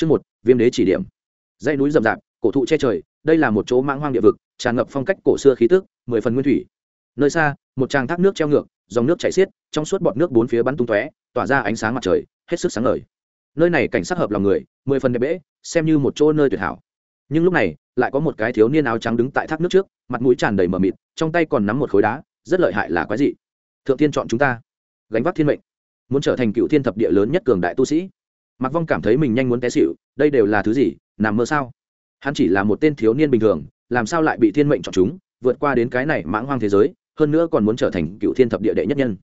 Chương một, Viêm đế chỉ điểm. Dãy núi rậm rạp, cổ thụ che trời, đây là một chỗ mãng hoang địa vực, tràn ngập phong cách cổ xưa khí tức, mười phần nguyên thủy. Nơi xa, một tràng thác nước treo ngược, dòng nước chảy xiết, trong suốt bọt nước bốn phía bắn tung tóe, tỏa ra ánh sáng mặt trời, hết sức sáng ngời. Nơi này cảnh sắc hợp lòng người, mười phần đẹp đẽ, xem như một chỗ nơi tuyệt hảo. Nhưng lúc này, lại có một cái thiếu niên áo trắng đứng tại thác nước trước, mặt mũi tràn đầy mờ mịt, trong tay còn nắm một khối đá, rất lợi hại là quái gì? Thượng Thiên chọn chúng ta, gánh vác thiên mệnh, muốn trở thành cựu thiên thập địa lớn nhất cường đại tu sĩ mạc vong cảm thấy mình nhanh muốn té xịu đây đều là thứ gì, nằm mơ sao? Hắn chỉ là một tên thiếu niên bình thường, làm sao lại bị thiên mệnh chọn chúng, vượt qua đến cái này mãng hoang thế giới, hơn nữa còn muốn trở thành cựu thiên thập địa đệ nhất nhân.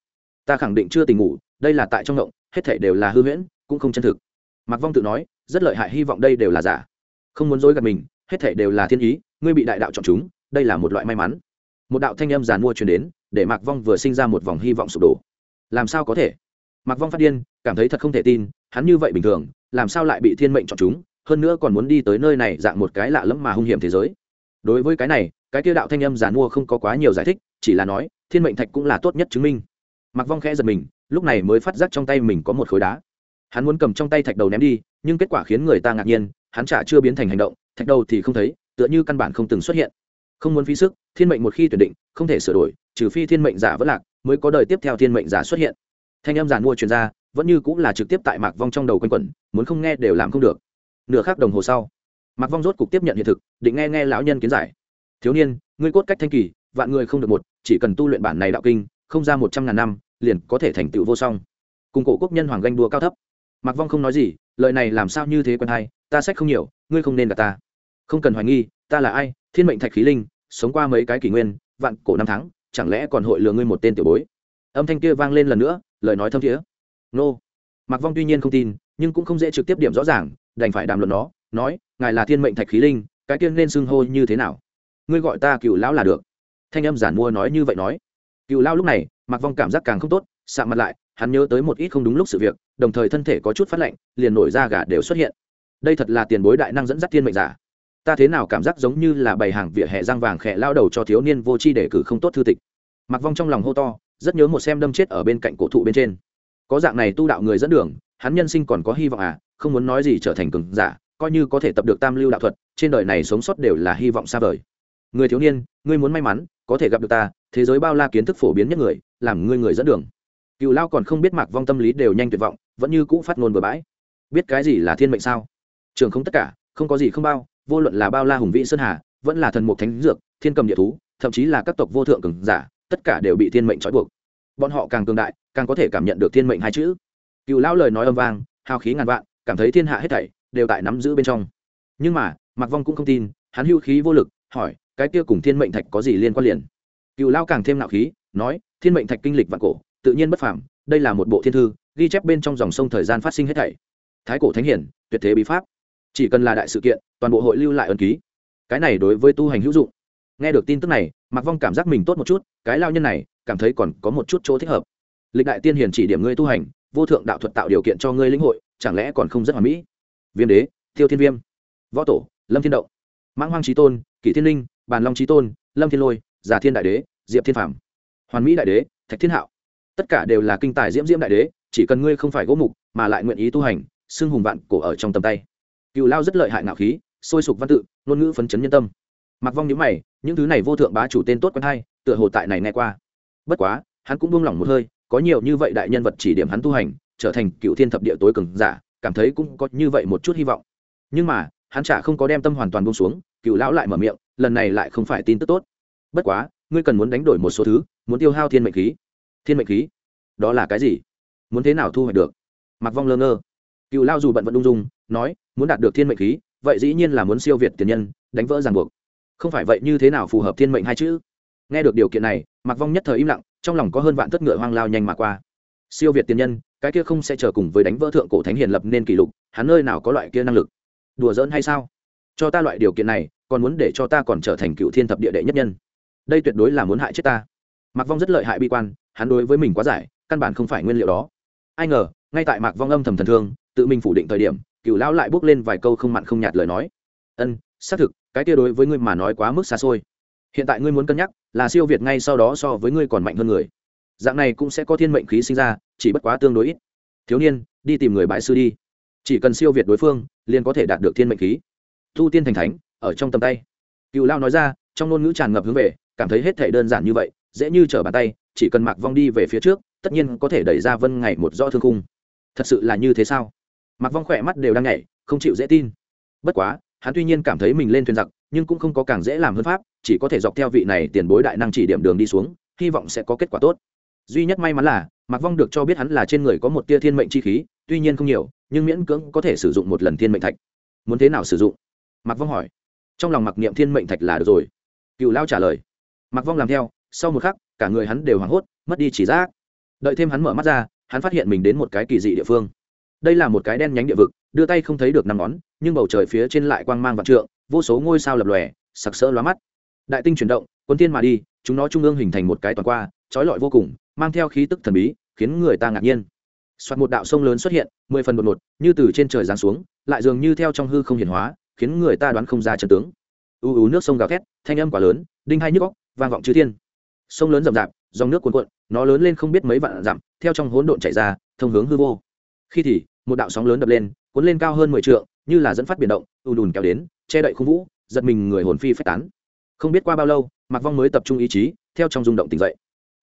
Ta khẳng định chưa tình ngủ, đây là tại trong động hết thể đều là hư huyễn, cũng không chân thực. Mạc vong tự nói, rất lợi hại, hy vọng đây đều là giả. Không muốn dối gạt mình, hết thể đều là thiên ý, ngươi bị đại đạo chọn chúng, đây là một loại may mắn. Một đạo thanh âm giàn mua truyền đến, để mạc vong vừa sinh ra một vòng hy vọng sụp đổ. Làm sao có thể? Mạc vong phát điên, cảm thấy thật không thể tin hắn như vậy bình thường, làm sao lại bị thiên mệnh chọn chúng, hơn nữa còn muốn đi tới nơi này dạng một cái lạ lẫm mà hung hiểm thế giới. Đối với cái này, cái kia đạo thanh âm giàn mua không có quá nhiều giải thích, chỉ là nói, thiên mệnh thạch cũng là tốt nhất chứng minh. Mặc vong khẽ giật mình, lúc này mới phát giác trong tay mình có một khối đá. Hắn muốn cầm trong tay thạch đầu ném đi, nhưng kết quả khiến người ta ngạc nhiên, hắn chả chưa biến thành hành động, thạch đầu thì không thấy, tựa như căn bản không từng xuất hiện. Không muốn phí sức, thiên mệnh một khi tuyển định, không thể sửa đổi, trừ phi thiên mệnh giả vẫn lạc, mới có đời tiếp theo thiên mệnh giả xuất hiện. Thanh âm giàn mua truyền ra vẫn như cũng là trực tiếp tại mạc vong trong đầu quanh quẩn, muốn không nghe đều làm không được. Nửa khắc đồng hồ sau, mạc vong rốt cục tiếp nhận hiện thực, định nghe nghe lão nhân kiến giải. Thiếu niên, ngươi cốt cách thanh kỳ, vạn người không được một, chỉ cần tu luyện bản này đạo kinh, không ra một trăm ngàn năm, liền có thể thành tựu vô song. Cùng cổ quốc nhân hoàng ganh đua cao thấp. Mạc vong không nói gì, lời này làm sao như thế quen hay, ta sách không nhiều, ngươi không nên gặp ta. Không cần hoài nghi, ta là ai? Thiên mệnh thạch khí linh, sống qua mấy cái kỷ nguyên, vạn cổ năm tháng, chẳng lẽ còn hội lừa ngươi một tên tiểu bối? Âm thanh kia vang lên lần nữa, lời nói thâm thiế nô. Mạc vong tuy nhiên không tin, nhưng cũng không dễ trực tiếp điểm rõ ràng, đành phải đàm luận nó, nói, ngài là thiên mệnh thạch khí linh, cái tiên nên xưng hô như thế nào? Ngươi gọi ta cựu lão là được. Thanh âm giản mua nói như vậy nói. Cựu lão lúc này, mạc vong cảm giác càng không tốt sạ mặt lại, hắn nhớ tới một ít không đúng lúc sự việc, đồng thời thân thể có chút phát lạnh, liền nổi ra gà đều xuất hiện. Đây thật là tiền bối đại năng dẫn dắt thiên mệnh giả. Ta thế nào cảm giác giống như là bày hàng vỉa hè răng vàng khẽ lao đầu cho thiếu niên vô tri để cử không tốt thư tịch. Mặc vong trong lòng hô to, rất nhớ một xem đâm chết ở bên cạnh cổ thụ bên trên có dạng này tu đạo người dẫn đường, hắn nhân sinh còn có hy vọng à không muốn nói gì trở thành cường giả, coi như có thể tập được tam lưu đạo thuật, trên đời này sống sót đều là hy vọng xa vời. Người thiếu niên, ngươi muốn may mắn, có thể gặp được ta, thế giới bao la kiến thức phổ biến nhất người, làm ngươi người dẫn đường. Cựu lao còn không biết mạc vong tâm lý đều nhanh tuyệt vọng, vẫn như cũ phát ngôn bừa bãi. Biết cái gì là thiên mệnh sao? Trường không tất cả, không có gì không bao, vô luận là bao la hùng vĩ sơn hà, vẫn là thần mục thánh dược, thiên cầm địa thú, thậm chí là các tộc vô thượng cường giả, tất cả đều bị thiên mệnh trói buộc. Bọn họ càng cường đại càng có thể cảm nhận được thiên mệnh hai chữ. Cựu lão lời nói âm vang hào khí ngàn vạn, cảm thấy thiên hạ hết thảy đều tại nắm giữ bên trong. Nhưng mà mặc vong cũng không tin, hắn hưu khí vô lực, hỏi, cái kia cùng thiên mệnh thạch có gì liên quan liền? Cựu lao càng thêm nạo khí, nói, thiên mệnh thạch kinh lịch vạn cổ, tự nhiên bất phàm, đây là một bộ thiên thư, ghi chép bên trong dòng sông thời gian phát sinh hết thảy. Thái cổ thánh hiển, tuyệt thế bí pháp. Chỉ cần là đại sự kiện, toàn bộ hội lưu lại ấn ký. Cái này đối với tu hành hữu dụng. Nghe được tin tức này mặc vong cảm giác mình tốt một chút, cái lao nhân này cảm thấy còn có một chút chỗ thích hợp lịch đại tiên hiền chỉ điểm ngươi tu hành vô thượng đạo thuật tạo điều kiện cho ngươi lĩnh hội chẳng lẽ còn không rất hoàn mỹ? Viêm đế tiêu thiên viêm. Võ tổ lâm thiên động. Mãng hoang trí tôn kỷ thiên linh bàn long trí tôn lâm thiên lôi già thiên đại đế diệp thiên Phàm, hoàn mỹ đại đế thạch thiên hạo. Tất cả đều là kinh tài diễm diễm đại đế chỉ cần ngươi không phải gỗ mục mà lại nguyện ý tu hành xưng hùng vạn cổ ở trong tầm tay. Cựu lao rất lợi hại ngạo khí sôi sục văn tự ngôn ngữ phấn chấn nhân tâm. Mặc vong nhữ mày những thứ này vô thượng bá chủ tên tốt quen hay tựa hồ tại này nghe qua. Bất quá hắn cũng buông lỏng một hơi có nhiều như vậy đại nhân vật chỉ điểm hắn tu hành, trở thành cựu thiên thập địa tối cường giả, cảm thấy cũng có như vậy một chút hy vọng. Nhưng mà, hắn chả không có đem tâm hoàn toàn buông xuống, cựu lão lại mở miệng, lần này lại không phải tin tức tốt. Bất quá, ngươi cần muốn đánh đổi một số thứ, muốn tiêu hao thiên mệnh khí. Thiên mệnh khí? Đó là cái gì? Muốn thế nào thu hoạch được? Mặc vong lơ ngơ. Cựu lao dù bận vẫn ung dung, nói, muốn đạt được thiên mệnh khí, vậy dĩ nhiên là muốn siêu việt tiền nhân, đánh vỡ ràng buộc. Không phải vậy như thế nào phù hợp thiên mệnh hai chữ nghe được điều kiện này mặc vong nhất thời im lặng, trong lòng có hơn vạn thất ngựa hoang lao nhanh mà qua. Siêu việt tiền nhân, cái kia không sẽ chờ cùng với đánh vỡ thượng cổ thánh hiền lập nên kỷ lục, hắn nơi nào có loại kia năng lực? Đùa giỡn hay sao? Cho ta loại điều kiện này, còn muốn để cho ta còn trở thành cựu thiên thập địa đệ nhất nhân. Đây tuyệt đối là muốn hại chết ta. Mạc vong rất lợi hại bi quan, hắn đối với mình quá giải, căn bản không phải nguyên liệu đó. Ai ngờ, ngay tại mạc vong âm thầm thần thương, tự mình phủ định thời điểm, cựu lão lại bước lên vài câu không mặn không nhạt lời nói. Ân, xác thực, cái kia đối với ngươi mà nói quá mức xa xôi hiện tại ngươi muốn cân nhắc, là siêu việt ngay sau đó so với ngươi còn mạnh hơn người. Dạng này cũng sẽ có thiên mệnh khí sinh ra, chỉ bất quá tương đối ít. Thiếu niên, đi tìm người bãi sư đi. Chỉ cần siêu việt đối phương, liền có thể đạt được thiên mệnh khí. Thu tiên thành thánh, ở trong tầm tay. Cựu lao nói ra, trong ngôn ngữ tràn ngập hướng về, cảm thấy hết thể đơn giản như vậy, dễ như trở bàn tay, chỉ cần mạc vong đi về phía trước, tất nhiên có thể đẩy ra vân ngày một rõ thương khung. Thật sự là như thế sao? Mạc vong khỏe mắt đều đang nhảy, không chịu dễ tin. Bất quá, hắn tuy nhiên cảm thấy mình lên thuyền giặc, nhưng cũng không có càng dễ làm hơn pháp chỉ có thể dọc theo vị này tiền bối đại năng chỉ điểm đường đi xuống, hy vọng sẽ có kết quả tốt. Duy nhất may mắn là, mạc vong được cho biết hắn là trên người có một tia thiên mệnh chi khí, tuy nhiên không nhiều, nhưng miễn cưỡng có thể sử dụng một lần thiên mệnh thạch. Muốn thế nào sử dụng? Mạc vong hỏi. Trong lòng mặc niệm thiên mệnh thạch là được rồi. Cựu lao trả lời. Mạc vong làm theo, sau một khắc, cả người hắn đều hoảng hốt, mất đi chỉ giác. Đợi thêm hắn mở mắt ra, hắn phát hiện mình đến một cái kỳ dị địa phương. Đây là một cái đen nhánh địa vực, đưa tay không thấy được năm ngón, nhưng bầu trời phía trên lại quang mang vạn trượng, vô số ngôi sao lập lòe, sặc sỡ lóa mắt đại tinh chuyển động quân tiên mà đi, chúng nó trung ương hình thành một cái toàn qua, trói lọi vô cùng, mang theo khí tức thần bí, khiến người ta ngạc nhiên. Soạt một đạo sông lớn xuất hiện, mười phần một một như từ trên trời giáng xuống, lại dường như theo trong hư không hiển hóa, khiến người ta đoán không ra chân tướng. U u, nước sông gào thét, thanh âm quả lớn, đinh hai nhức góc vang vọng chư thiên. Sông lớn rậm rạp, dòng nước cuồn cuộn, nó lớn lên không biết mấy vạn dặm, theo trong hỗn độn chảy ra, thông hướng hư vô. Khi thì, một đạo sóng lớn đập lên, cuốn lên cao hơn mười trượng, như là dẫn phát biển động ù ùn kéo đến, che đậy khung vũ, giật mình người hồn phi phách tán không biết qua bao lâu, mạc vong mới tập trung ý chí, theo trong rung động tỉnh dậy.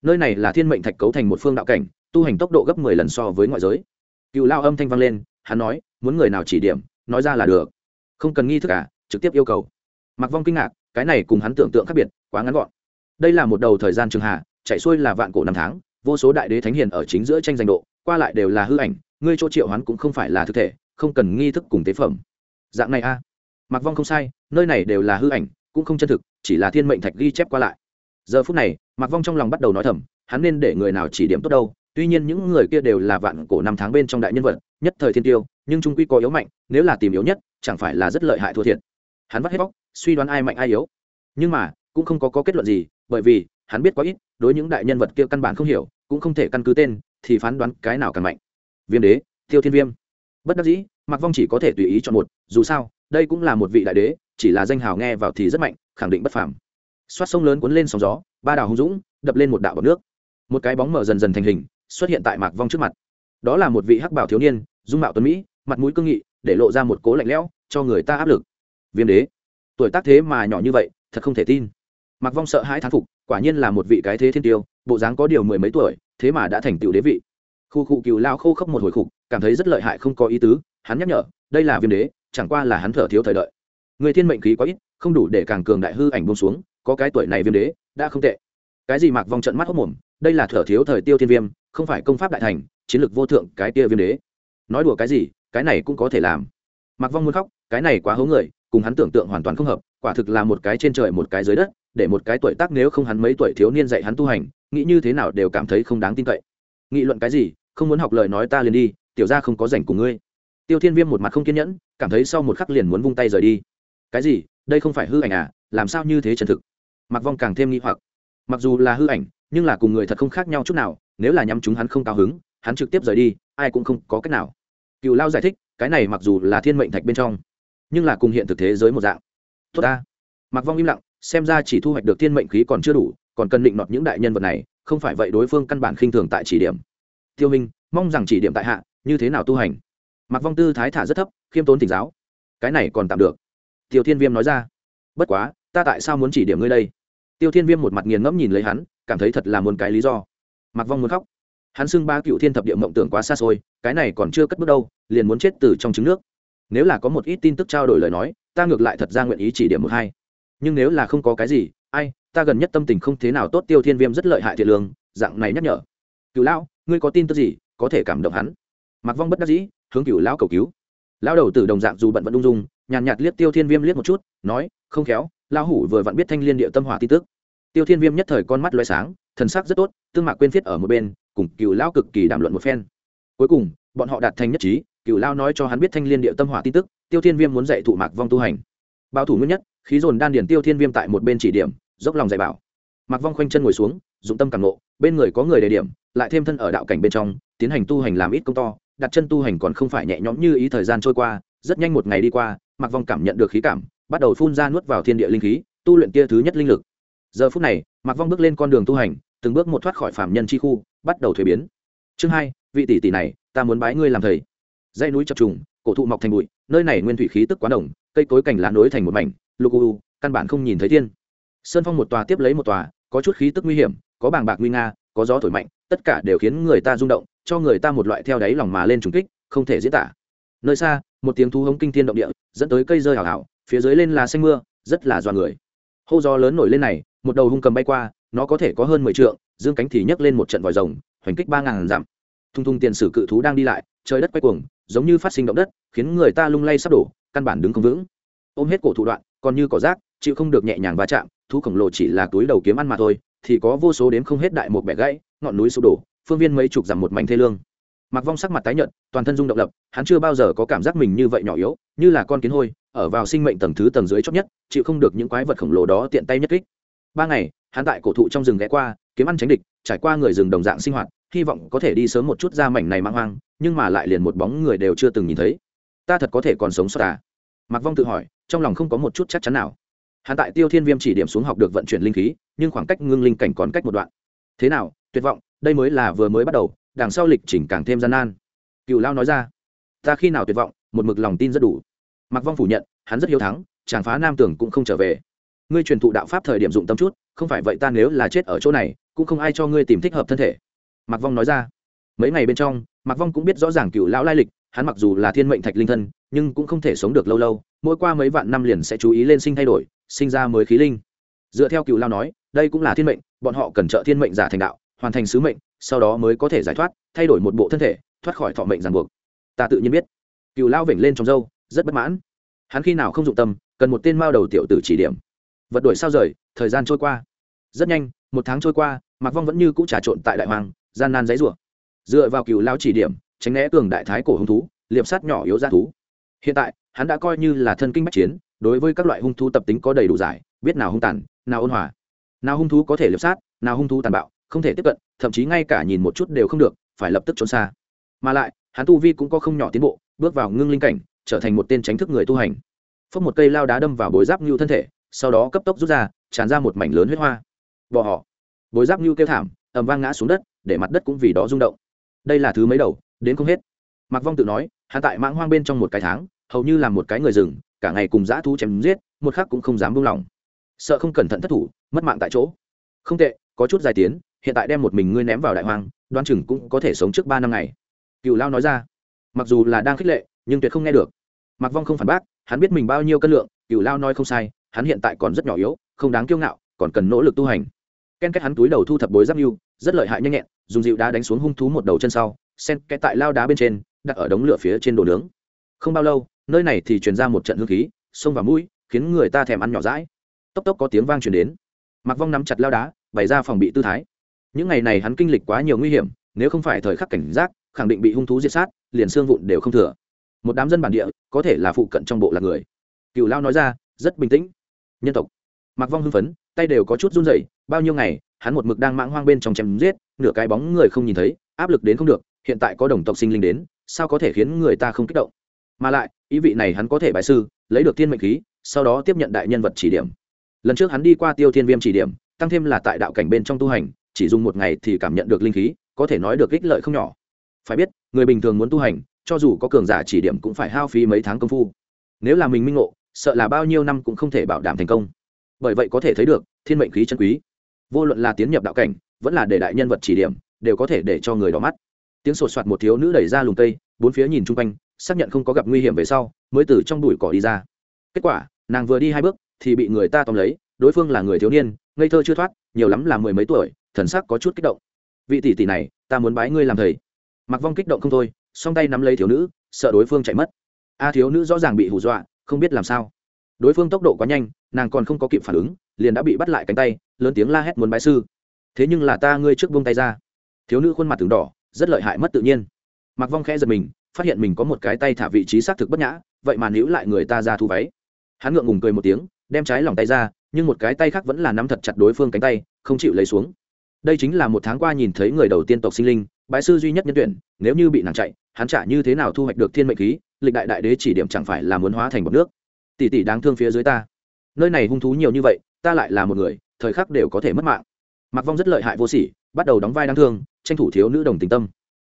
Nơi này là thiên mệnh thạch cấu thành một phương đạo cảnh, tu hành tốc độ gấp mười lần so với ngoại giới. Cựu lao âm thanh vang lên, hắn nói, muốn người nào chỉ điểm, nói ra là được. Không cần nghi thức cả trực tiếp yêu cầu. Mạc vong kinh ngạc, cái này cùng hắn tưởng tượng khác biệt, quá ngắn gọn. Đây là một đầu thời gian trường hạ, chạy xuôi là vạn cổ năm tháng, vô số đại đế thánh hiền ở chính giữa tranh giành độ, qua lại đều là hư ảnh, ngươi chỗ triệu hoán cũng không phải là thực thể, không cần nghi thức cùng tế phẩm. Dạng này a. À. mặc vong không sai, nơi này đều là hư ảnh, cũng không chân thực chỉ là thiên mệnh thạch ghi chép qua lại. Giờ phút này mặc vong trong lòng bắt đầu nói thầm hắn nên để người nào chỉ điểm tốt đâu tuy nhiên những người kia đều là vạn cổ năm tháng bên trong đại nhân vật nhất thời thiên tiêu nhưng trung quy có yếu mạnh nếu là tìm yếu nhất chẳng phải là rất lợi hại thua thiệt. Hắn vắt hết bóc suy đoán ai mạnh ai yếu. Nhưng mà cũng không có, có kết luận gì bởi vì hắn biết quá ít đối những đại nhân vật kia căn bản không hiểu cũng không thể căn cứ tên thì phán đoán cái nào càng mạnh. Viêm đế tiêu thiên viêm. Bất đắc dĩ mặc vong chỉ có thể tùy ý chọn một dù sao đây cũng là một vị đại đế chỉ là danh hào nghe vào thì rất mạnh khẳng định bất phàm. Xoát sông lớn cuốn lên sóng gió, ba đảo hùng dũng, đập lên một đạo bọc nước. Một cái bóng mở dần dần thành hình, xuất hiện tại mạc vong trước mặt. Đó là một vị hắc bảo thiếu niên, dung mạo tuấn mỹ, mặt mũi cương nghị, để lộ ra một cố lạnh lẽo, cho người ta áp lực. Viêm đế, tuổi tác thế mà nhỏ như vậy, thật không thể tin. Mạc vong sợ hãi thán phục, quả nhiên là một vị cái thế thiên tiêu, bộ dáng có điều mười mấy tuổi, thế mà đã thành tựu đế vị. Khu cụ cừu lao khô khốc một hồi khục, cảm thấy rất lợi hại không có ý tứ, hắn nhắc nhở, đây là viêm đế, chẳng qua là hắn thở thiếu thời đợi. Người thiên mệnh khí có ít không đủ để càng cường đại hư ảnh bông xuống, có cái tuổi này viêm đế, đã không tệ. Cái gì mạc vong trận mắt hốc mồm, đây là thở thiếu thời tiêu thiên viêm, không phải công pháp đại thành, chiến lược vô thượng, cái kia viêm đế. Nói đùa cái gì, cái này cũng có thể làm. Mạc vong muốn khóc, cái này quá hố người, cùng hắn tưởng tượng hoàn toàn không hợp, quả thực là một cái trên trời một cái dưới đất, để một cái tuổi tác nếu không hắn mấy tuổi thiếu niên dạy hắn tu hành, nghĩ như thế nào đều cảm thấy không đáng tin cậy. Nghị luận cái gì, không muốn học lời nói ta liền đi, tiểu ra không có rảnh cùng ngươi. Tiêu thiên viêm một mặt không kiên nhẫn, cảm thấy sau một khắc liền muốn vung tay rời đi. Cái gì đây không phải hư ảnh à làm sao như thế chân thực? Mặc vong càng thêm nghi hoặc. Mặc dù là hư ảnh, nhưng là cùng người thật không khác nhau chút nào, nếu là nhắm chúng hắn không cao hứng, hắn trực tiếp rời đi, ai cũng không có cách nào. Cựu lao giải thích, cái này mặc dù là thiên mệnh thạch bên trong, nhưng là cùng hiện thực thế giới một dạng. Tốt ta. Mặc vong im lặng, xem ra chỉ thu hoạch được thiên mệnh khí còn chưa đủ, còn cần định nọt những đại nhân vật này, không phải vậy đối phương căn bản khinh thường tại chỉ điểm. Tiêu minh, mong rằng chỉ điểm tại hạ, như thế nào tu hành? Mặc vong tư thái thả rất thấp, khiêm tốn thỉnh giáo. Cái này còn tạm được tiêu thiên viêm nói ra. Bất quá, ta tại sao muốn chỉ điểm ngươi đây? Tiêu thiên viêm một mặt nghiền ngẫm nhìn lấy hắn, cảm thấy thật là muốn cái lý do. Mặc vong muốn khóc. Hắn xưng ba cựu thiên thập địa mộng tưởng quá xa xôi, cái này còn chưa cất bước đâu, liền muốn chết từ trong trứng nước. Nếu là có một ít tin tức trao đổi lời nói, ta ngược lại thật ra nguyện ý chỉ điểm một hai. Nhưng nếu là không có cái gì, ai, ta gần nhất tâm tình không thế nào tốt, tiêu thiên viêm rất lợi hại thiệt lương, dạng này nhắc nhở. Cựu lão, ngươi có tin tức gì, có thể cảm động hắn. Mặc vong bất đắc dĩ, hướng cựu lão cầu cứu. Lão đầu tử đồng dạng dù bận vẫn ung dung nhàn nhạt liếc tiêu thiên viêm liếc một chút, nói, không khéo, lão hủ vừa vặn biết thanh liên địa tâm hỏa tin tức. Tiêu thiên viêm nhất thời con mắt loay sáng, thần sắc rất tốt, tương mạc quên thiết ở một bên, cùng cựu lão cực kỳ đàm luận một phen. Cuối cùng, bọn họ đạt thành nhất trí cựu lão nói cho hắn biết thanh liên địa tâm hỏa tin tức, tiêu thiên viêm muốn dạy thụ mạc vong tu hành. Bao thủ nguyên nhất, khí dồn đan điển tiêu thiên viêm tại một bên chỉ điểm, dốc lòng dạy bảo. Mạc vong khoanh chân ngồi xuống, dụng tâm càng ngộ, bên người có người đề điểm, lại thêm thân ở đạo cảnh bên trong, tiến hành tu hành làm ít công to, đặt chân tu hành còn không phải nhẹ nhõm như ý thời gian trôi qua, rất nhanh một ngày đi qua mạc vong cảm nhận được khí cảm, bắt đầu phun ra nuốt vào thiên địa linh khí, tu luyện tia thứ nhất linh lực. Giờ phút này, mạc vong bước lên con đường tu hành, từng bước một thoát khỏi phạm nhân chi khu, bắt đầu thuế biến. Chương hai, vị tỷ tỷ này, ta muốn bái ngươi làm thầy. Dãy núi chập trùng, cổ thụ mọc thành bụi, nơi này nguyên thủy khí tức quá đồng cây cối cảnh lá nối thành một mảnh, lục u, căn bản không nhìn thấy thiên. Sơn phong một tòa tiếp lấy một tòa, có chút khí tức nguy hiểm, có bàng bạc nguy nga, có gió thổi mạnh, tất cả đều khiến người ta rung động, cho người ta một loại theo đáy lòng mà lên trùng kích, không thể diễn tả. Nơi xa, một tiếng thú hống kinh thiên động địa dẫn tới cây rơi hào hào, phía dưới lên là xanh mưa, rất là dọa người. Hô gió lớn nổi lên này, một đầu hung cầm bay qua, nó có thể có hơn mười trượng, dương cánh thì nhấc lên một trận vòi rồng, hoành kích ba ngàn dặm. Thung thung tiền sử cự thú đang đi lại, trời đất quay cuồng, giống như phát sinh động đất, khiến người ta lung lay sắp đổ, căn bản đứng không vững. Ôm hết cổ thủ đoạn, còn như cỏ rác, chịu không được nhẹ nhàng va chạm, thú khổng lồ chỉ là túi đầu kiếm ăn mà thôi, thì có vô số đếm không hết đại một bẻ gãy, ngọn núi sụp đổ, phương viên mấy chục dặm một mảnh thê lương mặc vong sắc mặt tái nhợt, toàn thân rung động lập, hắn chưa bao giờ có cảm giác mình như vậy nhỏ yếu, như là con kiến hôi, ở vào sinh mệnh tầng thứ tầng dưới chót nhất, chịu không được những quái vật khổng lồ đó tiện tay nhất kích. Ba ngày, hắn tại cổ thụ trong rừng ghé qua, kiếm ăn tránh địch, trải qua người rừng đồng dạng sinh hoạt, hy vọng có thể đi sớm một chút ra mảnh này mang hoang, nhưng mà lại liền một bóng người đều chưa từng nhìn thấy. Ta thật có thể còn sống sót à? Mặc vong tự hỏi, trong lòng không có một chút chắc chắn nào. Hắn tại tiêu thiên viêm chỉ điểm xuống học được vận chuyển linh khí, nhưng khoảng cách ngưng linh cảnh còn cách một đoạn. Thế nào, tuyệt vọng, đây mới là vừa mới bắt đầu đằng sau lịch trình càng thêm gian nan. Cựu lao nói ra, ta khi nào tuyệt vọng, một mực lòng tin rất đủ. Mặc vong phủ nhận, hắn rất hiếu thắng, chàng phá nam tưởng cũng không trở về. Ngươi truyền thụ đạo pháp thời điểm dụng tâm chút, không phải vậy ta nếu là chết ở chỗ này, cũng không ai cho ngươi tìm thích hợp thân thể. Mặc vong nói ra. Mấy ngày bên trong mặc vong cũng biết rõ ràng cựu lão lai lịch, hắn mặc dù là thiên mệnh thạch linh thân, nhưng cũng không thể sống được lâu lâu, mỗi qua mấy vạn năm liền sẽ chú ý lên sinh thay đổi, sinh ra mới khí linh. Dựa theo cựu lao nói, đây cũng là thiên mệnh, bọn họ cần trợ thiên mệnh giả thành đạo, hoàn thành sứ mệnh sau đó mới có thể giải thoát, thay đổi một bộ thân thể, thoát khỏi thọ mệnh ràng buộc. Ta tự nhiên biết. Cựu lao vểnh lên trong dâu rất bất mãn. Hắn khi nào không dụng tâm, cần một tên mao đầu tiểu tử chỉ điểm. Vật đổi sao rời, thời gian trôi qua. Rất nhanh, một tháng trôi qua, mạc vong vẫn như cũ trà trộn tại đại hoàng, gian nan giấy rủa. Dựa vào cựu lao chỉ điểm, tránh né cường đại thái cổ hung thú, liệp sát nhỏ yếu ra thú. Hiện tại, hắn đã coi như là thân kinh bách chiến, đối với các loại hung thú tập tính có đầy đủ giải, biết nào hung tàn, nào ôn hòa. Nào hung thú có thể liệp sát, nào hung thú tàn bạo không thể tiếp cận, thậm chí ngay cả nhìn một chút đều không được, phải lập tức trốn xa. Mà lại, hắn tu vi cũng có không nhỏ tiến bộ, bước vào ngưng linh cảnh, trở thành một tên tránh thức người tu hành. Phốc một cây lao đá đâm vào bối giáp ngưu thân thể, sau đó cấp tốc rút ra, tràn ra một mảnh lớn huyết hoa. Bỏ họ. Bối giáp ngưu kêu thảm, ầm vang ngã xuống đất, để mặt đất cũng vì đó rung động. Đây là thứ mấy đầu, đến không hết. Mặc vong tự nói, hắn tại mãng hoang bên trong một cái tháng, hầu như là một cái người rừng, cả ngày cùng dã thú chém giết, một khắc cũng không dám buông lỏng. Sợ không cẩn thận thất thủ, mất mạng tại chỗ. Không tệ, có chút dài tiến hiện tại đem một mình ngươi ném vào đại hoang, đoan chừng cũng có thể sống trước ba năm ngày. Cựu lao nói ra, mặc dù là đang khích lệ, nhưng tuyệt không nghe được. Mặc vong không phản bác, hắn biết mình bao nhiêu cân lượng, cựu lao nói không sai, hắn hiện tại còn rất nhỏ yếu, không đáng kiêu ngạo, còn cần nỗ lực tu hành. Ken kết hắn túi đầu thu thập bối giáp mưu rất lợi hại nhanh nhẹn, dùng dịu đá đánh xuống hung thú một đầu chân sau, sen kẽ tại lao đá bên trên, đặt ở đống lửa phía trên đồ nướng. Không bao lâu, nơi này thì truyền ra một trận hương khí xông vào mũi, khiến người ta thèm ăn nhỏ rãi tốc tốc có tiếng vang truyền đến. Mặc vong nắm chặt lao đá, bày ra phòng bị tư thái những ngày này hắn kinh lịch quá nhiều nguy hiểm, nếu không phải thời khắc cảnh giác, khẳng định bị hung thú diệt sát, liền xương vụn đều không thừa. Một đám dân bản địa, có thể là phụ cận trong bộ là người. Cựu lao nói ra, rất bình tĩnh. Nhân tộc. Mặc vong hưng phấn, tay đều có chút run rẩy, bao nhiêu ngày, hắn một mực đang mãng hoang bên trong chém giết, nửa cái bóng người không nhìn thấy, áp lực đến không được, hiện tại có đồng tộc sinh linh đến, sao có thể khiến người ta không kích động? Mà lại, ý vị này hắn có thể bài sư, lấy được thiên mệnh khí, sau đó tiếp nhận đại nhân vật chỉ điểm. Lần trước hắn đi qua tiêu thiên viêm chỉ điểm, tăng thêm là tại đạo cảnh bên trong tu hành chỉ dùng một ngày thì cảm nhận được linh khí, có thể nói được ích lợi không nhỏ. Phải biết, người bình thường muốn tu hành, cho dù có cường giả chỉ điểm cũng phải hao phí mấy tháng công phu. Nếu là mình minh ngộ, sợ là bao nhiêu năm cũng không thể bảo đảm thành công. Bởi vậy có thể thấy được, thiên mệnh khí chân quý. Vô luận là tiến nhập đạo cảnh, vẫn là để đại nhân vật chỉ điểm, đều có thể để cho người đỏ mắt. Tiếng sột soạt một thiếu nữ đẩy ra lùng cây, bốn phía nhìn chung quanh, xác nhận không có gặp nguy hiểm về sau, mới từ trong đùi cỏ đi ra. Kết quả, nàng vừa đi hai bước, thì bị người ta tóm lấy, đối phương là người thiếu niên, ngây thơ chưa thoát, nhiều lắm là mười mấy tuổi thần sắc có chút kích động. Vị tỷ tỷ này, ta muốn bái ngươi làm thầy. Mặc vong kích động không thôi, song tay nắm lấy thiếu nữ, sợ đối phương chạy mất. A thiếu nữ rõ ràng bị hù dọa, không biết làm sao. Đối phương tốc độ quá nhanh, nàng còn không có kịp phản ứng, liền đã bị bắt lại cánh tay, lớn tiếng la hét muốn bái sư. Thế nhưng là ta ngươi trước buông tay ra. Thiếu nữ khuôn mặt từng đỏ, rất lợi hại mất tự nhiên. Mặc vong khẽ giật mình, phát hiện mình có một cái tay thả vị trí xác thực bất nhã, vậy mà níu lại người ta ra thu váy. Hắn ngượng ngùng cười một tiếng, đem trái lòng tay ra, nhưng một cái tay khác vẫn là nắm thật chặt đối phương cánh tay, không chịu lấy xuống đây chính là một tháng qua nhìn thấy người đầu tiên tộc sinh linh bãi sư duy nhất nhân tuyển, nếu như bị nàng chạy, hắn trả như thế nào thu hoạch được thiên mệnh khí, lịch đại đại đế chỉ điểm chẳng phải là muốn hóa thành bọc nước. Tỷ tỷ đáng thương phía dưới ta. Nơi này hung thú nhiều như vậy, ta lại là một người, thời khắc đều có thể mất mạng. Mặc vong rất lợi hại vô sỉ, bắt đầu đóng vai đáng thương, tranh thủ thiếu nữ đồng tình tâm.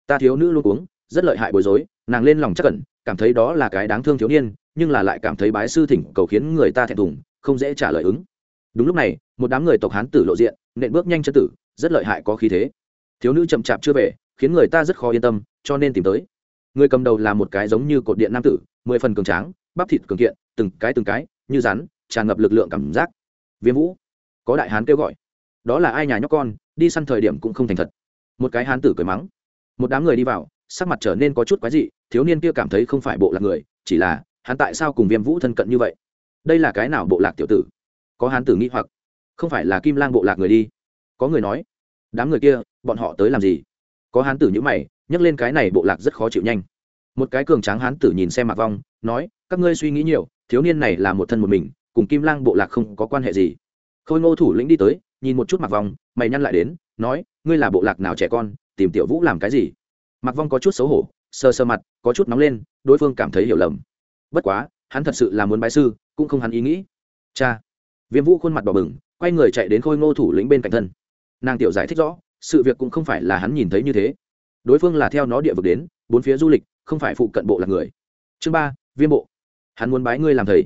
Ta thiếu nữ luôn uống rất lợi hại bối rối, nàng lên lòng chắc cẩn, cảm thấy đó là cái đáng thương thiếu niên, nhưng là lại cảm thấy bái sư thỉnh cầu khiến người ta thẹn thùng, không dễ trả lời ứng. Đúng lúc này, một đám người tộc hán tử lộ diện nện bước nhanh chân tử, rất lợi hại có khí thế. Thiếu nữ chậm chạp chưa về, khiến người ta rất khó yên tâm, cho nên tìm tới. Người cầm đầu là một cái giống như cột điện nam tử, mười phần cường tráng, bắp thịt cường kiện, từng cái từng cái, như rắn, tràn ngập lực lượng cảm giác. Viêm vũ, có đại hán kêu gọi. Đó là ai nhà nhóc con, đi săn thời điểm cũng không thành thật. Một cái hán tử cười mắng. Một đám người đi vào, sắc mặt trở nên có chút quái dị, thiếu niên kia cảm thấy không phải bộ lạc người, chỉ là, hắn tại sao cùng viêm vũ thân cận như vậy? Đây là cái nào bộ lạc tiểu tử? Có hán tử nghĩ hoặc không phải là kim lang bộ lạc người đi. Có người nói, đám người kia, bọn họ tới làm gì? Có hán tử nhữ mày, nhắc lên cái này bộ lạc rất khó chịu nhanh. Một cái cường tráng hán tử nhìn xem mạc vong, nói, các ngươi suy nghĩ nhiều, thiếu niên này là một thân một mình, cùng kim lang bộ lạc không có quan hệ gì. Khôi ngô thủ lĩnh đi tới, nhìn một chút mạc vong, mày nhăn lại đến, nói, ngươi là bộ lạc nào trẻ con, tìm tiểu vũ làm cái gì? Mạc vong có chút xấu hổ sơ sơ mặt, có chút nóng lên, đối phương cảm thấy hiểu lầm. Bất quá, hắn thật sự là muốn bái sư, cũng không hắn ý nghĩ. Cha. Viêm vũ khuôn mặt đỏ bừng quay người chạy đến khôi ngô thủ lĩnh bên cạnh thân. Nàng tiểu giải thích rõ, sự việc cũng không phải là hắn nhìn thấy như thế. Đối phương là theo nó địa vực đến, bốn phía du lịch, không phải phụ cận bộ là người. Chương ba, viêm bộ. Hắn muốn bái ngươi làm thầy.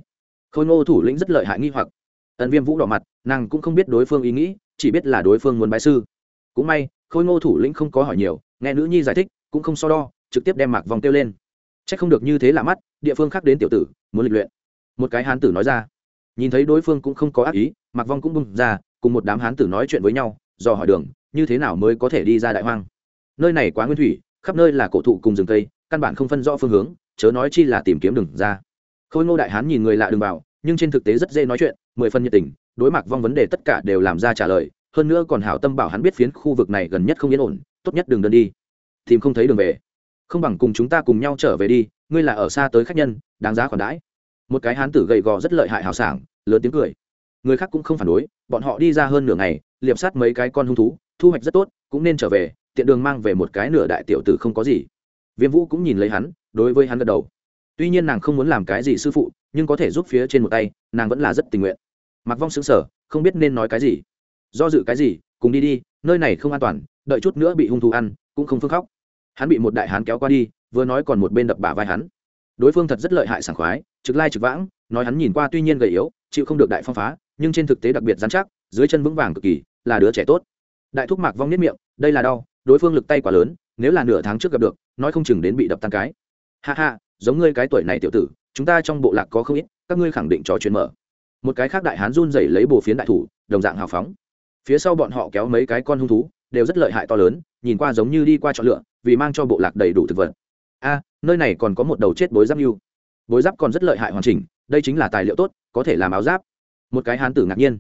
Khôi ngô thủ lĩnh rất lợi hại nghi hoặc. Ẩn viêm vũ đỏ mặt, nàng cũng không biết đối phương ý nghĩ, chỉ biết là đối phương muốn bái sư. Cũng may, khôi ngô thủ lĩnh không có hỏi nhiều, nghe nữ nhi giải thích, cũng không so đo, trực tiếp đem mạc vòng kêu lên. C h ắ c không được như thế là mắt, địa phương khác đến tiểu tử, muốn lịch luyện. Một cái hán tử nói ra. Nhìn thấy đối phương cũng không có ác ý mạc vong cũng bung ra, cùng một đám hán tử nói chuyện với nhau do hỏi đường, như thế nào mới có thể đi ra đại hoang? Nơi này quá nguyên thủy, khắp nơi là cổ thụ cùng rừng cây, căn bản không phân rõ phương hướng, chớ nói chi là tìm kiếm đường ra. Khôi ngô đại hán nhìn người lạ đường vào, nhưng trên thực tế rất dễ nói chuyện, mười phân nhiệt tình, đối mặt vong vấn đề tất cả đều làm ra trả lời, hơn nữa còn hảo tâm bảo hắn biết phiến khu vực này gần nhất không yên ổn, tốt nhất đừng đơn đi. Tìm không thấy đường về. Không bằng cùng chúng ta cùng nhau trở về đi, ngươi là ở xa tới khách nhân, đáng giá khoản đãi. Một cái hán tử gầy gò rất lợi hại hào sảng, lớn tiếng cười người khác cũng không phản đối, bọn họ đi ra hơn nửa ngày, liệp sát mấy cái con hung thú, thu hoạch rất tốt, cũng nên trở về, tiện đường mang về một cái nửa đại tiểu tử không có gì. Viêm vũ cũng nhìn lấy hắn, đối với hắn gật đầu. Tuy nhiên nàng không muốn làm cái gì sư phụ, nhưng có thể giúp phía trên một tay, nàng vẫn là rất tình nguyện. Mặc vong xứng sở không biết nên nói cái gì. Do dự cái gì, cùng đi đi, nơi này không an toàn, đợi chút nữa bị hung thú ăn, cũng không phương khóc. Hắn bị một đại hán kéo qua đi, vừa nói còn một bên đập bả vai hắn. Đối phương thật rất lợi hại sảng khoái, trực lai trực vãng, nói hắn nhìn qua tuy nhiên gầy yếu, chịu không được đại phong phá nhưng trên thực tế đặc biệt dán chắc, dưới chân vững vàng cực kỳ, là đứa trẻ tốt. Đại thúc mạc vong nhất miệng, đây là đau, đối phương lực tay quá lớn, nếu là nửa tháng trước gặp được, nói không chừng đến bị đập tan cái. Ha ha, giống ngươi cái tuổi này tiểu tử, chúng ta trong bộ lạc có không ít, các ngươi khẳng định trò chuyện mở. Một cái khác đại hán run rẩy lấy bồ phiến đại thủ, đồng dạng hào phóng. Phía sau bọn họ kéo mấy cái con hung thú, đều rất lợi hại to lớn, nhìn qua giống như đi qua chọn lựa, vì mang cho bộ lạc đầy đủ thực vật. A, nơi này còn có một đầu chết bối giáp yêu bối giáp còn rất lợi hại hoàn chỉnh, đây chính là tài liệu tốt, có thể làm áo giáp một cái hán tử ngạc nhiên.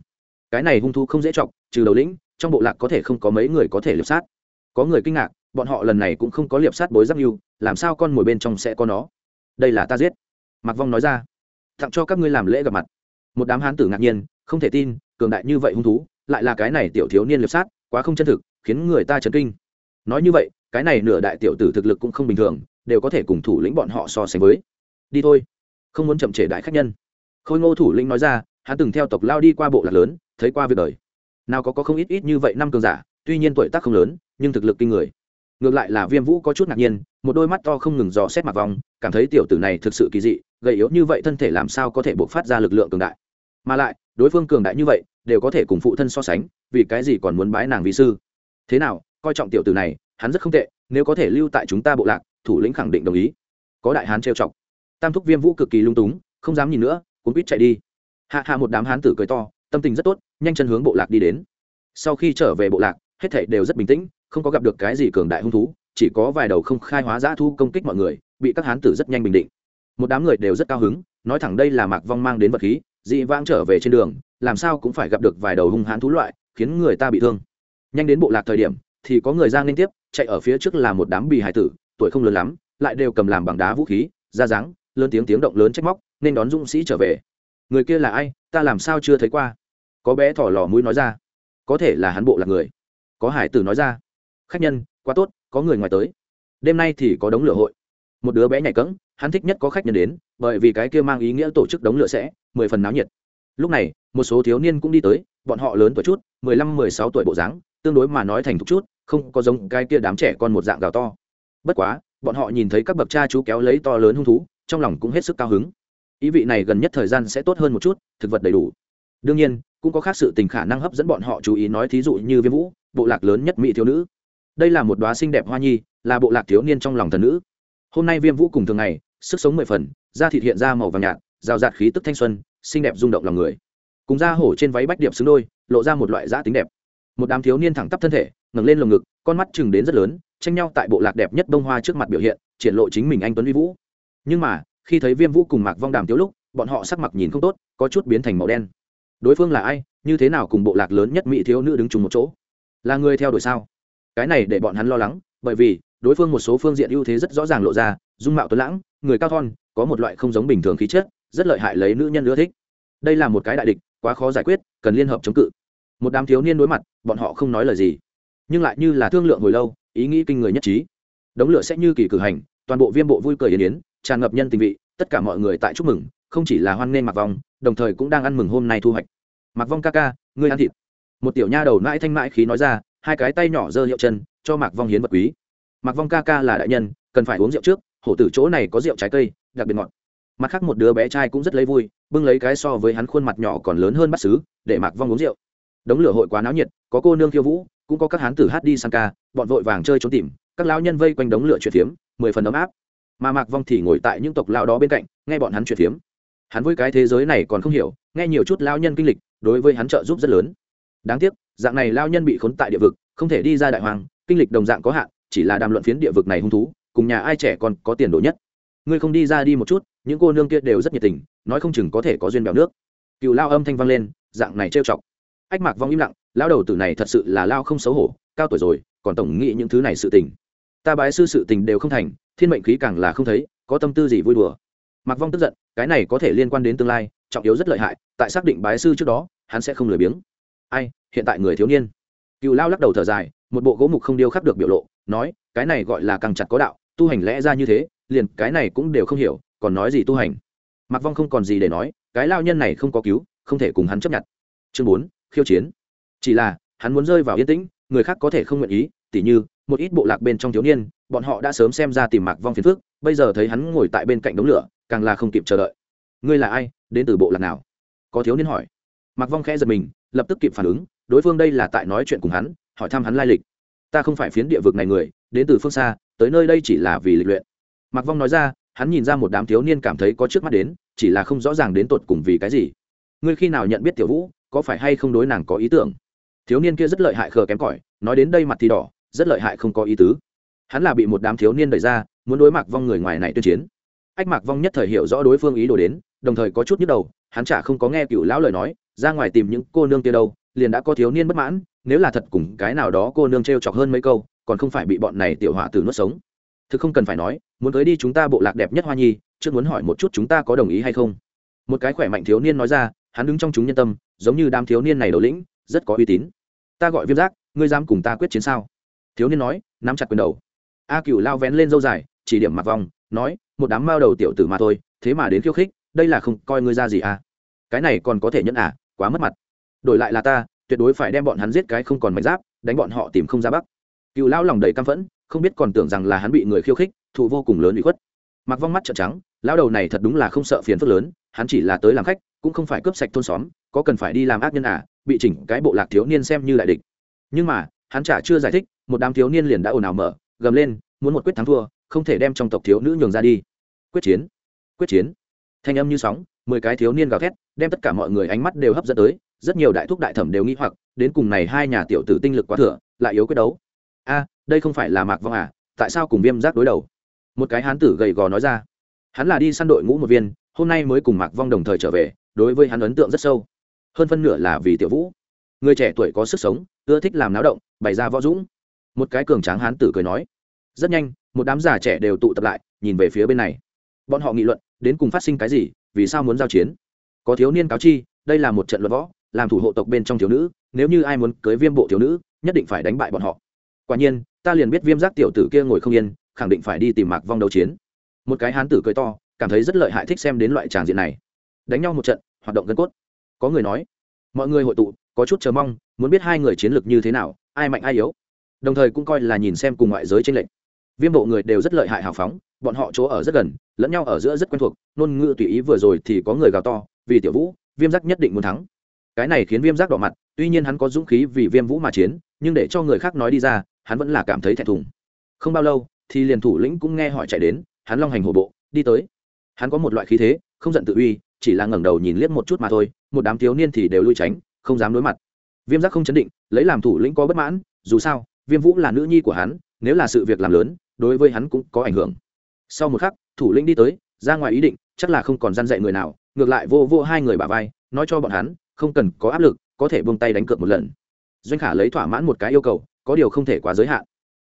Cái này hung thú không dễ chọc, trừ đầu lĩnh, trong bộ lạc có thể không có mấy người có thể liệp sát. Có người kinh ngạc, bọn họ lần này cũng không có liệp sát bối giáp mưu làm sao con mồi bên trong sẽ có nó? Đây là ta giết. Mạc vong nói ra. Tặng cho các ngươi làm lễ gặp mặt. Một đám hán tử ngạc nhiên, không thể tin, cường đại như vậy hung thú, lại là cái này tiểu thiếu niên liệp sát, quá không chân thực, khiến người ta chấn kinh. Nói như vậy, cái này nửa đại tiểu tử thực lực cũng không bình thường, đều có thể cùng thủ lĩnh bọn họ so sánh với. Đi thôi. Không muốn chậm trễ đại khách nhân. Khôi ngô thủ lĩnh nói ra hắn từng theo tộc lao đi qua bộ lạc lớn, thấy qua việc đời. Nào có có không ít ít như vậy năm cường giả, tuy nhiên tuổi tác không lớn, nhưng thực lực kinh người. Ngược lại là viêm vũ có chút ngạc nhiên, một đôi mắt to không ngừng dò xét mặt vòng, cảm thấy tiểu tử này thực sự kỳ dị, gầy yếu như vậy thân thể làm sao có thể buộc phát ra lực lượng cường đại. Mà lại, đối phương cường đại như vậy, đều có thể cùng phụ thân so sánh, vì cái gì còn muốn bái nàng vị sư? Thế nào, coi trọng tiểu tử này, hắn rất không tệ, nếu có thể lưu tại chúng ta bộ lạc, thủ lĩnh khẳng định đồng ý. Có đại hán trêu chọc. Tam thúc viêm vũ cực kỳ lung túng, không dám nhìn nữa, cuốn quýt chạy đi hạ hạ một đám hán tử cười to, tâm tình rất tốt, nhanh chân hướng bộ lạc đi đến. Sau khi trở về bộ lạc, hết thảy đều rất bình tĩnh, không có gặp được cái gì cường đại hung thú, chỉ có vài đầu không khai hóa giã thu công kích mọi người, bị các hán tử rất nhanh bình định. Một đám người đều rất cao hứng, nói thẳng đây là mạc vong mang đến vật khí, dị vãng trở về trên đường, làm sao cũng phải gặp được vài đầu hung hán thú loại, khiến người ta bị thương. Nhanh đến bộ lạc thời điểm, thì có người ra liên tiếp, chạy ở phía trước là một đám bì hải tử, tuổi không lớn lắm, lại đều cầm làm bằng đá vũ khí ra dáng, lớn tiếng tiếng động lớn trách móc, nên đón dũng sĩ trở về người kia là ai, ta làm sao chưa thấy qua? Có bé thỏ lò mũi nói ra. Có thể là hắn bộ là người. Có hải tử nói ra. Khách nhân, quá tốt, có người ngoài tới. Đêm nay thì có đống lửa hội. Một đứa bé nhảy cẫng, hắn thích nhất có khách nhân đến, bởi vì cái kia mang ý nghĩa tổ chức đống lửa sẽ, mười phần náo nhiệt. Lúc này, một số thiếu niên cũng đi tới, bọn họ lớn tuổi chút, mười lăm, mười sáu tuổi bộ dáng, tương đối mà nói thành thục chút, không có giống cái kia đám trẻ con một dạng gào to. Bất quá, bọn họ nhìn thấy các bậc cha chú kéo lấy to lớn hung thú, trong lòng cũng hết sức cao hứng ý vị này gần nhất thời gian sẽ tốt hơn một chút, thực vật đầy đủ. Đương nhiên, cũng có khác sự tình khả năng hấp dẫn bọn họ chú ý nói thí dụ như viêm vũ, bộ lạc lớn nhất mỹ thiếu nữ. Đây là một đoá xinh đẹp hoa nhi, là bộ lạc thiếu niên trong lòng thần nữ. Hôm nay viêm vũ cùng thường ngày, sức sống mười phần, da thịt hiện ra màu vàng nhạt, rào rạt khí tức thanh xuân, xinh đẹp rung động lòng người. Cùng da hổ trên váy bách điệp xứng đôi, lộ ra một loại giã tính đẹp. Một đám thiếu niên thẳng tắp thân thể, ngẩng lên lồng ngực, con mắt chừng đến rất lớn, tranh nhau tại bộ lạc đẹp nhất bông hoa trước mặt biểu hiện, triển lộ chính mình anh tuấn vi vũ. Nhưng mà khi thấy viêm vũ cùng mạc vong đàm tiếu lúc, bọn họ sắc mặt nhìn không tốt, có chút biến thành màu đen. Đối phương là ai, như thế nào cùng bộ lạc lớn nhất mỹ thiếu nữ đứng chung một chỗ? Là người theo đuổi sao? Cái này để bọn hắn lo lắng, bởi vì, đối phương một số phương diện ưu thế rất rõ ràng lộ ra, dung mạo tuấn lãng, người cao thon, có một loại không giống bình thường khí chất, rất lợi hại lấy nữ nhân ưa thích. Đây là một cái đại địch, quá khó giải quyết, cần liên hợp chống cự. Một đám thiếu niên đối mặt, bọn họ không nói lời gì. Nhưng lại như là thương lượng hồi lâu, ý nghĩ kinh người nhất trí. Đống lửa sẽ như kỳ cử hành, toàn bộ viêm bộ vui cười yên yến tràn ngập nhân tình vị, tất cả mọi người tại chúc mừng, không chỉ là hoan nghênh mặc vong, đồng thời cũng đang ăn mừng hôm nay thu hoạch. Mặc vong ca ca, ngươi ăn thịt. Một tiểu nha đầu mãi thanh mãi khí nói ra, hai cái tay nhỏ giơ hiệu chân, cho mạc vong hiến vật quý. Mạc vong ca ca là đại nhân, cần phải uống rượu trước, hổ tử chỗ này có rượu trái cây, đặc biệt ngọt. Mặt khác một đứa bé trai cũng rất lấy vui, bưng lấy cái so với hắn khuôn mặt nhỏ còn lớn hơn bát xứ, để mạc vong uống rượu. Đống lửa hội quá náo nhiệt, có cô nương khiêu vũ, cũng có các hán tử hát đi sang ca, bọn vội vàng chơi trốn tìm, các lão nhân vây quanh đống lửa chuyện phiếm, mười phần ấm áp mà mạc vong thì ngồi tại những tộc lão đó bên cạnh, nghe bọn hắn chuyện phiếm. Hắn với cái thế giới này còn không hiểu, nghe nhiều chút lão nhân kinh lịch, đối với hắn trợ giúp rất lớn. Đáng tiếc, dạng này lão nhân bị khốn tại địa vực, không thể đi ra đại hoàng, kinh lịch đồng dạng có hạn, chỉ là đàm luận phiến địa vực này hung thú, cùng nhà ai trẻ còn có tiền đồ nhất. Ngươi không đi ra đi một chút, những cô nương kia đều rất nhiệt tình, nói không chừng có thể có duyên bèo nước. Cựu lao âm thanh vang lên, dạng này trêu chọc. Ách mạc vong im lặng lao đầu tử này thật sự là lao không xấu hổ, cao tuổi rồi, còn tổng nghĩ những thứ này sự tình. Ta bái sư sự tình đều không thành thiên mệnh khí càng là không thấy, có tâm tư gì vui đùa. Mạc vong tức giận, cái này có thể liên quan đến tương lai, trọng yếu rất lợi hại, tại xác định bái sư trước đó, hắn sẽ không lười biếng. Ai, hiện tại người thiếu niên. Cựu lao lắc đầu thở dài, một bộ gỗ mục không điêu khắc được biểu lộ, nói, cái này gọi là càng chặt có đạo, tu hành lẽ ra như thế, liền cái này cũng đều không hiểu, còn nói gì tu hành. Mặc vong không còn gì để nói, cái lao nhân này không có cứu, không thể cùng hắn chấp nhận. Chương bốn, khiêu chiến. Chỉ là, hắn muốn rơi vào yên tĩnh, người khác có thể không nguyện ý, tỉ như một ít bộ lạc bên trong thiếu niên, bọn họ đã sớm xem ra tìm mạc vong phiền phước bây giờ thấy hắn ngồi tại bên cạnh đống lửa, càng là không kịp chờ đợi. Ngươi là ai? Đến từ bộ lạc nào? Có thiếu niên hỏi. Mạc vong khẽ giật mình, lập tức kịp phản ứng, đối phương đây là tại nói chuyện cùng hắn, hỏi thăm hắn lai lịch. Ta không phải phiến địa vực này người, đến từ phương xa, tới nơi đây chỉ là vì lịch luyện. Mạc vong nói ra, hắn nhìn ra một đám thiếu niên cảm thấy có trước mắt đến, chỉ là không rõ ràng đến tột cùng vì cái gì. Ngươi khi nào nhận biết tiểu vũ, có phải hay không đối nàng có ý tưởng? Thiếu niên kia rất lợi hại khờ kém cỏi, nói đến đây mặt thì đỏ rất lợi hại không có ý tứ. Hắn là bị một đám thiếu niên đẩy ra, muốn đối mặt vong người ngoài này tuyên chiến. Ách mạc vong nhất thời hiểu rõ đối phương ý đồ đến, đồng thời có chút nhức đầu, hắn chả không có nghe cựu lão lời nói, ra ngoài tìm những cô nương kia đâu, liền đã có thiếu niên bất mãn, nếu là thật cùng cái nào đó cô nương t r e o chọc hơn mấy câu, còn không phải bị bọn này tiểu họa từ nuốt sống. Thực không cần phải nói, muốn tới đi chúng ta bộ lạc đẹp nhất hoa nhi, trước muốn hỏi một chút chúng ta có đồng ý hay không. Một cái khỏe mạnh thiếu niên nói ra, hắn đứng trong chúng nhân tâm, giống như đám thiếu niên này đầu lĩnh, rất có uy tín. Ta gọi viêm giác, ngươi dám cùng ta quyết chiến sao? Thiếu niên nói, nắm chặt quyền đầu. A cựu lao vén lên dâu dài, chỉ điểm mặt vòng, nói, một đám mao đầu tiểu tử mà thôi, thế mà đến khiêu khích, đây là không coi ngươi ra gì à? Cái này còn có thể nhẫn à quá mất mặt. Đổi lại là ta, tuyệt đối phải đem bọn hắn giết cái không còn mạch giáp, đánh bọn họ tìm không ra bắc. Cựu lao lòng đầy căm phẫn, không biết còn tưởng rằng là hắn bị người khiêu khích, thụ vô cùng lớn bị khuất. Mặc vong mắt trợn trắng, lao đầu này thật đúng là không sợ phiền phức lớn, hắn chỉ là tới làm khách, cũng không phải cướp sạch thôn xóm, có cần phải đi làm ác nhân à bị chỉnh cái bộ lạc thiếu niên xem như đại địch. Nhưng mà hắn chả chưa giải thích, một đám thiếu niên liền đã ồn ào mở, gầm lên, muốn một quyết thắng thua, không thể đem trong tộc thiếu nữ nhường ra đi. Quyết chiến quyết chiến. Thanh âm như sóng, mười cái thiếu niên gào thét, đem tất cả mọi người ánh mắt đều hấp dẫn tới, rất nhiều đại thúc đại thẩm đều nghĩ hoặc, đến cùng này hai nhà tiểu tử tinh lực quá thừa, lại yếu quyết đấu. A, đây không phải là mạc vong à tại sao cùng viêm giác đối đầu? Một cái hán tử gầy gò nói ra. Hắn là đi săn đội ngũ một viên, hôm nay mới cùng mạc vong đồng thời trở về, đối với hắn ấn tượng rất sâu. Hơn phân nửa là vì tiểu vũ người trẻ tuổi có sức sống, ưa thích làm náo động, bày ra võ dũng. Một cái cường tráng hán tử cười nói, rất nhanh, một đám già trẻ đều tụ tập lại, nhìn về phía bên này. Bọn họ nghị luận, đến cùng phát sinh cái gì, vì sao muốn giao chiến? Có thiếu niên cáo chi, đây là một trận luận võ, làm thủ hộ tộc bên trong thiếu nữ, nếu như ai muốn cưới viêm bộ thiếu nữ, nhất định phải đánh bại bọn họ. Quả nhiên, ta liền biết viêm giác tiểu tử kia ngồi không yên, khẳng định phải đi tìm mạc vong đấu chiến. Một cái hán tử cười to, cảm thấy rất lợi hại thích xem đến loại tràng diện này. Đánh nhau một trận, hoạt động gân cốt. Có người nói mọi người hội tụ, có chút chờ mong, muốn biết hai người chiến lược như thế nào, ai mạnh ai yếu. Đồng thời cũng coi là nhìn xem cùng ngoại giới tranh lệch. Viêm bộ người đều rất lợi hại hào phóng, bọn họ chỗ ở rất gần, lẫn nhau ở giữa rất quen thuộc nôn ngữ tùy ý vừa rồi thì có người gào to, vì tiểu vũ, viêm giác nhất định muốn thắng. Cái này khiến viêm giác đỏ mặt, tuy nhiên hắn có dũng khí vì viêm vũ mà chiến, nhưng để cho người khác nói đi ra, hắn vẫn là cảm thấy thẹn thùng. Không bao lâu, thì liền thủ lĩnh cũng nghe hỏi chạy đến, hắn long hành hổ bộ, đi tới. Hắn có một loại khí thế, không giận tự uy chỉ là ngẩng đầu nhìn liếc một chút mà thôi, một đám thiếu niên thì đều lui tránh, không dám đối mặt. Viêm giác không chấn định, lấy làm thủ lĩnh có bất mãn, dù sao, viêm vũ là nữ nhi của hắn, nếu là sự việc làm lớn, đối với hắn cũng có ảnh hưởng. Sau một khắc, thủ lĩnh đi tới, ra ngoài ý định, chắc là không còn g i a n dạy người nào, ngược lại vô vô hai người bà vai, nói cho bọn hắn, không cần có áp lực, có thể buông tay đánh cược một lần. Doanh khả lấy thỏa mãn một cái yêu cầu, có điều không thể quá giới hạn.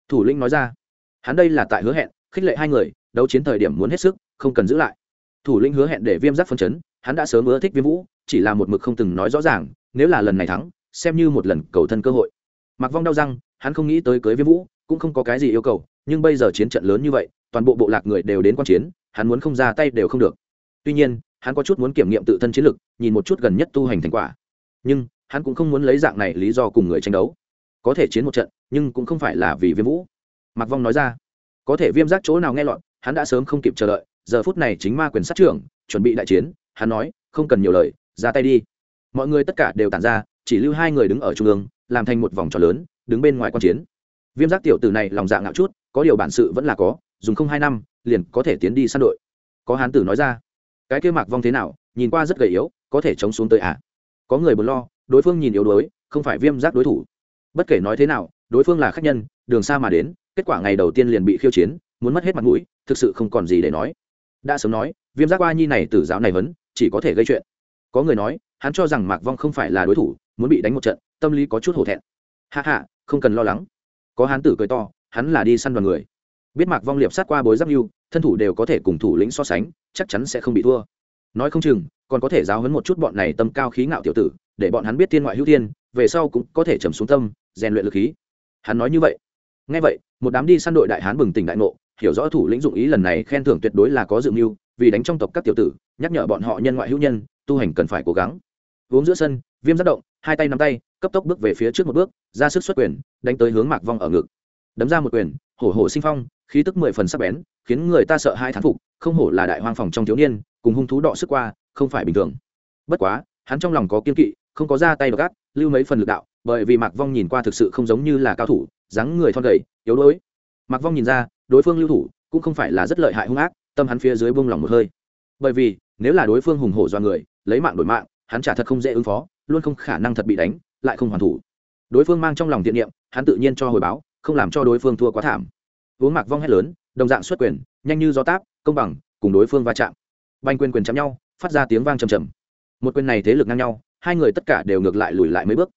Thủ lĩnh nói ra, hắn đây là tại hứa hẹn, khích lệ hai người, đấu chiến thời điểm muốn hết sức, không cần giữ lại thủ lĩnh hứa hẹn để viêm giác phân chấn, hắn đã sớm ưa thích viêm vũ, chỉ là một mực không từng nói rõ ràng, nếu là lần này thắng, xem như một lần cầu thân cơ hội. Mặc vong đau răng, hắn không nghĩ tới cưới viêm vũ, cũng không có cái gì yêu cầu, nhưng bây giờ chiến trận lớn như vậy, toàn bộ bộ lạc người đều đến quan chiến, hắn muốn không ra tay đều không được. Tuy nhiên, hắn có chút muốn kiểm nghiệm tự thân chiến lực, nhìn một chút gần nhất tu hành thành quả. Nhưng, hắn cũng không muốn lấy dạng này lý do cùng người tranh đấu. Có thể chiến một trận, nhưng cũng không phải là vì viêm vũ. Mặc vong nói ra, có thể viêm giác chỗ nào nghe lọt, hắn đã sớm không kịp chờ đợi giờ phút này chính ma quyền sát trưởng, chuẩn bị đại chiến, hắn nói, không cần nhiều lời, ra tay đi. Mọi người tất cả đều tản ra, chỉ lưu hai người đứng ở trung ương, làm thành một vòng tròn lớn, đứng bên ngoài quan chiến. Viêm giác tiểu tử này lòng dạ ngạo chút, có điều bản sự vẫn là có, dùng không hai năm, liền có thể tiến đi săn đội. Có hán tử nói ra, cái kêu mạc vong thế nào, nhìn qua rất gầy yếu, có thể chống xuống tới à? Có người buồn lo, đối phương nhìn yếu đuối, không phải viêm giác đối thủ. Bất kể nói thế nào, đối phương là khách nhân, đường xa mà đến, kết quả ngày đầu tiên liền bị khiêu chiến, muốn mất hết mặt mũi, thực sự không còn gì để nói đã sớm nói, viêm giác oa nhi này tử giáo này vấn chỉ có thể gây chuyện. Có người nói, hắn cho rằng mạc vong không phải là đối thủ, muốn bị đánh một trận, tâm lý có chút hổ thẹn. Hạ hạ không cần lo lắng. Có hán tử cười to, hắn là đi săn đoàn người. Biết mạc vong liệp sát qua bối giáp mưu thân thủ đều có thể cùng thủ lĩnh so sánh, chắc chắn sẽ không bị thua. Nói không chừng, còn có thể giáo hấn một chút bọn này tâm cao khí ngạo tiểu tử, để bọn hắn biết thiên ngoại hữu thiên, về sau cũng có thể trầm xuống tâm, rèn luyện lực khí. Hắn nói như vậy. Ngay vậy, một đám đi săn đội đại hán bừng tỉnh đại ngộ hiểu rõ thủ lĩnh dụng ý lần này khen thưởng tuyệt đối là có dự mưu, vì đánh trong tộc các tiểu tử, nhắc nhở bọn họ nhân ngoại hữu nhân, tu hành cần phải cố gắng. Uống giữa sân, viêm giác động, hai tay nắm tay, cấp tốc bước về phía trước một bước, ra sức xuất quyền, đánh tới hướng mạc vong ở ngực. Đấm ra một quyền, hổ hổ sinh phong, khí tức mười phần sắc bén, khiến người ta sợ hai thán phục, không hổ là đại hoang phòng trong thiếu niên, cùng hung thú đọ sức qua, không phải bình thường. Bất quá, hắn trong lòng có kiên kỵ, không có ra tay gác lưu mấy phần lực đạo, bởi vì mạc vong nhìn qua thực sự không giống như là cao thủ, dáng người thon gầy, yếu đuối. Mạc vong nhìn ra đối phương lưu thủ cũng không phải là rất lợi hại hung ác, tâm hắn phía dưới bông lòng một hơi. Bởi vì, nếu là đối phương hùng hổ do người, lấy mạng đổi mạng, hắn trả thật không dễ ứng phó, luôn không khả năng thật bị đánh, lại không hoàn thủ. Đối phương mang trong lòng thiện niệm, hắn tự nhiên cho hồi báo, không làm cho đối phương thua quá thảm. Uống mạc vong hét lớn, đồng dạng xuất quyền, nhanh như gió táp, công bằng, cùng đối phương va chạm. Banh quyền quyền chạm nhau, phát ra tiếng vang trầm trầm. Một quyền này thế lực ngang nhau, hai người tất cả đều ngược lại lùi lại mấy bước.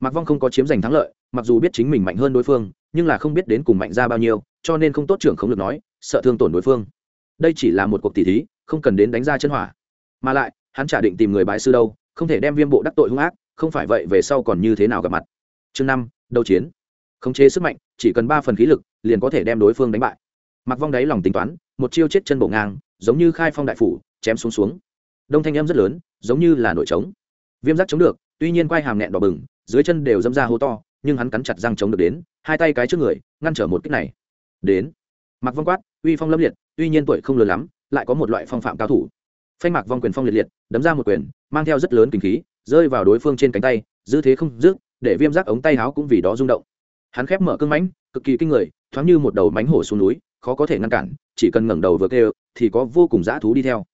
Mạc vong không có chiếm giành thắng lợi, mặc dù biết chính mình mạnh hơn đối phương nhưng là không biết đến cùng mạnh ra bao nhiêu, cho nên không tốt trưởng không được nói, sợ thương tổn đối phương. Đây chỉ là một cuộc tỷ thí, không cần đến đánh ra chân hỏa. Mà lại, hắn chả định tìm người bái sư đâu, không thể đem viêm bộ đắc tội hung ác, không phải vậy về sau còn như thế nào gặp mặt. Chương năm đầu chiến. Khống chế sức mạnh, chỉ cần ba phần khí lực, liền có thể đem đối phương đánh bại. Mặc vong đáy lòng tính toán, một chiêu chết chân bộ ngang, giống như khai phong đại phủ, chém xuống xuống. Đông thanh em rất lớn, giống như là nổi trống. Viêm giác chống được, tuy nhiên quay hàm nẹn đỏ bừng, dưới chân đều dâm ra hố to nhưng hắn cắn chặt răng chống được đến, hai tay cái trước người, ngăn trở một kích này. Đến. Mặc vong quát, uy phong lâm liệt, tuy nhiên tuổi không lớn lắm, lại có một loại phong phạm cao thủ. Phanh mạc vong quyền phong liệt liệt, đấm ra một quyền, mang theo rất lớn kinh khí, rơi vào đối phương trên cánh tay dư thế không dứt, để viêm giác ống tay háo cũng vì đó rung động. Hắn khép mở cưng mãnh, cực kỳ kinh người, thoáng như một đầu mánh hổ xuống núi, khó có thể ngăn cản, chỉ cần ngẩng đầu vừa kêu, thì có vô cùng dã thú đi theo.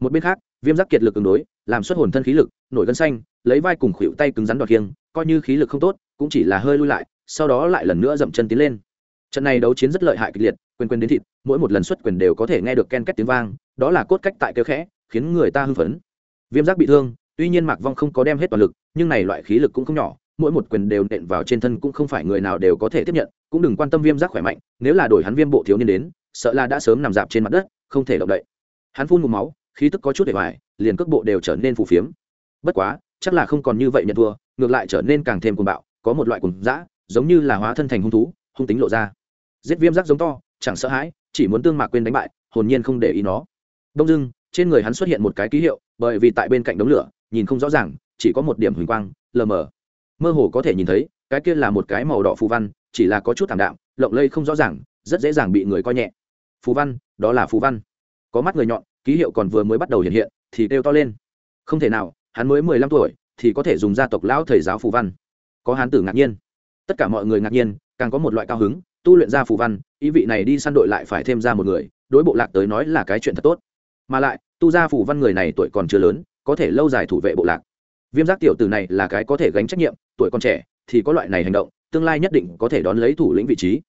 Một bên khác, viêm giác kiệt lực ứng đối, làm xuất hồn thân khí lực, nổi gân xanh, lấy vai cùng khuỷu tay cứng rắn đoạt kiêng coi như khí lực không tốt cũng chỉ là hơi lui lại, sau đó lại lần nữa dậm chân tiến lên. Trận này đấu chiến rất lợi hại kịch liệt, quyền quyền đến thịt, mỗi một lần xuất quyền đều có thể nghe được ken két tiếng vang, đó là cốt cách tại kêu khẽ, khiến người ta hưng phấn. Viêm giác bị thương, tuy nhiên mạc vong không có đem hết toàn lực, nhưng này loại khí lực cũng không nhỏ, mỗi một quyền đều nện vào trên thân cũng không phải người nào đều có thể tiếp nhận, cũng đừng quan tâm viêm giác khỏe mạnh, nếu là đổi hắn viêm bộ thiếu niên đến, sợ là đã sớm nằm dạp trên mặt đất, không thể động đậy. Hắn phun mù máu, khí tức có chút để hoài liền cước bộ đều trở nên phù phiếm. Bất quá, chắc là không còn như vậy nhận thua, ngược lại trở nên càng thêm cuồng bạo có một loại cùng dã, giống như là hóa thân thành hung thú, hung tính lộ ra. Giết viêm giác giống to, chẳng sợ hãi, chỉ muốn tương mạc quên đánh bại, hồn nhiên không để ý nó. Đông dưng trên người hắn xuất hiện một cái ký hiệu, bởi vì tại bên cạnh đống lửa, nhìn không rõ ràng, chỉ có một điểm huỳnh quang, lờ mờ. Mơ hồ có thể nhìn thấy, cái kia là một cái màu đỏ phù văn, chỉ là có chút thảm đạm, lộng lây không rõ ràng, rất dễ dàng bị người coi nhẹ. Phù văn, đó là phù văn. Có mắt người nhọn, ký hiệu còn vừa mới bắt đầu hiện hiện, thì kêu to lên. Không thể nào, hắn mới mười lăm tuổi, thì có thể dùng gia tộc lão thầy giáo phù văn có hán tử ngạc nhiên. Tất cả mọi người ngạc nhiên, càng có một loại cao hứng, tu luyện ra phù văn, ý vị này đi săn đội lại phải thêm ra một người, đối bộ lạc tới nói là cái chuyện thật tốt. Mà lại, tu ra phù văn người này tuổi còn chưa lớn, có thể lâu dài thủ vệ bộ lạc. Viêm giác tiểu tử này là cái có thể gánh trách nhiệm, tuổi còn trẻ, thì có loại này hành động, tương lai nhất định có thể đón lấy thủ lĩnh vị trí.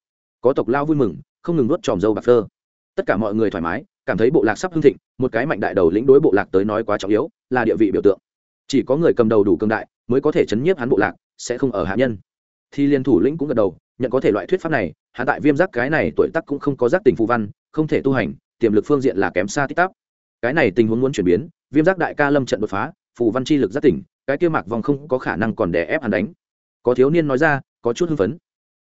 Có tộc lao vui mừng, không ngừng nuốt tròm dâu bạc phơ. Tất cả mọi người thoải mái, cảm thấy bộ lạc sắp hưng thịnh, một cái mạnh đại đầu lĩnh đối bộ lạc tới nói quá trọng yếu, là địa vị biểu tượng. Chỉ có người cầm đầu đủ cường đại, mới có thể chấn nhiếp hắn bộ lạc sẽ không ở hạ nhân. Thì liên thủ lĩnh cũng gật đầu, nhận có thể loại thuyết pháp này, hạ tại viêm giác cái này tuổi tác cũng không có giác tình phù văn, không thể tu hành, tiềm lực phương diện là kém xa tích tắc. Cái này tình huống muốn chuyển biến, viêm giác đại ca lâm trận đột phá, phù văn chi lực giác tỉnh, cái kia mạc vòng không có khả năng còn đè ép hắn đánh. Có thiếu niên nói ra, có chút hưng phấn.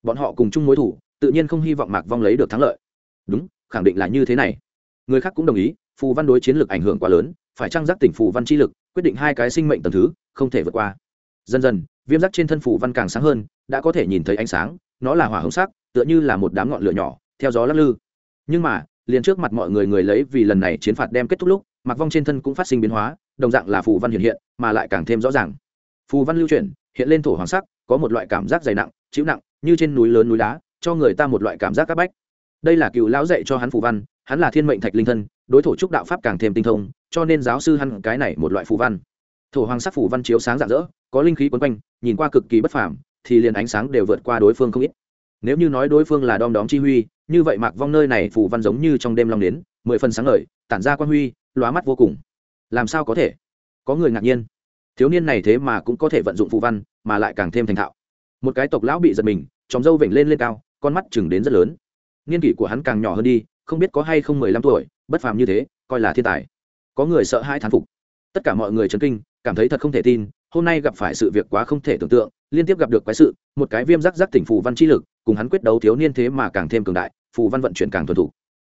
Bọn họ cùng chung mối thủ, tự nhiên không hy vọng mạc vong lấy được thắng lợi. Đúng, khẳng định là như thế này. Người khác cũng đồng ý, phù văn đối chiến lực ảnh hưởng quá lớn, phải trang giác tỉnh phù văn chi lực, quyết định hai cái sinh mệnh tầm thứ, không thể vượt qua. Dần dần viêm giác trên thân phù văn càng sáng hơn, đã có thể nhìn thấy ánh sáng, nó là hỏa hồng sắc, tựa như là một đám ngọn lửa nhỏ, theo gió lắc lư. Nhưng mà, liền trước mặt mọi người người lấy vì lần này chiến phạt đem kết thúc lúc, mặc vong trên thân cũng phát sinh biến hóa, đồng dạng là phù văn hiện hiện, mà lại càng thêm rõ ràng. Phù văn lưu chuyển, hiện lên thổ hoàng sắc, có một loại cảm giác dày nặng, chịu nặng, như trên núi lớn núi đá, cho người ta một loại cảm giác c áp bách. Đây là cựu lão dạy cho hắn phù văn, hắn là thiên mệnh thạch linh thân, đối thổ trúc đạo pháp càng thêm tinh thông, cho nên giáo sư hắn cái này một loại phù văn. Thổ hoàng sắc phù văn chiếu sáng rạng rỡ có linh khí quấn quanh, nhìn qua cực kỳ bất phàm, thì liền ánh sáng đều vượt qua đối phương không ít. Nếu như nói đối phương là đom đóm chi huy, như vậy mạc vong nơi này phù văn giống như trong đêm long đến, mười phần sáng ngời, tản ra quan huy, lóa mắt vô cùng. Làm sao có thể? Có người ngạc nhiên. Thiếu niên này thế mà cũng có thể vận dụng phù văn, mà lại càng thêm thành thạo. Một cái tộc lão bị giật mình chóng dâu vểnh lên lên cao, con mắt chừng đến rất lớn. Niên kỷ của hắn càng nhỏ hơn đi, không biết có hay không mười lăm tuổi, bất phàm như thế, coi là thiên tài. Có người sợ hai thán phục. Tất cả mọi người chấn kinh cảm thấy thật không thể tin, hôm nay gặp phải sự việc quá không thể tưởng tượng, liên tiếp gặp được quái sự, một cái viêm rắc rắc tỉnh phù văn chi lực, cùng hắn quyết đấu thiếu niên thế mà càng thêm cường đại, phù văn vận chuyển càng thuần thủ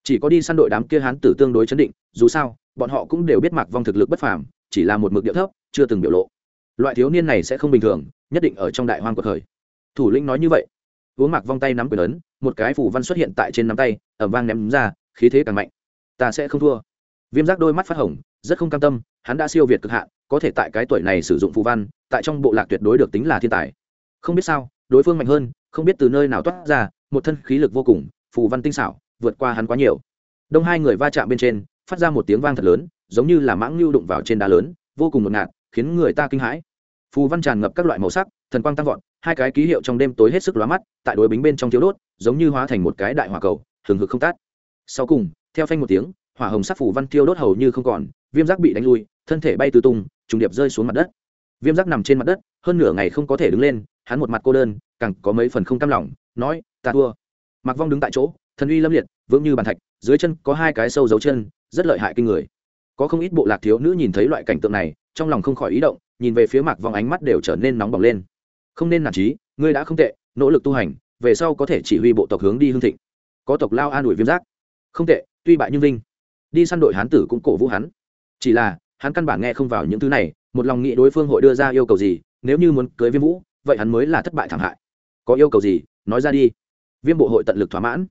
chỉ có đi săn đội đám kia hắn tử tương đối chấn định, dù sao, bọn họ cũng đều biết mặc vong thực lực bất phàm, chỉ là một mực điệu thấp, chưa từng biểu lộ. Loại thiếu niên này sẽ không bình thường, nhất định ở trong đại hoang cuộc khởi thủ lĩnh nói như vậy. Uống mặc vong tay nắm quyền ấn, một cái phù văn xuất hiện tại trên nắm tay ẩm vang ném ra, khí thế càng mạnh. Ta sẽ không thua. Viêm giác đôi mắt phát hồng, rất không cam tâm, hắn đã siêu việt cực hạn có thể tại cái tuổi này sử dụng phù văn, tại trong bộ lạc tuyệt đối được tính là thiên tài. Không biết sao, đối phương mạnh hơn, không biết từ nơi nào toát ra, một thân khí lực vô cùng, phù văn tinh xảo, vượt qua hắn quá nhiều. Đông hai người va chạm bên trên, phát ra một tiếng vang thật lớn, giống như là mãng lưu đụng vào trên đá lớn, vô cùng ngột ngạt, khiến người ta kinh hãi. Phù văn tràn ngập các loại màu sắc, thần quang tăng vọt, hai cái ký hiệu trong đêm tối hết sức lóa mắt, tại đối bính bên trong thiếu đốt, giống như hóa thành một cái đại hỏa cầu, hừng hực không tát. Sau cùng, theo phanh một tiếng hỏa hồng sắc phủ văn tiêu đốt hầu như không còn, viêm giác bị đánh lui, thân thể bay tứ tung, trùng điệp rơi xuống mặt đất. Viêm giác nằm trên mặt đất, hơn nửa ngày không có thể đứng lên, hắn một mặt cô đơn, càng có mấy phần không cam lòng, nói, ta thua. Mặc vong đứng tại chỗ, thần uy lâm liệt, vững như bàn thạch, dưới chân có hai cái sâu dấu chân, rất lợi hại kinh người. Có không ít bộ lạc thiếu nữ nhìn thấy loại cảnh tượng này, trong lòng không khỏi ý động, nhìn về phía mạc vong ánh mắt đều trở nên nóng bỏng lên. Không nên nản trí, ngươi đã không tệ, nỗ lực tu hành, về sau có thể chỉ huy bộ tộc hướng đi hương thịnh. Có tộc lao an ủi viêm giác. Không tệ, tuy bại nhưng vinh đi săn đội hán tử cũng cổ vũ hắn. Chỉ là, hắn căn bản nghe không vào những thứ này, một lòng nghĩ đối phương hội đưa ra yêu cầu gì, nếu như muốn cưới viêm vũ, vậy hắn mới là thất bại thảm hại. Có yêu cầu gì, nói ra đi. Viêm bộ hội tận lực thỏa mãn.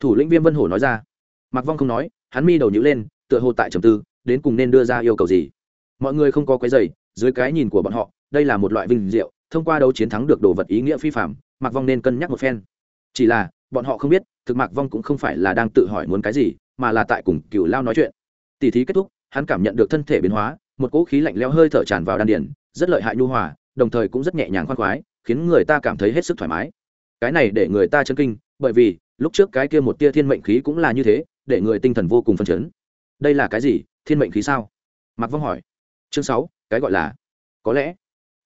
Thủ lĩnh viêm vân hổ nói ra. Mặc vong không nói, hắn mi đầu nhữ lên, tựa hồ tại trầm tư, đến cùng nên đưa ra yêu cầu gì. Mọi người không có cái giày dưới cái nhìn của bọn họ, đây là một loại vinh diệu, thông qua đấu chiến thắng được đồ vật ý nghĩa phi phạm mặc vong nên cân nhắc một phen. Chỉ là, bọn họ không biết thực mạc vong cũng không phải là đang tự hỏi muốn cái gì, mà là tại cùng cựu lao nói chuyện. Tỷ thí kết thúc, hắn cảm nhận được thân thể biến hóa, một cỗ khí lạnh leo hơi thở tràn vào đan điển rất lợi hại nhu hòa, đồng thời cũng rất nhẹ nhàng khoan khoái, khiến người ta cảm thấy hết sức thoải mái. Cái này để người ta chân kinh, bởi vì, lúc trước cái kia một tia thiên mệnh khí cũng là như thế, để người tinh thần vô cùng phân chấn. Đây là cái gì? Thiên mệnh khí sao? Mạc vong hỏi. Chương sáu, cái gọi là, có lẽ.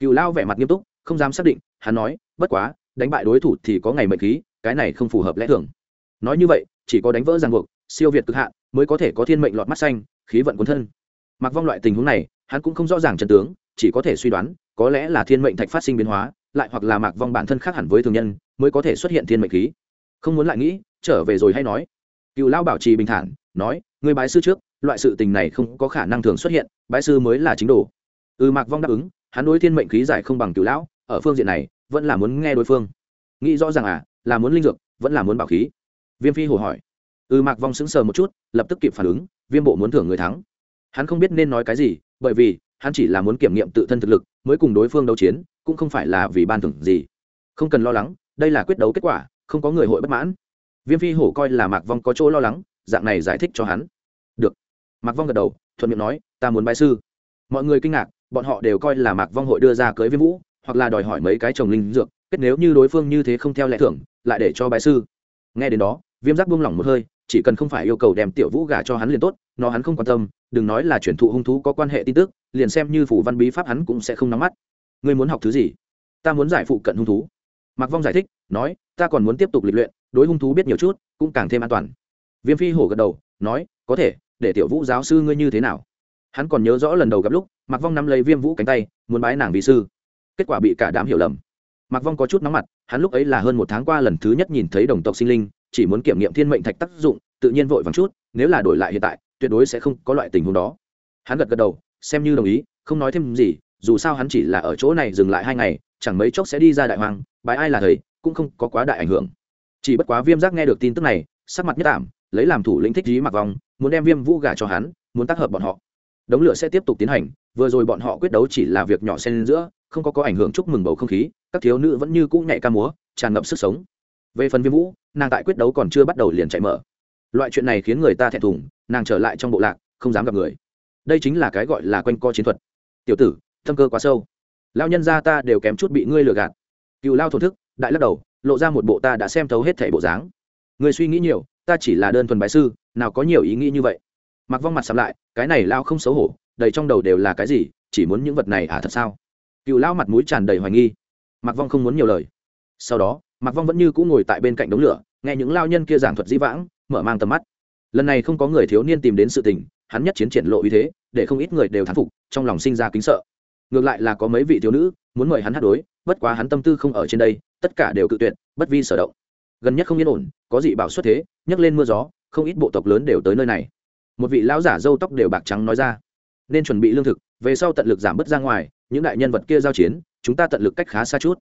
Cựu lao vẻ mặt nghiêm túc, không dám xác định, hắn nói, bất quá, đánh bại đối thủ thì có ngày mệnh khí, cái này không phù hợp lẽ thường nói như vậy, chỉ có đánh vỡ ràng buộc, siêu việt cực hạn, mới có thể có thiên mệnh lọt mắt xanh, khí vận cuốn thân. Mặc vong loại tình huống này, hắn cũng không rõ ràng chân tướng, chỉ có thể suy đoán, có lẽ là thiên mệnh thạch phát sinh biến hóa, lại hoặc là mạc vong bản thân khác hẳn với thường nhân, mới có thể xuất hiện thiên mệnh khí. Không muốn lại nghĩ, trở về rồi hay nói. Cựu lao bảo trì bình thản, nói người bái sư trước, loại sự tình này không có khả năng thường xuất hiện, bái sư mới là chính đồ. Ừ mạc vong đáp ứng, hắn đối thiên mệnh khí giải không bằng cựu lão, ở phương diện này, vẫn là muốn nghe đối phương. Nghĩ rõ ràng à là muốn linh dược, vẫn là muốn bảo khí viêm phi hồ hỏi. Ừ mạc vong sững sờ một chút, lập tức kịp phản ứng, viêm bộ muốn thưởng người thắng. Hắn không biết nên nói cái gì, bởi vì, hắn chỉ là muốn kiểm nghiệm tự thân thực lực, mới cùng đối phương đấu chiến, cũng không phải là vì ban thưởng gì. Không cần lo lắng, đây là quyết đấu kết quả, không có người hội bất mãn. Viêm phi hổ coi là mạc vong có chỗ lo lắng, dạng này giải thích cho hắn. Được. Mạc vong gật đầu, thuận miệng nói, ta muốn bái sư. Mọi người kinh ngạc, bọn họ đều coi là mạc vong hội đưa ra cưới viêm vũ, hoặc là đòi hỏi mấy cái chồng linh dược, kết nếu như đối phương như thế không theo lẽ thưởng, lại để cho bái sư. Nghe đến đó viêm giác buông lỏng một hơi, chỉ cần không phải yêu cầu đem tiểu vũ gả cho hắn liền tốt, nó hắn không quan tâm, đừng nói là chuyển thụ hung thú có quan hệ tin tức, liền xem như phủ văn bí pháp hắn cũng sẽ không nắm mắt. Ngươi muốn học thứ gì? Ta muốn giải phụ cận hung thú. Mặc vong giải thích, nói, ta còn muốn tiếp tục lịch luyện, đối hung thú biết nhiều chút, cũng càng thêm an toàn. Viêm phi hổ gật đầu, nói, có thể, để tiểu vũ giáo sư ngươi như thế nào? Hắn còn nhớ rõ lần đầu gặp lúc Mặc vong nắm lấy viêm vũ cánh tay, muốn bái nàng vì sư. Kết quả bị cả đám hiểu lầm. Mặc vong có chút nóng mặt, hắn lúc ấy là hơn một tháng qua lần thứ nhất nhìn thấy đồng tộc sinh linh chỉ muốn kiểm nghiệm thiên mệnh thạch tác dụng, tự nhiên vội vàng chút, nếu là đổi lại hiện tại, tuyệt đối sẽ không có loại tình huống đó. Hắn gật gật đầu, xem như đồng ý, không nói thêm gì, dù sao hắn chỉ là ở chỗ này dừng lại hai ngày, chẳng mấy chốc sẽ đi ra đại hoàng bài ai là thầy, cũng không có quá đại ảnh hưởng. Chỉ bất quá viêm giác nghe được tin tức này, sắc mặt nhất ảm, lấy làm thủ lĩnh thích trí mặc vòng muốn đem viêm vũ gả cho hắn, muốn tác hợp bọn họ. Đống lửa sẽ tiếp tục tiến hành, vừa rồi bọn họ quyết đấu chỉ là việc nhỏ xen giữa, không có có ảnh hưởng chúc mừng bầu không khí, các thiếu nữ vẫn như cũ nhẹ ca múa, tràn ngập sức sống về phần viêm vũ, nàng tại quyết đấu còn chưa bắt đầu liền chạy mở. Loại chuyện này khiến người ta thẹn thùng, nàng trở lại trong bộ lạc, không dám gặp người. Đây chính là cái gọi là quanh co chiến thuật. Tiểu tử, thâm cơ quá sâu. Lao nhân ra ta đều kém chút bị ngươi lừa gạt. Cựu lao thổ thức, đại lắc đầu, lộ ra một bộ ta đã xem thấu hết thẻ bộ dáng. Người suy nghĩ nhiều, ta chỉ là đơn thuần bái sư, nào có nhiều ý nghĩ như vậy. Mặc vong mặt sắm lại, cái này lao không xấu hổ, đầy trong đầu đều là cái gì, chỉ muốn những vật này à thật sao? Cựu lao mặt mũi tràn đầy hoài nghi. Mặc vong không muốn nhiều lời. Sau đó mặc vong vẫn như cũng ngồi tại bên cạnh đống lửa, nghe những lao nhân kia giảng thuật dĩ vãng, mở mang tầm mắt. Lần này không có người thiếu niên tìm đến sự tình, hắn nhất chiến triển lộ uy thế, để không ít người đều thán phục, trong lòng sinh ra kính sợ. Ngược lại là có mấy vị thiếu nữ, muốn mời hắn hát đối, bất quá hắn tâm tư không ở trên đây, tất cả đều cự tuyệt, bất vi sở động. Gần nhất không yên ổn, có dị bảo xuất thế, nhấc lên mưa gió, không ít bộ tộc lớn đều tới nơi này. Một vị lão giả râu tóc đều bạc trắng nói ra, nên chuẩn bị lương thực, về sau tận lực giảm bớt ra ngoài, những đại nhân vật kia giao chiến, chúng ta tận lực cách khá xa chút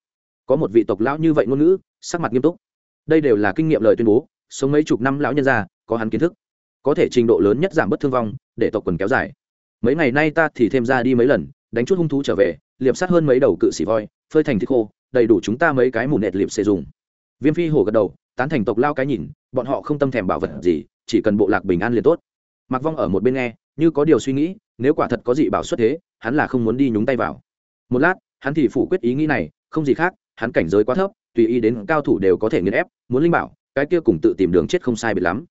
có một vị tộc lão như vậy ngôn ngữ, sắc mặt nghiêm túc. Đây đều là kinh nghiệm lời tuyên bố, sống mấy chục năm lão nhân gia, có hắn kiến thức. Có thể trình độ lớn nhất giảm bớt thương vong, để tộc quần kéo dài. Mấy ngày nay ta thì thêm ra đi mấy lần, đánh chút hung thú trở về, liệp sát hơn mấy đầu cự xỉ voi, phơi thành thịt khô, đầy đủ chúng ta mấy cái mù nẹt liệp sẽ dùng. viêm phi hổ gật đầu, tán thành tộc lao cái nhìn, bọn họ không tâm thèm bảo vật gì, chỉ cần bộ lạc bình an liền tốt. Mặc vong ở một bên nghe, như có điều suy nghĩ, nếu quả thật có gì bảo xuất thế, hắn là không muốn đi nhúng tay vào. Một lát, hắn thì phủ quyết ý nghĩ này, không gì khác hắn cảnh giới quá thấp tùy ý đến cao thủ đều có thể nghiền ép muốn linh bảo cái kia cùng tự tìm đường chết không sai biệt lắm.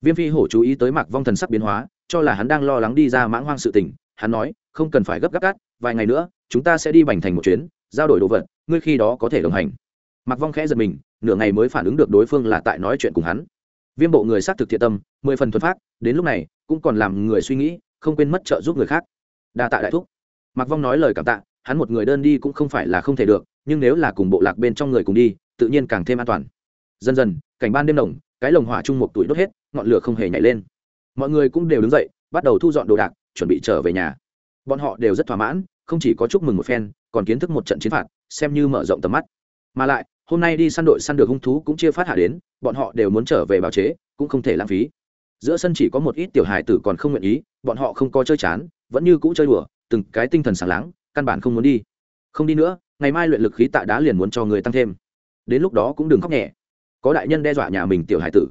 Viêm phi hổ chú ý tới mặc vong thần sắc biến hóa cho là hắn đang lo lắng đi ra mãng hoang sự tình hắn nói không cần phải gấp gáp gắt, vài ngày nữa chúng ta sẽ đi bành thành một chuyến giao đổi đồ vật ngươi khi đó có thể đồng hành. Mặc vong khẽ giật mình nửa ngày mới phản ứng được đối phương là tại nói chuyện cùng hắn. Viêm bộ người xác thực thiện tâm mười phần thuần phát đến lúc này cũng còn làm người suy nghĩ không quên mất trợ giúp người khác. Đa tạ đại thúc. Mặc vong nói lời cảm tạ hắn một người đơn đi cũng không phải là không thể được nhưng nếu là cùng bộ lạc bên trong người cùng đi, tự nhiên càng thêm an toàn. Dần dần, cảnh ban đêm đồng cái lồng hỏa chung một tuổi đốt hết, ngọn lửa không hề nhảy lên. Mọi người cũng đều đứng dậy, bắt đầu thu dọn đồ đạc, chuẩn bị trở về nhà. Bọn họ đều rất thỏa mãn, không chỉ có chúc mừng một phen, còn kiến thức một trận chiến phạt, xem như mở rộng tầm mắt. Mà lại, hôm nay đi săn đội săn được hung thú cũng chia phát hạ đến, bọn họ đều muốn trở về báo chế, cũng không thể lãng phí. Giữa sân chỉ có một ít tiểu hài tử còn không nguyện ý, bọn họ không có chơi chán, vẫn như cũ chơi đùa, từng cái tinh thần sáng láng, căn bản không muốn đi. Không đi nữa ngày mai luyện lực khí tạ đá liền muốn cho người tăng thêm. Đến lúc đó cũng đừng khóc nhẹ. Có đại nhân đe dọa nhà mình tiểu hài tử.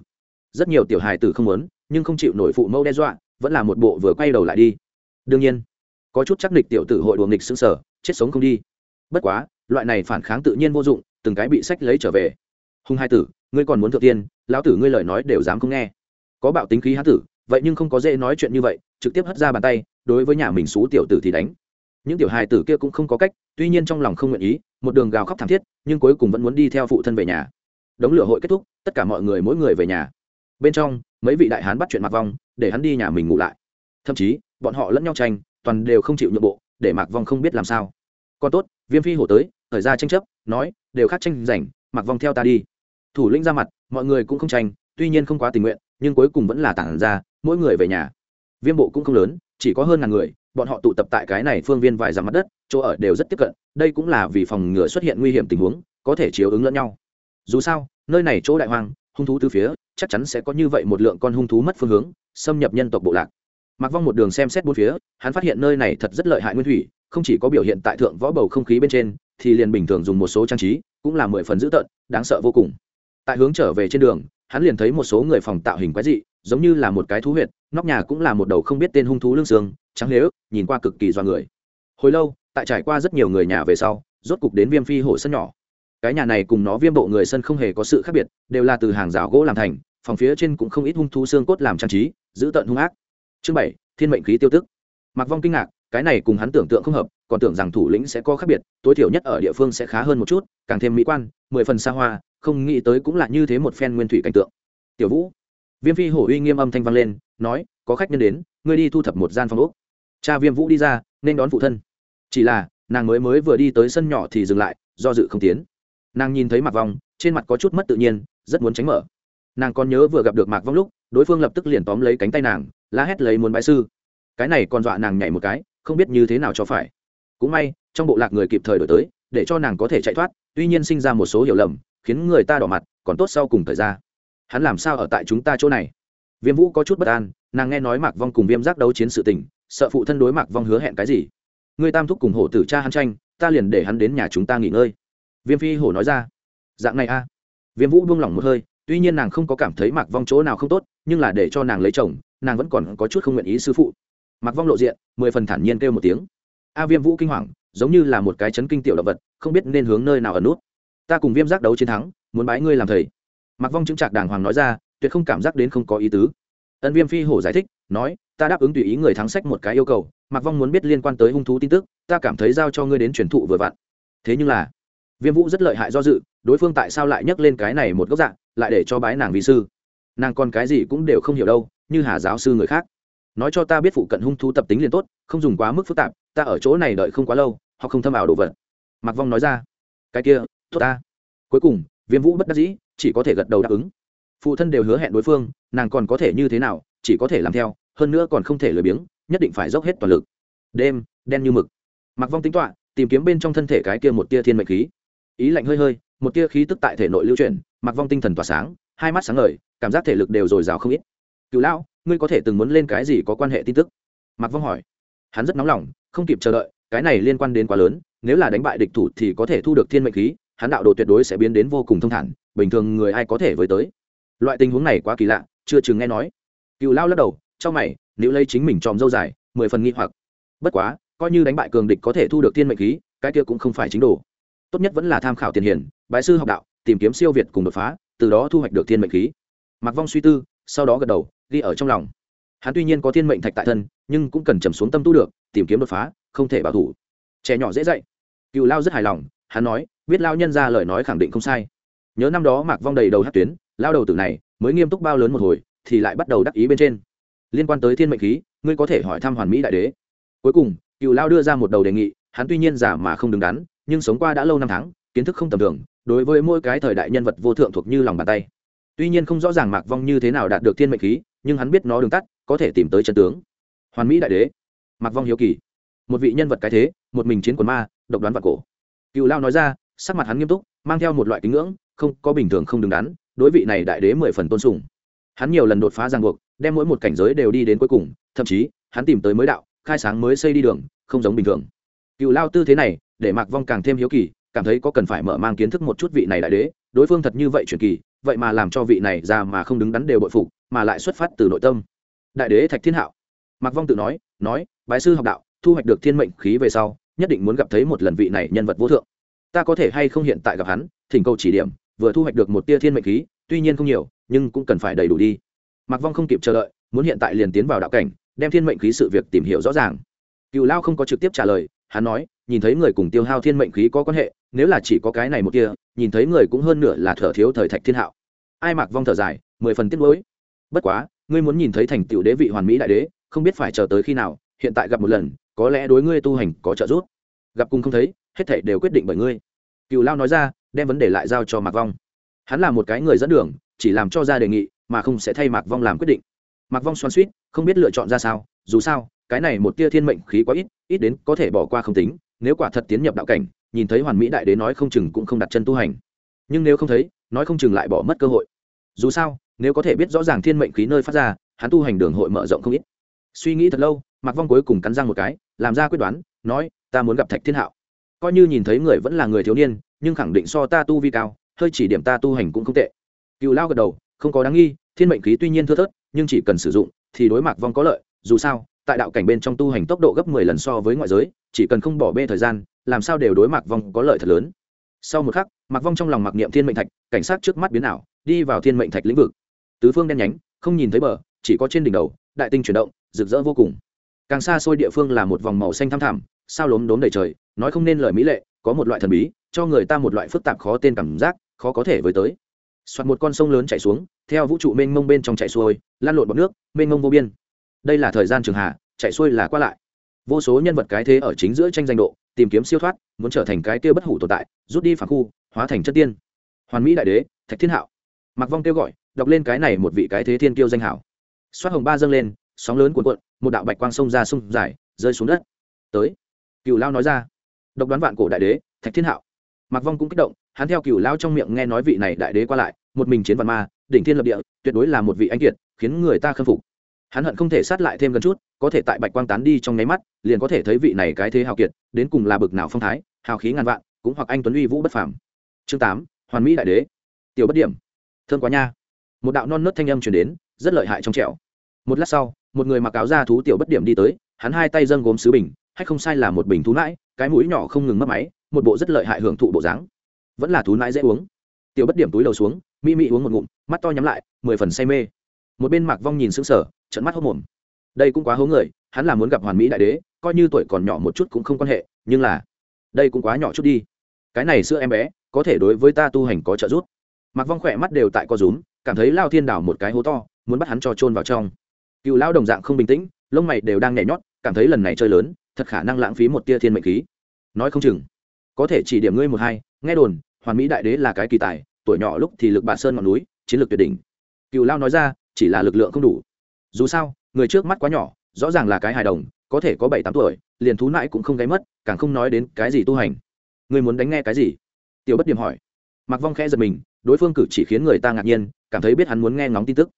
Rất nhiều tiểu hài tử không muốn, nhưng không chịu nổi phụ mẫu đe dọa, vẫn là một bộ vừa quay đầu lại đi. Đương nhiên, có chút chắc nịch tiểu tử hội đùa nghịch xương sở chết sống không đi. Bất quá, loại này phản kháng tự nhiên vô dụng, từng cái bị sách lấy trở về. Hùng hai tử, ngươi còn muốn thượng tiên, lão tử ngươi lời nói đều dám không nghe. Có bạo tính khí hán tử, vậy nhưng không có dễ nói chuyện như vậy, trực tiếp hất ra bàn tay, đối với nhà mình xú tiểu tử thì đánh những tiểu hài tử kia cũng không có cách, tuy nhiên trong lòng không nguyện ý, một đường gào khóc thảm thiết, nhưng cuối cùng vẫn muốn đi theo phụ thân về nhà. Đống lửa hội kết thúc, tất cả mọi người mỗi người về nhà. Bên trong, mấy vị đại hán bắt chuyện mặc vong, để hắn đi nhà mình ngủ lại. Thậm chí, bọn họ lẫn nhau tranh, toàn đều không chịu nhượng bộ, để mặc vong không biết làm sao. Còn tốt, viêm phi hổ tới, thời ra tranh chấp, nói, đều khác tranh giành mặc vong theo ta đi. Thủ lĩnh ra mặt, mọi người cũng không tranh, tuy nhiên không quá tình nguyện, nhưng cuối cùng vẫn là tản ra, mỗi người về nhà. Viêm bộ cũng không lớn, chỉ có hơn ngàn người bọn họ tụ tập tại cái này phương viên vài dặm mặt đất, chỗ ở đều rất tiếp cận, đây cũng là vì phòng ngừa xuất hiện nguy hiểm tình huống, có thể chiếu ứng lẫn nhau. Dù sao, nơi này chỗ đại hoang, hung thú từ phía, chắc chắn sẽ có như vậy một lượng con hung thú mất phương hướng, xâm nhập nhân tộc bộ lạc. Mặc vong một đường xem xét bốn phía, hắn phát hiện nơi này thật rất lợi hại nguyên thủy, không chỉ có biểu hiện tại thượng võ bầu không khí bên trên, thì liền bình thường dùng một số trang trí, cũng là mười phần dữ tợn, đáng sợ vô cùng. Tại hướng trở về trên đường, hắn liền thấy một số người phòng tạo hình quái dị giống như là một cái thú huyệt, nóc nhà cũng là một đầu không biết tên hung thú lương xương, trắng nếu nhìn qua cực kỳ do người. Hồi lâu, tại trải qua rất nhiều người nhà về sau, rốt cục đến viêm phi hổ sân nhỏ. Cái nhà này cùng nó viêm bộ người sân không hề có sự khác biệt, đều là từ hàng rào gỗ làm thành, phòng phía trên cũng không ít hung thú xương cốt làm trang trí, giữ tận hung ác. Chương bảy, thiên mệnh khí tiêu tức. Mặc vong kinh ngạc, cái này cùng hắn tưởng tượng không hợp, còn tưởng rằng thủ lĩnh sẽ có khác biệt, tối thiểu nhất ở địa phương sẽ khá hơn một chút, càng thêm mỹ quan, mười phần xa hoa, không nghĩ tới cũng là như thế một phen nguyên thủy cảnh tượng. Tiểu vũ viêm phi hổ uy nghiêm âm thanh vang lên, nói, có khách nhân đến, ngươi đi thu thập một gian phòng úc cha viêm vũ đi ra, nên đón phụ thân. Chỉ là, nàng mới mới vừa đi tới sân nhỏ thì dừng lại, do dự không tiến. Nàng nhìn thấy mạc vong, trên mặt có chút mất tự nhiên, rất muốn tránh mở. Nàng còn nhớ vừa gặp được mạc vong lúc, đối phương lập tức liền tóm lấy cánh tay nàng, la hét lấy muốn bãi sư. Cái này còn dọa nàng nhảy một cái, không biết như thế nào cho phải. Cũng may, trong bộ lạc người kịp thời đổi tới, để cho nàng có thể chạy thoát, tuy nhiên sinh ra một số hiểu lầm, khiến người ta đỏ mặt, còn tốt sau cùng thời gian hắn làm sao ở tại chúng ta chỗ này? Viêm vũ có chút bất an, nàng nghe nói mạc vong cùng viêm giác đấu chiến sự tình, sợ phụ thân đối mạc vong hứa hẹn cái gì? Ngươi tam thúc cùng hổ tử cha hắn tranh, ta liền để hắn đến nhà chúng ta nghỉ ngơi. Viêm phi hổ nói ra. Dạng này a. Viêm vũ buông lỏng một hơi, tuy nhiên nàng không có cảm thấy mạc vong chỗ nào không tốt, nhưng là để cho nàng lấy chồng, nàng vẫn còn có chút không nguyện ý sư phụ. Mạc vong lộ diện, mười phần thản nhiên kêu một tiếng. A viêm vũ kinh hoàng, giống như là một cái chấn kinh tiểu động vật, không biết nên hướng nơi nào ở nút. Ta cùng viêm giác đấu chiến thắng, muốn bái ngươi làm thầy mạc vong chứng trạc đàng hoàng nói ra, tuyệt không cảm giác đến không có ý tứ. Ân viêm phi hổ giải thích, nói, ta đáp ứng tùy ý người thắng sách một cái yêu cầu, mạc vong muốn biết liên quan tới hung thú tin tức, ta cảm thấy giao cho ngươi đến truyền thụ vừa vặn. Thế nhưng là, viêm vũ rất lợi hại do dự, đối phương tại sao lại nhắc lên cái này một góc dạng, lại để cho bái nàng vì sư. Nàng còn cái gì cũng đều không hiểu đâu, như hà giáo sư người khác. Nói cho ta biết phụ cận hung thú tập tính liền tốt, không dùng quá mức phức tạp, ta ở chỗ này đợi không quá lâu họ không thâm ảo đồ vật. Mạc vong nói ra, cái kia, tốt ta. Cuối cùng viêm vũ bất đắc dĩ, chỉ có thể gật đầu đáp ứng. Phụ thân đều hứa hẹn đối phương, nàng còn có thể như thế nào, chỉ có thể làm theo, hơn nữa còn không thể lười biếng, nhất định phải dốc hết toàn lực. Đêm, đen như mực. Mặc vong tính toạ tìm kiếm bên trong thân thể cái kia một tia thiên mệnh khí. Ý lạnh hơi hơi, một tia khí tức tại thể nội lưu chuyển mặc vong tinh thần tỏa sáng, hai mắt sáng ngời, cảm giác thể lực đều dồi dào không ít. Cựu lão, ngươi có thể từng muốn lên cái gì có quan hệ tin tức? Mặc vong hỏi. Hắn rất nóng lòng, không kịp chờ đợi, cái này liên quan đến quá lớn, nếu là đánh bại địch thủ thì có thể thu được thiên mệnh khí hắn đạo đồ tuyệt đối sẽ biến đến vô cùng thông thản, bình thường người ai có thể với tới. Loại tình huống này quá kỳ lạ, chưa chừng nghe nói. Cựu lao lắc đầu trong mày, nếu lấy chính mình tròm dâu dài, mười phần nghi hoặc. Bất quá, coi như đánh bại cường địch có thể thu được thiên mệnh khí, cái kia cũng không phải chính đồ. Tốt nhất vẫn là tham khảo tiền hiển, bái sư học đạo, tìm kiếm siêu việt cùng đột phá, từ đó thu hoạch được thiên mệnh khí. Mặc vong suy tư, sau đó gật đầu, ghi ở trong lòng. Hắn tuy nhiên có thiên mệnh thạch tại thân, nhưng cũng cần trầm xuống tâm tu được, tìm kiếm đột phá, không thể bảo thủ. Trẻ nhỏ dễ dạy. Cựu lao rất hài lòng, hắn nói biết lao nhân ra lời nói khẳng định không sai. Nhớ năm đó mạc vong đầy đầu hát tuyến lao đầu tử này mới nghiêm túc bao lớn một hồi, thì lại bắt đầu đắc ý bên trên. Liên quan tới thiên mệnh khí, ngươi có thể hỏi thăm hoàn mỹ đại đế. Cuối cùng, cựu lao đưa ra một đầu đề nghị, hắn tuy nhiên giả mà không đứng đắn, nhưng sống qua đã lâu năm tháng, kiến thức không tầm thường, đối với mỗi cái thời đại nhân vật vô thượng thuộc như lòng bàn tay. Tuy nhiên không rõ ràng mạc vong như thế nào đạt được thiên mệnh khí, nhưng hắn biết nó đường tắt, có thể tìm tới chân tướng. Hoàn mỹ đại đế, mạc vong hiếu kỳ. Một vị nhân vật cái thế, một mình chiến quần ma, độc đoán vật cổ. Cựu lao nói ra sắc mặt hắn nghiêm túc, mang theo một loại kính ngưỡng, không, có bình thường không đứng đắn, đối vị này đại đế mười phần tôn sùng. Hắn nhiều lần đột phá ràng buộc, đem mỗi một cảnh giới đều đi đến cuối cùng, thậm chí, hắn tìm tới mới đạo, khai sáng mới xây đi đường, không giống bình thường. Cựu lao tư thế này, để mạc vong càng thêm hiếu kỳ, cảm thấy có cần phải mở mang kiến thức một chút vị này đại đế, đối phương thật như vậy truyền kỳ, vậy mà làm cho vị này ra mà không đứng đắn đều bội phục, mà lại xuất phát từ nội tâm. Đại đế thạch thiên hạo. Mạc vong tự nói nói, bái sư học đạo, thu hoạch được thiên mệnh khí về sau, nhất định muốn gặp thấy một lần vị này nhân vật vô thượng ta có thể hay không hiện tại gặp hắn, thỉnh cầu chỉ điểm, vừa thu hoạch được một tia thiên mệnh khí, tuy nhiên không nhiều, nhưng cũng cần phải đầy đủ đi. Mạc vong không kịp chờ đợi, muốn hiện tại liền tiến vào đạo cảnh, đem thiên mệnh khí sự việc tìm hiểu rõ ràng. Cựu lao không có trực tiếp trả lời, hắn nói, nhìn thấy người cùng tiêu hao thiên mệnh khí có quan hệ, nếu là chỉ có cái này một kia nhìn thấy người cũng hơn nửa là thở thiếu thời thạch thiên hạo. Ai mạc vong thở dài, mười phần tiết lối bất quá, ngươi muốn nhìn thấy thành tựu đế vị hoàn mỹ đại đế, không biết phải chờ tới khi nào, hiện tại gặp một lần, có lẽ đối ngươi tu hành có trợ giúp gặp cùng không thấy, hết thảy đều quyết định bởi ngươi. Cựu lao nói ra, đem vấn đề lại giao cho mạc vong. Hắn là một cái người dẫn đường, chỉ làm cho ra đề nghị, mà không sẽ thay mạc vong làm quyết định. Mạc vong xoan suýt, không biết lựa chọn ra sao, dù sao, cái này một tia thiên mệnh khí quá ít ít đến có thể bỏ qua không tính, nếu quả thật tiến nhập đạo cảnh, nhìn thấy hoàn mỹ đại đế nói không chừng cũng không đặt chân tu hành. Nhưng nếu không thấy, nói không chừng lại bỏ mất cơ hội. Dù sao, nếu có thể biết rõ ràng thiên mệnh khí nơi phát ra, hắn tu hành đường hội mở rộng không ít. Suy nghĩ thật lâu, mạc vong cuối cùng cắn răng một cái, làm ra quyết đoán nói, ta muốn gặp thạch thiên hạo. Coi như nhìn thấy người vẫn là người thiếu niên, nhưng khẳng định so ta tu vi cao, hơi chỉ điểm ta tu hành cũng không tệ. Cựu lao gật đầu, không có đáng nghi, thiên mệnh khí tuy nhiên thưa thớt, nhưng chỉ cần sử dụng, thì đối mặt vong có lợi, dù sao, tại đạo cảnh bên trong tu hành tốc độ gấp mười lần so với ngoại giới, chỉ cần không bỏ bê thời gian, làm sao đều đối mặt vong có lợi thật lớn. Sau một khắc Mặc vong trong lòng mặc niệm thiên mệnh thạch, cảnh sát trước mắt biến ảo, đi vào thiên mệnh thạch lĩnh vực. Tứ phương đen nhánh, không nhìn thấy bờ, chỉ có trên đỉnh đầu, đại tinh chuyển động, rực rỡ vô cùng càng xa xôi địa phương là một vòng màu xanh thăm thẳm, sao lốm đốm đầy trời, nói không nên lời mỹ lệ, có một loại thần bí, cho người ta một loại phức tạp khó tên cảm giác, khó có thể với tới. Soạt một con sông lớn chảy xuống, theo vũ trụ mênh mông bên trong chảy xuôi, lan lộn bọc nước, mênh mông vô biên. Đây là thời gian trường hạ, chạy xuôi là qua lại. Vô số nhân vật cái thế ở chính giữa tranh danh độ, tìm kiếm siêu thoát, muốn trở thành cái kia bất hủ tồn tại, rút đi phản khu, hóa thành chất tiên. Hoàn mỹ đại đế, thạch thiên hạo. Mặc vong kêu gọi, đọc lên cái này một vị cái thế thiên kiêu danh hảo. Xoát hồng ba dâng lên sóng lớn cuộn cuộn, một đạo bạch quang sông ra sông dài, rơi xuống đất. Tới cựu lao nói ra. Độc đoán vạn cổ đại đế, thạch thiên hạo. Mặc vong cũng kích động, hắn theo cựu lao trong miệng nghe nói vị này đại đế qua lại, một mình chiến vạn ma, đỉnh thiên lập địa, tuyệt đối là một vị anh kiệt, khiến người ta khâm phục. Hắn hận không thể sát lại thêm gần chút, có thể tại bạch quang tán đi trong nháy mắt, liền có thể thấy vị này cái thế hào kiệt, đến cùng là bực nào phong thái, hào khí ngàn vạn, cũng hoặc anh tuấn uy vũ bất phàm. Chương tám, hoàn mỹ đại đế. Tiểu bất điểm. Thương quá nha. Một đạo non nớt thanh âm truyền đến, rất lợi hại trong trẻo. Một lát sau một người mặc áo da thú tiểu bất điểm đi tới, hắn hai tay dâng gốm sứ bình, hay không sai là một bình thú nãi, cái mũi nhỏ không ngừng mất máy, một bộ rất lợi hại hưởng thụ bộ dáng. Vẫn là thú nãi dễ uống. Tiểu bất điểm túi đầu xuống mỹ mỹ uống một ngụm, mắt to nhắm lại, mười phần say mê. Một bên mạc vong nhìn sững sờ trận mắt hốc mồm. Đây cũng quá hố người, hắn là muốn gặp hoàn mỹ đại đế, coi như tuổi còn nhỏ một chút cũng không quan hệ, nhưng là đây cũng quá nhỏ chút đi. Cái này sữa em bé, có thể đối với ta tu hành có trợ giúp. Mạc vong khỏe mắt đều tại co rúm, cảm thấy lao thiên đảo một cái hố to, muốn bắt hắn cho trôn vào trong cựu Lão đồng dạng không bình tĩnh, lông mày đều đang nhảy nhót, cảm thấy lần này chơi lớn, thật khả năng lãng phí một tia thiên mệnh khí. Nói không chừng, có thể chỉ điểm ngươi một hai, nghe đồn, hoàn mỹ đại đế là cái kỳ tài, tuổi nhỏ lúc thì lực bà sơn ngọn núi, chiến lược tuyệt đỉnh. Cựu lao nói ra, chỉ là lực lượng không đủ. Dù sao, người trước mắt quá nhỏ, rõ ràng là cái hài đồng, có thể có bảy tám tuổi, liền thú nại cũng không gáy mất, càng không nói đến cái gì tu hành. Người muốn đánh nghe cái gì? Tiểu bất điểm hỏi. Mặc vong khẽ giật mình, đối phương cử chỉ khiến người ta ngạc nhiên, cảm thấy biết hắn muốn nghe ngóng tin tức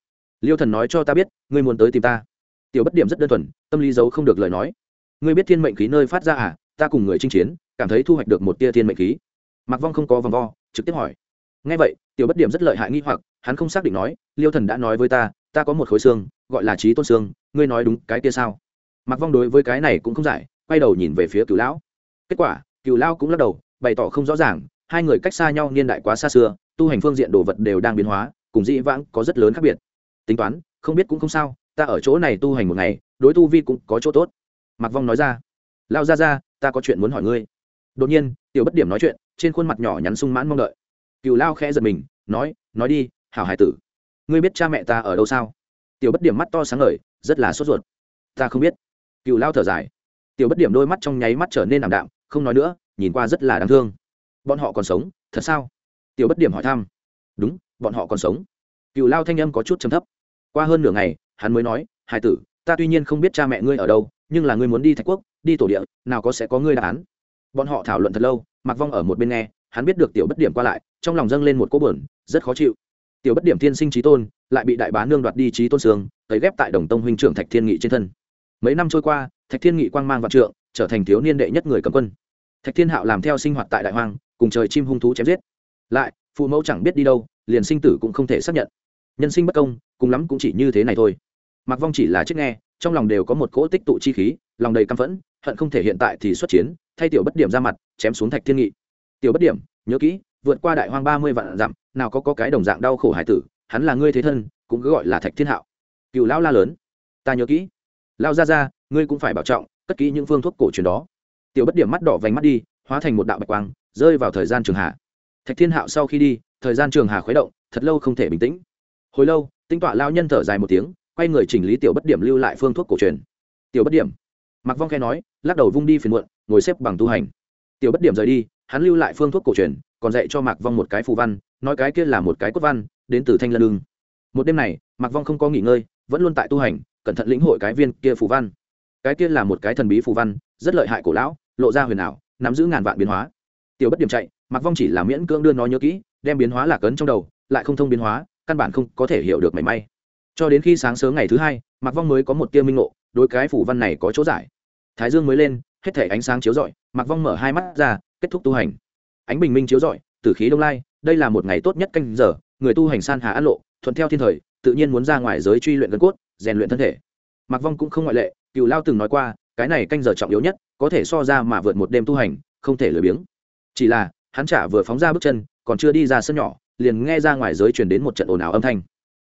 liêu thần nói cho ta biết, ngươi muốn tới tìm ta. Tiểu bất điểm rất đơn thuần, tâm lý giấu không được lời nói. Ngươi biết thiên mệnh khí nơi phát ra à? Ta cùng người chinh chiến, cảm thấy thu hoạch được một tia thiên mệnh khí. Mặc vong không có vòng vo, trực tiếp hỏi. Ngay vậy, tiểu bất điểm rất lợi hại nghi hoặc, hắn không xác định nói, liêu thần đã nói với ta ta có một khối xương, gọi là trí tôn xương, ngươi nói đúng cái kia sao? Mặc vong đối với cái này cũng không giải, quay đầu nhìn về phía cựu lão. Kết quả cựu lão cũng lắc đầu, bày tỏ không rõ ràng, hai người cách xa nhau niên đại quá xa xưa, tu hành phương diện đồ vật đều đang biến hóa, cùng dĩ vãng có rất lớn khác biệt tính toán, không biết cũng không sao, ta ở chỗ này tu hành một ngày, đối tu vi cũng có chỗ tốt. Mặc vong nói ra lao ra ra ta có chuyện muốn hỏi ngươi. Đột nhiên, tiểu bất điểm nói chuyện, trên khuôn mặt nhỏ nhắn sung mãn mong đợi. Cựu lao khẽ giật mình, nói nói đi, hảo hải tử, ngươi biết cha mẹ ta ở đâu sao? Tiểu bất điểm mắt to sáng ngời, rất là sốt ruột. Ta không biết. Cựu lao thở dài. Tiểu bất điểm đôi mắt trong nháy mắt trở nên ảm đạm, không nói nữa, nhìn qua rất là đáng thương. Bọn họ còn sống, thật sao? Tiểu bất điểm hỏi thăm. Đúng, bọn họ còn sống cựu lao thanh âm có chút trầm thấp. Qua hơn nửa ngày, hắn mới nói hai tử, ta tuy nhiên không biết cha mẹ ngươi ở đâu, nhưng là ngươi muốn đi thạch quốc, đi tổ địa, nào có sẽ có ngươi đáp án. Bọn họ thảo luận thật lâu mặc vong ở một bên nghe, hắn biết được tiểu bất điểm qua lại, trong lòng dâng lên một cỗ bờn rất khó chịu. Tiểu bất điểm thiên sinh trí tôn, lại bị đại bá nương đoạt đi trí tôn sương tới ghép tại đồng tông huynh trưởng thạch thiên nghị trên thân. Mấy năm trôi qua, thạch thiên nghị quang mang vạn trượng, trở thành thiếu niên đệ nhất người cầm quân. Thạch thiên hạo làm theo sinh hoạt tại đại hoang, cùng trời chim hung thú chém giết. Lại, phụ mẫu chẳng biết đi đâu, liền sinh tử cũng không thể xác nhận nhân sinh bất công cùng lắm cũng chỉ như thế này thôi. Mặc vong chỉ là chiếc nghe trong lòng đều có một cỗ tích tụ chi khí lòng đầy căm phẫn hận không thể hiện tại thì xuất chiến thay tiểu bất điểm ra mặt chém xuống thạch thiên nghị. Tiểu bất điểm nhớ kỹ vượt qua đại hoang ba mươi vạn dặm nào có, có cái đồng dạng đau khổ hải tử hắn là ngươi thế thân cũng cứ gọi là thạch thiên hạo. Cựu lão la lớn ta nhớ kỹ. Lao ra ra ngươi cũng phải bảo trọng cất kỹ những phương thuốc cổ truyền đó. Tiểu bất điểm mắt đỏ vành mắt đi hóa thành một đạo bạch quang rơi vào thời gian trường hạ. Thạch thiên hạo sau khi đi thời gian trường hà khuấy động thật lâu không thể bình tĩnh hồi lâu, tinh tọa lao nhân thở dài một tiếng, quay người chỉnh lý tiểu bất điểm lưu lại phương thuốc cổ truyền. Tiểu bất điểm? Mặc vong khe nói, lắc đầu vung đi phiền muộn, ngồi xếp bằng tu hành. Tiểu bất điểm rời đi, hắn lưu lại phương thuốc cổ truyền, còn dạy cho mạc vong một cái phù văn, nói cái kia là một cái cốt văn, đến từ thanh lân lưng một đêm này, mạc vong không có nghỉ ngơi, vẫn luôn tại tu hành, cẩn thận lĩnh hội cái viên kia phù văn. Cái kia là một cái thần bí phù văn, rất lợi hại cổ lão, lộ ra huyền ảo, nắm giữ ngàn vạn biến hóa. Tiểu bất điểm chạy, mạc vong chỉ là miễn cưỡng đưa nó nhớ kỹ, đem biến hóa lạc ấn trong đầu, lại không thông biến hóa căn bản không có thể hiểu được mảy may. Cho đến khi sáng sớm ngày thứ hai, mạc vong mới có một tia minh ngộ, đối cái phủ văn này có chỗ giải. Thái dương mới lên, hết thể ánh sáng chiếu rọi, mạc vong mở hai mắt ra, kết thúc tu hành. Ánh bình minh chiếu rọi, tử khí đông lai, đây là một ngày tốt nhất canh giờ, người tu hành san hà an lộ, thuận theo thiên thời, tự nhiên muốn ra ngoài giới truy luyện gân cốt, rèn luyện thân thể. Mạc vong cũng không ngoại lệ cựu lao từng nói qua, cái này canh giờ trọng yếu nhất, có thể so ra mà vượt một đêm tu hành, không thể lười biếng. Chỉ là, hắn trả vừa phóng ra bước chân, còn chưa đi ra sân nhỏ liền nghe ra ngoài giới truyền đến một trận ồn ào âm thanh.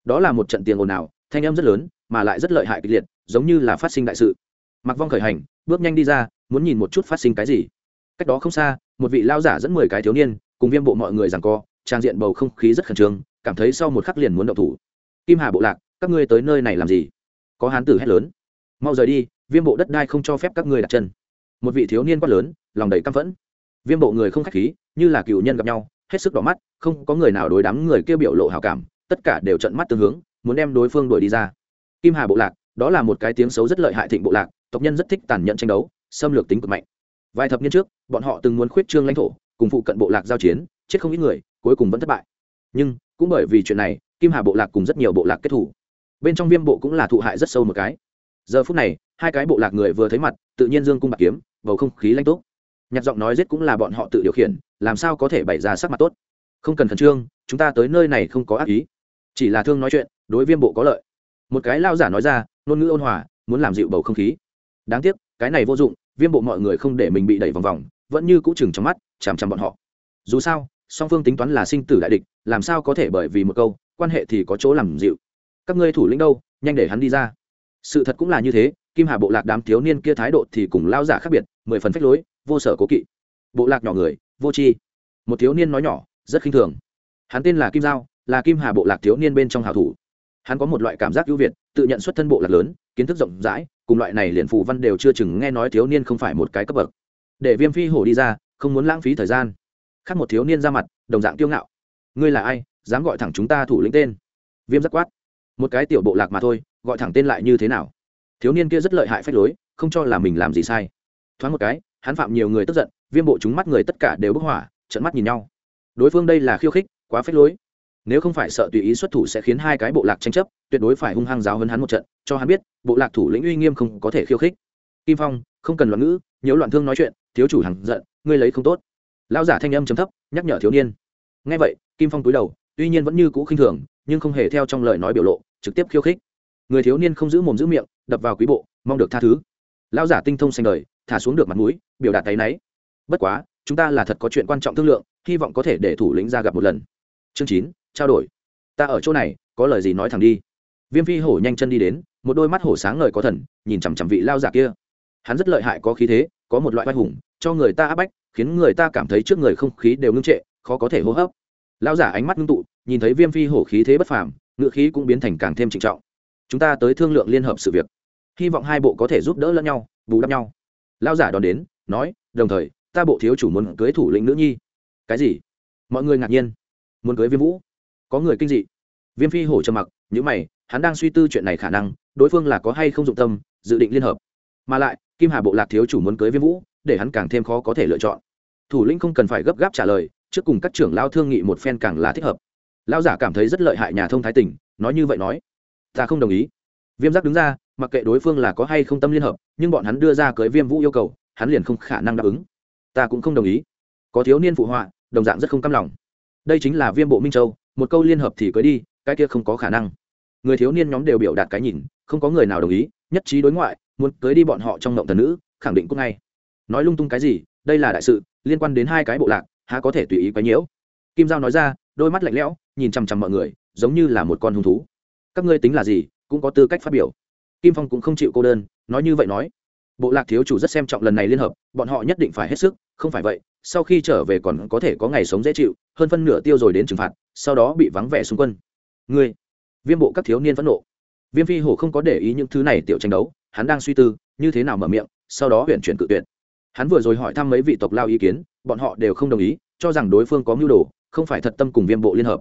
Đó là một trận tiền ồn ào, thanh âm rất lớn, mà lại rất lợi hại kịch liệt, giống như là phát sinh đại sự. Mặc vong khởi hành, bước nhanh đi ra, muốn nhìn một chút phát sinh cái gì. Cách đó không xa, một vị lao giả dẫn mười cái thiếu niên, cùng viêm bộ mọi người rằng co, trang diện bầu không khí rất khẩn trương, cảm thấy sau một khắc liền muốn động thủ. Kim hà bộ lạc, các ngươi tới nơi này làm gì? Có hán tử hét lớn. Mau rời đi, viêm bộ đất đai không cho phép các ngươi đặt chân. Một vị thiếu niên quát lớn, lòng đầy căm phẫn. Viêm bộ người không khách khí, như là cựu nhân gặp nhau hết sức đỏ mắt, không có người nào đối đám người kia biểu lộ hào cảm, tất cả đều trận mắt tương hướng, muốn đem đối phương đuổi đi ra. Kim hà bộ lạc, đó là một cái tiếng xấu rất lợi hại thịnh bộ lạc, tộc nhân rất thích tàn nhẫn tranh đấu, xâm lược tính cực mạnh. Vài thập niên trước, bọn họ từng muốn khuyết trương lãnh thổ, cùng phụ cận bộ lạc giao chiến, chết không ít người, cuối cùng vẫn thất bại. Nhưng, cũng bởi vì chuyện này, kim hà bộ lạc cùng rất nhiều bộ lạc kết thủ. Bên trong viêm bộ cũng là thụ hại rất sâu một cái. Giờ phút này, hai cái bộ lạc người vừa thấy mặt, tự nhiên dương cung bạc kiếm, bầu không khí lanh tốt Nhặt giọng nói giết cũng là bọn họ tự điều khiển, làm sao có thể bày ra sắc mặt tốt? Không cần khẩn trương, chúng ta tới nơi này không có ác ý. Chỉ là thương nói chuyện, đối viêm bộ có lợi. Một cái lao giả nói ra, ngôn ngữ ôn hòa, muốn làm dịu bầu không khí. Đáng tiếc, cái này vô dụng, viêm bộ mọi người không để mình bị đẩy vòng vòng, vẫn như cũ chừng trong mắt, chằm chằm bọn họ. Dù sao, song phương tính toán là sinh tử đại địch, làm sao có thể bởi vì một câu, quan hệ thì có chỗ làm dịu. Các ngươi thủ lĩnh đâu, nhanh để hắn đi ra. Sự thật cũng là như thế, kim hà bộ lạc đám thiếu niên kia thái độ thì cùng lao giả khác biệt, mười phần phách lối vô sở cố kỵ. Bộ lạc nhỏ người, vô tri. Một thiếu niên nói nhỏ, rất khinh thường. Hắn tên là kim giao, là kim hà bộ lạc thiếu niên bên trong hào thủ. Hắn có một loại cảm giác ưu việt, tự nhận xuất thân bộ lạc lớn, kiến thức rộng rãi, cùng loại này liền phù văn đều chưa chừng nghe nói thiếu niên không phải một cái cấp bậc. Để viêm phi hổ đi ra, không muốn lãng phí thời gian. Khác một thiếu niên ra mặt, đồng dạng kiêu ngạo. Ngươi là ai, dám gọi thẳng chúng ta thủ lĩnh tên? Viêm rất quát. Một cái tiểu bộ lạc mà thôi, gọi thẳng tên lại như thế nào? Thiếu niên kia rất lợi hại phách lối, không cho là mình làm gì sai. Thoáng một cái hắn phạm nhiều người tức giận, viêm bộ chúng mắt người tất cả đều bức hỏa trận mắt nhìn nhau. Đối phương đây là khiêu khích, quá phết lối. Nếu không phải sợ tùy ý xuất thủ sẽ khiến hai cái bộ lạc tranh chấp, tuyệt đối phải hung hăng giáo hơn hắn một trận, cho hắn biết, bộ lạc thủ lĩnh uy nghiêm không có thể khiêu khích. Kim phong, không cần loạn ngữ nhiễu loạn thương nói chuyện, thiếu chủ hằng giận, ngươi lấy không tốt. Lão giả thanh âm chấm thấp, nhắc nhở thiếu niên. Ngay vậy, kim phong túi đầu, tuy nhiên vẫn như cũ khinh thường, nhưng không hề theo trong lời nói biểu lộ, trực tiếp khiêu khích. Người thiếu niên không giữ mồm giữ miệng, đập vào quý bộ, mong được tha thứ. Lão giả tinh thông xanh đời thả xuống được mặt mũi, biểu đạt tay náy. Bất quá, chúng ta là thật có chuyện quan trọng thương lượng, hy vọng có thể để thủ lĩnh ra gặp một lần. Chương chín, trao đổi. Ta ở chỗ này, có lời gì nói thẳng đi. Viêm phi hổ nhanh chân đi đến, một đôi mắt hổ sáng ngời có thần, nhìn chằm chằm vị lao giả kia. Hắn rất lợi hại có khí thế, có một loại oai hùng, cho người ta áp bách, khiến người ta cảm thấy trước người không khí đều ngưng trệ, khó có thể hô hấp. Lao giả ánh mắt ngưng tụ, nhìn thấy viêm phi hổ khí thế bất phàm ngựa khí cũng biến thành càng thêm trịnh trọng. Chúng ta tới thương lượng liên hợp sự việc. Hy vọng hai bộ có thể giúp đỡ lẫn nhau, bù đắp nhau lao giả đón đến, nói, đồng thời, ta bộ thiếu chủ muốn cưới thủ lĩnh nữ nhi. Cái gì? Mọi người ngạc nhiên. Muốn cưới viêm vũ? Có người kinh dị. Viêm phi hổ trầm mặc nhữ mày, hắn đang suy tư chuyện này khả năng, đối phương là có hay không dụng tâm, dự định liên hợp. Mà lại, kim hà bộ lạc thiếu chủ muốn cưới viêm vũ, để hắn càng thêm khó có thể lựa chọn. Thủ lĩnh không cần phải gấp gáp trả lời, trước cùng các trưởng lao thương nghị một phen càng là thích hợp. Lao giả cảm thấy rất lợi hại nhà thông thái tỉnh, nói như vậy nói, ta không đồng ý. Viêm giác đứng ra mặc kệ đối phương là có hay không tâm liên hợp, nhưng bọn hắn đưa ra cưới viêm vũ yêu cầu, hắn liền không khả năng đáp ứng. Ta cũng không đồng ý. Có thiếu niên phụ họa, đồng dạng rất không căm lòng. Đây chính là viêm bộ minh châu, một câu liên hợp thì cưới đi, cái kia không có khả năng. Người thiếu niên nhóm đều biểu đạt cái nhìn, không có người nào đồng ý, nhất trí đối ngoại, muốn cưới đi bọn họ trong ngộng thần nữ, khẳng định cũng ngay. Nói lung tung cái gì, đây là đại sự, liên quan đến hai cái bộ lạc, há có thể tùy ý quấy nhiễu? Kim giao nói ra, đôi mắt lạnh lẽo, nhìn chằm chằm mọi người, giống như là một con hung thú. Các ngươi tính là gì, cũng có tư cách phát biểu kim phong cũng không chịu cô đơn, nói như vậy nói, bộ lạc thiếu chủ rất xem trọng lần này liên hợp, bọn họ nhất định phải hết sức, không phải vậy, sau khi trở về còn có thể có ngày sống dễ chịu, hơn phân nửa tiêu rồi đến trừng phạt, sau đó bị vắng vẻ xung quân. Ngươi? Viêm bộ các thiếu niên phẫn nộ. Viêm phi hổ không có để ý những thứ này tiểu tranh đấu, hắn đang suy tư, như thế nào mở miệng, sau đó huyện chuyển cự tuyệt. Hắn vừa rồi hỏi thăm mấy vị tộc lao ý kiến, bọn họ đều không đồng ý, cho rằng đối phương có mưu đồ, không phải thật tâm cùng viêm bộ liên hợp.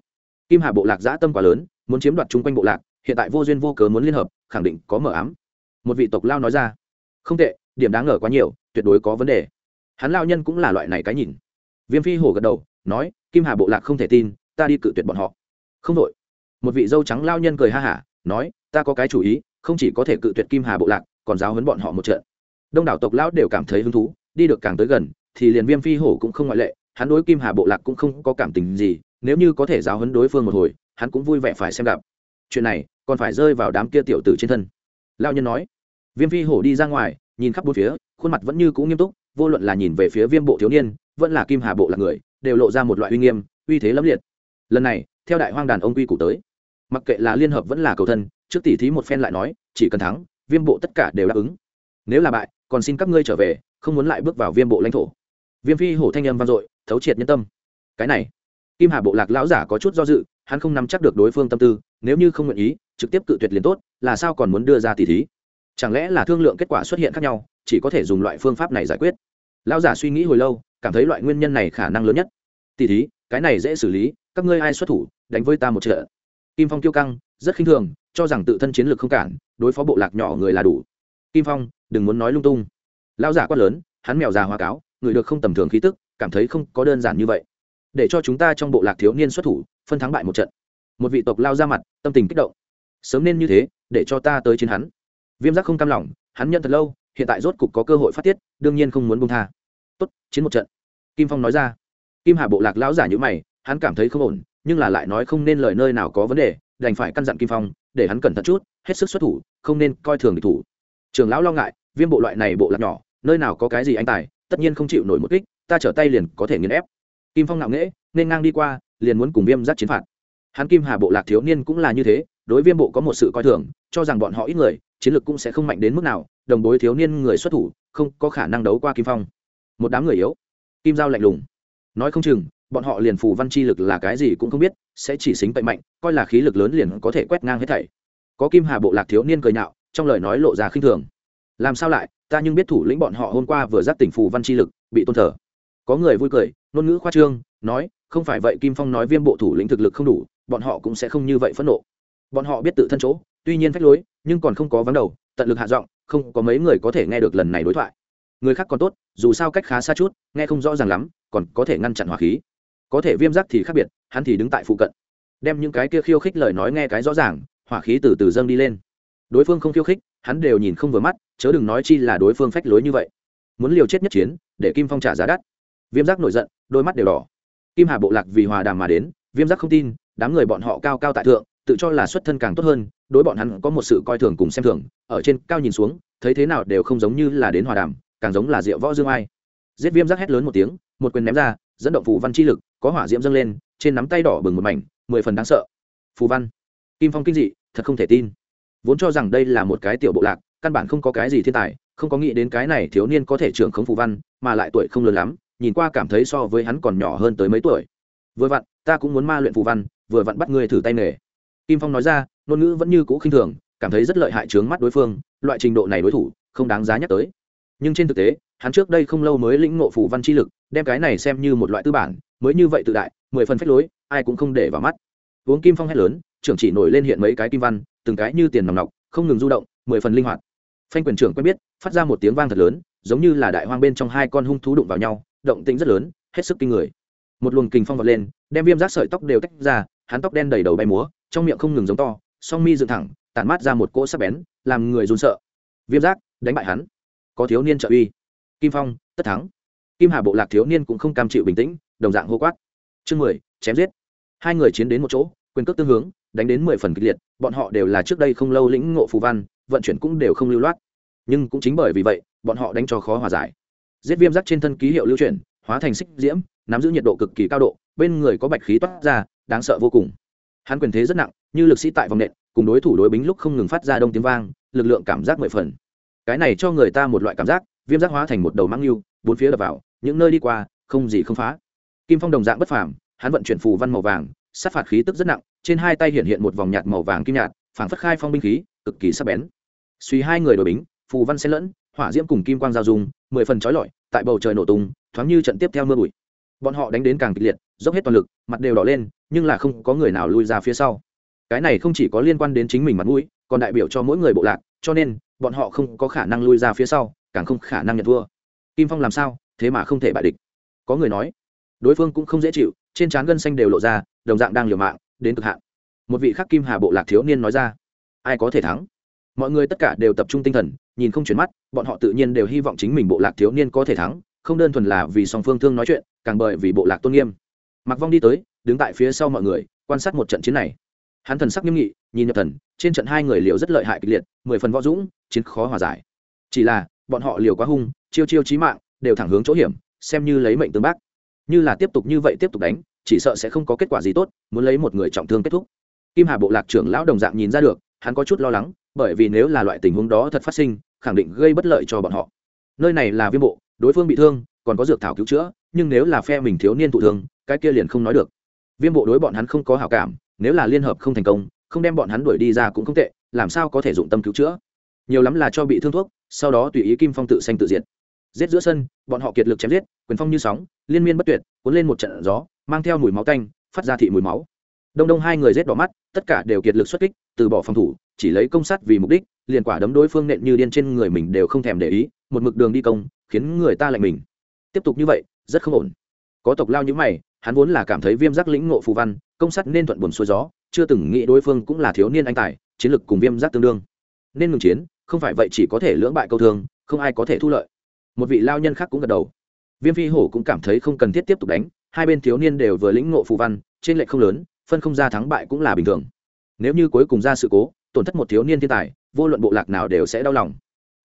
Kim hà bộ lạc giã tâm quá lớn, muốn chiếm đoạt chung quanh bộ lạc, hiện tại vô duyên vô cớ muốn liên hợp khẳng định có mở ám. Một vị tộc lao nói ra. Không tệ, điểm đáng ngờ quá nhiều, tuyệt đối có vấn đề. Hắn lao nhân cũng là loại này cái nhìn. Viêm phi hổ gật đầu, nói, kim hà bộ lạc không thể tin, ta đi cự tuyệt bọn họ. Không đội một vị dâu trắng lao nhân cười ha hả, nói, ta có cái chủ ý, không chỉ có thể cự tuyệt kim hà bộ lạc, còn giáo huấn bọn họ một trận. Đông đảo tộc lão đều cảm thấy hứng thú, đi được càng tới gần, thì liền viêm phi hổ cũng không ngoại lệ, hắn đối kim hà bộ lạc cũng không có cảm tình gì, nếu như có thể giáo huấn đối phương một hồi, hắn cũng vui vẻ phải xem gặp chuyện này còn phải rơi vào đám kia tiểu tử trên thân. Lao nhân nói. Viêm phi hổ đi ra ngoài, nhìn khắp bốn phía, khuôn mặt vẫn như cũ nghiêm túc, vô luận là nhìn về phía viêm bộ thiếu niên, vẫn là kim hà bộ là người, đều lộ ra một loại uy nghiêm, uy thế lẫm liệt. Lần này, theo đại hoang đàn ông quy củ tới, mặc kệ là liên hợp vẫn là cầu thân, trước tỷ thí một phen lại nói, chỉ cần thắng, viêm bộ tất cả đều đáp ứng. Nếu là bại, còn xin các ngươi trở về, không muốn lại bước vào viêm bộ lãnh thổ. Viêm phi hổ thanh âm vang dội, thấu triệt nhân tâm. Cái này, kim hà bộ lạc lão giả có chút do dự, hắn không nắm chắc được đối phương tâm tư nếu như không nguyện ý, trực tiếp cự tuyệt liền tốt, là sao còn muốn đưa ra tỷ thí? Chẳng lẽ là thương lượng kết quả xuất hiện khác nhau, chỉ có thể dùng loại phương pháp này giải quyết? Lão giả suy nghĩ hồi lâu, cảm thấy loại nguyên nhân này khả năng lớn nhất. Tỷ thí, cái này dễ xử lý, các ngươi ai xuất thủ, đánh với ta một trận. Kim phong tiêu căng, rất khinh thường, cho rằng tự thân chiến lược không cản, đối phó bộ lạc nhỏ người là đủ. Kim phong, đừng muốn nói lung tung. Lão giả quát lớn, hắn mèo già hoa cáo, người được không tầm thường khí tức, cảm thấy không có đơn giản như vậy. Để cho chúng ta trong bộ lạc thiếu niên xuất thủ, phân thắng bại một trận một vị tộc lao ra mặt, tâm tình kích động. Sớm nên như thế, để cho ta tới chiến hắn. Viêm giác không cam lòng, hắn nhận thật lâu, hiện tại rốt cục có cơ hội phát tiết, đương nhiên không muốn bông tha. Tốt, chiến một trận. Kim phong nói ra. Kim hà bộ lạc lão giả nhữ mày, hắn cảm thấy không ổn, nhưng là lại nói không nên lời nơi nào có vấn đề, đành phải căn dặn kim phong, để hắn cẩn thận chút, hết sức xuất thủ, không nên coi thường địch thủ. Trường lão lo ngại, viêm bộ loại này bộ lạc nhỏ, nơi nào có cái gì anh tài, tất nhiên không chịu nổi một kích, ta trở tay liền có thể nghiền ép. Kim phong ngạo nghễ, nên ngang đi qua, liền muốn cùng viêm giác chiến phạt hắn kim hà bộ lạc thiếu niên cũng là như thế, đối viêm bộ có một sự coi thường, cho rằng bọn họ ít người, chiến lược cũng sẽ không mạnh đến mức nào, đồng bối thiếu niên người xuất thủ, không có khả năng đấu qua kim phong. Một đám người yếu. Kim giao lạnh lùng. Nói không chừng, bọn họ liền phù văn chi lực là cái gì cũng không biết, sẽ chỉ xính bệnh mạnh, coi là khí lực lớn liền có thể quét ngang hết thảy. Có kim hà bộ lạc thiếu niên cười nhạo, trong lời nói lộ ra khinh thường. Làm sao lại, ta nhưng biết thủ lĩnh bọn họ hôm qua vừa giáp tỉnh phù văn chi lực, bị tôn thờ. Có người vui cười, ngôn ngữ khoa trương, nói, không phải vậy kim phong nói viêm bộ thủ lĩnh thực lực không đủ bọn họ cũng sẽ không như vậy phẫn nộ. Bọn họ biết tự thân chỗ, tuy nhiên phách lối, nhưng còn không có vắng đầu, tận lực hạ giọng, không có mấy người có thể nghe được lần này đối thoại. Người khác còn tốt, dù sao cách khá xa chút, nghe không rõ ràng lắm, còn có thể ngăn chặn hỏa khí. Có thể viêm giác thì khác biệt, hắn thì đứng tại phụ cận. Đem những cái kia khiêu khích lời nói nghe cái rõ ràng, hỏa khí từ từ dâng đi lên. Đối phương không khiêu khích, hắn đều nhìn không vừa mắt, chớ đừng nói chi là đối phương phách lối như vậy. Muốn liều chết nhất chiến, để kim phong trả giá đắt. Viêm giác nổi giận, đôi mắt đều đỏ. Kim hà bộ lạc vì hòa đàm mà đến, viêm giác không tin đám người bọn họ cao cao tại thượng, tự cho là xuất thân càng tốt hơn, đối bọn hắn có một sự coi thường cùng xem thường, ở trên cao nhìn xuống, thấy thế nào đều không giống như là đến hòa đàm, càng giống là rượu võ dương ai. Giết viêm giác hét lớn một tiếng, một quyền ném ra, dẫn động phù văn chi lực, có hỏa diễm dâng lên, trên nắm tay đỏ bừng một mảnh, mười phần đáng sợ. Phù văn. Kim phong kinh dị, thật không thể tin. Vốn cho rằng đây là một cái tiểu bộ lạc, căn bản không có cái gì thiên tài, không có nghĩ đến cái này thiếu niên có thể trưởng khống phù văn, mà lại tuổi không lớn lắm, nhìn qua cảm thấy so với hắn còn nhỏ hơn tới mấy tuổi. Vừa vặn, ta cũng muốn ma luyện phù văn vừa vặn bắt ngươi thử tay nghề. Kim phong nói ra, ngôn ngữ vẫn như cũ khinh thường, cảm thấy rất lợi hại trướng mắt đối phương, loại trình độ này đối thủ, không đáng giá nhắc tới. Nhưng trên thực tế, hắn trước đây không lâu mới lĩnh ngộ phủ văn chi lực, đem cái này xem như một loại tư bản, mới như vậy tự đại, mười phần phách lối, ai cũng không để vào mắt. Uống kim phong hét lớn, trưởng chỉ nổi lên hiện mấy cái kim văn, từng cái như tiền nòng nọc, không ngừng du động, mười phần linh hoạt. Phanh quyền trưởng quen biết, phát ra một tiếng vang thật lớn, giống như là đại hoang bên trong hai con hung thú đụng vào nhau, động tĩnh rất lớn, hết sức kinh người. Một luồng kình phong vọt lên, đem viêm rác sợi tóc đều tách ra hắn tóc đen đầy đầu bay múa, trong miệng không ngừng giống to, song mi dựng thẳng, tản mát ra một cỗ sắc bén, làm người run sợ. Viêm giác, đánh bại hắn. Có thiếu niên trợ uy. Kim phong, tất thắng. Kim hà bộ lạc thiếu niên cũng không cam chịu bình tĩnh, đồng dạng hô quát. Chương mười, chém giết. Hai người chiến đến một chỗ, quyền cước tương hướng, đánh đến mười phần kịch liệt, bọn họ đều là trước đây không lâu lĩnh ngộ phù văn, vận chuyển cũng đều không lưu loát. Nhưng cũng chính bởi vì vậy, bọn họ đánh cho khó hòa giải. Giết viêm giác trên thân ký hiệu lưu chuyển, hóa thành xích diễm, nắm giữ nhiệt độ cực kỳ cao độ bên người có bạch khí toát ra, đáng sợ vô cùng. Hắn quyền thế rất nặng, như lực sĩ tại vòng nện, cùng đối thủ đối bính lúc không ngừng phát ra đông tiếng vang, lực lượng cảm giác mười phần. Cái này cho người ta một loại cảm giác, viêm giác hóa thành một đầu mang yêu, bốn phía đập vào, những nơi đi qua, không gì không phá. Kim phong đồng dạng bất phàm, hắn vận chuyển phù văn màu vàng, sát phạt khí tức rất nặng, trên hai tay hiện hiện một vòng nhạt màu vàng kim nhạt, phảng phất khai phong binh khí, cực kỳ sắc bén. Suy hai người đổi bính, phù văn xen lẫn, hỏa diễm cùng kim quang giao dung, mười phần trói lọi, tại bầu trời nổ tung, thoáng như trận tiếp theo mưa bụi. Bọn họ đánh đến càng kịch liệt dốc hết toàn lực, mặt đều đỏ lên, nhưng là không có người nào lui ra phía sau. Cái này không chỉ có liên quan đến chính mình mặt mũi, còn đại biểu cho mỗi người bộ lạc, cho nên, bọn họ không có khả năng lui ra phía sau, càng không khả năng nhận thua. Kim phong làm sao, thế mà không thể bại địch. Có người nói, đối phương cũng không dễ chịu, trên trán gân xanh đều lộ ra, đồng dạng đang liều mạng, đến cực hạn. Một vị khắc kim hà bộ lạc thiếu niên nói ra, ai có thể thắng? Mọi người tất cả đều tập trung tinh thần, nhìn không chuyển mắt, bọn họ tự nhiên đều hy vọng chính mình bộ lạc thiếu niên có thể thắng, không đơn thuần là vì song phương thương nói chuyện, càng bởi vì bộ lạc tôn nghiêm mặc vong đi tới, đứng tại phía sau mọi người, quan sát một trận chiến này. Hắn thần sắc nghiêm nghị, nhìn nhập thần, trên trận hai người liều rất lợi hại kịch liệt, mười phần võ dũng, chiến khó hòa giải. Chỉ là, bọn họ liều quá hung, chiêu chiêu chí mạng, đều thẳng hướng chỗ hiểm, xem như lấy mệnh tương bác. Như là tiếp tục như vậy tiếp tục đánh, chỉ sợ sẽ không có kết quả gì tốt, muốn lấy một người trọng thương kết thúc. Kim hà bộ lạc trưởng lão đồng dạng nhìn ra được, hắn có chút lo lắng, bởi vì nếu là loại tình huống đó thật phát sinh, khẳng định gây bất lợi cho bọn họ. Nơi này là viêm bộ, đối phương bị thương, còn có dược thảo cứu chữa, nhưng nếu là phe mình thiếu niên thụ thương cái kia liền không nói được. Viêm bộ đối bọn hắn không có hảo cảm, nếu là liên hợp không thành công, không đem bọn hắn đuổi đi ra cũng không tệ, làm sao có thể dụng tâm cứu chữa? Nhiều lắm là cho bị thương thuốc, sau đó tùy ý kim phong tự xanh tự diệt. Giết giữa sân, bọn họ kiệt lực chém giết, quyền phong như sóng, liên miên bất tuyệt, cuốn lên một trận gió, mang theo mùi máu tanh, phát ra thị mùi máu. Đông đông hai người giết đỏ mắt, tất cả đều kiệt lực xuất kích, từ bỏ phòng thủ, chỉ lấy công sát vì mục đích, liền quả đấm đối phương nện như điên trên người mình đều không thèm để ý, một mực đường đi công, khiến người ta lạnh mình. Tiếp tục như vậy, rất không ổn. Có tộc lao như mày hắn vốn là cảm thấy viêm giác lĩnh ngộ phù văn, công sắt nên thuận buồn xuôi gió, chưa từng nghĩ đối phương cũng là thiếu niên anh tài, chiến lực cùng viêm giác tương đương. Nên ngừng chiến, không phải vậy chỉ có thể lưỡng bại câu thương, không ai có thể thu lợi. Một vị lao nhân khác cũng gật đầu. Viêm phi hổ cũng cảm thấy không cần thiết tiếp tục đánh, hai bên thiếu niên đều vừa lĩnh ngộ phù văn, trên lệ không lớn, phân không ra thắng bại cũng là bình thường. Nếu như cuối cùng ra sự cố, tổn thất một thiếu niên thiên tài, vô luận bộ lạc nào đều sẽ đau lòng.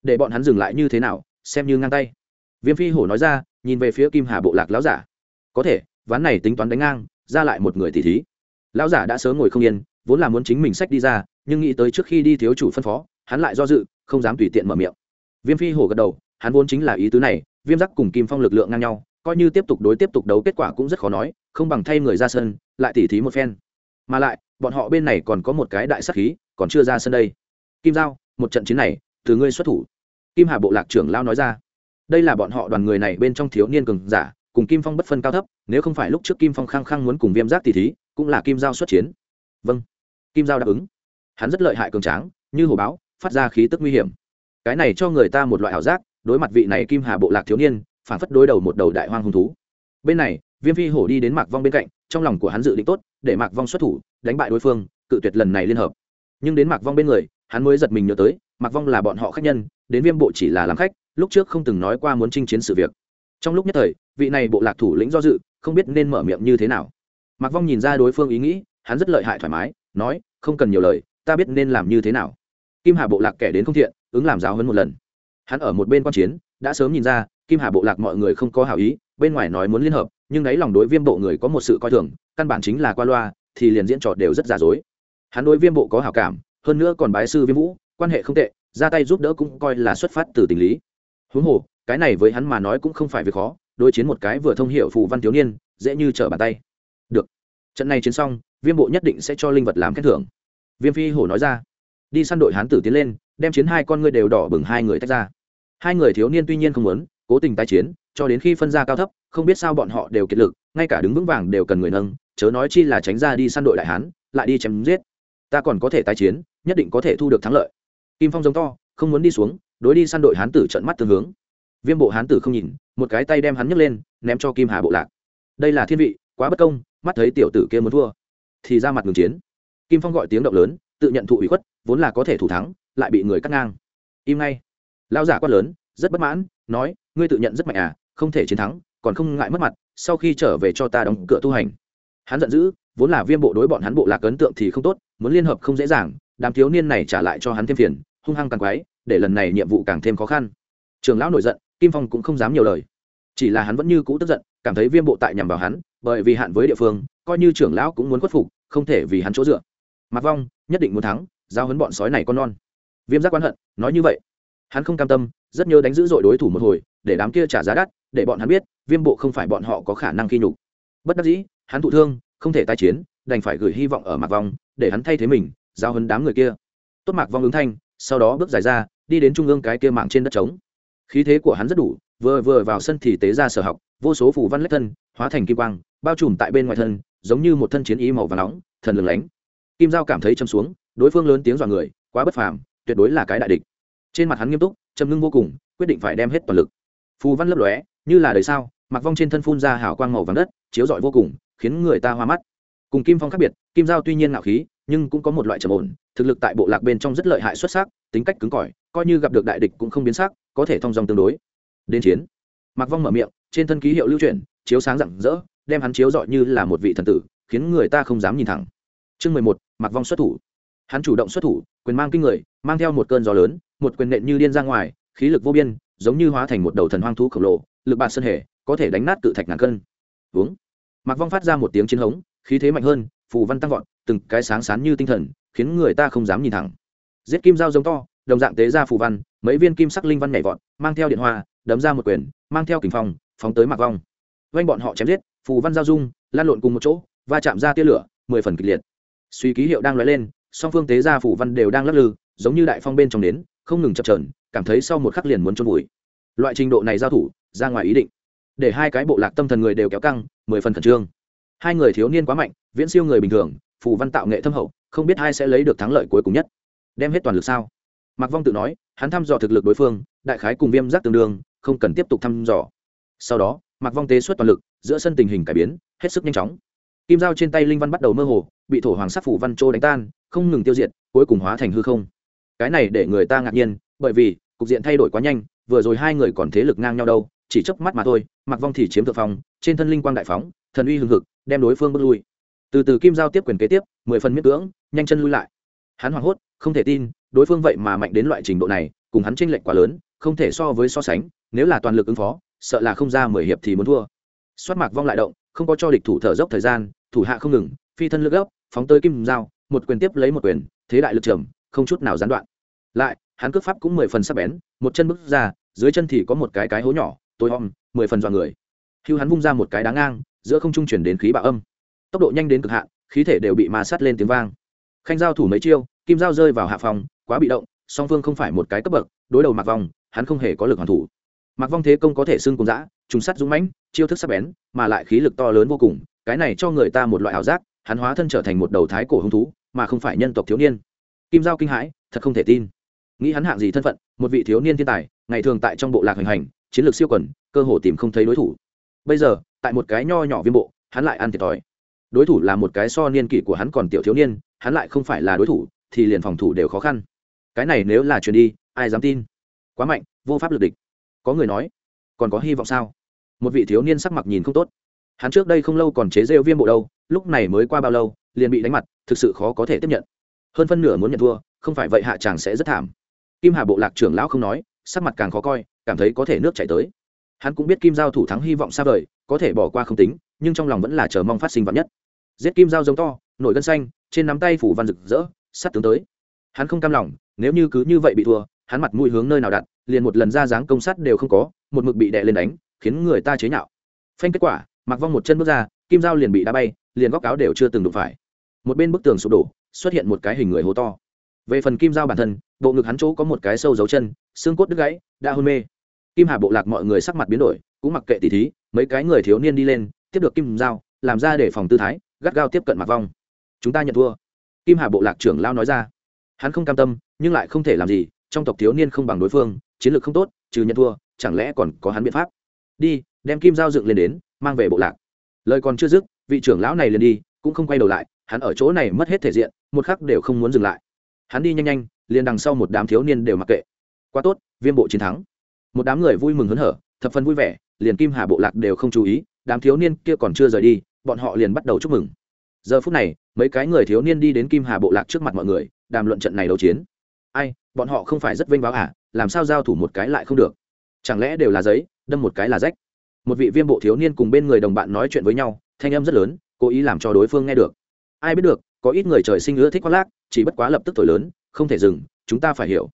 Để bọn hắn dừng lại như thế nào, xem như ngang tay. Viêm phi hổ nói ra, nhìn về phía kim hà bộ lạc láo giả. Có thể ván này tính toán đánh ngang, ra lại một người tỷ thí. Lão giả đã sớm ngồi không yên, vốn là muốn chính mình sách đi ra, nhưng nghĩ tới trước khi đi thiếu chủ phân phó, hắn lại do dự, không dám tùy tiện mở miệng. Viêm phi hổ gật đầu, hắn vốn chính là ý tứ này, viêm giác cùng kim phong lực lượng ngang nhau, coi như tiếp tục đối tiếp tục đấu kết quả cũng rất khó nói, không bằng thay người ra sân, lại tỉ thí một phen. Mà lại, bọn họ bên này còn có một cái đại sắc khí, còn chưa ra sân đây. Kim giao, một trận chiến này, từ ngươi xuất thủ. Kim hà bộ lạc trưởng lao nói ra. Đây là bọn họ đoàn người này bên trong thiếu niên cường giả cùng kim phong bất phân cao thấp, nếu không phải lúc trước kim phong khăng khăng muốn cùng viêm giác tỷ thí, cũng là kim giao xuất chiến. Vâng. Kim giao đáp ứng. Hắn rất lợi hại cường tráng, như hồ báo, phát ra khí tức nguy hiểm. Cái này cho người ta một loại ảo giác, đối mặt vị này kim hà bộ lạc thiếu niên, phản phất đối đầu một đầu đại hoang hung thú. Bên này, viêm phi hổ đi đến mạc vong bên cạnh, trong lòng của hắn dự định tốt, để mạc vong xuất thủ, đánh bại đối phương, cự tuyệt lần này liên hợp. Nhưng đến mạc vong bên người, hắn mới giật mình nhớ tới, mạc vong là bọn họ khách nhân, đến viêm bộ chỉ là làm khách, lúc trước không từng nói qua muốn chinh chiến sự việc trong lúc nhất thời, vị này bộ lạc thủ lĩnh do dự, không biết nên mở miệng như thế nào. Mạc vong nhìn ra đối phương ý nghĩ, hắn rất lợi hại thoải mái, nói, không cần nhiều lời, ta biết nên làm như thế nào. Kim hà bộ lạc kẻ đến không thiện, ứng làm giáo hơn một lần. Hắn ở một bên quan chiến, đã sớm nhìn ra, kim hà bộ lạc mọi người không có hảo ý, bên ngoài nói muốn liên hợp, nhưng đáy lòng đối viêm bộ người có một sự coi thường, căn bản chính là qua loa, thì liền diễn trò đều rất giả dối. Hắn đối viêm bộ có hảo cảm, hơn nữa còn bái sư viêm vũ, quan hệ không tệ, ra tay giúp đỡ cũng coi là xuất phát từ tình lý. Huống hồ cái này với hắn mà nói cũng không phải việc khó, đối chiến một cái vừa thông hiệu phù văn thiếu niên, dễ như trở bàn tay. Được. Trận này chiến xong, viêm bộ nhất định sẽ cho linh vật làm khen thưởng. Viêm phi hổ nói ra. Đi săn đội hán tử tiến lên, đem chiến hai con ngươi đều đỏ bừng hai người tách ra. Hai người thiếu niên tuy nhiên không muốn, cố tình tái chiến, cho đến khi phân ra cao thấp, không biết sao bọn họ đều kiệt lực, ngay cả đứng vững vàng đều cần người nâng, chớ nói chi là tránh ra đi săn đội đại hán, lại đi chém giết. Ta còn có thể tái chiến, nhất định có thể thu được thắng lợi. Kim phong giống to, không muốn đi xuống, đối đi săn đội hán tử trận mắt tương hướng viêm bộ hán tử không nhìn, một cái tay đem hắn nhấc lên, ném cho kim hà bộ lạc. Đây là thiên vị, quá bất công, mắt thấy tiểu tử kia muốn thua. Thì ra mặt ngừng chiến. Kim phong gọi tiếng động lớn, tự nhận thụ ủy khuất, vốn là có thể thủ thắng, lại bị người cắt ngang. Im ngay. Lao giả quát lớn, rất bất mãn, nói, ngươi tự nhận rất mạnh à không thể chiến thắng, còn không ngại mất mặt, sau khi trở về cho ta đóng cửa tu hành. Hắn giận dữ, vốn là viêm bộ đối bọn hắn bộ lạc ấn tượng thì không tốt, muốn liên hợp không dễ dàng, đám thiếu niên này trả lại cho hắn thêm phiền, hung hăng càng quái, để lần này nhiệm vụ càng thêm khó khăn. Trường lão nổi giận kim phong cũng không dám nhiều lời. Chỉ là hắn vẫn như cũ tức giận, cảm thấy viêm bộ tại nhằm vào hắn, bởi vì hạn với địa phương, coi như trưởng lão cũng muốn khuất phục, không thể vì hắn chỗ dựa. Mặc vong, nhất định muốn thắng, giao hấn bọn sói này con non. Viêm giác quan hận, nói như vậy. Hắn không cam tâm, rất nhớ đánh dữ dội đối thủ một hồi, để đám kia trả giá đắt, để bọn hắn biết, viêm bộ không phải bọn họ có khả năng khi nhục. Bất đắc dĩ, hắn thụ thương, không thể tái chiến, đành phải gửi hy vọng ở mạc vong, để hắn thay thế mình, giao hấn đám người kia. Tốt mạc vong ứng thanh, sau đó bước dài ra, đi đến trung ương cái kia mạng trên đất trống khí thế của hắn rất đủ, vừa vừa vào sân thì tế ra sở học, vô số phủ văn lách thân, hóa thành kim quang, bao trùm tại bên ngoài thân, giống như một thân chiến ý màu và nóng, thần lừng lánh. Kim giao cảm thấy châm xuống, đối phương lớn tiếng dọa người, quá bất phàm, tuyệt đối là cái đại địch. Trên mặt hắn nghiêm túc, châm ngưng vô cùng, quyết định phải đem hết toàn lực. Phù văn lấp lóe, như là đời sao, mặc vong trên thân phun ra hào quang màu vàng đất, chiếu rọi vô cùng, khiến người ta hoa mắt. Cùng kim phong khác biệt, kim giao tuy nhiên ngạo khí, nhưng cũng có một loại trầm ổn, thực lực tại bộ lạc bên trong rất lợi hại xuất sắc tính cách cứng cỏi, coi như gặp được đại địch cũng không biến sắc, có thể thông dòng tương đối. Đến chiến mặc vong mở miệng, trên thân ký hiệu lưu chuyển, chiếu sáng rạng rỡ, đem hắn chiếu dọi như là một vị thần tử, khiến người ta không dám nhìn thẳng. Chương mười một mặc vong xuất thủ. Hắn chủ động xuất thủ, quyền mang kinh người, mang theo một cơn gió lớn, một quyền nện như điên ra ngoài, khí lực vô biên, giống như hóa thành một đầu thần hoang thú khổng lồ, lực bạt sơn hề, có thể đánh nát cự thạch ngàn cân. Uống. Mặc vong phát ra một tiếng chiến hống, khí thế mạnh hơn, phù văn tăng vọt, từng cái sáng sán như tinh thần, khiến người ta không dám nhìn thẳng giết kim dao giống to, đồng dạng tế ra phù văn, mấy viên kim sắc linh văn nhảy vọt, mang theo điện hoa, đấm ra một quyền, mang theo kình phong, phóng tới mặc vong. Vanh bọn họ chém giết, phù văn giao dung, lan lộn cùng một chỗ, va chạm ra tia lửa, mười phần kịch liệt. Suy ký hiệu đang lóe lên, song phương tế ra phù văn đều đang lắc lư, giống như đại phong bên trong đến, không ngừng chập trờn cảm thấy sau một khắc liền muốn trôn vùi. Loại trình độ này giao thủ, ra ngoài ý định. Để hai cái bộ lạc tâm thần người đều kéo căng, mười phần khẩn trương. Hai người thiếu niên quá mạnh, viễn siêu người bình thường, phù văn tạo nghệ thâm hậu, không biết hai sẽ lấy được thắng lợi cuối cùng nhất đem hết toàn lực sao? Mạc vong tự nói, hắn thăm dò thực lực đối phương, đại khái cùng viêm giác tương đương, không cần tiếp tục thăm dò. Sau đó, mạc vong tế xuất toàn lực, giữa sân tình hình cải biến, hết sức nhanh chóng. Kim dao trên tay linh văn bắt đầu mơ hồ, bị thổ hoàng sắc phủ văn trô đánh tan, không ngừng tiêu diệt, cuối cùng hóa thành hư không. Cái này để người ta ngạc nhiên, bởi vì, cục diện thay đổi quá nhanh, vừa rồi hai người còn thế lực ngang nhau đâu, chỉ chớp mắt mà thôi mặc vong thì chiếm thượng phong, trên thân linh quang đại phóng, thần uy hừng hực, đem đối phương bước lui. Từ từ kim giao tiếp quyền kế tiếp, mười phần miết cưỡng, nhanh chân lui lại. Hắn hoảng hốt không thể tin đối phương vậy mà mạnh đến loại trình độ này cùng hắn tranh lệch quá lớn không thể so với so sánh nếu là toàn lực ứng phó sợ là không ra mười hiệp thì muốn thua. Xoát mạc vong lại động không có cho địch thủ thở dốc thời gian thủ hạ không ngừng phi thân lực gấp phóng tới kim dao một quyền tiếp lấy một quyền thế đại lực trưởng, không chút nào gián đoạn. Lại hắn cước pháp cũng mười phần sắc bén một chân bước ra dưới chân thì có một cái cái hố nhỏ tối om mười phần dọa người. Hưu hắn vung ra một cái đá ngang giữa không trung chuyển đến khí bạo âm. Tốc độ nhanh đến cực hạn khí thể đều bị ma sát lên tiếng vang. Khanh giao thủ mấy chiêu kim giao rơi vào hạ phòng quá bị động, song phương không phải một cái cấp bậc, đối đầu mặc vòng hắn không hề có lực hoàn thủ. Mặc vong thế công có thể xưng cùng dã trùng sắt dũng mãnh, chiêu thức sắc bén, mà lại khí lực to lớn vô cùng, cái này cho người ta một loại ảo giác, hắn hóa thân trở thành một đầu thái cổ hung thú, mà không phải nhân tộc thiếu niên. Kim giao kinh hãi, thật không thể tin. Nghĩ hắn hạng gì thân phận, một vị thiếu niên thiên tài, ngày thường tại trong bộ lạc hành hành, chiến lược siêu quần, cơ hồ tìm không thấy đối thủ. Bây giờ, tại một cái nho nhỏ viêm bộ, hắn lại ăn thiệt thòi. Đối thủ là một cái so niên kỷ của hắn còn tiểu thiếu niên, hắn lại không phải là đối thủ thì liền phòng thủ đều khó khăn. Cái này nếu là truyền đi, ai dám tin? Quá mạnh, vô pháp lực địch. Có người nói, còn có hy vọng sao? Một vị thiếu niên sắc mặt nhìn không tốt. Hắn trước đây không lâu còn chế rêu viêm bộ đâu, lúc này mới qua bao lâu, liền bị đánh mặt, thực sự khó có thể tiếp nhận. Hơn phân nửa muốn nhận thua, không phải vậy hạ chàng sẽ rất thảm. Kim hà bộ lạc trưởng lão không nói, sắc mặt càng khó coi, cảm thấy có thể nước chảy tới. Hắn cũng biết kim giao thủ thắng hy vọng xa vời, có thể bỏ qua không tính, nhưng trong lòng vẫn là chờ mong phát sinh vắn nhất. Giết kim giao giống to, nổi gân xanh, trên nắm tay phủ văn rực rỡ sắt tướng tới. Hắn không cam lòng, nếu như cứ như vậy bị thua, hắn mặt mũi hướng nơi nào đặt, liền một lần ra dáng công sắt đều không có, một mực bị đè lên đánh, khiến người ta chế nhạo. Phanh kết quả mặc vong một chân bước ra, kim dao liền bị đá bay, liền góc áo đều chưa từng đụng phải. Một bên bức tường sụp đổ, xuất hiện một cái hình người hố to. Về phần kim dao bản thân, bộ ngực hắn chỗ có một cái sâu dấu chân, xương cốt đứt gãy, đã hôn mê. Kim hà bộ lạc mọi người sắc mặt biến đổi, cũng mặc kệ tỉ thí, mấy cái người thiếu niên đi lên, tiếp được kim dao làm ra để phòng tư thái, gắt gao tiếp cận mặc vong. Chúng ta nhận thua kim hà bộ lạc trưởng lao nói ra. Hắn không cam tâm, nhưng lại không thể làm gì, trong tộc thiếu niên không bằng đối phương, chiến lược không tốt, trừ nhận thua, chẳng lẽ còn có hắn biện pháp? Đi, đem kim Giao dựng lên đến, mang về bộ lạc. Lời còn chưa dứt, vị trưởng lão này liền đi, cũng không quay đầu lại, hắn ở chỗ này mất hết thể diện, một khắc đều không muốn dừng lại. Hắn đi nhanh nhanh, liền đằng sau một đám thiếu niên đều mặc kệ. Quá tốt, viêm bộ chiến thắng. Một đám người vui mừng hớn hở, thập phần vui vẻ, liền kim hà bộ lạc đều không chú ý, đám thiếu niên kia còn chưa rời đi, bọn họ liền bắt đầu chúc mừng giờ phút này, mấy cái người thiếu niên đi đến kim hà bộ lạc trước mặt mọi người, đàm luận trận này đấu chiến. Ai, bọn họ không phải rất vênh váo à làm sao giao thủ một cái lại không được? Chẳng lẽ đều là giấy, đâm một cái là rách? Một vị viêm bộ thiếu niên cùng bên người đồng bạn nói chuyện với nhau, thanh âm rất lớn, cố ý làm cho đối phương nghe được. Ai biết được, có ít người trời sinh ưa thích khoác lác, chỉ bất quá lập tức thổi lớn, không thể dừng, chúng ta phải hiểu.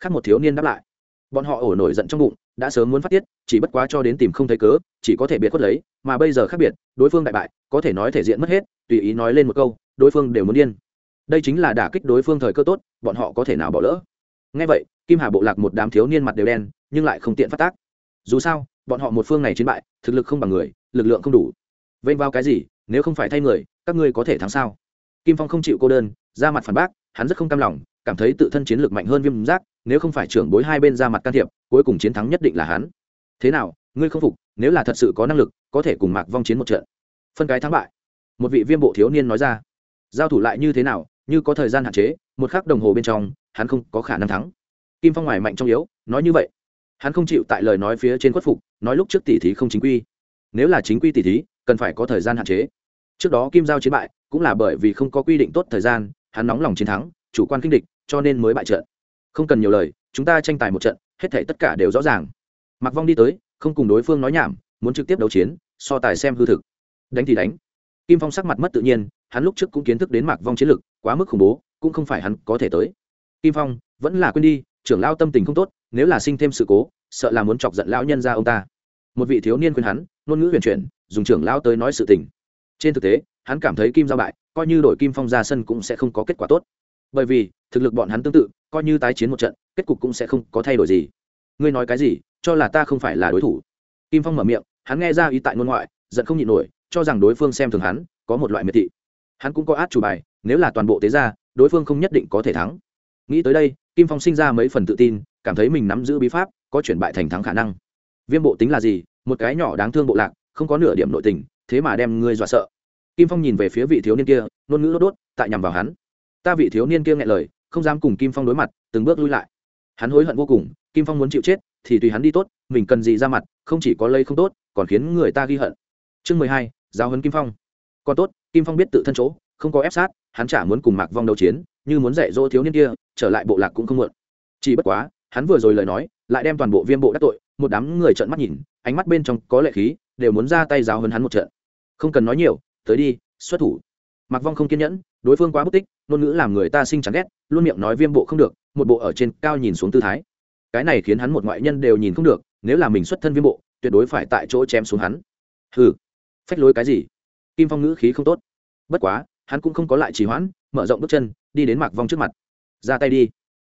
Khác một thiếu niên đáp lại bọn họ ổ nổi giận trong bụng, đã sớm muốn phát tiết, chỉ bất quá cho đến tìm không thấy cớ, chỉ có thể biệt khuất lấy, mà bây giờ khác biệt, đối phương đại bại, có thể nói thể diện mất hết, tùy ý nói lên một câu, đối phương đều muốn điên. Đây chính là đả kích đối phương thời cơ tốt, bọn họ có thể nào bỏ lỡ. Ngay vậy, kim hà, bộ lạc một đám thiếu niên mặt đều đen, nhưng lại không tiện phát tác. Dù sao, bọn họ một phương này chiến bại, thực lực không bằng người, lực lượng không đủ. Vênh vào cái gì, nếu không phải thay người, các ngươi có thể thắng sao? Kim phong không chịu cô đơn, ra mặt phản bác, hắn rất không cam lòng, cảm thấy tự thân chiến lược mạnh hơn viêm giác nếu không phải trưởng bối hai bên ra mặt can thiệp, cuối cùng chiến thắng nhất định là hắn. Thế nào, ngươi không phục, nếu là thật sự có năng lực, có thể cùng mạc vong chiến một trận. Phân cái thắng bại. Một vị viêm bộ thiếu niên nói ra. Giao thủ lại như thế nào, như có thời gian hạn chế, một khắc đồng hồ bên trong, hắn không có khả năng thắng. Kim phong ngoài mạnh trong yếu, nói như vậy. Hắn không chịu tại lời nói phía trên khuất phục, nói lúc trước tỷ thí không chính quy. Nếu là chính quy tỷ thí, cần phải có thời gian hạn chế. Trước đó kim giao chiến bại, cũng là bởi vì không có quy định tốt thời gian, hắn nóng lòng chiến thắng, chủ quan kinh địch, cho nên mới bại trận không cần nhiều lời, chúng ta tranh tài một trận, hết thể tất cả đều rõ ràng. Mặc vong đi tới, không cùng đối phương nói nhảm, muốn trực tiếp đấu chiến, so tài xem hư thực. Đánh thì đánh. Kim phong sắc mặt mất tự nhiên, hắn lúc trước cũng kiến thức đến mạc vong chiến lực, quá mức khủng bố, cũng không phải hắn có thể tới. Kim phong, vẫn là quên đi, trưởng lao tâm tình không tốt, nếu là sinh thêm sự cố, sợ là muốn chọc giận lão nhân ra ông ta. Một vị thiếu niên khuyên hắn, ngôn ngữ huyền chuyển, dùng trưởng lao tới nói sự tình. Trên thực tế, hắn cảm thấy kim giao bại, coi như đổi kim phong ra sân cũng sẽ không có kết quả tốt. Bởi vì thực lực bọn hắn tương tự, coi như tái chiến một trận, kết cục cũng sẽ không có thay đổi gì. Ngươi nói cái gì, cho là ta không phải là đối thủ? Kim phong mở miệng, hắn nghe ra ý tại ngôn ngoại, giận không nhịn nổi, cho rằng đối phương xem thường hắn, có một loại miệt thị. Hắn cũng có át chủ bài, nếu là toàn bộ tế ra đối phương không nhất định có thể thắng. Nghĩ tới đây, kim phong sinh ra mấy phần tự tin, cảm thấy mình nắm giữ bí pháp, có chuyển bại thành thắng khả năng. Viêm bộ tính là gì? Một cái nhỏ đáng thương bộ lạc, không có nửa điểm nội tình, thế mà đem ngươi dọa sợ. Kim phong nhìn về phía vị thiếu niên kia, ngôn ngữ đốt đốt, tại nhằm vào hắn. Ta vị thiếu niên kia nghe lời không dám cùng kim phong đối mặt, từng bước lui lại. Hắn hối hận vô cùng, kim phong muốn chịu chết, thì tùy hắn đi tốt, mình cần gì ra mặt, không chỉ có lây không tốt, còn khiến người ta ghi hận. Chương mười hai, giáo huấn kim phong. Còn tốt, kim phong biết tự thân chỗ, không có ép sát, hắn chả muốn cùng mạc vong đấu chiến, như muốn dạy dỗ thiếu niên kia, trở lại bộ lạc cũng không muộn. Chỉ bất quá, hắn vừa rồi lời nói, lại đem toàn bộ viêm bộ đắc tội, một đám người trợn mắt nhìn, ánh mắt bên trong có lệ khí, đều muốn ra tay giáo hấn hắn một trận. Không cần nói nhiều, tới đi, xuất thủ mạc vong không kiên nhẫn, đối phương quá bất tích, ngôn ngữ làm người ta sinh chán ghét, luôn miệng nói viêm bộ không được, một bộ ở trên cao nhìn xuống tư thái. Cái này khiến hắn một ngoại nhân đều nhìn không được, nếu là mình xuất thân viêm bộ, tuyệt đối phải tại chỗ chém xuống hắn. Hừ, phách lối cái gì? Kim phong ngữ khí không tốt. Bất quá, hắn cũng không có lại trì hoãn, mở rộng bước chân, đi đến mạc vong trước mặt. Ra tay đi.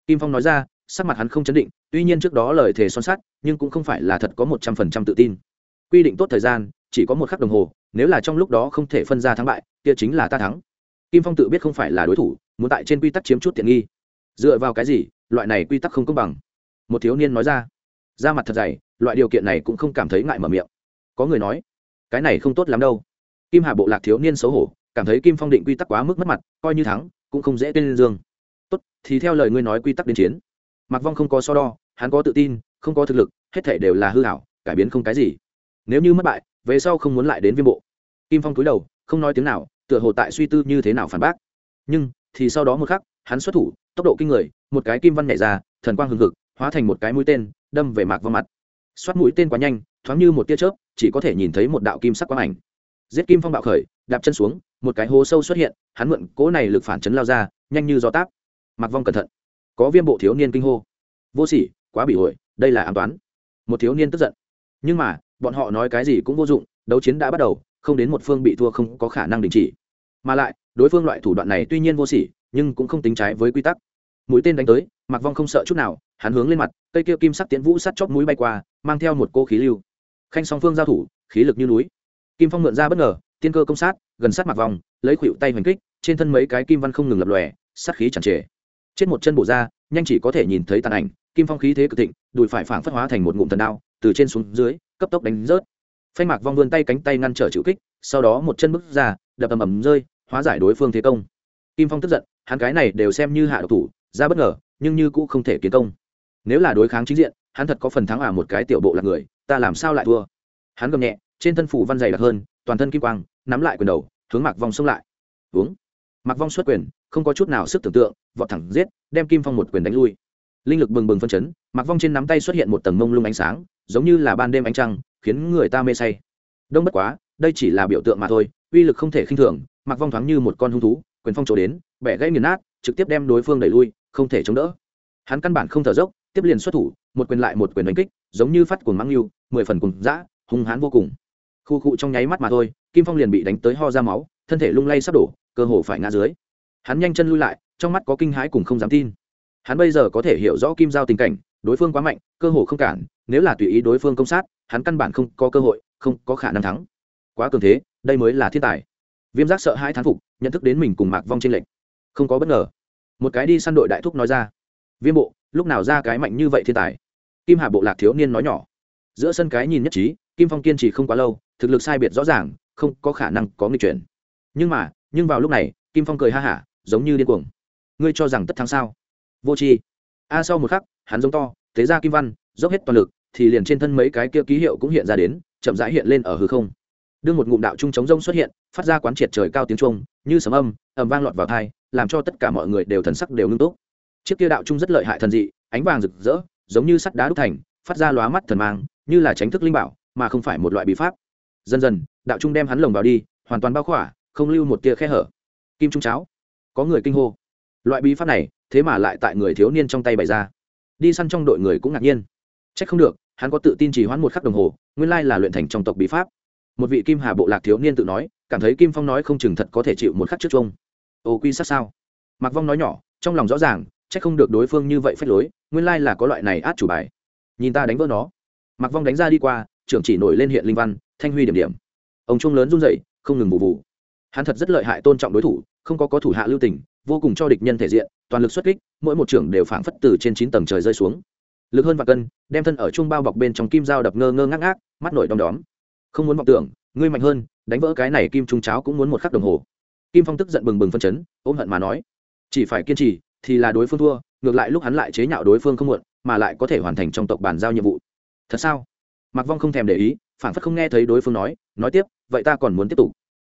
Kim phong nói ra, sắc mặt hắn không chấn định, tuy nhiên trước đó lời thề son sắt, nhưng cũng không phải là thật có một trăm phần trăm tự tin. Quy định tốt thời gian, chỉ có một khắc đồng hồ nếu là trong lúc đó không thể phân ra thắng bại, kia chính là ta thắng. Kim phong tự biết không phải là đối thủ, muốn tại trên quy tắc chiếm chút tiện nghi. Dựa vào cái gì, loại này quy tắc không công bằng? Một thiếu niên nói ra. Ra mặt thật dày, loại điều kiện này cũng không cảm thấy ngại mở miệng. Có người nói, cái này không tốt lắm đâu. Kim hà bộ lạc thiếu niên xấu hổ, cảm thấy kim phong định quy tắc quá mức mất mặt, coi như thắng, cũng không dễ tên dương. Tốt, thì theo lời ngươi nói quy tắc đến chiến. Mặc vong không có so đo, hắn có tự tin, không có thực lực, hết thể đều là hư hảo cải biến không cái gì. Nếu như mất bại, về sau không muốn lại đến viêm bộ kim phong cúi đầu, không nói tiếng nào, tựa hồ tại suy tư như thế nào phản bác. Nhưng, thì sau đó một khắc, hắn xuất thủ, tốc độ kinh người, một cái kim văn nhảy ra, thần quang hừng hực, hóa thành một cái mũi tên, đâm về mạc vào mặt. Xoát mũi tên quá nhanh, thoáng như một tia chớp, chỉ có thể nhìn thấy một đạo kim sắc quang ảnh. Giết kim phong bạo khởi, đạp chân xuống, một cái hố sâu xuất hiện, hắn mượn cỗ này lực phản chấn lao ra, nhanh như gió táp. Mặc vong cẩn thận. Có viêm bộ thiếu niên kinh hô. Vô sỉ, quá bị ổi đây là an toán. Một thiếu niên tức giận. Nhưng mà, bọn họ nói cái gì cũng vô dụng, đấu chiến đã bắt đầu không đến một phương bị thua không có khả năng đình chỉ. Mà lại, đối phương loại thủ đoạn này tuy nhiên vô sỉ, nhưng cũng không tính trái với quy tắc. Mũi tên đánh tới mặc vong không sợ chút nào, hắn hướng lên mặt, cây kia kim sắc tiễn vũ sắt chóp mũi bay qua, mang theo một cô khí lưu. Khanh song phương giao thủ, khí lực như núi. Kim phong mượn ra bất ngờ, tiên cơ công sát, gần sát mặc vòng lấy khuỵu tay hoành kích, trên thân mấy cái kim văn không ngừng lập lòe, sát khí chẳng trề. Trên một chân bổ ra, nhanh chỉ có thể nhìn thấy tàn ảnh, kim phong khí thế cực thịnh, đùi phải phảng phất hóa thành một ngụm thần đao, từ trên xuống dưới, cấp tốc đánh rớt phanh mạc vong vươn tay cánh tay ngăn trở chịu kích, sau đó một chân bước ra, đập ầm ầm rơi, hóa giải đối phương thế công. Kim phong tức giận, hắn cái này đều xem như hạ độc thủ, ra bất ngờ, nhưng như cũ không thể kiến công. Nếu là đối kháng chính diện, hắn thật có phần thắng à một cái tiểu bộ là người, ta làm sao lại thua? Hắn gầm nhẹ, trên thân phủ văn dày đặc hơn, toàn thân kim quang, nắm lại quyền đầu, hướng mạc vong xông lại. Uống mạc vong xuất quyền, không có chút nào sức tưởng tượng, vọt thẳng giết, đem kim phong một quyền đánh lui. Linh lực bừng bừng phân chấn, mạc vong trên nắm tay xuất hiện một tầng mông lung ánh sáng, giống như là ban đêm ánh trăng khiến người ta mê say. Đông bất quá, đây chỉ là biểu tượng mà thôi, uy lực không thể khinh thường mặc vong thoáng như một con hung thú, quyền phong trổ đến, bẻ gãy nghiền nát, trực tiếp đem đối phương đẩy lui, không thể chống đỡ. Hắn căn bản không thở dốc, tiếp liền xuất thủ, một quyền lại một quyền đánh kích, giống như phát cuồng mắng yêu, mười phần cùng dã, hung hãn vô cùng. Khu cụ trong nháy mắt mà thôi, kim phong liền bị đánh tới ho ra máu, thân thể lung lay sắp đổ, cơ hồ phải ngã dưới. Hắn nhanh chân lui lại, trong mắt có kinh hãi cùng không dám tin. Hắn bây giờ có thể hiểu rõ kim giao tình cảnh đối phương quá mạnh, cơ hồ không cản, nếu là tùy ý đối phương công sát, hắn căn bản không có cơ hội, không có khả năng thắng. Quá cường thế, đây mới là thiên tài. Viêm giác sợ hai thán phục, nhận thức đến mình cùng mạc vong trên lệnh không có bất ngờ. Một cái đi săn đội đại thúc nói ra. Viêm bộ, lúc nào ra cái mạnh như vậy thiên tài? Kim hà bộ lạc thiếu niên nói nhỏ. Giữa sân cái nhìn nhất trí, kim phong kiên trì không quá lâu, thực lực sai biệt rõ ràng, không có khả năng có nghịch chuyển. Nhưng mà, nhưng vào lúc này, kim phong cười ha hả, giống như điên cuồng. Ngươi cho rằng tất thắng sao? Vô tri. A, sau một khắc hắn giống to, thế ra kim văn, dốc hết toàn lực, thì liền trên thân mấy cái kia ký hiệu cũng hiện ra đến, chậm rãi hiện lên ở hư không. Đương một ngụm đạo trung chống rông xuất hiện, phát ra quán triệt trời cao tiếng trung như sấm âm, ầm vang lọt vào thai làm cho tất cả mọi người đều thần sắc đều ngưng tốt chiếc kia đạo trung rất lợi hại thần dị, ánh vàng rực rỡ, giống như sắt đá đúc thành, phát ra lóa mắt thần mang, như là tránh thức linh bảo, mà không phải một loại bí pháp. Dần dần, đạo trung đem hắn lồng vào đi, hoàn toàn bao khỏa, không lưu một tia khe hở. Kim trung cháo, có người kinh hô. Loại bí pháp này, thế mà lại tại người thiếu niên trong tay bày ra đi săn trong đội người cũng ngạc nhiên. C h ắ c không được, hắn có tự tin chỉ hoãn một khắc đồng hồ, nguyên lai là luyện thành trong tộc bí pháp. Một vị kim hà bộ lạc thiếu niên tự nói, cảm thấy kim phong nói không chừng thật có thể chịu một khắc trước chung. Ô quy sát sao? Mạc vong nói nhỏ, trong lòng rõ ràng c h ắ c không được đối phương như vậy phép lối, nguyên lai là có loại này át chủ bài. Nhìn ta đánh vỡ nó. Mạc vong đánh ra đi qua, trưởng chỉ nổi lên hiện linh văn, thanh huy điểm điểm. Ông trung lớn run dậy không ngừng bù vụ hắn thật rất lợi hại tôn trọng đối thủ, không có có thủ hạ lưu tình vô cùng cho địch nhân thể diện, toàn lực xuất kích, mỗi một trưởng đều phảng phất từ trên chín tầng trời rơi xuống. Lực hơn và cân, đem thân ở chung bao bọc bên trong kim dao đập ngơ ngơ ngác ngác, mắt nổi đom đóm. Không muốn vọng tưởng, ngươi mạnh hơn, đánh vỡ cái này kim trung cháo cũng muốn một khắc đồng hồ. Kim phong tức giận bừng bừng phân chấn, ôm hận mà nói, chỉ phải kiên trì, thì là đối phương thua, ngược lại lúc hắn lại chế nhạo đối phương không muộn, mà lại có thể hoàn thành trong tộc bàn giao nhiệm vụ. Thật sao? Mặc vong không thèm để ý phản phất không nghe thấy đối phương nói nói tiếp, vậy ta còn muốn tiếp tục.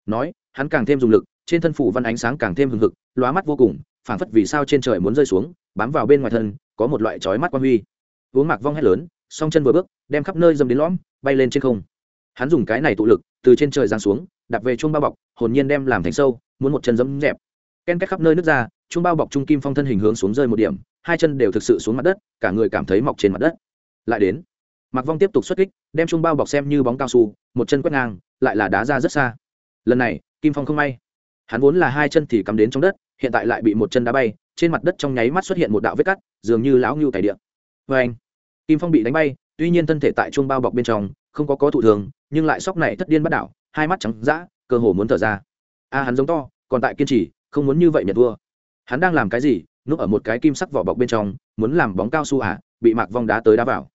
Nói, hắn càng thêm dùng lực, trên thân phủ văn ánh sáng càng thêm hừng hực lóa mắt vô cùng, phảng phất vì sao trên trời muốn rơi xuống, bám vào bên ngoài thân, có một loại chói mắt quan huy. Uống mạc vong hét lớn, song chân vừa bước, đem khắp nơi dâm đến lõm, bay lên trên không. Hắn dùng cái này tụ lực, từ trên trời giáng xuống đặt về chuông bao bọc, hồn nhiên đem làm thành sâu, muốn một chân dẫm dẹp. Ken két khắp nơi nước ra, chuông bao bọc trung kim phong thân hình hướng xuống rơi một điểm, hai chân đều thực sự xuống mặt đất, cả người cảm thấy mọc trên mặt đất. Lại đến, mạc vong tiếp tục xuất kích, đem chuông bao bọc xem như bóng cao su, một chân quét ngang, lại là đá ra rất xa. Lần này, kim phong không may hắn vốn là hai chân thì cắm đến trong đất, hiện tại lại bị một chân đá bay, trên mặt đất trong nháy mắt xuất hiện một đạo vết cắt, dường như lão ngưu cải điện vê anh, kim phong bị đánh bay, tuy nhiên thân thể tại chuông bao bọc bên trong, không có có thụ thường, nhưng lại sóc này thất điên bắt đảo, hai mắt trắng d cơ hồ muốn thở ra. A, hắn giống to, còn tại kiên trì, không muốn như vậy nhận thua. Hắn đang làm cái gì? Núp ở một cái kim sắc vỏ bọc bên trong, muốn làm bóng cao su à bị mạc vong đá tới đá vào.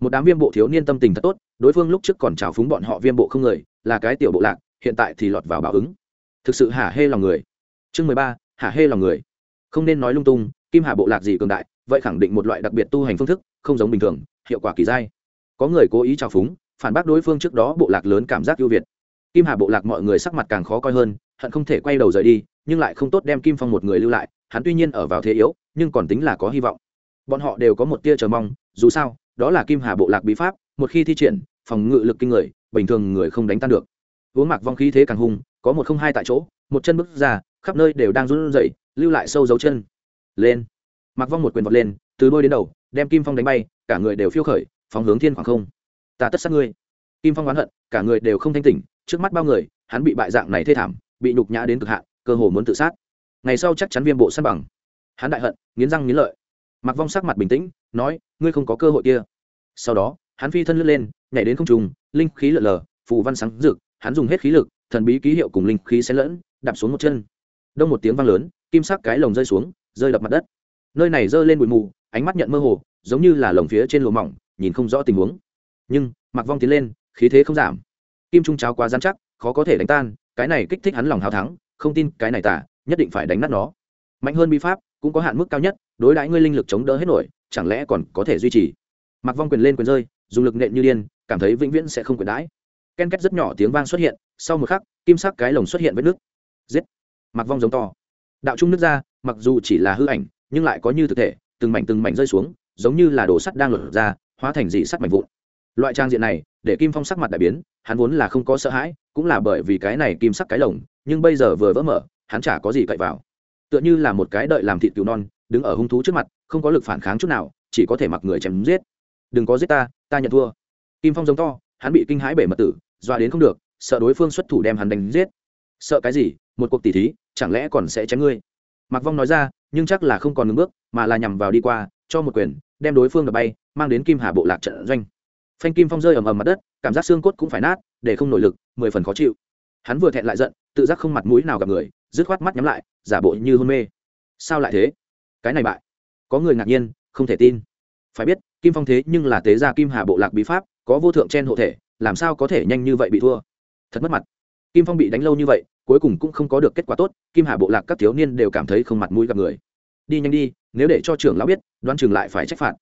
Một đám viêm bộ thiếu niên tâm tình thật tốt, đối phương lúc trước còn trào phúng bọn họ viêm bộ không người, là cái tiểu bộ lạc, hiện tại thì lọt vào báo ứng thực sự hả hê lòng người. Chương mười ba, hả hê lòng người. Không nên nói lung tung, kim hà bộ lạc gì cường đại, vậy khẳng định một loại đặc biệt tu hành phương thức, không giống bình thường, hiệu quả kỳ dai. Có người cố ý trào phúng, phản bác đối phương trước đó bộ lạc lớn cảm giác ưu việt. Kim hà bộ lạc mọi người sắc mặt càng khó coi hơn, hận không thể quay đầu rời đi, nhưng lại không tốt đem kim phong một người lưu lại, hắn tuy nhiên ở vào thế yếu, nhưng còn tính là có hy vọng. Bọn họ đều có một tia chờ mong, dù sao, đó là kim hà bộ lạc bí pháp, một khi thi triển, phòng ngự lực kinh người, bình thường người không đánh tan được uống mạc vong khí thế càng hùng, có một không hai tại chỗ một chân bước ra khắp nơi đều đang run rẩy lưu lại sâu dấu chân. Lên. Mạc vong một quyền vọt lên từ đôi đến đầu đem kim phong đánh bay cả người đều phiêu khởi phóng hướng thiên khoảng không. Ta tất sát ngươi. Kim phong oán hận cả người đều không thanh tỉnh trước mắt bao người hắn bị bại dạng này thê thảm bị nhục nhã đến cực hạn cơ hồ muốn tự sát. Ngày sau chắc chắn viêm bộ săn bằng. Hắn đại hận nghiến răng nghiến lợi. Mặc vong sắc mặt bình tĩnh nói ngươi không có cơ hội kia. Sau đó hắn phi thân lướt lên nhảy đến không trùng linh khí lở lờ phù văn sáng rực hắn dùng hết khí lực, thần bí ký hiệu cùng linh khí xen lẫn, đạp xuống một chân. Đông một tiếng vang lớn, kim sắc cái lồng rơi xuống, rơi đập mặt đất. Nơi này rơi lên bụi mù, ánh mắt nhận mơ hồ, giống như là lồng phía trên lùa mỏng, nhìn không rõ tình huống. Nhưng mặc vong tiến lên, khí thế không giảm. Kim trung cháo quá dán chắc, khó có thể đánh tan, cái này kích thích hắn lòng hào thắng, không tin cái này tả nhất định phải đánh nát nó. Mạnh hơn bi pháp, cũng có hạn mức cao nhất, đối đãi ngươi linh lực chống đỡ hết nổi, chẳng lẽ còn có thể duy trì? Mặc vong quyền lên quyền rơi, dùng lực nện như điên, cảm thấy vĩnh viễn sẽ không quyền đãi ken két rất nhỏ tiếng vang xuất hiện, sau một khắc, kim sắc cái lồng xuất hiện với nước giết! Mặc vong giống to. Đạo trung nước ra, mặc dù chỉ là hư ảnh, nhưng lại có như thực thể, từng mảnh từng mảnh rơi xuống, giống như là đồ sắt đang lột ra, hóa thành dị sắt mảnh vụn. Loại trang diện này, để kim phong sắc mặt đại biến, hắn vốn là không có sợ hãi, cũng là bởi vì cái này kim sắc cái lồng, nhưng bây giờ vừa vỡ mở, hắn chả có gì cậy vào. Tựa như là một cái đợi làm thịt cứu non, đứng ở hung thú trước mặt, không có lực phản kháng chút nào, chỉ có thể mặc người chém giết. Đừng có giết ta ta nhận thua. Kim phong giống to hắn bị kinh hãi bể mật tử, doa đến không được, sợ đối phương xuất thủ đem hắn đánh giết. Sợ cái gì? Một cuộc tỉ thí, chẳng lẽ còn sẽ chém ngươi? Mạc vong nói ra, nhưng chắc là không còn ngưng bước, mà là nhằm vào đi qua, cho một quyền, đem đối phương đập bay, mang đến kim hà bộ lạc trận doanh. Phanh kim phong rơi ầm ầm mặt đất, cảm giác xương cốt cũng phải nát, để không nội lực, mười phần khó chịu. Hắn vừa thẹn lại giận, tự giác không mặt mũi nào gặp người, dứt khoát mắt nhắm lại, giả bộ như hôn mê. Sao lại thế? Cái này bại. Có người ngạc nhiên, không thể tin. Phải biết, kim phong thế nhưng là tế gia kim hà bộ lạc bí pháp có vô thượng trên hộ thể, làm sao có thể nhanh như vậy bị thua? Thật mất mặt. Kim phong bị đánh lâu như vậy, cuối cùng cũng không có được kết quả tốt, kim hà bộ lạc các thiếu niên đều cảm thấy không mặt mũi gặp người. Đi nhanh đi, nếu để cho trưởng lão biết đoan trường lại phải trách phạt.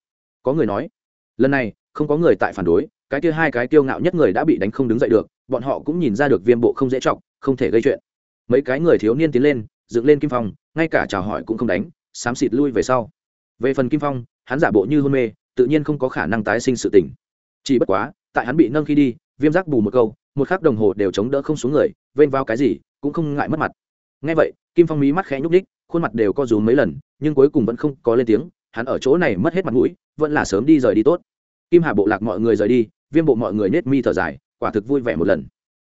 Có người nói, lần này, không có người tại phản đối, cái kia hai cái kiêu ngạo nhất người đã bị đánh không đứng dậy được, bọn họ cũng nhìn ra được viêm bộ không dễ chọc, không thể gây chuyện. Mấy cái người thiếu niên tiến lên, dựng lên kim phong, ngay cả chào hỏi cũng không đánh, xám xịt lui về sau. Về phần kim phong, hắn giả bộ như hôn mê, tự nhiên không có khả năng tái sinh sự tỉnh chỉ bất quá, tại hắn bị nâng khi đi, viêm giác bù một câu, một khắc đồng hồ đều chống đỡ không xuống người, vênh vào cái gì, cũng không ngại mất mặt. Ngay vậy, kim phong mí mắt khẽ nhúc ních khuôn mặt đều co rúm mấy lần, nhưng cuối cùng vẫn không có lên tiếng, hắn ở chỗ này mất hết mặt mũi, vẫn là sớm đi rời đi tốt. Kim hà bộ lạc mọi người rời đi, viêm bộ mọi người nết mi thở dài, quả thực vui vẻ một lần.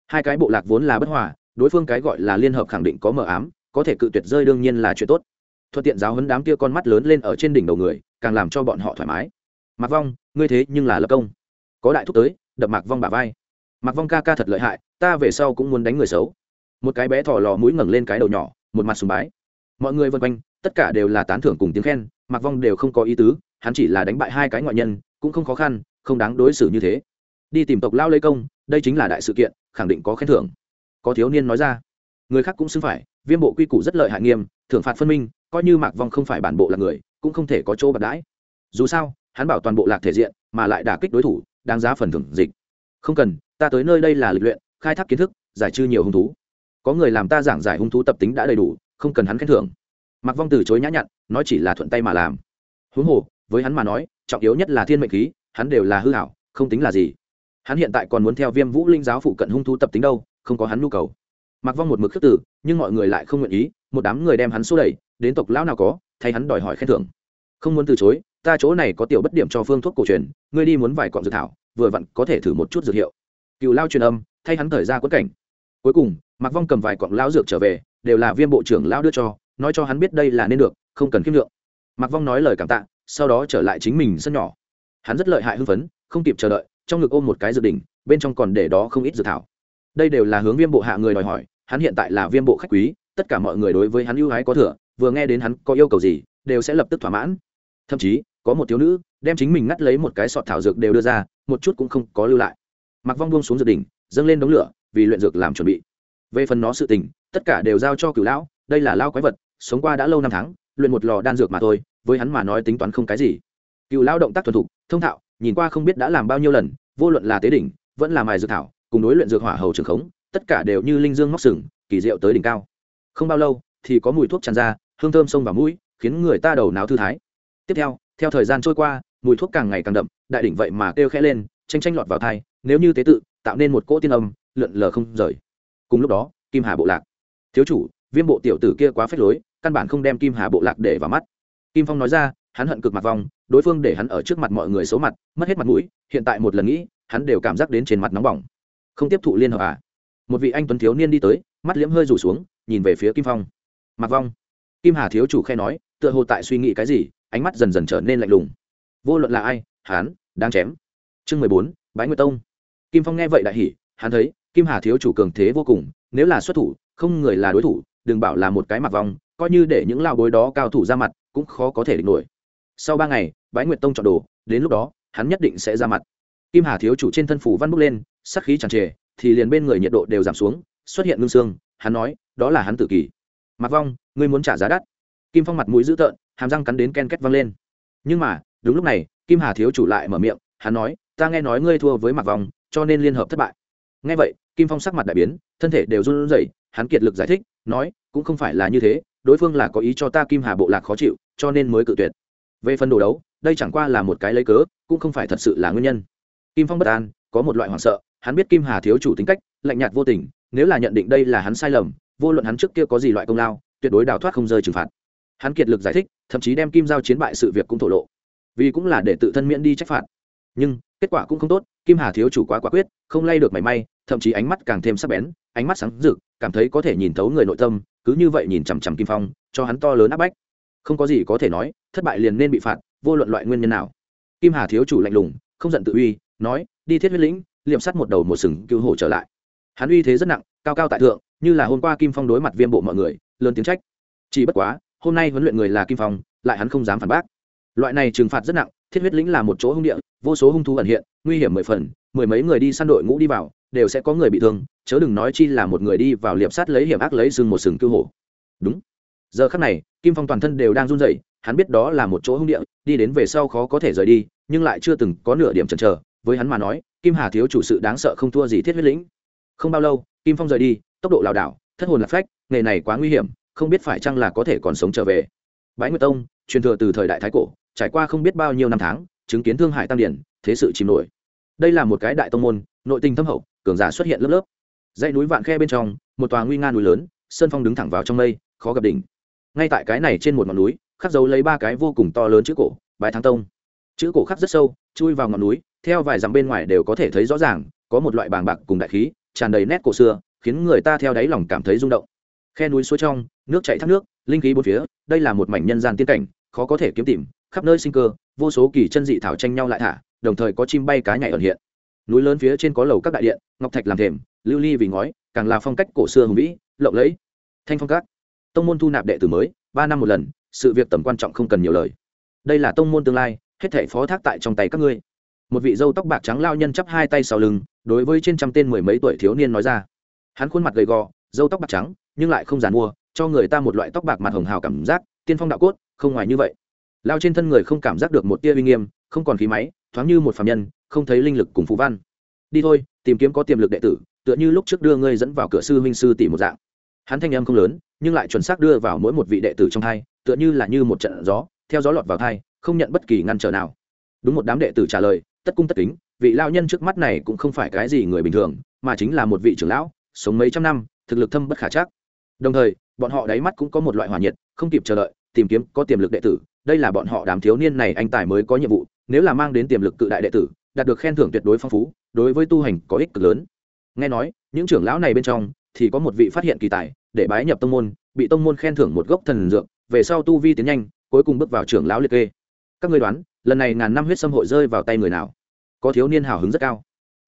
Hai cái bộ lạc vốn là bất hòa, đối phương cái gọi là liên hợp khẳng định có mờ ám, có thể cự tuyệt rơi đương nhiên là chuyện tốt. Thuận tiện giáo hấn đám kia con mắt lớn lên ở trên đỉnh đầu người, càng làm cho bọn họ thoải mái. Mặc vong, ngươi thế nhưng là lập công có đại thúc tới, đập mạc vong bà vai. Mạc vong ca ca thật lợi hại, ta về sau cũng muốn đánh người xấu. Một cái bé thỏ lò mũi ngẩng lên cái đầu nhỏ, một mặt sùng bái. Mọi người vân quanh, tất cả đều là tán thưởng cùng tiếng khen, mạc vong đều không có ý tứ, hắn chỉ là đánh bại hai cái ngoại nhân, cũng không khó khăn, không đáng đối xử như thế. Đi tìm tộc lao lấy công, đây chính là đại sự kiện, khẳng định có khen thưởng. Có thiếu niên nói ra. Người khác cũng xứng phải, viêm bộ quy củ rất lợi hại nghiêm, thưởng phạt phân minh, coi như mạc vong không phải bản bộ là người, cũng không thể có chỗ bạc đãi. Dù sao, hắn bảo toàn bộ lạc thể diện, mà lại đả kích đối thủ đáng giá phần thưởng dịch. Không cần, ta tới nơi đây là lịch luyện, khai thác kiến thức, giải trừ nhiều hung thú. Có người làm ta giảng giải hung thú tập tính đã đầy đủ, không cần hắn khen thưởng. Mặc vong từ chối nhã nhặn, nói chỉ là thuận tay mà làm. Huống hồ, với hắn mà nói, trọng yếu nhất là thiên mệnh khí, hắn đều là hư hảo, không tính là gì. Hắn hiện tại còn muốn theo viêm vũ linh giáo phụ cận hung thú tập tính đâu, không có hắn nhu cầu. Mặc vong một mực khước tử nhưng mọi người lại không nguyện ý, một đám người đem hắn xô đẩy, đến tộc lão nào có, thay hắn đòi hỏi khen thưởng. Không muốn từ chối ta chỗ này có tiểu bất điểm cho phương thuốc cổ truyền, ngươi đi muốn vài cọng dược thảo, vừa vặn có thể thử một chút dược hiệu. Cựu lao truyền âm, thay hắn thời ra quất cảnh. Cuối cùng mặc vong cầm vài cọng lao dược trở về, đều là viên bộ trưởng lao đưa cho, nói cho hắn biết đây là nên được, không cần kiếm lượng. Mặc vong nói lời cảm tạ, sau đó trở lại chính mình sân nhỏ. Hắn rất lợi hại hưng phấn, không kịp chờ đợi, trong ngực ôm một cái dược đỉnh, bên trong còn để đó không ít dược thảo. Đây đều là hướng viêm bộ hạ người đòi hỏi, hắn hiện tại là viêm bộ khách quý, tất cả mọi người đối với hắn ưu ái có thừa, vừa nghe đến hắn có yêu cầu gì, đều sẽ lập tức thỏa mãn. Thậm chí có một thiếu nữ đem chính mình ngắt lấy một cái sọt thảo dược đều đưa ra, một chút cũng không có lưu lại. Mặc vong buông xuống dược đỉnh, dâng lên đống lửa, vì luyện dược làm chuẩn bị. Về phần nó sự tình, tất cả đều giao cho cửu lão, đây là lao quái vật, sống qua đã lâu năm tháng, luyện một lò đan dược mà thôi, với hắn mà nói tính toán không cái gì. Cựu lao động tác thuần thục, thông thạo, nhìn qua không biết đã làm bao nhiêu lần, vô luận là tế đỉnh, vẫn là mài dược thảo, cùng đối luyện dược hỏa hầu trường khống, tất cả đều như linh dương móc sừng, kỳ diệu tới đỉnh cao. Không bao lâu, thì có mùi thuốc tràn ra, hương thơm sông vào mũi, khiến người ta đầu não thư thái. Tiếp theo theo thời gian trôi qua, mùi thuốc càng ngày càng đậm, đại đỉnh vậy mà kêu khẽ lên tranh tranh lọt vào thai, nếu như tế tự, tạo nên một cỗ tiên âm, lượn lờ không rời. Cùng lúc đó, kim hà bộ lạc. Thiếu chủ, viêm bộ tiểu tử kia quá phết lối, căn bản không đem kim hà bộ lạc để vào mắt. Kim phong nói ra, hắn hận cực mặt vòng đối phương để hắn ở trước mặt mọi người xấu mặt, mất hết mặt mũi, hiện tại một lần nghĩ, hắn đều cảm giác đến trên mặt nóng bỏng. Không tiếp thụ liên hợp à? Một vị anh tuấn thiếu niên đi tới, mắt liễm hơi rủ xuống, nhìn về phía kim phong. Mặc vong. Kim hà thiếu chủ khe nói, tựa hồ tại suy nghĩ cái gì? Ánh mắt dần dần trở nên lạnh lùng. Vô luận là ai hán đang chém. Chương mười bốn bái nguyệt tông. Kim phong nghe vậy đại hỉ, hắn thấy, kim hà thiếu chủ cường thế vô cùng, nếu là xuất thủ, không người là đối thủ, đừng bảo là một cái mặc vong, coi như để những lao bối đó cao thủ ra mặt, cũng khó có thể địch nổi. Sau ba ngày bái nguyệt tông chọn đồ, đến lúc đó, hắn nhất định sẽ ra mặt. Kim hà thiếu chủ trên thân phủ văn bốc lên sắc khí tràn trề, thì liền bên người nhiệt độ đều giảm xuống, xuất hiện ngưng xương, hắn nói, đó là hắn tự kỷ. Mặc vong, ngươi muốn trả giá đắt. Kim phong mặt mũi dữ tợn hàm răng cắn đến ken két văng lên. Nhưng mà, đúng lúc này, kim hà thiếu chủ lại mở miệng, hắn nói, ta nghe nói ngươi thua với mặc vong cho nên liên hợp thất bại. Nghe vậy, kim phong sắc mặt đại biến, thân thể đều run rẩy, hắn kiệt lực giải thích, nói, cũng không phải là như thế, đối phương là có ý cho ta kim hà bộ lạc khó chịu, cho nên mới cự tuyệt. Về phần đồ đấu, đây chẳng qua là một cái lấy cớ, cũng không phải thật sự là nguyên nhân. Kim phong bất an, có một loại hoảng sợ, hắn biết kim hà thiếu chủ tính cách, lạnh nhạt vô tình, nếu là nhận định đây là hắn sai lầm, vô luận hắn trước kia có gì loại công lao, tuyệt đối đào thoát không rơi trừng phạt hắn kiệt lực giải thích, thậm chí đem kim giao chiến bại sự việc cũng thổ lộ. Vì cũng là để tự thân miễn đi trách phạt. Nhưng, kết quả cũng không tốt, kim hà thiếu chủ quá quả quyết, không lay được mảy may, thậm chí ánh mắt càng thêm sắc bén, ánh mắt sáng rực, cảm thấy có thể nhìn thấu người nội tâm, cứ như vậy nhìn chằm chằm kim phong, cho hắn to lớn áp bách. Không có gì có thể nói, thất bại liền nên bị phạt, vô luận loại nguyên nhân nào. Kim hà thiếu chủ lạnh lùng, không giận tự uy, nói, đi thiết huyết lĩnh, liệm sắt một đầu một sừng, cứu hổ trở lại. Hắn uy thế rất nặng, cao cao tại thượng, như là hôm qua kim phong đối mặt viêm bộ mọi người, lớn tiếng trách. Chỉ bất quá hôm nay huấn luyện người là kim phong, lại hắn không dám phản bác. Loại này trừng phạt rất nặng, thiết huyết lĩnh là một chỗ hung địa, vô số hung thú ẩn hiện, nguy hiểm mười phần, mười mấy người đi săn đội ngũ đi vào, đều sẽ có người bị thương, chớ đừng nói chi là một người đi vào liệp sát lấy hiểm ác lấy sừng một sừng cứu hổ đúng. Giờ khắc này, kim phong toàn thân đều đang run rẩy, hắn biết đó là một chỗ hung địa, đi đến về sau khó có thể rời đi, nhưng lại chưa từng có nửa điểm chần chờ, với hắn mà nói, kim hà thiếu chủ sự đáng sợ không thua gì thiết huyết lĩnh. Không bao lâu, kim phong rời đi, tốc độ lảo đảo, thất hồn lạc phách, nghề này quá nguy hiểm không biết phải chăng là có thể còn sống trở về. Bái nguyệt tông, truyền thừa từ thời đại thái cổ, trải qua không biết bao nhiêu năm tháng, chứng kiến thương hải tăng điển, thế sự chìm nổi. Đây là một cái đại tông môn, nội tình thâm hậu, cường giả xuất hiện lớp lớp. Dãy núi vạn khe bên trong, một tòa nguy nga núi lớn, sơn phong đứng thẳng vào trong mây, khó gặp đỉnh. Ngay tại cái này trên một ngọn núi, khắc dấu lấy ba cái vô cùng to lớn chữ cổ, bái thắng tông. Chữ cổ khắc rất sâu, chui vào ngọn núi, theo vài dặm bên ngoài đều có thể thấy rõ ràng, có một loại bàng bạc cùng đại khí, tràn đầy nét cổ xưa, khiến người ta theo đáy lòng cảm thấy rung động khe núi suối trong, nước chảy thác nước, linh khí bốn phía, đây là một mảnh nhân gian tiên cảnh, khó có thể kiếm tìm, khắp nơi sinh cơ, vô số kỳ chân dị thảo tranh nhau lại thả, đồng thời có chim bay cá nhảy ẩn hiện. Núi lớn phía trên có lầu các đại điện, ngọc thạch làm thềm, lưu ly vì ngói, càng là phong cách cổ xưa hùng vĩ, lộng lẫy. Thanh phong các. Tông môn thu nạp đệ tử mới, ba năm một lần, sự việc tầm quan trọng không cần nhiều lời. Đây là tông môn tương lai, hết thể phó thác tại trong tay các ngươi. Một vị dâu tóc bạc trắng lao nhân chắp hai tay sau lưng, đối với trên trăm tên mười mấy tuổi thiếu niên nói ra. Hắn khuôn mặt gầy gò dâu tóc bạc trắng, nhưng lại không giàn mua, cho người ta một loại tóc bạc mặt hồng hào cảm giác, tiên phong đạo cốt, không ngoài như vậy. Lao trên thân người không cảm giác được một tia uy nghiêm, không còn khí máy, thoáng như một phạm nhân, không thấy linh lực cùng phú văn. Đi thôi, tìm kiếm có tiềm lực đệ tử, tựa như lúc trước đưa ngươi dẫn vào cửa sư huynh sư tỷ một dạng. Hắn thanh âm không lớn, nhưng lại chuẩn xác đưa vào mỗi một vị đệ tử trong thai tựa như là như một trận gió, theo gió lọt vào thai, không nhận bất kỳ ngăn trở nào. Đúng một đám đệ tử trả lời, tất cung tất kính, vị lao nhân trước mắt này cũng không phải cái gì người bình thường, mà chính là một vị trưởng lão, sống mấy trăm năm thực lực thâm bất khả chắc. Đồng thời, bọn họ đáy mắt cũng có một loại hòa nhiệt, không kịp chờ đợi, tìm kiếm có tiềm lực đệ tử. Đây là bọn họ đám thiếu niên này anh tài mới có nhiệm vụ, nếu là mang đến tiềm lực cự đại đệ tử, đạt được khen thưởng tuyệt đối phong phú, đối với tu hành có ích cực lớn. Nghe nói, những trưởng lão này bên trong thì có một vị phát hiện kỳ tài, để bái nhập tông môn, bị tông môn khen thưởng một gốc thần dược, về sau tu vi tiến nhanh, cuối cùng bước vào trưởng lão liệt kê. Các ngươi đoán, lần này ngàn năm huyết sâm hội rơi vào tay người nào? Có thiếu niên hào hứng rất cao.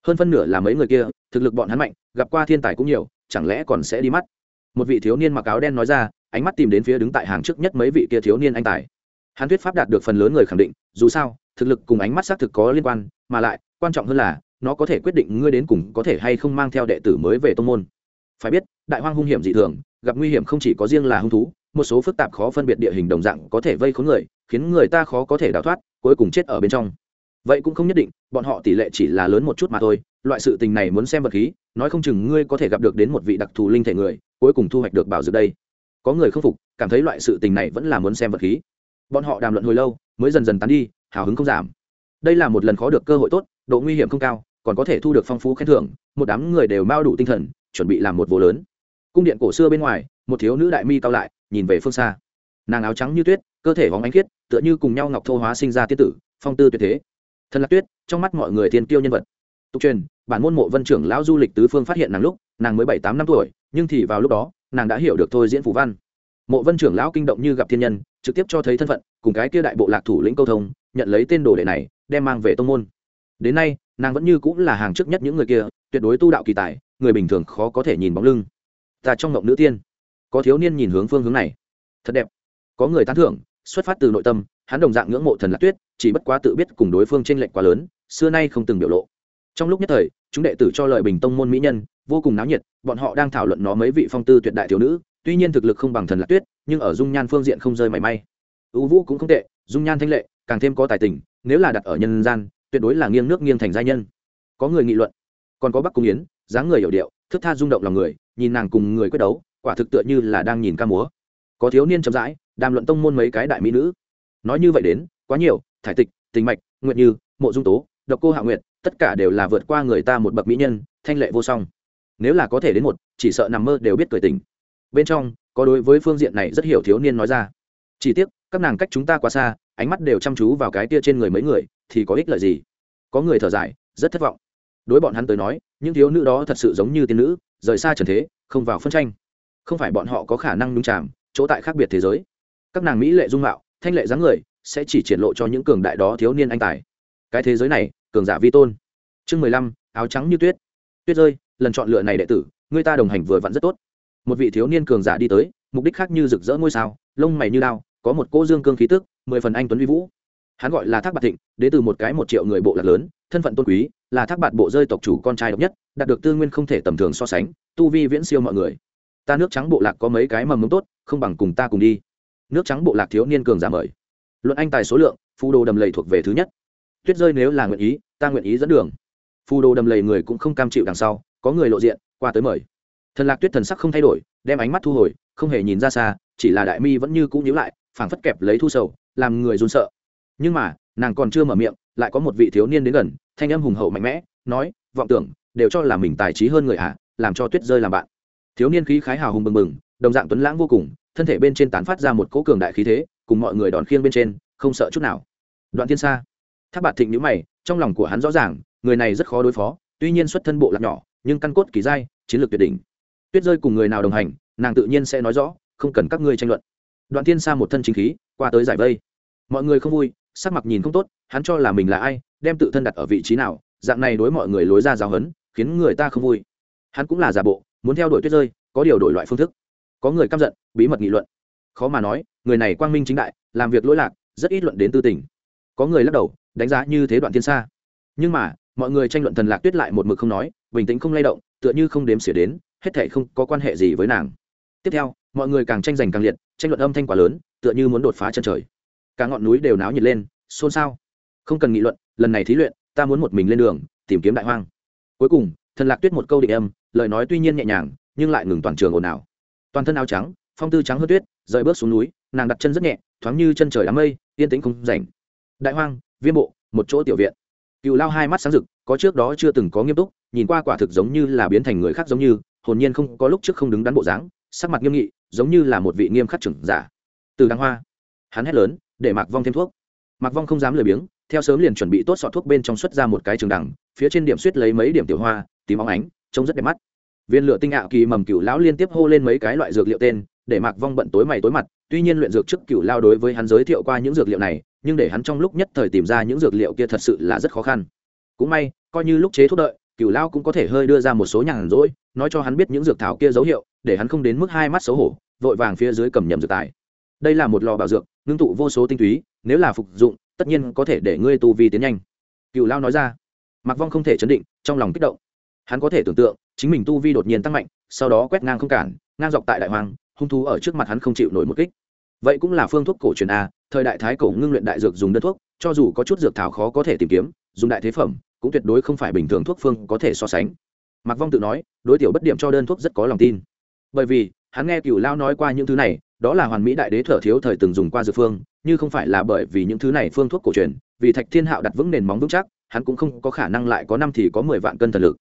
Hơn phân nửa là mấy người kia thực lực bọn hắn mạnh, gặp qua thiên tài cũng nhiều, chẳng lẽ còn sẽ đi mắt? Một vị thiếu niên mặc áo đen nói ra, ánh mắt tìm đến phía đứng tại hàng trước nhất mấy vị kia thiếu niên anh tài. Hắn thuyết pháp đạt được phần lớn người khẳng định, dù sao, thực lực cùng ánh mắt xác thực có liên quan, mà lại, quan trọng hơn là, nó có thể quyết định ngươi đến cùng có thể hay không mang theo đệ tử mới về tông môn. Phải biết, đại hoang hung hiểm dị thường, gặp nguy hiểm không chỉ có riêng là hung thú, một số phức tạp khó phân biệt địa hình đồng dạng có thể vây khốn người, khiến người ta khó có thể đào thoát, cuối cùng chết ở bên trong. Vậy cũng không nhất định, bọn họ tỷ lệ chỉ là lớn một chút mà thôi loại sự tình này muốn xem vật khí, nói không chừng ngươi có thể gặp được đến một vị đặc thù linh thể người, cuối cùng thu hoạch được bảo dược đây. Có người không phục, cảm thấy loại sự tình này vẫn là muốn xem vật khí. Bọn họ đàm luận hồi lâu, mới dần dần tán đi, hào hứng không giảm. Đây là một lần khó được cơ hội tốt, độ nguy hiểm không cao, còn có thể thu được phong phú khen thưởng, một đám người đều mau đủ tinh thần, chuẩn bị làm một vụ lớn. Cung điện cổ xưa bên ngoài, một thiếu nữ đại mi cao lại, nhìn về phương xa. Nàng áo trắng như tuyết, cơ thể vóng ánh khiết, tựa như cùng nhau ngọc thô hóa sinh ra tiết tử, phong tư tuyệt thế. Thần lạc tuyết, trong mắt mọi người thiên tiêu nhân vật. Tục truyền bản môn mộ vân trưởng lão du lịch tứ phương phát hiện nàng lúc, nàng mới bảy tám năm tuổi, nhưng thì vào lúc đó, nàng đã hiểu được thôi diễn phù văn. Mộ vân trưởng lão kinh động như gặp thiên nhân, trực tiếp cho thấy thân phận, cùng cái kia đại bộ lạc thủ lĩnh câu thông, nhận lấy tên đồ đệ này, đem mang về tông môn. Đến nay, nàng vẫn như cũng là hàng trước nhất những người kia, tuyệt đối tu đạo kỳ tài, người bình thường khó có thể nhìn bóng lưng. Ta trong ngộng nữ tiên. Có thiếu niên nhìn hướng phương hướng này. Thật đẹp. Có người tán thưởng, xuất phát từ nội tâm, hắn đồng dạng ngưỡng mộ thần lạc tuyết, chỉ bất quá tự biết cùng đối phương t r ê n lệch quá lớn, xưa nay không từng biểu lộ trong lúc nhất thời, chúng đệ tử cho lời bình tông môn mỹ nhân, vô cùng náo nhiệt, bọn họ đang thảo luận nó mấy vị phong tư tuyệt đại thiếu nữ, tuy nhiên thực lực không bằng thần lạc tuyết, nhưng ở dung nhan phương diện không rơi mảy may. Ưu vũ cũng không tệ, dung nhan thanh lệ, càng thêm có tài tình, nếu là đặt ở nhân gian, tuyệt đối là nghiêng nước nghiêng thành giai nhân. Có người nghị luận, còn có bắc cung yến, dáng người hiểu điệu, thức tha rung động lòng người, nhìn nàng cùng người quyết đấu, quả thực tựa như là đang nhìn ca múa. Có thiếu niên chậm rãi, đàm luận tông môn mấy cái đại mỹ nữ. Nói như vậy đến, quá nhiều, thải tịch, tình mạch nguyện như, mộ dung tố, độc cô hạ nguyện tất cả đều là vượt qua người ta một bậc mỹ nhân, thanh lệ vô song. Nếu là có thể đến một, chỉ sợ nằm mơ đều biết cười tình bên trong, có đối với phương diện này rất hiểu thiếu niên nói ra. Chỉ tiếc, các nàng cách chúng ta quá xa, ánh mắt đều chăm chú vào cái tia trên người mấy người, thì có ích lợi gì? Có người thở dài, rất thất vọng. Đối bọn hắn tới nói, những thiếu nữ đó thật sự giống như tiên nữ, rời xa trần thế, không vào phân tranh. Không phải bọn họ có khả năng nhung chạm chỗ tại khác biệt thế giới. Các nàng mỹ lệ dung mạo, thanh lệ dáng người, sẽ chỉ triển lộ cho những cường đại đó thiếu niên anh tài. Cái thế giới này cường giả vi tôn. Chương mười lăm, áo trắng như tuyết. Tuyết rơi, lần chọn lựa này đệ tử, người ta đồng hành vừa vặn rất tốt. Một vị thiếu niên cường giả đi tới, mục đích khác như rực rỡ ngôi sao, lông mày như lao có một cô dương cương khí tức, mười phần anh tuấn vi vũ. Hắn gọi là thác bạc thịnh, đến từ một cái một triệu người bộ lạc lớn, thân phận tôn quý, là thác bạt bộ rơi tộc chủ con trai độc nhất, đạt được tư nguyên không thể tầm thường so sánh, tu vi viễn siêu mọi người. Ta nước trắng bộ lạc có mấy cái mầm mống tốt, không bằng cùng ta cùng đi. Nước trắng bộ lạc thiếu niên cường giả mời. Luận anh tài số lượng phù đồ đầm lầy thuộc về thứ nhất tuyết rơi nếu là nguyện ý ta nguyện ý dẫn đường. Phù đồ đầm lầy người cũng không cam chịu đằng sau có người lộ diện qua tới mời. Thần lạc tuyết thần sắc không thay đổi đem ánh mắt thu hồi không hề nhìn ra xa chỉ là đại mi vẫn như cũ nhíu lại phảng phất kẹp lấy thu sầu làm người run sợ. Nhưng mà nàng còn chưa mở miệng lại có một vị thiếu niên đến gần thanh âm hùng hậu mạnh mẽ nói vọng tưởng đều cho là mình tài trí hơn người ạ à, làm cho tuyết rơi làm bạn. Thiếu niên khí khái hào hùng bừng bừng đồng dạng tuấn lãng vô cùng thân thể bên trên tán phát ra một cỗ cường đại khí thế cùng mọi người đòn khiêng bên trên không sợ chút nào. Đoạn thiên xa tháp bạt thịnh nhữ mày, trong lòng của hắn rõ ràng, người này rất khó đối phó, tuy nhiên xuất thân bộ lạc nhỏ, nhưng căn cốt kỳ dai chiến lược tuyệt đỉnh. Tuyết rơi cùng người nào đồng hành, nàng tự nhiên sẽ nói rõ, không cần các ngươi tranh luận. Đoạn thiên sa một thân chính khí, qua tới giải vây. Mọi người không vui, sắc mặt nhìn không tốt, hắn cho là mình là ai, đem tự thân đặt ở vị trí nào, dạng này đối mọi người lối ra giáo hấn khiến người ta không vui. Hắn cũng là giả bộ, muốn theo đuổi tuyết rơi, có điều đổi loại phương thức. Có người căm giận, bí mật nghị luận. Khó mà nói, người này quang minh chính đại, làm việc lỗi lạc, rất ít luận đến tư tình. Có người lắc đầu đánh giá như thế đoạn thiên xa nhưng mà, mọi người tranh luận thần lạc tuyết lại một mực không nói, bình tĩnh không lay động, tựa như không đếm xỉa đến, hết thể không có quan hệ gì với nàng. Tiếp theo, mọi người càng tranh giành càng liệt, tranh luận âm thanh quá lớn, tựa như muốn đột phá chân trời. Cả ngọn núi đều náo nhiệt lên, xôn xao. Không cần nghị luận, lần này thí luyện, ta muốn một mình lên đường, tìm kiếm đại hoang. Cuối cùng, thần lạc tuyết một câu định âm, lời nói tuy nhiên nhẹ nhàng, nhưng lại ngừng toàn trường ồn ào. Toàn thân áo trắng, phong tư trắng hơn tuyết, rời bước xuống núi, nàng đặt chân rất nhẹ, thoáng như chân trời đám mây, yên tĩnh không rảnh. Đại hoang viêm bộ, một chỗ tiểu viện. Cựu lao hai mắt sáng rực, có trước đó chưa từng có nghiêm túc, nhìn qua quả thực giống như là biến thành người khác giống như, hồn nhiên không, có lúc trước không đứng đắn bộ dáng, sắc mặt nghiêm nghị, giống như là một vị nghiêm khắc trưởng giả. Từ đăng hoa, hắn hét lớn, để mạc vong thêm thuốc. Mạc vong không dám lười biếng, theo sớm liền chuẩn bị tốt sọ thuốc bên trong xuất ra một cái trường đằng, phía trên điểm suýt lấy mấy điểm tiểu hoa, tím óng ánh, trông rất đẹp mắt. Viên lửa tinh ạo kỳ mầm cựu lão liên tiếp hô lên mấy cái loại dược liệu tên, để mạc vong bận tối mày tối mặt, tuy nhiên luyện dược trước cựu lao đối với hắn giới thiệu qua những dược liệu này nhưng để hắn trong lúc nhất thời tìm ra những dược liệu kia thật sự là rất khó khăn. Cũng may, coi như lúc chế thuốc đợi cựu lao cũng có thể hơi đưa ra một số nhàn rỗi, nói cho hắn biết những dược thảo kia dấu hiệu, để hắn không đến mức hai mắt xấu hổ, vội vàng phía dưới cầm nhầm dược tài. Đây là một lò bảo dược, ngưng tụ vô số tinh túy, nếu là phục dụng, tất nhiên có thể để ngươi tu vi tiến nhanh. Cựu lao nói ra. Mặc vong không thể chấn định, trong lòng kích động. Hắn có thể tưởng tượng, chính mình tu vi đột nhiên tăng mạnh, sau đó quét ngang không cản, ngang dọc tại đại hoàng hung thú ở trước mặt hắn không chịu nổi một kích. Vậy cũng là phương thuốc cổ truyền a thời đại thái cổ ngưng luyện đại dược dùng đơn thuốc, cho dù có chút dược thảo khó có thể tìm kiếm, dùng đại thế phẩm, cũng tuyệt đối không phải bình thường thuốc phương có thể so sánh. Mạc vong tự nói, đối tiểu bất điểm cho đơn thuốc rất có lòng tin. Bởi vì, hắn nghe cửu lao nói qua những thứ này, đó là hoàn mỹ đại đế thở thiếu thời từng dùng qua dược phương, như không phải là bởi vì những thứ này phương thuốc cổ truyền, vì thạch thiên hạo đặt vững nền móng vững chắc, hắn cũng không có khả năng lại có năm thì có mười vạn cân thần lực.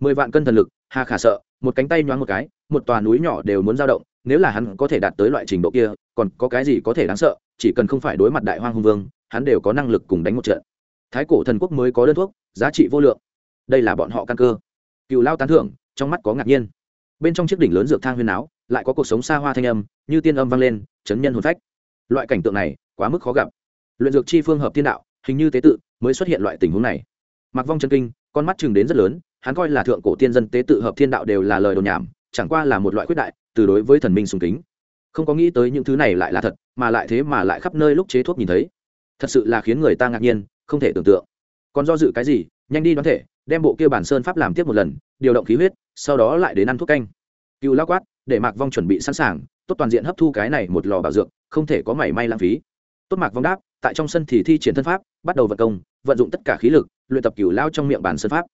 Mười vạn cân thần lực, hà khả sợ, một cánh tay nhoáng một cái, một tòa núi nhỏ đều muốn dao động, nếu là hắn có thể đạt tới loại trình độ kia còn có cái gì có thể đáng sợ, chỉ cần không phải đối mặt đại hoang hùng vương, hắn đều có năng lực cùng đánh một trận. Thái cổ thần quốc mới có đơn thuốc, giá trị vô lượng. Đây là bọn họ căn cơ. Cựu lao tán thưởng, trong mắt có ngạc nhiên. Bên trong chiếc đỉnh lớn dược thang huyên áo lại có cuộc sống xa hoa thanh âm, như tiên âm vang lên, chấn nhân hồn phách. Loại cảnh tượng này, quá mức khó gặp. Luyện dược chi phương hợp thiên đạo, hình như tế tự, mới xuất hiện loại tình huống này. Mặc vong chân kinh, con mắt chừng đến rất lớn, hắn coi là thượng cổ tiên dân tế tự hợp thiên đạo đều là lời đồn nhảm, chẳng qua là một loại quyết đại, từ đối với thần minh sùng kính không có nghĩ tới những thứ này lại là thật, mà lại thế mà lại khắp nơi lúc chế thuốc nhìn thấy. Thật sự là khiến người ta ngạc nhiên, không thể tưởng tượng. Còn do dự cái gì, nhanh đi đoán thể, đem bộ kia bản sơn pháp làm tiếp một lần, điều động khí huyết, sau đó lại đến ăn thuốc canh. Cựu lao quát, để mạc vong chuẩn bị sẵn sàng, tốt toàn diện hấp thu cái này một lò bảo dược, không thể có mảy may lãng phí. Tốt mạc vong đáp, tại trong sân thì thi triển thân pháp, bắt đầu vận công, vận dụng tất cả khí lực, luyện tập cửu lao trong miệng bản sơn pháp.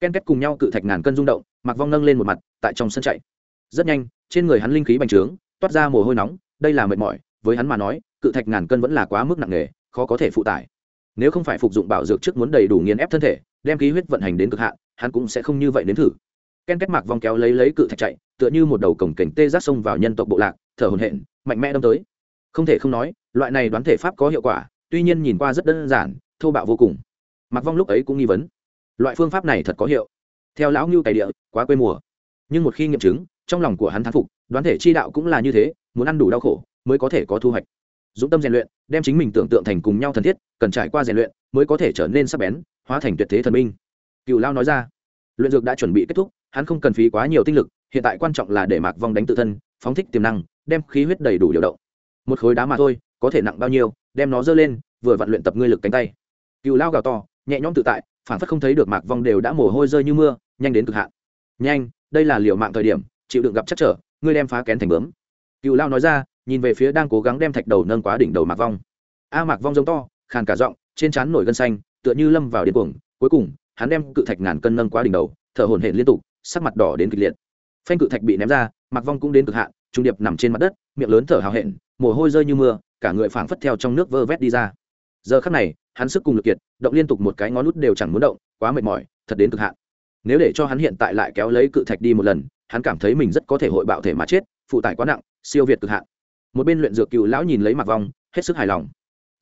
Ken kết cùng nhau cự thạch ngàn cân rung động, mạc vong nâng lên một mặt, tại trong sân chạy. Rất nhanh, trên người hắn linh khí bành trướng toát ra mồ hôi nóng, đây là mệt mỏi, với hắn mà nói, cự thạch ngàn cân vẫn là quá mức nặng nề, khó có thể phụ tải. Nếu không phải phục dụng bảo dược trước muốn đầy đủ nghiền ép thân thể, đem khí huyết vận hành đến cực hạn, hắn cũng sẽ không như vậy đến thử. Ken kết mạc vong kéo lấy lấy cự thạch chạy, tựa như một đầu cổng cảnh tê giác xông vào nhân tộc bộ lạc, thở hồn hện mạnh mẽ đâm tới. Không thể không nói, loại này đoán thể pháp có hiệu quả, tuy nhiên nhìn qua rất đơn giản, thô bạo vô cùng. Mạc vong lúc ấy cũng nghi vấn, loại phương pháp này thật có hiệu. Theo lão ngưu cày địa, quá quê mùa. Nhưng một khi nghiệm chứng trong lòng của hắn thán phục, đoán thể chi đạo cũng là như thế, muốn ăn đủ đau khổ mới có thể có thu hoạch. Dũng tâm rèn luyện, đem chính mình tưởng tượng thành cùng nhau thân thiết, cần trải qua rèn luyện mới có thể trở nên sắc bén, hóa thành tuyệt thế thần minh cựu lao nói ra, luyện dược đã chuẩn bị kết thúc, hắn không cần phí quá nhiều tinh lực, hiện tại quan trọng là để mạc vong đánh tự thân, phóng thích tiềm năng, đem khí huyết đầy đủ điều động. Một khối đá mà thôi, có thể nặng bao nhiêu, đem nó dơ lên, vừa vặn luyện tập ngươi lực cánh tay. Cựu lao gào to, nhẹ nhõm tự tại phản phất không thấy được mạc vong đều đã mồ hôi rơi như mưa, nhanh đến cực hạn. Nhanh, đây là liều mạng thời điểm chịu đựng gặp chắc trở, ngươi đem phá kén thành bướm. Cựu lao nói ra, nhìn về phía đang cố gắng đem thạch đầu nâng quá đỉnh đầu mạc vong. A mạc vong giống to, khàn cả giọng, trên trán nổi gân xanh, tựa như lâm vào điên cuồng. Cuối cùng, hắn đem cự thạch ngàn cân nâng quá đỉnh đầu, thở hổn hển liên tục, sắc mặt đỏ đến kịch liệt. Phanh cự thạch bị ném ra, mạc vong cũng đến cực hạn, trung điệp nằm trên mặt đất, miệng lớn thở hào hẹn, mồ hôi rơi như mưa, cả người phảng phất theo trong nước vơ vét đi ra. Giờ khắc này, hắn sức cùng lực kiệt, động liên tục một cái ngón nút đều chẳng muốn động, quá mệt mỏi, thật đến cực hạn nếu để cho hắn hiện tại lại kéo lấy cự thạch đi một lần, hắn cảm thấy mình rất có thể hội bạo thể mà chết, phụ tải quá nặng, siêu việt cực hạn. Một bên luyện dược cựu lão nhìn lấy mặc vong, hết sức hài lòng.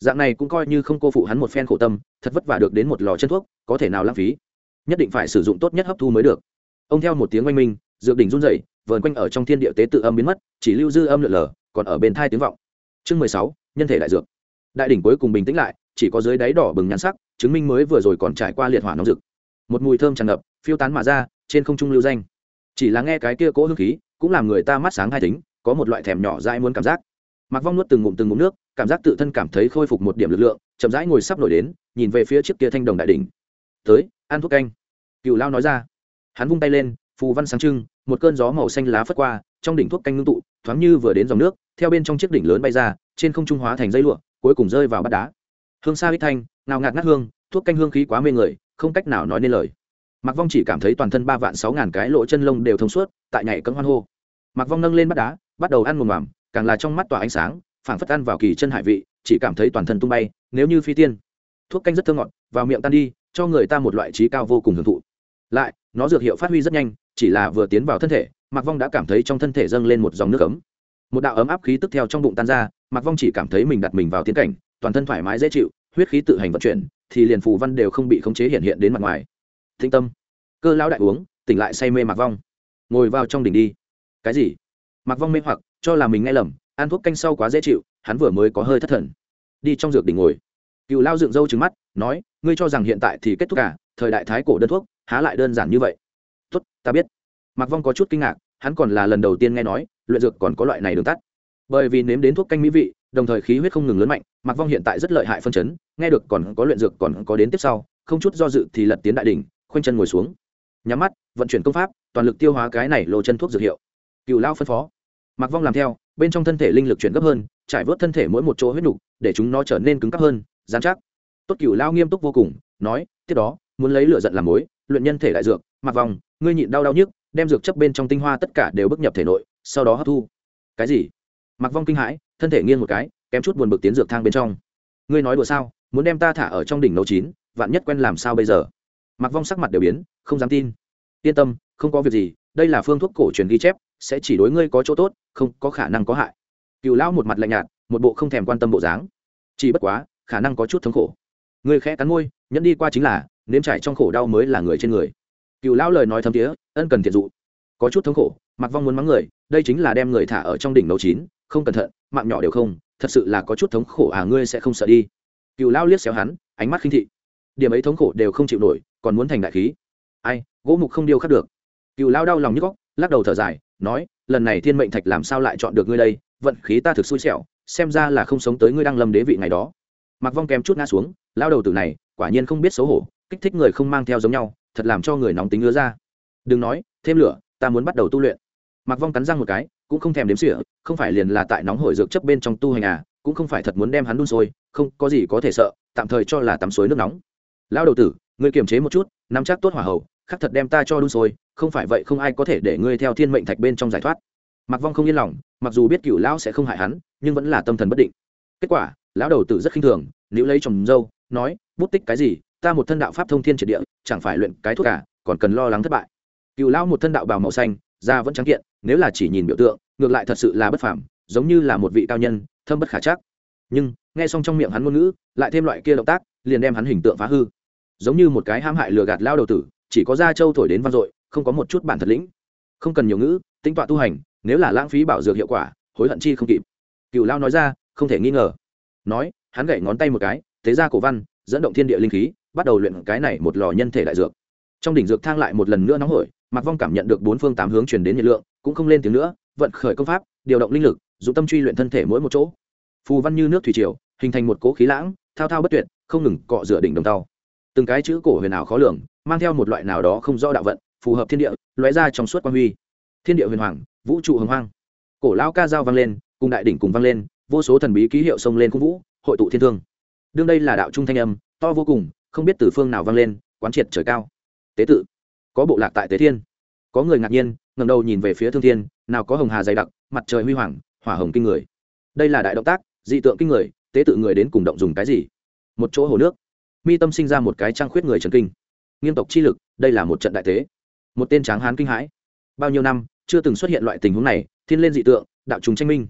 Dạng này cũng coi như không cô phụ hắn một phen khổ tâm, thật vất vả được đến một lò chân thuốc, có thể nào lãng phí? Nhất định phải sử dụng tốt nhất hấp thu mới được. Ông theo một tiếng oanh minh, dược đỉnh run rẩy, vờn quanh ở trong thiên địa tế tự âm biến mất, chỉ lưu dư âm lượn lờ, còn ở bên thai tiếng vọng. Chương mười sáu, nhân thể đại dược. Đại đỉnh cuối cùng bình tĩnh lại, chỉ có dưới đáy đỏ bừng nhắn sắc, chứng minh mới vừa rồi còn trải qua liệt hỏa nóng rực một mùi thơm tràn ngập phiêu tán mà ra, trên không trung lưu danh. Chỉ là nghe cái kia cỗ hương khí, cũng làm người ta mắt sáng hai tính, có một loại thèm nhỏ dãi muốn cảm giác. Mặc vong nuốt từng ngụm từng ngụm nước, cảm giác tự thân cảm thấy khôi phục một điểm lực lượng, chậm rãi ngồi sắp nổi đến, nhìn về phía trước kia thanh đồng đại đỉnh. Tới, ăn thuốc canh. Cựu lao nói ra. Hắn vung tay lên, phù văn sáng trưng, một cơn gió màu xanh lá phất qua, trong đỉnh thuốc canh ngưng tụ, thoáng như vừa đến dòng nước, theo bên trong chiếc đỉnh lớn bay ra, trên không trung hóa thành dây lụa, cuối cùng rơi vào bát đá. Hương xa hít thanh nào ngạt ngát hương, thuốc canh hương khí quá mê người, không cách nào nói nên lời mặc vong chỉ cảm thấy toàn thân ba vạn sáu ngàn cái lỗ chân lông đều thông suốt, tại nhảy cấm hoan hô. Mặc vong nâng lên bắt đá, bắt đầu ăn mồm mòm càng là trong mắt tỏa ánh sáng, phảng phất ăn vào kỳ chân hải vị, chỉ cảm thấy toàn thân tung bay, nếu như phi tiên. Thuốc canh rất thơ ngọt, vào miệng tan đi, cho người ta một loại trí cao vô cùng hưởng thụ. Lại, nó dược hiệu phát huy rất nhanh, chỉ là vừa tiến vào thân thể, Mạc vong đã cảm thấy trong thân thể dâng lên một dòng nước ấm. Một đạo ấm áp khí tức theo trong bụng tan ra, Mạc vong chỉ cảm thấy mình đặt mình vào tiến cảnh, toàn thân thoải mái dễ chịu, huyết khí tự hành vận chuyển, thì liền phù văn đều không bị khống chế hiện hiện đến mặt ngoài thinh tâm. Cơ lão đại uống, tỉnh lại say mê mặc vong. Ngồi vào trong đỉnh đi. Cái gì? Mặc vong mê hoặc, cho là mình nghe lầm, ăn thuốc canh sau quá dễ chịu, hắn vừa mới có hơi thất thần. Đi trong dược đỉnh ngồi. Cựu lao dựng râu trứng mắt, nói, ngươi cho rằng hiện tại thì kết thúc cả thời đại thái cổ đơn thuốc, há lại đơn giản như vậy. Tốt, ta biết. Mặc vong có chút kinh ngạc, hắn còn là lần đầu tiên nghe nói, luyện dược còn có loại này đường tắt. Bởi vì nếm đến thuốc canh mỹ vị, đồng thời khí huyết không ngừng lớn mạnh mặc vong hiện tại rất lợi hại phân chấn, nghe được còn có luyện dược còn có đến tiếp sau, không chút do dự thì lật tiến đại đ ỉ n h khoanh chân ngồi xuống. Nhắm mắt, vận chuyển công pháp, toàn lực tiêu hóa cái này lô chân thuốc dược hiệu. Cựu lao phân phó. Mặc vong làm theo, bên trong thân thể linh lực chuyển gấp hơn, trải vớt thân thể mỗi một chỗ huyết nục, để chúng nó trở nên cứng cấp hơn, dán chắc. Tốt cựu lao nghiêm túc vô cùng, nói, tiếp đó, muốn lấy lửa giận làm mối, luyện nhân thể đại dược mặc vong, ngươi nhịn đau đau nhức, đem dược chấp bên trong tinh hoa tất cả đều bước nhập thể nội, sau đó hấp thu. Cái gì? Mặc vong kinh hãi, thân thể nghiêng một cái, kém chút buồn bực tiến dược thang bên trong. Ngươi nói đùa sao, muốn đem ta thả ở trong đỉnh nấu chín, vạn nhất quen làm sao bây giờ? Mặc vong sắc mặt đều biến, không dám tin. Yên tâm, không có việc gì, đây là phương thuốc cổ truyền ghi chép, sẽ chỉ đối ngươi có chỗ tốt, không có khả năng có hại. Cựu lão một mặt lạnh nhạt, một bộ không thèm quan tâm bộ dáng. Chỉ bất quá, khả năng có chút thống khổ. Người khẽ cắn môi, nhẫn đi qua chính là, nếm trải trong khổ đau mới là người trên người. Cựu lão lời nói thâm tía ân cần thiệt dụ. Có chút thống khổ, mặc vong muốn mắng người, đây chính là đem người thả ở trong đỉnh nấu chín, không cẩn thận, mạng nhỏ đều không, thật sự là có chút thống khổ à ngươi sẽ không sợ đi. Cựu lão liếc xéo hắn, ánh mắt khinh thị. Điểm ấy thống khổ đều không chịu nổi còn muốn thành đại khí. Ai, gỗ mục không điêu khắc được. Cựu lao đau lòng như góc lắc đầu thở dài, nói, lần này thiên mệnh thạch làm sao lại chọn được ngươi đây? Vận khí ta thực xui xẻo, xem ra là không sống tới ngươi đang lâm đế vị ngày đó. Mặc vong kém chút ngã xuống lao đầu tử này, quả nhiên không biết xấu hổ, kích thích người không mang theo giống nhau, thật làm cho người nóng tính ngứa ra. Đừng nói, thêm lửa, ta muốn bắt đầu tu luyện. Mặc vong cắn răng một cái, cũng không thèm đếm sỉa không phải liền là tại nóng hổi dược chấp bên trong tu hành à cũng không phải thật muốn đem hắn đun sôi, không, có gì có thể sợ, tạm thời cho là tắm suối nước nóng. Lao đầu tử ngươi kiềm chế một chút, nắm chắc tốt hỏa hậu khắc thật đem ta cho đun sôi, không phải vậy không ai có thể để ngươi theo thiên mệnh thạch bên trong giải thoát. Mặc vong không yên lòng, mặc dù biết cựu lão sẽ không hại hắn, nhưng vẫn là tâm thần bất định. Kết quả, lão đầu tử rất khinh thường nếu lấy chồng dâu, nói, bút tích cái gì? Ta một thân đạo pháp thông thiên triệt địa, chẳng phải luyện cái thuốc cả còn cần lo lắng thất bại. Cựu lão một thân đạo bào màu xanh, da vẫn trắng kiện, nếu là chỉ nhìn biểu tượng, ngược lại thật sự là bất phàm, giống như là một vị cao nhân, thâm bất khả chắc. Nhưng, nghe xong trong miệng hắn ngôn ngữ, lại thêm loại kia động tác, liền đem hắn hình tượng phá hư giống như một cái ham hại lừa gạt lao đầu tử, chỉ có da trâu thổi đến vang dội, không có một chút bản thật lĩnh. Không cần nhiều ngữ, tính tọa tu hành, nếu là lãng phí bảo dược hiệu quả, hối hận chi không kịp. Cựu lao nói ra, không thể nghi ngờ. Nói, hắn gậy ngón tay một cái, thế ra cổ văn, dẫn động thiên địa linh khí, bắt đầu luyện cái này một lò nhân thể đại dược. Trong đỉnh dược thang lại một lần nữa nóng hổi mặc vong cảm nhận được bốn phương tám hướng truyền đến nhiệt lượng, cũng không lên tiếng nữa, vận khởi công pháp, điều động linh lực, dụng tâm truy luyện thân thể mỗi một chỗ. Phù văn như nước thủy triều, hình thành một cỗ khí lãng, thao thao bất tuyệt, không ngừng cọ rửa đỉnh đồng tàu từng cái chữ cổ huyền ảo khó lường, mang theo một loại nào đó không rõ đạo vận, phù hợp thiên địa, lóe ra trong suốt quan huy. Thiên địa huyền hoàng, vũ trụ hồng hoang. Cổ lao ca dao vang lên, cùng đại đỉnh cùng vang lên, vô số thần bí ký hiệu xông lên cung vũ, hội tụ thiên thương. Đương đây là đạo trung thanh âm, to vô cùng, không biết từ phương nào vang lên, quán triệt trời cao. Tế tự. Có bộ lạc tại tế thiên. Có người ngạc nhiên ngầm đầu nhìn về phía thương thiên, nào có hồng hà dày đặc, mặt trời huy hoàng, hỏa hồng kinh người. Đây là đại động tác, dị tượng kinh người, tế tự người đến cùng động dùng cái gì? Một chỗ hồ nước mi tâm sinh ra một cái trang khuyết người trần kinh. Nghiêm tộc chi lực, đây là một trận đại tế. Một tên tráng hán kinh hãi. Bao nhiêu năm, chưa từng xuất hiện loại tình huống này, thiên lên dị tượng, đạo trùng tranh minh.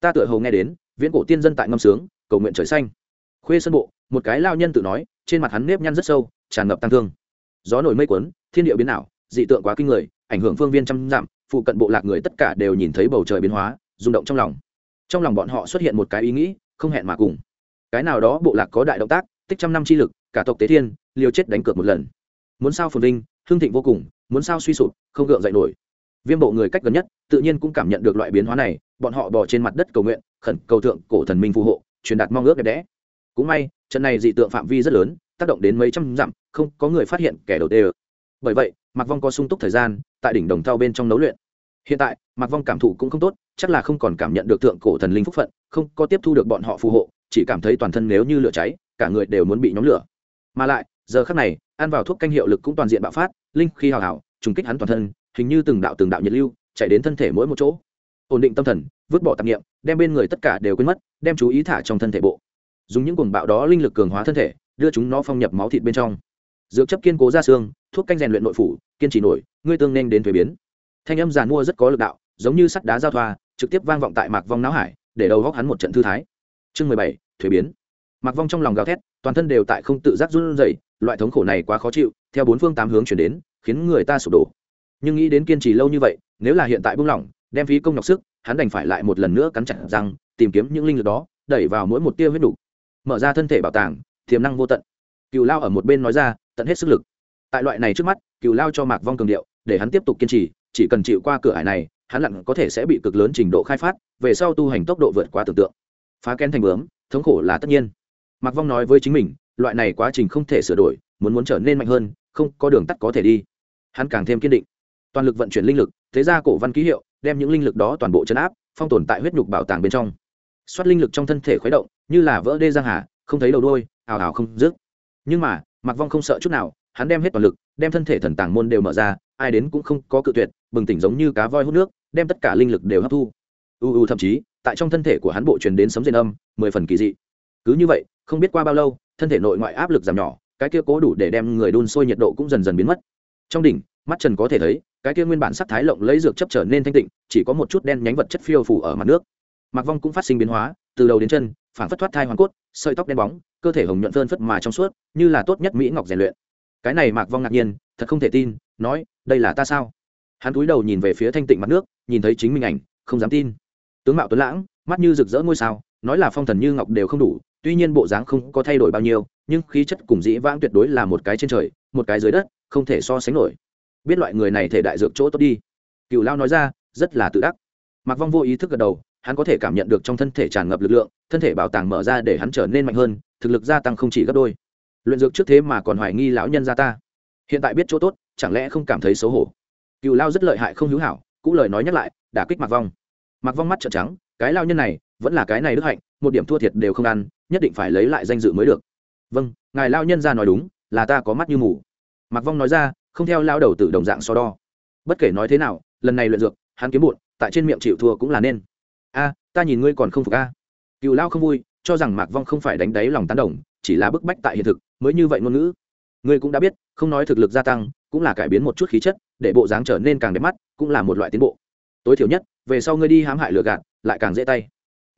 Ta tựa hầu nghe đến, viễn cổ tiên dân tại ngâm sướng, cầu nguyện trời xanh. Khuê sân bộ, một cái lao nhân tự nói, trên mặt hắn nếp nhăn rất sâu, tràn ngập tăng thương. Gió nổi mây quấn thiên địa biến ảo, dị tượng quá kinh người, ảnh hưởng phương viên trăm dặm, phụ cận bộ lạc người tất cả đều nhìn thấy bầu trời biến hóa, rung động trong lòng. Trong lòng bọn họ xuất hiện một cái ý nghĩ, không hẹn mà cùng. Cái nào đó bộ lạc có đại động tác, tích trăm năm chi lực cả tộc tế thiên, liều chết đánh cược một lần. Muốn sao phồn vinh hương thịnh vô cùng, muốn sao suy sụp, không gượng dậy nổi. Viêm bộ người cách gần nhất, tự nhiên cũng cảm nhận được loại biến hóa này, bọn họ bỏ trên mặt đất cầu nguyện, khẩn cầu thượng cổ thần minh phù hộ, truyền đạt mong ước đẹp đẽ. Cũng may, trận này dị tượng phạm vi rất lớn, tác động đến mấy trăm dặm, không có người phát hiện kẻ đầu tê bởi vậy, mạc vong có sung túc thời gian, tại đỉnh đồng thau bên trong nấu luyện. Hiện tại, mạc vong cảm thụ cũng không tốt, chắc là không còn cảm nhận được thượng cổ thần linh phúc phận, không có tiếp thu được bọn họ phù hộ, chỉ cảm thấy toàn thân nếu như lửa cháy, cả người đều muốn bị nhóm lửa mà lại, giờ khắc này, ăn vào thuốc canh hiệu lực cũng toàn diện bạo phát, linh khi hào hào, trùng kích hắn toàn thân, hình như từng đạo từng đạo nhiệt lưu, chạy đến thân thể mỗi một chỗ. Ổn định tâm thần, vứt bỏ tạp nghiệm đem bên người tất cả đều quên mất, đem chú ý thả trong thân thể bộ. Dùng những cuồng bạo đó linh lực cường hóa thân thể, đưa chúng nó phong nhập máu thịt bên trong. Dược chấp kiên cố ra xương, thuốc canh rèn luyện nội phủ, kiên trì nổi, ngươi tương nên đến thuế biến. Thanh âm giàn mua rất có lực đạo, giống như sắt đá giao thoa, trực tiếp vang vọng tại mạc vong não hải, để đầu góc hắn một trận thư thái. Chương mười bảy, thuế biến. Mạc vong trong lòng gào thét toàn thân đều tại không tự giác run rẩy, loại thống khổ này quá khó chịu, theo bốn phương tám hướng chuyển đến, khiến người ta sụp đổ. Nhưng nghĩ đến kiên trì lâu như vậy, nếu là hiện tại buông lỏng, đem phí công nhọc sức, hắn đành phải lại một lần nữa cắn chặt răng, tìm kiếm những linh lực đó, đẩy vào mỗi một tia huyết đủ. Mở ra thân thể bảo tàng, tiềm năng vô tận. Cựu lao ở một bên nói ra, tận hết sức lực. Tại loại này trước mắt, cựu lao cho mạc vong cường điệu, để hắn tiếp tục kiên trì, chỉ cần chịu qua cửa hải này, hắn lặn có thể sẽ bị cực lớn trình độ khai phát, về sau tu hành tốc độ vượt qua tưởng tượng. Phá kén thành bướm, thống khổ là tất nhiên mạc vong nói với chính mình loại này quá trình không thể sửa đổi muốn muốn trở nên mạnh hơn không có đường tắt có thể đi. Hắn càng thêm kiên định. Toàn lực vận chuyển linh lực thế ra cổ văn ký hiệu đem những linh lực đó toàn bộ chấn áp phong tồn tại huyết nhục bảo tàng bên trong. Xoát linh lực trong thân thể khuấy động như là vỡ đê giang hà không thấy đầu đuôi, ào ào không dứt. Nhưng mà Mạc vong không sợ chút nào hắn đem hết toàn lực đem thân thể thần tàng môn đều mở ra ai đến cũng không có cự tuyệt bừng tỉnh giống như cá voi hút nước đem tất cả linh lực đều hấp thu. U u thậm chí tại trong thân thể của hắn bộ truyền đến sấm rền âm mười phần kỳ dị. Cứ như vậy không biết qua bao lâu, thân thể nội ngoại áp lực giảm nhỏ, cái kia cố đủ để đem người đun sôi nhiệt độ cũng dần dần biến mất. Trong đỉnh, mắt trần có thể thấy, cái kia nguyên bản sắc thái lộng lấy dược chấp trở nên thanh tịnh, chỉ có một chút đen nhánh vật chất phiêu phủ ở mặt nước. Mặc vong cũng phát sinh biến hóa, từ đầu đến chân phản phất thoát thai hoàn cốt, sợi tóc đen bóng, cơ thể hồng nhuận phơn phất mà trong suốt, như là tốt nhất mỹ ngọc rèn luyện. Cái này mạc vong ngạc nhiên, thật không thể tin, nói, đây là ta sao? Hắn cúi đầu nhìn về phía thanh tịnh mặt nước, nhìn thấy chính mình ảnh, không dám tin. Tướng mạo tuấn lãng, mắt như rực rỡ ngôi sao, nói là phong thần như ngọc đều không đủ tuy nhiên bộ dáng không có thay đổi bao nhiêu, nhưng khí chất cùng dĩ vãng tuyệt đối là một cái trên trời, một cái dưới đất, không thể so sánh nổi. Biết loại người này thể đại dược chỗ tốt đi. Cựu lao nói ra, rất là tự đắc. Mặc vong vô ý thức gật đầu, hắn có thể cảm nhận được trong thân thể tràn ngập lực lượng, thân thể bảo tàng mở ra để hắn trở nên mạnh hơn, thực lực gia tăng không chỉ gấp đôi. Luyện dược trước thế mà còn hoài nghi lão nhân gia ta. Hiện tại biết chỗ tốt, chẳng lẽ không cảm thấy xấu hổ? Cựu lao rất lợi hại không hữu hảo cũ lời nói nhắc lại, đả kích mặc vong. Mặc vong mắt trợn trắng, cái lao nhân này, vẫn là cái này đức hạnh một điểm thua thiệt đều không ăn, nhất định phải lấy lại danh dự mới được. Vâng ngài lao nhân ra nói đúng, là ta có mắt như mù. Mặc vong nói ra, không theo lao đầu Tử đồng dạng so đo. Bất kể nói thế nào, lần này luyện dược, hắn kiếm bụn, tại trên miệng chịu thua cũng là nên. A, ta nhìn ngươi còn không phục a. Cựu lao không vui, cho rằng mạc vong không phải đánh đáy lòng tán đồng, chỉ là bức bách tại hiện thực, mới như vậy ngôn ngữ. Ngươi cũng đã biết, không nói thực lực gia tăng, cũng là cải biến một chút khí chất, để bộ dáng trở nên càng đẹp mắt, cũng là một loại tiến bộ. Tối thiểu nhất, về sau ngươi đi hãm hại lừa gạt, lại càng dễ tay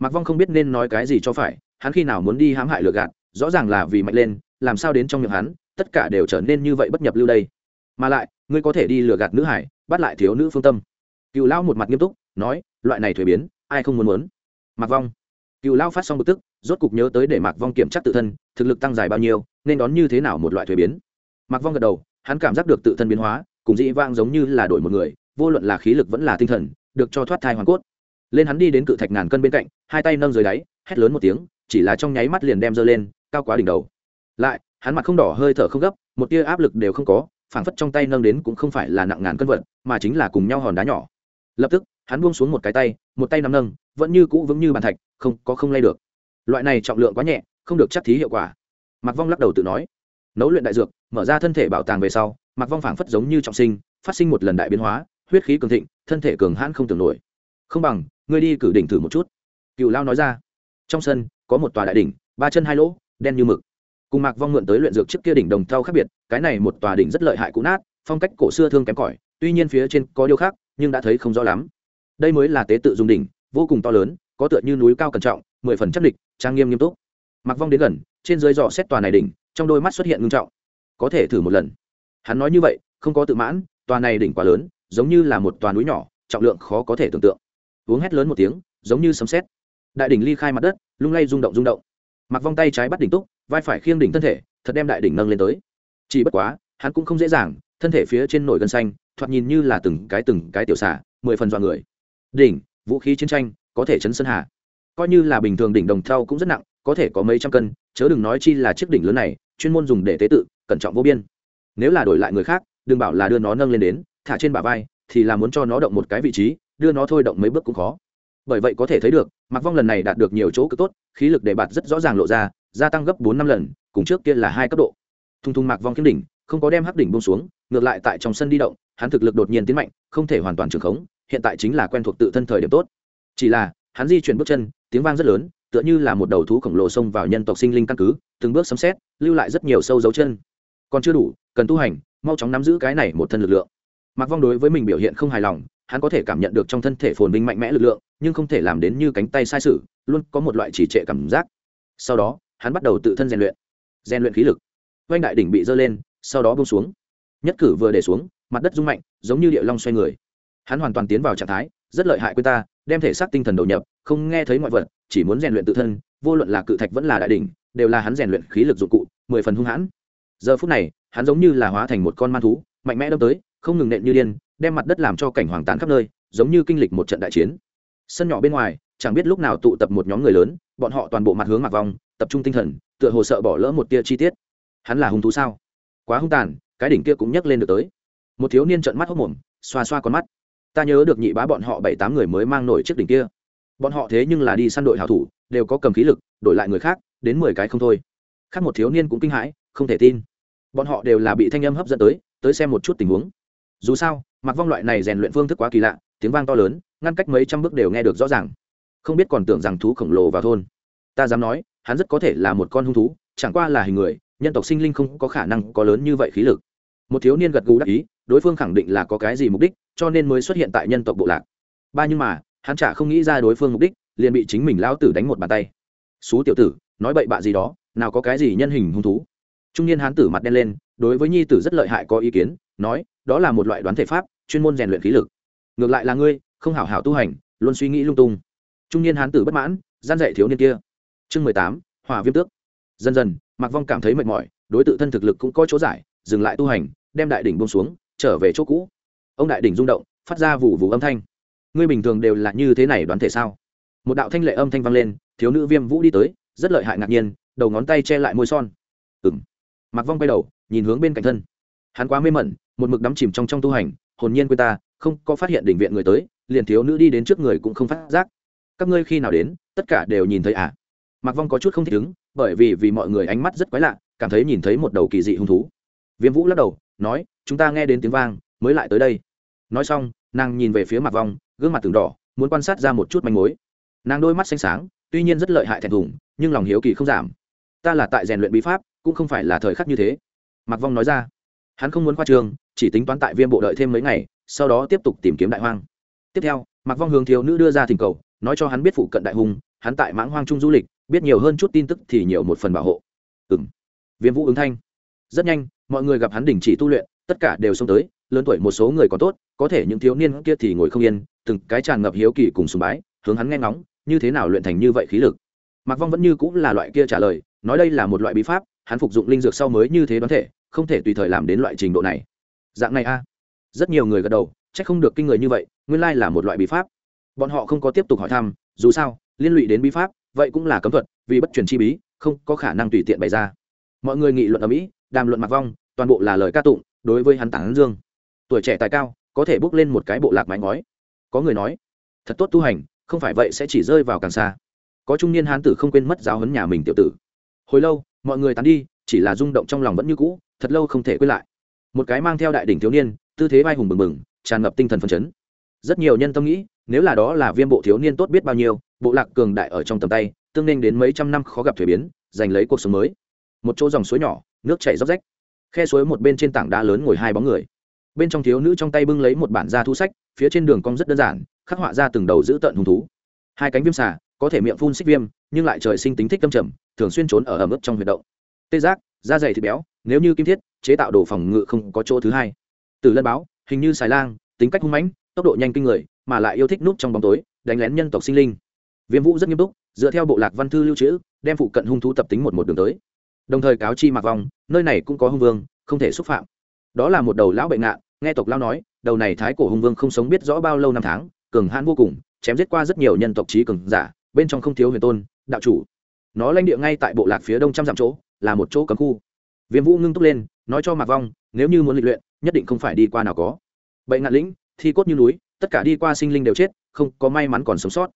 mạc vong không biết nên nói cái gì cho phải, hắn khi nào muốn đi hãm hại lừa gạt, rõ ràng là vì mạnh lên, làm sao đến trong miệng hắn, tất cả đều trở nên như vậy bất nhập lưu đây. Mà lại, ngươi có thể đi lừa gạt nữ hải, bắt lại thiếu nữ phương tâm. Cựu lão một mặt nghiêm túc, nói, loại này thuế biến, ai không muốn muốn. Mạc vong. Cựu lão phát xong bực tức, rốt cục nhớ tới để mạc vong kiểm tra tự thân, thực lực tăng dài bao nhiêu, nên đón như thế nào một loại thuế biến. Mạc vong gật đầu, hắn cảm giác được tự thân biến hóa, cùng dĩ vang giống như là đổi một người, vô luận là khí lực vẫn là tinh thần, được cho thoát thai hoàn cốt lên hắn đi đến cự thạch ngàn cân bên cạnh, hai tay nâng dưới đáy, hét lớn một tiếng, chỉ là trong nháy mắt liền đem giơ lên, cao quá đỉnh đầu. Lại, hắn mặt không đỏ, hơi thở không gấp, một tia áp lực đều không có, phảng phất trong tay nâng đến cũng không phải là nặng ngàn cân vật, mà chính là cùng nhau hòn đá nhỏ. Lập tức, hắn buông xuống một cái tay, một tay nắm nâng, vẫn như cũ vững như bàn thạch, không, có không lay được. Loại này trọng lượng quá nhẹ, không được chắc thí hiệu quả. Mạc vong lắc đầu tự nói. Nấu luyện đại dược, mở ra thân thể bảo tàng về sau, mạc vong phảng phất giống như trọng sinh, phát sinh một lần đại biến hóa, huyết khí cường thịnh, thân thể cường hãn không tưởng nổi. Không bằng ngươi đi cử đỉnh thử một chút. Cựu lao nói ra. Trong sân, có một tòa đại đỉnh, ba chân hai lỗ, đen như mực. Cùng mạc vong mượn tới luyện dược trước kia đỉnh đồng thau khác biệt, cái này một tòa đỉnh rất lợi hại cũ nát, phong cách cổ xưa thương kém cỏi, tuy nhiên phía trên có điều khác, nhưng đã thấy không rõ lắm. Đây mới là tế tự dùng đỉnh, vô cùng to lớn, có tựa như núi cao cẩn trọng, mười phần chất địch, trang nghiêm nghiêm túc. Mạc vong đến gần, trên dưới dò xét tòa này đỉnh, trong đôi mắt xuất hiện ngưng trọng. Có thể thử một lần. Hắn nói như vậy, không có tự mãn, tòa này đỉnh quá lớn, giống như là một tòa núi nhỏ, trọng lượng khó có thể tưởng tượng uống hét lớn một tiếng, giống như sấm sét. Đại đỉnh ly khai mặt đất, lung lay rung động rung động. Mặc vong tay trái bắt đỉnh túc, vai phải khiêng đỉnh thân thể, thật đem đại đỉnh nâng lên tới. Chỉ bất quá, hắn cũng không dễ dàng, thân thể phía trên nổi gân xanh, thoạt nhìn như là từng cái từng cái tiểu xả mười phần dọa người. Đỉnh, vũ khí chiến tranh, có thể chấn sơn hà. Coi như là bình thường đỉnh đồng thau cũng rất nặng, có thể có mấy trăm cân, chớ đừng nói chi là chiếc đỉnh lớn này, chuyên môn dùng để tế tự, cẩn trọng vô biên. Nếu là đổi lại người khác, đừng bảo là đưa nó nâng lên đến, thả trên bả vai, thì là muốn cho nó động một cái vị trí đưa nó thôi động mấy bước cũng khó. Bởi vậy có thể thấy được mặc vong lần này đạt được nhiều chỗ cực tốt, khí lực để bạt rất rõ ràng lộ ra, gia tăng gấp bốn năm lần, cùng trước kia là hai cấp độ. Thung thung mặc vong kiếm đỉnh, không có đem hắc đỉnh bông xuống, ngược lại tại trong sân đi động, hắn thực lực đột nhiên tiến mạnh, không thể hoàn toàn trường khống, hiện tại chính là quen thuộc tự thân thời điểm tốt. Chỉ là, hắn di chuyển bước chân, tiếng vang rất lớn, tựa như là một đầu thú khổng lồ xông vào nhân tộc sinh linh căn cứ, từng bước sấm xét lưu lại rất nhiều sâu dấu chân. Còn chưa đủ, cần tu hành, mau chóng nắm giữ cái này một thân lực lượng. Mặc vong đối với mình biểu hiện không hài lòng hắn có thể cảm nhận được trong thân thể phồn vinh mạnh mẽ lực lượng, nhưng không thể làm đến như cánh tay sai sự, luôn có một loại chỉ trệ cảm giác. Sau đó, hắn bắt đầu tự thân rèn luyện rèn luyện khí lực. Oanh đại đỉnh bị dơ lên, sau đó bông xuống. Nhất cử vừa để xuống, mặt đất rung mạnh, giống như địa long xoay người. Hắn hoàn toàn tiến vào trạng thái, rất lợi hại quên ta, đem thể xác tinh thần đầu nhập, không nghe thấy ngoại vật, chỉ muốn rèn luyện tự thân, vô luận là cự thạch vẫn là đại đỉnh, đều là hắn rèn luyện khí lực dụng cụ, mười phần hung hãn. Giờ phút này, hắn giống như là hóa thành một con man thú, mạnh mẽ đâm tới, không ngừng nện như điên đem mặt đất làm cho cảnh hoàng tàn khắp nơi, giống như kinh lịch một trận đại chiến. Sân nhỏ bên ngoài, chẳng biết lúc nào tụ tập một nhóm người lớn, bọn họ toàn bộ mặt hướng mặt vòng, tập trung tinh thần, tựa hồ sợ bỏ lỡ một tia chi tiết. Hắn là hung thú sao? Quá hung tàn, cái đỉnh kia cũng nhấc lên được tới. Một thiếu niên trợn mắt hốc mồm, xoa xoa con mắt. Ta nhớ được nhị bá bọn họ bảy tám người mới mang nổi chiếc đỉnh kia. Bọn họ thế nhưng là đi săn đội hảo thủ, đều có cầm khí lực, đổi lại người khác, đến mười cái không thôi. Khác một thiếu niên cũng kinh hãi, không thể tin. Bọn họ đều là bị thanh âm hấp dẫn tới tới xem một chút tình huống. Dù sao mặc vong loại này rèn luyện phương thức quá kỳ lạ, tiếng vang to lớn, ngăn cách mấy trăm bước đều nghe được rõ ràng. Không biết còn tưởng rằng thú khổng lồ vào thôn. Ta dám nói, hắn rất có thể là một con hung thú, chẳng qua là hình người, nhân tộc sinh linh không có khả năng có lớn như vậy khí lực. Một thiếu niên gật gù đắc ý, đối phương khẳng định là có cái gì mục đích, cho nên mới xuất hiện tại nhân tộc bộ lạc. Ba nhưng mà, hắn chả không nghĩ ra đối phương mục đích, liền bị chính mình lão tử đánh một bàn tay. Xú tiểu tử, nói bậy bạ gì đó, nào có cái gì nhân hình hung thú. Trung niên hán tử mặt đen lên, đối với nhi tử rất lợi hại có ý kiến, nói, đó là một loại đoán thể pháp chuyên môn rèn luyện khí lực. Ngược lại là ngươi, không hảo hảo tu hành, luôn suy nghĩ lung tung. Trung niên hán tử bất mãn, gian dạy thiếu niên kia. Chương mười tám, hỏa viêm tước. Dần dần, mạc vong cảm thấy mệt mỏi, đối tượng thân thực lực cũng có chỗ giải, dừng lại tu hành, đem đại đỉnh bông xuống, trở về chỗ cũ. Ông đại đỉnh rung động, phát ra vụ vụ âm thanh. Ngươi bình thường đều là như thế này đoán thể sao? Một đạo thanh lệ âm thanh vang lên, thiếu nữ viêm vũ đi tới, rất lợi hại ngạc nhiên, đầu ngón tay che lại môi son. Ừng mặc vong bay đầu, nhìn hướng bên cạnh thân. Hắn quá mê mẩn, một mực đắm chìm trong trong tu hành hồn nhiên quên ta, không có phát hiện đỉnh viện người tới, liền thiếu nữ đi đến trước người cũng không phát giác. Các ngươi khi nào đến, tất cả đều nhìn thấy à? Mặc vong có chút không thích ứng, bởi vì vì mọi người ánh mắt rất quái lạ, cảm thấy nhìn thấy một đầu kỳ dị hung thú. Viêm vũ lắc đầu, nói, chúng ta nghe đến tiếng vang, mới lại tới đây. Nói xong, nàng nhìn về phía mặt vong, gương mặt từng đỏ, muốn quan sát ra một chút manh mối. Nàng đôi mắt xanh sáng, tuy nhiên rất lợi hại thẹn thùng, nhưng lòng hiếu kỳ không giảm. Ta là tại rèn luyện bí pháp, cũng không phải là thời khắc như thế. Mặc vong nói ra hắn không muốn khoa trường, chỉ tính toán tại viêm bộ đợi thêm mấy ngày, sau đó tiếp tục tìm kiếm đại hoang. Tiếp theo, mạc vong hướng thiếu nữ đưa ra thỉnh cầu, nói cho hắn biết phụ cận đại hùng hắn tại mãng hoang trung du lịch, biết nhiều hơn chút tin tức thì nhiều một phần bảo hộ. Ừng viêm vũ ứng thanh. Rất nhanh, mọi người gặp hắn đình chỉ tu luyện, tất cả đều xông tới, lớn tuổi một số người còn tốt, có thể những thiếu niên kia thì ngồi không yên, từng cái tràn ngập hiếu kỳ cùng sùng bái, hướng hắn nghe ngóng, như thế nào luyện thành như vậy khí lực. Mạc vong vẫn như cũng là loại kia trả lời, nói đây là một loại bí pháp, hắn phục dụng linh dược sau mới như thế đoán thể không thể tùy thời làm đến loại trình độ này. Dạng này a. Rất nhiều người gật đầu c h ắ c không được kinh người như vậy, nguyên lai là một loại bí pháp. Bọn họ không có tiếp tục hỏi thăm, dù sao, liên lụy đến bí pháp, vậy cũng là cấm thuật, vì bất truyền chi bí, không có khả năng tùy tiện bày ra. Mọi người nghị luận ở mỹ, đàm luận mặc vong, toàn bộ là lời ca tụng, đối với hắn tán dương. Tuổi trẻ tài cao, có thể bước lên một cái bộ lạc mái ngói. Có người nói, thật tốt tu hành, không phải vậy sẽ chỉ rơi vào càng xa. Có trung niên hán tử không quên mất giáo huấn nhà mình tiểu tử. Hồi lâu, mọi người tán đi, chỉ là rung động trong lòng vẫn như cũ thật lâu không thể quay lại. Một cái mang theo đại đỉnh thiếu niên, tư thế vai hùng bừng bừng, tràn ngập tinh thần phấn chấn. Rất nhiều nhân tâm nghĩ, nếu là đó là viêm bộ thiếu niên tốt biết bao nhiêu, bộ lạc cường đại ở trong tầm tay, tương nên đến mấy trăm năm khó gặp thuế biến, giành lấy cuộc sống mới. Một chỗ dòng suối nhỏ, nước chảy róc rách. Khe suối một bên trên tảng đá lớn ngồi hai bóng người. Bên trong thiếu nữ trong tay bưng lấy một bản gia thu sách, phía trên đường cong rất đơn giản, khắc họa ra từng đầu giữ tợn hung thú. Hai cánh viêm xà, có thể miệng phun xích viêm, nhưng lại trời sinh tính thích tâm trầm, thường xuyên trốn ở ẩm ướt trong huyệt động. Tê giác, da dày thịt béo nếu như kim thiết, chế tạo đồ phòng ngự không có chỗ thứ hai. Từ lân báo, hình như xài lang, tính cách hung mãnh, tốc độ nhanh kinh người, mà lại yêu thích núp trong bóng tối, đánh lén nhân tộc sinh linh. Viêm vũ rất nghiêm túc, dựa theo bộ lạc văn thư lưu trữ, đem phụ cận hung thú tập tính một một đường tới. Đồng thời cáo chi mặc vòng nơi này cũng có hung vương, không thể xúc phạm. Đó là một đầu lão bệnh nạn nghe tộc lao nói, đầu này thái cổ hung vương không sống biết rõ bao lâu năm tháng, cường hãn vô cùng, chém giết qua rất nhiều nhân tộc trí cường giả, bên trong không thiếu huyền tôn, đạo chủ. Nó lãnh địa ngay tại bộ lạc phía đông trăm dặm chỗ, là một chỗ cấm khu viêm vũ ngưng túc lên, nói cho mạc vong, nếu như muốn lịch luyện, nhất định không phải đi qua nào có. Bệnh ngạn lĩnh, thi cốt như núi, tất cả đi qua sinh linh đều chết, không có may mắn còn sống sót.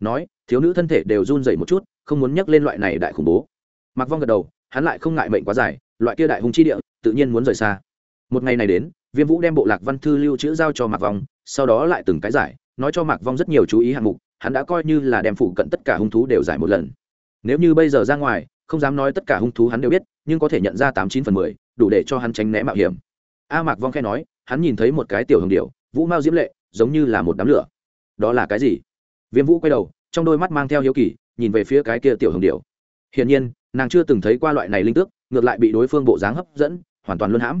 Nói, thiếu nữ thân thể đều run dậy một chút, không muốn nhắc lên loại này đại khủng bố. Mạc vong gật đầu, hắn lại không ngại mệnh quá dài, loại kia đại hùng chi địa, tự nhiên muốn rời xa. Một ngày này đến, viêm vũ đem bộ lạc văn thư lưu trữ giao cho mạc vong, sau đó lại từng cái giải, nói cho mạc vong rất nhiều chú ý hạng mục, hắn đã coi như là đem phụ cận tất cả hung thú đều giải một lần. Nếu như bây giờ ra ngoài, không dám nói tất cả hung thú hắn đều biết nhưng có thể nhận ra tám chín phần mười, đủ để cho hắn tránh né mạo hiểm. A mạc vong khe nói, hắn nhìn thấy một cái tiểu hồng điệu vũ mao diễm lệ, giống như là một đám lửa. Đó là cái gì? Viêm vũ quay đầu, trong đôi mắt mang theo hiếu kỳ, nhìn về phía cái kia tiểu hồng điệu hiển nhiên, nàng chưa từng thấy qua loại này linh tước, ngược lại bị đối phương bộ dáng hấp dẫn, hoàn toàn luân hãm.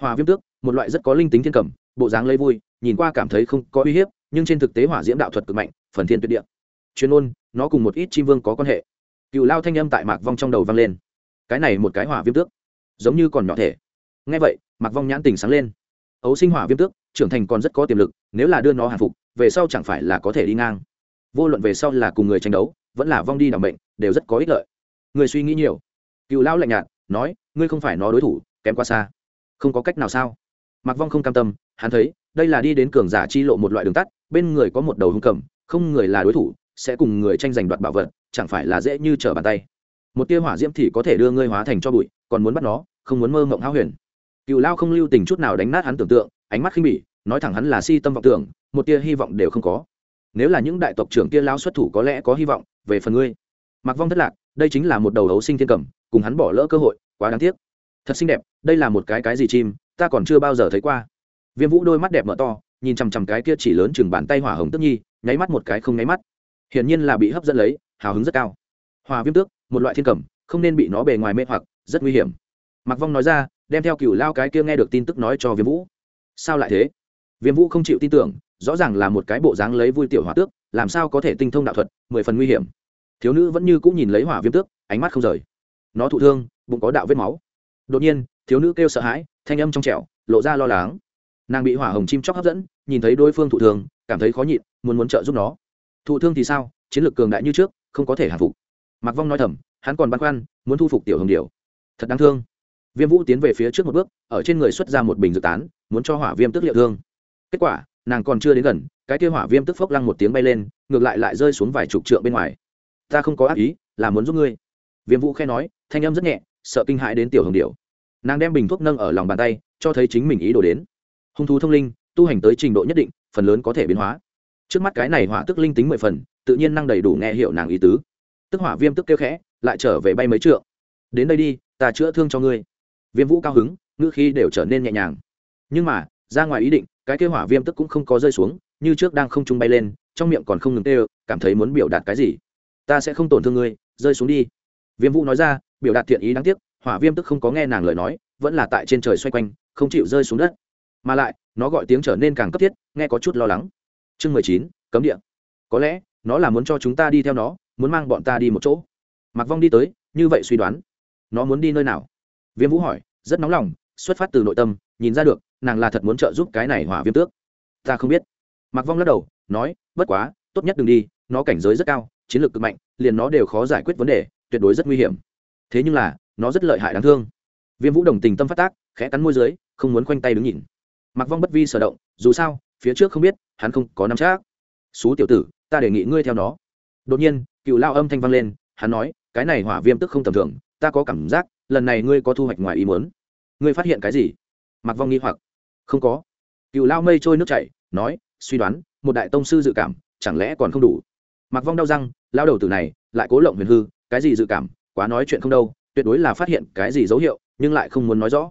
Hòa viêm tước, một loại rất có linh tính thiên cầm, bộ dáng lấy vui, nhìn qua cảm thấy không có uy hiếp, nhưng trên thực tế hỏa diễm đạo thuật cực mạnh, phần thiên tuyệt địa. Chuyên ôn nó cùng một ít chim vương có quan hệ. Cựu lao thanh âm tại mạc vong trong đầu vang lên cái này một cái hỏa viêm tước, giống như còn nhỏ thể. Ngay vậy mặc vong nhãn tình sáng lên. Ấu sinh hỏa viêm tước, trưởng thành còn rất có tiềm lực, nếu là đưa nó hàng phục, về sau chẳng phải là có thể đi ngang. Vô luận về sau là cùng người tranh đấu, vẫn là vong đi đảm bệnh đều rất có ích lợi. Người suy nghĩ nhiều. Cựu lão lạnh nhạt, nói, ngươi không phải nó đối thủ, kém quá xa. Không có cách nào sao? Mặc vong không cam tâm, hắn thấy, đây là đi đến cường giả chi lộ một loại đường tắt, bên người có một đầu hung cầm, không người là đối thủ, sẽ cùng người tranh giành đoạt bảo vật, chẳng phải là dễ như trở bàn tay một tia hỏa diễm thì có thể đưa ngươi hóa thành cho bụi, còn muốn bắt nó, không muốn mơ mộng háo huyền. Cựu lao không lưu tình chút nào đánh nát hắn tưởng tượng, ánh mắt khinh bỉ, nói thẳng hắn là si tâm vọng tưởng, một tia hy vọng đều không có. Nếu là những đại tộc trưởng kia lao xuất thủ có lẽ có hy vọng, về phần ngươi. Mặc vong thất lạc, đây chính là một đầu đấu sinh thiên cầm, cùng hắn bỏ lỡ cơ hội, quá đáng tiếc. Thật xinh đẹp, đây là một cái cái gì chim, ta còn chưa bao giờ thấy qua. Viêm vũ đôi mắt đẹp mở to, nhìn chằm chằm cái kia chỉ lớn chừng bàn tay hỏa hồng tức nhi, nháy mắt một cái không nháy mắt. Hiển nhiên là bị hấp dẫn lấy, hào hứng rất cao. Hòa viêm tước một loại thiên cầm, không nên bị nó bề ngoài mê hoặc, rất nguy hiểm. Mặc vong nói ra, đem theo cựu lao cái kia nghe được tin tức nói cho viêm vũ. Sao lại thế? Viêm vũ không chịu tin tưởng, rõ ràng là một cái bộ dáng lấy vui tiểu hỏa tước, làm sao có thể tinh thông đạo thuật, mười phần nguy hiểm. Thiếu nữ vẫn như cũng nhìn lấy hỏa viêm tước, ánh mắt không rời. Nó thụ thương, bụng có đạo vết máu. Đột nhiên, thiếu nữ kêu sợ hãi, thanh âm trong trẻo, lộ ra lo lắng. Nàng bị hỏa hồng chim chóc hấp dẫn, nhìn thấy đối phương thụ thương, cảm thấy khó nhịn, muốn muốn trợ giúp nó. Thụ thương thì sao? Chiến lược cường đại như trước, không có thể hạ phục mặc vong nói thầm, hắn còn băn khoăn, muốn thu phục tiểu hồng điều thật đáng thương. Viêm vũ tiến về phía trước một bước, ở trên người xuất ra một bình dự tán, muốn cho hỏa viêm tức liệu thương. Kết quả, nàng còn chưa đến gần, cái kia hỏa viêm tức phốc lăng một tiếng bay lên, ngược lại lại rơi xuống vài chục trượng bên ngoài. Ta không có ác ý, là muốn giúp ngươi. Viêm vũ khe nói, thanh âm rất nhẹ, sợ kinh hãi đến tiểu hồng điệu nàng đem bình thuốc nâng ở lòng bàn tay, cho thấy chính mình ý đồ đến. Hung thú thông linh, tu hành tới trình độ nhất định, phần lớn có thể biến hóa. Trước mắt cái này hỏa tức linh tính mười phần, tự nhiên năng đầy đủ nghe hiểu nàng ý tứ tức hỏa viêm tức kêu khẽ, lại trở về bay mấy trượng. Đến đây đi, ta chữa thương cho ngươi. Viêm vũ cao hứng, ngữ khi đều trở nên nhẹ nhàng. Nhưng mà, ra ngoài ý định, cái kêu hỏa viêm tức cũng không có rơi xuống, như trước đang không trung bay lên, trong miệng còn không ngừng tê cảm thấy muốn biểu đạt cái gì? Ta sẽ không tổn thương ngươi, rơi xuống đi. Viêm vũ nói ra, biểu đạt thiện ý đáng tiếc, hỏa viêm tức không có nghe nàng lời nói, vẫn là tại trên trời xoay quanh, không chịu rơi xuống đất. Mà lại, nó gọi tiếng trở nên càng cấp thiết, nghe có chút lo lắng. Chương mười chín, cấm địa. Có lẽ, nó là muốn cho chúng ta đi theo nó muốn mang bọn ta đi một chỗ. Mặc vong đi tới, như vậy suy đoán, nó muốn đi nơi nào? Viêm vũ hỏi, rất nóng lòng, xuất phát từ nội tâm, nhìn ra được, nàng là thật muốn trợ giúp cái này hỏa viêm tước. Ta không biết. Mặc vong lắc đầu, nói, bất quá, tốt nhất đừng đi, nó cảnh giới rất cao, chiến lược cực mạnh, liền nó đều khó giải quyết vấn đề, tuyệt đối rất nguy hiểm. Thế nhưng là, nó rất lợi hại đáng thương. Viêm vũ đồng tình tâm phát tác, khẽ cắn môi dưới, không muốn khoanh tay đứng nhìn. Mặc vong bất vi sở động, dù sao, phía trước không biết, hắn không có nắm chắc. Xú tiểu tử, ta đề nghị ngươi theo nó. Đột nhiên cựu lao âm thanh vang lên, hắn nói, cái này hỏa viêm tức không tầm thường, ta có cảm giác, lần này ngươi có thu hoạch ngoài ý muốn. Ngươi phát hiện cái gì? Mặc vong nghi hoặc. Không có. Cựu lao mây trôi nước chảy, nói, suy đoán, một đại tông sư dự cảm, chẳng lẽ còn không đủ? Mặc vong đau răng, lao đầu tử này, lại cố lộng huyền hư, cái gì dự cảm? Quá nói chuyện không đâu, tuyệt đối là phát hiện cái gì dấu hiệu, nhưng lại không muốn nói rõ.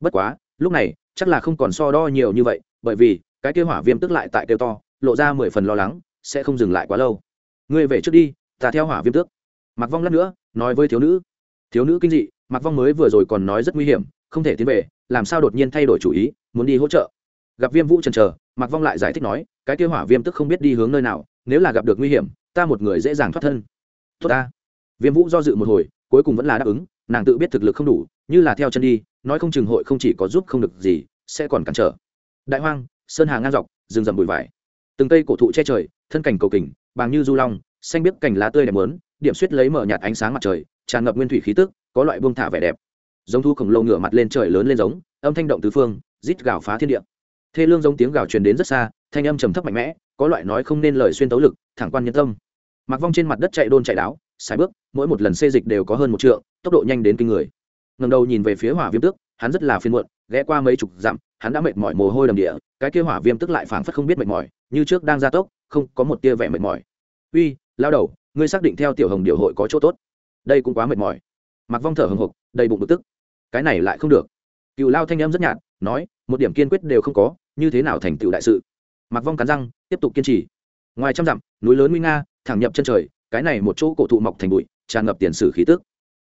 Bất quá, lúc này, chắc là không còn so đo nhiều như vậy, bởi vì, cái kêu hỏa viêm tức lại tại kêu to, lộ ra mười phần lo lắng, sẽ không dừng lại quá lâu. Ngươi về trước đi ta theo hỏa viêm tước. Mặc vong lát nữa, nói với thiếu nữ. Thiếu nữ kinh dị mặc vong mới vừa rồi còn nói rất nguy hiểm, không thể tiến về, làm sao đột nhiên thay đổi chủ ý, muốn đi hỗ trợ. Gặp viêm vũ trần trờ mặc vong lại giải thích nói, cái kêu hỏa viêm tức không biết đi hướng nơi nào, nếu là gặp được nguy hiểm, ta một người dễ dàng thoát thân. Tốt ta. Viêm vũ do dự một hồi, cuối cùng vẫn là đáp ứng, nàng tự biết thực lực không đủ, như là theo chân đi, nói không chừng hội không chỉ có giúp không được gì, sẽ còn cản trở. Đại hoang, sơn hà ngang dọc, rừng rầm bụi vải. Từng cây cổ thụ che trời, thân cảnh cầu kình, bàng như du long xanh biếc cành lá tươi đẹp mướn điểm suýt lấy mở nhạt ánh sáng mặt trời, tràn ngập nguyên thủy khí tức, có loại buông thả vẻ đẹp. Giống thu khổng lồ ngửa mặt lên trời lớn lên giống, âm thanh động tứ phương, rít gào phá thiên địa. Thê lương giống tiếng gào truyền đến rất xa, thanh âm trầm thấp mạnh mẽ, có loại nói không nên lời xuyên tấu lực, thẳng quan nhân tâm. Mặc vong trên mặt đất chạy đôn chạy đáo, sải bước, mỗi một lần xê dịch đều có hơn một trượng, tốc độ nhanh đến kinh người. Ngầm đầu nhìn về phía hỏa viêm tước hắn rất là phiên muộn, ghé qua mấy chục dặm, hắn đã mệt mỏi mồ hôi đầm địa, cái kia hỏa viêm tức lại phảng phất không biết mệt mỏi, như trước đang gia tốc, không có một tia vẻ mệt mỏi. Uy lao đầu, ngươi xác định theo tiểu hồng điều hội có chỗ tốt. Đây cũng quá mệt mỏi. Mặc vong thở hồng hộc đầy bụng bực tức. Cái này lại không được. Cựu lao thanh em rất nhạt, nói, một điểm kiên quyết đều không có, như thế nào thành tựu đại sự? Mặc vong cắn răng, tiếp tục kiên trì. Ngoài trăm dặm, núi lớn nguy nga, thẳng nhập chân trời, cái này một chỗ cổ thụ mọc thành bụi, tràn ngập tiền sử khí tức.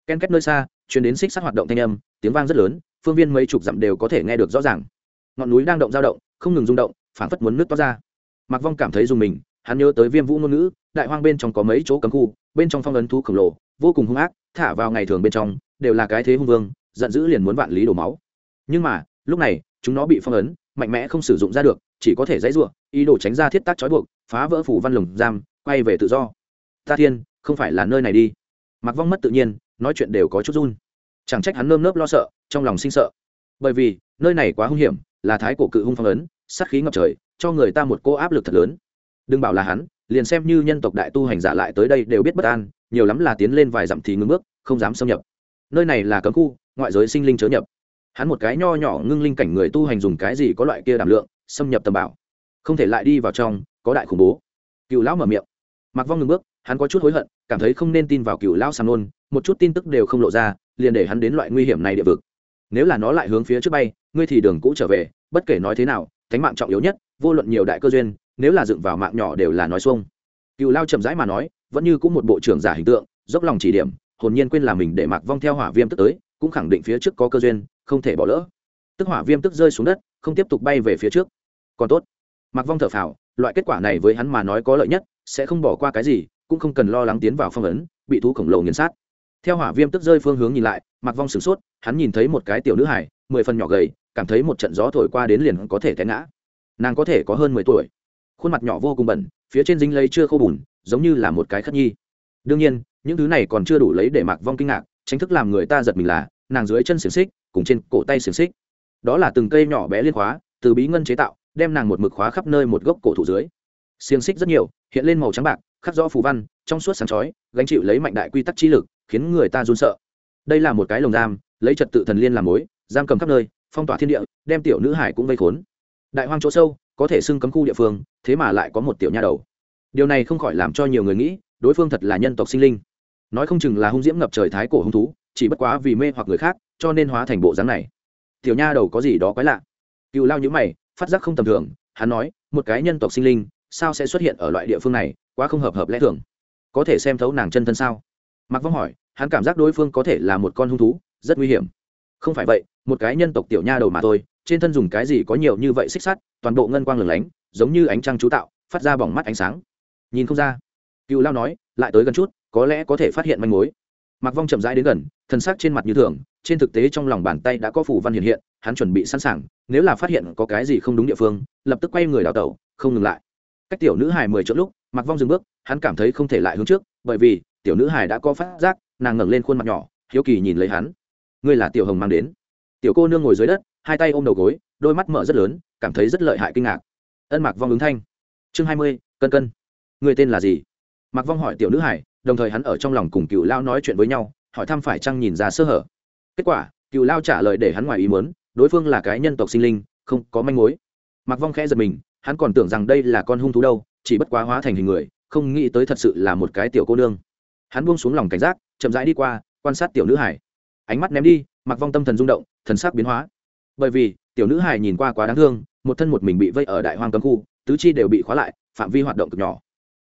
Ken kết nơi xa chuyển đến xích sắt hoạt động thanh âm, tiếng vang rất lớn, phương viên mấy chục dặm đều có thể nghe được rõ ràng. Ngọn núi đang động dao động, không ngừng rung động, phảng phất muốn nước toát ra. Mặc vong cảm thấy dùng mình hắn nhớ tới viêm vũ ngôn ngữ, đại hoang bên trong có mấy chỗ cấm khu, bên trong phong ấn thú khổng lồ, vô cùng hung ác, thả vào ngày thường bên trong, đều là cái thế hung vương, giận dữ liền muốn vạn lý đổ máu. Nhưng mà, lúc này, chúng nó bị phong ấn, mạnh mẽ không sử dụng ra được, chỉ có thể dãy ruộng ý đồ tránh ra thiết tác trói buộc, phá vỡ phủ văn lồng giam, quay về tự do. Ta thiên, không phải là nơi này đi. Mặc vong mất tự nhiên, nói chuyện đều có chút run. Chẳng trách hắn nơm nớp lo sợ, trong lòng sinh sợ. Bởi vì, nơi này quá hung hiểm, là thái cổ cự hung phong ấn, sát khí ngập trời, cho người ta một cô áp lực thật lớn đừng bảo là hắn, liền xem như nhân tộc đại tu hành giả lại tới đây đều biết bất an, nhiều lắm là tiến lên vài dặm thì ngưng bước, không dám xâm nhập. Nơi này là cấm khu, ngoại giới sinh linh chớ nhập. Hắn một cái nho nhỏ ngưng linh cảnh người tu hành dùng cái gì có loại kia đảm lượng, xâm nhập tầm bảo. Không thể lại đi vào trong, có đại khủng bố. Cựu lão mở miệng. Mặc vong ngừng bước, hắn có chút hối hận, cảm thấy không nên tin vào cựu lão sàm nôn, một chút tin tức đều không lộ ra, liền để hắn đến loại nguy hiểm này địa vực. Nếu là nó lại hướng phía trước bay, ngươi thì đường cũ trở về, bất kể nói thế nào, thánh mạng trọng yếu nhất, vô luận nhiều đại cơ duyên nếu là dựng vào mạng nhỏ đều là nói xuông. Cựu lao chậm rãi mà nói, vẫn như cũng một bộ trưởng giả hình tượng, dốc lòng chỉ điểm, hồn nhiên quên là mình để mặc vong theo hỏa viêm tức tới, cũng khẳng định phía trước có cơ duyên, không thể bỏ lỡ. Tức hỏa viêm tức rơi xuống đất, không tiếp tục bay về phía trước. Còn tốt. Mặc vong thở phào, loại kết quả này với hắn mà nói có lợi nhất, sẽ không bỏ qua cái gì, cũng không cần lo lắng tiến vào phong ấn, bị thú khổng lồ nghiền sát. Theo hỏa viêm tức rơi phương hướng nhìn lại mặc vong sửng sốt, hắn nhìn thấy một cái tiểu nữ hải mười phần nhỏ gầy, cảm thấy một trận gió thổi qua đến liền có thể té ngã. Nàng có thể có hơn mười tuổi khuôn mặt nhỏ vô cùng bẩn, phía trên dính lấy chưa khô bùn, giống như là một cái khất nhi. Đương nhiên, những thứ này còn chưa đủ lấy để mặc vong kinh ngạc tránh thức làm người ta giật mình là, nàng dưới chân xiềng xích, cùng trên cổ tay xiềng xích. Đó là từng cây nhỏ bé liên khóa, từ bí ngân chế tạo, đem nàng một mực khóa khắp nơi một gốc cổ thụ dưới. Xiềng xích rất nhiều, hiện lên màu trắng bạc, khắc rõ phù văn, trong suốt sáng chói, gánh chịu lấy mạnh đại quy tắc chi lực, khiến người ta run sợ. Đây là một cái lồng giam, lấy trật tự thần liên làm mối, giam cầm khắp nơi, phong tỏa thiên địa, đem tiểu nữ hải cũng vây khốn. Đại hoang chỗ sâu có thể xưng cấm khu địa phương, thế mà lại có một tiểu nha đầu. Điều này không khỏi làm cho nhiều người nghĩ, đối phương thật là nhân tộc sinh linh. Nói không chừng là hung diễm ngập trời thái cổ hung thú, chỉ bất quá vì mê hoặc người khác, cho nên hóa thành bộ dáng này. Tiểu nha đầu có gì đó quái lạ. Cựu lao nhữ mày, phát giác không tầm thường, hắn nói, một cái nhân tộc sinh linh, sao sẽ xuất hiện ở loại địa phương này, quá không hợp hợp lẽ thường. Có thể xem thấu nàng chân thân sao? Mặc vong hỏi, hắn cảm giác đối phương có thể là một con hung thú, rất nguy hiểm. Không phải vậy, một cái nhân tộc tiểu nha đầu mà thôi trên thân dùng cái gì có nhiều như vậy xích sắt, toàn bộ ngân quang lửng lánh, giống như ánh trăng chú tạo, phát ra bỏng mắt ánh sáng. Nhìn không ra. Cựu lao nói, lại tới gần chút, có lẽ có thể phát hiện manh mối. Mặc vong chậm rãi đến gần, thân xác trên mặt như thường, trên thực tế trong lòng bàn tay đã có phủ văn hiện hiện, hắn chuẩn bị sẵn sàng, nếu là phát hiện có cái gì không đúng địa phương, lập tức quay người đào tẩu, không ngừng lại. Cách tiểu nữ hài mười chỗ lúc mặc vong dừng bước, hắn cảm thấy không thể lại hướng trước, bởi vì, tiểu nữ hài đã có phát giác, nàng ngẩng lên khuôn mặt nhỏ, hiếu kỳ nhìn lấy hắn. Ngươi là tiểu hồng mang đến. Tiểu cô nương ngồi dưới đất hai tay ôm đầu gối, đôi mắt mở rất lớn, cảm thấy rất lợi hại kinh ngạc. Ân mạc vong ứng thanh. Chương hai mươi, cân cân. Người tên là gì? Mạc vong hỏi tiểu nữ hải, đồng thời hắn ở trong lòng cùng cựu lao nói chuyện với nhau, hỏi thăm phải chăng nhìn ra sơ hở. Kết quả, cựu lao trả lời để hắn ngoài ý muốn, đối phương là cái nhân tộc sinh linh, không có manh mối. Mạc vong khẽ giật mình, hắn còn tưởng rằng đây là con hung thú đâu, chỉ bất quá hóa thành hình người, không nghĩ tới thật sự là một cái tiểu cô nương. Hắn buông xuống lòng cảnh giác, chậm rãi đi qua, quan sát tiểu nữ hải. Ánh mắt ném đi mặc vong tâm thần rung động, thần sắc biến hóa bởi vì, tiểu nữ hài nhìn qua quá đáng thương, một thân một mình bị vây ở đại hoang cấm khu, tứ chi đều bị khóa lại, phạm vi hoạt động cực nhỏ.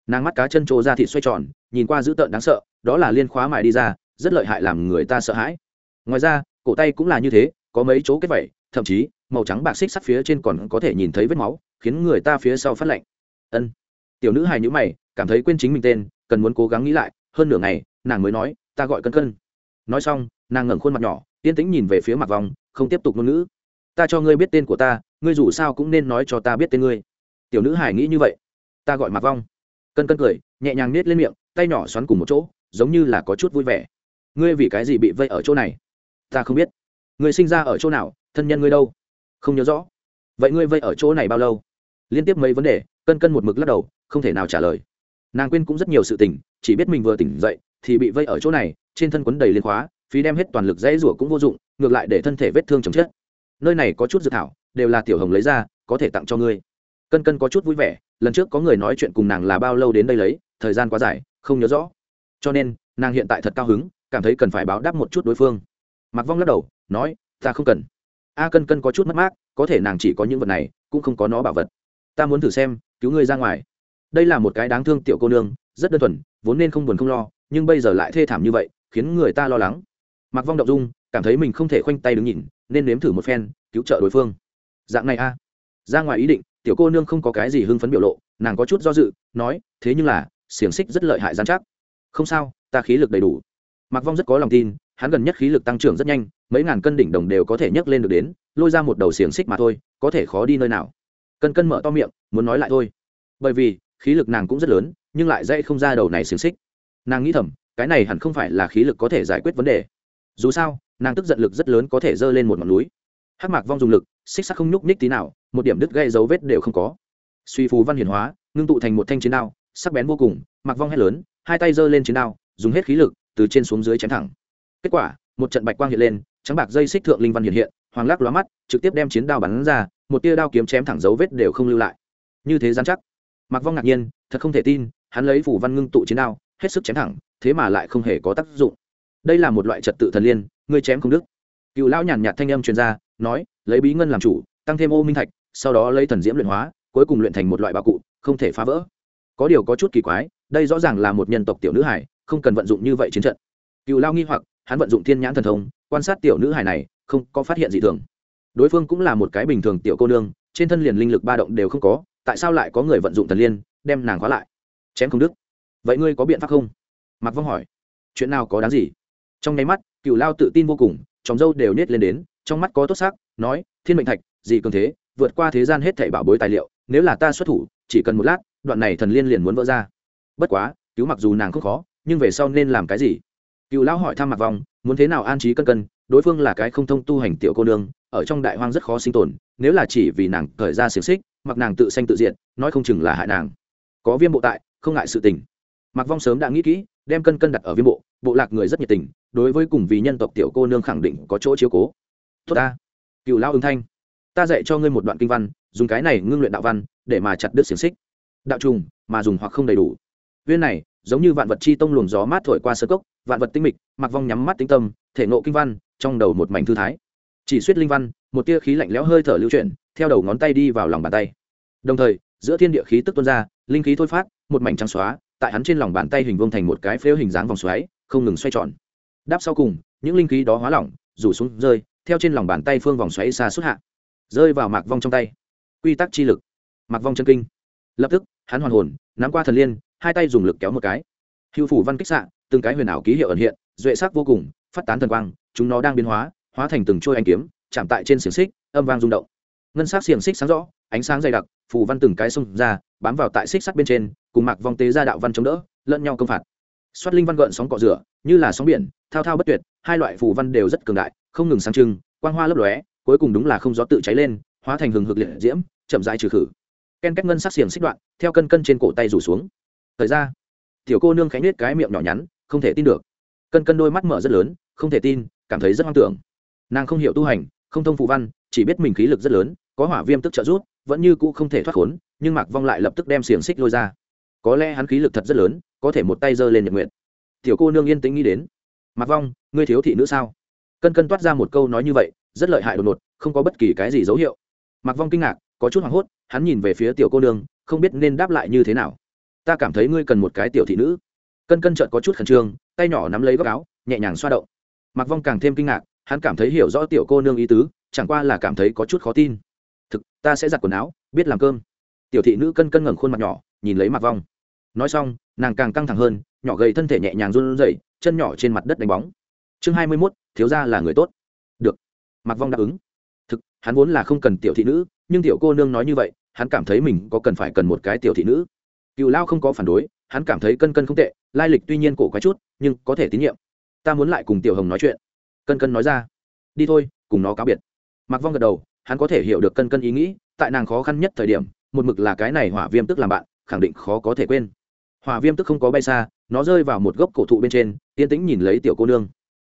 Nàng mắt cá chân trô ra thịt xoay tròn, nhìn qua dữ tợn đáng sợ, đó là liên khóa mại đi ra, rất lợi hại làm người ta sợ hãi. Ngoài ra, cổ tay cũng là như thế, có mấy chỗ kết vẩy thậm chí, màu trắng bạc xích sắt phía trên còn có thể nhìn thấy vết máu, khiến người ta phía sau phát lạnh. Ân. Tiểu nữ hài nhữ mày, cảm thấy quên chính mình tên, cần muốn cố gắng nghĩ lại, hơn nửa ngày, nàng mới nói, ta gọi cân cân. Nói xong, nàng ngẩng khuôn mặt nhỏ, yên tĩnh nhìn về phía mặt vòng, không tiếp tục ngôn ngữ ta cho ngươi biết tên của ta, ngươi dù sao cũng nên nói cho ta biết tên ngươi. Tiểu nữ hải nghĩ như vậy. Ta gọi mặt vong. Cân cân cười, nhẹ nhàng nết lên miệng, tay nhỏ xoắn cùng một chỗ, giống như là có chút vui vẻ. Ngươi vì cái gì bị vây ở chỗ này? Ta không biết. Ngươi sinh ra ở chỗ nào, thân nhân ngươi đâu? Không nhớ rõ. Vậy ngươi vây ở chỗ này bao lâu? Liên tiếp mấy vấn đề, cân cân một mực lắc đầu, không thể nào trả lời. Nàng quên cũng rất nhiều sự tình, chỉ biết mình vừa tỉnh dậy, thì bị vây ở chỗ này, trên thân quấn đầy liên khóa, phí đem hết toàn lực dãy rủa cũng vô dụng, ngược lại để thân thể vết thương chồng chết nơi này có chút dự thảo, đều là tiểu hồng lấy ra, có thể tặng cho ngươi. Cân cân có chút vui vẻ, lần trước có người nói chuyện cùng nàng là bao lâu đến đây lấy, thời gian quá dài, không nhớ rõ. Cho nên, nàng hiện tại thật cao hứng, cảm thấy cần phải báo đáp một chút đối phương. Mặc vong lắc đầu, nói, ta không cần. A cân cân có chút mất mát, có thể nàng chỉ có những vật này, cũng không có nó bảo vật. Ta muốn thử xem, cứu ngươi ra ngoài. Đây là một cái đáng thương tiểu cô nương, rất đơn thuần, vốn nên không buồn không lo, nhưng bây giờ lại thê thảm như vậy, khiến người ta lo lắng. Mặc vong động dung, cảm thấy mình không thể khoanh tay đứng nhìn nên nếm thử một phen, cứu trợ đối phương. Dạng này a. Ra ngoài ý định, tiểu cô nương không có cái gì hưng phấn biểu lộ, nàng có chút do dự, nói, thế nhưng là, xiềng xích rất lợi hại dán chắc. Không sao, ta khí lực đầy đủ. Mặc vong rất có lòng tin, hắn gần nhất khí lực tăng trưởng rất nhanh, mấy ngàn cân đỉnh đồng đều có thể nhấc lên được đến, lôi ra một đầu xiềng xích mà thôi, có thể khó đi nơi nào. Cân cân mở to miệng, muốn nói lại thôi. Bởi vì, khí lực nàng cũng rất lớn, nhưng lại dây không ra đầu này xiềng xích. Nàng nghĩ thầm, cái này hẳn không phải là khí lực có thể giải quyết vấn đề. Dù sao nàng tức giận lực rất lớn có thể dơ lên một ngọn núi. Hắc mạc vong dùng lực, xích sắc không nhúc nhích tí nào, một điểm đứt gây dấu vết đều không có. Suy phú văn hiển hóa, ngưng tụ thành một thanh chiến đao, sắc bén vô cùng, mạc vong hét lớn, hai tay giơ lên chiến đao, dùng hết khí lực, từ trên xuống dưới chém thẳng. Kết quả, một trận bạch quang hiện lên, trắng bạc dây xích thượng linh văn hiện hiện, hoàng lắc lóa mắt, trực tiếp đem chiến đao bắn ra, một tia đao kiếm chém thẳng dấu vết đều không lưu lại. Như thế dán chắc. Mạc vong ngạc nhiên, thật không thể tin, hắn lấy phủ văn ngưng tụ chiến đao, hết sức chém thẳng, thế mà lại không hề có tác dụng. Đây là một loại trật tự thần liên ngươi chém không đức cựu lão nhàn nhạt thanh âm truyền ra, nói, lấy bí ngân làm chủ, tăng thêm ô minh thạch, sau đó lấy thần diễm luyện hóa, cuối cùng luyện thành một loại bảo cụ, không thể phá vỡ. Có điều có chút kỳ quái, đây rõ ràng là một nhân tộc tiểu nữ hải, không cần vận dụng như vậy chiến trận. Cựu lao nghi hoặc, hắn vận dụng thiên nhãn thần thông, quan sát tiểu nữ hải này, không có phát hiện gì thường. Đối phương cũng là một cái bình thường tiểu cô nương, trên thân liền linh lực ba động đều không có, tại sao lại có người vận dụng thần liên, đem nàng khóa lại? Chém không đức vậy ngươi có biện pháp không? Mặc vong hỏi. Chuyện nào có đáng gì? Trong nháy mắt cựu lao tự tin vô cùng chóng dâu đều nhét lên đến, trong mắt có tốt sắc, nói, thiên mệnh thạch, gì cường thế, vượt qua thế gian hết thảy bảo bối tài liệu, nếu là ta xuất thủ, chỉ cần một lát, đoạn này thần liên liền muốn vỡ ra. Bất quá, cứu mặc dù nàng không khó, nhưng về sau nên làm cái gì? Cựu lão hỏi thăm mặc vong, muốn thế nào an trí cân cân, đối phương là cái không thông tu hành tiểu cô nương, ở trong đại hoang rất khó sinh tồn, nếu là chỉ vì nàng cởi ra xiềng xích, mặc nàng tự sanh tự diện nói không chừng là hại nàng. Có viêm bộ tại, không ngại sự tình. Mặc vong sớm đã nghĩ kỹ, đem cân cân đặt ở viêm bộ bộ lạc người rất nhiệt tình đối với cùng vì nhân tộc tiểu cô nương khẳng định có chỗ chiếu cố. Tốt ta. Cựu lao ứng thanh. Ta dạy cho ngươi một đoạn kinh văn, dùng cái này ngưng luyện đạo văn, để mà chặt đứt xiềng xích. Đạo trùng, mà dùng hoặc không đầy đủ. Viên này, giống như vạn vật chi tông luồng gió mát thổi qua sơ cốc, vạn vật tinh mịch mặc vong nhắm mắt tinh tâm, thể nộ kinh văn, trong đầu một mảnh thư thái. Chỉ suýt linh văn, một tia khí lạnh lẽo hơi thở lưu chuyển, theo đầu ngón tay đi vào lòng bàn tay. Đồng thời, giữa thiên địa khí tức tuôn ra, linh khí thôi phát, một mảnh trắng xóa, tại hắn trên lòng bàn tay hình vuông thành một cái phễu hình dáng vòng xoáy, không ngừng xoay tròn đáp sau cùng, những linh khí đó hóa lỏng, rủ xuống, rơi, theo trên lòng bàn tay phương vòng xoáy xa xuất hạ, rơi vào mạc vong trong tay. Quy tắc chi lực. Mạc vong chân kinh. Lập tức, hắn hoàn hồn, nắm qua thần liên, hai tay dùng lực kéo một cái. Hưu phủ văn kích xạ, từng cái huyền ảo ký hiệu ẩn hiện, duệ sắc vô cùng, phát tán thần quang, chúng nó đang biến hóa hóa thành từng trôi anh kiếm, chạm tại trên xiềng xích, âm vang rung động. Ngân sắc xiềng xích sáng rõ, ánh sáng dày đặc phủ văn từng cái xông ra, bám vào tại xích sắt bên trên, cùng mạc vong tế ra đạo văn chống đỡ, lẫn nhau công phạt. Xoát linh văn gợn sóng cọ rửa, như là sóng biển thao thao bất tuyệt, hai loại phù văn đều rất cường đại, không ngừng sáng trưng, quang hoa lấp lóe, cuối cùng đúng là không gió tự cháy lên, hóa thành hừng hực liệt diễm, chậm rãi trừ khử. Ken cách ngân sắc xiềng xích đoạn, theo cân cân trên cổ tay rủ xuống. Thời ra, tiểu cô nương khánh nết cái miệng nhỏ nhắn, không thể tin được. Cân cân đôi mắt mở rất lớn, không thể tin, cảm thấy rất hoang tưởng. Nàng không hiểu tu hành, không thông phụ văn, chỉ biết mình khí lực rất lớn, có hỏa viêm tức trợ rút vẫn như cũ không thể thoát khốn, nhưng mạc vong lại lập tức đem xiềng xích lôi ra. Có lẽ hắn khí lực thật rất lớn, có thể một tay giơ lên nhật nguyện tiểu cô nương yên tĩnh nghĩ đến mạc vong, ngươi thiếu thị nữ sao? Cân cân toát ra một câu nói như vậy, rất lợi hại đột ngột, không có bất kỳ cái gì dấu hiệu. Mạc vong kinh ngạc, có chút hoảng hốt, hắn nhìn về phía tiểu cô nương, không biết nên đáp lại như thế nào. Ta cảm thấy ngươi cần một cái tiểu thị nữ. Cân cân trợn có chút khẩn trương, tay nhỏ nắm lấy góc áo, nhẹ nhàng xoa động. Mạc vong càng thêm kinh ngạc, hắn cảm thấy hiểu rõ tiểu cô nương ý tứ, chẳng qua là cảm thấy có chút khó tin. Thực, ta sẽ giặt quần áo, biết làm cơm. Tiểu thị nữ cân cân ngẩng khuôn mặt nhỏ, nhìn lấy mạc vong. Nói xong, nàng càng căng thẳng hơn, nhỏ gầy thân thể nhẹ nhàng run rẩy chân nhỏ trên mặt đất đánh bóng. Chương hai mươi mốt, thiếu gia là người tốt. Được. Mạc vong đáp ứng. Thực, hắn vốn là không cần tiểu thị nữ, nhưng tiểu cô nương nói như vậy, hắn cảm thấy mình có cần phải cần một cái tiểu thị nữ. Cựu lao không có phản đối, hắn cảm thấy cân cân không tệ, lai lịch tuy nhiên cổ quái chút, nhưng có thể tín nhiệm. Ta muốn lại cùng tiểu hồng nói chuyện. Cân cân nói ra. Đi thôi, cùng nó cáo biệt. Mặc vong gật đầu, hắn có thể hiểu được cân cân ý nghĩ, tại nàng khó khăn nhất thời điểm, một mực là cái này hỏa viêm tức làm bạn, khẳng định khó có thể quên hỏa viêm tức không có bay xa, nó rơi vào một gốc cổ thụ bên trên, yên tĩnh nhìn lấy tiểu cô nương.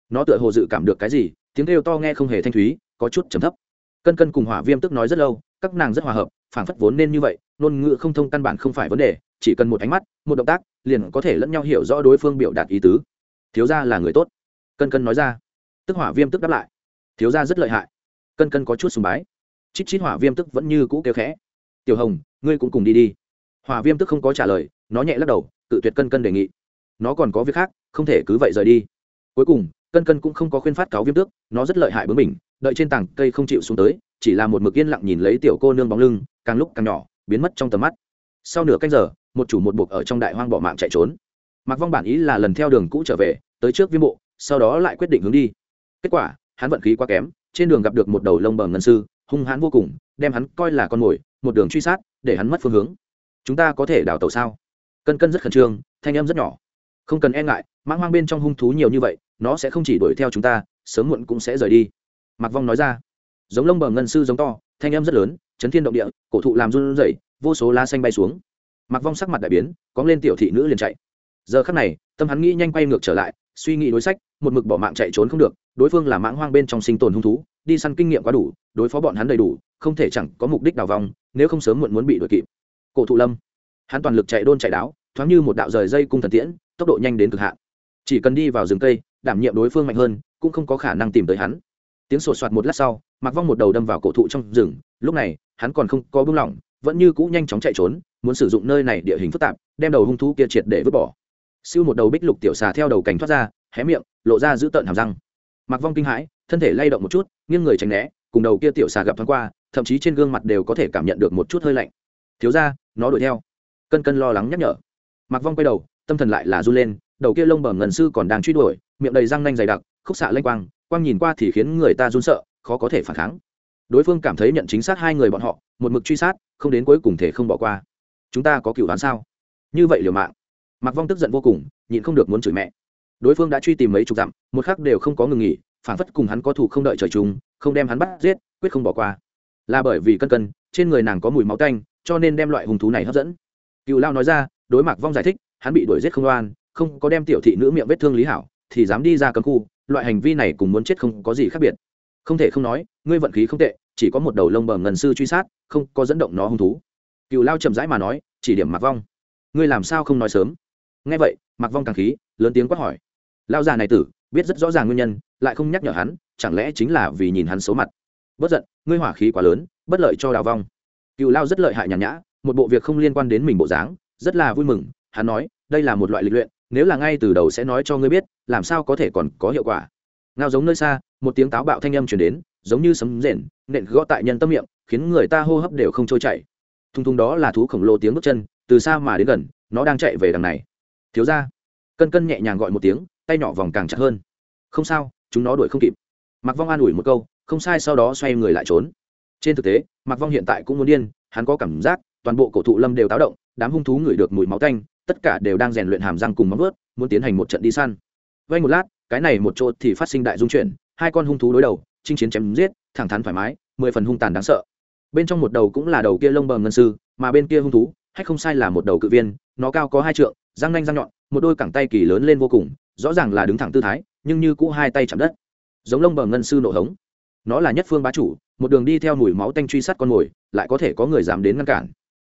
Nó tựa hồ dự cảm được cái gì, tiếng kêu to nghe không hề thanh thúy, có chút trầm thấp. Cân cân cùng hỏa viêm tức nói rất lâu, các nàng rất hòa hợp, phảng phất vốn nên như vậy, ngôn ngữ không thông căn bản không phải vấn đề, chỉ cần một ánh mắt, một động tác, liền có thể lẫn nhau hiểu rõ đối phương biểu đạt ý tứ. Thiếu gia là người tốt. Cân cân nói ra. Tức hỏa viêm tức đáp lại. Thiếu gia rất lợi hại. Cân cân có chút sùng bái. Chít chít hỏa viêm tức vẫn như cũ kêu khẽ. Tiểu hồng, ngươi cũng cùng đi đi. Hỏa viêm tức không có trả lời nó nhẹ lắc đầu tự tuyệt cân cân đề nghị. Nó còn có việc khác, không thể cứ vậy rời đi. Cuối cùng, cân cân cũng không có khuyên phát cáo viêm tước, nó rất lợi hại bướng mình đợi trên tảng cây không chịu xuống tới, chỉ là một mực yên lặng nhìn lấy tiểu cô nương bóng lưng, càng lúc càng nhỏ, biến mất trong tầm mắt. Sau nửa canh giờ, một chủ một buộc ở trong đại hoang bỏ mạng chạy trốn. Mặc vong bản ý là lần theo đường cũ trở về, tới trước viêm bộ, sau đó lại quyết định hướng đi. Kết quả, hắn vận khí quá kém, trên đường gặp được một đầu lông bờ ngân sư, hung hãn vô cùng, đem hắn coi là con mồi, một đường truy sát, để hắn mất phương hướng. Chúng ta có thể đào tàu sao? Cân cân rất khẩn trương, thanh em rất nhỏ. Không cần e ngại, mãng hoang bên trong hung thú nhiều như vậy, nó sẽ không chỉ đuổi theo chúng ta, sớm muộn cũng sẽ rời đi. Mạc vong nói ra. Giống lông bờ ngân sư giống to, thanh em rất lớn, chấn thiên động địa, cổ thụ làm run rẩy, vô số lá xanh bay xuống. Mạc vong sắc mặt đại biến cóng lên tiểu thị nữ liền chạy. Giờ khắc này, tâm hắn nghĩ nhanh quay ngược trở lại, suy nghĩ đối sách, một mực bỏ mạng chạy trốn không được, đối phương là mãng hoang bên trong sinh tồn hung thú, đi săn kinh nghiệm quá đủ, đối phó bọn hắn đầy đủ, không thể chẳng có mục đích đào vòng nếu không sớm muộn muốn bị đuổi kịp. Cổ thụ lâm hắn toàn lực chạy đôn chạy đáo, thoáng như một đạo rời dây cung thần tiễn, tốc độ nhanh đến cực hạn. Chỉ cần đi vào rừng cây, đảm nhiệm đối phương mạnh hơn, cũng không có khả năng tìm tới hắn. Tiếng sột soạt một lát sau mặc vong một đầu đâm vào cổ thụ trong rừng, lúc này, hắn còn không có buông lỏng, vẫn như cũ nhanh chóng chạy trốn, muốn sử dụng nơi này địa hình phức tạp, đem đầu hung thú kia triệt để vứt bỏ. Siêu một đầu bích lục tiểu xà theo đầu cành thoát ra, hé miệng, lộ ra giữ tợn hàm răng. Mặc vong kinh hãi, thân thể lay động một chút, nghiêng người tránh né, cùng đầu kia tiểu xà gặp thoáng qua, thậm chí trên gương mặt đều có thể cảm nhận được một chút hơi lạnh. Thiếu ra nó đuổi theo cân cân lo lắng nhắc nhở. Mặc vong quay đầu, tâm thần lại là run lên, đầu kia lông bẩm ngần sư còn đang truy đuổi, miệng đầy răng nanh dày đặc, khúc xạ lênh quang quang nhìn qua thì khiến người ta run sợ, khó có thể phản kháng. Đối phương cảm thấy nhận chính xác hai người bọn họ, một mực truy sát, không đến cuối cùng thể không bỏ qua. Chúng ta có cựu đoán sao? Như vậy liều mạng. Mặc vong tức giận vô cùng, nhịn không được muốn chửi mẹ. Đối phương đã truy tìm mấy chục dặm, một khắc đều không có ngừng nghỉ, phản phất cùng hắn có thủ không đợi trời chúng không đem hắn bắt giết, quyết không bỏ qua. Là bởi vì cân cân, trên người nàng có mùi máu tanh, cho nên đem loại hung thú này hấp dẫn cựu lao nói ra, đối mặt vong giải thích, hắn bị đuổi giết không oan, không có đem tiểu thị nữ miệng vết thương lý hảo, thì dám đi ra cấm khu, loại hành vi này cùng muốn chết không có gì khác biệt. Không thể không nói, ngươi vận khí không tệ, chỉ có một đầu lông bờ ngần sư truy sát, không có dẫn động nó hung thú. Cựu lao chậm rãi mà nói, chỉ điểm mặc vong. Ngươi làm sao không nói sớm? Nghe vậy mặc vong càng khí, lớn tiếng quát hỏi. Lao già này tử, biết rất rõ ràng nguyên nhân, lại không nhắc nhở hắn, chẳng lẽ chính là vì nhìn hắn xấu mặt? Bất giận, ngươi hỏa khí quá lớn, bất lợi cho đào vong. Cựu lao rất lợi hại nhàn nhã một bộ việc không liên quan đến mình bộ dáng, rất là vui mừng, hắn nói, đây là một loại lịch luyện, nếu là ngay từ đầu sẽ nói cho ngươi biết, làm sao có thể còn có hiệu quả. Ngao giống nơi xa, một tiếng táo bạo thanh âm chuyển đến, giống như sấm rền, nện gõ tại nhân tâm miệng, khiến người ta hô hấp đều không trôi chảy. Thung thung đó là thú khổng lồ tiếng bước chân, từ xa mà đến gần, nó đang chạy về đằng này. Thiếu ra cân cân nhẹ nhàng gọi một tiếng, tay nhỏ vòng càng chặt hơn. Không sao, chúng nó đuổi không kịp. Mặc vong an ủi một câu, không sai sau đó xoay người lại trốn. Trên thực tế mặc vong hiện tại cũng muốn điên, hắn có cảm giác toàn bộ cổ thụ lâm đều táo động, đám hung thú ngửi được mùi máu tanh, tất cả đều đang rèn luyện hàm răng cùng móng vớt muốn tiến hành một trận đi săn. Vay một lát, cái này một chỗ thì phát sinh đại dung chuyển, hai con hung thú đối đầu, chinh chiến chém giết, thẳng thắn thoải mái, mười phần hung tàn đáng sợ. Bên trong một đầu cũng là đầu kia lông bầm ngân sư, mà bên kia hung thú hay không sai là một đầu cự viên, nó cao có hai trượng, răng nanh răng nhọn, một đôi cẳng tay kỳ lớn lên vô cùng, rõ ràng là đứng thẳng tư thái, nhưng như cũ hai tay chạm đất. Giống lông bầm ngân sư nổ hống. Nó là nhất phương bá chủ, một đường đi theo mùi máu tanh truy sát con mồi, lại có thể có người dám đến ngăn cản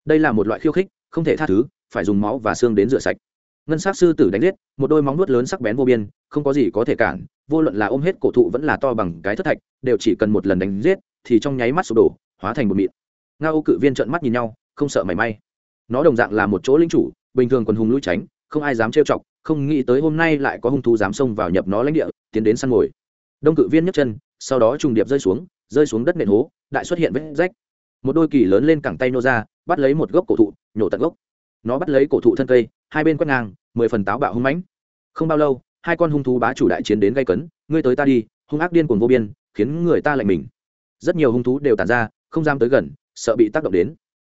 đây là một loại khiêu khích, không thể tha thứ, phải dùng máu và xương đến rửa sạch. Ngân sát sư tử đánh giết, một đôi móng nuốt lớn sắc bén vô biên, không có gì có thể cản, vô luận là ôm hết cổ thụ vẫn là to bằng cái thất thạch, đều chỉ cần một lần đánh giết, thì trong nháy mắt sụp đổ, hóa thành một mịn. Nga ô cự viên trợn mắt nhìn nhau, không sợ mảy may. Nó đồng dạng là một chỗ linh chủ, bình thường quần hùng lui tránh, không ai dám trêu chọc, không nghĩ tới hôm nay lại có hung thú dám xông vào nhập nó lãnh địa, tiến đến săn mồi. Đông cự viên nhấc chân, sau đó trùng điệp rơi xuống rơi xuống đất nền hố, đại xuất hiện vết rách một đôi kỳ lớn lên cẳng tay nô ra, bắt lấy một gốc cổ thụ, nhổ tận gốc. Nó bắt lấy cổ thụ thân cây, hai bên quét ngang, mười phần táo bạo hung mãnh. Không bao lâu, hai con hung thú bá chủ đại chiến đến gây cấn, ngươi tới ta đi, hung ác điên cuồng vô biên, khiến người ta lạnh mình. Rất nhiều hung thú đều tàn ra, không dám tới gần, sợ bị tác động đến.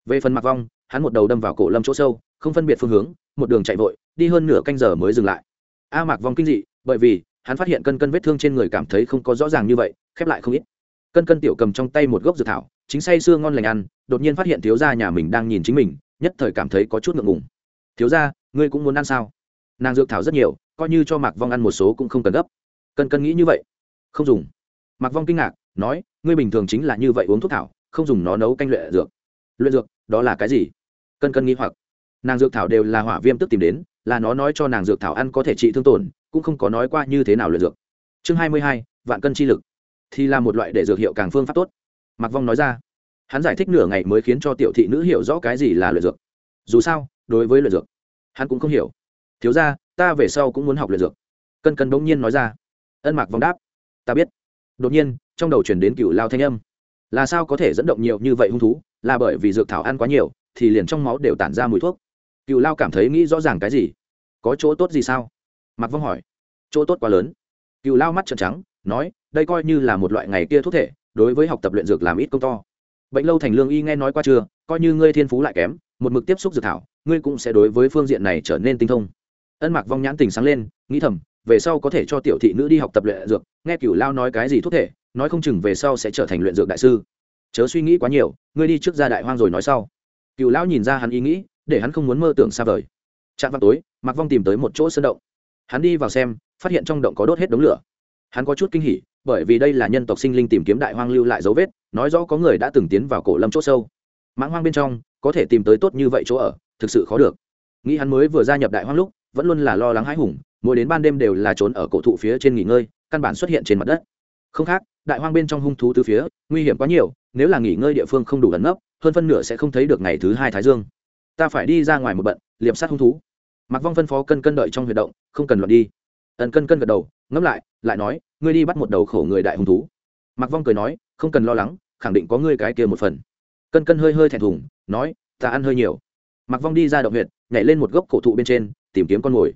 Về phần mặc vong, hắn một đầu đâm vào cổ lâm chỗ sâu, không phân biệt phương hướng, một đường chạy vội, đi hơn nửa canh giờ mới dừng lại. A mạc vong kinh dị, bởi vì hắn phát hiện cân cân vết thương trên người cảm thấy không có rõ ràng như vậy, khép lại không ít. Cân cân tiểu cầm trong tay một gốc dược thảo chính say sưa ngon lành ăn, đột nhiên phát hiện thiếu gia nhà mình đang nhìn chính mình, nhất thời cảm thấy có chút ngượng ngùng. Thiếu gia, ngươi cũng muốn ăn sao? Nàng dược thảo rất nhiều, coi như cho mạc vong ăn một số cũng không cần gấp. Cân cân nghĩ như vậy. Không dùng. Mạc vong kinh ngạc, nói, ngươi bình thường chính là như vậy uống thuốc thảo, không dùng nó nấu canh luyện dược. Luyện dược, đó là cái gì? Cân cân nghĩ hoặc. Nàng dược thảo đều là hỏa viêm tức tìm đến, là nó nói cho nàng dược thảo ăn có thể trị thương tổn, cũng không có nói qua như thế nào luyện dược. Chương hai mươi hai, vạn cân chi lực. Thì là một loại để dược hiệu càng phương pháp tốt mạc vong nói ra. Hắn giải thích nửa ngày mới khiến cho tiểu thị nữ hiểu rõ cái gì là luyện dược. Dù sao, đối với luyện dược, hắn cũng không hiểu. Thiếu ra ta về sau cũng muốn học luyện dược. Cân cân bỗng nhiên nói ra. Ân mạc vong đáp. Ta biết. Đột nhiên, trong đầu chuyển đến cựu lao thanh âm. Là sao có thể dẫn động nhiều như vậy hung thú? Là bởi vì dược thảo ăn quá nhiều, thì liền trong máu đều tản ra mùi thuốc. Cựu lao cảm thấy nghĩ rõ ràng cái gì? Có chỗ tốt gì sao? Mạc vong hỏi. Chỗ tốt quá lớn. Cựu lao mắt trợn trắng, nói, đây coi như là một loại ngày kia thuốc thể đối với học tập luyện dược làm ít công to. Bệnh lâu thành lương y nghe nói qua chưa, coi như ngươi thiên phú lại kém, một mực tiếp xúc dược thảo, ngươi cũng sẽ đối với phương diện này trở nên tinh thông. Ân mạc vong nhãn tình sáng lên, nghĩ thầm, về sau có thể cho tiểu thị nữ đi học tập luyện dược, nghe cửu lao nói cái gì thuốc thể, nói không chừng về sau sẽ trở thành luyện dược đại sư. Chớ suy nghĩ quá nhiều, ngươi đi trước ra đại hoang rồi nói sau. Cửu lão nhìn ra hắn ý nghĩ, để hắn không muốn mơ tưởng xa vời. Chạm vào tối, mạc vong tìm tới một chỗ sơn động. Hắn đi vào xem, phát hiện trong động có đốt hết đống lửa hắn có chút kinh hỉ, bởi vì đây là nhân tộc sinh linh tìm kiếm đại hoang lưu lại dấu vết, nói rõ có người đã từng tiến vào cổ lâm chỗ sâu. Mãng hoang bên trong, có thể tìm tới tốt như vậy chỗ ở, thực sự khó được. Nghĩ hắn mới vừa gia nhập đại hoang lúc, vẫn luôn là lo lắng hãi hùng, mỗi đến ban đêm đều là trốn ở cổ thụ phía trên nghỉ ngơi, căn bản xuất hiện trên mặt đất. Không khác, đại hoang bên trong hung thú từ phía, nguy hiểm quá nhiều, nếu là nghỉ ngơi địa phương không đủ ẩn nấp, hơn phân nửa sẽ không thấy được ngày thứ hai thái dương. Ta phải đi ra ngoài một bận liệm sát hung thú. Mặc vong phân phó cân cân đợi trong huy động, không cần luận đi ẩn cân cân gật đầu, ngẫm lại lại nói, ngươi đi bắt một đầu khổ người đại hung thú. Mặc vong cười nói, không cần lo lắng, khẳng định có ngươi cái kia một phần. Cân cân hơi hơi thẹn thùng, nói, ta ăn hơi nhiều. Mặc vong đi ra động huyệt, nhảy lên một gốc cổ thụ bên trên, tìm kiếm con mồi.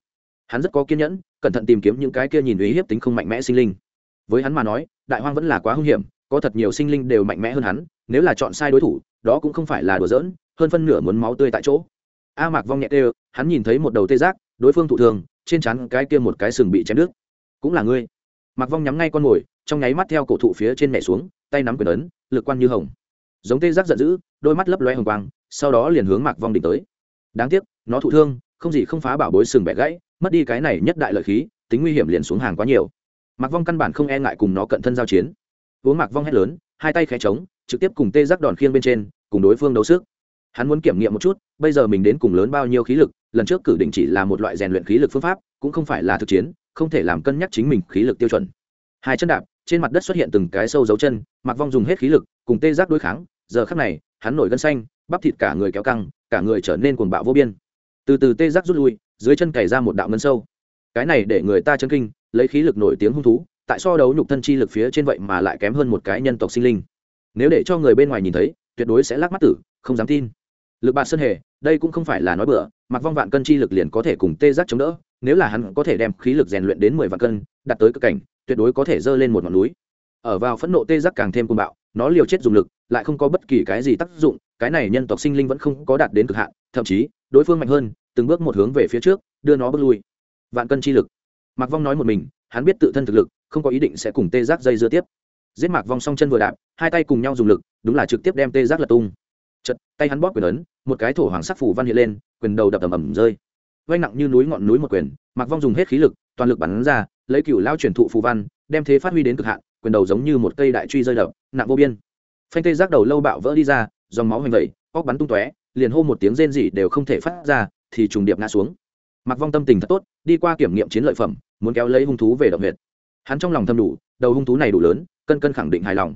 Hắn rất có kiên nhẫn, cẩn thận tìm kiếm những cái kia nhìn uy hiếp tính không mạnh mẽ sinh linh. Với hắn mà nói, đại hoang vẫn là quá hung hiểm, có thật nhiều sinh linh đều mạnh mẽ hơn hắn, nếu là chọn sai đối thủ, đó cũng không phải là đùa giỡn, hơn phân nửa muốn máu tươi tại chỗ. A mạc vong nhẹ tê hắn nhìn thấy một đầu tê giác, đối phương thụ thường trên chắn cái kia một cái sừng bị chém đứt. Cũng là ngươi. Mạc vong nhắm ngay con mồi, trong nháy mắt theo cổ thụ phía trên mẹ xuống, tay nắm quyền ấn, lực quan như hồng. Giống tê giác giận dữ, đôi mắt lấp loe hồng quang, sau đó liền hướng mạc vong đỉnh tới. Đáng tiếc, nó thụ thương, không gì không phá bảo bối sừng bẻ gãy, mất đi cái này nhất đại lợi khí, tính nguy hiểm liền xuống hàng quá nhiều. Mạc vong căn bản không e ngại cùng nó cận thân giao chiến. Uống mạc vong hét lớn, hai tay khẽ trống trực tiếp cùng tê giác đòn khiêng bên trên, cùng đối phương đấu sức. Hắn muốn kiểm nghiệm một chút, bây giờ mình đến cùng lớn bao nhiêu khí lực lần trước cử định chỉ là một loại rèn luyện khí lực phương pháp, cũng không phải là thực chiến, không thể làm cân nhắc chính mình khí lực tiêu chuẩn. Hai chân đạp, trên mặt đất xuất hiện từng cái sâu dấu chân, mặc vong dùng hết khí lực, cùng tê giác đối kháng, giờ khắc này, hắn nổi gân xanh, bắp thịt cả người kéo căng, cả người trở nên cuồng bạo vô biên. Từ từ tê giác rút lui, dưới chân cày ra một đạo ngân sâu. Cái này để người ta chân kinh, lấy khí lực nổi tiếng hung thú, tại so đấu nhục thân chi lực phía trên vậy mà lại kém hơn một cái nhân tộc sinh linh. Nếu để cho người bên ngoài nhìn thấy, tuyệt đối sẽ lắc mắt tử, không dám tin lực bạt sơn hề, đây cũng không phải là nói bừa, mặc vong vạn cân chi lực liền có thể cùng tê giác chống đỡ, nếu là hắn có thể đem khí lực rèn luyện đến mười vạn cân, đạt tới cực cảnh, tuyệt đối có thể dơ lên một ngọn núi. Ở vào phẫn nộ tê giác càng thêm côn bạo, nó liều chết dùng lực, lại không có bất kỳ cái gì tác dụng, cái này nhân tộc sinh linh vẫn không có đạt đến cực hạn, thậm chí, đối phương mạnh hơn, từng bước một hướng về phía trước, đưa nó bước lui. Vạn cân chi lực. Mặc vong nói một mình, hắn biết tự thân thực lực, không có ý định sẽ cùng tê giác dây dưa tiếp. Giết mạc vong song chân vừa đạp, hai tay cùng nhau dùng lực, đúng là trực tiếp đem tê giác lật tung chật tay hắn bóp quyền ấn, một cái thổ hoàng sắc phủ văn hiện lên, quyền đầu đập ầm ầm rơi. Vây nặng như núi ngọn núi một quyền, mạc vong dùng hết khí lực, toàn lực bắn ra, lấy cựu lao truyền thụ phù văn, đem thế phát huy đến cực hạn, quyền đầu giống như một cây đại truy rơi đập, nặng vô biên. Phanh tê giác đầu lâu bạo vỡ đi ra, dòng máu hoành vẩy, óc bắn tung tóe, liền hô một tiếng rên rỉ đều không thể phát ra, thì trùng điệp ngã xuống. Mặc vong tâm tình thật tốt, đi qua kiểm nghiệm chiến lợi phẩm, muốn kéo lấy hung thú về động huyệt. Hắn trong lòng thâm đủ, đầu hung thú này đủ lớn, cân cân khẳng định hài lòng.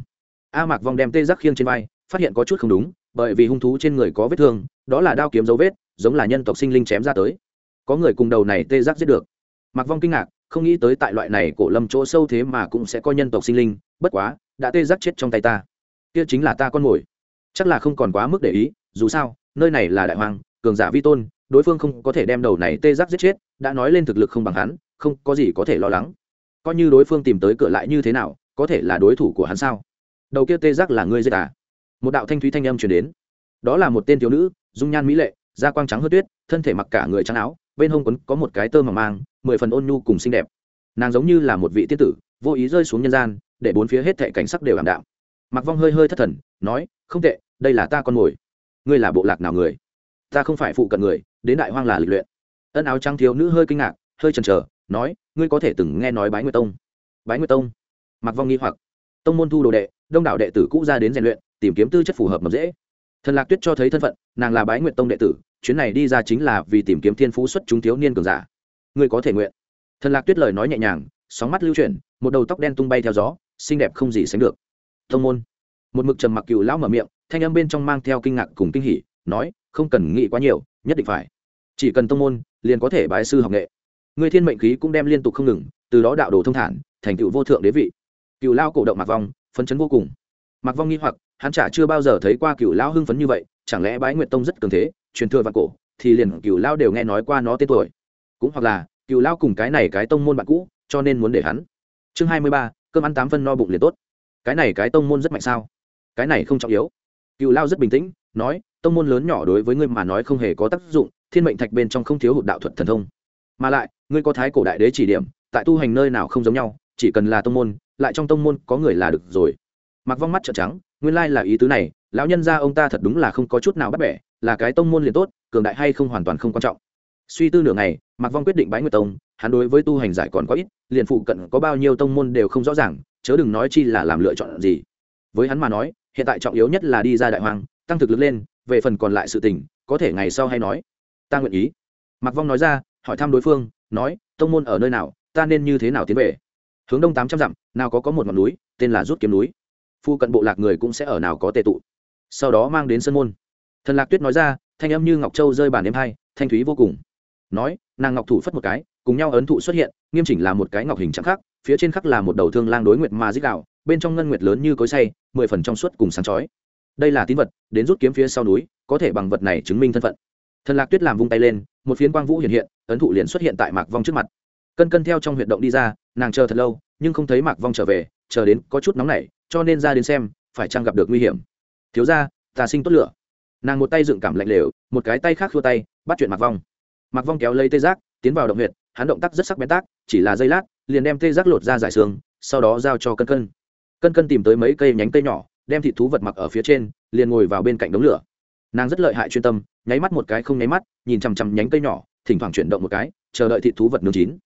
A mạc vong đem tê giác khiêng trên vai, phát hiện có chút không đúng bởi vì hung thú trên người có vết thương, đó là đao kiếm dấu vết, giống là nhân tộc sinh linh chém ra tới. Có người cùng đầu này tê giác giết được. Mạc vong kinh ngạc, không nghĩ tới tại loại này cổ lâm chỗ sâu thế mà cũng sẽ có nhân tộc sinh linh, bất quá, đã tê giác chết trong tay ta. Kia chính là ta con mồi. Chắc là không còn quá mức để ý, dù sao, nơi này là đại hoàng, cường giả vi tôn, đối phương không có thể đem đầu này tê giác giết chết, đã nói lên thực lực không bằng hắn, không có gì có thể lo lắng. Coi như đối phương tìm tới cửa lại như thế nào, có thể là đối thủ của hắn sao? Đầu kia tê giác là ngươi giết à? Một đạo thanh thúy thanh âm chuyển đến. Đó là một tên thiếu nữ, dung nhan mỹ lệ, da quang trắng hớt tuyết, thân thể mặc cả người trắng áo, bên hông quấn có một cái tơ mỏng mang, mười phần ôn nhu cùng xinh đẹp. Nàng giống như là một vị tiên tử, vô ý rơi xuống nhân gian, để bốn phía hết thệ cảnh sắc đều ảm đạm. Mặc vong hơi hơi thất thần, nói, không tệ, đây là ta con mồi. Ngươi là bộ lạc nào người? Ta không phải phụ cận người, đến đại hoang là lịch luyện. Ân áo trắng thiếu nữ hơi kinh ngạc, hơi chần chờ, nói, ngươi có thể từng nghe nói bái nguyệt tông? Bái nguyệt tông? Mặc vong nghi hoặc. Tông môn thu đồ đệ, đông đảo đệ tử cũ ra đến rèn luyện tìm kiếm tư chất phù hợp mập dễ. Thần lạc tuyết cho thấy thân phận, nàng là bái nguyệt tông đệ tử, chuyến này đi ra chính là vì tìm kiếm thiên phú xuất chúng thiếu niên cường giả. Ngươi có thể nguyện. Thần lạc tuyết lời nói nhẹ nhàng, sóng mắt lưu chuyển, một đầu tóc đen tung bay theo gió, xinh đẹp không gì sánh được. Thông môn. Một mực trầm mặc cựu lão mở miệng, thanh âm bên trong mang theo kinh ngạc cùng kinh hỉ, nói, không cần nghĩ quá nhiều, nhất định phải. Chỉ cần tông môn, liền có thể bái sư học nghệ. Người thiên mệnh khí cũng đem liên tục không ngừng, từ đó đạo đồ thông thản, thành tựu vô thượng đế vị. Cựu lao cổ động mặc vong, phấn chấn vô cùng. Mặc vong nghi hoặc hắn chả chưa bao giờ thấy qua cựu lão hưng phấn như vậy, chẳng lẽ bái nguyệt tông rất cường thế, truyền thừa vạn cổ, thì liền cựu lao đều nghe nói qua nó tên tuổi. Cũng hoặc là, cựu lao cùng cái này cái tông môn bạn cũ, cho nên muốn để hắn. Chương hai mươi ba, cơm ăn tám phân no bụng liền tốt. Cái này cái tông môn rất mạnh sao? Cái này không trọng yếu. Cựu lao rất bình tĩnh, nói, tông môn lớn nhỏ đối với ngươi mà nói không hề có tác dụng, thiên mệnh thạch bên trong không thiếu hụt đạo thuật thần thông. Mà lại, ngươi có thái cổ đại đế chỉ điểm, tại tu hành nơi nào không giống nhau, chỉ cần là tông môn, lại trong tông môn có người là được rồi mặc vong mắt trợn trắng, nguyên lai là ý tứ này, lão nhân gia ông ta thật đúng là không có chút nào bắt bẻ, là cái tông môn liền tốt, cường đại hay không hoàn toàn không quan trọng. Suy tư nửa ngày, mặc vong quyết định bái nguyệt tông, hắn đối với tu hành giải còn có ít, liền phụ cận có bao nhiêu tông môn đều không rõ ràng, chớ đừng nói chi là làm lựa chọn gì. Với hắn mà nói, hiện tại trọng yếu nhất là đi ra đại hoàng tăng thực lực lên, về phần còn lại sự tình, có thể ngày sau hay nói. Ta nguyện ý. Mặc vong nói ra, hỏi thăm đối phương, nói, tông môn ở nơi nào, ta nên như thế nào tiến về? Hướng đông tám trăm dặm, nào có có một ngọn núi, tên là rút kiếm núi phu cận bộ lạc người cũng sẽ ở nào có tệ tụ. Sau đó mang đến sân môn. Thần lạc tuyết nói ra, thanh âm như ngọc châu rơi bàn đêm hai, thanh thúy vô cùng. Nói, nàng ngọc thủ phất một cái, cùng nhau ấn thụ xuất hiện, nghiêm chỉnh là một cái ngọc hình trắng khắc phía trên khắc là một đầu thương lang đối nguyệt mà dích đạo, bên trong ngân nguyệt lớn như cối say mười phần trong suốt cùng sáng chói. Đây là tín vật, đến rút kiếm phía sau núi, có thể bằng vật này chứng minh thân phận. Thần lạc tuyết làm vung tay lên, một phiến quang vũ hiện hiện, ấn thụ liền xuất hiện tại mạc vong trước mặt. Cân cân theo trong huyệt động đi ra, nàng chờ thật lâu, nhưng không thấy mạc vong trở về, chờ đến có chút nóng nảy cho nên ra đến xem, phải chăng gặp được nguy hiểm? Thiếu ra ta sinh tốt lửa. Nàng một tay dựng cảm lạnh lều, một cái tay khác khua tay, bắt chuyện mặc vong. Mặc vong kéo lấy tê giác, tiến vào động huyệt, hắn động tác rất sắc bén tác, chỉ là giây lát, liền đem tê giác lột ra giải xương, sau đó giao cho cân cân. Cân cân tìm tới mấy cây nhánh cây nhỏ, đem thịt thú vật mặc ở phía trên, liền ngồi vào bên cạnh đống lửa. Nàng rất lợi hại chuyên tâm, nháy mắt một cái không nháy mắt, nhìn chằm chằm nhánh cây nhỏ, thỉnh thoảng chuyển động một cái, chờ đợi thịt thú vật nướng chín.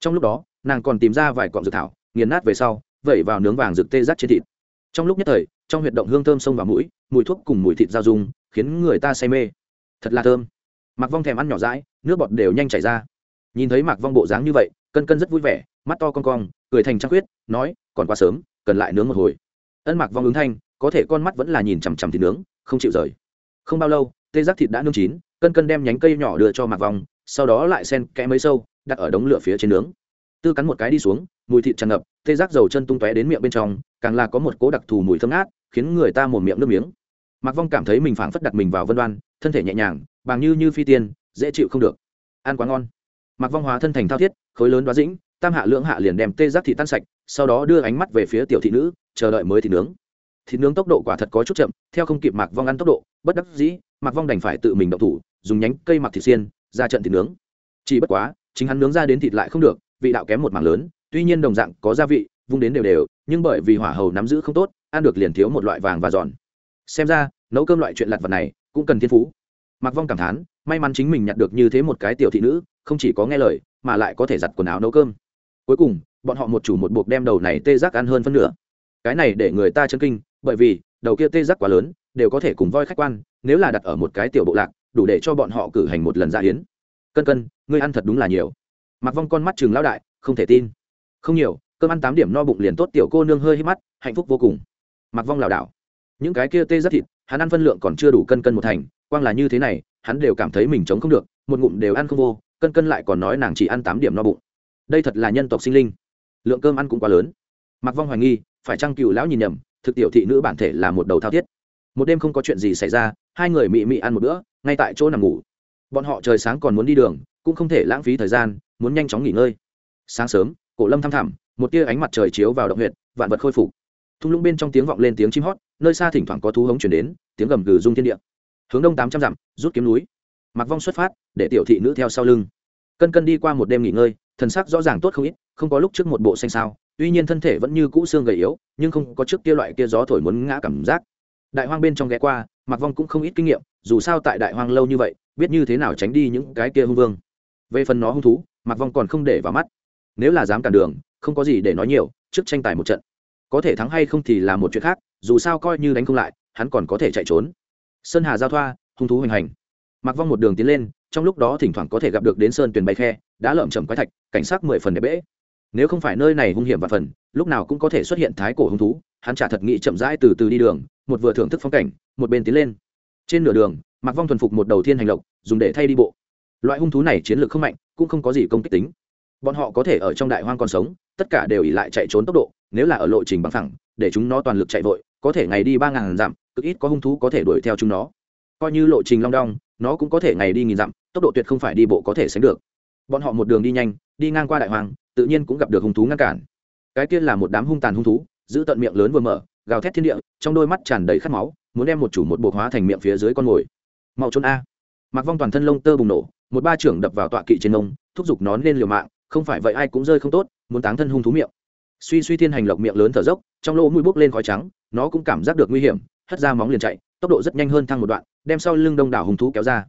Trong lúc đó, nàng còn tìm ra vài cọng dược thảo, nghiền nát về sau vẩy vào nướng vàng rực tê rắt trên thịt. Trong lúc nhất thời, trong huyệt động hương thơm sông vào mũi, mùi thuốc cùng mùi thịt giao dung, khiến người ta say mê. Thật là thơm. Mặc vong thèm ăn nhỏ rãi, nước bọt đều nhanh chảy ra. Nhìn thấy mặc vong bộ dáng như vậy, cân cân rất vui vẻ, mắt to con cong, cười thành trăng khuyết, nói, còn quá sớm, cần lại nướng một hồi. Ân mặc vong ứng thanh, có thể con mắt vẫn là nhìn chằm chằm thịt nướng, không chịu rời. Không bao lâu, tê giác thịt đã nướng chín, cân cân đem nhánh cây nhỏ đưa cho mặc vong, sau đó lại sen kẽ mấy sâu, đặt ở đống lửa phía trên nướng. Tư cắn một cái đi xuống, mùi thịt tràn ngập tê giác dầu chân tung tóe đến miệng bên trong, càng là có một cố đặc thù mùi thơm ngát, khiến người ta một miệng nước miếng. Mặc vong cảm thấy mình phảng phất đặt mình vào vân đoan, thân thể nhẹ nhàng, bằng như như phi tiên, dễ chịu không được. Ăn quá ngon. Mặc vong hóa thân thành thao thiết, khối lớn đoá dĩnh, tam hạ lưỡng hạ liền đem tê giác thịt tan sạch, sau đó đưa ánh mắt về phía tiểu thị nữ, chờ đợi mới thịt nướng. Thịt nướng tốc độ quả thật có chút chậm, theo không kịp mạc vong ăn tốc độ, bất đắc dĩ, mạc vong đành phải tự mình động thủ, dùng nhánh cây mặc thịt xiên, ra trận thịt nướng. Chỉ bất quá, chính hắn nướng ra đến thịt lại không được, vị đạo kém một mảng lớn tuy nhiên đồng dạng có gia vị, vung đến đều đều, nhưng bởi vì hỏa hầu nắm giữ không tốt, ăn được liền thiếu một loại vàng và giòn. Xem ra, nấu cơm loại chuyện lặt vật này cũng cần thiên phú. Mặc vong cảm thán, may mắn chính mình nhặt được như thế một cái tiểu thị nữ, không chỉ có nghe lời, mà lại có thể giặt quần áo nấu cơm. Cuối cùng, bọn họ một chủ một buộc đem đầu này tê giác ăn hơn phân nửa. Cái này để người ta chân kinh, bởi vì, đầu kia tê giác quá lớn, đều có thể cùng voi khách quan, nếu là đặt ở một cái tiểu bộ lạc, đủ để cho bọn họ cử hành một lần dạ hiến cân cân, ngươi ăn thật đúng là nhiều. Mặc vong con mắt chừng lão đại, không thể tin không nhiều, cơm ăn tám điểm no bụng liền tốt, tiểu cô nương hơi hít mắt, hạnh phúc vô cùng. Mặc vong lảo đảo. Những cái kia tê rất thịt, hắn ăn phân lượng còn chưa đủ cân cân một thành, quang là như thế này, hắn đều cảm thấy mình chống không được, một ngụm đều ăn không vô, cân cân lại còn nói nàng chỉ ăn tám điểm no bụng. Đây thật là nhân tộc sinh linh. Lượng cơm ăn cũng quá lớn. Mặc vong hoài nghi, phải chăng cựu lão nhìn nhầm, thực tiểu thị nữ bản thể là một đầu thao thiết. Một đêm không có chuyện gì xảy ra, hai người mị mị ăn một bữa, ngay tại chỗ nằm ngủ. Bọn họ trời sáng còn muốn đi đường, cũng không thể lãng phí thời gian, muốn nhanh chóng nghỉ ngơi. Sáng sớm cổ lâm thăm thẳm, một tia ánh mặt trời chiếu vào động huyện vạn vật khôi phục. Thung lũng bên trong tiếng vọng lên tiếng chim hót, nơi xa thỉnh thoảng có thú hống chuyển đến, tiếng gầm gừ rung thiên địa. Hướng đông tám trăm dặm, rút kiếm núi. Mặc vong xuất phát, để tiểu thị nữ theo sau lưng. Cân cân đi qua một đêm nghỉ ngơi, thần sắc rõ ràng tốt không ít, không có lúc trước một bộ xanh sao tuy nhiên thân thể vẫn như cũ xương gầy yếu, nhưng không có trước kia loại kia gió thổi muốn ngã cảm giác. Đại hoang bên trong ghé qua mặc vong cũng không ít kinh nghiệm, dù sao tại đại hoang lâu như vậy, biết như thế nào tránh đi những cái kia hung vương. Về phần nó hung thú mặc vong còn không để vào mắt nếu là dám cản đường, không có gì để nói nhiều, trước tranh tài một trận. Có thể thắng hay không thì là một chuyện khác, dù sao coi như đánh không lại, hắn còn có thể chạy trốn. Sơn hà giao thoa, hung thú hoành hành. Mặc vong một đường tiến lên, trong lúc đó thỉnh thoảng có thể gặp được đến sơn tuyền bay khe, đã lợm chầm quái thạch, cảnh sát mười phần đẹp bễ nếu không phải nơi này hung hiểm và phần, lúc nào cũng có thể xuất hiện thái cổ hung thú, hắn chả thật nghĩ chậm rãi từ từ đi đường, một vừa thưởng thức phong cảnh, một bên tiến lên. Trên nửa đường mặc vong thuần phục một đầu thiên hành lộc, dùng để thay đi bộ. Loại hung thú này chiến lược không mạnh, cũng không có gì công kích tính bọn họ có thể ở trong đại hoang còn sống, tất cả đều ỉ lại chạy trốn tốc độ, nếu là ở lộ trình bằng thẳng để chúng nó toàn lực chạy vội, có thể ngày đi ba ngàn dặm, cực ít có hung thú có thể đuổi theo chúng nó. Coi như lộ trình long đong, nó cũng có thể ngày đi nghìn dặm, tốc độ tuyệt không phải đi bộ có thể sánh được. Bọn họ một đường đi nhanh, đi ngang qua đại hoàng tự nhiên cũng gặp được hung thú ngăn cản. Cái kia là một đám hung tàn hung thú, giữ tận miệng lớn vừa mở, gào thét thiên địa, trong đôi mắt tràn đầy khát máu, muốn đem một chủ một bộ hóa thành miệng phía dưới con mồi. Mau trốn a. Mặc vong toàn thân lông tơ bùng nổ, một ba trưởng đập vào tọa kỵ trên nông thúc giục nó lên liều mạng không phải vậy ai cũng rơi không tốt, muốn táng thân hung thú miệng. Suy suy thiên hành lộc miệng lớn thở dốc, trong lỗ mũi bốc lên khói trắng, nó cũng cảm giác được nguy hiểm, hất ra móng liền chạy, tốc độ rất nhanh hơn thăng một đoạn, đem sau lưng đông đảo hung thú kéo ra.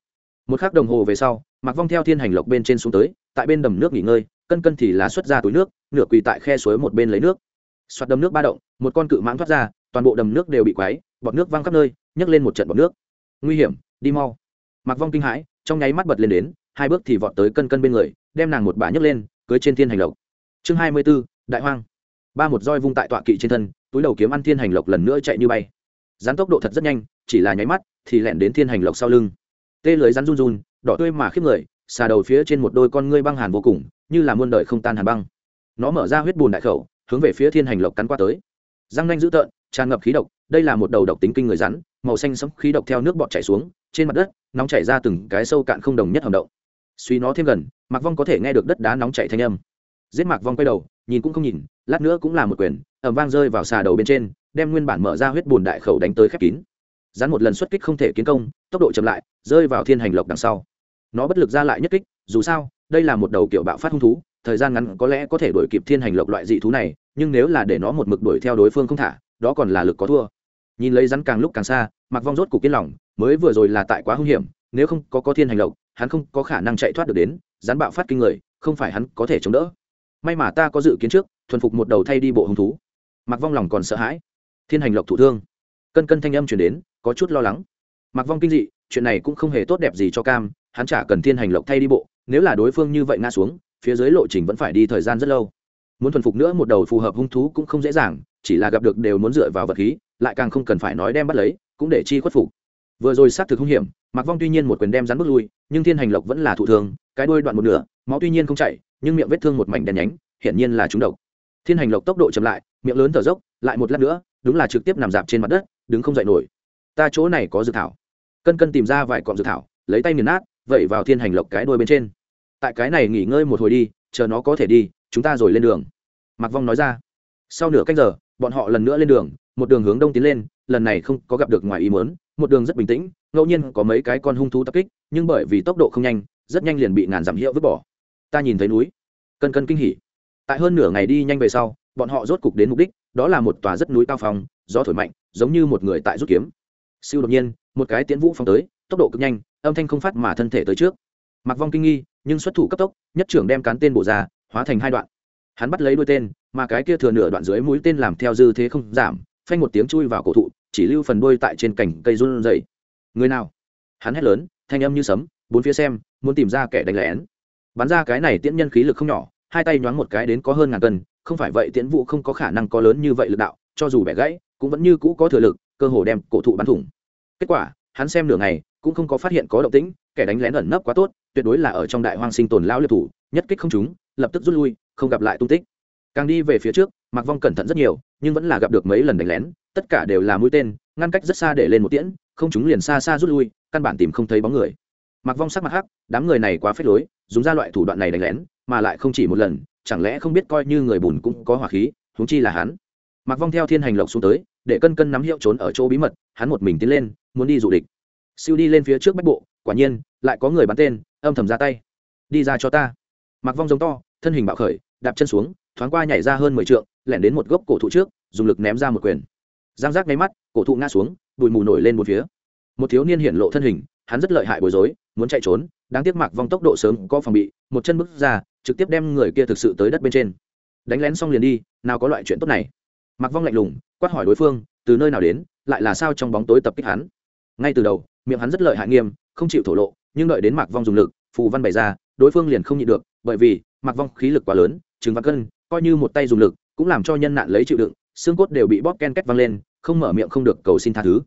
Một khắc đồng hồ về sau mặc vong theo thiên hành lộc bên trên xuống tới, tại bên đầm nước nghỉ ngơi, cân cân thì lá xuất ra túi nước, nửa quỳ tại khe suối một bên lấy nước. Xoạt đầm nước ba động, một con cự mãng thoát ra, toàn bộ đầm nước đều bị quáy bọt nước văng khắp nơi, nhấc lên một trận bọt nước. Nguy hiểm, đi mau. Mặc vong kinh hãi, trong nháy mắt bật lên đến, hai bước thì vọt tới cân cân bên người đem nàng một bà nhấc lên, cưới trên thiên hành lộc. Chương hai mươi b ố đại hoang. Ba một roi vung tại tọa kỵ trên thân, túi đầu kiếm ăn thiên hành lộc lần nữa chạy như bay. Rắn tốc độ thật rất nhanh, chỉ là nháy mắt, thì lẹn đến thiên hành lộc sau lưng. Tê lưới rắn run run, đỏ tươi mà khiếp người, xà đầu phía trên một đôi con ngươi băng hàn vô cùng, như là muôn đời không tan hàn băng. Nó mở ra huyết bùn đại khẩu, hướng về phía thiên hành lộc cắn qua tới. Răng nanh dữ tợn, tràn ngập khí độc, đây là một đầu độc tính kinh người rắn, màu xanh sẫm khí độc theo nước bọt chảy xuống, trên mặt đất, nóng chảy ra từng cái sâu cạn không đồng nhất hầm động suy nó thêm gần, mạc vong có thể nghe được đất đá nóng chảy thanh âm. Giết mạc vong quay đầu, nhìn cũng không nhìn, lát nữa cũng là một quyền ẩm vang rơi vào xà đầu bên trên, đem nguyên bản mở ra huyết bùn đại khẩu đánh tới khép kín. Rắn một lần xuất kích không thể kiến công, tốc độ chậm lại, rơi vào thiên hành lộc đằng sau. Nó bất lực ra lại nhất kích, dù sao, đây là một đầu kiểu bạo phát hung thú, thời gian ngắn có lẽ có thể đuổi kịp thiên hành lộc loại dị thú này, nhưng nếu là để nó một mực đuổi theo đối phương không thả, đó còn là lực có thua. Nhìn lấy rắn càng lúc càng xa mặc vong rốt cục kiên lòng, mới vừa rồi là tại quá hung hiểm nếu không có có thiên hành lộc, hắn không có khả năng chạy thoát được đến rắn bạo phát kinh người, không phải hắn có thể chống đỡ. May mà ta có dự kiến trước, thuần phục một đầu thay đi bộ hung thú. Mặc vong lòng còn sợ hãi. Thiên hành lộc thụ thương. Cân cân thanh âm chuyển đến, có chút lo lắng. Mặc vong kinh dị, chuyện này cũng không hề tốt đẹp gì cho cam, hắn chả cần thiên hành lộc thay đi bộ, nếu là đối phương như vậy ngã xuống, phía dưới lộ trình vẫn phải đi thời gian rất lâu. Muốn thuần phục nữa một đầu phù hợp hung thú cũng không dễ dàng, chỉ là gặp được đều muốn dựa vào vật khí, lại càng không cần phải nói đem bắt lấy, cũng để chi khuất phục vừa rồi xác thực hung hiểm mặc vong tuy nhiên một quyền đem rắn bước lui, nhưng thiên hành lộc vẫn là thụ thương, cái đuôi đoạn một nửa, máu tuy nhiên không chảy, nhưng miệng vết thương một mảnh đèn nhánh, hiển nhiên là trúng độc. Thiên hành lộc tốc độ chậm lại, miệng lớn thở dốc, lại một lát nữa, đúng là trực tiếp nằm dạp trên mặt đất, đứng không dậy nổi. Ta chỗ này có dược thảo. Cân cân tìm ra vài cọng dược thảo, lấy tay nghiền nát, vẩy vào thiên hành lộc cái đuôi bên trên. Tại cái này nghỉ ngơi một hồi đi, chờ nó có thể đi, chúng ta rồi lên đường. Mặc vong nói ra. Sau nửa canh giờ, bọn họ lần nữa lên đường, một đường hướng đông tiến lên, lần này không có gặp được ngoài ý mớn một đường rất bình tĩnh, ngẫu nhiên có mấy cái con hung thú tập kích, nhưng bởi vì tốc độ không nhanh, rất nhanh liền bị ngàn giảm hiệu vứt bỏ. Ta nhìn thấy núi, cân cân kinh hỉ. Tại hơn nửa ngày đi nhanh về sau, bọn họ rốt cục đến mục đích, đó là một tòa rất núi cao phong, gió thổi mạnh, giống như một người tại rút kiếm. Siêu đột nhiên, một cái tiến vũ phong tới, tốc độ cực nhanh, âm thanh không phát mà thân thể tới trước. Mặc vong kinh nghi, nhưng xuất thủ cấp tốc, nhất trưởng đem cán tên bổ ra, hóa thành hai đoạn. Hắn bắt lấy đôi tên, mà cái kia thừa nửa đoạn dưới mũi tên làm theo dư thế không giảm, phanh một tiếng chui vào cổ thụ chỉ lưu phần đuôi tại trên cành cây run rẩy. Người nào? Hắn hét lớn, thanh âm như sấm, bốn phía xem, muốn tìm ra kẻ đánh lén. Bắn ra cái này tiễn nhân khí lực không nhỏ, hai tay nhoáng một cái đến có hơn ngàn cân, không phải vậy tiễn vụ không có khả năng có lớn như vậy lực đạo, cho dù bẻ gãy, cũng vẫn như cũ có thừa lực, cơ hồ đem cổ thụ bắn thủng. Kết quả, hắn xem nửa ngày, cũng không có phát hiện có động tĩnh, kẻ đánh lén ẩn nấp quá tốt, tuyệt đối là ở trong đại hoang sinh tồn lão liệt thủ, nhất kích không chúng lập tức rút lui, không gặp lại tung tích. Càng đi về phía trước mặc vong cẩn thận rất nhiều, nhưng vẫn là gặp được mấy lần đánh lén, tất cả đều là mũi tên, ngăn cách rất xa để lên một tiễn, không chúng liền xa xa rút lui, căn bản tìm không thấy bóng người. Mặc vong sắc mặt hắc, đám người này quá phết lối, dùng ra loại thủ đoạn này đánh lén, mà lại không chỉ một lần, chẳng lẽ không biết coi như người bùn cũng có hỏa khí, huống chi là hắn. Mặc vong theo thiên hành lộc xuống tới, để cân cân nắm hiệu trốn ở chỗ bí mật, hắn một mình tiến lên, muốn đi dụ địch. Siêu đi lên phía trước bách bộ, quả nhiên, lại có người bắn tên, âm thầm ra tay. Đi ra cho ta. Mặc vong giống to, thân hình bạo khởi, đạp chân xuống thoáng qua nhảy ra hơn mười trượng, lẻn đến một gốc cổ thụ trước, dùng lực ném ra một quyền. Giang giác nháy mắt, cổ thụ ngã xuống, bụi mù nổi lên một phía. Một thiếu niên hiện lộ thân hình, hắn rất lợi hại bối rối, muốn chạy trốn, đáng tiếc mạc vong tốc độ sớm có phòng bị, một chân bước ra, trực tiếp đem người kia thực sự tới đất bên trên. Đánh lén xong liền đi, nào có loại chuyện tốt này. Mạc vong lạnh lùng, quát hỏi đối phương, từ nơi nào đến, lại là sao trong bóng tối tập kích hắn. Ngay từ đầu, miệng hắn rất lợi hại nghiêm, không chịu thổ lộ, nhưng đợi đến mạc vong dùng lực, phù văn bày ra, đối phương liền không nhịn được, bởi vì mạc vong khí lực quá lớn chứng văn cân coi như một tay dùng lực, cũng làm cho nhân nạn lấy chịu đựng, xương cốt đều bị bóp ken két văng lên, không mở miệng không được cầu xin tha thứ.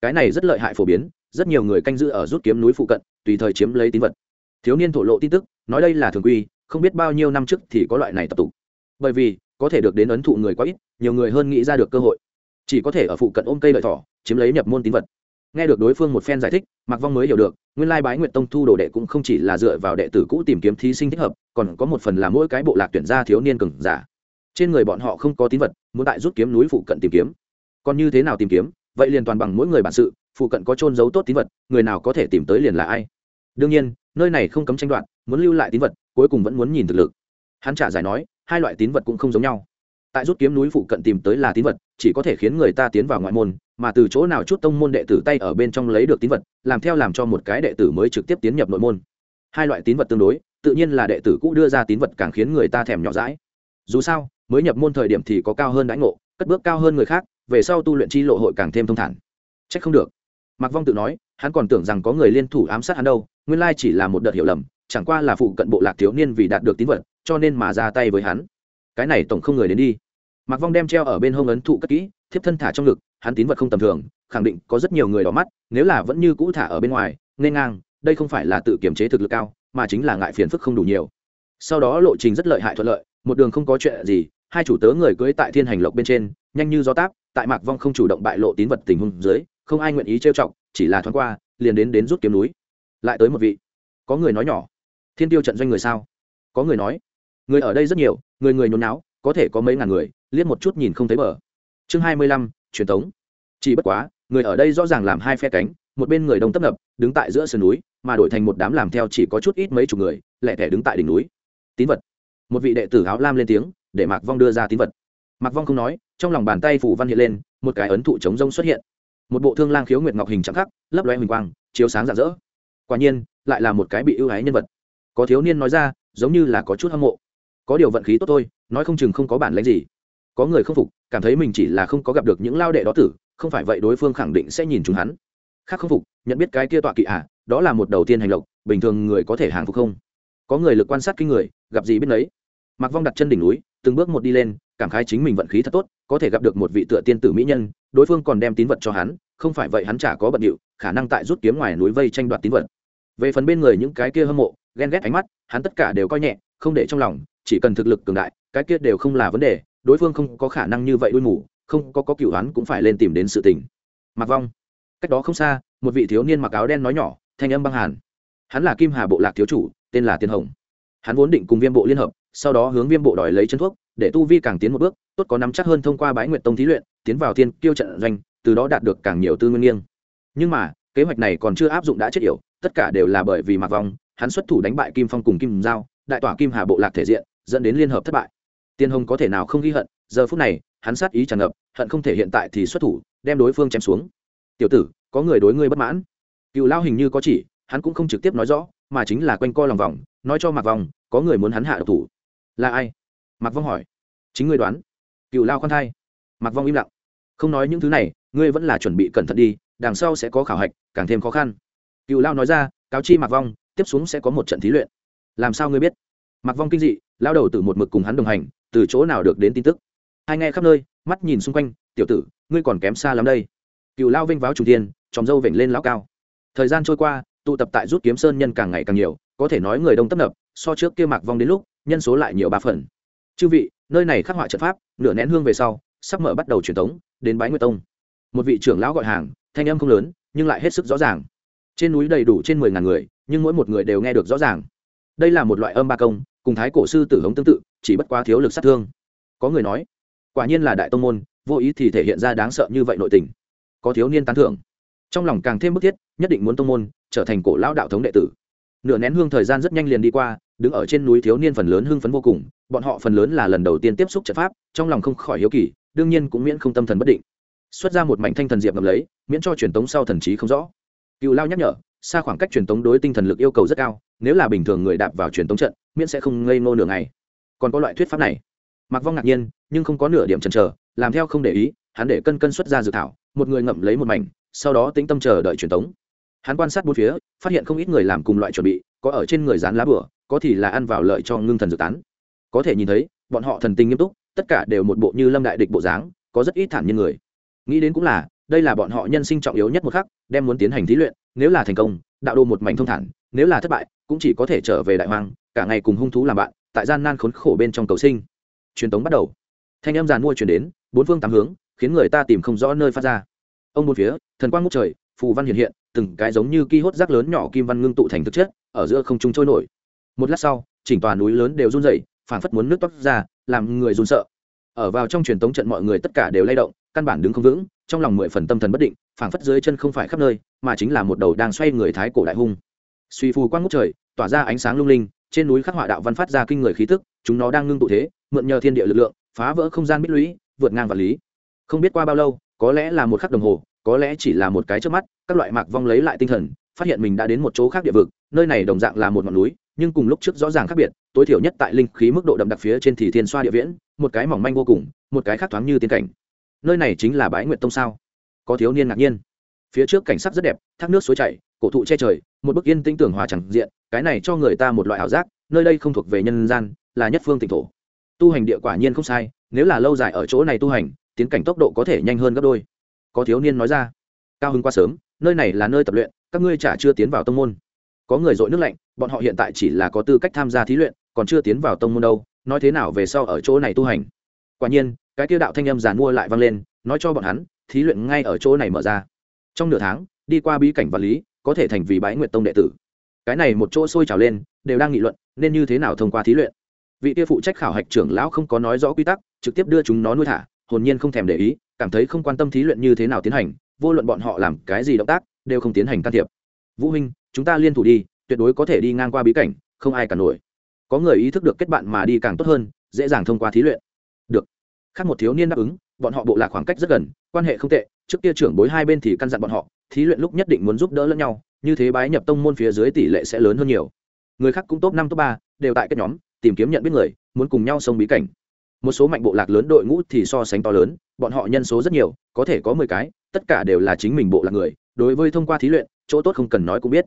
Cái này rất lợi hại phổ biến, rất nhiều người canh giữ ở rút kiếm núi phụ cận, tùy thời chiếm lấy tín vật. Thiếu niên thổ lộ tin tức, nói đây là thường quy, không biết bao nhiêu năm trước thì có loại này tập tục. Bởi vì, có thể được đến ấn thụ người quá ít, nhiều người hơn nghĩ ra được cơ hội. Chỉ có thể ở phụ cận ôm cây lợi thỏ, chiếm lấy nhập môn tín vật nghe được đối phương một phen giải thích, mạc vong mới hiểu được, nguyên lai bái nguyện tông thu đồ đệ cũng không chỉ là dựa vào đệ tử cũ tìm kiếm thí sinh thích hợp, còn có một phần là mỗi cái bộ lạc tuyển ra thiếu niên cường giả. Trên người bọn họ không có tín vật, muốn tại rút kiếm núi phụ cận tìm kiếm. Còn như thế nào tìm kiếm? Vậy liền toàn bằng mỗi người bản sự, phụ cận có trôn giấu tốt tín vật, người nào có thể tìm tới liền là ai? Đương nhiên, nơi này không cấm tranh đoạt, muốn lưu lại tín vật, cuối cùng vẫn muốn nhìn thực lực. Hắn trả giải nói, hai loại tín vật cũng không giống nhau tại rút kiếm núi phụ cận tìm tới là tín vật, chỉ có thể khiến người ta tiến vào ngoại môn, mà từ chỗ nào chút tông môn đệ tử tay ở bên trong lấy được tín vật, làm theo làm cho một cái đệ tử mới trực tiếp tiến nhập nội môn. Hai loại tín vật tương đối, tự nhiên là đệ tử cũ đưa ra tín vật càng khiến người ta thèm nhỏ rãi dù sao, mới nhập môn thời điểm thì có cao hơn đãi ngộ, cất bước cao hơn người khác, về sau tu luyện chi lộ hội càng thêm thông thản. Trách không được. Mạc vong tự nói, hắn còn tưởng rằng có người liên thủ ám sát hắn đâu, nguyên lai chỉ là một đợt hiểu lầm, chẳng qua là phụ cận bộ lạc thiếu niên vì đạt được tín vật, cho nên mà ra tay với hắn. Cái này tổng không người đến đi mạc vong đem treo ở bên hông ấn thụ cất kỹ, thiếp thân thả trong ngực, hắn tín vật không tầm thường, khẳng định có rất nhiều người đỏ mắt, nếu là vẫn như cũ thả ở bên ngoài, nên ngang, đây không phải là tự kiểm chế thực lực cao, mà chính là ngại phiền phức không đủ nhiều. Sau đó lộ trình rất lợi hại thuận lợi, một đường không có chuyện gì, hai chủ tớ người cưới tại thiên hành lộc bên trên, nhanh như gió táp, tại mạc vong không chủ động bại lộ tín vật tình huống dưới, không ai nguyện ý trêu chọc, chỉ là thoáng qua, liền đến đến rút kiếm núi. Lại tới một vị. Có người nói nhỏ. Thiên tiêu trận doanh người sao? Có người nói. Người ở đây rất nhiều, người người nhốn náo có thể có mấy ngàn người liếc một chút nhìn không thấy bờ. Chương hai mươi lăm, truyền thống. Chỉ bất quá, người ở đây rõ ràng làm hai phe cánh, một bên người đông tấp nập, đứng tại giữa sườn núi, mà đổi thành một đám làm theo chỉ có chút ít mấy chục người, lẻ tẻ đứng tại đỉnh núi. Tín vật. Một vị đệ tử áo lam lên tiếng, để mạc vong đưa ra tín vật. Mạc vong không nói, trong lòng bàn tay phủ văn hiện lên, một cái ấn thụ chống rông xuất hiện. Một bộ thương lang khiếu nguyệt ngọc hình trắng khắc, lấp loe huỳnh quang, chiếu sáng rạng rỡ. Quả nhiên, lại là một cái bị ưu ái nhân vật. Có thiếu niên nói ra, giống như là có chút hâm mộ. Có điều vận khí tốt thôi, nói không chừng không có bản lãnh gì có người không phục, cảm thấy mình chỉ là không có gặp được những lao đệ đó tử, không phải vậy đối phương khẳng định sẽ nhìn chúng hắn. Khác không phục, nhận biết cái kia tọa kỵ à đó là một đầu tiên hành lộc, bình thường người có thể hàng phục không? Có người lực quan sát kinh người, gặp gì biết đấy mặc vong đặt chân đỉnh núi, từng bước một đi lên, cảm khái chính mình vận khí thật tốt, có thể gặp được một vị tựa tiên tử mỹ nhân, đối phương còn đem tín vật cho hắn, không phải vậy hắn chả có bận điệu, khả năng tại rút kiếm ngoài núi vây tranh đoạt tín vật. Về phần bên người những cái kia hâm mộ, ghen ghét ánh mắt, hắn tất cả đều coi nhẹ, không để trong lòng, chỉ cần thực lực cường đại, cái kia đều không là vấn đề đối phương không có khả năng như vậy đuôi mù, không có có cựu hắn cũng phải lên tìm đến sự tình. Mặc vong. Cách đó không xa, một vị thiếu niên mặc áo đen nói nhỏ, thanh âm băng hàn. Hắn là kim hà bộ lạc thiếu chủ, tên là tiên hồng. Hắn vốn định cùng viêm bộ liên hợp, sau đó hướng viêm bộ đòi lấy chân thuốc, để tu vi càng tiến một bước, tốt có nắm chắc hơn thông qua bái nguyện tông thí luyện, tiến vào thiên kiêu trận doanh, từ đó đạt được càng nhiều tư nguyên nghiêng. Nhưng mà, kế hoạch này còn chưa áp dụng đã chết yểu, tất cả đều là bởi vì Mặc vong, hắn xuất thủ đánh bại kim phong cùng kim giao, đại tỏa kim hà bộ lạc thể diện, dẫn đến liên hợp thất bại tiên hồng có thể nào không ghi hận, giờ phút này, hắn sát ý tràn ngập, hận không thể hiện tại thì xuất thủ, đem đối phương chém xuống. Tiểu tử, có người đối ngươi bất mãn. Cựu lao hình như có chỉ, hắn cũng không trực tiếp nói rõ, mà chính là quanh co lòng vòng, nói cho mạc vòng có người muốn hắn hạ độc thủ. Là ai? Mạc vong hỏi. Chính ngươi đoán. Cựu lao khoan thai. Mạc vong im lặng. Không nói những thứ này, ngươi vẫn là chuẩn bị cẩn thận đi, đằng sau sẽ có khảo hạch, càng thêm khó khăn. Cựu lao nói ra, cáo chi mạc vong, tiếp xuống sẽ có một trận thí luyện. Làm sao ngươi biết? Mạc vong kinh dị, lao đầu từ một mực cùng hắn đồng hành từ chỗ nào được đến tin tức? Hai nghe khắp nơi, mắt nhìn xung quanh, tiểu tử, ngươi còn kém xa lắm đây. Cựu lao vinh váo trung tiên tròm dâu vểnh lên lão cao. Thời gian trôi qua, tụ tập tại rút kiếm sơn nhân càng ngày càng nhiều, có thể nói người đông tấp nập, so trước kia mạc vong đến lúc, nhân số lại nhiều ba phần. Chư vị, nơi này khắc họa trận pháp, nửa nén hương về sau, sắp mở bắt đầu truyền thống đến bái nguyệt tông. Một vị trưởng lão gọi hàng, thanh âm không lớn, nhưng lại hết sức rõ ràng. Trên núi đầy đủ trên mười ngàn người, nhưng mỗi một người đều nghe được rõ ràng. Đây là một loại âm ba công cùng thái cổ sư tử hống tương tự, chỉ bất quá thiếu lực sát thương. Có người nói, quả nhiên là đại tông môn, vô ý thì thể hiện ra đáng sợ như vậy nội tình. Có thiếu niên tán thưởng. Trong lòng càng thêm bức thiết, nhất định muốn tông môn trở thành cổ lão đạo thống đệ tử. Nửa nén hương thời gian rất nhanh liền đi qua, đứng ở trên núi thiếu niên phần lớn hưng phấn vô cùng, bọn họ phần lớn là lần đầu tiên tiếp xúc trận pháp, trong lòng không khỏi hiếu kỳ, đương nhiên cũng miễn không tâm thần bất định. Xuất ra một mảnh thanh thần diệp ngầm lấy, miễn cho truyền tống sau thần trí không rõ. Cựu lao nhắc nhở, xa khoảng cách truyền tống đối tinh thần lực yêu cầu rất cao nếu là bình thường người đạp vào truyền tống trận, miễn sẽ không ngây ngô nửa ngày. Còn có loại thuyết pháp này. Mặc vong ngạc nhiên, nhưng không có nửa điểm chần chờ, làm theo không để ý, hắn để cân cân xuất ra dự thảo, một người ngậm lấy một mảnh, sau đó tĩnh tâm chờ đợi truyền tống. Hắn quan sát bốn phía, phát hiện không ít người làm cùng loại chuẩn bị, có ở trên người dán lá bửa, có thì là ăn vào lợi cho ngưng thần dự tán. Có thể nhìn thấy, bọn họ thần tình nghiêm túc, tất cả đều một bộ như lâm đại địch bộ dáng, có rất ít thản nhiên người. Nghĩ đến cũng là, đây là bọn họ nhân sinh trọng yếu nhất một khắc, đem muốn tiến hành thí luyện, nếu là thành công, đạo đô một mảnh thông thản nếu là thất bại, cũng chỉ có thể trở về đại hoang cả ngày cùng hung thú làm bạn, tại gian nan khốn khổ bên trong cầu sinh. Truyền tống bắt đầu. Thanh em giàn mua chuyển đến, bốn phương tám hướng, khiến người ta tìm không rõ nơi phát ra. Ông một phía, thần quang ngút trời, phù văn hiện hiện, từng cái giống như ki hốt rác lớn nhỏ kim văn ngưng tụ thành thực chất, ở giữa không trung trôi nổi. Một lát sau, chỉnh tòa núi lớn đều run rẩy, phảng phất muốn nước toát ra, làm người run sợ. Ở vào trong truyền tống trận mọi người tất cả đều lay động, căn bản đứng không vững, trong lòng mười phần tâm thần bất định, phảng phất dưới chân không phải khắp nơi, mà chính là một đầu đang xoay người thái cổ đại hung suy phù quang ngút trời, tỏa ra ánh sáng lung linh, trên núi khắc họa đạo văn phát ra kinh người khí tức, chúng nó đang ngưng tụ thế, mượn nhờ thiên địa lực lượng, phá vỡ không gian bích lũy, vượt ngang vật lý. Không biết qua bao lâu, có lẽ là một khắc đồng hồ, có lẽ chỉ là một cái trước mắt, các loại mạc vong lấy lại tinh thần, phát hiện mình đã đến một chỗ khác địa vực, nơi này đồng dạng là một ngọn núi, nhưng cùng lúc trước rõ ràng khác biệt, tối thiểu nhất tại linh khí mức độ đậm đặc phía trên thì thiên xoa địa viễn, một cái mỏng manh vô cùng, một cái khác thoáng như tiên cảnh. Nơi này chính là bái nguyệt tông sao? Có thiếu niên ngạc nhiên. Phía trước cảnh sắc rất đẹp, thác nước suối chảy, cổ thụ che trời một bức yên tĩnh tưởng hòa chẳng diện, cái này cho người ta một loại ảo giác, nơi đây không thuộc về nhân gian, là nhất phương tỉnh thổ. Tu hành địa quả nhiên không sai, nếu là lâu dài ở chỗ này tu hành, tiến cảnh tốc độ có thể nhanh hơn gấp đôi. Có thiếu niên nói ra, cao hưng qua sớm, nơi này là nơi tập luyện, các ngươi chả chưa tiến vào tông môn. Có người dội nước lạnh, bọn họ hiện tại chỉ là có tư cách tham gia thí luyện, còn chưa tiến vào tông môn đâu, nói thế nào về sau ở chỗ này tu hành? Quả nhiên, cái tiêu đạo thanh âm giàn mua lại vang lên, nói cho bọn hắn, thí luyện ngay ở chỗ này mở ra. Trong nửa tháng, đi qua bí cảnh vật lý có thể thành vì bái nguyệt tông đệ tử. Cái này một chỗ sôi trào lên, đều đang nghị luận, nên như thế nào thông qua thí luyện. Vị kia phụ trách khảo hạch trưởng lão không có nói rõ quy tắc, trực tiếp đưa chúng nó nuôi thả, hồn nhiên không thèm để ý, cảm thấy không quan tâm thí luyện như thế nào tiến hành, vô luận bọn họ làm cái gì động tác, đều không tiến hành can thiệp. Vũ huynh, chúng ta liên thủ đi, tuyệt đối có thể đi ngang qua bí cảnh, không ai cả nổi. Có người ý thức được kết bạn mà đi càng tốt hơn, dễ dàng thông qua thí luyện. Được. Khác một thiếu niên đáp ứng, bọn họ bộ lạc khoảng cách rất gần, quan hệ không tệ, trước kia trưởng bối hai bên thì căn dặn bọn họ thí luyện lúc nhất định muốn giúp đỡ lẫn nhau, như thế bái nhập tông môn phía dưới tỷ lệ sẽ lớn hơn nhiều. Người khác cũng top năm, top ba, đều tại các nhóm, tìm kiếm nhận biết người, muốn cùng nhau sông bí cảnh. Một số mạnh bộ lạc lớn đội ngũ thì so sánh to lớn, bọn họ nhân số rất nhiều, có thể có mười cái, tất cả đều là chính mình bộ lạc người, đối với thông qua thí luyện, chỗ tốt không cần nói cũng biết.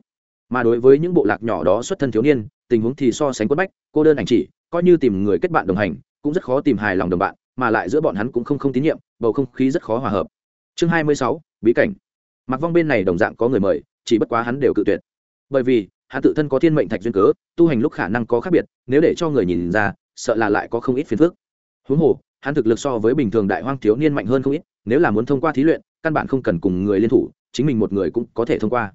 Mà đối với những bộ lạc nhỏ đó xuất thân thiếu niên, tình huống thì so sánh quất bách, cô đơn ảnh chỉ, coi như tìm người kết bạn đồng hành, cũng rất khó tìm hài lòng đồng bạn, mà lại giữa bọn hắn cũng không không tín nhiệm, bầu không khí rất khó hòa hợp. Chương hai mươi sáu, bí cảnh mặc vong bên này đồng dạng có người mời, chỉ bất quá hắn đều cự tuyệt. Bởi vì, hắn tự thân có thiên mệnh thạch duyên cớ, tu hành lúc khả năng có khác biệt, nếu để cho người nhìn ra, sợ là lại có không ít phiền phức. Huống hồ, hắn thực lực so với bình thường đại hoang thiếu niên mạnh hơn không ít, nếu là muốn thông qua thí luyện, căn bản không cần cùng người liên thủ, chính mình một người cũng có thể thông qua.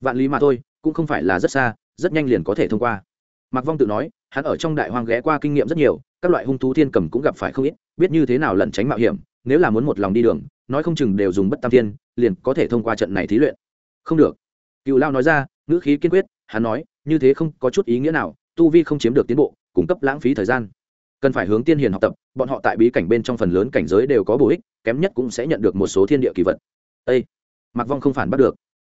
Vạn lý mà thôi, cũng không phải là rất xa, rất nhanh liền có thể thông qua. Mạc vong tự nói, hắn ở trong đại hoang ghé qua kinh nghiệm rất nhiều, các loại hung thú thiên cầm cũng gặp phải không ít, biết như thế nào lẩn tránh mạo hiểm, nếu là muốn một lòng đi đường, nói không chừng đều dùng bất tam thiên liền có thể thông qua trận này thí luyện. Không được. Cựu lao nói ra, ngữ khí kiên quyết, hắn nói, như thế không có chút ý nghĩa nào, tu vi không chiếm được tiến bộ, cung cấp lãng phí thời gian. Cần phải hướng tiên hiền học tập, bọn họ tại bí cảnh bên trong phần lớn cảnh giới đều có bổ ích, kém nhất cũng sẽ nhận được một số thiên địa kỳ vật. Â mặc vong không phản bắt được.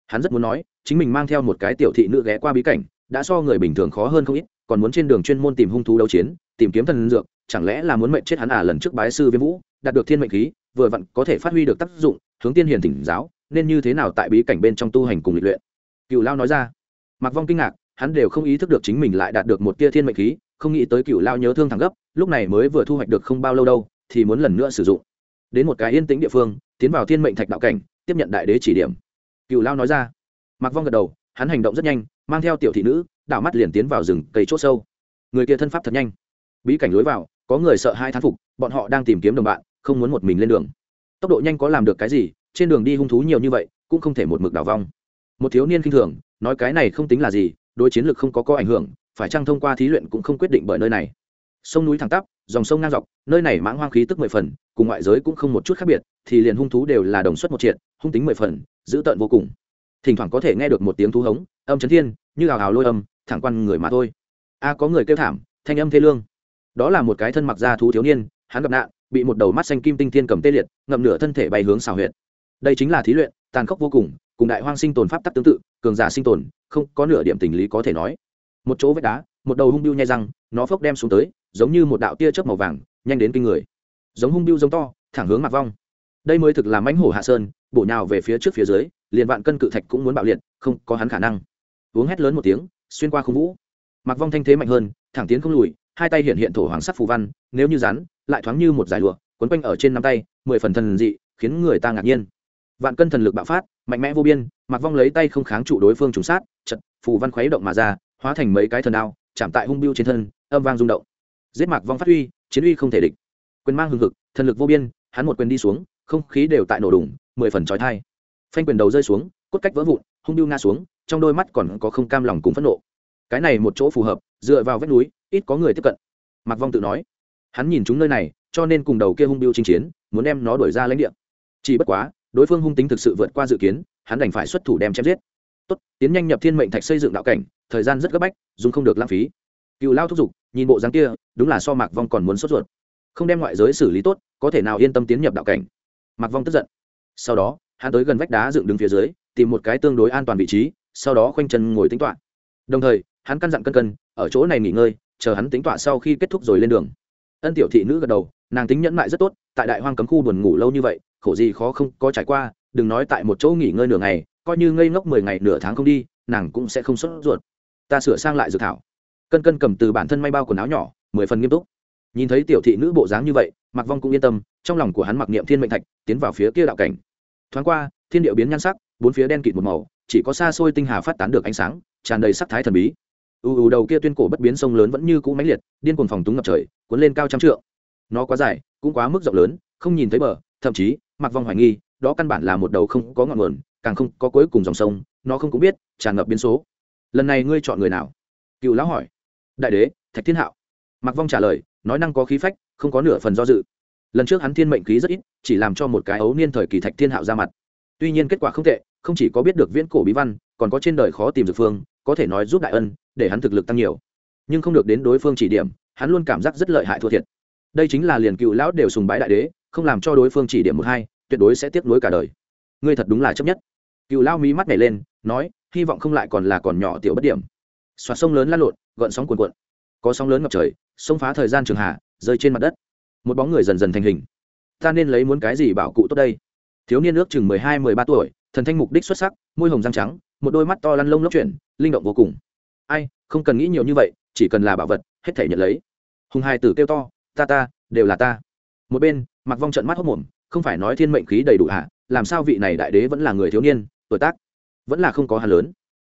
Hắn rất muốn nói, chính mình mang theo một cái tiểu thị nữ ghé qua bí cảnh, đã so người bình thường khó hơn không ít, còn muốn trên đường chuyên môn tìm hung thú đấu chiến, tìm kiếm thần dược, chẳng lẽ là muốn mệnh chết hắn à lần trước bái sư viêm vũ, đạt được thiên mệnh khí vừa vặn có thể phát huy được tác dụng, hướng tiên hiền tỉnh giáo, nên như thế nào tại bí cảnh bên trong tu hành cùng lịch luyện? Cựu lao nói ra. Mặc vong kinh ngạc, hắn đều không ý thức được chính mình lại đạt được một tia thiên mệnh khí, không nghĩ tới cựu lao nhớ thương thẳng gấp, lúc này mới vừa thu hoạch được không bao lâu đâu, thì muốn lần nữa sử dụng. Đến một cái yên tĩnh địa phương, tiến vào thiên mệnh thạch đạo cảnh, tiếp nhận đại đế chỉ điểm. Cựu lao nói ra. Mặc vong gật đầu, hắn hành động rất nhanh, mang theo tiểu thị nữ, đảo mắt liền tiến vào rừng cây chốt sâu. Người kia thân pháp thật nhanh. Bí cảnh lối vào, có người sợ hai thán phục, bọn họ đang tìm kiếm đồng bạn không muốn một mình lên đường. Tốc độ nhanh có làm được cái gì, trên đường đi hung thú nhiều như vậy, cũng không thể một mực đảo vong. Một thiếu niên kinh thường, nói cái này không tính là gì, đối chiến lược không có có ảnh hưởng, phải chăng thông qua thí luyện cũng không quyết định bởi nơi này. Sông núi thẳng tắp, dòng sông ngang dọc, nơi này mãng hoang khí tức mười phần, cùng ngoại giới cũng không một chút khác biệt, thì liền hung thú đều là đồng suất một triệt, hung tính mười phần, dữ tợn vô cùng. Thỉnh thoảng có thể nghe được một tiếng thú hống, âm chấn thiên, như hào hào lôi âm, thẳng quan người mà thôi. A, có người kêu thảm, thanh âm thê lương. Đó là một cái thân mặc da thú thiếu niên, hắn gặp nạn bị một đầu mắt xanh kim tinh thiên cầm tê liệt, ngậm nửa thân thể bay hướng xào huyện đây chính là thí luyện, tàn khốc vô cùng cùng đại hoang sinh tồn pháp tắc tương tự, cường giả sinh tồn, không có nửa điểm tình lý có thể nói. Một chỗ vách đá, một đầu hung biêu nhai răng, nó phốc đem xuống tới, giống như một đạo tia chớp màu vàng, nhanh đến kinh người. Giống hung biêu giống to, thẳng hướng mặt vong. Đây mới thực là mãnh hổ hạ sơn, bổ nhào về phía trước phía dưới, liền vạn cân cự thạch cũng muốn bạo liệt, không có hắn khả năng. Uống hét lớn một tiếng, xuyên qua khung vũ. Mặc vong thanh thế mạnh hơn, thẳng tiến không lùi, hai tay hiện hiện thổ hoàng sắc phù văn, nếu như rắn lại thoáng như một giải lụa quấn quanh ở trên năm tay mười phần thần dị khiến người ta ngạc nhiên. Vạn cân thần lực bạo phát mạnh mẽ vô biên mặc vong lấy tay không kháng trụ đối phương trùng sát chật phù văn khuấy động mà ra hóa thành mấy cái thần đao chạm tại hung biêu trên thân âm vang rung động. Giết mạc vong phát uy, chiến uy không thể địch. Quyền mang hừng hực thần lực vô biên hắn một quyền đi xuống không khí đều tại nổ đùng mười phần trói thai phanh quyền đầu rơi xuống cốt cách vỡ vụn hung biêu nga xuống trong đôi mắt còn có không cam lòng cùng phẫn nộ. Cái này một chỗ phù hợp dựa vào vách núi ít có người tiếp cận. Mạc vong tự nói hắn nhìn chúng nơi này, cho nên cùng đầu kia hung biêu chinh chiến, muốn đem nó đuổi ra lãnh địa. Chỉ bất quá, đối phương hung tính thực sự vượt qua dự kiến, hắn đành phải xuất thủ đem chém giết. Tốt, tiến nhanh nhập thiên mệnh thạch xây dựng đạo cảnh, thời gian rất gấp bách, dùng không được lãng phí. Cựu lao thúc giục, nhìn bộ dáng kia, đúng là so mạc vong còn muốn sốt ruột. Không đem ngoại giới xử lý tốt, có thể nào yên tâm tiến nhập đạo cảnh. Mạc vong tức giận. Sau đó, hắn tới gần vách đá dựng đứng phía dưới, tìm một cái tương đối an toàn vị trí, sau đó khoanh chân ngồi tính toạ đồng thời, hắn căn dặn cân cân, ở chỗ này nghỉ ngơi, chờ hắn tính toạ sau khi kết thúc rồi lên đường ân tiểu thị nữ gật đầu, nàng tính nhẫn mại rất tốt, tại đại hoang cấm khu buồn ngủ lâu như vậy, khổ gì khó không có trải qua, đừng nói tại một chỗ nghỉ ngơi nửa ngày, coi như ngây ngốc mười ngày nửa tháng không đi, nàng cũng sẽ không sốt ruột. Ta sửa sang lại dự thảo. Cân cân cầm từ bản thân may bao quần áo nhỏ, mười phần nghiêm túc. Nhìn thấy tiểu thị nữ bộ dáng như vậy mặc vong cũng yên tâm, trong lòng của hắn mặc niệm thiên mệnh thạch, tiến vào phía kia đạo cảnh. Thoáng qua, thiên điệu biến nhan sắc, bốn phía đen kịt một màu, chỉ có xa xôi tinh hà phát tán được ánh sáng, tràn đầy sắc thái thần bí ù ù đầu kia tuyên cổ bất biến sông lớn vẫn như cũ mãnh liệt, điên cuồng phòng túng ngập trời, cuốn lên cao trăm trượng. Nó quá dài, cũng quá mức rộng lớn, không nhìn thấy bờ, thậm chí, mặc vong hoài nghi, đó căn bản là một đầu không có ngọn nguồn, càng không có cuối cùng dòng sông, nó không cũng biết, tràn ngập biến số. Lần này ngươi chọn người nào? Cựu lão hỏi. Đại đế, thạch thiên hạo. Mặc vong trả lời, nói năng có khí phách, không có nửa phần do dự. Lần trước hắn thiên mệnh khí rất ít, chỉ làm cho một cái ấu niên thời kỳ thạch thiên hạo ra mặt. Tuy nhiên kết quả không tệ, không chỉ có biết được viễn cổ bí văn, còn có trên đời khó tìm dược phương có thể nói giúp đại ân, để hắn thực lực tăng nhiều. Nhưng không được đến đối phương chỉ điểm, hắn luôn cảm giác rất lợi hại thua thiệt. Đây chính là liền cựu lão đều sùng bái đại đế, không làm cho đối phương chỉ điểm một hai, tuyệt đối sẽ tiếp nối cả đời. Ngươi thật đúng là chấp nhất. Cựu lão mí mắt nhảy lên, nói, hy vọng không lại còn là còn nhỏ tiểu bất điểm. Xoạt sông lớn lăn lộn, gợn sóng cuồn cuộn. Có sóng lớn ngập trời, sông phá thời gian trường hạ, rơi trên mặt đất. Một bóng người dần dần thành hình. Ta nên lấy muốn cái gì bảo cụ tốt đây? Thiếu niên ước chừng mười hai, mười ba tuổi, thần thanh mục đích xuất sắc, môi hồng răng trắng một đôi mắt to lăn lông lốc chuyển, linh động vô cùng. Ai, không cần nghĩ nhiều như vậy, chỉ cần là bảo vật, hết thể nhận lấy. Hùng hai tử kêu to, ta ta, đều là ta. Một bên mặc vong trận mắt hốc mồm, không phải nói thiên mệnh khí đầy đủ hả? Làm sao vị này đại đế vẫn là người thiếu niên, tuổi tác vẫn là không có hà lớn?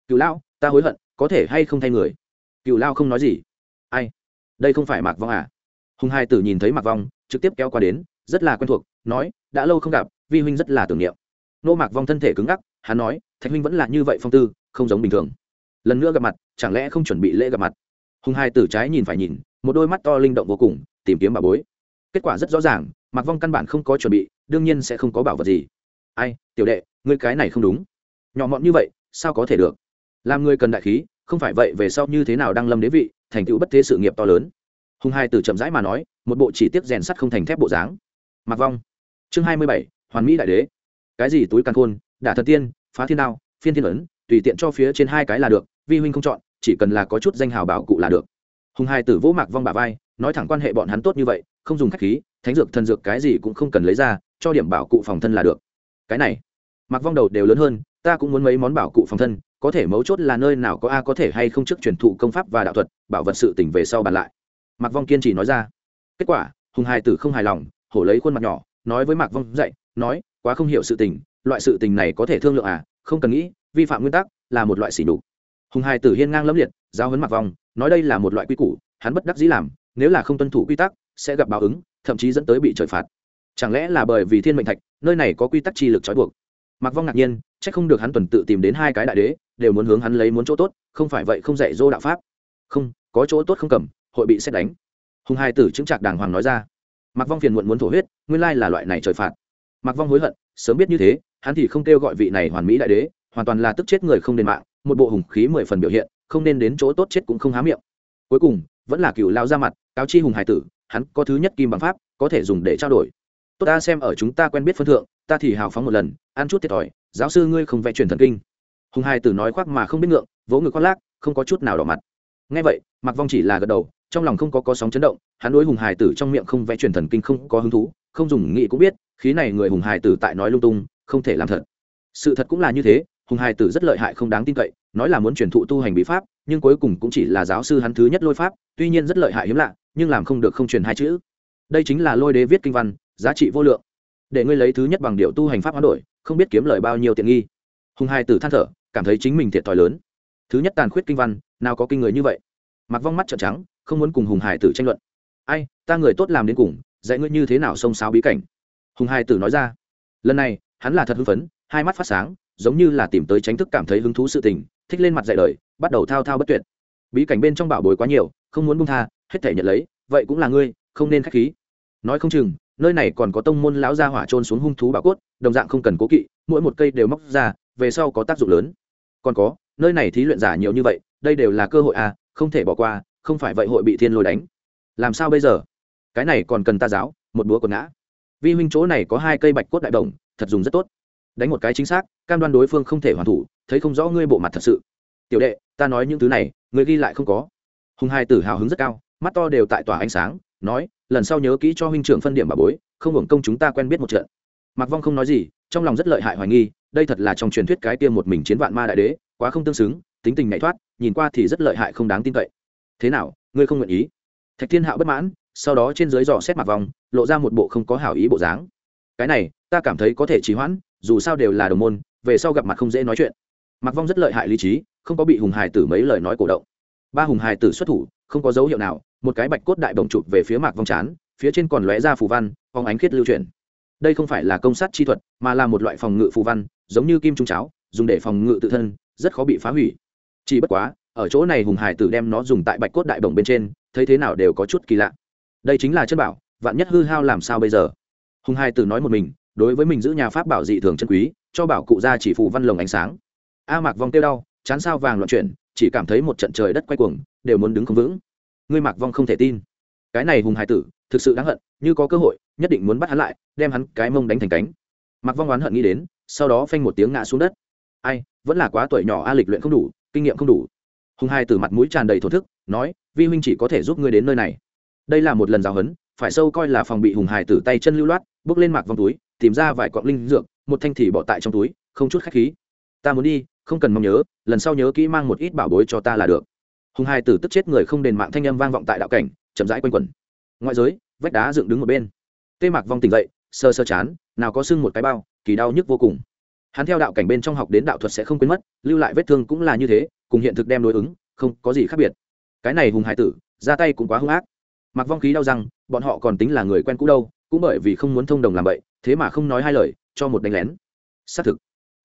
Cựu lão, ta hối hận, có thể hay không thay người? Cựu lao không nói gì. Ai? Đây không phải mạc vong à? Hùng hai tử nhìn thấy mạc vong, trực tiếp kéo qua đến, rất là quen thuộc, nói, đã lâu không gặp, vi huynh rất là tưởng niệm. Nô mạc vong thân thể cứng ngắc hắn nói, thạch huynh vẫn là như vậy phong tư, không giống bình thường. Lần nữa gặp mặt, chẳng lẽ không chuẩn bị lễ gặp mặt? Hùng hai tử trái nhìn phải nhìn, một đôi mắt to linh động vô cùng, tìm kiếm bà bối. Kết quả rất rõ ràng mặc vong căn bản không có chuẩn bị, đương nhiên sẽ không có bảo vật gì. Ai, tiểu đệ, ngươi cái này không đúng. Nhỏ mọn như vậy, sao có thể được? Làm người cần đại khí, không phải vậy về sau như thế nào đang lâm đế vị, thành tựu bất thế sự nghiệp to lớn. Hùng hai từ chậm rãi mà nói, một bộ chỉ tiếp rèn sắt không thành thép bộ dáng. Mặc vong. Chương hai mươi bảy, hoàn mỹ đại đế. Cái gì túi căn khôn, đả thần tiên phá thiên đao, phiên thiên ấn, tùy tiện cho phía trên hai cái là được, vi huynh không chọn, chỉ cần là có chút danh hào bảo cụ là được. Hùng hai tử vỗ mạc vong bà vai, nói thẳng quan hệ bọn hắn tốt như vậy, không dùng khách khí, thánh dược thần dược cái gì cũng không cần lấy ra, cho điểm bảo cụ phòng thân là được. Cái này mặc vong đầu đều lớn hơn, ta cũng muốn mấy món bảo cụ phòng thân, có thể mấu chốt là nơi nào có a có thể hay không trước truyền thụ công pháp và đạo thuật, bảo vật sự tỉnh về sau bàn lại. Mặc vong kiên trì nói ra. Kết quả, hùng hai tử không hài lòng, hổ lấy khuôn mặt nhỏ, nói với mạc vong dạy nói, quá không hiểu sự tình loại sự tình này có thể thương lượng à không cần nghĩ, vi phạm nguyên tắc là một loại xỉ đục hùng hai tử hiên ngang lẫm liệt giao hấn mặc vong, nói đây là một loại quy củ, hắn bất đắc dĩ làm, nếu là không tuân thủ quy tắc, sẽ gặp báo ứng, thậm chí dẫn tới bị trời phạt. Chẳng lẽ là bởi vì thiên mệnh thạch, nơi này có quy tắc chi lực trói buộc? Mặc vong ngạc nhiên c h ắ c không được hắn tuần tự tìm đến hai cái đại đế, đều muốn hướng hắn lấy muốn chỗ tốt, không phải vậy không dạy dô đạo pháp. Không, có chỗ tốt không cầm, hội bị xét đánh. Hùng hai tử chứng trạc đàng hoàng nói ra. Mặc vong phiền muộn muốn thổ huyết, nguyên lai là loại này trời phạt. Mặc vong hối hận, sớm biết như thế hắn thì không kêu gọi vị này hoàn mỹ đại đế, hoàn toàn là tức chết người không đền mạng, một bộ hùng khí mười phần biểu hiện, không nên đến chỗ tốt chết cũng không há miệng. Cuối cùng, vẫn là cựu lao ra mặt, cáo chi hùng hải tử, hắn có thứ nhất kim bằng pháp, có thể dùng để trao đổi. Tốt ta xem ở chúng ta quen biết phân thượng, ta thì hào phóng một lần, ăn chút thiệt thòi, giáo sư ngươi không vẽ truyền thần kinh. Hùng hải tử nói khoác mà không biết ngượng, vỗ ngực khoác lác, không có chút nào đỏ mặt. Ngay vậy mặc vong chỉ là gật đầu, trong lòng không có có sóng chấn động, hắn đối hùng hải tử trong miệng không vẽ truyền thần kinh không có hứng thú, không dùng nghị cũng biết, khí này người hùng hải tử tại nói lung tung không thể làm thật. Sự thật cũng là như thế, hùng hai tử rất lợi hại không đáng tin cậy, nói là muốn truyền thụ tu hành bí pháp, nhưng cuối cùng cũng chỉ là giáo sư hắn thứ nhất lôi pháp, tuy nhiên rất lợi hại hiếm lạ, nhưng làm không được không truyền hai chữ. Đây chính là lôi đế viết kinh văn, giá trị vô lượng. Để ngươi lấy thứ nhất bằng điệu tu hành pháp hoán đổi, không biết kiếm lời bao nhiêu tiện nghi. Hùng hai tử than thở, cảm thấy chính mình thiệt thòi lớn. Thứ nhất tàn khuyết kinh văn, nào có kinh người như vậy. Mặc vong mắt trợn trắng, không muốn cùng hùng hải tử tranh luận. Ai, ta người tốt làm đến cùng, dạy ngươi như thế nào xông xáo bí cảnh? Hùng hải tử nói ra. Lần này hắn là thật hưng phấn, hai mắt phát sáng, giống như là tìm tới tránh thức cảm thấy hứng thú sự tình, thích lên mặt dạy đời, bắt đầu thao thao bất tuyệt. Bí cảnh bên trong bảo bối quá nhiều, không muốn buông tha, hết thể nhận lấy, vậy cũng là ngươi, không nên k h á c h khí. Nói không chừng, nơi này còn có tông môn lão gia hỏa trôn xuống hung thú bảo cốt, đồng dạng không cần cố kỵ, mỗi một cây đều móc ra, về sau có tác dụng lớn. Còn có, nơi này thí luyện giả nhiều như vậy, đây đều là cơ hội à không thể bỏ qua, không phải vậy hội bị thiên lôi đánh. Làm sao bây giờ? Cái này còn cần ta giáo, một búa còn ngã vi huynh chỗ này có hai cây bạch cốt đại đồng, thật dùng rất tốt. Đánh một cái chính xác, cam đoan đối phương không thể hoàn thủ, thấy không rõ ngươi bộ mặt thật sự. Tiểu đệ, ta nói những thứ này, người ghi lại không có. Hùng hai tử hào hứng rất cao, mắt to đều tại tỏa ánh sáng, nói, lần sau nhớ kỹ cho huynh trưởng phân điểm bà bối, không hưởng công chúng ta quen biết một trận. Mặc vong không nói gì, trong lòng rất lợi hại hoài nghi, đây thật là trong truyền thuyết cái tiêm một mình chiến vạn ma đại đế, quá không tương xứng, tính tình nhảy thoát, nhìn qua thì rất lợi hại không đáng tin cậy. Thế nào, ngươi không nguyện ý? Thạch thiên hạo bất mãn sau đó trên dưới dò xét mặt vòng, lộ ra một bộ không có hảo ý bộ dáng. Cái này, ta cảm thấy có thể trì hoãn, dù sao đều là đồng môn, về sau gặp mặt không dễ nói chuyện. Mặc vong rất lợi hại lý trí, không có bị hùng hải tử mấy lời nói cổ động. Ba hùng hải tử xuất thủ, không có dấu hiệu nào, một cái bạch cốt đại bồng chụp về phía mạc vong chán, phía trên còn lóe ra phù văn phóng ánh khiết lưu truyền đây không phải là công sát chi thuật, mà là một loại phòng ngự phù văn, giống như kim trung cháo, dùng để phòng ngự tự thân, rất khó bị phá hủy. Chỉ bất quá, ở chỗ này hùng hải tử đem nó dùng tại bạch cốt đại bồng bên trên, thấy thế nào đều có chút kỳ lạ đây chính là chân bảo, vạn nhất hư hao làm sao bây giờ? Hùng hai tử nói một mình, đối với mình giữ nhà pháp bảo dị thường chân quý, cho bảo cụ ra chỉ phù văn lồng ánh sáng. A mạc vong tiêu đau, chán sao vàng loạn chuyển, chỉ cảm thấy một trận trời đất quay cuồng, đều muốn đứng không vững. Ngươi mạc vong không thể tin. Cái này hùng hải tử, thực sự đáng hận, như có cơ hội, nhất định muốn bắt hắn lại, đem hắn cái mông đánh thành cánh. Mạc vong oán hận nghĩ đến, sau đó phanh một tiếng ngã xuống đất. Ai, vẫn là quá tuổi nhỏ a lịch luyện không đủ, kinh nghiệm không đủ. Hùng hai từ mặt mũi tràn đầy thổ thức, nói, vi huynh chỉ có thể giúp ngươi đến nơi này đây là một lần giáo hấn, phải sâu coi là phòng bị hùng hải tử tay chân lưu loát bước lên mạc vòng túi tìm ra vài cọng linh dược một thanh thì bỏ tại trong túi không chút khách khí. Ta muốn đi không cần mong nhớ lần sau nhớ kỹ mang một ít bảo bối cho ta là được. Hùng hải tử tức chết người không đền mạng thanh âm vang vọng tại đạo cảnh chậm rãi quanh quẩn. Ngoại giới vách đá dựng đứng một bên. Tê mạc vong tỉnh dậy sơ sơ chán nào có sưng một cái bao kỳ đau nhức vô cùng. Hắn theo đạo cảnh bên trong học đến đạo thuật sẽ không quên mất lưu lại vết thương cũng là như thế cùng hiện thực đem đối ứng không có gì khác biệt. Cái này hùng hải tử ra tay cũng quá hung ác mặc vong khí đau rằng bọn họ còn tính là người quen cũ đâu, cũng bởi vì không muốn thông đồng làm vậy thế mà không nói hai lời, cho một đánh lén. Xác thực.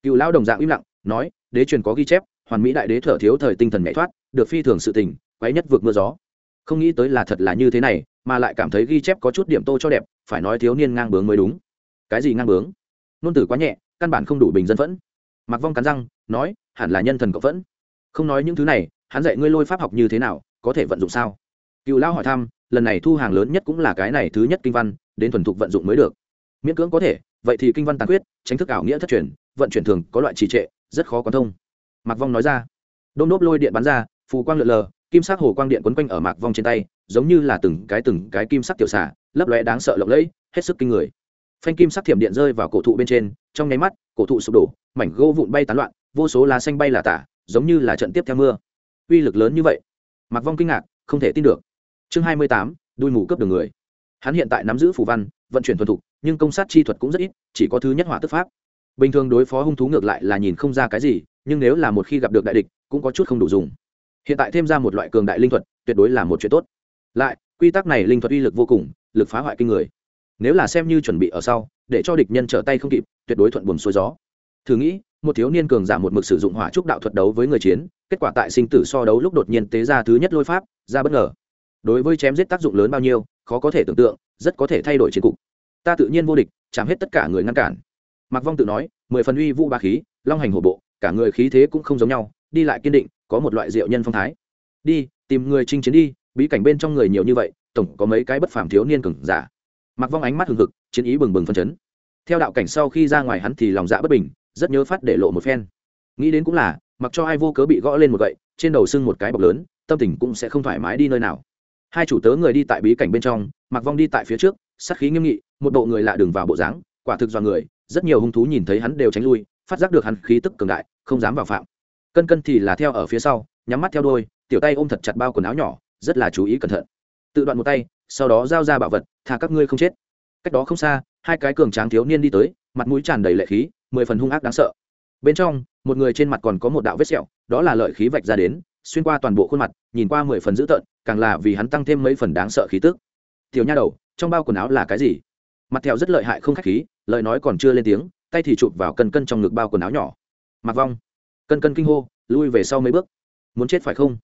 Cựu lão đồng dạng im lặng, nói, đế truyền có ghi chép, hoàn mỹ đại đế thở thiếu thời tinh thần nhảy thoát, được phi thường sự tình quấy nhất vượt mưa gió. Không nghĩ tới là thật là như thế này, mà lại cảm thấy ghi chép có chút điểm tô cho đẹp, phải nói thiếu niên ngang bướng mới đúng. Cái gì ngang bướng? Nôn tử quá nhẹ, căn bản không đủ bình dân phẫn. Mặc vong cắn răng, nói, hẳn là nhân thần cộng phẫn. Không nói những thứ này, hắn dạy ngươi lôi pháp học như thế nào, có thể vận dụng sao? Cựu Lão hỏi thăm lần này thu hàng lớn nhất cũng là cái này thứ nhất kinh văn, đến thuần thục vận dụng mới được. Miễn cưỡng có thể, vậy thì kinh văn tàn quyết tránh thức ảo nghĩa thất truyền, vận chuyển thường có loại trì trệ, rất khó quán thông. Mạc vong nói ra. Đôm đốp lôi điện bắn ra, phù quang lượn lờ, kim sắc hồ quang điện quấn quanh ở mạc vong trên tay, giống như là từng cái từng cái kim sắc tiểu xả lấp lóe đáng sợ lộng lẫy, hết sức kinh người. Phanh kim sắc thiểm điện rơi vào cổ thụ bên trên, trong nháy mắt, cổ thụ sụp đổ, mảnh gỗ vụn bay tán loạn, vô số lá xanh bay là tả, giống như là trận tiếp theo mưa. Uy lực lớn như vậy. Mạc vong kinh ngạc, không thể tin được chương hai mươi tám, đuôi mù cướp đường người. Hắn hiện tại nắm giữ phù văn, vận chuyển thuần thục, nhưng công sát chi thuật cũng rất ít, chỉ có thứ nhất hỏa tức pháp. Bình thường đối phó hung thú ngược lại là nhìn không ra cái gì, nhưng nếu là một khi gặp được đại địch, cũng có chút không đủ dùng. Hiện tại thêm ra một loại cường đại linh thuật, tuyệt đối là một chuyện tốt. Lại, quy tắc này linh thuật uy lực vô cùng, lực phá hoại kinh người. Nếu là xem như chuẩn bị ở sau, để cho địch nhân trở tay không kịp, tuyệt đối thuận buồm xuôi gió. Thử nghĩ, một thiếu niên cường giả một mực sử dụng hỏa trúc đạo thuật đấu với người chiến, kết quả tại sinh tử so đấu lúc đột nhiên tế ra thứ nhất lôi pháp, ra bất ngờ đối với chém giết tác dụng lớn bao nhiêu, khó có thể tưởng tượng, rất có thể thay đổi chiến cục. Ta tự nhiên vô địch, chạm hết tất cả người ngăn cản. Mạc vong tự nói, mười phần uy vũ ba khí, long hành hổ bộ, cả người khí thế cũng không giống nhau, đi lại kiên định, có một loại diệu nhân phong thái. Đi, tìm người chinh chiến đi, bí cảnh bên trong người nhiều như vậy, tổng có mấy cái bất phàm thiếu niên cường giả. Mặc vong ánh mắt hừng hực, chiến ý bừng bừng phân chấn. Theo đạo cảnh sau khi ra ngoài hắn thì lòng dạ bất bình, rất nhớ phát để lộ một phen. Nghĩ đến cũng là, mặc cho ai vô cớ bị gõ lên một gậy, trên đầu sưng một cái bọc lớn, tâm tình cũng sẽ không thoải mái đi nơi nào hai chủ tớ người đi tại bí cảnh bên trong, mặc vong đi tại phía trước, sát khí nghiêm nghị, một bộ người lạ đường vào bộ dáng, quả thực do người, rất nhiều hung thú nhìn thấy hắn đều tránh lui, phát giác được hắn khí tức cường đại, không dám vào phạm. Cân cân thì là theo ở phía sau, nhắm mắt theo đôi, tiểu tay ôm thật chặt bao quần áo nhỏ, rất là chú ý cẩn thận. Tự đoạn một tay, sau đó giao ra bảo vật thà các ngươi không chết. Cách đó không xa, hai cái cường tráng thiếu niên đi tới, mặt mũi tràn đầy lệ khí, mười phần hung ác đáng sợ. Bên trong, một người trên mặt còn có một đạo vết sẹo, đó là lợi khí vạch ra đến, xuyên qua toàn bộ khuôn mặt, nhìn qua mười phần dữ tợn càng là vì hắn tăng thêm mấy phần đáng sợ khí tức. Tiểu nha đầu, trong bao quần áo là cái gì? Mặt thẹo rất lợi hại không khách khí, lời nói còn chưa lên tiếng, tay thì chụp vào cân cân trong ngực bao quần áo nhỏ. Mặc vong, cân cân kinh hô, lui về sau mấy bước. Muốn chết phải không?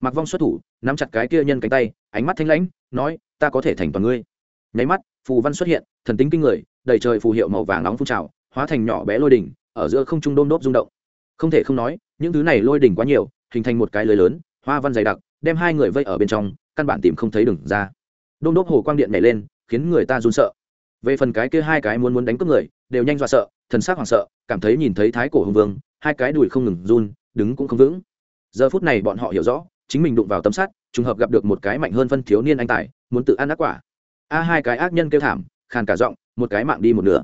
Mặc vong xuất thủ, nắm chặt cái kia nhân cánh tay, ánh mắt thanh lãnh, nói, ta có thể thành toàn ngươi. Nháy mắt, phù văn xuất hiện, thần tính kinh người, đầy trời phù hiệu màu vàng nóng phun trào, hóa thành nhỏ bé lôi đỉnh, ở giữa không trung đôm đốp rung động. Không thể không nói, những thứ này lôi đỉnh quá nhiều, hình thành một cái lưới lớn, hoa văn dày đặc đem hai người vây ở bên trong, căn bản tìm không thấy đường ra. Đôm đốp hồ quang điện nhảy lên, khiến người ta run sợ. Về phần cái kia hai cái muốn muốn đánh cướp người, đều nhanh dọa sợ, thần sắc hoảng sợ, cảm thấy nhìn thấy thái cổ hùng vương, hai cái đùi không ngừng run, đứng cũng không vững. Giờ phút này bọn họ hiểu rõ, chính mình đụng vào tấm sắt, trùng hợp gặp được một cái mạnh hơn phân thiếu niên anh tài, muốn tự ăn ác quả. A hai cái ác nhân kêu thảm, khàn cả giọng, một cái mạng đi một nửa.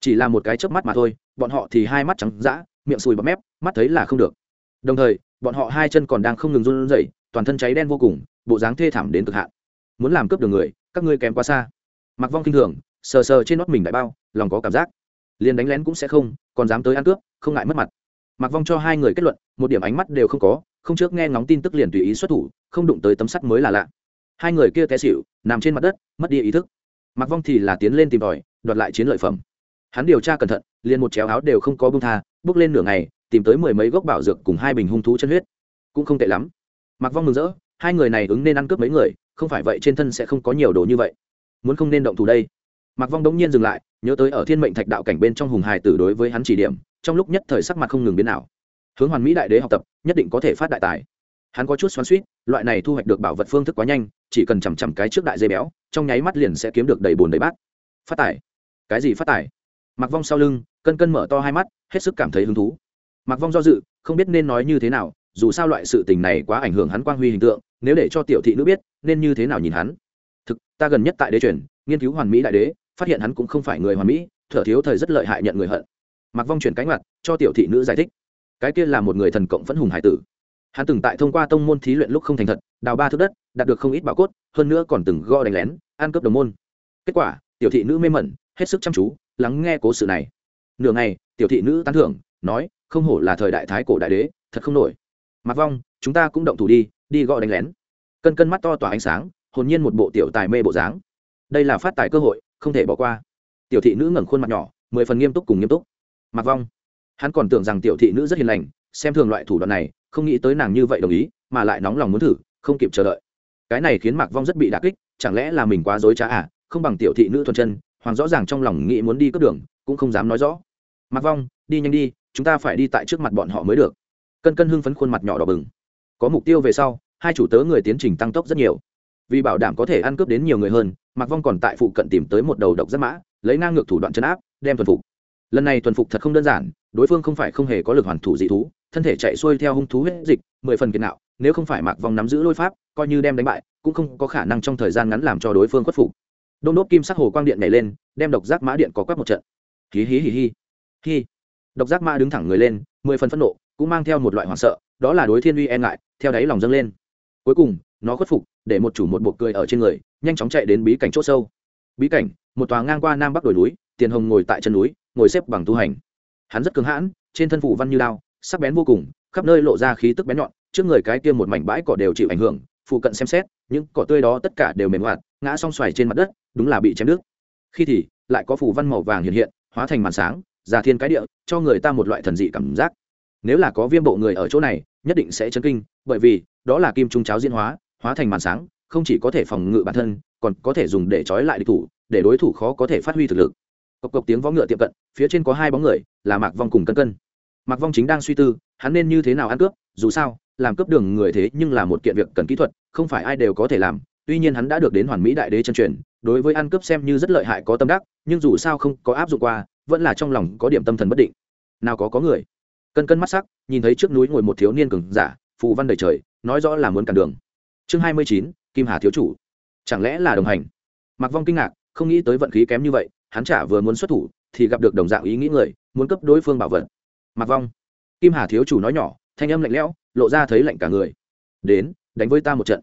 Chỉ là một cái chớp mắt mà thôi, bọn họ thì hai mắt trắng dã, miệng sùi bọt mép, mắt thấy là không được. Đồng thời, bọn họ hai chân còn đang không ngừng run rẩy toàn thân cháy đen vô cùng, bộ dáng thê thảm đến cực hạn. Muốn làm cướp đường người, các ngươi kém quá xa. Mặc vong kinh thường, sờ sờ trên nót mình đại bao, lòng có cảm giác. Liền đánh lén cũng sẽ không, còn dám tới ăn cướp, không ngại mất mặt. Mặc vong cho hai người kết luận, một điểm ánh mắt đều không có, không trước nghe ngóng tin tức liền tùy ý xuất thủ, không đụng tới tấm sắt mới là lạ. Hai người kia té xịu nằm trên mặt đất, mất đi ý thức. Mặc vong thì là tiến lên tìm tòi, đoạt lại chiến lợi phẩm. Hắn điều tra cẩn thận, liền một chéo áo đều không có bông tha, bước lên nửa ngày, tìm tới mười mấy gốc bảo dược cùng hai bình hung thú chân huyết. Cũng không tệ lắm mặc vong mừng rỡ, hai người này ứng nên ăn cướp mấy người, không phải vậy trên thân sẽ không có nhiều đồ như vậy. Muốn không nên động thủ đây. Mặc vong đống nhiên dừng lại, nhớ tới ở thiên mệnh thạch đạo cảnh bên trong hùng hài tử đối với hắn chỉ điểm, trong lúc nhất thời sắc mặt không ngừng biến nào hướng hoàn mỹ đại đế học tập, nhất định có thể phát đại tài. Hắn có chút xoắn suýt loại này thu hoạch được bảo vật phương thức quá nhanh, chỉ cần chằm chằm cái trước đại dây béo, trong nháy mắt liền sẽ kiếm được đầy bồn đầy bát. Phát tài? Cái gì phát tài? Mặc vong sau lưng, cân cân mở to hai mắt, hết sức cảm thấy hứng thú. Mặc vong do dự, không biết nên nói như thế nào dù sao loại sự tình này quá ảnh hưởng hắn quang huy hình tượng, nếu để cho tiểu thị nữ biết, nên như thế nào nhìn hắn? Thực, ta gần nhất tại đế truyền, nghiên cứu hoàn mỹ đại đế, phát hiện hắn cũng không phải người hoàn mỹ, thở thiếu thời rất lợi hại nhận người hận. Mặc vong chuyển cánh mặt, cho tiểu thị nữ giải thích. Cái kia là một người thần cộng phẫn hùng hải tử. Hắn từng tại thông qua tông môn thí luyện lúc không thành thật, đào ba thước đất, đạt được không ít bảo cốt, hơn nữa còn từng go đánh lén, ăn cướp đồng môn. Kết quả, tiểu thị nữ mê mẩn, hết sức chăm chú, lắng nghe cố sự này. Nửa ngày, tiểu thị nữ tán thưởng, nói, không hổ là thời đại thái cổ đại đế, thật không nổi mặc vong, chúng ta cũng động thủ đi đi gõ đánh lén. Cân cân mắt to tỏa ánh sáng, hồn nhiên một bộ tiểu tài mê bộ dáng. Đây là phát tài cơ hội, không thể bỏ qua. Tiểu thị nữ ngẩng khuôn mặt nhỏ, mười phần nghiêm túc cùng nghiêm túc. Mặc vong. Hắn còn tưởng rằng tiểu thị nữ rất hiền lành, xem thường loại thủ đoạn này, không nghĩ tới nàng như vậy đồng ý, mà lại nóng lòng muốn thử, không kịp chờ đợi. Cái này khiến mạc vong rất bị đà kích, chẳng lẽ là mình quá dối trá à? Không bằng tiểu thị nữ thuần chân, hoàng rõ ràng trong lòng nghĩ muốn đi cướp đường, cũng không dám nói rõ. Mạc vong, đi nhanh đi, chúng ta phải đi tại trước mặt bọn họ mới được cân cân hưng phấn khuôn mặt nhỏ đỏ bừng. Có mục tiêu về sau, hai chủ tớ người tiến trình tăng tốc rất nhiều. Vì bảo đảm có thể ăn cướp đến nhiều người hơn, mạc vong còn tại phụ cận tìm tới một đầu độc giáp mã, lấy ngang ngược thủ đoạn chấn áp, đem thuần phục. Lần này thuần phục thật không đơn giản, đối phương không phải không hề có lực hoàn thủ dị thú, thân thể chạy xuôi theo hung thú huyết dịch, mười phần kiệt nạo, nếu không phải mạc vong nắm giữ lôi pháp, coi như đem đánh bại, cũng không có khả năng trong thời gian ngắn làm cho đối phương khuất phục. Đôn đốt kim sắc hồ quang điện nhảy lên, đem độc giác mã điện có quét một trận. Hí hí hí hí. Hí. Độc giác mã đứng thẳng người lên, mười phần phẫn nộ cũng mang theo một loại hoảng sợ, đó là đối thiên uy e ngại, theo đáy lòng dâng lên. Cuối cùng, nó khuất phục, để một chủ một bộ cười ở trên người, nhanh chóng chạy đến bí cảnh chỗ sâu. Bí cảnh, một tòa ngang qua nam bắc đồi núi, tiền hồng ngồi tại chân núi, ngồi xếp bằng tu hành. Hắn rất cứng hãn, trên thân phủ văn như lao sắc bén vô cùng, khắp nơi lộ ra khí tức bén nhọn, trước người cái kia một mảnh bãi cỏ đều chịu ảnh hưởng, phụ cận xem xét, những cỏ tươi đó tất cả đều mềm hoạt ngã song xoài trên mặt đất, đúng là bị chém đứt. Khi thì, lại có phủ văn màu vàng hiện hiện, hóa thành màn sáng già thiên cái địa, cho người ta một loại thần dị cảm giác nếu là có viêm bộ người ở chỗ này, nhất định sẽ chấn kinh, bởi vì đó là kim trung cháo diễn hóa hóa thành màn sáng, không chỉ có thể phòng ngự bản thân, còn có thể dùng để trói lại địch thủ, để đối thủ khó có thể phát huy thực lực. Cộc cộc tiếng võ ngựa tiệm cận, phía trên có hai bóng người, là mạc vong cùng cân cân. Mạc vong chính đang suy tư, hắn nên như thế nào ăn cướp, dù sao, làm cướp đường người thế nhưng là một kiện việc cần kỹ thuật, không phải ai đều có thể làm. Tuy nhiên hắn đã được đến hoàn mỹ đại đế chân truyền, đối với ăn cướp xem như rất lợi hại có tâm đắc, nhưng dù sao không có áp dụng qua, vẫn là trong lòng có điểm tâm thần bất định. Nào có có người cân cân mắt sắc, nhìn thấy trước núi ngồi một thiếu niên cường giả, phù văn đầy trời, nói rõ là muốn cản đường. Chương hai mươi chín, kim hà thiếu chủ. Chẳng lẽ là đồng hành? Mặc vong kinh ngạc, không nghĩ tới vận khí kém như vậy, hắn chả vừa muốn xuất thủ, thì gặp được đồng dạng ý nghĩ người, muốn cấp đối phương bảo vật. Mặc vong, kim hà thiếu chủ nói nhỏ, thanh âm lạnh lẽo, lộ ra thấy lạnh cả người. Đến, đánh với ta một trận.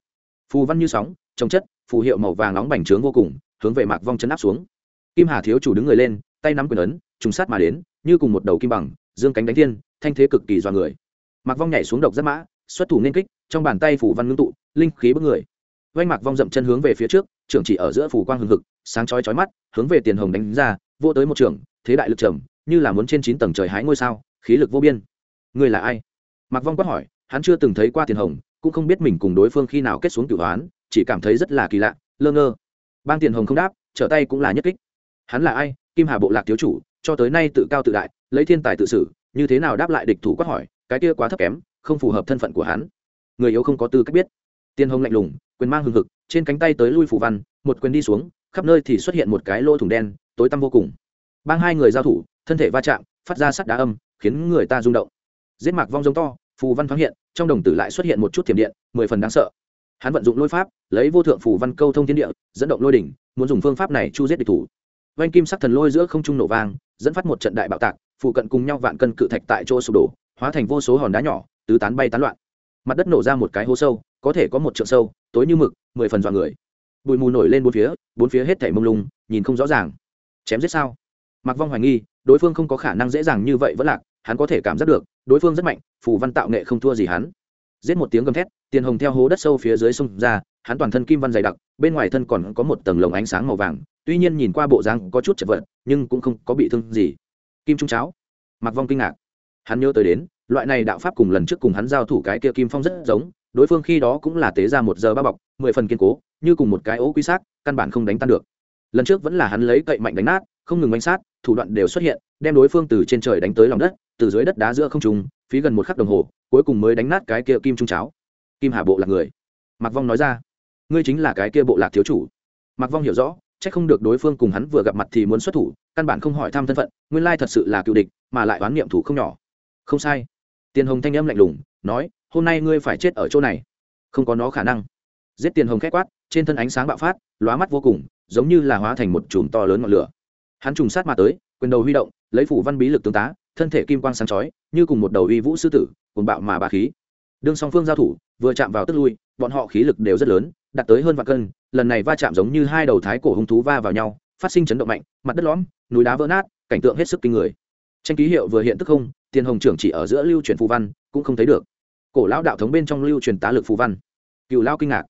Phù văn như sóng, trồng chất, phù hiệu màu vàng nóng bành trướng vô cùng, hướng về mạc vong chấn áp xuống. Kim hà thiếu chủ đứng người lên, tay nắm quyền ấn, trùng sát mà đến, như cùng một đầu kim bằng, dương cánh đánh thiên thanh thế cực kỳ dọa người. Mạc vong nhảy xuống độc giáp mã, xuất thủ nên kích, trong bàn tay phủ văn ngưng tụ, linh khí bức người. Oanh mạc vong dậm chân hướng về phía trước, trưởng chỉ ở giữa phủ quang hừng hực, sáng chói chói mắt, hướng về tiền hồng đánh ra vô tới một trường, thế đại lực trầm, như là muốn trên chín tầng trời hái ngôi sao, khí lực vô biên. Người là ai? Mạc vong quát hỏi, hắn chưa từng thấy qua tiền hồng, cũng không biết mình cùng đối phương khi nào kết xuống cửu hoán, chỉ cảm thấy rất là kỳ lạ, lơ ngơ. Bang tiền hồng không đáp, trở tay cũng là nhất kích. Hắn là ai? Kim hà bộ lạc thiếu chủ, cho tới nay tự cao tự đại, lấy thiên tài tự xử như thế nào đáp lại địch thủ quát hỏi, cái kia quá thấp kém, không phù hợp thân phận của hắn. Người yếu không có tư cách biết. Tiên hồng lạnh lùng, quyền mang hừng hực, trên cánh tay tới lui phù văn, một quyền đi xuống, khắp nơi thì xuất hiện một cái lỗ thủng đen, tối tăm vô cùng. Bang hai người giao thủ, thân thể va chạm, phát ra sắt đá âm, khiến người ta rung động. Giết mạc vong giống to, phù văn thoáng hiện, trong đồng tử lại xuất hiện một chút thiểm điện, mười phần đáng sợ. Hắn vận dụng lôi pháp, lấy vô thượng phù văn câu thông thiên địa, dẫn động lôi đỉnh, muốn dùng phương pháp này chu giết địch thủ. Vanh kim sắc thần lôi giữa không trung nổ vang, dẫn phát một trận đại bạo tạc phụ cận cùng nhau vạn cân cự thạch tại chỗ sụp đổ, hóa thành vô số hòn đá nhỏ, tứ tán bay tán loạn. Mặt đất nổ ra một cái hố sâu, có thể có một trượng sâu, tối như mực, mười phần dọa người. Bụi mù nổi lên bốn phía bốn phía hết thảy mông lung, nhìn không rõ ràng. Chém giết sao? Mặc vong hoài nghi, đối phương không có khả năng dễ dàng như vậy vẫn lạc, hắn có thể cảm giác được, đối phương rất mạnh, phù văn tạo nghệ không thua gì hắn. Giết một tiếng gầm thét, tiền hồng theo hố đất sâu phía dưới sông ra, hắn toàn thân kim văn dày đặc, bên ngoài thân còn có một tầng lồng ánh sáng màu vàng, tuy nhiên nhìn qua bộ dáng có chút chật vật, nhưng cũng không có bị thương gì kim trung cháo. Mặc vong kinh ngạc. Hắn nhớ tới đến, loại này đạo pháp cùng lần trước cùng hắn giao thủ cái kia kim phong rất giống, đối phương khi đó cũng là tế ra một giờ ba bọc, mười phần kiên cố, như cùng một cái ố quy xác, căn bản không đánh tan được. Lần trước vẫn là hắn lấy cậy mạnh đánh nát, không ngừng bánh sát, thủ đoạn đều xuất hiện, đem đối phương từ trên trời đánh tới lòng đất, từ dưới đất đá giữa không trùng phí gần một khắc đồng hồ, cuối cùng mới đánh nát cái kia kim trung cháo. Kim hà bộ là người. Mạc vong nói ra, ngươi chính là cái kia bộ lạc thiếu chủ. Mạc vong hiểu rõ c h ắ c không được đối phương cùng hắn vừa gặp mặt thì muốn xuất thủ căn bản không hỏi thăm thân phận, nguyên lai thật sự là cựu địch, mà lại oán niệm thủ không nhỏ. Không sai. Tiền hồng thanh âm lạnh lùng, nói, hôm nay ngươi phải chết ở chỗ này. Không có nó khả năng. Giết tiền hồng k h é quát, trên thân ánh sáng bạo phát, lóa mắt vô cùng, giống như là hóa thành một chùm to lớn ngọn lửa. Hắn trùng sát mà tới, quyền đầu huy động, lấy phủ văn bí lực tương tá, thân thể kim quang sáng chói, như cùng một đầu uy vũ sư tử cùng bạo mà bà khí. Đương song phương giao thủ, vừa chạm vào tức lui, bọn họ khí lực đều rất lớn, đạt tới hơn vạn cân, lần này va chạm giống như hai đầu thái cổ hung thú va vào nhau, phát sinh chấn động mạnh, mặt đất lõm núi đá vỡ nát, cảnh tượng hết sức kinh người. Tranh ký hiệu vừa hiện tức không, tiền hồng trưởng chỉ ở giữa lưu truyền phù văn, cũng không thấy được. Cổ lão đạo thống bên trong lưu truyền tá lực phù văn. Cựu lao kinh ngạc.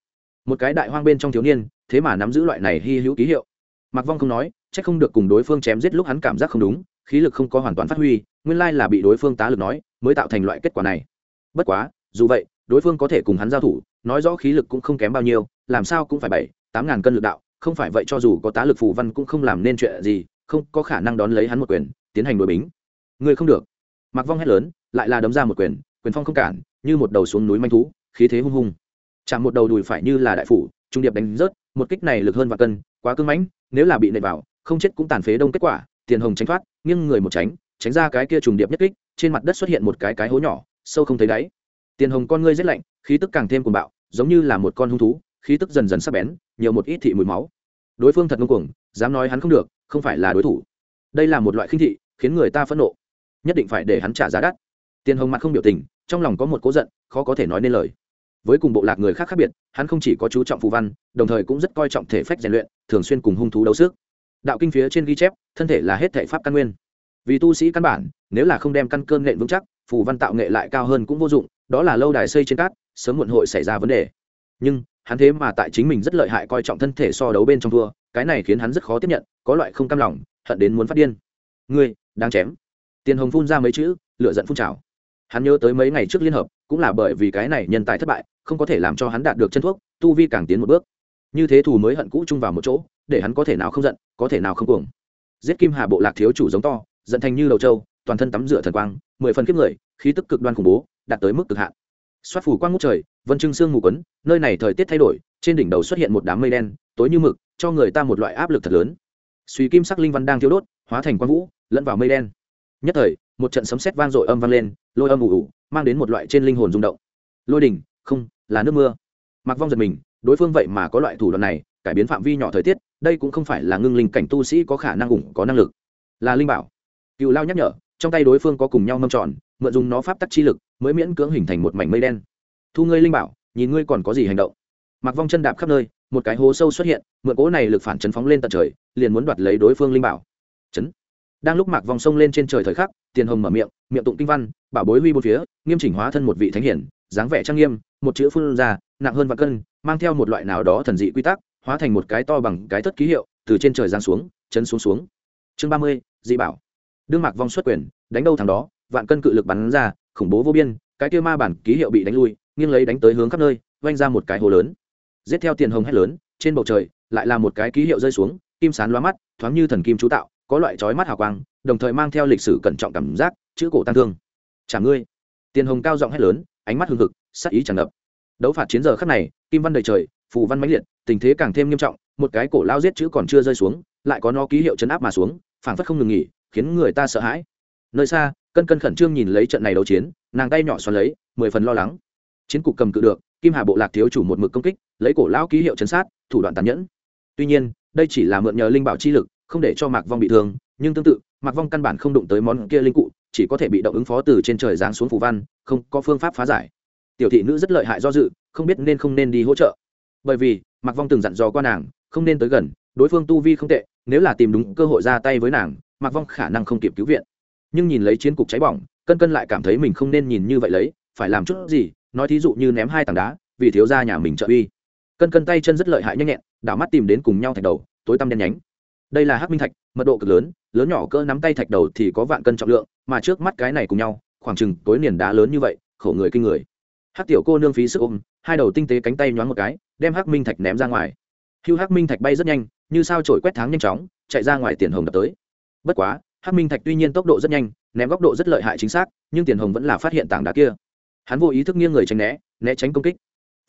Một cái đại hoang bên trong thiếu niên, thế mà nắm giữ loại này hy hữu ký hiệu. Mặc vong không nói c h ắ c không được cùng đối phương chém giết lúc hắn cảm giác không đúng, khí lực không có hoàn toàn phát huy, nguyên lai là bị đối phương tá lực nói, mới tạo thành loại kết quả này. Bất quá, dù vậy, đối phương có thể cùng hắn giao thủ, nói rõ khí lực cũng không kém bao nhiêu, làm sao cũng phải bảy, tám ngàn cân lực đạo, không phải vậy cho dù có tá lực phù văn cũng không làm nên chuyện gì không có khả năng đón lấy hắn một quyền, tiến hành đội bính. Người không được. Mặc vong hét lớn, lại là đấm ra một quyền quyền phong không cản, như một đầu xuống núi manh thú, khí thế hung hung. Chạm một đầu đùi phải như là đại phủ, trung điệp đánh rớt, một kích này lực hơn và cân, quá cưng mãnh, nếu là bị nệ vào, không chết cũng tàn phế đông kết quả, tiền hồng tránh thoát, nghiêng người một tránh tránh ra cái kia trùng điệp nhất kích, trên mặt đất xuất hiện một cái cái hố nhỏ, sâu không thấy đáy. Tiền hồng con ngươi rét lạnh, khí tức càng thêm cuồng bạo, giống như là một con hung thú, khí tức dần dần sắc bén, nhiều một ít thị mùi máu. Đối phương thật ngông cuồng, dám nói hắn không được không phải là đối thủ. Đây là một loại khinh thị, khiến người ta phẫn nộ. Nhất định phải để hắn trả giá đắt. Tiền hồng mặt không biểu tình, trong lòng có một cố giận, khó có thể nói nên lời. Với cùng bộ lạc người khác khác biệt, hắn không chỉ có chú trọng phù văn, đồng thời cũng rất coi trọng thể phách rèn luyện, thường xuyên cùng hung thú đấu sức. Đạo kinh phía trên ghi chép, thân thể là hết thể pháp căn nguyên. Vì tu sĩ căn bản, nếu là không đem căn cơn nghệ vững chắc, phù văn tạo nghệ lại cao hơn cũng vô dụng, đó là lâu đài xây trên cát, sớm muộn hội xảy ra vấn đề. Nhưng, hắn thế mà tại chính mình rất lợi hại coi trọng thân thể so đấu bên trong thua cái này khiến hắn rất khó tiếp nhận, có loại không cam lòng, hận đến muốn phát điên. Ngươi, đang chém. Tiền hồng phun ra mấy chữ lựa giận phun trào. Hắn nhớ tới mấy ngày trước liên hợp, cũng là bởi vì cái này nhân tài thất bại, không có thể làm cho hắn đạt được chân thuốc, tu vi càng tiến một bước. Như thế thù mới hận cũ chung vào một chỗ, để hắn có thể nào không giận, có thể nào không cuồng. Giết kim hà bộ lạc thiếu chủ giống to, giận thành như đầu trâu, toàn thân tắm rửa thần quang, mười phần kiếp người, khí tức cực đoan khủng bố, đạt tới mức cực hạn. Xoát phủ quang ngút trời, vân trưng sương mù quấn, nơi này thời tiết thay đổi, trên đỉnh đầu xuất hiện một đám mây đen, tối như mực cho người ta một loại áp lực thật lớn. Suy kim sắc linh văn đang thiếu đốt, hóa thành quang vũ, lẫn vào mây đen. Nhất thời, một trận sấm sét vang dội âm vang lên, lôi âm ủ ủ mang đến một loại trên linh hồn rung động. Lôi đỉnh, không, là nước mưa. Mặc vong giật mình, đối phương vậy mà có loại thủ đoạn này, cải biến phạm vi nhỏ thời tiết, đây cũng không phải là ngưng linh cảnh tu sĩ có khả năng ủng, có năng lực. Là linh bảo. Cựu lao nhắc nhở, trong tay đối phương có cùng nhau mâm tròn, mượn dùng nó pháp tắc chi lực, mới miễn cưỡng hình thành một mảnh mây đen. Thu ngươi linh bảo, nhìn ngươi còn có gì hành động mặc vong chân đạp khắp nơi, một cái hố sâu xuất hiện, mượn cỗ này lực phản chấn phóng lên tận trời, liền muốn đoạt lấy đối phương linh bảo. Chấn. Đang lúc mạc vong sông lên trên trời thời khắc, tiền hồng mở miệng miệng tụng kinh văn, bảo bối huy bốn phía, nghiêm chỉnh hóa thân một vị thánh hiển, dáng vẻ trang nghiêm, một chữ phun ra, nặng hơn vạn cân, mang theo một loại nào đó thần dị quy tắc, hóa thành một cái to bằng cái thất ký hiệu, từ trên trời giáng xuống, chấn xuống xuống. Chương ba mươi, dị bảo. Đương mạc vong xuất quyền, đánh đâu thằng đó, vạn cân cự lực bắn ra, khủng bố vô biên, cái kia ma bản ký hiệu bị đánh lui, nghiêng lấy đánh tới hướng khắp nơi vanh ra một cái hồ lớn giết theo tiền hồng hét lớn, trên bầu trời lại là một cái ký hiệu rơi xuống, kim sán loa mắt, thoáng như thần kim chú tạo, có loại trói mắt hào quang, đồng thời mang theo lịch sử cẩn trọng cảm giác, chữ cổ tăng thương. Chả ngươi. Tiền hồng cao giọng hét lớn, ánh mắt hưng hực, sắc ý tràn ngập. Đấu phạt chiến giờ khắc này, kim văn đầy trời, phù văn mãnh liệt, tình thế càng thêm nghiêm trọng, một cái cổ lao giết chữ còn chưa rơi xuống, lại có nó ký hiệu chấn áp mà xuống, phảng phất không ngừng nghỉ, khiến người ta sợ hãi. Nơi xa, cân cân khẩn trương nhìn lấy trận này đấu chiến, nàng tay nhỏ xoắn lấy, mười phần lo lắng. Chiến cục cầm cự được, kim hà bộ lạc thiếu chủ một mực công kích lấy cổ lão ký hiệu chấn sát, thủ đoạn tàn nhẫn. Tuy nhiên, đây chỉ là mượn nhờ linh bảo chi lực, không để cho mạc vong bị thương, nhưng tương tự, mạc vong căn bản không đụng tới món kia linh cụ, chỉ có thể bị động ứng phó từ trên trời giáng xuống phủ văn, không có phương pháp phá giải. Tiểu thị nữ rất lợi hại do dự, không biết nên không nên đi hỗ trợ. Bởi vì, mạc vong từng dặn dò qua nàng, không nên tới gần, đối phương tu vi không tệ, nếu là tìm đúng cơ hội ra tay với nàng, mạc vong khả năng không kịp cứu viện. Nhưng nhìn lấy chiến cục cháy bỏng, cân cân lại cảm thấy mình không nên nhìn như vậy lấy, phải làm chút gì, nói thí dụ như ném hai tảng đá, vì thiếu ra nhà mình trợ uy cân cân tay chân rất lợi hại nhanh nhẹn, đảo mắt tìm đến cùng nhau thạch đầu, tối tăm đen nhánh. Đây là hắc minh thạch, mật độ cực lớn lớn nhỏ cỡ nắm tay thạch đầu thì có vạn cân trọng lượng, mà trước mắt cái này cùng nhau, khoảng chừng tối niền đá lớn như vậy, khổ người kinh người. Hắc tiểu cô nương phí sức ôm, hai đầu tinh tế cánh tay nhoáng một cái, đem hắc minh thạch ném ra ngoài. Hưu hắc minh thạch bay rất nhanh, như sao trổi quét tháng nhanh chóng, chạy ra ngoài tiền hồng đập tới. Bất quá, hắc minh thạch tuy nhiên tốc độ rất nhanh, ném góc độ rất lợi hại chính xác, nhưng tiền hồng vẫn là phát hiện tảng đá kia. Hắn vô ý thức nghiêng người tránh né né tránh công kích.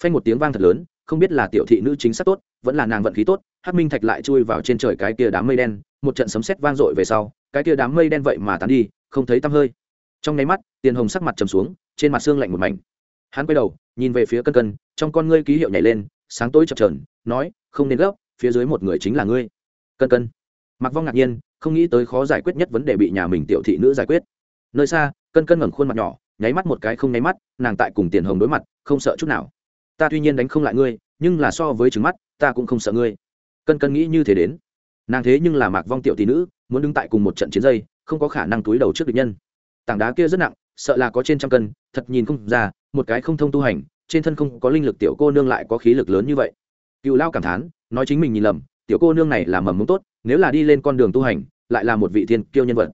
Phanh một tiếng vang thật lớn không biết là tiểu thị nữ chính xác tốt, vẫn là nàng vận khí tốt hát minh thạch lại chui vào trên trời cái kia đám mây đen, một trận sấm sét vang dội về sau, cái kia đám mây đen vậy mà tán đi, không thấy tăm hơi. Trong nháy mắt, tiền hồng sắc mặt trầm xuống, trên mặt xương lạnh một mảnh. Hắn quay đầu, nhìn về phía cân cân, trong con ngươi ký hiệu nhảy lên, sáng tối chập trờn nói, không nên gấp, phía dưới một người chính là ngươi. Cân cân. Mặc vong ngạc nhiên, không nghĩ tới khó giải quyết nhất vấn đề bị nhà mình tiểu thị nữ giải quyết. Nơi xa, cân cân ngẩng khuôn mặt nhỏ, nháy mắt một cái không nháy mắt, nàng tại cùng tiền hồng đối mặt, không sợ chút nào ta tuy nhiên đánh không lại ngươi, nhưng là so với trứng mắt, ta cũng không sợ ngươi. Cân cân nghĩ như thế đến. Nàng thế nhưng là mạc vong tiểu tỷ nữ, muốn đứng tại cùng một trận chiến dây, không có khả năng túi đầu trước địch nhân. Tảng đá kia rất nặng, sợ là có trên trăm cân, thật nhìn không ra, một cái không thông tu hành, trên thân không có linh lực tiểu cô nương lại có khí lực lớn như vậy. Cựu lao cảm thán, nói chính mình nhìn lầm, tiểu cô nương này là mầm mống tốt, nếu là đi lên con đường tu hành, lại là một vị thiên kiêu nhân vật.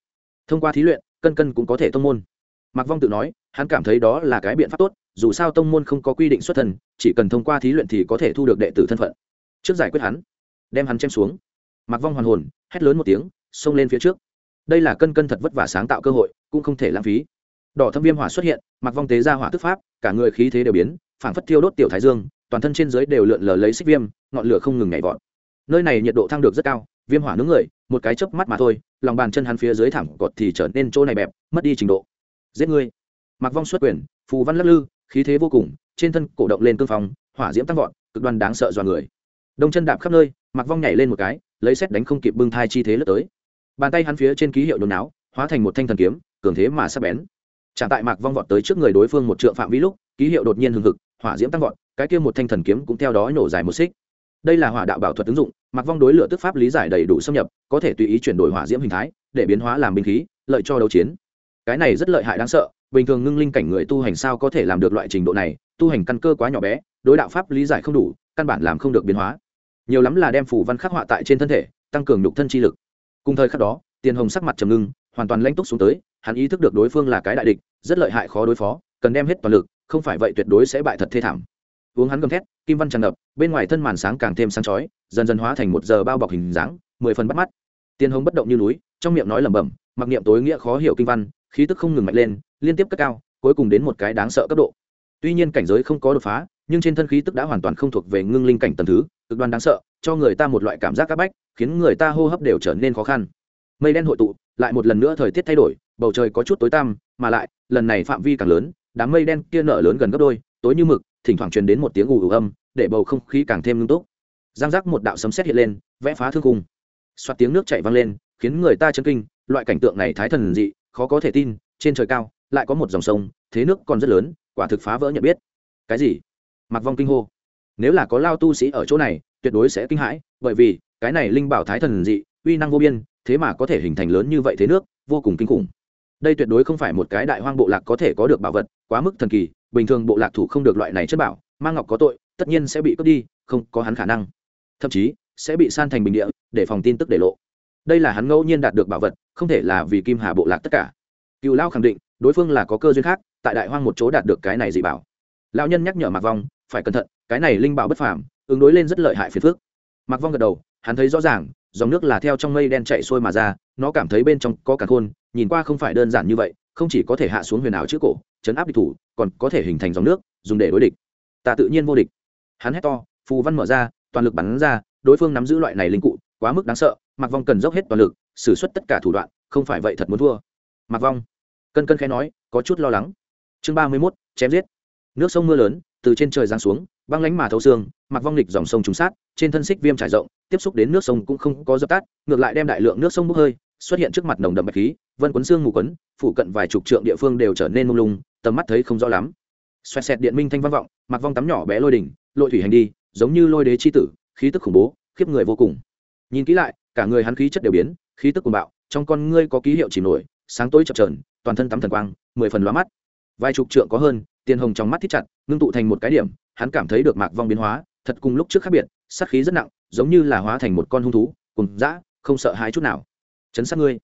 Thông qua thí luyện, cân cân cũng có thể thông môn. Mạc vong tự nói, hắn cảm thấy đó là cái biện pháp tốt dù sao tông môn không có quy định xuất thân, chỉ cần thông qua thí luyện thì có thể thu được đệ tử thân phận. Trước giải quyết hắn, đem hắn chém xuống. Mặc vong hoàn hồn, hét lớn một tiếng, xông lên phía trước. Đây là cân cân thật vất vả sáng tạo cơ hội, cũng không thể lãng phí. Đỏ thâm viêm hỏa xuất hiện Mặc vong tế ra hỏa tức pháp, cả người khí thế đều biến, phảng phất thiêu đốt tiểu thái dương, toàn thân trên dưới đều lượn lờ lấy xích viêm, ngọn lửa không ngừng nhảy vọt. Nơi này nhiệt độ thăng được rất cao, viêm hỏa nướng người, một cái chớp mắt mà thôi, lòng bàn chân hắn phía dưới thẳng cột thì trở nên chỗ này bẹp, mất đi trình độ. Giết ngươi. Mặc vong xuất quyền, phù văn lắc lư khí thế vô cùng, trên thân cổ động lên cương phong, hỏa diễm tăng vọt, cực đoan đáng sợ dọa người. Đông chân đạp khắp nơi, mặc vong nhảy lên một cái, lấy xét đánh không kịp bưng thai chi thế lướt tới. Bàn tay hắn phía trên ký hiệu nhồi náo, hóa thành một thanh thần kiếm, cường thế mà sắp bén. Chẳng tại mạc vong vọt tới trước người đối phương một trượng phạm vi lúc, ký hiệu đột nhiên hừng hực, hỏa diễm tăng vọt, cái kia một thanh thần kiếm cũng theo đó nổ dài một xích. Đây là hỏa đạo bảo thuật ứng dụng, mạc vong đối lửa tức pháp lý giải đầy đủ xâm nhập, có thể tùy ý chuyển đổi hỏa diễm hình thái, để biến hóa làm binh khí, lợi cho đấu chiến. Cái này rất lợi hại đáng sợ bình thường ngưng linh cảnh người tu hành sao có thể làm được loại trình độ này, tu hành căn cơ quá nhỏ bé, đối đạo pháp lý giải không đủ, căn bản làm không được biến hóa. Nhiều lắm là đem phủ văn khắc họa tại trên thân thể, tăng cường nhục thân chi lực. Cùng thời khắc đó, tiền hồng sắc mặt trầm ngưng, hoàn toàn lãnh túc xuống tới, hắn ý thức được đối phương là cái đại địch, rất lợi hại khó đối phó, cần đem hết toàn lực, không phải vậy tuyệt đối sẽ bại thật thê thảm. Uống hắn gầm thét, kim văn tràn ngập, bên ngoài thân màn sáng càng thêm sáng chói, dần dần hóa thành một giờ bao bọc hình dáng, mười phần bắt mắt. Tiền hồng bất động như núi, trong miệng nói lẩm bẩm mặc niệm tối nghĩa khó hiểu kinh văn, khí tức không ngừng mạnh lên, liên tiếp cất cao, cuối cùng đến một cái đáng sợ cấp độ. Tuy nhiên cảnh giới không có đột phá, nhưng trên thân khí tức đã hoàn toàn không thuộc về ngưng linh cảnh tầm thứ, cực đoan đáng sợ, cho người ta một loại cảm giác áp bách, khiến người ta hô hấp đều trở nên khó khăn. Mây đen hội tụ, lại một lần nữa thời tiết thay đổi, bầu trời có chút tối tăm, mà lại, lần này phạm vi càng lớn, đám mây đen kia nở lớn gần gấp đôi, tối như mực, thỉnh thoảng truyền đến một tiếng ù ù âm, để bầu không khí càng thêm ngưng túc giang giác một đạo sấm sét hiện lên, vẽ phá thương cung. Xoát tiếng nước chảy vang lên, khiến người ta chấn kinh loại cảnh tượng này thái thần dị, khó có thể tin, trên trời cao, lại có một dòng sông, thế nước còn rất lớn, quả thực phá vỡ nhận biết. Cái gì? Mặc vong kinh hô. Nếu là có lao tu sĩ ở chỗ này, tuyệt đối sẽ kinh hãi, bởi vì, cái này linh bảo thái thần dị, uy năng vô biên, thế mà có thể hình thành lớn như vậy thế nước, vô cùng kinh khủng. Đây tuyệt đối không phải một cái đại hoang bộ lạc có thể có được bảo vật, quá mức thần kỳ, bình thường bộ lạc thủ không được loại này chất bảo mang ngọc có tội, tất nhiên sẽ bị cướp đi, không có hắn khả năng. Thậm chí, sẽ bị san thành bình địa, để phòng tin tức để lộ đây là hắn ngẫu nhiên đạt được bảo vật, không thể là vì kim hà bộ lạc tất cả. Cựu lao khẳng định, đối phương là có cơ duyên khác, tại đại hoang một chỗ đạt được cái này dị bảo. Lão nhân nhắc nhở mạc vong, phải cẩn thận, cái này linh bảo bất phàm, ứng đối lên rất lợi hại phiền phước mạc vong gật đầu, hắn thấy rõ ràng, dòng nước là theo trong mây đen chạy xuôi mà ra, nó cảm thấy bên trong có cả khôn, nhìn qua không phải đơn giản như vậy, không chỉ có thể hạ xuống huyền ảo trước cổ, chấn áp địch thủ, còn có thể hình thành dòng nước, dùng để đối địch. Ta tự nhiên vô địch. Hắn hét to, phù văn mở ra, toàn lực bắn ra, đối phương nắm giữ loại này linh cụ, quá mức đáng sợ mạc vong cần dốc hết toàn lực, xử suất tất cả thủ đoạn, không phải vậy thật muốn thua. Mạc vong, cân cân khẽ nói, có chút lo lắng. Chương ba mươi mốt, chém giết. Nước sông mưa lớn, từ trên trời giáng xuống, băng lánh mà thấu xương mặc vong lịch dòng sông trúng sát, trên thân xích viêm trải rộng, tiếp xúc đến nước sông cũng không có dập tắt, ngược lại đem đại lượng nước sông bốc hơi, xuất hiện trước mặt nồng đậm bạch khí, vân quấn xương mù quấn phụ cận vài chục trượng địa phương đều trở nên mông lung, tầm mắt thấy không rõ lắm. Xoẹt xẹt điện minh thanh vang vọng mặc vong tắm nhỏ bé lôi đỉnh, lội thủy hành đi, giống như lôi đế chi tử, khí tức khủng bố, khiếp người vô cùng. Nhìn kỹ lại cả người hắn khí chất đều biến, khí tức cuồng bạo, trong con ngươi có ký hiệu chỉ nổi, sáng tối chập trờn toàn thân tắm thần quang, mười phần lóa mắt. Vài chục trượng có hơn, tiền hồng trong mắt thích chặt, ngưng tụ thành một cái điểm, hắn cảm thấy được mạc vong biến hóa, thật cùng lúc trước khác biệt, sát khí rất nặng, giống như là hóa thành một con hung thú, cùng dã, không sợ hãi chút nào. Chấn sát ngươi.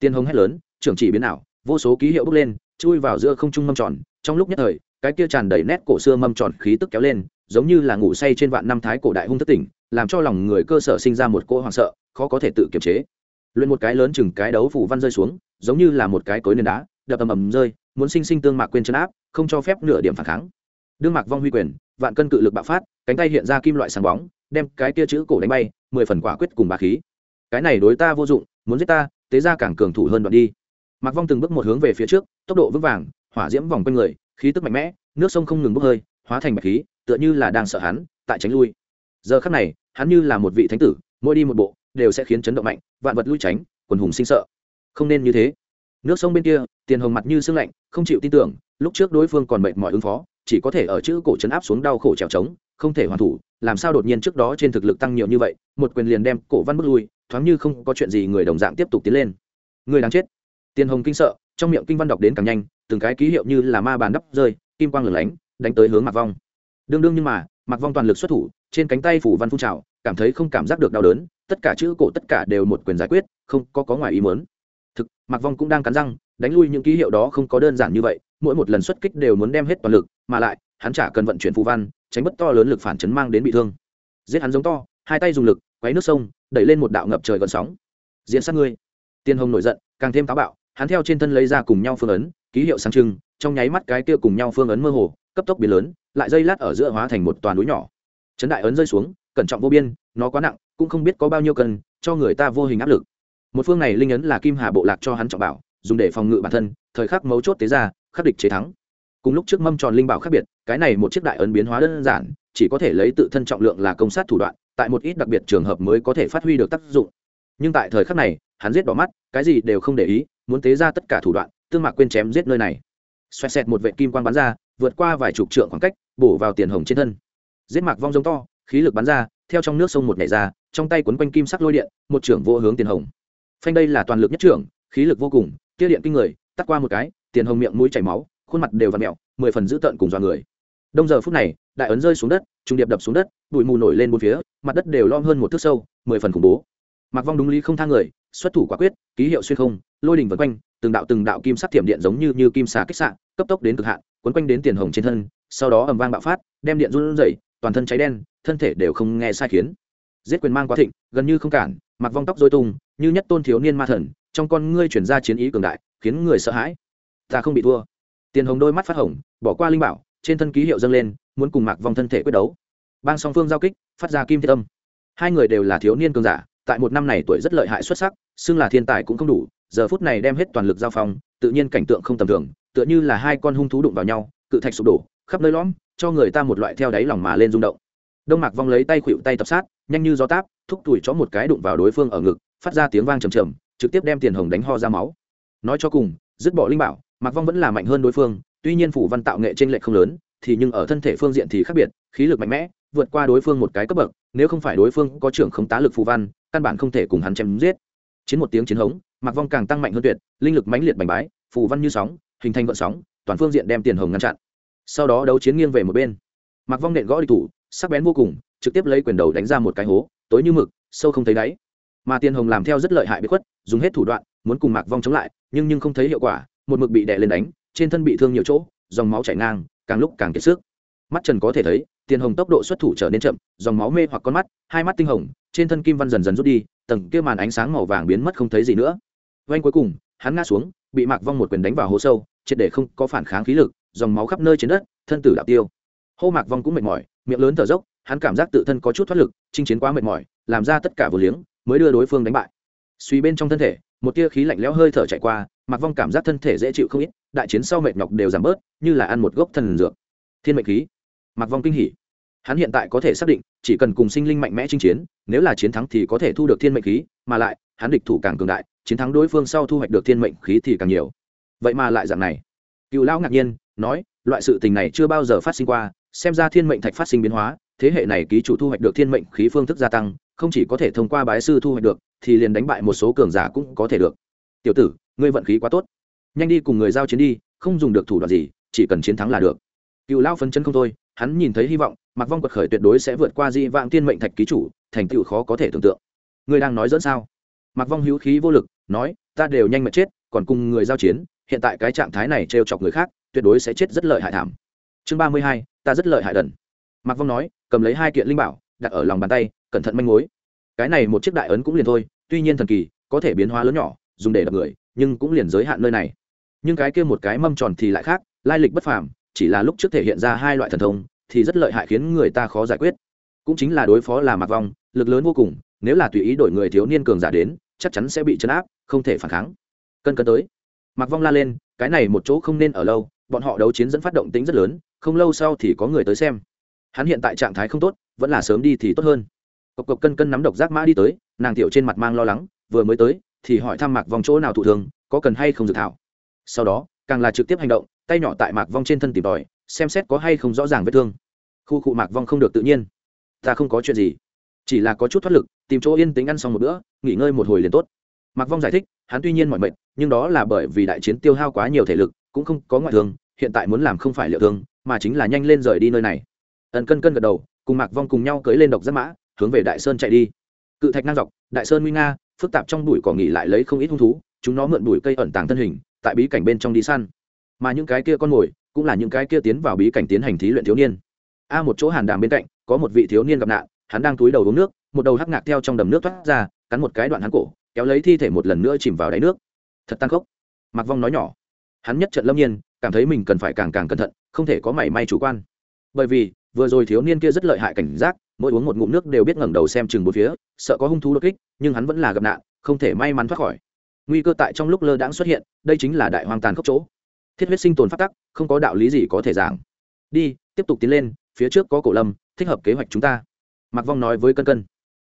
Tiền hồng hét lớn, trưởng chỉ biến ảo, vô số ký hiệu bước lên, chui vào giữa không trung mâm tròn. Trong lúc nhất thời, cái kia tràn đầy nét cổ xưa mâm tròn khí tức kéo lên, giống như là ngủ say trên vạn năm thái cổ đại hung thất tỉnh, làm cho lòng người cơ sở sinh ra một cỗ hoảng sợ khó có thể tự kiềm chế. Luyện một cái lớn chừng cái đấu phủ văn rơi xuống, giống như là một cái cối nền đá, đập ầm ầm rơi, muốn sinh sinh tương mạc quên chân áp, không cho phép nửa điểm phản kháng. Đương mạc vong huy quyền, vạn cân cự lực bạo phát, cánh tay hiện ra kim loại sáng bóng, đem cái kia chữ cổ đánh bay, mười phần quả quyết cùng bà khí. Cái này đối ta vô dụng, muốn giết ta, tế ra càng cường thủ hơn đoạn đi. Mạc vong từng bước một hướng về phía trước, tốc độ vững vàng, hỏa diễm vòng quanh người, khí tức mạnh mẽ, nước sông không ngừng bốc hơi, hóa thành bạch khí, tựa như là đang sợ hắn, tại tránh lui. Giờ khắc này, hắn như là một vị thánh tử, mỗi đi một bộ đều sẽ khiến chấn động mạnh, vạn vật lui tránh, quần hùng sinh sợ. Không nên như thế. Nước sông bên kia, tiền hồng mặt như sương lạnh, không chịu tin tưởng, lúc trước đối phương còn mệt mỏi ứng phó, chỉ có thể ở chữ cổ chấn áp xuống đau khổ trèo trống, không thể hoàn thủ, làm sao đột nhiên trước đó trên thực lực tăng nhiều như vậy, một quyền liền đem cổ văn bước lui, thoáng như không có chuyện gì người đồng dạng tiếp tục tiến lên. Người đáng chết. Tiền hồng kinh sợ, trong miệng kinh văn đọc đến càng nhanh, từng cái ký hiệu như là ma bàn đắp rơi, kim quang lửng lánh, đánh tới hướng mặt vong. Đương đương nhưng mà mặt vong toàn lực xuất thủ, trên cánh tay phủ văn phun trào cảm thấy không cảm giác được đau đớn, tất cả chữ cổ tất cả đều một quyền giải quyết, không có có ngoài ý mớn thực mặc vong cũng đang cắn răng, đánh lui những ký hiệu đó không có đơn giản như vậy, mỗi một lần xuất kích đều muốn đem hết toàn lực, mà lại, hắn chả cần vận chuyển phù văn, tránh bất to lớn lực phản chấn mang đến bị thương. Giết hắn giống to, hai tay dùng lực, quấy nước sông, đẩy lên một đạo ngập trời gần sóng. Diễn sát ngươi. Tiên hồng nổi giận, càng thêm táo bạo, hắn theo trên thân lấy ra cùng nhau phương ấn, ký hiệu sáng trưng, trong nháy mắt cái kia cùng nhau phương ấn mơ hồ, cấp tốc biến lớn, lại dây lát ở giữa hóa thành một toàn núi nhỏ. Trấn đại ấn rơi xuống cẩn trọng vô biên, nó quá nặng, cũng không biết có bao nhiêu cần cho người ta vô hình áp lực. Một phương này linh ấn là kim hà bộ lạc cho hắn trọng bảo, dùng để phòng ngự bản thân, thời khắc mấu chốt tế ra, khắc địch chế thắng. Cùng lúc trước mâm tròn linh bảo khác biệt, cái này một chiếc đại ấn biến hóa đơn giản, chỉ có thể lấy tự thân trọng lượng là công sát thủ đoạn, tại một ít đặc biệt trường hợp mới có thể phát huy được tác dụng. Nhưng tại thời khắc này, hắn giết đỏ mắt, cái gì đều không để ý, muốn tế ra tất cả thủ đoạn, tương mạc quên chém giết nơi này. Xoẹt xẹt một vệ kim quang bắn ra, vượt qua vài chục trượng khoảng cách, bổ vào tiền hồng trên thân. Giết mạc vong giống to khí lực bắn ra, theo trong nước sông một nhảy ra, trong tay quấn quanh kim sắc lôi điện, một trưởng vô hướng tiền hồng. Phanh đây là toàn lực nhất trưởng, khí lực vô cùng, tia điện kinh người, tắt qua một cái, tiền hồng miệng mũi chảy máu, khuôn mặt đều và mẹo, mười phần dữ tợn cùng dọa người. Đông giờ phút này, đại ấn rơi xuống đất, trung điệp đập xuống đất, bụi mù nổi lên bốn phía, mặt đất đều lom hơn một thước sâu, mười phần khủng bố. Mặc vong đúng lý không thang người, xuất thủ quả quyết, ký hiệu xuyên không, lôi đình vân quanh, từng đạo từng đạo kim sắc thiểm điện giống như như kim xà kích xạ, cấp tốc đến cực hạn, quấn quanh đến tiền hồng trên thân, sau đó ầm vang bạo phát, đem điện run rẩy, toàn thân cháy đen thân thể đều không nghe sai khiến. Giết quyền mang quá thịnh, gần như không cản, mặc vong tóc dối tung, như nhất tôn thiếu niên ma thần, trong con ngươi chuyển ra chiến ý cường đại, khiến người sợ hãi. Ta không bị thua. Tiền hồng đôi mắt phát hồng, bỏ qua linh bảo, trên thân ký hiệu dâng lên, muốn cùng mạc vong thân thể quyết đấu. Bang song phương giao kích, phát ra kim thiết âm. Hai người đều là thiếu niên cường giả, tại một năm này tuổi rất lợi hại xuất sắc, xưng là thiên tài cũng không đủ, giờ phút này đem hết toàn lực giao phong, tự nhiên cảnh tượng không tầm thường, tựa như là hai con hung thú đụng vào nhau, cự thạch sụp đổ, khắp nơi lõm, cho người ta một loại theo đáy lòng mà lên rung động đông mạc vong lấy tay khuỵu tay tập sát, nhanh như gió táp, thúc tủi chó một cái đụng vào đối phương ở ngực, phát ra tiếng vang trầm trầm, trực tiếp đem tiền hồng đánh ho ra máu. Nói cho cùng, dứt bỏ linh bảo, mạc vong vẫn là mạnh hơn đối phương, tuy nhiên phủ văn tạo nghệ trên lệ không lớn, thì nhưng ở thân thể phương diện thì khác biệt, khí lực mạnh mẽ, vượt qua đối phương một cái cấp bậc, nếu không phải đối phương có trưởng không tá lực phù văn, căn bản không thể cùng hắn chém giết. Chiến một tiếng chiến hống, mạc vong càng tăng mạnh hơn tuyệt, linh lực mãnh liệt bành bái, phù văn như sóng, hình thành vận sóng, toàn phương diện đem tiền hồng ngăn chặn. Sau đó đấu chiến nghiêng về một bên. Mạc vong nện gõ đi thủ sắc bén vô cùng, trực tiếp lấy quyền đầu đánh ra một cái hố, tối như mực, sâu không thấy đáy. Mà tiền hồng làm theo rất lợi hại bị khuất, dùng hết thủ đoạn, muốn cùng mạc vong chống lại, nhưng nhưng không thấy hiệu quả, một mực bị đè lên đánh, trên thân bị thương nhiều chỗ, dòng máu chảy ngang, càng lúc càng kiệt sức. Mắt trần có thể thấy tiền hồng tốc độ xuất thủ trở nên chậm, dòng máu mê hoặc con mắt, hai mắt tinh hồng, trên thân kim văn dần dần rút đi, tầng kia màn ánh sáng màu vàng biến mất không thấy gì nữa. Vanh cuối cùng, hắn ngã xuống, bị mạc vong một quyền đánh vào hố sâu, triệt để không có phản kháng khí lực, dòng máu khắp nơi trên đất, thân tử đạo tiêu hô mạc vong cũng mệt mỏi, miệng lớn thở dốc, hắn cảm giác tự thân có chút thoát lực, chinh chiến quá mệt mỏi, làm ra tất cả vừa liếng, mới đưa đối phương đánh bại. Suy bên trong thân thể, một tia khí lạnh lẽo hơi thở chạy qua, mạc vong cảm giác thân thể dễ chịu không ít, đại chiến sau mệt nhọc đều giảm bớt, như là ăn một gốc thần dược. Thiên mệnh khí. Mạc vong kinh hỉ. Hắn hiện tại có thể xác định, chỉ cần cùng sinh linh mạnh mẽ chinh chiến, nếu là chiến thắng thì có thể thu được thiên mệnh khí, mà lại, hắn địch thủ càng cường đại, chiến thắng đối phương sau thu hoạch được thiên mệnh khí thì càng nhiều. Vậy mà lại dạng này. Cựu lão ngạc nhiên, nói, loại sự tình này chưa bao giờ phát sinh qua xem ra thiên mệnh thạch phát sinh biến hóa, thế hệ này ký chủ thu hoạch được thiên mệnh khí phương thức gia tăng, không chỉ có thể thông qua bái sư thu hoạch được, thì liền đánh bại một số cường giả cũng có thể được. Tiểu tử, ngươi vận khí quá tốt. Nhanh đi cùng người giao chiến đi, không dùng được thủ đoạn gì, chỉ cần chiến thắng là được. Cựu lao phấn chân không thôi, hắn nhìn thấy hy vọng mặc vong quật khởi tuyệt đối sẽ vượt qua di vãng tiên mệnh thạch ký chủ, thành tựu khó có thể tưởng tượng. Ngươi đang nói dẫn sao? Mặc vong hữu khí vô lực, nói, ta đều nhanh mệt chết, còn cùng người giao chiến, hiện tại cái trạng thái này trêu chọc người khác, tuyệt đối sẽ chết rất lợi hại thảm chương ba mươi hai, ta rất lợi hại đần. Mặc vong nói, cầm lấy hai kiện linh bảo, đặt ở lòng bàn tay, cẩn thận manh mối. Cái này một chiếc đại ấn cũng liền thôi, tuy nhiên thần kỳ, có thể biến hóa lớn nhỏ, dùng để đập người, nhưng cũng liền giới hạn nơi này. Nhưng cái kia một cái mâm tròn thì lại khác, lai lịch bất phàm, chỉ là lúc trước thể hiện ra hai loại thần thông, thì rất lợi hại khiến người ta khó giải quyết. Cũng chính là đối phó là mặc vong, lực lớn vô cùng, nếu là tùy ý đổi người thiếu niên cường giả đến, chắc chắn sẽ bị chấn áp, không thể phản kháng. Cân cân tới. Mặc vong la lên, cái này một chỗ không nên ở lâu, bọn họ đấu chiến dẫn phát động tính rất lớn không lâu sau thì có người tới xem. Hắn hiện tại trạng thái không tốt, vẫn là sớm đi thì tốt hơn. Cộc cộc cân cân nắm độc giác mã đi tới, nàng tiểu trên mặt mang lo lắng, vừa mới tới, thì hỏi thăm mạc vong chỗ nào thụ thường có cần hay không dự thảo. Sau đó, càng là trực tiếp hành động, tay nhỏ tại mạc vong trên thân tìm tòi, xem xét có hay không rõ ràng vết thương. Khu cụ mạc vong không được tự nhiên. Ta không có chuyện gì. Chỉ là có chút thoát lực, tìm chỗ yên tĩnh ăn xong một bữa, nghỉ ngơi một hồi liền tốt. Mạc vong giải thích, hắn tuy nhiên mọi mệnh nhưng đó là bởi vì đại chiến tiêu hao quá nhiều thể lực, cũng không có ngoại thương, hiện tại muốn làm không phải liệu thương mà chính là nhanh lên rời đi nơi này. Ẩn cân cân gật đầu, cùng mạc vong cùng nhau cưới lên độc giáp mã, hướng về đại sơn chạy đi. Cự thạch năng dọc, đại sơn nguy nga, phức tạp trong bụi cỏ nghỉ lại lấy không ít hung thú, chúng nó mượn bụi cây ẩn tàng thân hình, tại bí cảnh bên trong đi săn. Mà những cái kia con mồi, cũng là những cái kia tiến vào bí cảnh tiến hành thí luyện thiếu niên. A một chỗ hàn đàm bên cạnh, có một vị thiếu niên gặp nạn, hắn đang túi đầu uống nước, một đầu hắc ngạc theo trong đầm nước thoát ra, cắn một cái đoạn hắn cổ, kéo lấy thi thể một lần nữa chìm vào đáy nước. Thật tăng khốc. Mặc vong nói nhỏ. Hắn nhất trận lâm nhiên cảm thấy mình cần phải càng càng cẩn thận, không thể có mảy may chủ quan. Bởi vì, vừa rồi thiếu niên kia rất lợi hại cảnh giác, mỗi uống một ngụm nước đều biết ngẩng đầu xem chừng một phía, sợ có hung thú đột kích, nhưng hắn vẫn là gặp nạn, không thể may mắn thoát khỏi. Nguy cơ tại trong lúc lơ đãng xuất hiện, đây chính là đại hoang tàn khốc chỗ. Thiết huyết sinh tồn phát tắc, không có đạo lý gì có thể giảng. Đi, tiếp tục tiến lên, phía trước có cổ lâm, thích hợp kế hoạch chúng ta. Mạc vong nói với cân cân.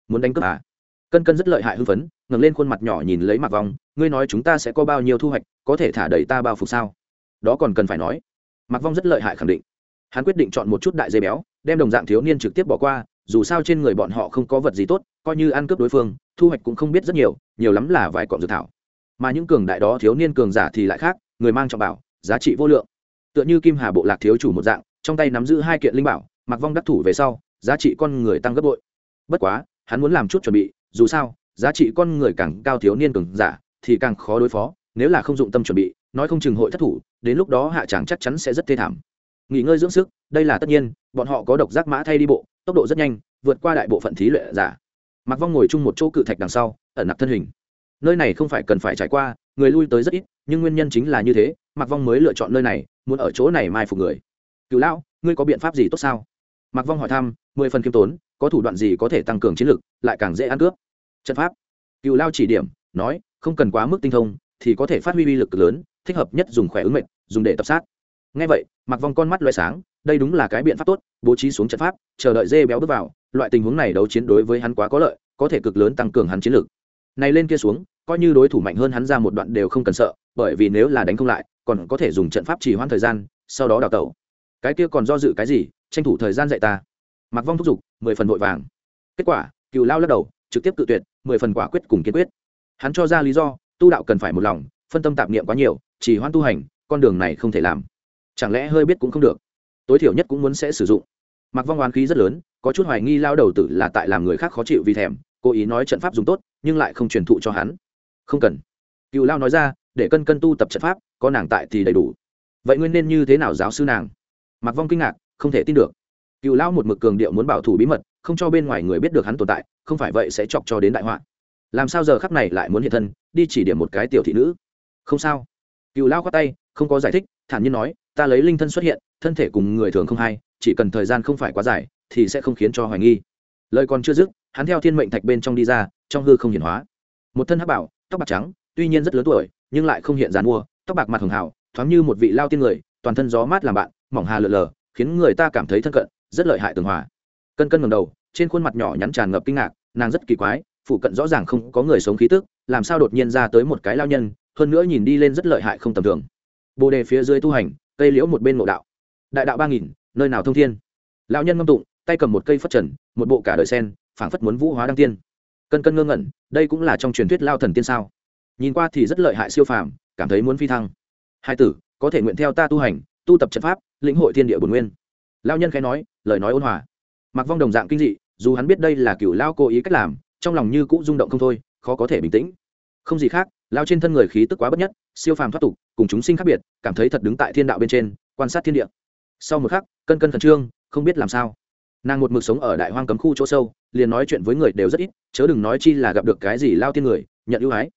Muốn đánh cướp à? Cân cân rất lợi hại hưng phấn, ngẩng lên khuôn mặt nhỏ nhìn lấy mạc vong. Ngươi nói chúng ta sẽ có bao nhiêu thu hoạch, có thể thả đẩy ta bao phục sao? Đó còn cần phải nói. Mặc vong rất lợi hại khẳng định. Hắn quyết định chọn một chút đại dây béo, đem đồng dạng thiếu niên trực tiếp bỏ qua, dù sao trên người bọn họ không có vật gì tốt, coi như ăn cướp đối phương, thu hoạch cũng không biết rất nhiều nhiều lắm là vài cọng dược thảo. Mà những cường đại đó thiếu niên cường giả thì lại khác, người mang trọng bảo, giá trị vô lượng. Tựa như kim hà bộ lạc thiếu chủ một dạng, trong tay nắm giữ hai kiện linh bảo mặc vong đắc thủ về sau, giá trị con người tăng gấp bội. Bất quá, hắn muốn làm chút chuẩn bị, dù sao, giá trị con người càng cao thiếu niên cường giả, thì càng khó đối phó, nếu là không dụng tâm chuẩn bị, nói không chừng hội thất thủ đến lúc đó hạ tràng chắc chắn sẽ rất thê thảm. Nghỉ ngơi dưỡng sức, đây là tất nhiên, bọn họ có độc giác mã thay đi bộ, tốc độ rất nhanh, vượt qua đại bộ phận thí luyện giả. Mặc vong ngồi chung một chỗ cự thạch đằng sau, ẩn nặc thân hình. Nơi này không phải cần phải trải qua, người lui tới rất ít, nhưng nguyên nhân chính là như thế mặc vong mới lựa chọn nơi này, muốn ở chỗ này mai phục người. Cựu lão, ngươi có biện pháp gì tốt sao? Mặc vong hỏi thăm, mười phần kiêm tốn, có thủ đoạn gì có thể tăng cường chiến lực, lại càng dễ ăn cướp? Trận pháp. Cựu lao chỉ điểm, nói, không cần quá mức tinh thông, thì có thể phát huy uy lực lớn thích hợp nhất dùng khỏe ứng mệnh, dùng để tập sát. Ngay vậy mặc vong con mắt lóe sáng, đây đúng là cái biện pháp tốt, bố trí xuống trận pháp, chờ đợi dê béo bước vào, loại tình huống này đấu chiến đối với hắn quá có lợi, có thể cực lớn tăng cường hắn chiến lược này lên kia xuống, coi như đối thủ mạnh hơn hắn ra một đoạn đều không cần sợ, bởi vì nếu là đánh không lại, còn có thể dùng trận pháp chỉ hoãn thời gian, sau đó đào tẩu. Cái kia còn do dự cái gì, tranh thủ thời gian dạy ta. Mặc vong thúc giục, mười phần vội vàng. Kết quả cựu lao lắc đầu, trực tiếp tự tuyệt, mười phần quả quyết cùng kiên quyết. Hắn cho ra lý do, tu đạo cần phải một lòng phân tâm tạp niệm quá nhiều, chỉ hoãn tu hành, con đường này không thể làm. Chẳng lẽ hơi biết cũng không được? Tối thiểu nhất cũng muốn sẽ sử dụng. Mặc vong oán khí rất lớn, có chút hoài nghi lao đầu tử là tại làm người khác khó chịu vì thèm, cố ý nói trận pháp dùng tốt, nhưng lại không truyền thụ cho hắn. Không cần. Cựu lao nói ra, để cân cân tu tập trận pháp, có nàng tại thì đầy đủ. Vậy nguyên nên như thế nào giáo sư nàng? Mặc vong kinh ngạc, không thể tin được. Cựu lao một mực cường điệu muốn bảo thủ bí mật, không cho bên ngoài người biết được hắn tồn tại, không phải vậy sẽ chọc cho đến đại họa. Làm sao giờ khắc này lại muốn hiện thân, đi chỉ điểm một cái tiểu thị nữ? Không sao. Cựu lao khoát tay, không có giải thích, thản nhiên nói, ta lấy linh thân xuất hiện, thân thể cùng người thường không hay chỉ cần thời gian không phải quá dài, thì sẽ không khiến cho hoài nghi. Lời còn chưa dứt, hắn theo thiên mệnh thạch bên trong đi ra, trong hư không hiển hóa. Một thân hắc bảo, tóc bạc trắng, tuy nhiên rất lớn tuổi, nhưng lại không hiện dàn mua, tóc bạc mặt hường hào, thoáng như một vị lao tiên người, toàn thân gió mát làm bạn, mỏng hà lờ lờ, khiến người ta cảm thấy thân cận, rất lợi hại tường hòa. Cân cân ngầm đầu, trên khuôn mặt nhỏ nhắn tràn ngập kinh ngạc, nàng rất kỳ quái, phụ cận rõ ràng không có người sống khí tức, làm sao đột nhiên ra tới một cái lao nhân hơn nữa nhìn đi lên rất lợi hại không tầm thường. Bồ đề phía dưới tu hành, cây liễu một bên ngộ đạo. Đại đạo ba nghìn, nơi nào thông thiên? Lão nhân ngâm tụng, tay cầm một cây phất trần, một bộ cả đời sen, phảng phất muốn vũ hóa đăng tiên. Cân cân ngơ ngẩn, đây cũng là trong truyền thuyết lao thần tiên sao? Nhìn qua thì rất lợi hại siêu phàm, cảm thấy muốn phi thăng. Hai tử, có thể nguyện theo ta tu hành, tu tập trận pháp, lĩnh hội thiên địa bồn nguyên. Lao nhân khai nói, lời nói ôn hòa. Mặc vong đồng dạng kinh dị, dù hắn biết đây là cựu lao cố ý cách làm, trong lòng như cũng rung động không thôi, khó có thể bình tĩnh. Không gì khác lao trên thân người khí tức quá bất nhất, siêu phàm thoát tục, cùng chúng sinh khác biệt, cảm thấy thật đứng tại thiên đạo bên trên, quan sát thiên địa. Sau một khắc, cân cân khẩn trương, không biết làm sao. Nàng một mực sống ở đại hoang cấm khu chỗ sâu, liền nói chuyện với người đều rất ít, chớ đừng nói chi là gặp được cái gì lao tiên người, nhận ưu ái.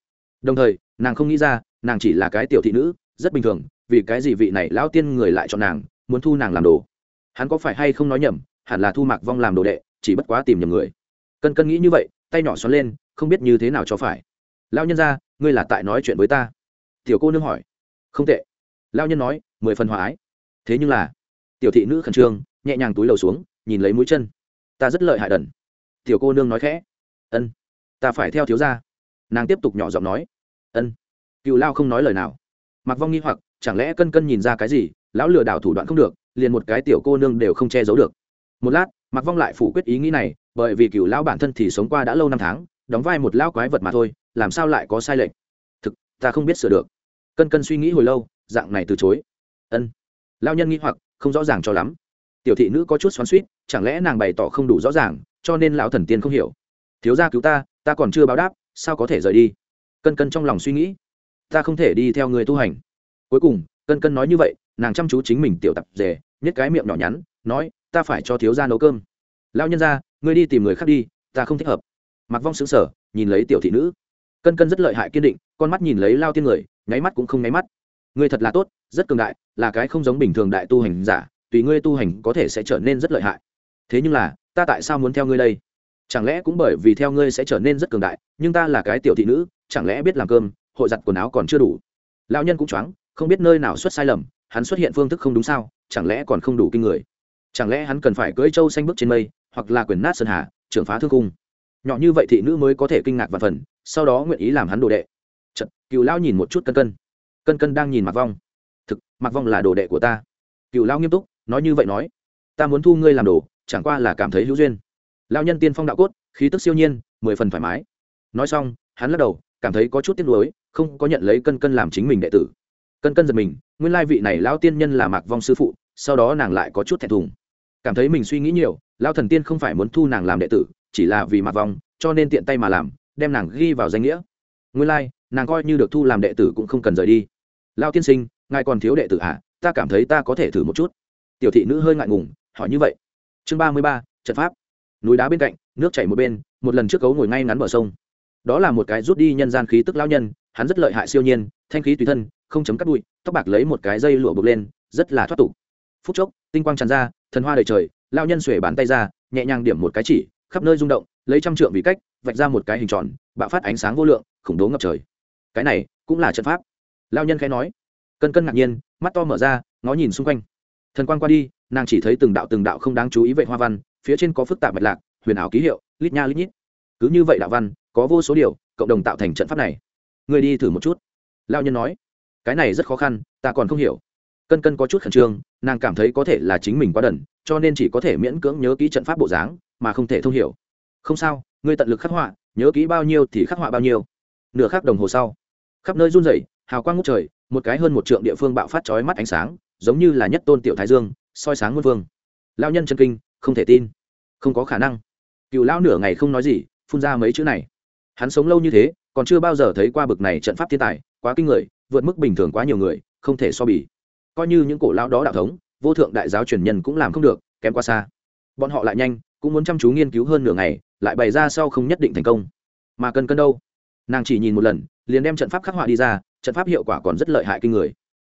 Đồng thời, nàng không nghĩ ra, nàng chỉ là cái tiểu thị nữ, rất bình thường, vì cái gì vị này lao tiên người lại chọn nàng, muốn thu nàng làm đồ? Hắn có phải hay không nói nhầm, hẳn là thu mạc vong làm đồ đệ, chỉ bất quá tìm nhầm người. Cân cân nghĩ như vậy, tay nhỏ xoắn lên, không biết như thế nào cho phải. Lao nhân ra ngươi là tại nói chuyện với ta? Tiểu cô nương hỏi. Không tệ. Lao nhân nói, mười phần hòa ái. Thế nhưng là, tiểu thị nữ khẩn trương, nhẹ nhàng túi lầu xuống, nhìn lấy mũi chân. Ta rất lợi hại đần. Tiểu cô nương nói khẽ. Ân. Ta phải theo thiếu gia. Nàng tiếp tục nhỏ giọng nói. Ân. Cựu lao không nói lời nào. Mặc vong nghi hoặc, chẳng lẽ cân cân nhìn ra cái gì, lão lừa đảo thủ đoạn không được, liền một cái tiểu cô nương đều không che giấu được. Một lát mặc vong lại phủ quyết ý nghĩ này, bởi vì cựu lão bản thân thì sống qua đã lâu năm tháng, đóng vai một lão quái vật mà thôi làm sao lại có sai lệch? Thực, ta không biết sửa được. Cân cân suy nghĩ hồi lâu, dạng này từ chối. Ân. Lao nhân nghĩ hoặc, không rõ ràng cho lắm. Tiểu thị nữ có chút xoắn suýt chẳng lẽ nàng bày tỏ không đủ rõ ràng, cho nên lão thần tiên không hiểu. Thiếu gia cứu ta ta còn chưa báo đáp, sao có thể rời đi? Cân cân trong lòng suy nghĩ. Ta không thể đi theo người tu hành. Cuối cùng, cân cân nói như vậy, nàng chăm chú chính mình tiểu tập rể nhất cái miệng nhỏ nhắn, nói, ta phải cho thiếu gia nấu cơm. Lão nhân ra ngươi đi tìm người khác đi, ta không thích hợp. Mặc vong xứng sở nhìn lấy tiểu thị nữ cân cân rất lợi hại kiên định, con mắt nhìn lấy lao tiên người, nháy mắt cũng không nháy mắt. Ngươi thật là tốt, rất cường đại, là cái không giống bình thường đại tu hành giả, tùy ngươi tu hành có thể sẽ trở nên rất lợi hại. Thế nhưng là, ta tại sao muốn theo ngươi đây? Chẳng lẽ cũng bởi vì theo ngươi sẽ trở nên rất cường đại, nhưng ta là cái tiểu thị nữ, chẳng lẽ biết làm cơm, hội giặt quần áo còn chưa đủ? Lão nhân cũng choáng, không biết nơi nào xuất sai lầm, hắn xuất hiện phương thức không đúng sao, chẳng lẽ còn không đủ kinh người? Chẳng lẽ hắn cần phải cưỡi trâu xanh bước trên mây, hoặc là quyền nát sơn hà, trưởng phá thương cung? Nhỏ như vậy thị nữ mới có thể kinh ngạc và phần sau đó nguyện ý làm hắn đồ đệ. Chật, cựu lão nhìn một chút cân cân. Cân cân đang nhìn mặc vong. Thực mặc vong là đồ đệ của ta. Cựu lão nghiêm túc nói như vậy nói. Ta muốn thu ngươi làm đồ chẳng qua là cảm thấy hữu duyên. Lão nhân tiên phong đạo cốt khí tức siêu nhiên mười phần thoải mái. Nói xong hắn lắc đầu cảm thấy có chút tiếc nuối không có nhận lấy cân cân làm chính mình đệ tử. Cân cân giật mình nguyên lai vị này lão tiên nhân là mạc vong sư phụ sau đó nàng lại có chút thẹn thùng. Cảm thấy mình suy nghĩ nhiều lão thần tiên không phải muốn thu nàng làm đệ tử, chỉ là vì mặt vong, cho nên tiện tay mà làm, đem nàng ghi vào danh nghĩa. Nguyên lai, nàng coi như được thu làm đệ tử cũng không cần rời đi. Lao tiên sinh, ngài còn thiếu đệ tử à ta cảm thấy ta có thể thử một chút. Tiểu thị nữ hơi ngại ngùng, hỏi như vậy. Chương ba mươi ba, trận pháp. Núi đá bên cạnh, nước chảy một bên, một lần trước cấu ngồi ngay ngắn bờ sông. Đó là một cái rút đi nhân gian khí tức lao nhân, hắn rất lợi hại siêu nhiên, thanh khí tùy thân, không chấm cắt bụi, tóc bạc lấy một cái dây lụa buộc lên, rất là thoát tục. Phút chốc, tinh quang tràn ra, thần hoa đầy trời lao nhân xuể bàn tay ra, nhẹ nhàng điểm một cái chỉ, khắp nơi rung động, lấy trăm trượng vì cách, vạch ra một cái hình tròn, bạo phát ánh sáng vô lượng, khủng bố ngập trời. Cái này cũng là trận pháp. Lao nhân khẽ nói. Cân cân ngạc nhiên, mắt to mở ra, ngó nhìn xung quanh. Thần quan qua đi, nàng chỉ thấy từng đạo từng đạo không đáng chú ý vậy hoa văn, phía trên có phức tạp mạch lạc, huyền ảo ký hiệu, lít nha lít nhít. Cứ như vậy đạo văn, có vô số điều, cộng đồng tạo thành trận pháp này. Người đi thử một chút. Lao nhân nói. Cái này rất khó khăn, ta còn không hiểu. Cân cân có chút khẩn trương, nàng cảm thấy có thể là chính mình quá đần cho nên chỉ có thể miễn cưỡng nhớ kỹ trận pháp bộ dáng, mà không thể thông hiểu. Không sao, ngươi tận lực khắc họa, nhớ kỹ bao nhiêu thì khắc họa bao nhiêu. Nửa khắc đồng hồ sau, khắp nơi run rẩy, hào quang ngút trời, một cái hơn một trượng địa phương bạo phát chói mắt ánh sáng, giống như là nhất tôn tiểu thái dương, soi sáng muôn vương. Lao nhân chân kinh, không thể tin, không có khả năng. Cựu lão nửa ngày không nói gì, phun ra mấy chữ này. Hắn sống lâu như thế, còn chưa bao giờ thấy qua bực này trận pháp thiên tài, quá kinh người, vượt mức bình thường quá nhiều người, không thể so bì. Coi như những cổ lão đó đạo thống vô thượng đại giáo truyền nhân cũng làm không được, kém quá xa. Bọn họ lại nhanh, cũng muốn chăm chú nghiên cứu hơn nửa ngày, lại bày ra sau không nhất định thành công. Mà cần cân đâu? Nàng chỉ nhìn một lần, liền đem trận pháp khắc họa đi ra, trận pháp hiệu quả còn rất lợi hại kinh người.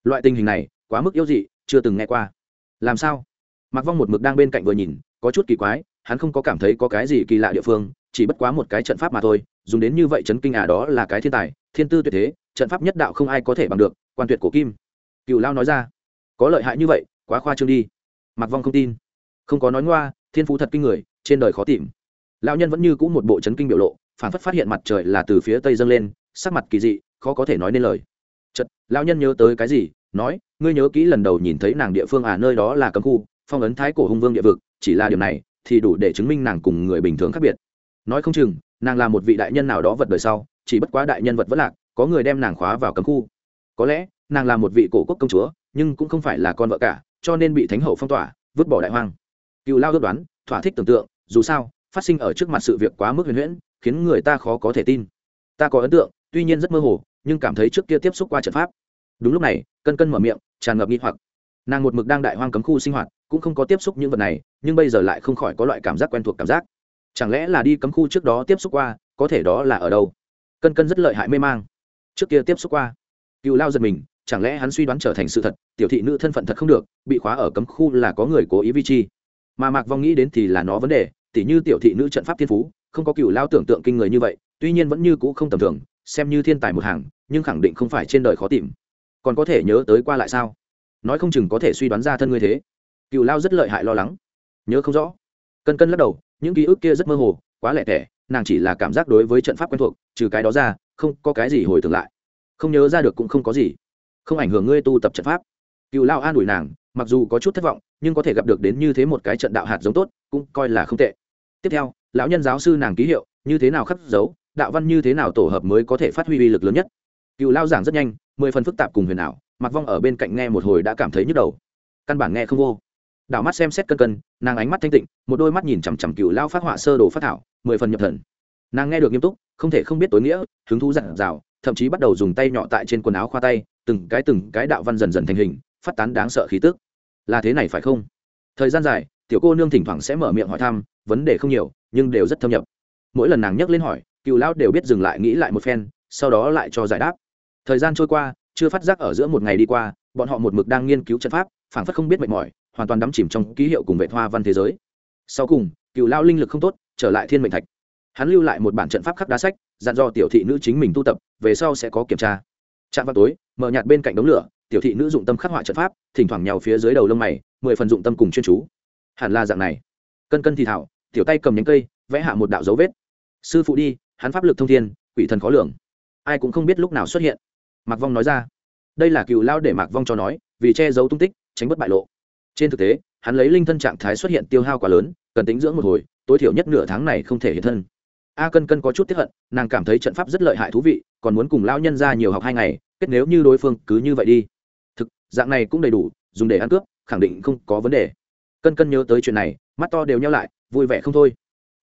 Loại tình hình này, quá mức yếu dị, chưa từng nghe qua. Làm sao? Mặc vong một mực đang bên cạnh vừa nhìn, có chút kỳ quái, hắn không có cảm thấy có cái gì kỳ lạ địa phương, chỉ bất quá một cái trận pháp mà thôi, dùng đến như vậy chấn kinh à đó là cái thiên tài, thiên tư tuyệt thế, trận pháp nhất đạo không ai có thể bằng được, quan tuyệt của kim. Cựu lao nói ra, có lợi hại như vậy quá khoa trương đi. Mặc vong không tin. Không có nói ngoa, thiên phú thật kinh người, trên đời khó tìm. Lão nhân vẫn như cũ một bộ chấn kinh biểu lộ phản phất phát hiện mặt trời là từ phía tây dâng lên, sắc mặt kỳ dị, khó có thể nói nên lời. Chật lão nhân nhớ tới cái gì, nói, ngươi nhớ kỹ lần đầu nhìn thấy nàng địa phương à nơi đó là cấm khu, phong ấn thái cổ hung vương địa vực, chỉ là điều này, thì đủ để chứng minh nàng cùng người bình thường khác biệt. Nói không chừng, nàng là một vị đại nhân nào đó vật đời sau, chỉ bất quá đại nhân vật vất lạc, có người đem nàng khóa vào cấm khu. Có lẽ, nàng là một vị cổ quốc công chúa, nhưng cũng không phải là con vợ cả cho nên bị thánh hậu phong tỏa, vứt bỏ đại hoang. Cựu lao ước đoán, thỏa thích tưởng tượng, dù sao, phát sinh ở trước mặt sự việc quá mức huyền huyễn, khiến người ta khó có thể tin. Ta có ấn tượng, tuy nhiên rất mơ hồ, nhưng cảm thấy trước kia tiếp xúc qua trận pháp. Đúng lúc này, cân cân mở miệng, tràn ngập nghi hoặc. Nàng một mực đang đại hoang cấm khu sinh hoạt, cũng không có tiếp xúc những vật này, nhưng bây giờ lại không khỏi có loại cảm giác quen thuộc cảm giác. Chẳng lẽ là đi cấm khu trước đó tiếp xúc qua, có thể đó là ở đâu? Cân cân rất lợi hại mê mang. Trước kia tiếp xúc qua. Cựu lao giật mình chẳng lẽ hắn suy đoán trở thành sự thật, tiểu thị nữ thân phận thật không được, bị khóa ở cấm khu là có người cố ý vi chi. Mà mạc vong nghĩ đến thì là nó vấn đề, tỉ như tiểu thị nữ trận pháp thiên phú, không có cựu lao tưởng tượng kinh người như vậy, tuy nhiên vẫn như cũ không tầm thường, xem như thiên tài một hàng, nhưng khẳng định không phải trên đời khó tìm. Còn có thể nhớ tới qua lại sao? Nói không chừng có thể suy đoán ra thân ngươi thế. Cựu lao rất lợi hại lo lắng. Nhớ không rõ. Cân cân lắc đầu, những ký ức kia rất mơ hồ, quá lẻ tẻ, nàng chỉ là cảm giác đối với trận pháp quen thuộc, trừ cái đó ra, không có cái gì hồi tưởng lại. Không nhớ ra được cũng không có gì không ảnh hưởng ngươi tu tập trận pháp. Cựu lao an ủi nàng, mặc dù có chút thất vọng, nhưng có thể gặp được đến như thế một cái trận đạo hạt giống tốt, cũng coi là không tệ. Tiếp theo, lão nhân giáo sư nàng ký hiệu, như thế nào khắc dấu, đạo văn như thế nào tổ hợp mới có thể phát huy uy lực lớn nhất. Cựu lao giảng rất nhanh, mười phần phức tạp cùng huyền ảo mặc vong ở bên cạnh nghe một hồi đã cảm thấy nhức đầu. Căn bản nghe không vô. Đảo mắt xem xét cân cân, nàng ánh mắt thanh tịnh, một đôi mắt nhìn chằm chằm cựu lao phát họa sơ đồ phát thảo, mười phần nhập thần. Nàng nghe được nghiêm túc, không thể không biết tối nghĩa, hứng thú dặn dào thậm chí bắt đầu dùng tay nhọ tại trên quần áo khoa tay từng cái từng cái đạo văn dần dần thành hình, phát tán đáng sợ khí tức. Là thế này phải không? Thời gian dài, tiểu cô nương thỉnh thoảng sẽ mở miệng hỏi thăm, vấn đề không nhiều, nhưng đều rất thâm nhập. Mỗi lần nàng nhắc lên hỏi, cựu lão đều biết dừng lại nghĩ lại một phen, sau đó lại cho giải đáp. Thời gian trôi qua, chưa phát giác ở giữa một ngày đi qua, bọn họ một mực đang nghiên cứu trận pháp, phảng phất không biết mệt mỏi, hoàn toàn đắm chìm trong ký hiệu cùng vệ hoa văn thế giới. Sau cùng, cựu lao linh lực không tốt, trở lại thiên mệnh thạch. Hắn lưu lại một bản trận pháp khắc đá sách, dặn do tiểu thị nữ chính mình tu tập, về sau sẽ có kiểm tra. Trạm vào tối mở nhạt bên cạnh đống lửa, tiểu thị nữ dụng tâm khắc họa trận pháp, thỉnh thoảng nhào phía dưới đầu lông mày, mười phần dụng tâm cùng chuyên chú. Hẳn là dạng này. Cân cân thì thảo, tiểu tay cầm nhánh cây, vẽ hạ một đạo dấu vết. Sư phụ đi, hắn pháp lực thông thiên, quỷ thần khó lường. Ai cũng không biết lúc nào xuất hiện. Mạc vong nói ra. Đây là cựu lao để mạc vong cho nói, vì che giấu tung tích, tránh bất bại lộ. Trên thực tế, hắn lấy linh thân trạng thái xuất hiện tiêu hao quá lớn, cần tính dưỡng một hồi, tối thiểu nhất nửa tháng này không thể hiện thân. A cân cân có chút tiếp hận, nàng cảm thấy trận pháp rất lợi hại thú vị còn muốn cùng lão nhân ra nhiều học hai ngày, kết nếu như đối phương cứ như vậy đi. Thực, dạng này cũng đầy đủ, dùng để ăn cướp, khẳng định không có vấn đề. Cân cân nhớ tới chuyện này, mắt to đều nhau lại, vui vẻ không thôi.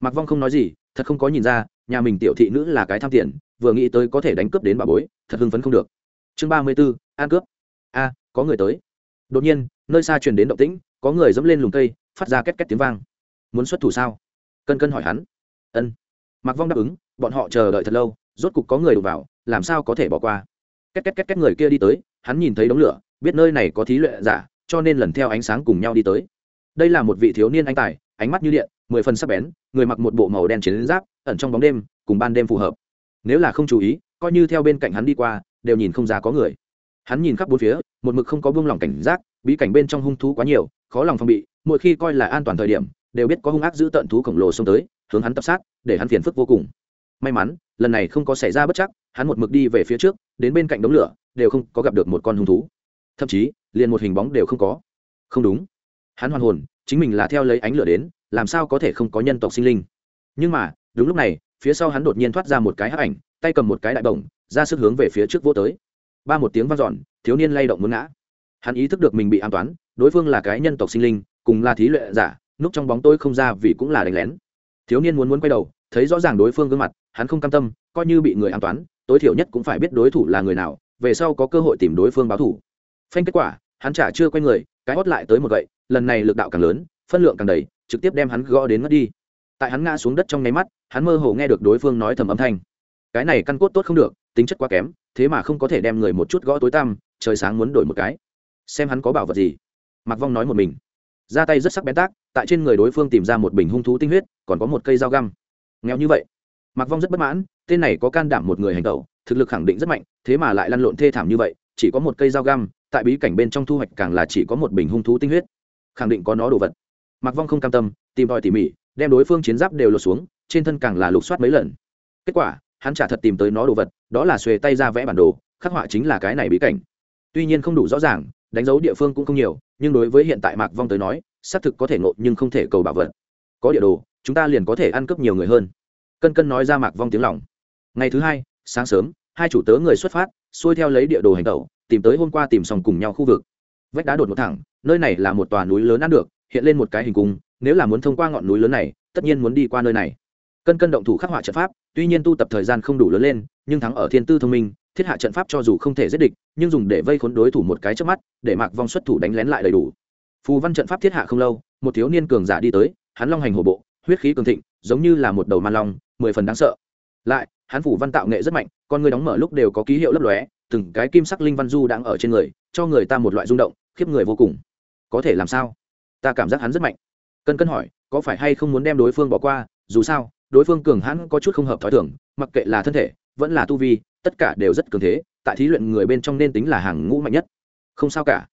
Mặc vong không nói gì, thật không có nhìn ra, nhà mình tiểu thị nữ là cái tham tiền, vừa nghĩ tới có thể đánh cướp đến bà bối, thật hưng phấn không được. Chương ba mươi b ố cướp. A, có người tới. Đột nhiên, nơi xa truyền đến động tĩnh, có người dẫm lên lùm cây, phát ra két két tiếng vang. Muốn xuất thủ sao? Cân cân hỏi hắn. Ân. Mặc vong đáp ứng, bọn họ chờ đợi thật lâu rốt cục có người đụng vào, làm sao có thể bỏ qua? Két két két két người kia đi tới, hắn nhìn thấy đống lửa, biết nơi này có thí luyện giả, cho nên lần theo ánh sáng cùng nhau đi tới. Đây là một vị thiếu niên anh tài, ánh mắt như điện, mười phần sắc bén, người mặc một bộ màu đen chiến giáp, ẩn trong bóng đêm, cùng ban đêm phù hợp. Nếu là không chú ý, coi như theo bên cạnh hắn đi qua, đều nhìn không ra có người. Hắn nhìn khắp bốn phía, một mực không có buông lỏng cảnh giác, bí cảnh bên trong hung thú quá nhiều, khó lòng phòng bị, mỗi khi coi là an toàn thời điểm, đều biết có hung ác giữ tận thú khổng lồ xông tới, hướng hắn tập sát, để hắn phiền phức vô cùng may mắn, lần này không có xảy ra bất chắc, hắn một mực đi về phía trước, đến bên cạnh đống lửa, đều không có gặp được một con hung thú. Thậm chí, liền một hình bóng đều không có. Không đúng. Hắn hoàn hồn, chính mình là theo lấy ánh lửa đến, làm sao có thể không có nhân tộc sinh linh. Nhưng mà, đúng lúc này, phía sau hắn đột nhiên thoát ra một cái hắc ảnh, tay cầm một cái đại bổng, ra sức hướng về phía trước vô tới. Ba một tiếng vang dọn, thiếu niên lay động muốn ngã. Hắn ý thức được mình bị an toán, đối phương là cái nhân tộc sinh linh, cùng là thí luyện giả, núp trong bóng tôi không ra vì cũng là đánh lén. Thiếu niên muốn muốn quay đầu, thấy rõ ràng đối phương gương mặt hắn không cam tâm, coi như bị người an toán, tối thiểu nhất cũng phải biết đối thủ là người nào, về sau có cơ hội tìm đối phương báo thủ. Phanh kết quả, hắn chả chưa quay người, cái hót lại tới một gậy, lần này lực đạo càng lớn, phân lượng càng đầy, trực tiếp đem hắn gõ đến mất đi. Tại hắn ngã xuống đất trong nháy mắt, hắn mơ hồ nghe được đối phương nói thầm âm thanh. Cái này căn cốt tốt không được, tính chất quá kém, thế mà không có thể đem người một chút gõ tối tăm, trời sáng muốn đổi một cái. Xem hắn có bảo vật gì. Mặc vong nói một mình. Ra tay rất sắc bén tác, tại trên người đối phương tìm ra một bình hung thú tinh huyết, còn có một cây dao găm. Nghèo như vậy mặc vong rất bất mãn, tên này có can đảm một người hành tẩu, thực lực khẳng định rất mạnh, thế mà lại lăn lộn thê thảm như vậy, chỉ có một cây dao găm, tại bí cảnh bên trong thu hoạch càng là chỉ có một bình hung thú tinh huyết. Khẳng định có nó đồ vật. Mặc vong không cam tâm, tìm tòi tỉ mỉ, đem đối phương chiến giáp đều lột xuống, trên thân càng là lục soát mấy lần. Kết quả, hắn trả thật tìm tới nó đồ vật, đó là xuề tay ra vẽ bản đồ, khắc họa chính là cái này bí cảnh. Tuy nhiên không đủ rõ ràng, đánh dấu địa phương cũng không nhiều, nhưng đối với hiện tại mạc vong tới nói, xác thực có thể ngộ nhưng không thể cầu bảo vật. Có địa đồ, chúng ta liền có thể ăn cướp nhiều người hơn cân cân nói ra mạc vong tiếng lòng. Ngày thứ hai, sáng sớm, hai chủ tớ người xuất phát, xuôi theo lấy địa đồ hành tẩu, tìm tới hôm qua tìm xong cùng nhau khu vực. Vách đá đột một thẳng, nơi này là một tòa núi lớn ăn được, hiện lên một cái hình cung, nếu là muốn thông qua ngọn núi lớn này, tất nhiên muốn đi qua nơi này. Cân cân động thủ khắc họa trận pháp, tuy nhiên tu tập thời gian không đủ lớn lên, nhưng thắng ở thiên tư thông minh, thiết hạ trận pháp cho dù không thể giết địch, nhưng dùng để vây khốn đối thủ một cái trước mắt, để mạc vong xuất thủ đánh lén lại đầy đủ. Phù văn trận pháp thiết hạ không lâu, một thiếu niên cường giả đi tới, hắn long hành hổ bộ, huyết khí cường thịnh, giống như là một đầu man long mười phần đáng sợ. Lại, hắn phủ văn tạo nghệ rất mạnh, con người đóng mở lúc đều có ký hiệu lấp lóe, từng cái kim sắc linh văn du đang ở trên người, cho người ta một loại rung động, khiếp người vô cùng. Có thể làm sao? Ta cảm giác hắn rất mạnh. Cân cân hỏi, có phải hay không muốn đem đối phương bỏ qua? Dù sao, đối phương cường hãn có chút không hợp thói thường, mặc kệ là thân thể, vẫn là tu vi, tất cả đều rất cường thế, tại thí luyện người bên trong nên tính là hàng ngũ mạnh nhất. Không sao cả.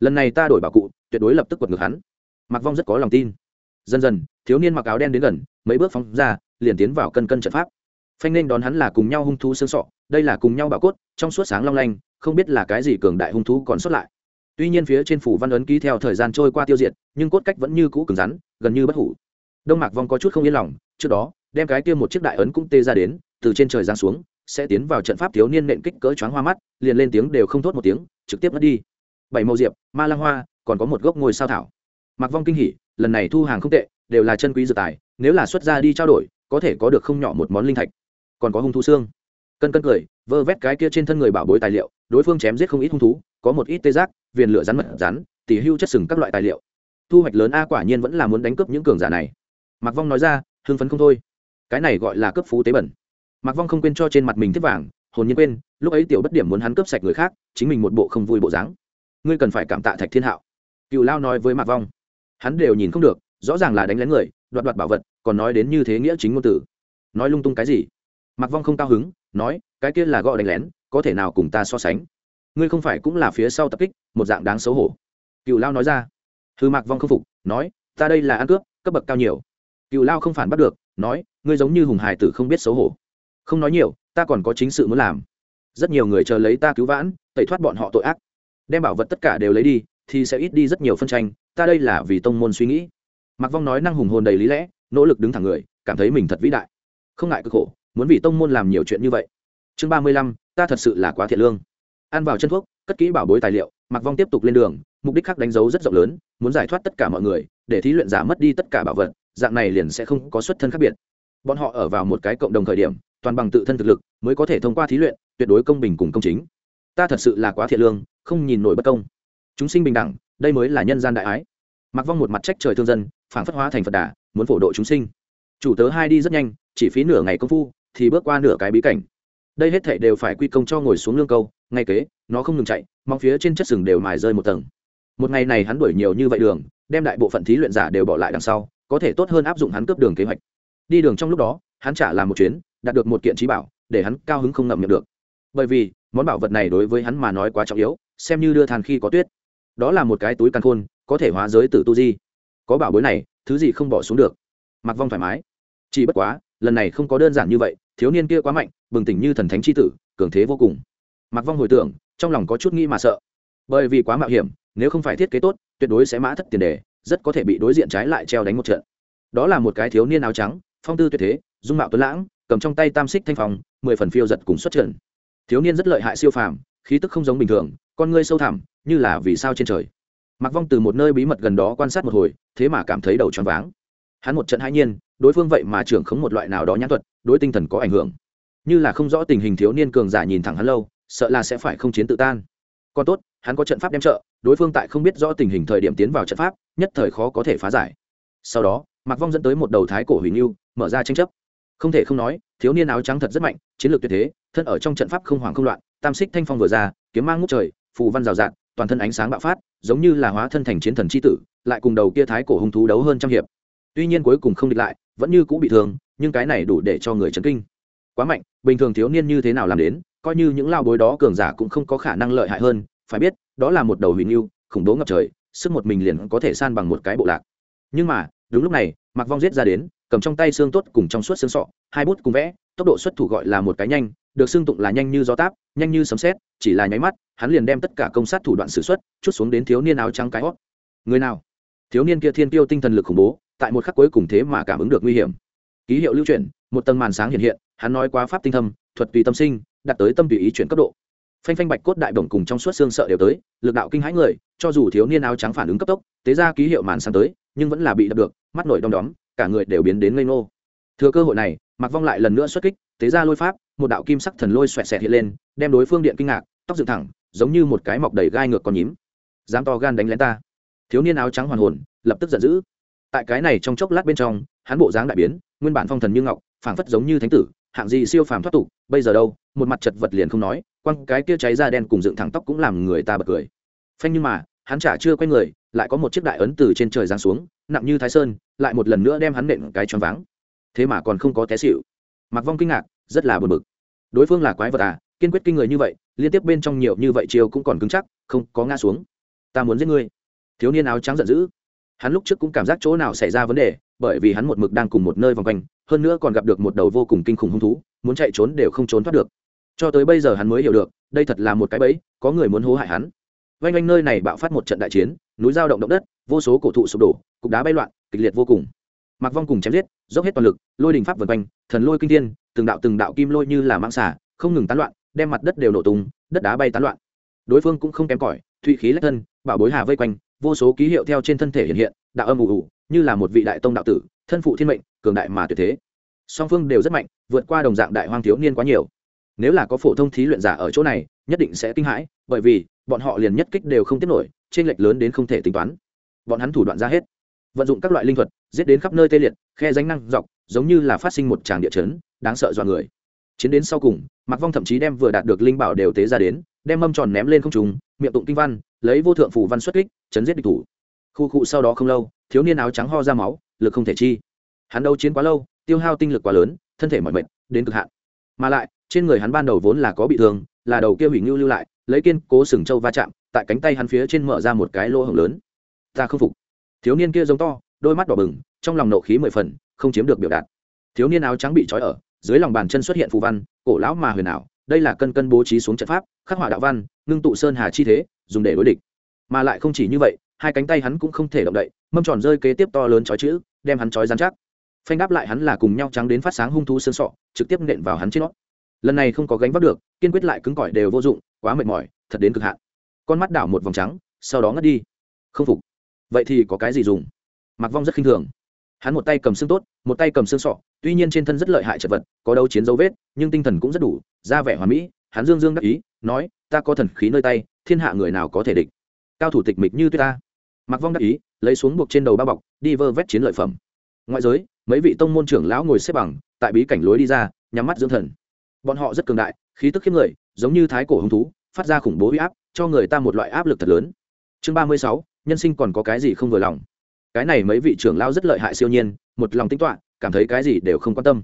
Lần này ta đổi bảo cụ, tuyệt đối lập tức quật ngược hắn. Mặc vong rất có lòng tin dần dần, thiếu niên mặc áo đen đến gần, mấy bước phóng ra, liền tiến vào cân cân trận pháp. Phanh nên đón hắn là cùng nhau hung thú xương sọ, đây là cùng nhau bảo cốt, trong suốt sáng long lanh, không biết là cái gì cường đại hung thú còn xuất lại. Tuy nhiên phía trên phủ văn ấn ký theo thời gian trôi qua tiêu diệt, nhưng cốt cách vẫn như cũ cứng rắn, gần như bất hủ. Đông mạc vong có chút không yên lòng, trước đó, đem cái kia một chiếc đại ấn cũng tê ra đến, từ trên trời giáng xuống, sẽ tiến vào trận pháp thiếu niên nện kích cỡ choáng hoa mắt, liền lên tiếng đều không thốt một tiếng, trực tiếp mất đi. Bảy màu diệp, ma lang hoa, còn có một gốc ngôi sao thảo. Mạc vong kinh hỉ lần này thu hàng không tệ, đều là chân quý dự tài, nếu là xuất ra đi trao đổi, có thể có được không nhỏ một món linh thạch. Còn có hung thú xương. Cân cân cười, vơ vét cái kia trên thân người bảo bối tài liệu, đối phương chém giết không ít hung thú, có một ít tê giác, viền lửa rắn mật rắn, tỉ hưu chất sừng các loại tài liệu. Thu hoạch lớn a quả nhiên vẫn là muốn đánh cướp những cường giả này. Mạc vong nói ra, hưng phấn không thôi. Cái này gọi là cấp phú tế bẩn. Mạc vong không quên cho trên mặt mình thiết vàng, hồn nhiên quên, lúc ấy tiểu bất điểm muốn hắn cướp sạch người khác, chính mình một bộ không vui bộ dáng. Ngươi cần phải cảm tạ thạch thiên hạo. Cựu lao nói với mạc vong hắn đều nhìn không được, rõ ràng là đánh lén người, đoạt đoạt bảo vật, còn nói đến như thế nghĩa chính ngôn tử. Nói lung tung cái gì? Mặc vong không cao hứng, nói, cái kia là gọi đánh lén, có thể nào cùng ta so sánh? Ngươi không phải cũng là phía sau tập kích, một dạng đáng xấu hổ. Cựu lao nói ra. Thư mạc vong không phục, nói, ta đây là ăn cướp, cấp bậc cao nhiều. Cựu lao không phản bắt được, nói, ngươi giống như hùng hải tử không biết xấu hổ. Không nói nhiều, ta còn có chính sự muốn làm. Rất nhiều người chờ lấy ta cứu vãn, tẩy thoát bọn họ tội ác. Đem bảo vật tất cả đều lấy đi thì sẽ ít đi rất nhiều phân tranh, ta đây là vì tông môn suy nghĩ. Mặc vong nói năng hùng hồn đầy lý lẽ, nỗ lực đứng thẳng người, cảm thấy mình thật vĩ đại. Không ngại cực khổ, muốn vì tông môn làm nhiều chuyện như vậy. Chương ba mươi lăm, ta thật sự là quá thiện lương. Ăn vào chân thuốc, cất kỹ bảo bối tài liệu mặc vong tiếp tục lên đường, mục đích khác đánh dấu rất rộng lớn, muốn giải thoát tất cả mọi người, để thí luyện giả mất đi tất cả bảo vật, dạng này liền sẽ không có xuất thân khác biệt. Bọn họ ở vào một cái cộng đồng khởi điểm, toàn bằng tự thân thực lực, mới có thể thông qua thí luyện, tuyệt đối công bình cùng công chính. Ta thật sự là quá thiện lương, không nhìn nổi bất công chúng sinh bình đẳng, đây mới là nhân gian đại ái. Mặc vong một mặt trách trời thương dân phản phất hóa thành phật đà, muốn phổ độ chúng sinh. Chủ tớ hai đi rất nhanh, chỉ phí nửa ngày công phu, thì bước qua nửa cái bí cảnh. Đây hết thảy đều phải quy công cho ngồi xuống lương câu, ngay kế, nó không ngừng chạy mong phía trên chất sừng đều mài rơi một tầng. Một ngày này hắn đuổi nhiều như vậy đường, đem đại bộ phận thí luyện giả đều bỏ lại đằng sau, có thể tốt hơn áp dụng hắn cướp đường kế hoạch. Đi đường trong lúc đó, hắn trả làm một chuyến, đạt được một kiện trí bảo, để hắn cao hứng không ngậm miệng được. Bởi vì, món bảo vật này đối với hắn mà nói quá trọng yếu, xem như đưa than khi có tuyết đó là một cái túi căn khôn, có thể hóa giới tử tu di. Có bảo bối này, thứ gì không bỏ xuống được. Mặc vong thoải mái. Chỉ bất quá, lần này không có đơn giản như vậy, thiếu niên kia quá mạnh, bừng tỉnh như thần thánh c h i tử, cường thế vô cùng. Mặc vong hồi tưởng, trong lòng có chút nghĩ mà sợ. Bởi vì quá mạo hiểm, nếu không phải thiết kế tốt, tuyệt đối sẽ mã thất tiền đề, rất có thể bị đối diện trái lại treo đánh một trận. Đó là một cái thiếu niên áo trắng, phong tư tuyệt thế, dung mạo tuấn lãng, cầm trong tay tam xích thanh phòng mười phần phiêu giật cùng xuất trận thiếu niên rất lợi hại siêu phàm, khí tức không giống bình thường con ngươi sâu thẳm, như là vì sao trên trời. Mặc vong từ một nơi bí mật gần đó quan sát một hồi, thế mà cảm thấy đầu choáng váng. Hắn một trận hãi nhiên, đối phương vậy mà trưởng khống một loại nào đó nhãn thuật, đối tinh thần có ảnh hưởng. Như là không rõ tình hình thiếu niên cường giả nhìn thẳng hắn lâu, sợ là sẽ phải không chiến tự tan. Còn tốt, hắn có trận pháp đem trợ, đối phương tại không biết rõ tình hình thời điểm tiến vào trận pháp, nhất thời khó có thể phá giải. Sau đó, mạc vong dẫn tới một đầu thái cổ hủy nghiêu mở ra tranh chấp. Không thể không nói, thiếu niên áo trắng thật rất mạnh, chiến lược tuyệt thế, thân ở trong trận pháp không hoảng không loạn, tam xích thanh phong vừa ra, kiếm mang ngút trời phù văn rào rạt, toàn thân ánh sáng bạo phát, giống như là hóa thân thành chiến thần c h i tử, lại cùng đầu kia thái cổ hung thú đấu hơn trăm hiệp. Tuy nhiên cuối cùng không địch lại, vẫn như cũ bị thương, nhưng cái này đủ để cho người chấn kinh. Quá mạnh, bình thường thiếu niên như thế nào làm đến, coi như những lao bối đó cường giả cũng không có khả năng lợi hại hơn, phải biết, đó là một đầu hủy nghiêu khủng bố ngập trời, sức một mình liền có thể san bằng một cái bộ lạc. Nhưng mà, đúng lúc này mặc vong giết ra đến, cầm trong tay xương tốt cùng trong suốt xương sọ, hai bút cùng vẽ, tốc độ xuất thủ gọi là một cái nhanh được xưng tụng là nhanh như gió táp, nhanh như sấm xét chỉ là nháy mắt, hắn liền đem tất cả công sát thủ đoạn xử xuất chút xuống đến thiếu niên áo trắng cái hót. Người nào? Thiếu niên kia thiên tiêu tinh thần lực khủng bố, tại một khắc cuối cùng thế mà cảm ứng được nguy hiểm. Ký hiệu lưu chuyển, một tầng màn sáng hiện hiện, hắn nói quá pháp tinh thâm, thuật tùy tâm sinh đặt tới tâm tùy ý chuyển cấp độ. Phanh phanh bạch cốt đại bổng cùng trong suốt xương sợ đều tới, lực đạo kinh hãi người, cho dù thiếu niên áo trắng phản ứng cấp tốc, tế ra ký hiệu màn sáng tới, nhưng vẫn là bị đập được, mắt nổi đom đóm, cả người đều biến đến ngây ngô. Thừa cơ hội này mặc vong lại lần nữa xuất kích tế ra lôi pháp, một đạo kim sắc thần lôi xoẹt xẹt hiện lên, đem đối phương điện kinh ngạc, tóc dựng thẳng, giống như một cái mọc đầy gai ngược con nhím. Dám to gan đánh lén ta. Thiếu niên áo trắng hoàn hồn, lập tức giận dữ. Tại cái này trong chốc lát bên trong, hắn bộ dáng đại biến, nguyên bản phong thần như ngọc, phảng phất giống như thánh tử, hạng gì siêu phàm thoát tục, bây giờ đâu, một mặt chật vật liền không nói, quăng cái kia cháy da đen cùng dựng thẳng tóc cũng làm người ta bật cười. Phanh nhưng mà, hắn chả chưa quay người, lại có một chiếc đại ấn từ trên trời giáng xuống, nặng như thái sơn, lại một lần nữa đem hắn nện cái choáng váng. Thế mà còn không có té xịu mặc vong kinh ngạc, rất là buồn bực. Đối phương là quái vật à? Kiên quyết kinh người như vậy, liên tiếp bên trong nhiều như vậy chiều cũng còn cứng chắc, không có ngã xuống. Ta muốn giết ngươi. Thiếu niên áo trắng giận dữ. Hắn lúc trước cũng cảm giác chỗ nào xảy ra vấn đề, bởi vì hắn một mực đang cùng một nơi vòng quanh, hơn nữa còn gặp được một đầu vô cùng kinh khủng hung thú, muốn chạy trốn đều không trốn thoát được. Cho tới bây giờ hắn mới hiểu được, đây thật là một cái bẫy, có người muốn hố hại hắn. Vanh oanh nơi này bạo phát một trận đại chiến, núi giao động động đất, vô số cổ thụ sụp đổ, cục đá bay loạn, kịch liệt vô cùng mặc vong cùng chém giết, dốc hết toàn lực, lôi đình pháp vượt quanh, thần lôi kinh thiên, từng đạo từng đạo kim lôi như là mang xả không ngừng tán loạn, đem mặt đất đều nổ tung, đất đá bay tán loạn. Đối phương cũng không kém cỏi, thụy khí lách thân, bảo bối hà vây quanh, vô số ký hiệu theo trên thân thể hiện hiện, đạo âm ủ ủ như là một vị đại tông đạo tử, thân phụ thiên mệnh, cường đại mà tuyệt thế. Song phương đều rất mạnh, vượt qua đồng dạng đại hoang thiếu niên quá nhiều. Nếu là có phổ thông thí luyện giả ở chỗ này, nhất định sẽ kinh hãi, bởi vì, bọn họ liền nhất kích đều không tiết nổi trên lệch lớn đến không thể tính toán. Bọn hắn thủ đoạn ra hết vận dụng các loại linh thuật, giết đến khắp nơi tê liệt, khe danh năng dọc, giống như là phát sinh một tràng địa chấn, đáng sợ do người. Chiến đến sau cùng mặc vong thậm chí đem vừa đạt được linh bảo đều tế ra đến, đem mâm tròn ném lên không trùng miệng tụng kinh văn, lấy vô thượng phủ văn xuất kích, chấn giết địch thủ. Khu cụ sau đó không lâu, thiếu niên áo trắng ho ra máu, lực không thể chi. Hắn đấu chiến quá lâu, tiêu hao tinh lực quá lớn, thân thể mỏi mệt, đến cực hạn. Mà lại, trên người hắn ban đầu vốn là có bị thương, là đầu kia hủy ngưu lưu lại, lấy kiên cố sừng châu va chạm, tại cánh tay hắn phía trên mở ra một cái lỗ hổng lớn. Ta không phục thiếu niên kia giống to, đôi mắt đỏ bừng, trong lòng nộ khí mười phần, không chiếm được biểu đạt. Thiếu niên áo trắng bị trói ở, dưới lòng bàn chân xuất hiện phù văn, cổ lão mà huyền ảo, đây là cân cân bố trí xuống trận pháp, khắc họa đạo văn, ngưng tụ sơn hà chi thế, dùng để đối địch. Mà lại không chỉ như vậy, hai cánh tay hắn cũng không thể động đậy, mâm tròn rơi kế tiếp to lớn trói chữ, đem hắn trói dán chắc. Phanh đáp lại hắn là cùng nhau trắng đến phát sáng hung thú xương sọ, trực tiếp nện vào hắn trên nó. Lần này không có gánh vác được, kiên quyết lại cứng cỏi đều vô dụng, quá mệt mỏi, thật đến cực hạn. Con mắt đảo một vòng trắng, sau đó ngất đi. Không phục vậy thì có cái gì dùng? Mặc vong rất khinh thường. Hắn một tay cầm xương tốt, một tay cầm xương sọ, tuy nhiên trên thân rất lợi hại chật vật, có đấu chiến dấu vết, nhưng tinh thần cũng rất đủ ra vẻ hoàn mỹ, hắn dương dương đắc ý, nói, ta có thần khí nơi tay, thiên hạ người nào có thể địch? Cao thủ tịch mịch như tuyết ta. Mặc vong đắc ý, lấy xuống buộc trên đầu bao bọc, đi vơ vét chiến lợi phẩm. Ngoại giới, mấy vị tông môn trưởng lão ngồi xếp bằng, tại bí cảnh lối đi ra, nhắm mắt dưỡng thần. Bọn họ rất cường đại, khí tức khiếp người, giống như thái cổ hứng thú, phát ra khủng bố huy áp, cho người ta một loại áp lực thật lớn. Chương ba mươi sáu nhân sinh còn có cái gì không vừa lòng? Cái này mấy vị trưởng lao rất lợi hại siêu nhiên, một lòng tính toạ cảm thấy cái gì đều không quan tâm.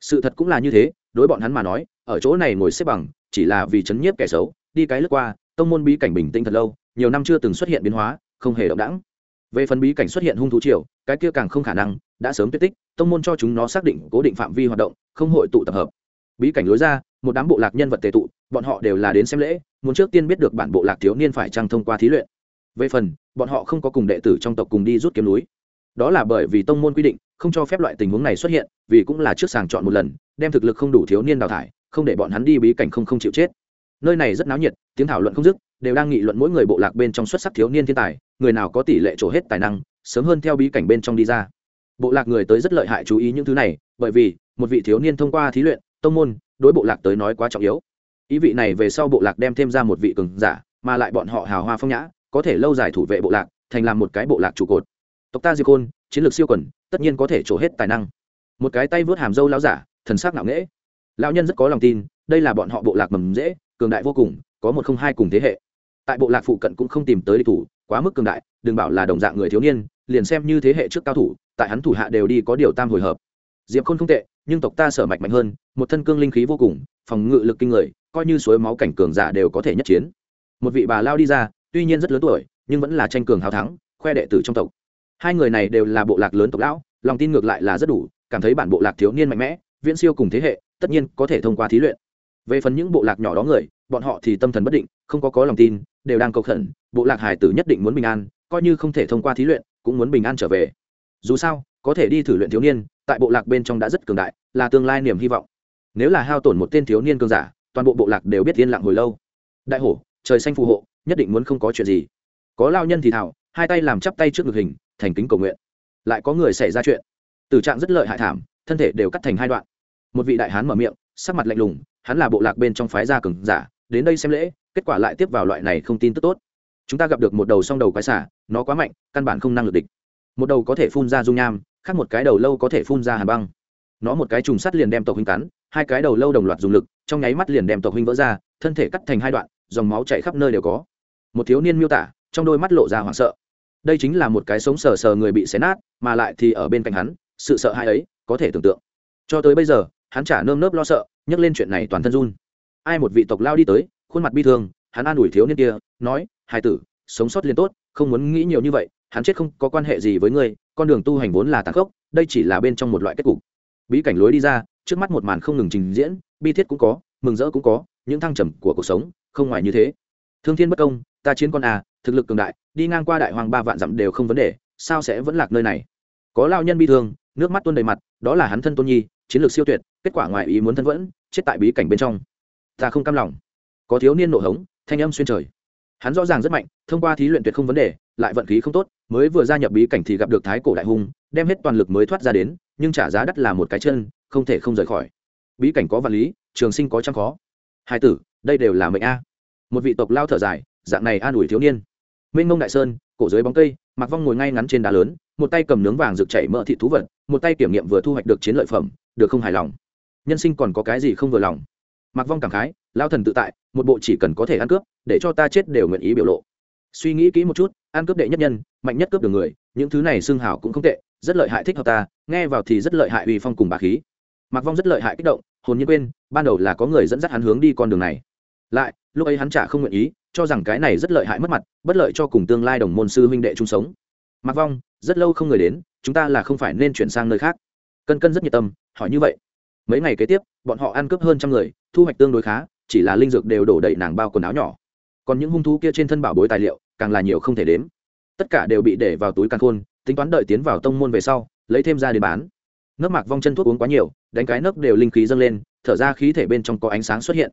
Sự thật cũng là như thế, đối bọn hắn mà nói, ở chỗ này ngồi xếp bằng, chỉ là vì chấn nhiếp kẻ xấu, đi cái lướt qua, tông môn bí cảnh bình tĩnh thật lâu, nhiều năm chưa từng xuất hiện biến hóa, không hề động đẳng về phần bí cảnh xuất hiện hung thú triều, cái kia càng không khả năng, đã sớm tuyết tích, tông môn cho chúng nó xác định cố định phạm vi hoạt động, không hội tụ tập hợp. Bí cảnh lối ra, một đám bộ lạc nhân vật tề tụ, bọn họ đều là đến xem lễ, muốn trước tiên biết được bản bộ lạc thiếu niên phải trăng thông qua thí luyện về phần, bọn họ không có cùng đệ tử trong tộc cùng đi rút kiếm núi. Đó là bởi vì tông môn quy định, không cho phép loại tình huống này xuất hiện, vì cũng là trước sàng chọn một lần, đem thực lực không đủ thiếu niên đào thải, không để bọn hắn đi bí cảnh không không chịu chết. Nơi này rất náo nhiệt, tiếng thảo luận không dứt, đều đang nghị luận mỗi người bộ lạc bên trong xuất sắc thiếu niên thiên tài, người nào có tỷ lệ trổ hết tài năng, sớm hơn theo bí cảnh bên trong đi ra. Bộ lạc người tới rất lợi hại chú ý những thứ này, bởi vì, một vị thiếu niên thông qua thí luyện, tông môn, đối bộ lạc tới nói quá trọng yếu. Ý vị này về sau bộ lạc đem thêm ra một vị cường giả, mà lại bọn họ hào hoa phong nhã có thể lâu dài thủ vệ bộ lạc, thành làm một cái bộ lạc trụ cột. Tộc ta diệt khôn, chiến lược siêu quần, tất nhiên có thể trổ hết tài năng. Một cái tay vớt hàm dâu lao giả, thần sắc ngạo nghễ. Lão nhân rất có lòng tin, đây là bọn họ bộ lạc mầm dễ, cường đại vô cùng, có một không hai cùng thế hệ. Tại bộ lạc phụ cận cũng không tìm tới địch thủ, quá mức cường đại, đừng bảo là đồng dạng người thiếu niên, liền xem như thế hệ trước cao thủ, tại hắn thủ hạ đều đi có điều tam hồi hợp. Diệp khôn không tệ, nhưng tộc ta sở mạch mạnh hơn, một thân cương linh khí vô cùng, phòng ngự lực kinh người, coi như suối máu cảnh cường giả đều có thể nhất chiến. Một vị bà lao đi ra tuy nhiên rất lớn tuổi, nhưng vẫn là tranh cường hào thắng, khoe đệ tử trong tộc. Hai người này đều là bộ lạc lớn tộc lão, lòng tin ngược lại là rất đủ, cảm thấy bản bộ lạc thiếu niên mạnh mẽ, viễn siêu cùng thế hệ, tất nhiên có thể thông qua thí luyện. Về phần những bộ lạc nhỏ đó người, bọn họ thì tâm thần bất định, không có có lòng tin, đều đang cầu khẩn, bộ lạc hải tử nhất định muốn bình an, coi như không thể thông qua thí luyện, cũng muốn bình an trở về. Dù sao, có thể đi thử luyện thiếu niên, tại bộ lạc bên trong đã rất cường đại, là tương lai niềm hy vọng. Nếu là hao tổn một tên thiếu niên cường giả, toàn bộ bộ lạc đều biết yên lặng hồi lâu. Đại hổ, trời xanh phù hộ nhất định muốn không có chuyện gì. Có lao nhân thì thảo, hai tay làm chắp tay trước ngực hình, thành kính cầu nguyện. Lại có người xảy ra chuyện. Tử trạng rất lợi hại thảm, thân thể đều cắt thành hai đoạn. Một vị đại hán mở miệng, sắc mặt lạnh lùng, hắn là bộ lạc bên trong phái gia cường giả, đến đây xem lễ, kết quả lại tiếp vào loại này không tin tức tốt. Chúng ta gặp được một đầu song đầu quái xả nó quá mạnh, căn bản không năng lực địch. Một đầu có thể phun ra dung nham, khác một cái đầu lâu có thể phun ra hà băng. Nó một cái trùng sắt liền đem tộc huynh cắn, hai cái đầu lâu đồng loạt dùng lực, trong nháy mắt liền đem tộc huynh vỡ ra, thân thể cắt thành hai đoạn, dòng máu chảy khắp nơi đều có một thiếu niên miêu tả, trong đôi mắt lộ ra hoảng sợ. Đây chính là một cái sống sờ sờ người bị xé nát, mà lại thì ở bên cạnh hắn, sự sợ hãi ấy có thể tưởng tượng. Cho tới bây giờ, hắn chả nơm nớp lo sợ, nhắc lên chuyện này toàn thân run. Ai một vị tộc lao đi tới, khuôn mặt bi thương, hắn an ủi thiếu niên kia, nói hai tử, sống sót liền tốt, không muốn nghĩ nhiều như vậy, hắn chết không có quan hệ gì với ngươi, con đường tu hành vốn là tàn khốc, đây chỉ là bên trong một loại kết cục. Bí cảnh lối đi ra, trước mắt một màn không ngừng trình diễn, bi thiết cũng có, mừng rỡ cũng có, những thăng trầm của cuộc sống không ngoài như thế. Thương thiên bất công ta chiến con à thực lực cường đại, đi ngang qua đại hoàng ba vạn dặm đều không vấn đề, sao sẽ vẫn lạc nơi này? Có lao nhân bi thương, nước mắt tuôn đầy mặt, đó là hắn thân tôn nhi, chiến lược siêu tuyệt, kết quả ngoài ý muốn thân vẫn, chết tại bí cảnh bên trong. Ta không cam lòng. Có thiếu niên nổ hống, thanh âm xuyên trời. Hắn rõ ràng rất mạnh, thông qua thí luyện tuyệt không vấn đề, lại vận khí không tốt, mới vừa gia nhập bí cảnh thì gặp được thái cổ đại hung, đem hết toàn lực mới thoát ra đến, nhưng trả giá đắt là một cái chân, không thể không rời khỏi. Bí cảnh có vật lý, trường sinh có trăm khó. Hai tử, đây đều là mệnh a. Một vị tộc lao thở dài dạng này an ủi thiếu niên. Minh mông đại sơn, cổ dưới bóng cây mặc vong ngồi ngay ngắn trên đá lớn, một tay cầm nướng vàng rực chảy mỡ thị thú vật, một tay kiểm nghiệm vừa thu hoạch được chiến lợi phẩm, được không hài lòng. Nhân sinh còn có cái gì không vừa lòng? Mặc vong cảm khái, lao thần tự tại, một bộ chỉ cần có thể ăn cướp, để cho ta chết đều nguyện ý biểu lộ. Suy nghĩ kỹ một chút, ăn cướp đệ nhất nhân, mạnh nhất cướp được người, những thứ này xương hảo cũng không tệ, rất lợi hại thích hợp ta, nghe vào thì rất lợi hại uy phong cùng bà khí. Mặc vong rất lợi hại kích động, hồn nhiên quên, ban đầu là có người dẫn dắt hắn hướng đi con đường này lại, lúc ấy hắn chả không nguyện ý, cho rằng cái này rất lợi hại mất mặt, bất lợi cho cùng tương lai đồng môn sư huynh đệ chung sống. Mặc vong, rất lâu không người đến, chúng ta là không phải nên chuyển sang nơi khác. Cân cân rất nhiệt tâm, hỏi như vậy. Mấy ngày kế tiếp, bọn họ ăn cướp hơn trăm người, thu hoạch tương đối khá, chỉ là linh dược đều đổ đầy nàng bao quần áo nhỏ. Còn những hung thú kia trên thân bảo bối tài liệu, càng là nhiều không thể đếm. Tất cả đều bị để vào túi căn khôn, tính toán đợi tiến vào tông môn về sau, lấy thêm ra để bán. Nước mạc vong chân thuốc uống quá nhiều, đánh cái nước đều linh khí dâng lên, thở ra khí thể bên trong có ánh sáng xuất hiện.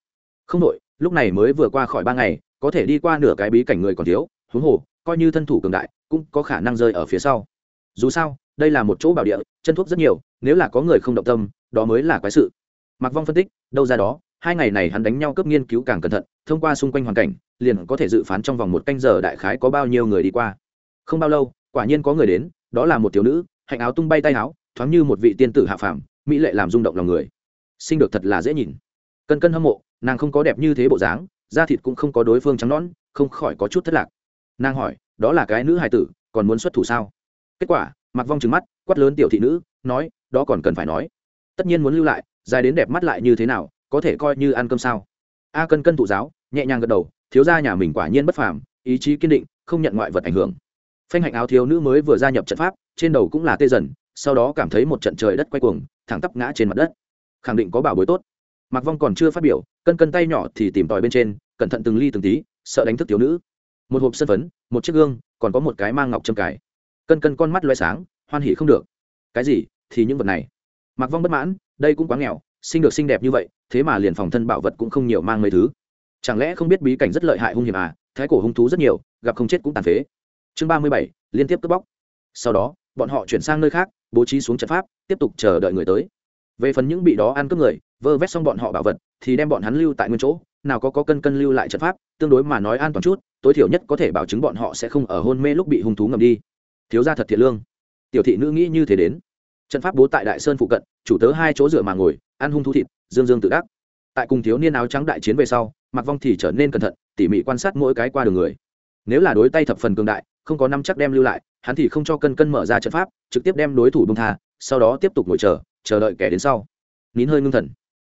Không đội lúc này mới vừa qua khỏi ba ngày, có thể đi qua nửa cái bí cảnh người còn thiếu, huống hồ, coi như thân thủ cường đại, cũng có khả năng rơi ở phía sau. Dù sao, đây là một chỗ bảo địa, chân thuốc rất nhiều, nếu là có người không động tâm, đó mới là quái sự. Mạc vong phân tích, đâu ra đó, hai ngày này hắn đánh nhau cấp nghiên cứu càng cẩn thận, thông qua xung quanh hoàn cảnh, liền có thể dự phán trong vòng một canh giờ đại khái có bao nhiêu người đi qua. Không bao lâu, quả nhiên có người đến, đó là một thiếu nữ, hạnh áo tung bay tay áo, thoáng như một vị tiên tử hạ phàm, mỹ lệ làm rung động lòng người. Sinh được thật là dễ nhìn. Cân cân hâm mộ nàng không có đẹp như thế bộ dáng, da thịt cũng không có đối phương trắng nón không khỏi có chút thất lạc. Nàng hỏi, đó là cái nữ hài tử, còn muốn xuất thủ sao? Kết quả mặc vong trừng mắt, quát lớn tiểu thị nữ, nói, đó còn cần phải nói. Tất nhiên muốn lưu lại, dài đến đẹp mắt lại như thế nào, có thể coi như ăn cơm sao? A cân cân tụ giáo, nhẹ nhàng gật đầu, thiếu gia nhà mình quả nhiên bất phàm, ý chí kiên định, không nhận ngoại vật ảnh hưởng. Phanh hạnh áo thiếu nữ mới vừa gia nhập trận pháp, trên đầu cũng là tê dần, sau đó cảm thấy một trận trời đất quay cuồng, thẳng tắp ngã trên mặt đất. Khẳng định có bảo bối tốt mặc vong còn chưa phát biểu, cân cân tay nhỏ thì tìm tòi bên trên, cẩn thận từng ly từng tí, sợ đánh thức thiếu nữ. Một hộp sân phấn, một chiếc gương, còn có một cái mang ngọc trâm cải. cân cân con mắt loay sáng, hoan hỉ không được. Cái gì? Thì những vật này. Mặc vong bất mãn, đây cũng quá nghèo, sinh được xinh đẹp như vậy, thế mà liền phòng thân bảo vật cũng không nhiều mang mấy thứ. Chẳng lẽ không biết bí cảnh rất lợi hại hung hiểm à? Thái cổ hung thú rất nhiều, gặp không chết cũng tàn phế. Chương ba mươi bảy, liên tiếp cướp bóc. Sau đó, bọn họ chuyển sang nơi khác, bố trí xuống trận pháp, tiếp tục chờ đợi người tới về phần những bị đó ăn cướp người, vơ vét xong bọn họ bảo vật, thì đem bọn hắn lưu tại nguyên chỗ, nào có có cân cân lưu lại trận pháp, tương đối mà nói an toàn chút, tối thiểu nhất có thể bảo chứng bọn họ sẽ không ở hôn mê lúc bị hung thú ngầm đi. Thiếu ra thật thiệt lương. Tiểu thị nữ nghĩ như thế đến. Trận pháp bố tại đại sơn phụ cận, chủ tớ hai chỗ dựa mà ngồi, ăn hung thú thịt, dương dương tự đắc. Tại cùng thiếu niên áo trắng đại chiến về sau mặc vong thì trở nên cẩn thận, tỉ mỉ quan sát mỗi cái qua đường người. Nếu là đối tay thập phần cường đại, không có năm chắc đem lưu lại, hắn thì không cho cân cân mở ra trận pháp, trực tiếp đem đối thủ bông tha, sau đó tiếp tục ngồi chờ chờ đợi kẻ đến sau. Nín hơi ngưng thần.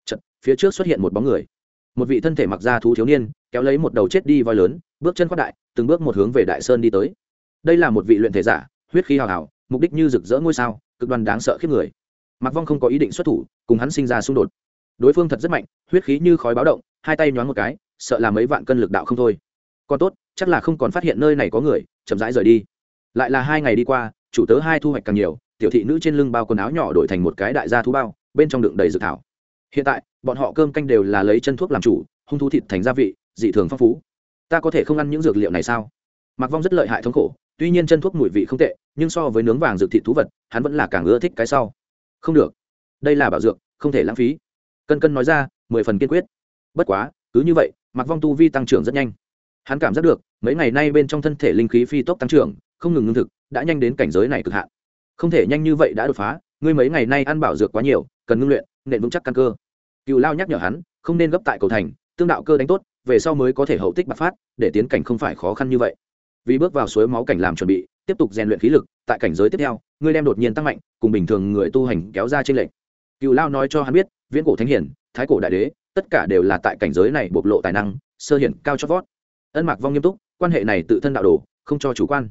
Chật, phía trước xuất hiện một bóng người. Một vị thân thể mặc ra thú thiếu niên kéo lấy một đầu chết đi voi lớn bước chân khoác đại từng bước một hướng về đại sơn đi tới. Đây là một vị luyện thể giả huyết khí hào hào mục đích như rực rỡ ngôi sao cực đoan đáng sợ khiếp người. Mặc vong không có ý định xuất thủ cùng hắn sinh ra xung đột. Đối phương thật rất mạnh huyết khí như khói báo động hai tay nhoáng một cái sợ là mấy vạn cân lực đạo không thôi. Còn tốt chắc là không còn phát hiện nơi này có người chậm rãi rời đi. Lại là hai ngày đi qua chủ tớ hai thu hoạch càng nhiều tiểu thị nữ trên lưng bao quần áo nhỏ đổi thành một cái đại gia thú bao, bên trong đựng đầy dược thảo. Hiện tại, bọn họ cơm canh đều là lấy chân thuốc làm chủ, hung thú thịt thành gia vị, dị thường phong phú. Ta có thể không ăn những dược liệu này sao? Mặc vong rất lợi hại thống khổ, tuy nhiên chân thuốc mùi vị không tệ, nhưng so với nướng vàng dược thịt thú vật, hắn vẫn là càng ưa thích cái sau. Không được. Đây là bảo dược, không thể lãng phí. Cân cân nói ra, mười phần kiên quyết. Bất quá, cứ như vậy mặc vong tu vi tăng trưởng rất nhanh. Hắn cảm giác được, mấy ngày nay bên trong thân thể linh khí phi tốc tăng trưởng, không ngừng ngưng thực, đã nhanh đến cảnh giới này cực hạn không thể nhanh như vậy đã đột phá, ngươi mấy ngày nay ăn bảo dược quá nhiều, cần ngưng luyện nện vững chắc căn cơ. Cựu lao nhắc nhở hắn, không nên gấp tại cầu thành, tương đạo cơ đánh tốt, về sau mới có thể hậu tích bạc phát, để tiến cảnh không phải khó khăn như vậy. Vì bước vào suối máu cảnh làm chuẩn bị, tiếp tục rèn luyện khí lực, tại cảnh giới tiếp theo, ngươi đem đột nhiên tăng mạnh, cùng bình thường người tu hành kéo ra trên lệnh cựu lao nói cho hắn biết, viễn cổ thánh hiển, thái cổ đại đế, tất cả đều là tại cảnh giới này bộc lộ tài năng, sơ hiển, cao chót vót. Ân mạc vong nghiêm túc, quan hệ này tự thân đạo đồ, không cho chủ quan.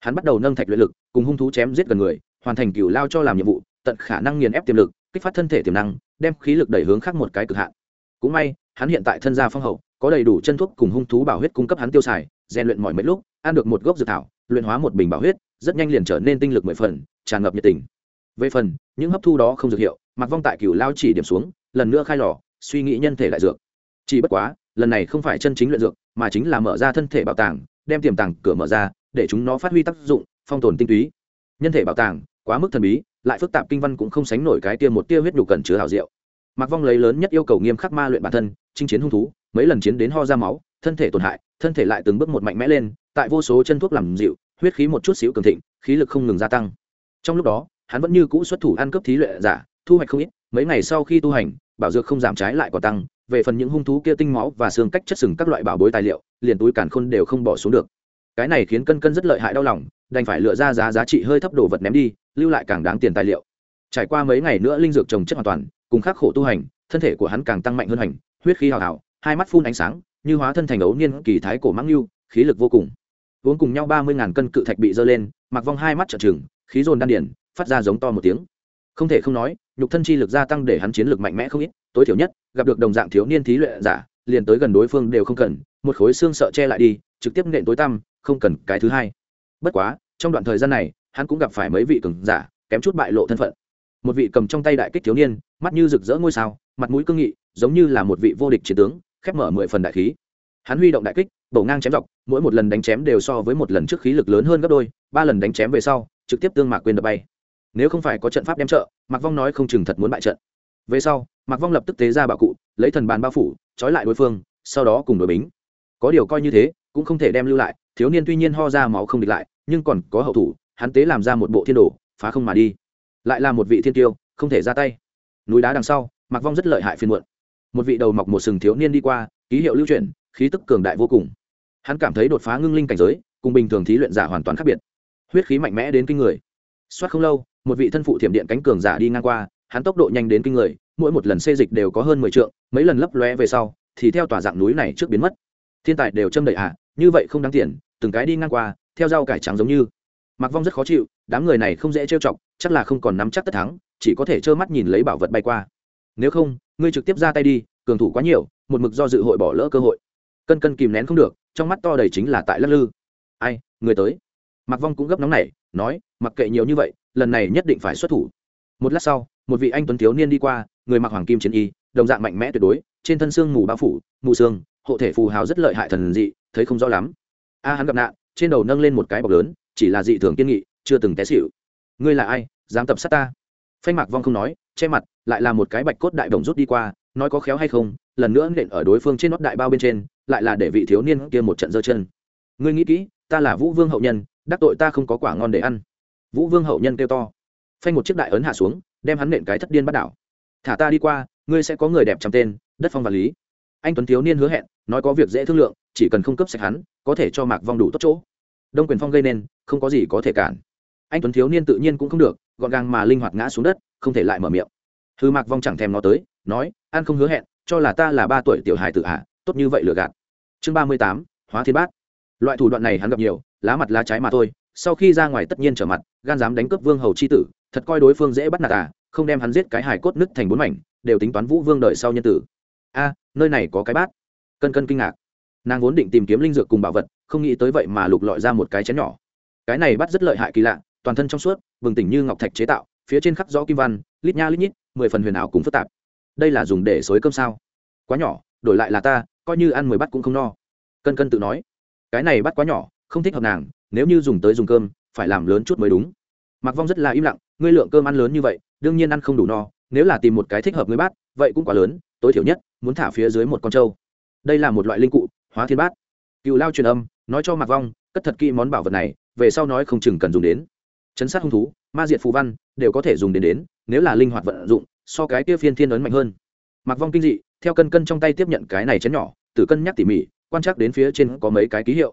Hắn bắt đầu nâng thạch luyện lực, cùng hung thú chém giết gần người hoàn thành cửu lao cho làm nhiệm vụ, tận khả năng nghiền ép tiềm lực, kích phát thân thể tiềm năng, đem khí lực đẩy hướng khác một cái cực hạn. Cũng may, hắn hiện tại thân gia phong hậu, có đầy đủ chân thuốc cùng hung thú bảo huyết cung cấp hắn tiêu xài, rèn luyện mọi mấy lúc, ăn được một gốc dược thảo, luyện hóa một bình bảo huyết, rất nhanh liền trở nên tinh lực mười phần, tràn ngập nhiệt tình. Về phần, những hấp thu đó không dược hiệu mặc vong tại cửu lao chỉ điểm xuống, lần nữa khai lò, suy nghĩ nhân thể lại dược. Chỉ bất quá, lần này không phải chân chính luyện dược, mà chính là mở ra thân thể bảo tàng, đem tiềm tàng cửa mở ra, để chúng nó phát huy tác dụng, phong tồn tinh túy. Nhân thể bảo tàng quá mức thần bí, lại phức tạp kinh văn cũng không sánh nổi cái tia một tia huyết nhục cần chứa hào diệu. Mặc vong lấy lớn nhất yêu cầu nghiêm khắc ma luyện bản thân, chinh chiến hung thú, mấy lần chiến đến ho ra máu, thân thể tổn hại, thân thể lại từng bước một mạnh mẽ lên, tại vô số chân thuốc làm dịu, huyết khí một chút xíu cường thịnh, khí lực không ngừng gia tăng. Trong lúc đó, hắn vẫn như cũ xuất thủ ăn cướp thí luyện giả, thu hoạch không ít, mấy ngày sau khi tu hành, bảo dược không giảm trái lại còn tăng, về phần những hung thú kia tinh máu và xương cách chất sừng các loại bảo bối tài liệu, liền túi càn khôn đều không bỏ xuống được. Cái này khiến cân cân rất lợi hại đau lòng, đành phải lựa ra giá giá trị hơi thấp đồ vật ném đi lưu lại càng đáng tiền tài liệu. Trải qua mấy ngày nữa linh dược trồng chất hoàn toàn, cùng khắc khổ tu hành, thân thể của hắn càng tăng mạnh hơn hành huyết khí hào hào, hai mắt phun ánh sáng, như hóa thân thành ấu niên kỳ thái cổ mãng lưu, khí lực vô cùng. Uống cùng nhau ba mươi ngàn cân cự thạch bị dơ lên, mặc vong hai mắt trợn trừng, khí dồn đan điển phát ra giống to một tiếng. Không thể không nói, nhục thân chi lực gia tăng để hắn chiến lực mạnh mẽ không ít, tối thiểu nhất, gặp được đồng dạng thiếu niên thí luyện giả, liền tới gần đối phương đều không cần, một khối xương sợ che lại đi, trực tiếp nện tối tăm, không cần cái thứ hai. Bất quá, trong đoạn thời gian này hắn cũng gặp phải mấy vị cường giả, kém chút bại lộ thân phận. Một vị cầm trong tay đại kích thiếu niên, mắt như rực rỡ ngôi sao, mặt mũi cương nghị, giống như là một vị vô địch chiến tướng, khép mở mười phần đại khí. Hắn huy động đại kích, bổ ngang chém dọc, mỗi một lần đánh chém đều so với một lần trước khí lực lớn hơn gấp đôi, ba lần đánh chém về sau, trực tiếp tương mạc quên đập bay. Nếu không phải có trận pháp đem trợ, mạc vong nói không chừng thật muốn bại trận. Về sau, mạc vong lập tức tế ra bạo cụ, lấy thần bàn bao phủ, trói lại đối phương, sau đó cùng đội bính. Có điều coi như thế, cũng không thể đem lưu lại, thiếu niên tuy nhiên ho ra máu không địch lại, nhưng còn có hậu thủ hắn tế làm ra một bộ thiên đồ phá không mà đi. Lại là một vị thiên tiêu không thể ra tay. Núi đá đằng sau mặc vong rất lợi hại phiên muộn. Một vị đầu mọc một sừng thiếu niên đi qua ký hiệu lưu chuyển khí tức cường đại vô cùng. Hắn cảm thấy đột phá ngưng linh cảnh giới cùng bình thường thí luyện giả hoàn toàn khác biệt. Huyết khí mạnh mẽ đến kinh người. Soát không lâu một vị thân phụ thiểm điện cánh cường giả đi ngang qua hắn tốc độ nhanh đến kinh người mỗi một lần xê dịch đều có hơn mười trượng, mấy lần lấp lóe về sau thì theo tòa dạng núi này trước biến mất. Thiên tài đều châm đầy ạ à, như vậy không đáng tiền từng cái đi ngang qua theo rau cải trắng giống như mặc vong rất khó chịu, đám người này không dễ trêu chọc, chắc là không còn nắm chắc tất thắng, chỉ có thể trơ mắt nhìn lấy bảo vật bay qua. Nếu không, ngươi trực tiếp ra tay đi, cường thủ quá nhiều, một mực do dự hội bỏ lỡ cơ hội. Cân cân kìm nén không được, trong mắt to đầy chính là tại lắc lư. Ai, người tới? Mặc vong cũng gấp nóng này nói, mặc kệ nhiều như vậy, lần này nhất định phải xuất thủ. Một lát sau, một vị anh tuấn thiếu niên đi qua, người mặc hoàng kim chiến y, đồng dạng mạnh mẽ tuyệt đối, trên thân xương mù bao phủ, mù xương, hộ thể phù hào rất lợi hại thần dị, thấy không rõ lắm. A, hắn gặp nạn, trên đầu nâng lên một cái bọc lớn chỉ là dị thường kiên nghị, chưa từng té xịu ngươi là ai, dám tập sát ta? Phanh mạc vong không nói, che mặt, lại là một cái bạch cốt đại đồng rút đi qua, nói có khéo hay không, lần nữa nện ở đối phương trên nót đại bao bên trên, lại là để vị thiếu niên kia một trận giơ chân. Ngươi nghĩ kỹ, ta là vũ vương hậu nhân, đắc tội ta không có quả ngon để ăn. Vũ vương hậu nhân kêu to. Phanh một chiếc đại ấn hạ xuống, đem hắn nện cái thất điên bắt đảo. Thả ta đi qua, ngươi sẽ có người đẹp trăm tên, đất phong và lý. Anh tuấn thiếu niên hứa hẹn, nói có việc dễ thương lượng, chỉ cần không cấp sạch hắn, có thể cho mạc vong đủ tốt chỗ. Đông quyền phong gây nên không có gì có thể cản. Anh tuấn thiếu niên tự nhiên cũng không được, gọn gàng mà linh hoạt ngã xuống đất, không thể lại mở miệng. Hư mạc vong chẳng thèm nó tới, nói, an không hứa hẹn, cho là ta là ba tuổi tiểu hài tự hạ tốt như vậy lừa gạt. Chương ba mươi tám, hóa thiên bát. Loại thủ đoạn này hắn gặp nhiều, lá mặt lá trái mà thôi, sau khi ra ngoài tất nhiên trở mặt, gan dám đánh cướp vương hầu c h i tử, thật coi đối phương dễ bắt nạt à không đem hắn giết cái hài cốt nứt thành bốn mảnh, đều tính toán vũ vương đợi sau nhân tử. A, nơi này có cái bát. Cân cân kinh ngạc. Nàng vốn định tìm kiếm linh dược cùng bảo vật, không nghĩ tới vậy mà lục lọi ra một cái chén nhỏ cái này bắt rất lợi hại kỳ lạ, toàn thân trong suốt, bừng tỉnh như ngọc thạch chế tạo, phía trên khắc rõ kim văn, lít nha lít nhít, mười phần huyền ảo cùng phức tạp. Đây là dùng để xối cơm sao? Quá nhỏ, đổi lại là ta, coi như ăn mười bát cũng không no. Cân cân tự nói, cái này bắt quá nhỏ, không thích hợp nàng, nếu như dùng tới dùng cơm, phải làm lớn chút mới đúng. Mặc vong rất là im lặng, ngươi lượng cơm ăn lớn như vậy, đương nhiên ăn không đủ no, nếu là tìm một cái thích hợp ngươi bát, vậy cũng quá lớn, tối thiểu nhất, muốn thả phía dưới một con trâu. Đây là một loại linh cụ, hóa thiên bát. Cựu lao truyền âm, nói cho mặc vong, cất thật kỹ món bảo vật này về sau nói không chừng cần dùng đến. Chấn sát hung thú, ma diệt phù văn, đều có thể dùng đến đến, nếu là linh hoạt vận dụng, so cái kia phiên thiên ấn mạnh hơn. Mặc vong kinh dị, theo cân cân trong tay tiếp nhận cái này chén nhỏ tử cân nhắc tỉ mỉ, quan trắc đến phía trên có mấy cái ký hiệu.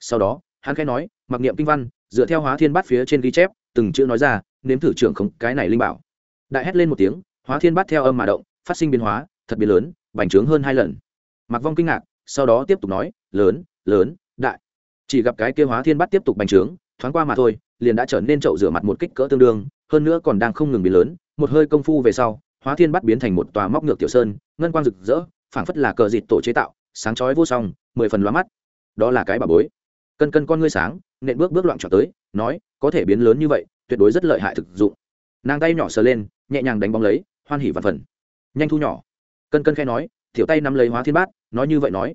Sau đó, hắn khẽ nói mặc niệm kinh văn, dựa theo hóa thiên bát phía trên ghi chép, từng chữ nói ra, nếm thử trưởng không, cái này linh bảo. Đại hét lên một tiếng, hóa thiên bát theo âm mà động, phát sinh biến hóa, thật biến lớn, bành trướng hơn hai lần. Mặc vong kinh ngạc, sau đó tiếp tục nói, lớn lớn chỉ gặp cái kia hóa thiên bát tiếp tục bành trướng, thoáng qua mà thôi, liền đã trở nên chậu rửa mặt một kích cỡ tương đương, hơn nữa còn đang không ngừng biến lớn, một hơi công phu về sau, hóa thiên bát biến thành một tòa móc ngược tiểu sơn, ngân quang rực rỡ, phảng phất là cờ dịt tổ chế tạo, sáng chói vô song, mười phần lóa mắt. Đó là cái bà bối. Cân cân con ngươi sáng, nện bước bước loạn trọt tới, nói, có thể biến lớn như vậy, tuyệt đối rất lợi hại thực dụng. Nàng tay nhỏ sờ lên, nhẹ nhàng đánh bóng lấy, hoan hỉ và phần. Nhanh thu nhỏ. Cân cân khe nói, tiểu tay nắm lấy hóa thiên bát, nói như vậy nói.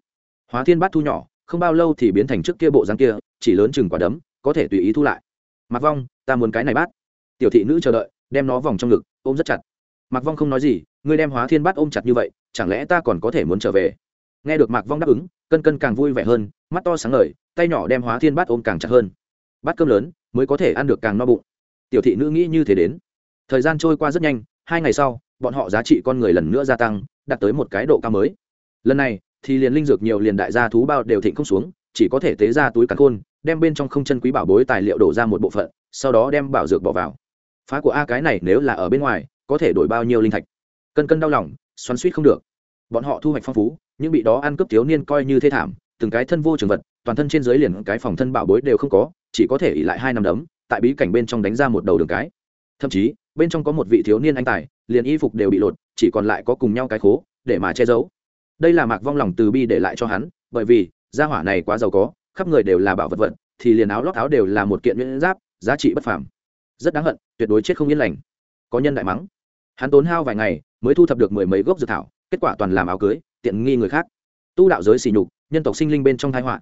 Hóa thiên bát thu nhỏ không bao lâu thì biến thành trước kia bộ dáng kia, chỉ lớn chừng quả đấm, có thể tùy ý thu lại. Mặc vong, ta muốn cái này bát. Tiểu thị nữ chờ đợi, đem nó vòng trong ngực, ôm rất chặt. Mặc vong không nói gì, ngươi đem hóa thiên bát ôm chặt như vậy, chẳng lẽ ta còn có thể muốn trở về? Nghe được mạc vong đáp ứng, cân cân càng vui vẻ hơn, mắt to sáng ngời, tay nhỏ đem hóa thiên bát ôm càng chặt hơn. Bát cơm lớn, mới có thể ăn được càng no bụng. Tiểu thị nữ nghĩ như thế đến. Thời gian trôi qua rất nhanh, hai ngày sau, bọn họ giá trị con người lần nữa gia tăng, đạt tới một cái độ cao mới. Lần này thì liền linh dược nhiều liền đại gia thú bao đều thịnh không xuống, chỉ có thể tế ra túi cắn khôn, đem bên trong không chân quý bảo bối tài liệu đổ ra một bộ phận, sau đó đem bảo dược bỏ vào. Phá của a cái này nếu là ở bên ngoài, có thể đổi bao nhiêu linh thạch? Cân cân đau lòng, xoắn suýt không được. Bọn họ thu hoạch phong phú nhưng bị đó ăn cướp thiếu niên coi như thê thảm, từng cái thân vô trường vật, toàn thân trên dưới liền cái phòng thân bảo bối đều không có, chỉ có thể ỉ lại hai năm đấm, tại bí cảnh bên trong đánh ra một đầu đường cái. Thậm chí, bên trong có một vị thiếu niên anh tài, liền y phục đều bị lột, chỉ còn lại có cùng nhau cái khố, để mà che giấu đây là mạc vong lòng từ bi để lại cho hắn, bởi vì, gia hỏa này quá giàu có, khắp người đều là bảo vật vật, thì liền áo lót áo đều là một kiện nhuyễn giáp, giá trị bất phàm. Rất đáng hận, tuyệt đối chết không yên lành. Có nhân đại mắng. Hắn tốn hao vài ngày, mới thu thập được mười mấy gốc dược thảo, kết quả toàn làm áo cưới, tiện nghi người khác. Tu đạo giới xỉ nhục, nhân tộc sinh linh bên trong thái họa.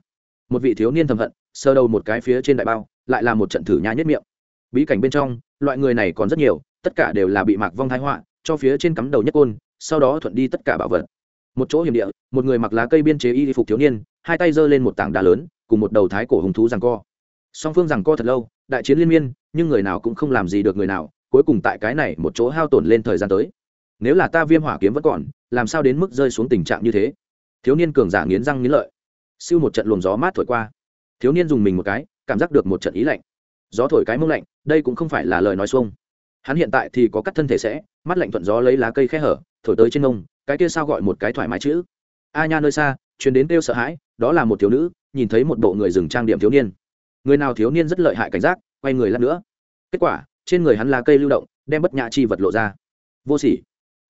Một vị thiếu niên thầm hận sơ đầu một cái phía trên đại bao, lại là một trận thử nhá nhất miệng. Bí cảnh bên trong, loại người này còn rất nhiều, tất cả đều là bị mạc vong thái họa, cho phía trên cắm đầu nhất côn, sau đó thuận đi tất cả bảo vật một chỗ hiểm địa, một người mặc lá cây biên chế y phục thiếu niên, hai tay giơ lên một tảng đá lớn, cùng một đầu thái cổ hùng thú rằng co. Song phương rằng co thật lâu, đại chiến liên miên, nhưng người nào cũng không làm gì được người nào, cuối cùng tại cái này một chỗ hao tổn lên thời gian tới. Nếu là ta viêm hỏa kiếm vẫn còn, làm sao đến mức rơi xuống tình trạng như thế? Thiếu niên cường giả nghiến răng nghiến lợi. Siêu một trận luồng gió mát thổi qua. Thiếu niên dùng mình một cái, cảm giác được một trận ý lạnh. Gió thổi cái mông lạnh, đây cũng không phải là lời nói xuông. Hắn hiện tại thì có cắt thân thể sẽ, mắt lạnh thuận gió lấy lá cây khe hở, thổi tới trên mông cái kia sao gọi một cái thoải mái chữ? A nha nơi xa chuyến đến kêu sợ hãi, đó là một thiếu nữ, nhìn thấy một bộ người dừng trang điểm thiếu niên. Người nào thiếu niên rất lợi hại cảnh giác, quay người lát nữa. Kết quả, trên người hắn là cây lưu động, đem bất nhã chi vật lộ ra. Vô sỉ.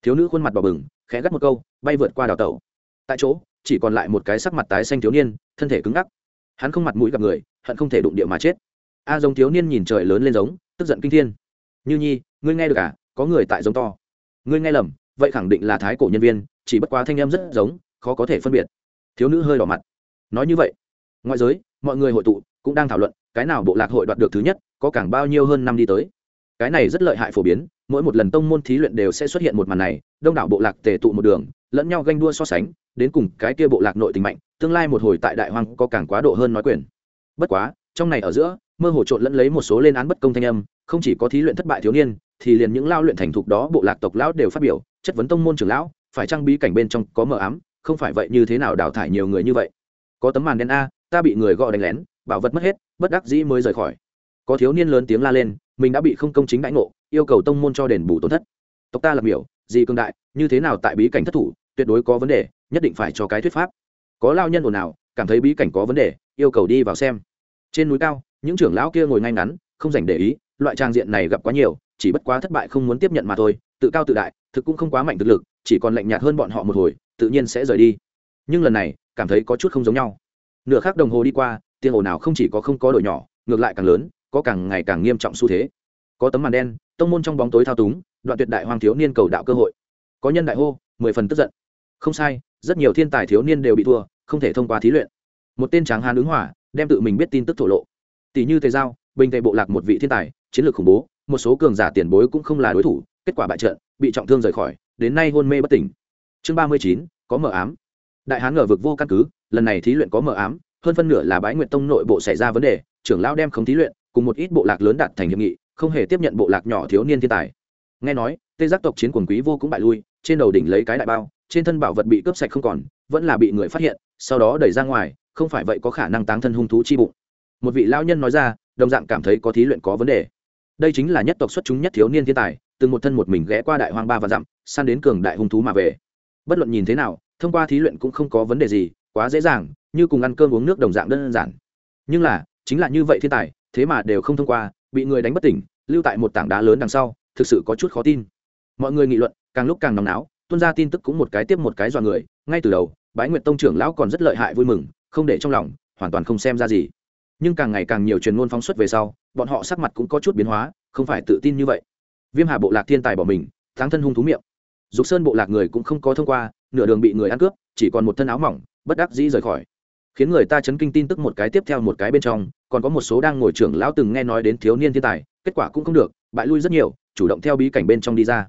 Thiếu nữ khuôn mặt bỏ bừng, khẽ gắt một câu, bay vượt qua đào tẩu. Tại chỗ, chỉ còn lại một cái sắc mặt tái xanh thiếu niên, thân thể cứng ngắc. Hắn không mặt mũi gặp người, hận không thể đụng địa mà chết. A giống thiếu niên nhìn trời lớn lên giống, tức giận kinh thiên. Như nhi, ngươi nghe được à? Có người tại giống to. Ngươi nghe lầm vậy khẳng định là thái cổ nhân viên, chỉ bất quá thanh em rất giống, khó có thể phân biệt. Thiếu nữ hơi đỏ mặt. Nói như vậy, ngoại giới, mọi người hội tụ, cũng đang thảo luận, cái nào bộ lạc hội đoạt được thứ nhất, có càng bao nhiêu hơn năm đi tới. Cái này rất lợi hại phổ biến, mỗi một lần tông môn thí luyện đều sẽ xuất hiện một màn này, đông đảo bộ lạc tề tụ một đường, lẫn nhau ganh đua so sánh, đến cùng cái kia bộ lạc nội tình mạnh, tương lai một hồi tại đại hoang có càng quá độ hơn nói quyền. Bất quá, trong này ở giữa, mơ hồ trộn lẫn lấy một số lên án bất công thanh âm, không chỉ có thí luyện thất bại thiếu niên, thì liền những lao luyện thành thục đó bộ lạc tộc lão đều phát biểu chất vấn tông môn trưởng lão, phải trang bí cảnh bên trong có mờ ám? Không phải vậy như thế nào đào thải nhiều người như vậy? Có tấm màn đen a, ta bị người gọi đánh lén, bảo vật mất hết, bất đắc dĩ mới rời khỏi. Có thiếu niên lớn tiếng la lên, mình đã bị không công chính đãi ngộ, yêu cầu tông môn cho đền bù tổn thất. Tộc ta lập miểu, gì cương đại, như thế nào tại bí cảnh thất thủ, tuyệt đối có vấn đề, nhất định phải cho cái thuyết pháp. Có lao nhân ồn nào cảm thấy bí cảnh có vấn đề, yêu cầu đi vào xem. Trên núi cao, những trưởng lão kia ngồi ngay ngắn, không dành để ý, loại trang diện này gặp quá nhiều, chỉ bất quá thất bại không muốn tiếp nhận mà thôi tự cao tự đại, thực cũng không quá mạnh thực lực, chỉ còn lạnh nhạt hơn bọn họ một hồi, tự nhiên sẽ rời đi. Nhưng lần này, cảm thấy có chút không giống nhau. Nửa khắc đồng hồ đi qua tiếng ồn nào không chỉ có không có đội nhỏ, ngược lại càng lớn, có càng ngày càng nghiêm trọng xu thế. Có tấm màn đen, tông môn trong bóng tối thao túng, đoạn tuyệt đại hoàng thiếu niên cầu đạo cơ hội. Có nhân đại hô, mười phần tức giận. Không sai, rất nhiều thiên tài thiếu niên đều bị thua, không thể thông qua thí luyện. Một tên tráng hán ứng hỏa, đem tự mình biết tin tức thổ lộ. Tỷ như tề giao, bình tề bộ lạc một vị thiên tài, chiến lược khủng bố, một số cường giả tiền bối cũng không là đối thủ kết quả bại trận, bị trọng thương rời khỏi, đến nay hôn mê bất tỉnh. Chương ba mươi chín, có mờ ám. Đại hán ngờ vực vô căn cứ, lần này thí luyện có mờ ám, hơn phân nửa là bái nguyện tông nội bộ xảy ra vấn đề, trưởng lão đem không thí luyện, cùng một ít bộ lạc lớn đạt thành hiệp nghị, không hề tiếp nhận bộ lạc nhỏ thiếu niên thiên tài. Nghe nói, tê giác tộc chiến quần quý vô cũng bại lui, trên đầu đỉnh lấy cái đại bao, trên thân bảo vật bị cướp sạch không còn, vẫn là bị người phát hiện, sau đó đẩy ra ngoài, không phải vậy có khả năng táng thân hung thú chi bụng. Một vị lão nhân nói ra, đồng dạng cảm thấy có thí luyện có vấn đề. Đây chính là nhất tộc xuất chúng nhất thiếu niên thiên tài từng một thân một mình ghé qua đại hoang ba và dặm, săn đến cường đại hung thú mà về. Bất luận nhìn thế nào, thông qua thí luyện cũng không có vấn đề gì, quá dễ dàng, như cùng ăn cơm uống nước đồng dạng đơn giản. Nhưng là, chính là như vậy thiên tài, thế mà đều không thông qua, bị người đánh bất tỉnh, lưu tại một tảng đá lớn đằng sau, thực sự có chút khó tin. Mọi người nghị luận, càng lúc càng nóng náo, tuân ra tin tức cũng một cái tiếp một cái dọa người, ngay từ đầu, bái nguyệt tông trưởng lão còn rất lợi hại vui mừng, không để trong lòng, hoàn toàn không xem ra gì. Nhưng càng ngày càng nhiều truyền ngôn phóng xuất về sau, bọn họ sắc mặt cũng có chút biến hóa, không phải tự tin như vậy viêm hà bộ lạc thiên tài bỏ mình, thắng thân hung thú miệng. Dục sơn bộ lạc người cũng không có thông qua, nửa đường bị người ăn cướp, chỉ còn một thân áo mỏng, bất đắc dĩ rời khỏi. Khiến người ta chấn kinh tin tức một cái tiếp theo một cái bên trong, còn có một số đang ngồi trưởng lão từng nghe nói đến thiếu niên thiên tài, kết quả cũng không được, bại lui rất nhiều, chủ động theo bí cảnh bên trong đi ra.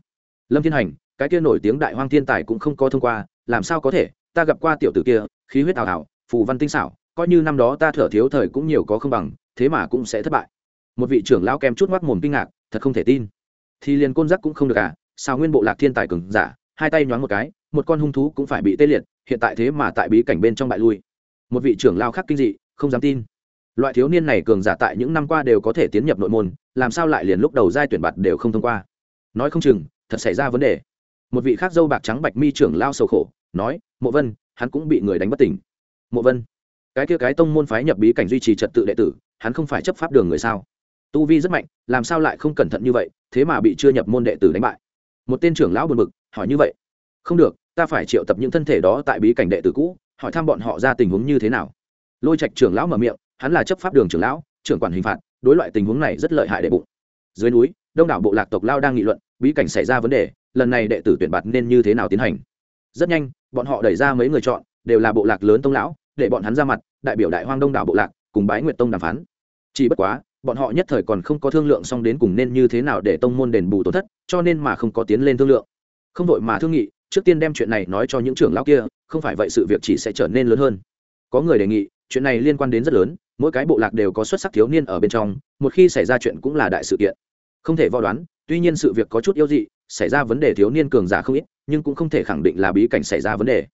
Lâm thiên hành, cái kia nổi tiếng đại hoang thiên tài cũng không có thông qua, làm sao có thể, ta gặp qua tiểu tử kia, khí huyết ảo ảo phù văn tinh xảo, coi như năm đó ta thở thiếu thời cũng nhiều có không bằng, thế mà cũng sẽ thất bại. Một vị trưởng lão kem chút mắt mồm kinh ngạc, thật không thể tin thì liền côn giác cũng không được à? Sao nguyên bộ lạc thiên tài cường giả, hai tay nhoáng một cái, một con hung thú cũng phải bị tê liệt, hiện tại thế mà tại bí cảnh bên trong bại lui. Một vị trưởng lao khác kinh dị, không dám tin. Loại thiếu niên này cường giả tại những năm qua đều có thể tiến nhập nội môn, làm sao lại liền lúc đầu giai tuyển bạt đều không thông qua? Nói không chừng, thật xảy ra vấn đề. Một vị khác dâu bạc trắng bạch mi trưởng lao sầu khổ, nói, mộ vân, hắn cũng bị người đánh bất tỉnh. Mộ vân, cái kia cái tông môn phái nhập bí cảnh duy trì trật tự đệ tử, hắn không phải chấp pháp đường người sao? Tu vi rất mạnh, làm sao lại không cẩn thận như vậy, thế mà bị chưa nhập môn đệ tử đánh bại. Một tên trưởng lão buồn bực, hỏi như vậy. Không được, ta phải triệu tập những thân thể đó tại bí cảnh đệ tử cũ, hỏi thăm bọn họ ra tình huống như thế nào. Lôi trạch trưởng lão mở miệng, hắn là chấp pháp đường trưởng lão, trưởng quản hình phạt, đối loại tình huống này rất lợi hại đệ bụng. Dưới núi, đông đảo bộ lạc tộc lao đang nghị luận, bí cảnh xảy ra vấn đề, lần này đệ tử tuyển bạt nên như thế nào tiến hành. Rất nhanh, bọn họ đẩy ra mấy người chọn, đều là bộ lạc lớn tông lão, để bọn hắn ra mặt, đại biểu đại hoang đông đảo bộ lạc, cùng bái nguyệt tông đàm phán. Chỉ bất quá bọn họ nhất thời còn không có thương lượng xong đến cùng nên như thế nào để tông môn đền bù tổn thất, cho nên mà không có tiến lên thương lượng. Không đội mà thương nghị, trước tiên đem chuyện này nói cho những trưởng lão kia, không phải vậy sự việc chỉ sẽ trở nên lớn hơn. Có người đề nghị, chuyện này liên quan đến rất lớn, mỗi cái bộ lạc đều có xuất sắc thiếu niên ở bên trong, một khi xảy ra chuyện cũng là đại sự kiện. Không thể vo đoán, tuy nhiên sự việc có chút yếu dị, xảy ra vấn đề thiếu niên cường giả không ít, nhưng cũng không thể khẳng định là bí cảnh xảy ra vấn đề.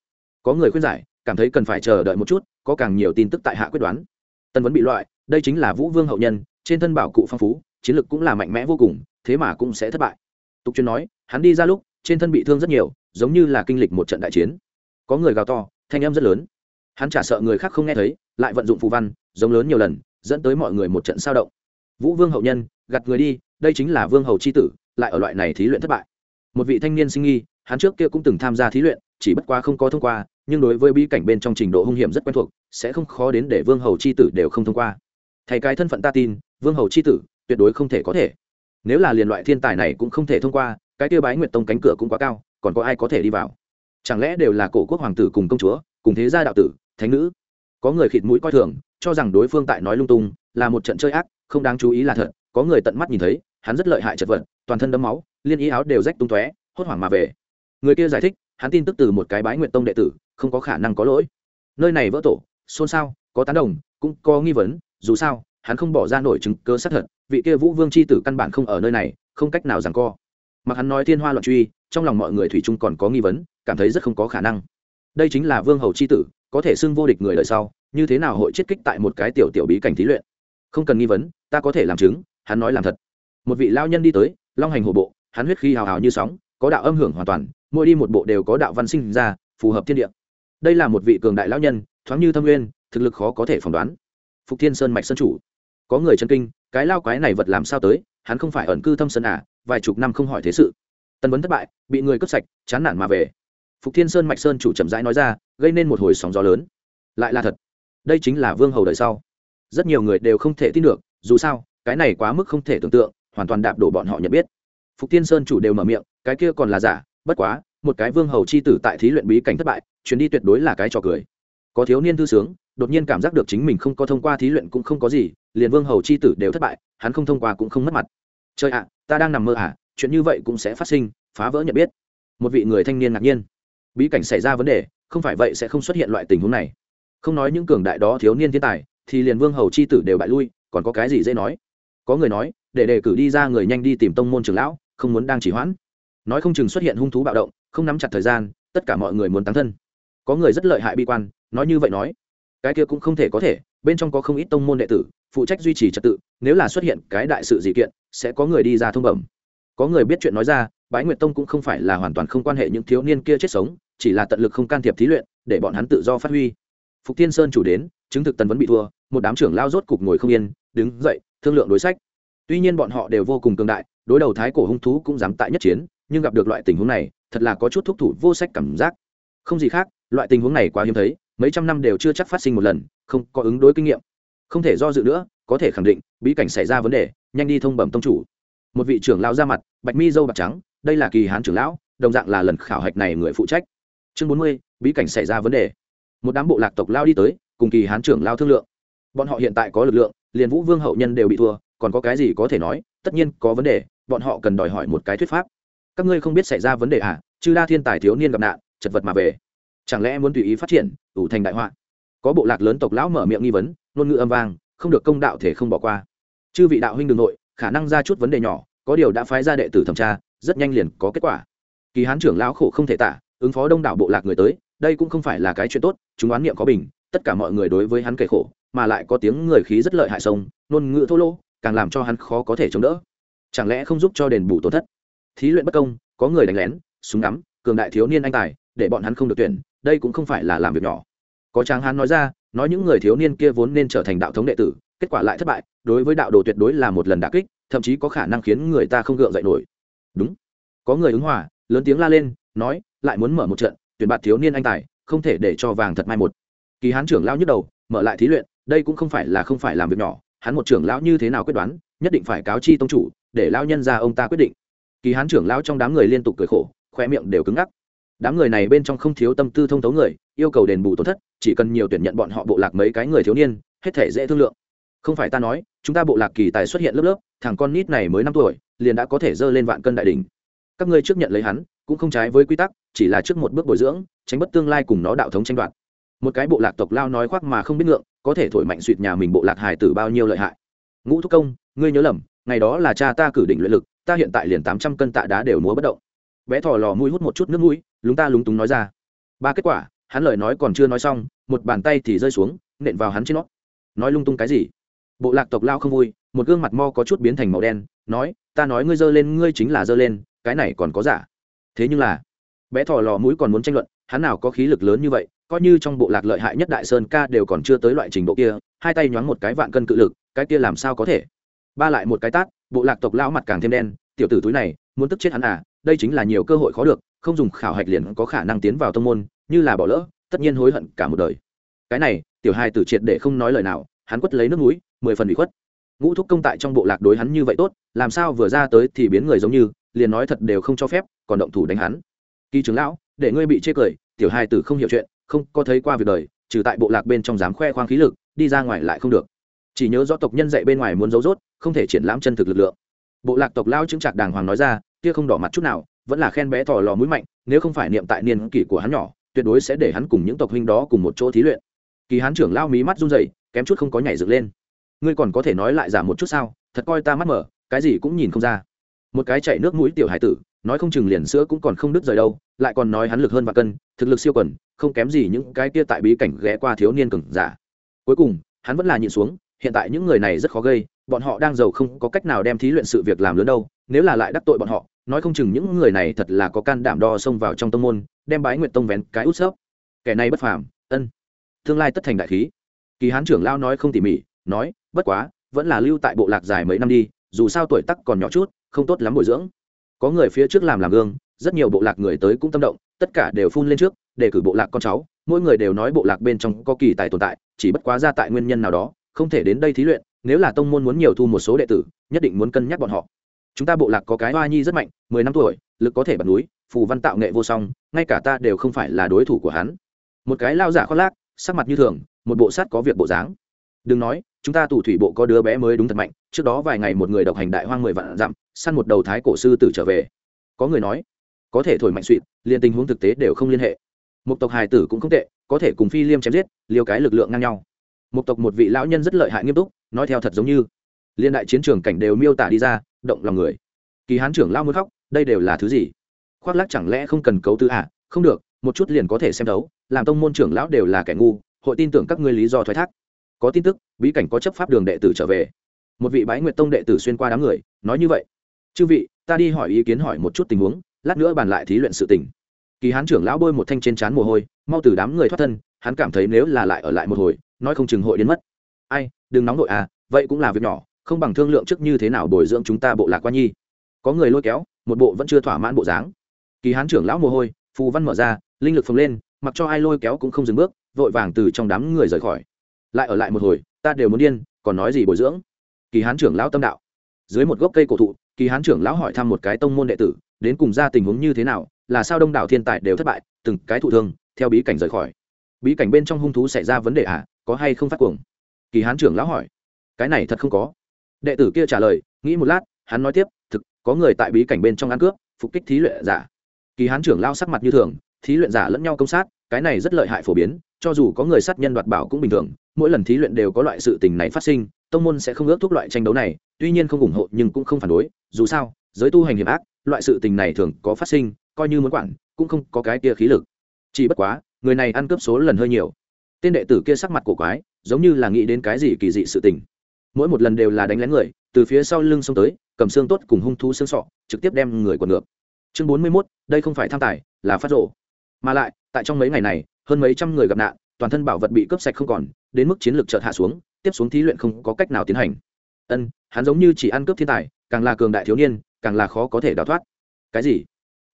Có người khuyên giải, cảm thấy cần phải chờ đợi một chút, có càng nhiều tin tức tại hạ quyết đoán. Tân vấn bị loại đây chính là vũ vương hậu nhân, trên thân bảo cụ phong phú, chiến lược cũng là mạnh mẽ vô cùng, thế mà cũng sẽ thất bại. Tục chuyên nói, hắn đi ra lúc, trên thân bị thương rất nhiều, giống như là kinh lịch một trận đại chiến. Có người gào to, thanh âm rất lớn. Hắn chả sợ người khác không nghe thấy, lại vận dụng phù văn, giống lớn nhiều lần, dẫn tới mọi người một trận sao động. Vũ vương hậu nhân gặt người đi, đây chính là vương hầu c h i tử, lại ở loại này thí luyện thất bại. Một vị thanh niên sinh nghi, hắn trước kia cũng từng tham gia thí luyện, chỉ bất quá không có thông qua, nhưng đối với bí cảnh bên trong trình độ hung hiểm rất quen thuộc, sẽ không khó đến để vương hầu c h i tử đều không thông qua thay cái thân phận ta tin, vương hầu c h i tử, tuyệt đối không thể có thể. Nếu là liền loại thiên tài này cũng không thể thông qua, cái tiêu bái nguyệt tông cánh cửa cũng quá cao, còn có ai có thể đi vào? Chẳng lẽ đều là cổ quốc hoàng tử cùng công chúa, cùng thế gia đạo tử, thánh nữ? Có người khịt mũi coi thường, cho rằng đối phương tại nói lung tung, là một trận chơi ác, không đáng chú ý là thật. Có người tận mắt nhìn thấy, hắn rất lợi hại chật vật, toàn thân đấm máu, liên ý áo đều rách tung tóe, hốt hoảng mà về. Người kia giải thích, hắn tin tức từ một cái bái nguyện tông đệ tử, không có khả năng có lỗi. Nơi này vỡ tổ, xôn xao, có tán đồng, cũng có nghi vấn dù sao, hắn không bỏ ra nổi chứng cơ xác thật, vị kia vũ vương c h i tử căn bản không ở nơi này, không cách nào rằng co. Mặc hắn nói thiên hoa loạn truy, trong lòng mọi người thủy chung còn có nghi vấn, cảm thấy rất không có khả năng. Đây chính là vương hầu c h i tử, có thể xưng vô địch người đời sau, như thế nào hội chiết kích tại một cái tiểu tiểu bí cảnh thí luyện? Không cần nghi vấn, ta có thể làm chứng, hắn nói làm thật. Một vị lao nhân đi tới, long hành hổ bộ, hắn huyết khí hào hào như sóng, có đạo âm hưởng hoàn toàn, mỗi đi một bộ đều có đạo văn sinh ra, phù hợp thiên địa. Đây là một vị cường đại lão nhân, thoáng như thâm nguyên, thực lực khó có thể phỏng đoán phục thiên sơn mạch sơn chủ. Có người chân kinh, cái lao quái này vật làm sao tới, hắn không phải ẩn cư thâm sơn à vài chục năm không hỏi thế sự. Tân vấn thất bại, bị người cướp sạch, chán nản mà về. Phục thiên sơn mạch sơn chủ chậm rãi nói ra, gây nên một hồi sóng gió lớn. Lại là thật. Đây chính là vương hầu đời sau. Rất nhiều người đều không thể tin được, dù sao, cái này quá mức không thể tưởng tượng, hoàn toàn đạp đổ bọn họ nhận biết. Phục Thiên sơn chủ đều mở miệng, cái kia còn là giả, bất quá, một cái vương hầu c h i tử tại thí luyện bí cảnh thất bại, chuyến đi tuyệt đối là cái trò cười. Có thiếu niên thư sướng đột nhiên cảm giác được chính mình không có thông qua thí luyện cũng không có gì liền vương hầu c h i tử đều thất bại hắn không thông qua cũng không mất mặt. Trời ạ ta đang nằm mơ ạ à, chuyện như vậy cũng sẽ phát sinh phá vỡ nhận biết. Một vị người thanh niên ngạc nhiên. Bí cảnh xảy ra vấn đề không phải vậy sẽ không xuất hiện loại tình huống này. Không nói những cường đại đó thiếu niên thiên tài thì liền vương hầu c h i tử đều bại lui còn có cái gì dễ nói? Có người nói để đề cử đi ra người nhanh đi tìm tông môn trưởng lão không muốn đang chỉ hoãn. Nói không chừng xuất hiện hung thú bạo động không nắm chặt thời gian tất cả mọi người muốn tăng thân. Có người rất lợi hại bi quan nói như vậy nói cái kia cũng không thể có thể, bên trong có không ít tông môn đệ tử, phụ trách duy trì trật tự, nếu là xuất hiện cái đại sự dị kiện, sẽ có người đi ra thông bẩm. Có người biết chuyện nói ra, bái nguyệt tông cũng không phải là hoàn toàn không quan hệ những thiếu niên kia chết sống, chỉ là tận lực không can thiệp thí luyện, để bọn hắn tự do phát huy. Phục tiên sơn chủ đến, chứng thực tần vẫn bị thua, một đám trưởng lao rốt cục ngồi không yên, đứng dậy, thương lượng đối sách. Tuy nhiên bọn họ đều vô cùng cường đại, đối đầu thái cổ hung thú cũng dám tại nhất chiến, nhưng gặp được loại tình huống này, thật là có chút thúc thủ vô sách cảm giác. Không gì khác, loại tình huống này quá hiếm thấy mấy trăm năm đều chưa chắc phát sinh một lần, không có ứng đối kinh nghiệm. Không thể do dự nữa, có thể khẳng định, bí cảnh xảy ra vấn đề, nhanh đi thông bẩm tông chủ. Một vị trưởng lão ra mặt, bạch mi dâu bạc trắng, đây là kỳ hán trưởng lão, đồng dạng là lần khảo hạch này người phụ trách. Chương bốn mươi, bí cảnh xảy ra vấn đề. Một đám bộ lạc tộc lao đi tới, cùng kỳ hán trưởng lao thương lượng. Bọn họ hiện tại có lực lượng, liền vũ vương hậu nhân đều bị thua, còn có cái gì có thể nói, tất nhiên có vấn đề, bọn họ cần đòi hỏi một cái thuyết pháp. Các ngươi không biết xảy ra vấn đề à chư đa thiên tài thiếu niên gặp nạn, chật vật mà về chẳng lẽ muốn tùy ý phát triển, ủ thành đại họa? Có bộ lạc lớn tộc lão mở miệng nghi vấn, ngôn ngữ âm vang, không được công đạo thể không bỏ qua. Chư vị đạo huynh đường nội, khả năng ra chút vấn đề nhỏ, có điều đã phái ra đệ tử thẩm tra, rất nhanh liền có kết quả. Kỳ hán trưởng lão khổ không thể tả, ứng phó đông đảo bộ lạc người tới, đây cũng không phải là cái chuyện tốt, chúng oán niệm có bình, tất cả mọi người đối với hắn kể khổ, mà lại có tiếng người khí rất lợi hại sông, ngôn ngữ thô lỗ, càng làm cho hắn khó có thể chống đỡ. Chẳng lẽ không giúp cho đền bù tổn thất? Thí luyện bất công, có người đánh lén, súng ngắm, cường đại thiếu niên anh tài để bọn hắn không được tuyển, đây cũng không phải là làm việc nhỏ. Có tráng hán nói ra, nói những người thiếu niên kia vốn nên trở thành đạo thống đệ tử, kết quả lại thất bại, đối với đạo đồ tuyệt đối là một lần đà kích, thậm chí có khả năng khiến người ta không gượng dậy nổi. Đúng. Có người ứng hòa, lớn tiếng la lên, nói, lại muốn mở một trận, tuyển bạt thiếu niên anh tài, không thể để cho vàng thật mai một. Kỳ hán trưởng lao nhức đầu, mở lại thí luyện, đây cũng không phải là không phải làm việc nhỏ, hắn một trưởng lão như thế nào quyết đoán, nhất định phải cáo chi tông chủ, để lao nhân ra ông ta quyết định. Kỳ hán trưởng lão trong đám người liên tục cười khổ khoe miệng đều cứng ngắc đám người này bên trong không thiếu tâm tư thông thấu người, yêu cầu đền bù tổn thất, chỉ cần nhiều tuyển nhận bọn họ bộ lạc mấy cái người thiếu niên, hết thể dễ thương lượng. Không phải ta nói, chúng ta bộ lạc kỳ tài xuất hiện lớp lớp, thằng con nít này mới năm tuổi, liền đã có thể dơ lên vạn cân đại đ ỉ n h các ngươi trước nhận lấy hắn, cũng không trái với quy tắc, chỉ là trước một bước bồi dưỡng, tránh bất tương lai cùng nó đạo thống tranh đoạt. Một cái bộ lạc tộc lao nói khoác mà không biết ngượng, có thể thổi mạnh suỵt nhà mình bộ lạc hài tử bao nhiêu lợi hại. Ngũ thúc công, ngươi nhớ lầm, ngày đó là cha ta cử định luyện lực, ta hiện tại liền tám trăm cân tạ đá đều múa bất động. Bé thò lò mũi hút một chút nước mũi lúng ta lúng túng nói ra. Ba kết quả, hắn lời nói còn chưa nói xong, một bàn tay thì rơi xuống, nện vào hắn trên nót nói lung tung cái gì? Bộ lạc tộc lao không vui, một gương mặt mo có chút biến thành màu đen, nói, ta nói ngươi dơ lên, ngươi chính là dơ lên, cái này còn có giả. Thế nhưng là, bé thò lò mũi còn muốn tranh luận, hắn nào có khí lực lớn như vậy, coi như trong bộ lạc lợi hại nhất đại sơn ca đều còn chưa tới loại trình độ kia, hai tay nhoáng một cái vạn cân cự lực, cái kia làm sao có thể? Ba lại một cái tát, bộ lạc tộc lão mặt càng thêm đen, tiểu tử túi này, muốn tức chết hắn à đây chính là nhiều cơ hội khó được không dùng khảo hạch liền có khả năng tiến vào tông môn, như là bỏ lỡ, tất nhiên hối hận cả một đời. Cái này, tiểu hai tử triệt để không nói lời nào, hắn quất lấy nước mũi, mười phần bị khuất. Ngũ thúc công tại trong bộ lạc đối hắn như vậy tốt, làm sao vừa ra tới thì biến người giống như, liền nói thật đều không cho phép, còn động thủ đánh hắn. Kỳ trưởng lão, để ngươi bị chê cười, tiểu hai tử không hiểu chuyện, không có thấy qua việc đời, trừ tại bộ lạc bên trong dám khoe khoang khí lực, đi ra ngoài lại không được. Chỉ nhớ rõ tộc nhân dạy bên ngoài muốn giấu rốt, không thể triển lãm chân thực lực lượng. Bộ lạc tộc lao chứng trạc đàng hoàng nói ra, kia không đỏ mặt chút nào vẫn là khen bé thỏ lò mũi mạnh, nếu không phải niệm tại niên kỷ của hắn nhỏ, tuyệt đối sẽ để hắn cùng những tộc huynh đó cùng một chỗ thí luyện. Kỳ hán trưởng lao mí mắt run rẩy, kém chút không có nhảy dựng lên. Ngươi còn có thể nói lại giả một chút sao? Thật coi ta mắt mở, cái gì cũng nhìn không ra. Một cái chạy nước mũi tiểu hải tử, nói không chừng liền sữa cũng còn không đứt rời đâu, lại còn nói hắn lực hơn và cân, thực lực siêu quần, không kém gì những cái kia tại bí cảnh ghé qua thiếu niên cường giả. Cuối cùng, hắn vẫn là nhịn xuống, hiện tại những người này rất khó gây, bọn họ đang giàu không có cách nào đem thí luyện sự việc làm lớn đâu, nếu là lại đắc tội bọn họ nói không chừng những người này thật là có can đảm đo xông vào trong tông môn, đem bái nguyện tông vén cái út xớp kẻ này bất phàm, ân. Tương lai tất thành đại khí. Kỳ hán trưởng lao nói không tỉ mỉ, nói, bất quá, vẫn là lưu tại bộ lạc dài mấy năm đi, dù sao tuổi tắc còn nhỏ chút, không tốt lắm bồi dưỡng. Có người phía trước làm làm gương, rất nhiều bộ lạc người tới cũng tâm động, tất cả đều phun lên trước, để cử bộ lạc con cháu, mỗi người đều nói bộ lạc bên trong có kỳ tài tồn tại, chỉ bất quá ra tại nguyên nhân nào đó, không thể đến đây thí luyện, nếu là tông môn muốn nhiều thu một số đệ tử, nhất định muốn cân nhắc bọn họ chúng ta bộ lạc có cái hoa nhi rất mạnh, mười năm tuổi, lực có thể bật núi, phù văn tạo nghệ vô song, ngay cả ta đều không phải là đối thủ của hắn. Một cái lao giả khoác lác, sắc mặt như thường, một bộ sát có việc bộ dáng. Đừng nói, chúng ta tù thủy bộ có đứa bé mới đúng thật mạnh, trước đó vài ngày một người độc hành đại hoang mười vạn dặm, săn một đầu thái cổ sư tử trở về. Có người nói, có thể thổi mạnh suỵt liền tình huống thực tế đều không liên hệ. Một tộc hài tử cũng không tệ, có thể cùng phi liêm chém giết, liều cái lực lượng ngang nhau. Một tộc một vị lão nhân rất lợi hại nghiêm túc, nói theo thật giống như. Liên đại chiến trường cảnh đều miêu tả đi ra động lòng người. Kỳ hán trưởng lao muốn khóc, đây đều là thứ gì? Khoác lắc chẳng lẽ không cần cấu tư à? Không được, một chút liền có thể xem đấu làm tông môn trưởng lão đều là kẻ ngu, hội tin tưởng các ngươi lý do thoái thác. Có tin tức, bí cảnh có chấp pháp đường đệ tử trở về. Một vị bái nguyệt tông đệ tử xuyên qua đám người, nói như vậy. Chư vị, ta đi hỏi ý kiến hỏi một chút tình huống, lát nữa bàn lại thí luyện sự tình. Kỳ hán trưởng lão bôi một thanh trên trán mồ hôi, mau từ đám người thoát thân, hắn cảm thấy nếu là lại ở lại một hồi, nói không chừng hội đến mất. Ai, đừng nóng nội à vậy cũng là việc nhỏ không bằng thương lượng trước như thế nào bồi dưỡng chúng ta bộ lạc quan nhi. Có người lôi kéo, một bộ vẫn chưa thỏa mãn bộ dáng. Kỳ hán trưởng lão mồ hôi, phù văn mở ra, linh lực phồng lên, mặc cho ai lôi kéo cũng không dừng bước, vội vàng từ trong đám người rời khỏi. Lại ở lại một hồi, ta đều muốn điên, còn nói gì bồi dưỡng? Kỳ hán trưởng lão tâm đạo. Dưới một gốc cây cổ thụ, kỳ hán trưởng lão hỏi thăm một cái tông môn đệ tử, đến cùng ra tình huống như thế nào, là sao đông đảo thiên tài đều thất bại, từng cái thụ thương, theo bí cảnh rời khỏi. Bí cảnh bên trong hung thú xảy ra vấn đề à có hay không phát cuồng? Kỳ hán trưởng lão hỏi. Cái này thật không có đệ tử kia trả lời, nghĩ một lát, hắn nói tiếp, thực, có người tại bí cảnh bên trong ăn cướp, phục kích thí luyện giả. Kỳ hán trưởng lao sắc mặt như thường, thí luyện giả lẫn nhau công sát, cái này rất lợi hại phổ biến, cho dù có người sát nhân đoạt bảo cũng bình thường, mỗi lần thí luyện đều có loại sự tình này phát sinh, tông môn sẽ không ước thúc loại tranh đấu này, tuy nhiên không ủng hộ nhưng cũng không phản đối, dù sao, giới tu hành hiểm ác, loại sự tình này thường có phát sinh, coi như muốn quản, cũng không có cái kia khí lực. Chỉ bất quá, người này ăn cướp số lần hơi nhiều. Tên đệ tử kia sắc mặt cổ quái, giống như là nghĩ đến cái gì kỳ dị sự tình mỗi một lần đều là đánh lén người, từ phía sau lưng xông tới, cầm xương tốt cùng hung thú xương sọ, trực tiếp đem người quần ngược. Chương bốn mươi mốt, đây không phải tham tài, là phát rộ mà lại, tại trong mấy ngày này, hơn mấy trăm người gặp nạn, toàn thân bảo vật bị cướp sạch không còn, đến mức chiến lược chợt hạ xuống, tiếp xuống thí luyện không có cách nào tiến hành. Ân, hắn giống như chỉ ăn cướp thiên tài, càng là cường đại thiếu niên, càng là khó có thể đào thoát. Cái gì?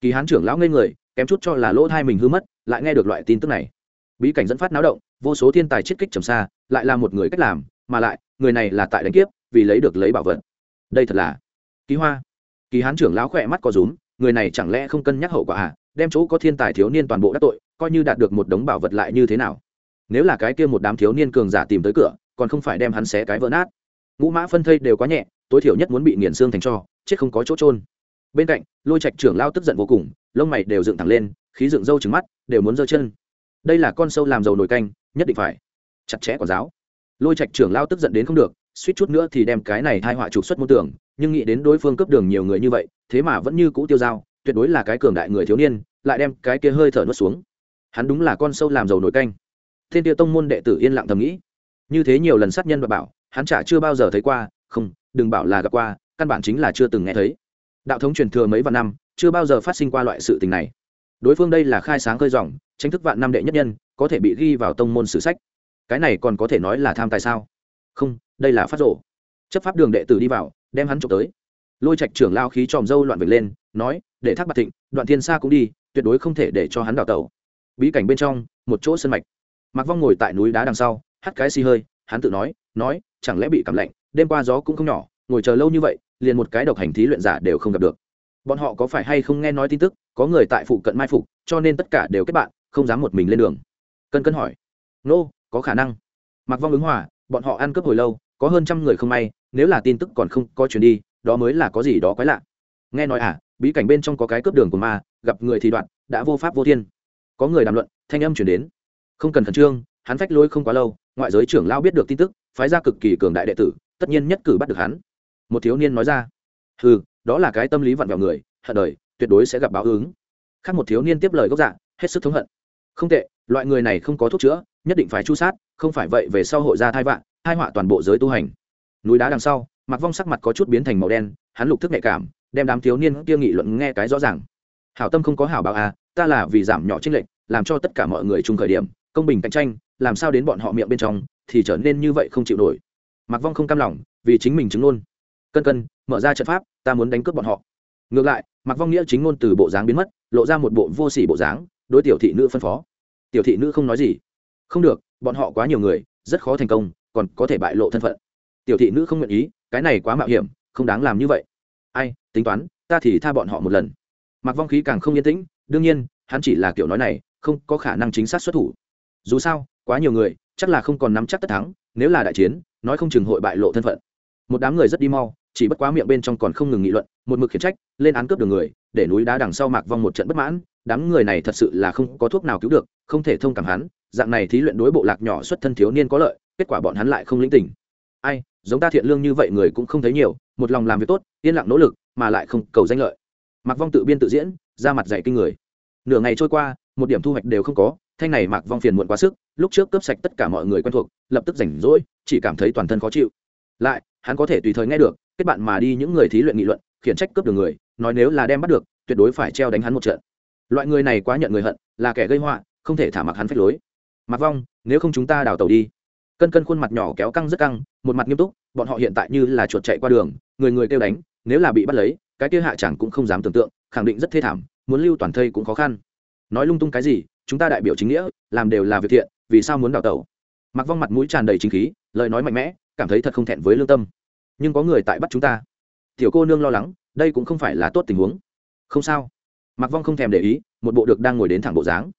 Kỳ hán trưởng lão ngây người, kém chút cho là lỗ thai mình hư mất, lại nghe được loại tin tức này. Bí cảnh dẫn phát náo động, vô số thiên tài chiết kích trầm xa, lại là một người cách làm mà lại, người này là tại đánh kiếp, vì lấy được lấy bảo vật. Đây thật là ký hoa. Kỳ hán trưởng lão khỏe mắt có rúm, người này chẳng lẽ không cân nhắc hậu quả à? Đem chỗ có thiên tài thiếu niên toàn bộ đắc tội, coi như đạt được một đống bảo vật lại như thế nào? Nếu là cái kia một đám thiếu niên cường giả tìm tới cửa, còn không phải đem hắn xé cái vỡ nát. Ngũ mã phân thây đều quá nhẹ, tối thiểu nhất muốn bị nghiền xương thành cho, chết không có chỗ trôn bên cạnh, lôi trạch trưởng lao tức giận vô cùng, lông mày đều dựng thẳng lên, khí dựng râu trứng mắt, đều muốn giơ chân. Đây là con sâu làm dầu nồi canh, nhất định phải. Chặt chẽ quả giáo lôi trạch trưởng lao tức giận đến không được, suýt chút nữa thì đem cái này thai họa trục xuất môn tưởng nhưng nghĩ đến đối phương cấp đường nhiều người như vậy, thế mà vẫn như cũ tiêu dao, tuyệt đối là cái cường đại người thiếu niên, lại đem cái kia hơi thở nuốt xuống. Hắn đúng là con sâu làm dầu nổi canh. Thiên tiêu tông môn đệ tử yên lặng thầm nghĩ. Như thế nhiều lần sát nhân và bảo, hắn chả chưa bao giờ thấy qua, không, đừng bảo là gặp qua, căn bản chính là chưa từng nghe thấy. Đạo thống truyền thừa mấy vạn năm, chưa bao giờ phát sinh qua loại sự tình này. Đối phương đây là khai sáng khơi dòng tranh thức vạn năm đệ nhất nhân, có thể bị ghi vào tông môn sử sách cái này còn có thể nói là tham tài sao? Không đây là phát rổ. Chấp pháp đường đệ tử đi vào đem hắn trộm tới. Lôi trạch trưởng lao khí tròm dâu loạn vệt lên nói để thác bạc thịnh đoạn thiên sa cũng đi tuyệt đối không thể để cho hắn đào tẩu. Bí cảnh bên trong một chỗ sân mạch. Mặc vong ngồi tại núi đá đằng sau hắt cái xì hơi hắn tự nói nói chẳng lẽ bị cảm lạnh đêm qua gió cũng không nhỏ ngồi chờ lâu như vậy liền một cái độc hành thí luyện giả đều không gặp được. Bọn họ có phải hay không nghe nói tin tức có người tại phụ cận mai phục cho nên tất cả đều kết bạn không dám một mình lên đường. Cân cân hỏi nô、no, có khả năng. Mặc vong ứng hòa, bọn họ ăn cướp hồi lâu, có hơn trăm người không may, nếu là tin tức còn không có chuyển đi, đó mới là có gì đó quái lạ. Nghe nói à bí cảnh bên trong có cái cướp đường của ma, gặp người thì đoạn, đã vô pháp vô thiên. Có người đàm luận, thanh âm chuyển đến. Không cần khẩn trương, hắn phách lôi không quá lâu, ngoại giới trưởng lao biết được tin tức, phái ra cực kỳ cường đại đệ tử, tất nhiên nhất cử bắt được hắn. Một thiếu niên nói ra ừ đó là cái tâm lý vặn vẹo người, hận đời, tuyệt đối sẽ gặp báo ứng. Khác một thiếu niên tiếp lời gốc dạ hết sức thống hận. Không tệ, loại người này không có thuốc chữa nhất định phải chu sát, không phải vậy về sau hội ra thai vạn hai họa toàn bộ giới tu hành. Núi đá đằng sau mặc vong sắc mặt có chút biến thành màu đen, hắn lục thức nhạy cảm, đem đám thiếu niên kia nghị luận nghe cái rõ ràng. Hảo tâm không có hảo báo à ta là vì giảm nhỏ trinh lệch, làm cho tất cả mọi người chung khởi điểm, công bình cạnh tranh, làm sao đến bọn họ miệng bên trong, thì trở nên như vậy không chịu nổi. Mặc vong không cam lòng, vì chính mình chứng luôn cân cân, mở ra trận pháp, ta muốn đánh cướp bọn họ. Ngược lại mặc vong nghĩa chính ngôn từ bộ dáng biến mất, lộ ra một bộ vô sỉ bộ dáng, đối tiểu thị nữ phân phó. Tiểu thị nữ không nói gì không được, bọn họ quá nhiều người, rất khó thành công, còn có thể bại lộ thân phận. Tiểu thị nữ không nguyện ý, cái này quá mạo hiểm, không đáng làm như vậy. Ai, tính toán, ta thì tha bọn họ một lần. Mặc vong khí càng không yên tĩnh, đương nhiên, hắn chỉ là kiểu nói này, không có khả năng chính xác xuất thủ. Dù sao, quá nhiều người, chắc là không còn nắm chắc tất thắng, nếu là đại chiến, nói không chừng hội bại lộ thân phận. Một đám người rất đi mau, chỉ bất quá miệng bên trong còn không ngừng nghị luận, một mực khiển trách, lên án cướp đường người, để núi đá đằng sau mạc vong một trận bất mãn, đám người này thật sự là không có thuốc nào cứu được, không thể thông cảm hắn dạng này thí luyện đối bộ lạc nhỏ xuất thân thiếu niên có lợi, kết quả bọn hắn lại không lĩnh tình. Ai, giống ta thiện lương như vậy người cũng không thấy nhiều, một lòng làm việc tốt, yên lặng nỗ lực, mà lại không cầu danh lợi. Mạc vong tự biên tự diễn, ra mặt dạy kinh người. Nửa ngày trôi qua, một điểm thu hoạch đều không có, thanh này mạc vong phiền muộn quá sức, lúc trước cướp sạch tất cả mọi người quen thuộc, lập tức rảnh rỗi, chỉ cảm thấy toàn thân khó chịu. Lại, hắn có thể tùy thời nghe được, kết bạn mà đi những người thí luyện nghị luận, khiển trách cướp được người, nói nếu là đem bắt được, tuyệt đối phải treo đánh hắn một trận. Loại người này quá nhận người hận, là kẻ gây họa, không thể thả mặc hắn phách lối mặc vong, nếu không chúng ta đào tàu đi. Cân cân khuôn mặt nhỏ kéo căng rất căng, một mặt nghiêm túc, bọn họ hiện tại như là chuột chạy qua đường, người người kêu đánh, nếu là bị bắt lấy, cái kia hạ chẳng cũng không dám tưởng tượng, khẳng định rất thê thảm, muốn lưu toàn thây cũng khó khăn. Nói lung tung cái gì, chúng ta đại biểu chính nghĩa, làm đều là việc thiện, vì sao muốn đào tẩu mặc vong mặt mũi tràn đầy chính khí, lời nói mạnh mẽ, cảm thấy thật không thẹn với lương tâm. Nhưng có người tại bắt chúng ta. Tiểu cô nương lo lắng, đây cũng không phải là tốt tình huống. Không sao. Mặc vong không thèm để ý, một bộ được đang ngồi đến thẳng bộ dáng.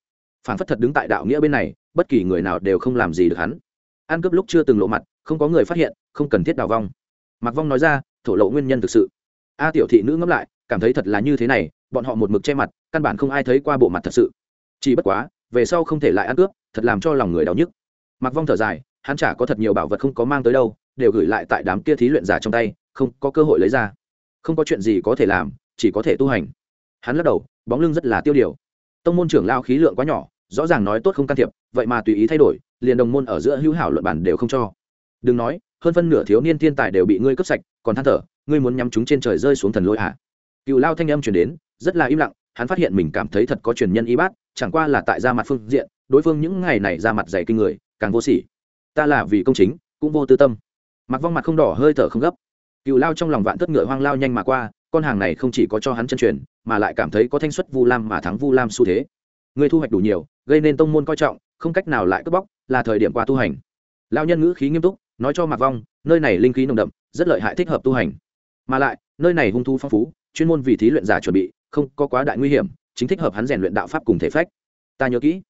Phản phất thật đứng tại đạo nghĩa bên này bất kỳ người nào đều không làm gì được hắn. Ăn cướp lúc chưa từng lộ mặt, không có người phát hiện, không cần thiết đào vong. Mặc vong nói ra, thổ lộ nguyên nhân thực sự. A tiểu thị nữ ngẫm lại, cảm thấy thật là như thế này, bọn họ một mực che mặt, căn bản không ai thấy qua bộ mặt thật sự. Chỉ bất quá, về sau không thể lại ăn cướp, thật làm cho lòng người đau nhức. Mặc vong thở dài, hắn chả có thật nhiều bảo vật không có mang tới đâu, đều gửi lại tại đám kia thí luyện giả trong tay, không có cơ hội lấy ra. Không có chuyện gì có thể làm, chỉ có thể tu hành. Hắn lắc đầu, bóng lưng rất là tiêu điều. Tông môn trưởng lao khí lượng quá nhỏ rõ ràng nói tốt không can thiệp, vậy mà tùy ý thay đổi, liền đồng môn ở giữa hữu hảo luận bản đều không cho. Đừng nói, hơn phân nửa thiếu niên thiên tài đều bị ngươi cướp sạch, còn than thở, ngươi muốn nhắm chúng trên trời rơi xuống thần lôi hạ cựu lao thanh âm chuyển đến, rất là im lặng, hắn phát hiện mình cảm thấy thật có truyền nhân y bát, chẳng qua là tại ra mặt phương diện, đối phương những ngày này ra mặt dày kinh người, càng vô sỉ. Ta là vì công chính, cũng vô tư tâm. Mặc vong mặt không đỏ, hơi thở không gấp. Cựu lao trong lòng vạn thất ngựa hoang lao nhanh mà qua, con hàng này không chỉ có cho hắn chân truyền, mà lại cảm thấy có thanh xuất vu lam mà thắng vu lam xu thế. Người thu hoạch đủ nhiều gây nên tông môn coi trọng, không cách nào lại cướp bóc, là thời điểm qua tu hành. Lao nhân ngữ khí nghiêm túc, nói cho mạc vong, nơi này linh khí nồng đậm, rất lợi hại thích hợp tu hành. Mà lại, nơi này hung thu phong phú, chuyên môn vì thí luyện giả chuẩn bị, không có quá đại nguy hiểm, chính thích hợp hắn rèn luyện đạo pháp cùng thể phách. Ta nhớ kỹ.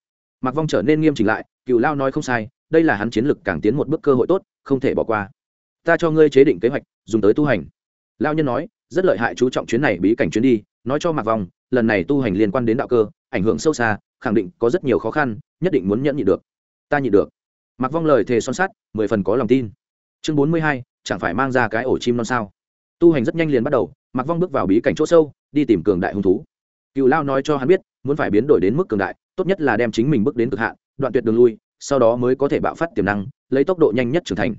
Mạc vong trở nên nghiêm chỉnh lại, cựu lao nói không sai, đây là hắn chiến lực càng tiến một bước cơ hội tốt, không thể bỏ qua. Ta cho ngươi chế định kế hoạch, dùng tới tu hành. Lao nhân nói, rất lợi hại chú trọng chuyến này bí cảnh chuyến đi, nói cho mạc vong, lần này tu hành liên quan đến đạo cơ, ảnh hưởng sâu xa khẳng định có rất nhiều khó khăn, nhất định muốn nhẫn nhị được. Ta nhị được. Mặc vong lời thề son sắt, mười phần có lòng tin. Chương bốn mươi hai, chẳng phải mang ra cái ổ chim non sao? Tu hành rất nhanh liền bắt đầu Mặc vong bước vào bí cảnh chỗ sâu, đi tìm cường đại hung thú. Cựu lao nói cho hắn biết, muốn phải biến đổi đến mức cường đại, tốt nhất là đem chính mình bước đến cực hạn, đoạn tuyệt đường lui, sau đó mới có thể bạo phát tiềm năng, lấy tốc độ nhanh nhất trưởng thành.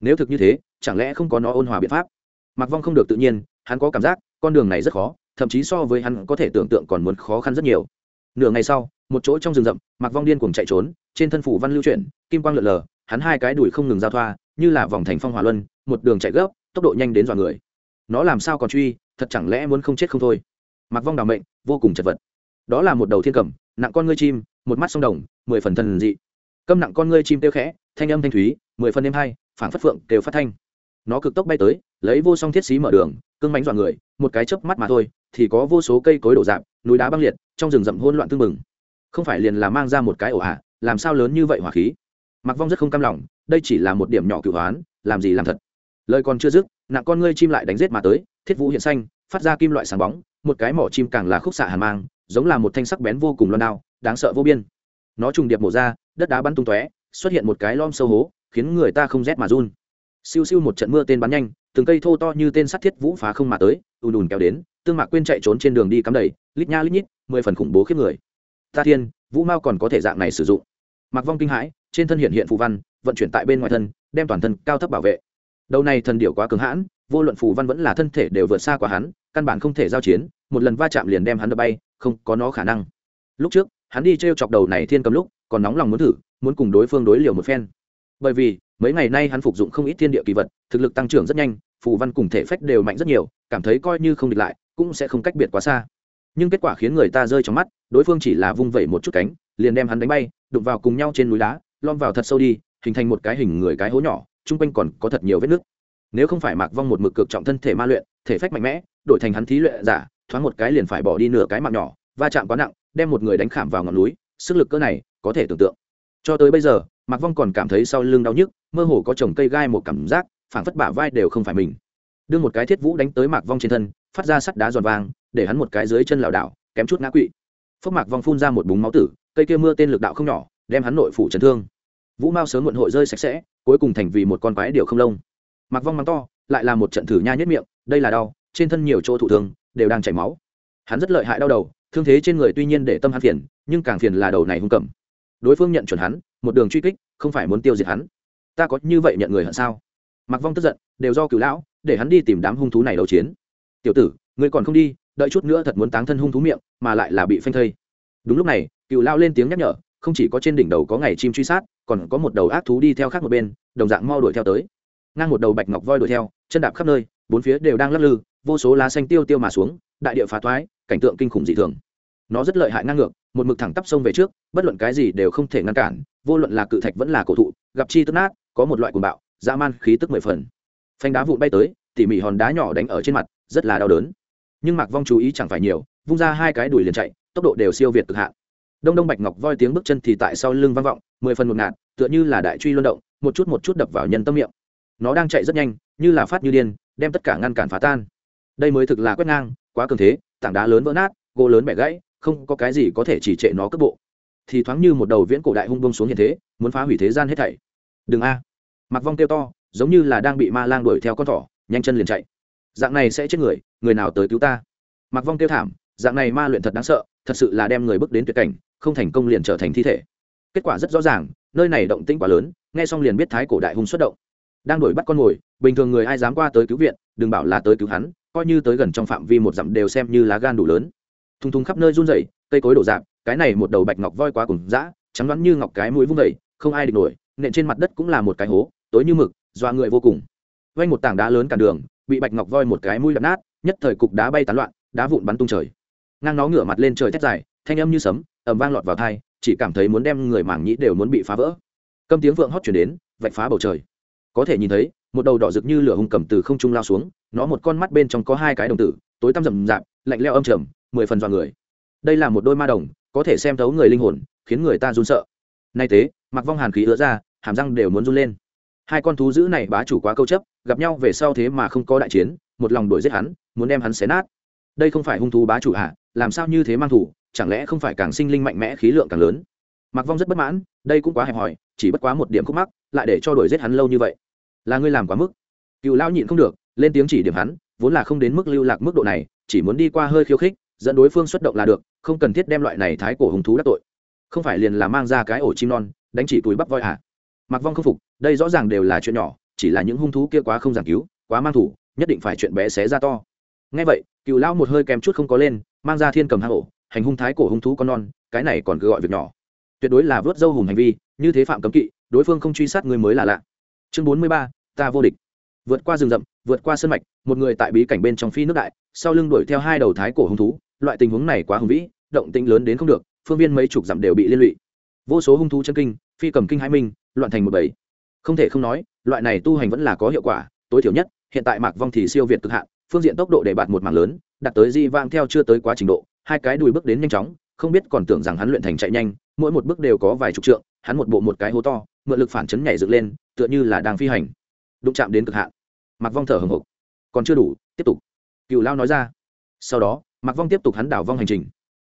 Nếu thực như thế, chẳng lẽ không có nó ôn hòa biện pháp? Mặc vong không được tự nhiên, hắn có cảm giác, con đường này rất khó, thậm chí so với hắn có thể tưởng tượng còn muốn khó khăn rất nhiều nửa ngày sau, một chỗ trong rừng rậm mặc vong điên cuồng chạy trốn, trên thân phủ văn lưu chuyển, kim quang lượn lờ, hắn hai cái đùi không ngừng giao thoa, như là vòng thành phong hỏa luân, một đường chạy gấp, tốc độ nhanh đến dọa người. Nó làm sao còn truy, thật chẳng lẽ muốn không chết không thôi? Mặc vong đào mệnh, vô cùng chật vật. Đó là một đầu thiên cầm, nặng con ngươi chim, một mắt sông đồng, mười phần thần dị. Câm nặng con ngươi chim tiêu khẽ, thanh âm thanh thúy, mười phần đêm hai phảng phất phượng đều phát thanh nó cực tốc bay tới, lấy vô song thiết xí mở đường cưng bánh dọa người, một cái chớp mắt mà thôi, thì có vô số cây cối đổ dạp, núi đá băng liệt, trong rừng rậm hỗn loạn tưng mừng không phải liền là mang ra một cái ổ hạ làm sao lớn như vậy hỏa khí? Mặc vong rất không cam lòng, đây chỉ là một điểm nhỏ cựu hoán, làm gì làm thật? Lời còn chưa dứt, nặng con ngươi chim lại đánh giết mà tới, thiết vũ hiện xanh, phát ra kim loại sáng bóng, một cái mỏ chim càng là khúc xạ hàn mang, giống là một thanh sắc bén vô cùng loan đao, đáng sợ vô biên. Nó trùng điệp mổ ra, đất đá bắn tung tóe, xuất hiện một cái lom sâu hố, khiến người ta không rét mà run siêu siêu một trận mưa tên bắn nhanh, từng cây thô to như tên sắt thiết vũ phá không mà tới, ùn ùn kéo đến, tương mạc quên chạy trốn trên đường đi cắm đầy, lít nha lít nhít, mười phần khủng bố khiếp người. Ta thiên, vũ mao còn có thể dạng này sử dụng. Mặc vong kinh hãi, trên thân hiện hiện phù văn, vận chuyển tại bên ngoài thân, đem toàn thân cao thấp bảo vệ. Đầu này thần điệu quá cứng hãn, vô luận phù văn vẫn là thân thể đều vượt xa quá hắn, căn bản không thể giao chiến, một lần va chạm liền đem hắn đập bay, không có nó khả năng. Lúc trước, hắn đi t r e o chọc đầu này thiên cầm lúc, còn nóng lòng muốn thử, muốn cùng đối phương đối liều một phen. Bởi vì mấy ngày nay hắn phục dụng không ít thiên địa kỳ vật, thực lực tăng trưởng rất nhanh, phù văn cùng thể phách đều mạnh rất nhiều, cảm thấy coi như không địch lại, cũng sẽ không cách biệt quá xa. Nhưng kết quả khiến người ta rơi trong mắt, đối phương chỉ là vung vẩy một chút cánh, liền đem hắn đánh bay, đụng vào cùng nhau trên núi đá, lom vào thật sâu đi, hình thành một cái hình người cái hố nhỏ, chung quanh còn có thật nhiều vết nước nếu không phải mạc vong một mực cực trọng thân thể ma luyện, thể phách mạnh mẽ, đổi thành hắn thí luyện giả, thoáng một cái liền phải bỏ đi nửa cái mạng nhỏ, va chạm quá nặng, đem một người đánh khảm vào ngọn núi, sức lực cỡ này có thể tưởng tượng. Cho tới bây giờ mạc vong còn cảm thấy sau lưng đau nhức, mơ hồ có trồng cây gai một cảm giác, phảng phất bả vai đều không phải mình. Đưa một cái thiết vũ đánh tới mạc vong trên thân, phát ra sắt đá giòn vàng, để hắn một cái dưới chân lảo đảo, kém chút ngã quỵ. Phước mạc vong phun ra một búng máu tử, cây kia mưa tên lực đạo không nhỏ, đem hắn nội phủ chấn thương. Vũ mao sớm muộn hội rơi sạch sẽ, cuối cùng thành vì một con quái điều không lông. Mạc vong mắng to, lại là một trận thử nha nhất miệng, đây là đau, trên thân nhiều chỗ thụ thương, đều đang chảy máu. Hắn rất lợi hại đau đầu, thương thế trên người tuy nhiên để tâm hắn phiền, nhưng càng phiền là đầu này hung cầm. Đối phương nhận chuẩn hắn một đường truy kích, không phải muốn tiêu diệt hắn. Ta có như vậy nhận người hận sao? Mặc vong tức giận, đều do cựu lão, để hắn đi tìm đám hung thú này đấu chiến. Tiểu tử, ngươi còn không đi, đợi chút nữa thật muốn táng thân hung thú miệng, mà lại là bị phanh thây. Đúng lúc này cựu Lão lên tiếng nhắc nhở, không chỉ có trên đỉnh đầu có ngày chim truy sát, còn có một đầu ác thú đi theo khác một bên, đồng dạng mau đuổi theo tới. Ngang một đầu bạch ngọc voi đuổi theo, chân đạp khắp nơi, bốn phía đều đang lắc lư, vô số lá xanh tiêu tiêu mà xuống, đại địa phá thoái, cảnh tượng kinh khủng dị thường. Nó rất lợi hại ngang ngược, một mực thẳng tắp sông về trước, bất luận cái gì đều không thể ngăn cản vô luận là cự thạch vẫn là cổ thụ, gặp chi tức nát, có một loại cuồng bạo, dã man khí tức mười phần. Phanh đá vụn bay tới, tỉ mỉ hòn đá nhỏ đánh ở trên mặt, rất là đau đớn. Nhưng mạc vong chú ý chẳng phải nhiều, vung ra hai cái đùi liền chạy, tốc độ đều siêu việt cực hạn. Đông đông bạch ngọc voi tiếng bước chân thì tại sau lưng vang vọng, mười phần một ngạt, tựa như là đại truy luân động, một chút một chút đập vào nhân tâm miệng. Nó đang chạy rất nhanh, như là phát như điên, đem tất cả ngăn cản phá tan. Đây mới thực là quét ngang, quá cường thế, tảng đá lớn vỡ nát, gỗ lớn bẻ gãy, không có cái gì có thể chỉ trệ nó cất bộ thì thoáng như một đầu viễn cổ đại hung bông xuống hiện thế, muốn phá hủy thế gian hết thảy. Đừng a. Mặc vong kêu to, giống như là đang bị ma lang đuổi theo con thỏ, nhanh chân liền chạy. Dạng này sẽ chết người người nào tới cứu ta? Mặc vong kêu thảm, dạng này ma luyện thật đáng sợ, thật sự là đem người bước đến tuyệt cảnh, không thành công liền trở thành thi thể. Kết quả rất rõ ràng, nơi này động tĩnh quá lớn, nghe xong liền biết thái cổ đại hung xuất động. Đang đuổi bắt con mồi bình thường người ai dám qua tới cứu viện, đừng bảo là tới cứu hắn, coi như tới gần trong phạm vi một dặm đều xem như lá gan đủ lớn. Thùng thùng khắp nơi run rẩy, cây cối đổ dạp cái này một đầu bạch ngọc voi quá cùng dã, trắng đoán như ngọc cái mũi vung vẩy không ai địch nổi, nện trên mặt đất cũng là một cái hố, tối như mực doa người vô cùng. Vay một tảng đá lớn cản đường, bị bạch ngọc voi một cái mũi đập nát, nhất thời cục đá bay tán loạn, đá vụn bắn tung trời. Ngang nó ngửa mặt lên trời thét dài, thanh âm như sấm, ầm vang lọt vào thai chỉ cảm thấy muốn đem người mảng nhĩ đều muốn bị phá vỡ. Câm tiếng vượng hót chuyển đến, vạch phá bầu trời. Có thể nhìn thấy, một đầu đỏ rực như lửa hùng cầm từ không trung lao xuống, nó một con mắt bên trong có hai cái đồng tử, tối tăm rậm rạp, lạnh leo âm trầm, mười phần dọa người. Đây là một đôi ma đồng có thể xem thấu người linh hồn, khiến người ta run sợ. Nay thế mặc vong hàn khí ứa ra, hàm răng đều muốn run lên. Hai con thú dữ này bá chủ quá câu chấp, gặp nhau về sau thế mà không có đại chiến, một lòng đuổi giết hắn, muốn đem hắn xé nát. Đây không phải hung thú bá chủ hả? Làm sao như thế mang thủ, chẳng lẽ không phải càng sinh linh mạnh mẽ, khí lượng càng lớn? Mặc vong rất bất mãn, đây cũng quá hẹp hòi, chỉ bất quá một điểm khúc mắc, lại để cho đuổi giết hắn lâu như vậy. Là ngươi làm quá mức. Cựu lão nhịn không được, lên tiếng chỉ điểm hắn, vốn là không đến mức lưu lạc mức độ này, chỉ muốn đi qua hơi khiêu khích dẫn đối phương xuất động là được, không cần thiết đem loại này thái cổ hùng thú đắc tội. Không phải liền là mang ra cái ổ chim non, đánh chỉ túi bắp voi à? Mặc vong không phục, đây rõ ràng đều là chuyện nhỏ, chỉ là những hung thú kia quá không giảng cứu, quá mang thủ, nhất định phải chuyện bé xé ra to. Ngay vậy cựu lão một hơi kèm chút không có lên, mang ra thiên cầm hạ ổ, hành hung thái cổ hung thú con non, cái này còn cứ gọi việc nhỏ. Tuyệt đối là vớt dâu hùng hành vi, như thế phạm cấm kỵ, đối phương không truy sát người mới là lạ. Chương bốn mươi ba, ta vô địch. Vượt qua rừng rậm, vượt qua sân mạch, một người tại bí cảnh bên trong phi nước đại, sau lưng đuổi theo hai đầu thái cổ hung thú loại tình huống này quá hùng vĩ, động tĩnh lớn đến không được, phương viên mấy chục dặm đều bị liên lụy. Vô số hung thú chân kinh, phi cầm kinh hai minh, loạn thành một bầy. Không thể không nói, loại này tu hành vẫn là có hiệu quả, tối thiểu nhất, hiện tại mạc vong thì siêu việt cực hạn, phương diện tốc độ để bạt một mảng lớn, đạt tới di vang theo chưa tới quá trình độ, hai cái đùi bước đến nhanh chóng, không biết còn tưởng rằng hắn luyện thành chạy nhanh, mỗi một bước đều có vài chục trượng, hắn một bộ một cái hố to, mượn lực phản chấn nhảy dựng lên, tựa như là đang phi hành. Đụng chạm đến cực hạn. Mặc vong thở hồng hộc còn chưa đủ, tiếp tục. Cựu lao nói ra. Sau đó mặc vong tiếp tục hắn đảo vong hành trình.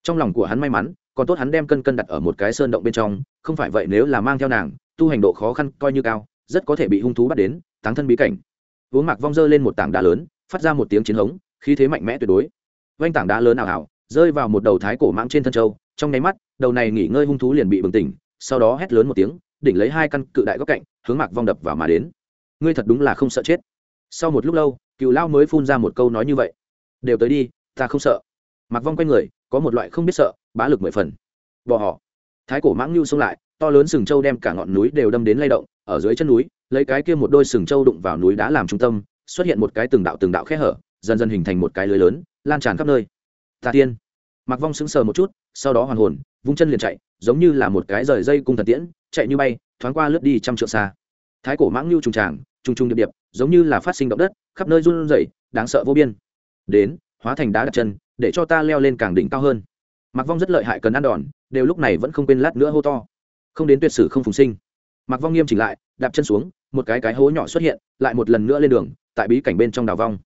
Trong lòng của hắn may mắn, còn tốt hắn đem cân cân đặt ở một cái sơn động bên trong, không phải vậy nếu là mang theo nàng, tu hành độ khó khăn coi như cao, rất có thể bị hung thú bắt đến, táng thân bí cảnh. Uống mạc vong dơ lên một tảng đá lớn, phát ra một tiếng chiến hống, khí thế mạnh mẽ tuyệt đối. Vanh tảng đá lớn ảo ảo, rơi vào một đầu thái cổ mãng trên thân châu, trong nháy mắt, đầu này nghỉ ngơi hung thú liền bị bừng tỉnh, sau đó hét lớn một tiếng, đỉnh lấy hai căn cự đại góc cạnh, hướng mạc vong đập vào mà đến. Ngươi thật đúng là không sợ chết. Sau một lúc lâu cựu lao mới phun ra một câu nói như vậy. Đều tới đi ta không sợ. Mặc vong quay người, có một loại không biết sợ, bá lực mười phần. Bỏ họ. Thái cổ mãng nhu xông lại, to lớn sừng trâu đem cả ngọn núi đều đâm đến lay động, ở dưới chân núi, lấy cái kia một đôi sừng trâu đụng vào núi đá làm trung tâm, xuất hiện một cái từng đạo từng đạo khe hở, dần dần hình thành một cái lưới lớn, lan tràn khắp nơi. Tà tiên. Mặc vong sững sờ một chút, sau đó hoàn hồn, vung chân liền chạy, giống như là một cái rời dây cung thần tiễn, chạy như bay, thoáng qua lướt đi trăm trượng xa. Thái cổ mãng lưu trùng tràng, trùng trùng điệp điệp, giống như là phát sinh động đất, khắp nơi run rẩy, đáng sợ vô biên. Đến hóa thành đá đặt chân, để cho ta leo lên càng đỉnh cao hơn. Mặc vong rất lợi hại cần ăn đòn, đều lúc này vẫn không quên lát nữa hô to. Không đến tuyệt sử không phùng sinh. Mặc vong nghiêm chỉnh lại, đạp chân xuống, một cái cái hố nhỏ xuất hiện, lại một lần nữa lên đường, tại bí cảnh bên trong đào vong.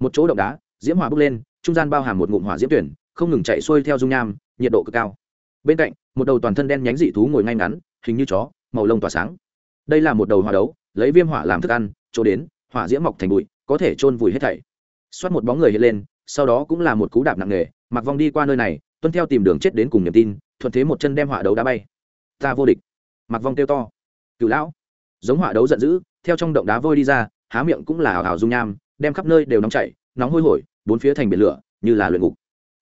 Một chỗ động đá, diễm hỏa bốc lên, trung gian bao hàm một ngụm hỏa diễm tuyển, không ngừng chạy xuôi theo dung nham, nhiệt độ cực cao. Bên cạnh, một đầu toàn thân đen nhánh dị thú ngồi ngay ngắn, hình như chó, màu lông tỏa sáng. Đây là một đầu hỏa đấu, lấy viêm hỏa làm thức ăn, chỗ đến, hỏa diễm mọc thành bụi, có thể chôn vùi hết thảy. Xoát một bóng người hiện lên sau đó cũng là một cú đạp nặng nề mặc vong đi qua nơi này, tuân theo tìm đường chết đến cùng niềm tin, thuận thế một chân đem hỏa đấu đá bay. Ta vô địch. Mặc vong kêu to. Cửu lão. Giống hỏa đấu giận dữ, theo trong động đá vôi đi ra, há miệng cũng là hào hào dung nham, đem khắp nơi đều nóng chảy, nóng hôi hổi, bốn phía thành biển lửa, như là luyện ngục.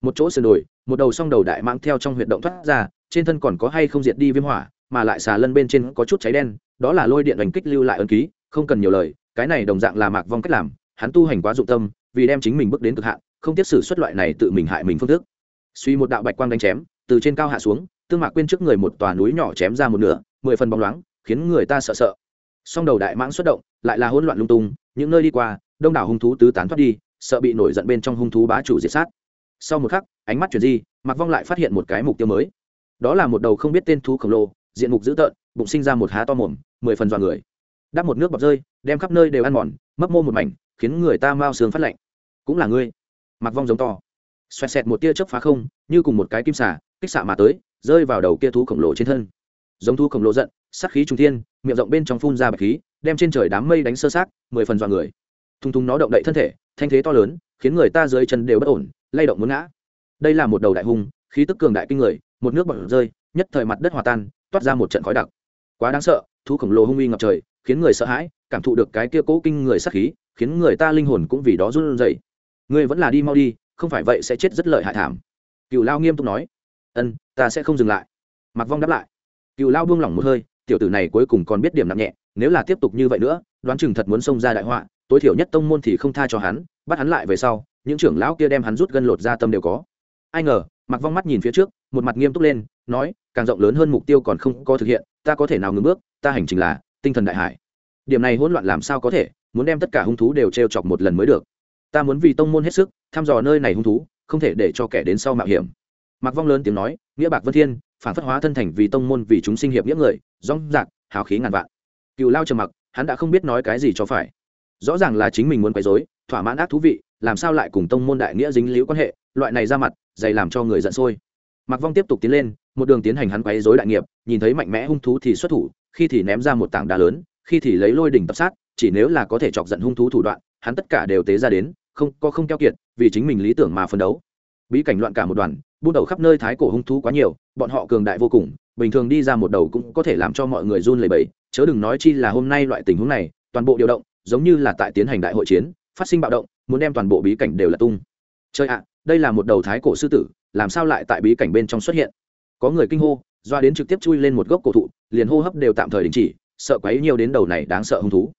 Một chỗ sườn đồi, một đầu song đầu đại mang theo trong huyệt động thoát ra, trên thân còn có hay không diệt đi viêm hỏa, mà lại xà lân bên trên có chút cháy đen, đó là lôi điện đánh kích lưu lại ấn ký, không cần nhiều lời, cái này đồng dạng là mạc vong cách làm, hắn tu hành quá dụng tâm, vì đem chính mình bước đến cực hạn không tiếp xử xuất loại này tự mình hại mình phương thức. Suy một đạo bạch quang đánh chém, từ trên cao hạ xuống, tương mạc quên trước người một tòa núi nhỏ chém ra một nửa, mười phần bóng loáng, khiến người ta sợ sợ. Song đầu đại mãng xuất động, lại là hỗn loạn lung tung, những nơi đi qua, đông đảo hung thú tứ tán thoát đi, sợ bị nổi giận bên trong hung thú bá chủ diệt sát. Sau một khắc, ánh mắt chuyển di mặc vong lại phát hiện một cái mục tiêu mới. Đó là một đầu không biết tên thú khổng lồ, diện mục dữ tợn, bụng sinh ra một há to mồm, mười phần dọa người. Đắp một nước bọt rơi, đem khắp nơi đều ăn mòn, mấp mô một mảnh, khiến người ta mau sướng phát lạnh cũng là ngươi mặc vong giống to. Xoẹt xẹt một tia chớp phá không, như cùng một cái kim xả kích xạ mà tới, rơi vào đầu kia thú khổng lồ trên thân. Giống thú khổng lồ giận sắc khí trung thiên, miệng rộng bên trong phun ra bạch khí, đem trên trời đám mây đánh sơ sát mười phần dọa người. Thung thung nó động đậy thân thể, thanh thế to lớn, khiến người ta dưới chân đều bất ổn, lay động muốn ngã. Đây là một đầu đại hung, khí tức cường đại kinh người, một nước bọt rơi, nhất thời mặt đất hòa tan, toát ra một trận khói đặc. Quá đáng sợ, thú khổng lồ hung uy ngập trời, khiến người sợ hãi, cảm thụ được cái kia cố kinh người sắc khí, khiến người ta linh hồn cũng vì đó run rẩy ngươi vẫn là đi mau đi, không phải vậy sẽ chết rất lợi hại thảm. Cựu lao nghiêm túc nói. Ân, ta sẽ không dừng lại. Mặc vong đáp lại. Cựu lao buông lỏng một hơi, tiểu tử này cuối cùng còn biết điểm nặng nhẹ, nếu là tiếp tục như vậy nữa, đoán chừng thật muốn xông ra đại họa, tối thiểu nhất tông môn thì không tha cho hắn, bắt hắn lại về sau, những trưởng lão kia đem hắn rút gân lột ra tâm đều có. Ai ngờ mặc vong mắt nhìn phía trước, một mặt nghiêm túc lên, nói, càng rộng lớn hơn mục tiêu còn không có thực hiện, ta có thể nào ngừng bước, ta hành trình là tinh thần đại hải. Điểm này hỗn loạn làm sao có thể, muốn đem tất cả hung thú đều t r e o chọc một lần mới được ta muốn vì tông môn hết sức, thăm dò nơi này hung thú, không thể để cho kẻ đến sau mạo hiểm. Mặc vong lớn tiếng nói, nghĩa bạc vân thiên, phản phất hóa thân thành vì tông môn vì chúng sinh hiệp nghĩa người, rong rạc, hào khí ngàn vạn. Cựu lao trầm mặc, hắn đã không biết nói cái gì cho phải. Rõ ràng là chính mình muốn quấy dối thỏa mãn ác thú vị, làm sao lại cùng tông môn đại nghĩa dính liễu quan hệ, loại này ra mặt, dày làm cho người giận sôi. Mặc vong tiếp tục tiến lên, một đường tiến hành hắn quấy dối đại nghiệp, nhìn thấy mạnh mẽ hung thú thì xuất thủ, khi thì ném ra một tảng đá lớn, khi thì lấy lôi đỉnh tập sát, chỉ nếu là có thể chọc giận hung thú thủ đoạn, hắn tất cả đều tế ra đến không, có không keo kiệt, vì chính mình lý tưởng mà phấn đấu. Bí cảnh loạn cả một đoàn, buôn đầu khắp nơi thái cổ hung thú quá nhiều, bọn họ cường đại vô cùng, bình thường đi ra một đầu cũng có thể làm cho mọi người run lẩy bẩy, chớ đừng nói chi là hôm nay loại tình huống này, toàn bộ điều động, giống như là tại tiến hành đại hội chiến, phát sinh bạo động, muốn đem toàn bộ bí cảnh đều là tung. Chơi ạ, đây là một đầu thái cổ sư tử, làm sao lại tại bí cảnh bên trong xuất hiện? Có người kinh hô, doa đến trực tiếp chui lên một gốc cổ thụ, liền hô hấp đều tạm thời đình chỉ, sợ quấy nhiều đến đầu này đáng sợ hung thú.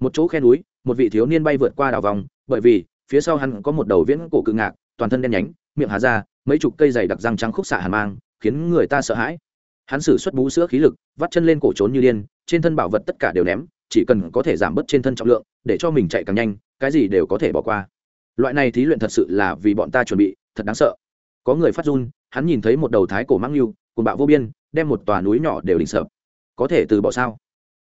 Một chỗ khe núi, một vị thiếu niên bay vượt qua đảo vòng, bởi vì phía sau hắn có một đầu viễn cổ cự ngạc, toàn thân đen nhánh, miệng hà ra, mấy chục cây dày đặc răng trắng khúc xạ hàn mang, khiến người ta sợ hãi. Hắn sử xuất bú sữa khí lực, vắt chân lên cổ trốn như điên, trên thân bảo vật tất cả đều ném, chỉ cần có thể giảm bớt trên thân trọng lượng, để cho mình chạy càng nhanh, cái gì đều có thể bỏ qua. Loại này thí luyện thật sự là vì bọn ta chuẩn bị, thật đáng sợ. Có người phát run, hắn nhìn thấy một đầu thái cổ mang lưu cùng bạo vô biên, đem một tòa núi nhỏ đều đỉnh sợ có thể từ bỏ sao?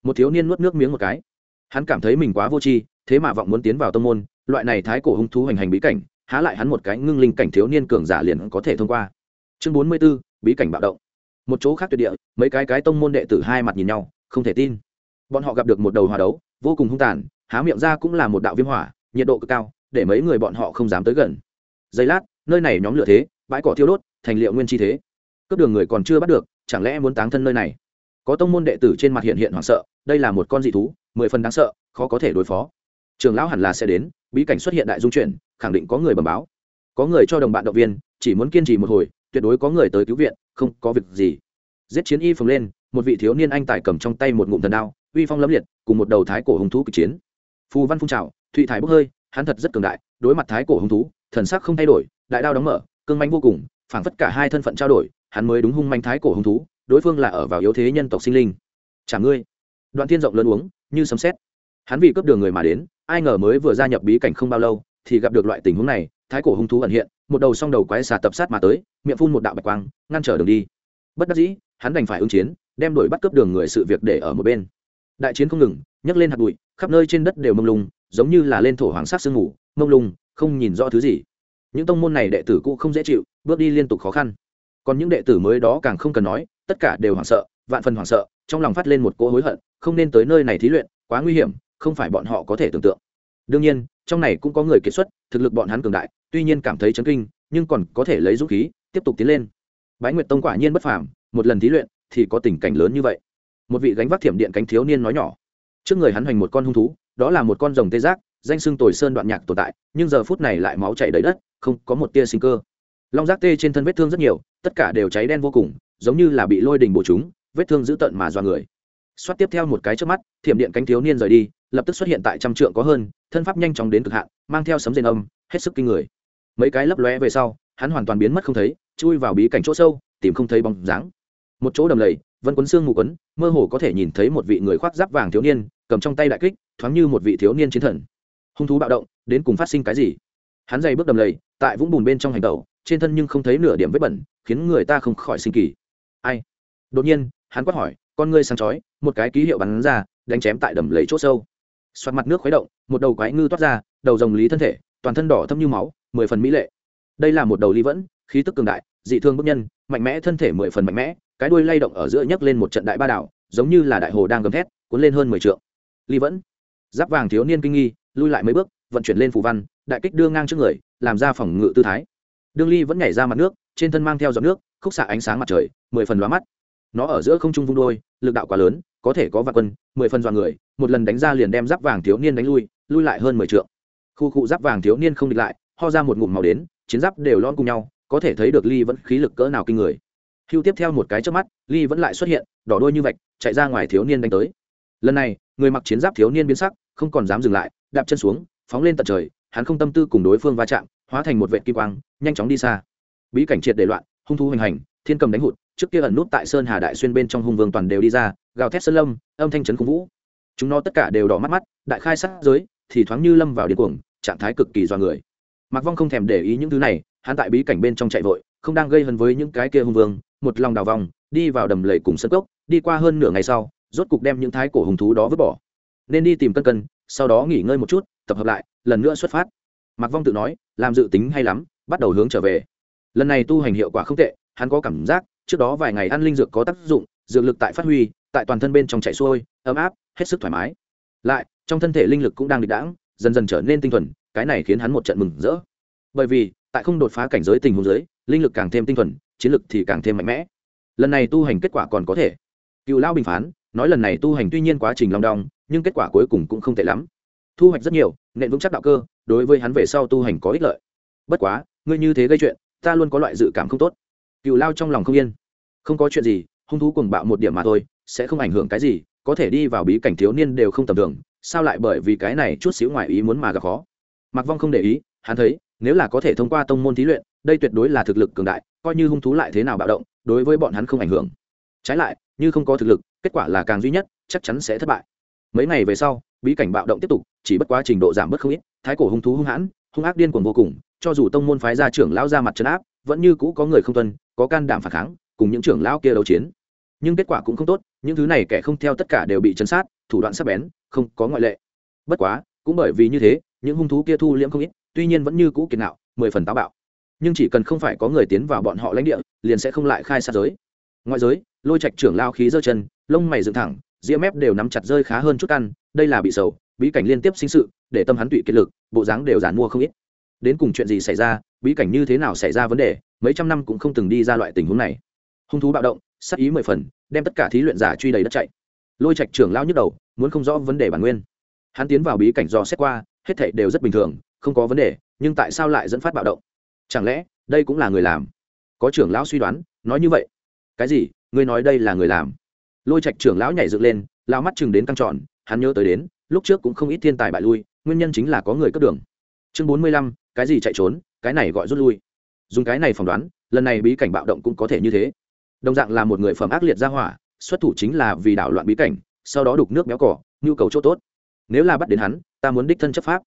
Một thiếu niên nuốt nước miếng một cái. Hắn cảm thấy mình quá vô tri, thế mà vọng muốn tiến vào tông môn loại này thái cổ hung thú hành hành bí cảnh, há lại hắn một cái ngưng linh cảnh thiếu niên cường giả liền có thể thông qua. Chương bốn mươi b ố bí cảnh bạo động. Một chỗ khác tuyệt địa, mấy cái cái tông môn đệ tử hai mặt nhìn nhau, không thể tin. Bọn họ gặp được một đầu hòa đấu, vô cùng hung tàn, há miệng ra cũng là một đạo viêm hỏa, nhiệt độ cực cao, để mấy người bọn họ không dám tới gần. Giây lát, nơi này nhóm lửa thế, bãi cỏ thiêu đốt, thành liệu nguyên chi thế. Cướp đường người còn chưa bắt được, chẳng lẽ muốn táng thân nơi này? Có tông môn đệ tử trên mặt hiện hiện hoảng sợ, đây là một con dị thú, mười phần đáng sợ, khó có thể đối phó. Trường lão hẳn là sẽ đến bí cảnh xuất hiện đại dung chuyển, khẳng định có người bẩm báo. Có người cho đồng bạn động viên, chỉ muốn kiên trì một hồi, tuyệt đối có người tới cứu viện, không có việc gì. Giết chiến y phồng lên, một vị thiếu niên anh tài cầm trong tay một ngụm thần đao, uy phong lẫm liệt, cùng một đầu thái cổ hung thú kịch chiến. Phù văn phun trào, thụy thái bốc hơi, hắn thật rất cường đại, đối mặt thái cổ hung thú, thần sắc không thay đổi, đại đao đóng mở, cương manh vô cùng, phảng phất cả hai thân phận trao đổi, hắn mới đúng hung manh thái cổ hung thú, đối phương là ở vào yếu thế nhân tộc sinh linh. Chả ngươi. Đoạn thiên rộng lớn uống, như sấm xét hắn vì cướp đường người mà đến ai ngờ mới vừa gia nhập bí cảnh không bao lâu, thì gặp được loại tình huống này, thái cổ hung thú ẩn hiện, một đầu song đầu quái xà tập sát mà tới, miệng phun một đạo bạch quang, ngăn trở đường đi. Bất đắc dĩ, hắn đành phải ứng chiến, đem đuổi bắt cướp đường người sự việc để ở một bên. Đại chiến không ngừng, nhấc lên hạt bụi, khắp nơi trên đất đều mông lung, giống như là lên thổ hoàng sát sương ngủ mông lung, không nhìn rõ thứ gì. Những tông môn này đệ tử cũ không dễ chịu, bước đi liên tục khó khăn. Còn những đệ tử mới đó càng không cần nói, tất cả đều hoảng sợ, vạn phần hoảng sợ, trong lòng phát lên một cỗ hối hận, không nên tới nơi này thí luyện, quá nguy hiểm không phải bọn họ có thể tưởng tượng. Đương nhiên, trong này cũng có người kiệt xuất, thực lực bọn hắn cường đại, tuy nhiên cảm thấy chấn kinh, nhưng còn có thể lấy dũng khí, tiếp tục tiến lên. Bái nguyệt tông quả nhiên bất phàm, một lần thí luyện thì có tình cảnh lớn như vậy. Một vị gánh vác thiểm điện cánh thiếu niên nói nhỏ. Trước người hắn hoành một con hung thú, đó là một con rồng tê giác, danh xưng tồi sơn đoạn nhạc tồn tại, nhưng giờ phút này lại máu chảy đầy đất, không có một tia sinh cơ. Long giác tê trên thân vết thương rất nhiều, tất cả đều cháy đen vô cùng, giống như là bị lôi đình bổ chúng, vết thương dữ tợn mà do người. Xoát tiếp theo một cái trước mắt, thiểm điện cánh thiếu niên rời đi lập tức xuất hiện tại trăm trượng có hơn, thân pháp nhanh chóng đến cực hạn, mang theo sấm rền âm, hết sức kinh người. Mấy cái lấp lóe về sau, hắn hoàn toàn biến mất không thấy, chui vào bí cảnh chỗ sâu, tìm không thấy bóng dáng. Một chỗ đầm lầy, vân quấn xương mù quấn, mơ hồ có thể nhìn thấy một vị người khoác giáp vàng thiếu niên, cầm trong tay đại kích, thoáng như một vị thiếu niên chiến thần. Hung thú bạo động, đến cùng phát sinh cái gì? Hắn dày bước đầm lầy, tại vũng bùn bên trong hành tẩu, trên thân nhưng không thấy nửa điểm vết bẩn, khiến người ta không khỏi sinh kỳ. Ai? Đột nhiên, hắn quát hỏi, con ngươi sáng chói, một cái ký hiệu bắn ra, đánh chém tại đầm lầy chỗ sâu xoát mặt nước khuấy động, một đầu quái ngư toát ra, đầu rồng lý thân thể, toàn thân đỏ thâm như máu, mười phần mỹ lệ. Đây là một đầu ly vẫn, khí tức cường đại, dị thương bức nhân, mạnh mẽ, thân thể mười phần mạnh mẽ, cái đuôi lay động ở giữa nhấc lên một trận đại ba đảo, giống như là đại hồ đang gầm thét, cuốn lên hơn mười trượng. Ly vẫn. Giáp vàng thiếu niên kinh nghi, lui lại mấy bước, vận chuyển lên phù văn, đại kích đưa ngang trước người, làm ra phòng ngự tư thái. Đương ly vẫn nhảy ra mặt nước, trên thân mang theo giọt nước, khúc xạ ánh sáng mặt trời, mười phần lóa mắt. Nó ở giữa không trung vung đôi, lực đạo quá lớn, có thể có vạn quân, mười phần dọa người một lần đánh ra liền đem giáp vàng thiếu niên đánh lui lui lại hơn mười t khu cụ giáp vàng thiếu niên không địch lại, ho ra một ngụm màu đến, chiến giáp đều lon cùng nhau, có thể thấy được ly vẫn khí lực cỡ nào kinh người. Hưu tiếp theo một cái trước mắt, ly vẫn lại xuất hiện, đỏ đôi như vạch, chạy ra ngoài thiếu niên đánh tới. Lần này, người mặc chiến giáp thiếu niên biến sắc, không còn dám dừng lại, đạp chân xuống, phóng lên tận trời, hắn không tâm tư cùng đối phương va chạm, hóa thành một vệ kim quang, nhanh chóng đi xa. Bí cảnh triệt để loạn, hung thú hoành hành, thiên cầm đánh hụt, trước kia ẩn nút tại sơn hà đại xuyên bên trong hung vương toàn đều đi ra, gào thét sơn lâm, âm thanh trấn cung vũ chúng nó tất cả đều đỏ mắt mắt, đại khai sát giới, thì thoáng như lâm vào điên cuồng, trạng thái cực kỳ do người. Mặc vong không thèm để ý những thứ này, hắn tại bí cảnh bên trong chạy vội, không đang gây hấn với những cái kia hung vương, một lòng đào vòng, đi vào đầm lầy cùng sân cốc, đi qua hơn nửa ngày sau, rốt cục đem những thái cổ hùng thú đó vứt bỏ. Nên đi tìm cân cân, sau đó nghỉ ngơi một chút, tập hợp lại, lần nữa xuất phát. Mặc vong tự nói, làm dự tính hay lắm, bắt đầu hướng trở về. Lần này tu hành hiệu quả không tệ, hắn có cảm giác, trước đó vài ngày ăn linh dược có tác dụng, dược lực tại phát huy tại toàn thân bên trong chạy xuôi, ấm áp, hết sức thoải mái. Lại, trong thân thể linh lực cũng đang địch đãng, dần dần trở nên tinh thuần, cái này khiến hắn một trận mừng rỡ. Bởi vì, tại không đột phá cảnh giới tình huống giới linh lực càng thêm tinh thuần, chiến lực thì càng thêm mạnh mẽ. Lần này tu hành kết quả còn có thể. Cựu lão bình phán, nói lần này tu hành tuy nhiên quá trình long đong, nhưng kết quả cuối cùng cũng không tệ lắm. Thu hoạch rất nhiều, nện vững chắc đạo cơ, đối với hắn về sau tu hành có ích lợi. Bất quá, ngươi như thế gây chuyện, ta luôn có loại dự cảm không tốt. Cựu lao trong lòng không yên. Không có chuyện gì, hung thú cùng bạo một điểm mà thôi sẽ không ảnh hưởng cái gì, có thể đi vào bí cảnh thiếu niên đều không tầm thường, sao lại bởi vì cái này chút xíu ngoài ý muốn mà gặp khó? Mặc vong không để ý, hắn thấy, nếu là có thể thông qua tông môn thí luyện, đây tuyệt đối là thực lực cường đại, coi như hung thú lại thế nào bạo động, đối với bọn hắn không ảnh hưởng. Trái lại, như không có thực lực, kết quả là càng duy nhất, chắc chắn sẽ thất bại. Mấy ngày về sau, bí cảnh bạo động tiếp tục, chỉ bất quá trình độ giảm bớt không ít, thái cổ hung thú hung hãn, hung ác điên cuồng vô cùng, cho dù tông môn phái ra trưởng lão ra mặt trấn áp, vẫn như cũ có người không tuân, có can đảm phản kháng, cùng những trưởng lão kia đấu chiến. Nhưng kết quả cũng không tốt những thứ này kẻ không theo tất cả đều bị chấn sát, thủ đoạn sắc bén, không có ngoại lệ. Bất quá, cũng bởi vì như thế, những hung thú kia thu liễm không ít, tuy nhiên vẫn như cũ kiệt nạo, mười phần táo bạo. Nhưng chỉ cần không phải có người tiến vào bọn họ lãnh địa, liền sẽ không lại khai sát giới. Ngoại giới, lôi trạch trưởng lao khí giơ chân, lông mày dựng thẳng, ria mép đều nắm chặt rơi khá hơn chút ăn, đây là bị sầu, bí cảnh liên tiếp sinh sự, để tâm hắn tụy kiệt lực, bộ dáng đều giản mua không ít. Đến cùng chuyện gì xảy ra, bí cảnh như thế nào xảy ra vấn đề, mấy trăm năm cũng không từng đi ra loại tình huống này. Hung thú bạo động sắc ý mười phần, đem tất cả thí luyện giả truy đầy đất chạy. Lôi trạch trưởng lao nhức đầu, muốn không rõ vấn đề bản nguyên. Hắn tiến vào bí cảnh do xét qua, hết thảy đều rất bình thường, không có vấn đề, nhưng tại sao lại dẫn phát bạo động? Chẳng lẽ, đây cũng là người làm? Có trưởng lão suy đoán, nói như vậy. Cái gì? Ngươi nói đây là người làm? Lôi trạch trưởng lão nhảy dựng lên, lao mắt chừng đến căng tròn, hắn nhớ tới đến, lúc trước cũng không ít thiên tài bại lui, nguyên nhân chính là có người cất đường. Chương bốn mươi lăm, cái gì chạy trốn, cái này gọi rút lui. Dùng cái này phỏng đoán, lần này bí cảnh bạo động cũng có thể như thế đồng dạng là một người phẩm ác liệt ra hỏa, xuất thủ chính là vì đảo loạn bí cảnh, sau đó đục nước béo cỏ, nhu cầu chỗ tốt. Nếu là bắt đến hắn, ta muốn đích thân chấp pháp.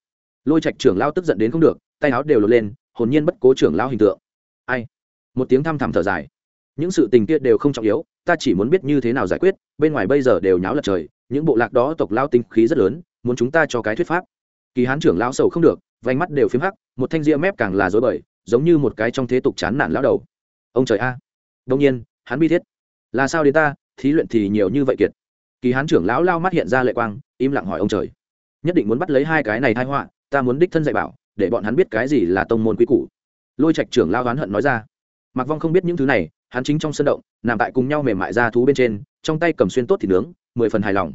Lôi trạch trưởng lao tức giận đến không được, tay áo đều lột lên, hồn nhiên bất cố trưởng lao hình tượng. Ai? Một tiếng thăm thẳm thở dài. Những sự tình kia đều không trọng yếu, ta chỉ muốn biết như thế nào giải quyết, bên ngoài bây giờ đều nháo lật trời, những bộ lạc đó tộc lao tinh khí rất lớn, muốn chúng ta cho cái thuyết pháp. Kỳ hán trưởng lao sầu không được, vành mắt đều p h í m hắc, một thanh ria mép càng là dối bời, giống như một cái trong thế tục chán nản lao đầu. Ông trời a. Đông nhiên hắn bi thiết. Là sao đến ta, thí luyện thì nhiều như vậy kiệt. Kỳ hán trưởng lão lao mắt hiện ra lệ quang, im lặng hỏi ông trời. Nhất định muốn bắt lấy hai cái này thai họa, ta muốn đích thân dạy bảo, để bọn hắn biết cái gì là tông môn quý cũ lôi trạch trưởng lao oán hận nói ra. Mặc vong không biết những thứ này, hắn chính trong sân động, nằm tại cùng nhau mềm mại ra thú bên trên, trong tay cầm xuyên tốt thịt nướng, mười phần hài lòng.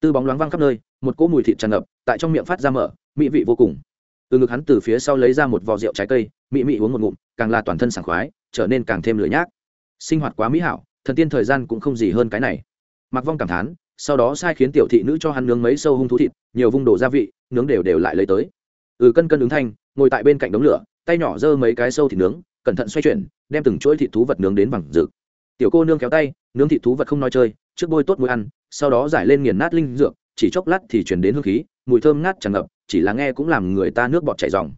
Tư bóng loáng văng khắp nơi, một cỗ mùi thịt tràn ngập, tại trong miệng phát ra mở, mị vị vô cùng. Từ ngực hắn từ phía sau lấy ra một vò rượu trái cây, mị mị uống một ngụm, càng là toàn thân sảng khoái, trở nên càng thêm lười nhác sinh hoạt quá mỹ hảo, thần tiên thời gian cũng không gì hơn cái này. Mặc vong cảm thán, sau đó sai khiến tiểu thị nữ cho hắn nướng mấy sâu hung thú thịt, nhiều vung đồ gia vị, nướng đều đều lại lấy tới. Ừ cân cân ứng thanh, ngồi tại bên cạnh đống lửa, tay nhỏ giơ mấy cái sâu thịt nướng, cẩn thận xoay chuyển, đem từng chuỗi thịt thú vật nướng đến bằng rực tiểu cô nương kéo tay, nướng thịt thú vật không nói chơi, trước bôi tốt mũi ăn, sau đó giải lên nghiền nát linh dược, chỉ chốc lát thì chuyển đến hương khí, mùi thơm ngát tràn ngập, chỉ là nghe cũng làm người ta nước bọt chảy dòng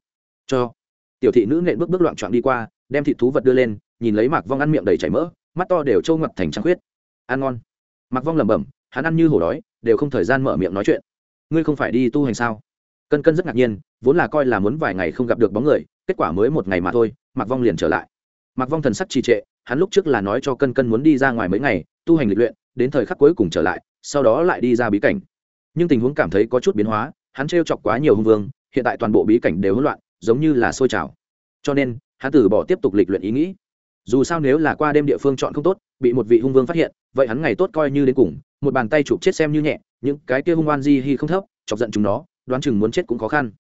cho. Tiểu thị nữ nện bước bước loạn trọn đi qua, đem thịt thú vật đưa lên nhìn lấy mạc vong ăn miệng đầy chảy mỡ, mắt to đều trâu ngập thành trăng khuyết. Ăn ngon. Mạc vong lẩm bẩm, hắn ăn như hổ đói, đều không thời gian mở miệng nói chuyện. Ngươi không phải đi tu hành sao? Cân cân rất ngạc nhiên, vốn là coi là muốn vài ngày không gặp được bóng người, kết quả mới một ngày mà thôi, mạc vong liền trở lại. Mạc vong thần sắc trì trệ, hắn lúc trước là nói cho cân cân muốn đi ra ngoài mấy ngày, tu hành lịch luyện, đến thời khắc cuối cùng trở lại, sau đó lại đi ra bí cảnh. Nhưng tình huống cảm thấy có chút biến hóa, hắn t chọc quá nhiều hung vương, hiện tại toàn bộ bí cảnh đều hỗn loạn, giống như là sôi trào. Cho nên, hắn từ bỏ tiếp tục lịch luyện ý nghĩ dù sao nếu là qua đêm địa phương chọn không tốt, bị một vị hung vương phát hiện, vậy hắn ngày tốt coi như đến cùng, một bàn tay chụp chết xem như nhẹ, những cái kia hung oan di hi không thấp, chọc giận chúng nó, đoán chừng muốn chết cũng khó khăn.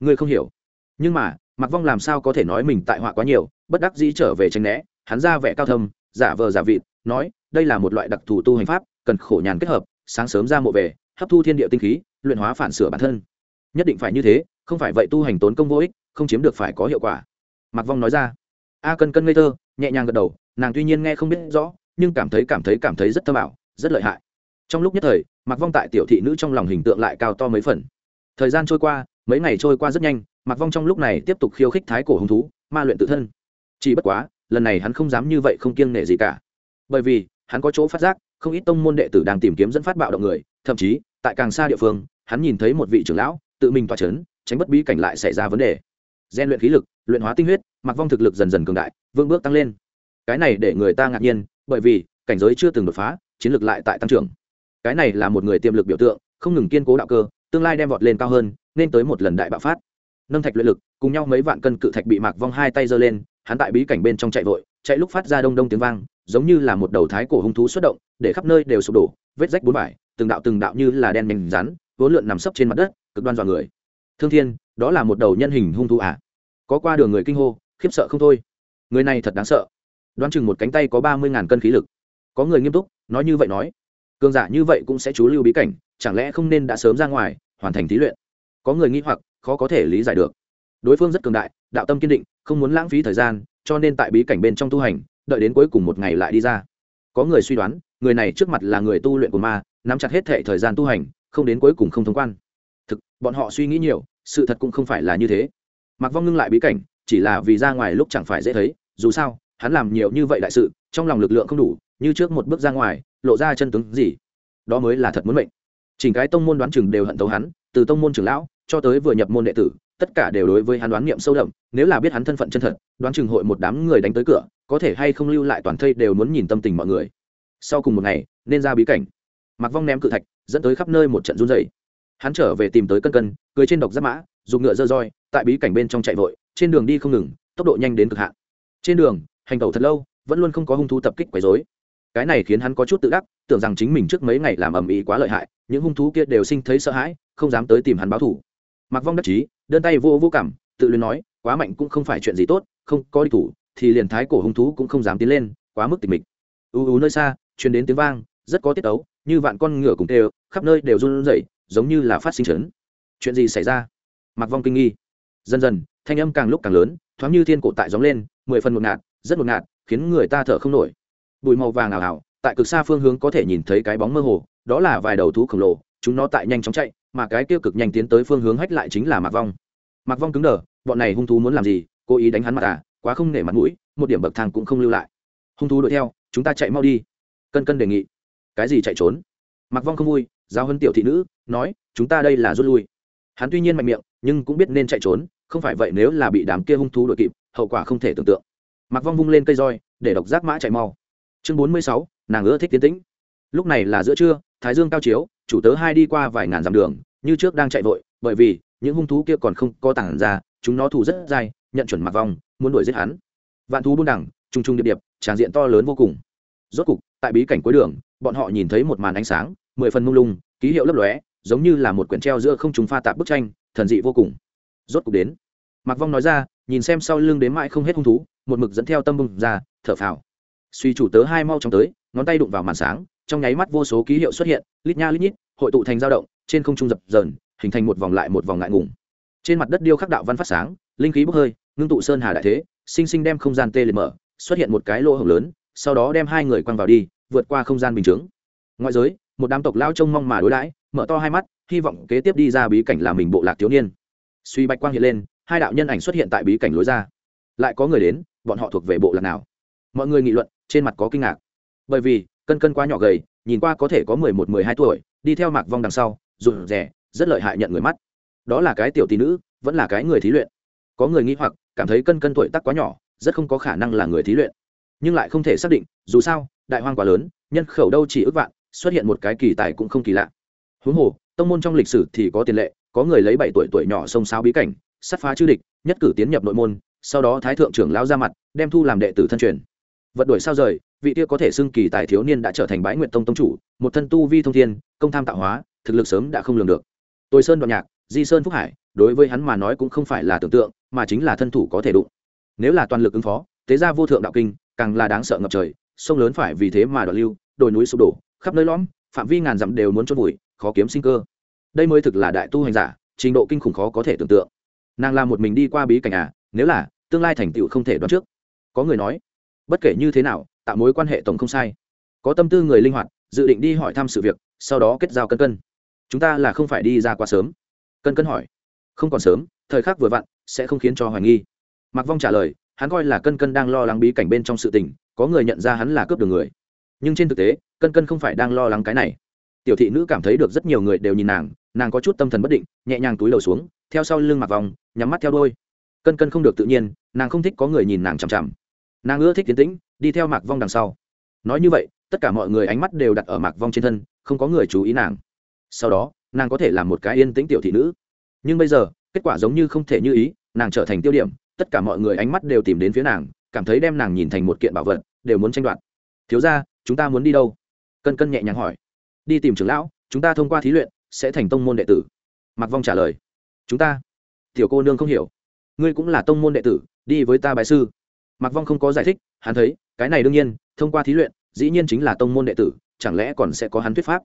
Ngươi không hiểu. Nhưng mà mặc vong làm sao có thể nói mình tại họa quá nhiều, bất đắc dĩ trở về tranh né, hắn ra vẻ cao thâm, giả vờ giả vịt, nói, đây là một loại đặc thù tu hành pháp, cần khổ nhàn kết hợp, sáng sớm ra mộ về, hấp thu thiên địa tinh khí, luyện hóa phản sửa bản thân. Nhất định phải như thế, không phải vậy tu hành tốn công vô ích, không chiếm được phải có hiệu quả. Mặc vong nói ra a cân cân ngây thơ, nhẹ nhàng gật đầu, nàng tuy nhiên nghe không biết rõ, nhưng cảm thấy cảm thấy cảm thấy rất thơm ảo, rất lợi hại. Trong lúc nhất thời mặc vong tại tiểu thị nữ trong lòng hình tượng lại cao to mấy phần. Thời gian trôi qua, mấy ngày trôi qua rất nhanh mặc vong trong lúc này tiếp tục khiêu khích thái cổ hứng thú, ma luyện tự thân. Chỉ bất quá, lần này hắn không dám như vậy không kiêng nể gì cả. Bởi vì, hắn có chỗ phát giác, không ít tông môn đệ tử đang tìm kiếm dẫn phát bạo động người, thậm chí, tại càng xa địa phương, hắn nhìn thấy một vị trưởng lão, tự mình tỏa c h ấ n tránh bất bí cảnh lại xảy ra vấn đề gian luyện khí lực, luyện hóa tinh huyết, mặc vong thực lực dần dần cường đại vương bước tăng lên. Cái này để người ta ngạc nhiên, bởi vì cảnh giới chưa từng đột phá, chiến lược lại tại tăng trưởng. Cái này là một người tiềm lực biểu tượng, không ngừng kiên cố đạo cơ, tương lai đem vọt lên cao hơn, nên tới một lần đại bạo phát. Nâng thạch luyện lực, cùng nhau mấy vạn cân cự thạch bị mạc vong hai tay giơ lên, hắn tại bí cảnh bên trong chạy vội, chạy lúc phát ra đông đông tiếng vang, giống như là một đầu thái cổ hung thú xuất động, để khắp nơi đều sụp đổ, vết rách bốn vải từng đạo từng đạo như là đen nhành rắn, vốn lượn nằm sấp trên mặt đất, cực đoan dọa người. Thương thiên, đó là một đầu nhân hình hung thú à? Có qua đường người kinh hô, khiếp sợ không thôi. Người này thật đáng sợ. Đoán chừng một cánh tay có ba mươi ngàn cân khí lực. Có người nghiêm túc, nói như vậy nói. Cường giả như vậy cũng sẽ chú lưu bí cảnh, chẳng lẽ không nên đã sớm ra ngoài, hoàn thành thí luyện? Có người nghĩ hoặc, khó có thể lý giải được. Đối phương rất cường đại, đạo tâm kiên định, không muốn lãng phí thời gian, cho nên tại bí cảnh bên trong tu hành, đợi đến cuối cùng một ngày lại đi ra. Có người suy đoán, người này trước mặt là người tu luyện của ma, nắm chặt hết thệ thời gian tu hành, không đến cuối cùng không thông quan. Thực, bọn họ suy nghĩ nhiều, sự thật cũng không phải là như thế mặc vong ngưng lại bí cảnh, chỉ là vì ra ngoài lúc chẳng phải dễ thấy, dù sao, hắn làm nhiều như vậy đại sự, trong lòng lực lượng không đủ, như trước một bước ra ngoài, lộ ra chân tướng gì. Đó mới là thật muốn mệnh. Chỉnh cái tông môn đoán chừng đều hận tấu hắn, từ tông môn trưởng lão cho tới vừa nhập môn đệ tử, tất cả đều đối với hắn đoán niệm sâu đậm, nếu là biết hắn thân phận chân thật, đoán chừng hội một đám người đánh tới cửa, có thể hay không lưu lại toàn thây đều muốn nhìn tâm tình mọi người. Sau cùng một ngày, nên ra bí cảnh. Mặc vong ném cự thạch, dẫn tới khắp nơi một trận run dày hắn trở về tìm tới cân cân cưới trên độc giáp mã dùng ngựa dơ roi, tại bí cảnh bên trong chạy vội, trên đường đi không ngừng, tốc độ nhanh đến cực hạn. Trên đường, hành tẩu thật lâu, vẫn luôn không có hung thú tập kích quấy dối cái này khiến hắn có chút tự đắc, tưởng rằng chính mình trước mấy ngày làm ầm ĩ quá lợi hại, những hung thú kia đều sinh thấy sợ hãi, không dám tới tìm hắn báo thủ mặc vong đắc chí, đơn tay vô vô cảm, tự luyến nói, quá mạnh cũng không phải chuyện gì tốt, không có đi thủ, thì liền thái cổ hung thú cũng không dám tiến lên, quá mức tịch mịch. U u nơi xa, truyền đến tiếng vang, rất có tiết ấu như vạn con ngựa cùng tê khắp nơi đều run rẩy, giống như là phát sinh chấn. Chuyện gì xảy ra? Mặc vong kinh nghi. Dần dần, thanh âm càng lúc càng lớn, thoáng như thiên cổ tại gióng lên, mười phần một ngạt, rất một ngạt, khiến người ta thở không nổi. Bụi màu vàng ảo ảo, tại cực xa phương hướng có thể nhìn thấy cái bóng mơ hồ, đó là vài đầu thú khổng lồ, chúng nó tại nhanh chóng chạy, mà cái tiêu cực nhanh tiến tới phương hướng hách lại chính là mạc vong. Mạc vong cứng đờ, bọn này hung thú muốn làm gì, cố ý đánh hắn mặt à quá không nể mặt mũi, một điểm bậc thang cũng không lưu lại. Hung thú đuổi theo, chúng ta chạy mau đi. Cân cân đề nghị. Cái gì chạy trốn? Mạc vong không vui giao hân tiểu thị nữ, nói, chúng ta đây là rút lui. Hắn tuy nhiên mạnh miệng nhưng cũng biết nên chạy trốn, không phải vậy nếu là bị đám kia hung thú đuổi kịp, hậu quả không thể tưởng tượng. Mặc vong vung lên cây roi, để độc giác mã chạy mau. Chương bốn mươi sáu, nàng ưa thích tiến tĩnh. Lúc này là giữa trưa, thái dương cao chiếu, chủ tớ hai đi qua vài ngàn dặm đường, như trước đang chạy vội, bởi vì những hung thú kia còn không có tảng ra, chúng nó thủ rất dai nhận chuẩn mặc Vong, muốn đuổi giết hắn. Vạn thú buôn đẳng trung trung điệp điệp tràng diện to lớn vô cùng. Rốt cục, tại bí cảnh cuối đường, bọn họ nhìn thấy một màn ánh sáng, mười phần mông lung, ký hiệu lấp lóe, giống như là một quyển treo giữa không trùng pha tạp bức tranh thần dị vô cùng. Rốt cục đến. Mặc vong nói ra, nhìn xem sau lưng đến mãi không hết hung thú, một mực dẫn theo tâm bùng ra, thở phào. Suy chủ tớ hai mau chóng tới, ngón tay đụng vào màn sáng, trong nháy mắt vô số ký hiệu xuất hiện, lít nha lít nhít, hội tụ thành dao động, trên không trung dập dờn, hình thành một vòng lại một vòng ngại ngùng. Trên mặt đất điêu khắc đạo văn phát sáng, linh khí bốc hơi, ngưng tụ sơn hà đại thế, sinh sinh đem không gian tê liệt mở, xuất hiện một cái lỗ hổng lớn, sau đó đem hai người quăng vào đi, vượt qua không gian bình chướng. Ngoại giới, một đám tộc lao trông mong mà đối đãi, mở to hai mắt hy vọng kế tiếp đi ra bí cảnh là mình bộ lạc thiếu niên. Suy bạch quang hiện lên, hai đạo nhân ảnh xuất hiện tại bí cảnh lối ra. Lại có người đến, bọn họ thuộc về bộ lạc nào? Mọi người nghị luận, trên mặt có kinh ngạc. Bởi vì, cân cân quá nhỏ gầy, nhìn qua có thể có mười một, mười hai tuổi, đi theo mạc vong đằng sau, rụt rè, rất lợi hại nhận người mắt. Đó là cái tiểu tỷ nữ, vẫn là cái người thí luyện. Có người nghĩ hoặc, cảm thấy cân cân tuổi tắc quá nhỏ, rất không có khả năng là người thí luyện. Nhưng lại không thể xác định, dù sao, đại hoang quá lớn, nhân khẩu đâu chỉ ước vạn, xuất hiện một cái kỳ tài cũng không kỳ lạ huống hồ, tông môn trong lịch sử thì có tiền lệ, có người lấy bảy tuổi tuổi nhỏ sông xáo bí cảnh sắt phá chư địch, nhất cử tiến nhập nội môn, sau đó thái thượng trưởng lao ra mặt, đem thu làm đệ tử thân truyền. Vật đuổi sao rời, vị kia có thể xưng kỳ tài thiếu niên đã trở thành bãi nguyện tông tông chủ, một thân tu vi thông thiên, công tham tạo hóa, thực lực sớm đã không lường được. Tôi sơn đoạn nhạc, di sơn phúc hải, đối với hắn mà nói cũng không phải là tưởng tượng, mà chính là thân thủ có thể đụng. Nếu là toàn lực ứng phó tế gia vô thượng đạo kinh, càng là đáng sợ ngập trời, sông lớn phải vì thế mà đoạn lưu, đồi núi sụp đổ, khắp nơi lõm, phạm vi ngàn dặm đều muốn trôn vùi khó kiếm sinh cơ. Đây mới thực là đại tu hành giả, trình độ kinh khủng khó có thể tưởng tượng. Nàng làm một mình đi qua bí cảnh à nếu là, tương lai thành tựu không thể đoán trước. Có người nói, bất kể như thế nào, tạo mối quan hệ tổng không sai. Có tâm tư người linh hoạt, dự định đi hỏi thăm sự việc, sau đó kết giao cân cân. Chúng ta là không phải đi ra quá sớm. Cân cân hỏi, không còn sớm, thời khắc vừa vặn, sẽ không khiến cho hoài nghi. Mặc vong trả lời, hắn coi là cân cân đang lo lắng bí cảnh bên trong sự tình, có người nhận ra hắn là cướp đường người. Nhưng trên thực tế, cân cân không phải đang lo lắng cái này tiểu thị nữ cảm thấy được rất nhiều người đều nhìn nàng nàng có chút tâm thần bất định, nhẹ nhàng túi đầu xuống, theo sau lưng mặc vòng, nhắm mắt theo đôi. Cân cân không được tự nhiên, nàng không thích có người nhìn nàng chằm chằm. Nàng ưa thích tiến tĩnh, đi theo mạc vong đằng sau. Nói như vậy, tất cả mọi người ánh mắt đều đặt ở mạc vong trên thân, không có người chú ý nàng. Sau đó, nàng có thể làm một cái yên tĩnh tiểu thị nữ. Nhưng bây giờ, kết quả giống như không thể như ý, nàng trở thành tiêu điểm, tất cả mọi người ánh mắt đều tìm đến phía nàng, cảm thấy đem nàng nhìn thành một kiện bảo vật, đều muốn tranh đoạt. Thiếu ra chúng ta muốn đi đâu? Cân cân nhẹ nhàng hỏi đi tìm trưởng lão, chúng ta thông qua thí luyện, sẽ thành tông môn đệ tử. Mặc vong trả lời. Chúng ta? Tiểu cô nương không hiểu. Ngươi cũng là tông môn đệ tử, đi với ta bài sư. Mặc vong không có giải thích, hắn thấy, cái này đương nhiên, thông qua thí luyện, dĩ nhiên chính là tông môn đệ tử, chẳng lẽ còn sẽ có hắn thuyết pháp?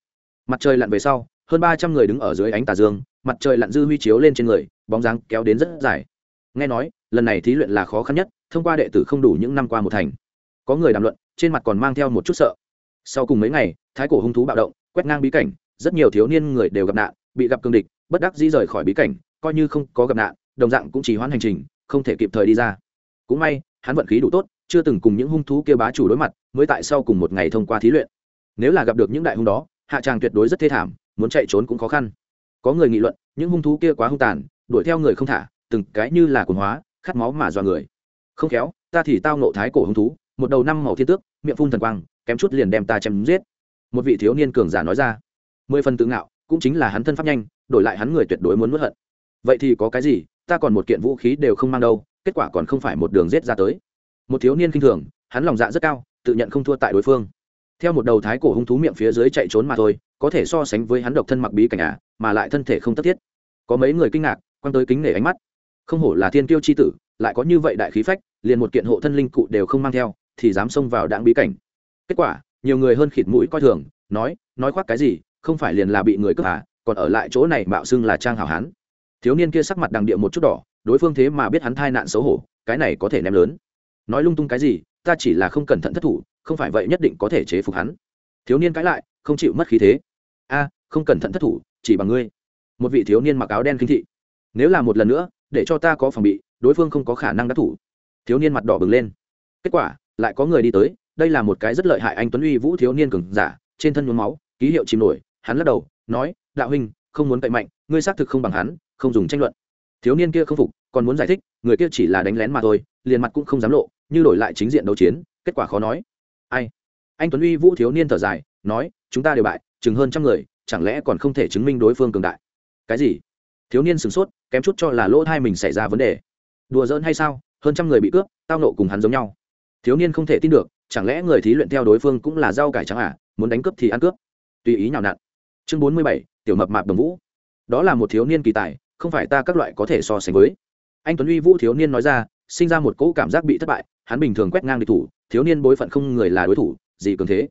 Mặt trời lặn về sau, hơn ba trăm người đứng ở dưới ánh tà dương, mặt trời lặn dư huy chiếu lên trên người, bóng dáng kéo đến rất dài. Nghe nói, lần này thí luyện là khó khăn nhất, thông qua đệ tử không đủ những năm qua một thành. Có người đàm luận, trên mặt còn mang theo một chút sợ. Sau cùng mấy ngày, thái cổ hung thú bạo động quét ngang bí cảnh, rất nhiều thiếu niên người đều gặp nạn, bị gặp cương địch, bất đắc dĩ rời khỏi bí cảnh, coi như không có gặp nạn, đồng dạng cũng chỉ hoãn hành trình, không thể kịp thời đi ra. Cũng may, hắn vận khí đủ tốt, chưa từng cùng những hung thú kia bá chủ đối mặt, mới tại sau cùng một ngày thông qua thí luyện. Nếu là gặp được những đại hung đó, hạ tràng tuyệt đối rất thê thảm, muốn chạy trốn cũng khó khăn. Có người nghị luận, những hung thú kia quá hung tàn, đuổi theo người không thả, từng cái như là quần hóa, khát máu mà dọa người. Không khéo, ta thì tao nộ thái cổ hung thú, một đầu năm màu thiên tước, miệng phun thần quang, kém chút liền đem ta chém giết một vị thiếu niên cường giả nói ra. Mười phần tự ngạo, cũng chính là hắn thân pháp nhanh, đổi lại hắn người tuyệt đối muốn mất hận. Vậy thì có cái gì, ta còn một kiện vũ khí đều không mang đâu, kết quả còn không phải một đường giết ra tới. Một thiếu niên kinh thường, hắn lòng dạ rất cao, tự nhận không thua tại đối phương. Theo một đầu thái cổ hung thú miệng phía dưới chạy trốn mà thôi, có thể so sánh với hắn độc thân mặc bí cảnh à mà lại thân thể không tất thiết. Có mấy người kinh ngạc quan tới kính nể ánh mắt. Không hổ là thiên tiêu chi tử, lại có như vậy đại khí phách, liền một kiện hộ thân linh cụ đều không mang theo, thì dám xông vào đảng bí cảnh. Kết quả nhiều người hơn khịt mũi coi thường, nói nói khoác cái gì, không phải liền là bị người cướp à còn ở lại chỗ này mạo xưng là trang hảo hán. Thiếu niên kia sắc mặt đằng địa một chút đỏ, đối phương thế mà biết hắn thai nạn xấu hổ, cái này có thể ném lớn. Nói lung tung cái gì, ta chỉ là không cẩn thận thất thủ, không phải vậy nhất định có thể chế phục hắn. Thiếu niên cãi lại, không chịu mất khí thế. A, không cẩn thận thất thủ, chỉ bằng ngươi. Một vị thiếu niên mặc áo đen kinh thị. Nếu là một lần nữa, để cho ta có phòng bị, đối phương không có khả năng đắc thủ. Thiếu niên mặt đỏ bừng lên. Kết quả, lại có người đi tới đây là một cái rất lợi hại anh tuấn uy vũ thiếu niên cường giả, trên thân nhuốm máu, ký hiệu chìm nổi, hắn lắc đầu, nói, đạo huynh, không muốn cậy mạnh, ngươi xác thực không bằng hắn, không dùng tranh luận. Thiếu niên kia không phục, còn muốn giải thích, người kia chỉ là đánh lén mà thôi, liền mặt cũng không dám lộ, như đổi lại chính diện đấu chiến, kết quả khó nói. Ai? Anh tuấn uy vũ thiếu niên thở dài, nói, chúng ta đều bại, chừng hơn trăm người, chẳng lẽ còn không thể chứng minh đối phương cường đại? Cái gì? Thiếu niên sửng sốt, kém chút cho là lỗ hai mình xảy ra vấn đề. Đùa giỡn hay sao? Hơn trăm người bị cướp, tao nộ cùng hắn giống nhau. Thiếu niên không thể tin được chẳng lẽ người thí luyện theo đối phương cũng là rau cải trắng à? Muốn đánh cướp thì ăn cướp. Tùy ý nhào nặn. Chương bốn mươi bảy, tiểu mập mạp đồng vũ. Đó là một thiếu niên kỳ tài, không phải ta các loại có thể so sánh với. Anh tuấn uy vũ thiếu niên nói ra, sinh ra một cỗ cảm giác bị thất bại, hắn bình thường quét ngang địch thủ, thiếu niên bối phận không người là đối thủ, gì cường thế.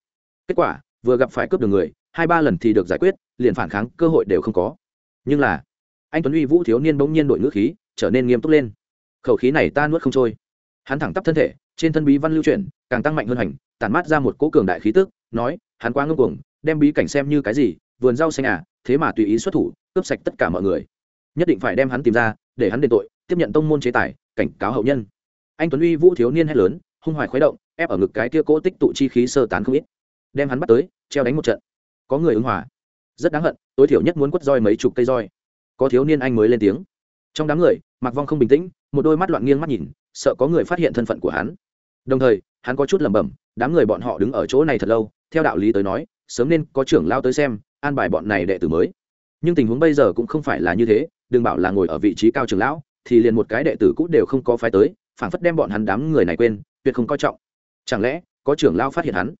Kết quả, vừa gặp phải cướp được người, hai ba lần thì được giải quyết, liền phản kháng, cơ hội đều không có. Nhưng là, anh tuấn uy vũ thiếu niên bỗng nhiên đội ngữ khí, trở nên nghiêm túc lên. Khẩu khí này ta nuốt không trôi. Hắn thẳng tắp thân thể trên thân bí văn lưu chuyển, càng tăng mạnh hơn hành, tản mát ra một cỗ cường đại khí tức, nói, hắn quá ngưng cuồng, đem bí cảnh xem như cái gì, vườn rau xanh à thế mà tùy ý xuất thủ, cướp sạch tất cả mọi người. Nhất định phải đem hắn tìm ra, để hắn đền tội, tiếp nhận tông môn chế tài, cảnh cáo hậu nhân. Anh tuấn uy vũ thiếu niên hét lớn, hung hoài khuấy động, ép ở ngực cái kia cỗ tích tụ chi khí sơ tán không ít. Đem hắn bắt tới, treo đánh một trận. Có người ứng hòa. Rất đáng hận, tối thiểu nhất muốn quất roi mấy chục cây roi. Có thiếu niên anh mới lên tiếng. Trong đám người mặc vong không bình tĩnh, một đôi mắt loạn nghiêng mắt nhìn, sợ có người phát hiện thân phận của hắn đồng thời, hắn có chút lẩm bẩm, đám người bọn họ đứng ở chỗ này thật lâu, theo đạo lý tới nói, sớm nên có trưởng lao tới xem, an bài bọn này đệ tử mới. Nhưng tình huống bây giờ cũng không phải là như thế, đừng bảo là ngồi ở vị trí cao trưởng lão, thì liền một cái đệ tử cũ đều không có phái tới, phản phất đem bọn hắn đám người này quên, tuyệt không coi trọng. Chẳng lẽ, có trưởng lao phát hiện hắn?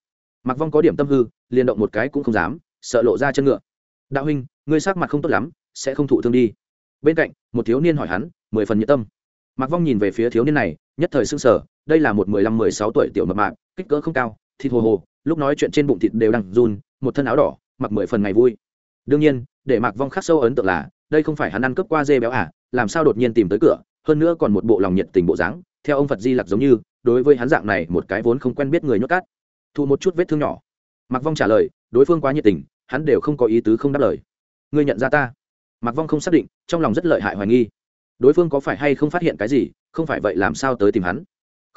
Mặc vong có điểm tâm hư, liền động một cái cũng không dám, sợ lộ ra chân ngựa. Đạo huynh, ngươi sắc mặt không tốt lắm, sẽ không thụ thương đi. Bên cạnh, một thiếu niên hỏi hắn, mười phần nhiệt tâm. Mặc vong nhìn về phía thiếu niên này, nhất thời sưng sở đây là một mười lăm, mười sáu tuổi tiểu mập mạp, kích cỡ không cao, thịt hồ hồ, lúc nói chuyện trên bụng thịt đều đang run, một thân áo đỏ, mặc mười phần ngày vui. Đương nhiên, để mặc vong khắc sâu ấn tượng là, đây không phải hắn ăn cướp qua dê béo à làm sao đột nhiên tìm tới cửa, hơn nữa còn một bộ lòng nhiệt tình bộ dáng, theo ông phật di lặc giống như, đối với hắn dạng này một cái vốn không quen biết người nhốt cát. Thu một chút vết thương nhỏ. Mặc vong trả lời, đối phương quá nhiệt tình, hắn đều không có ý tứ không đáp lời. Ngươi nhận ra ta? Mặc vong không xác định, trong lòng rất lợi hại hoài nghi. Đối phương có phải hay không phát hiện cái gì, không phải vậy làm sao tới tìm hắn?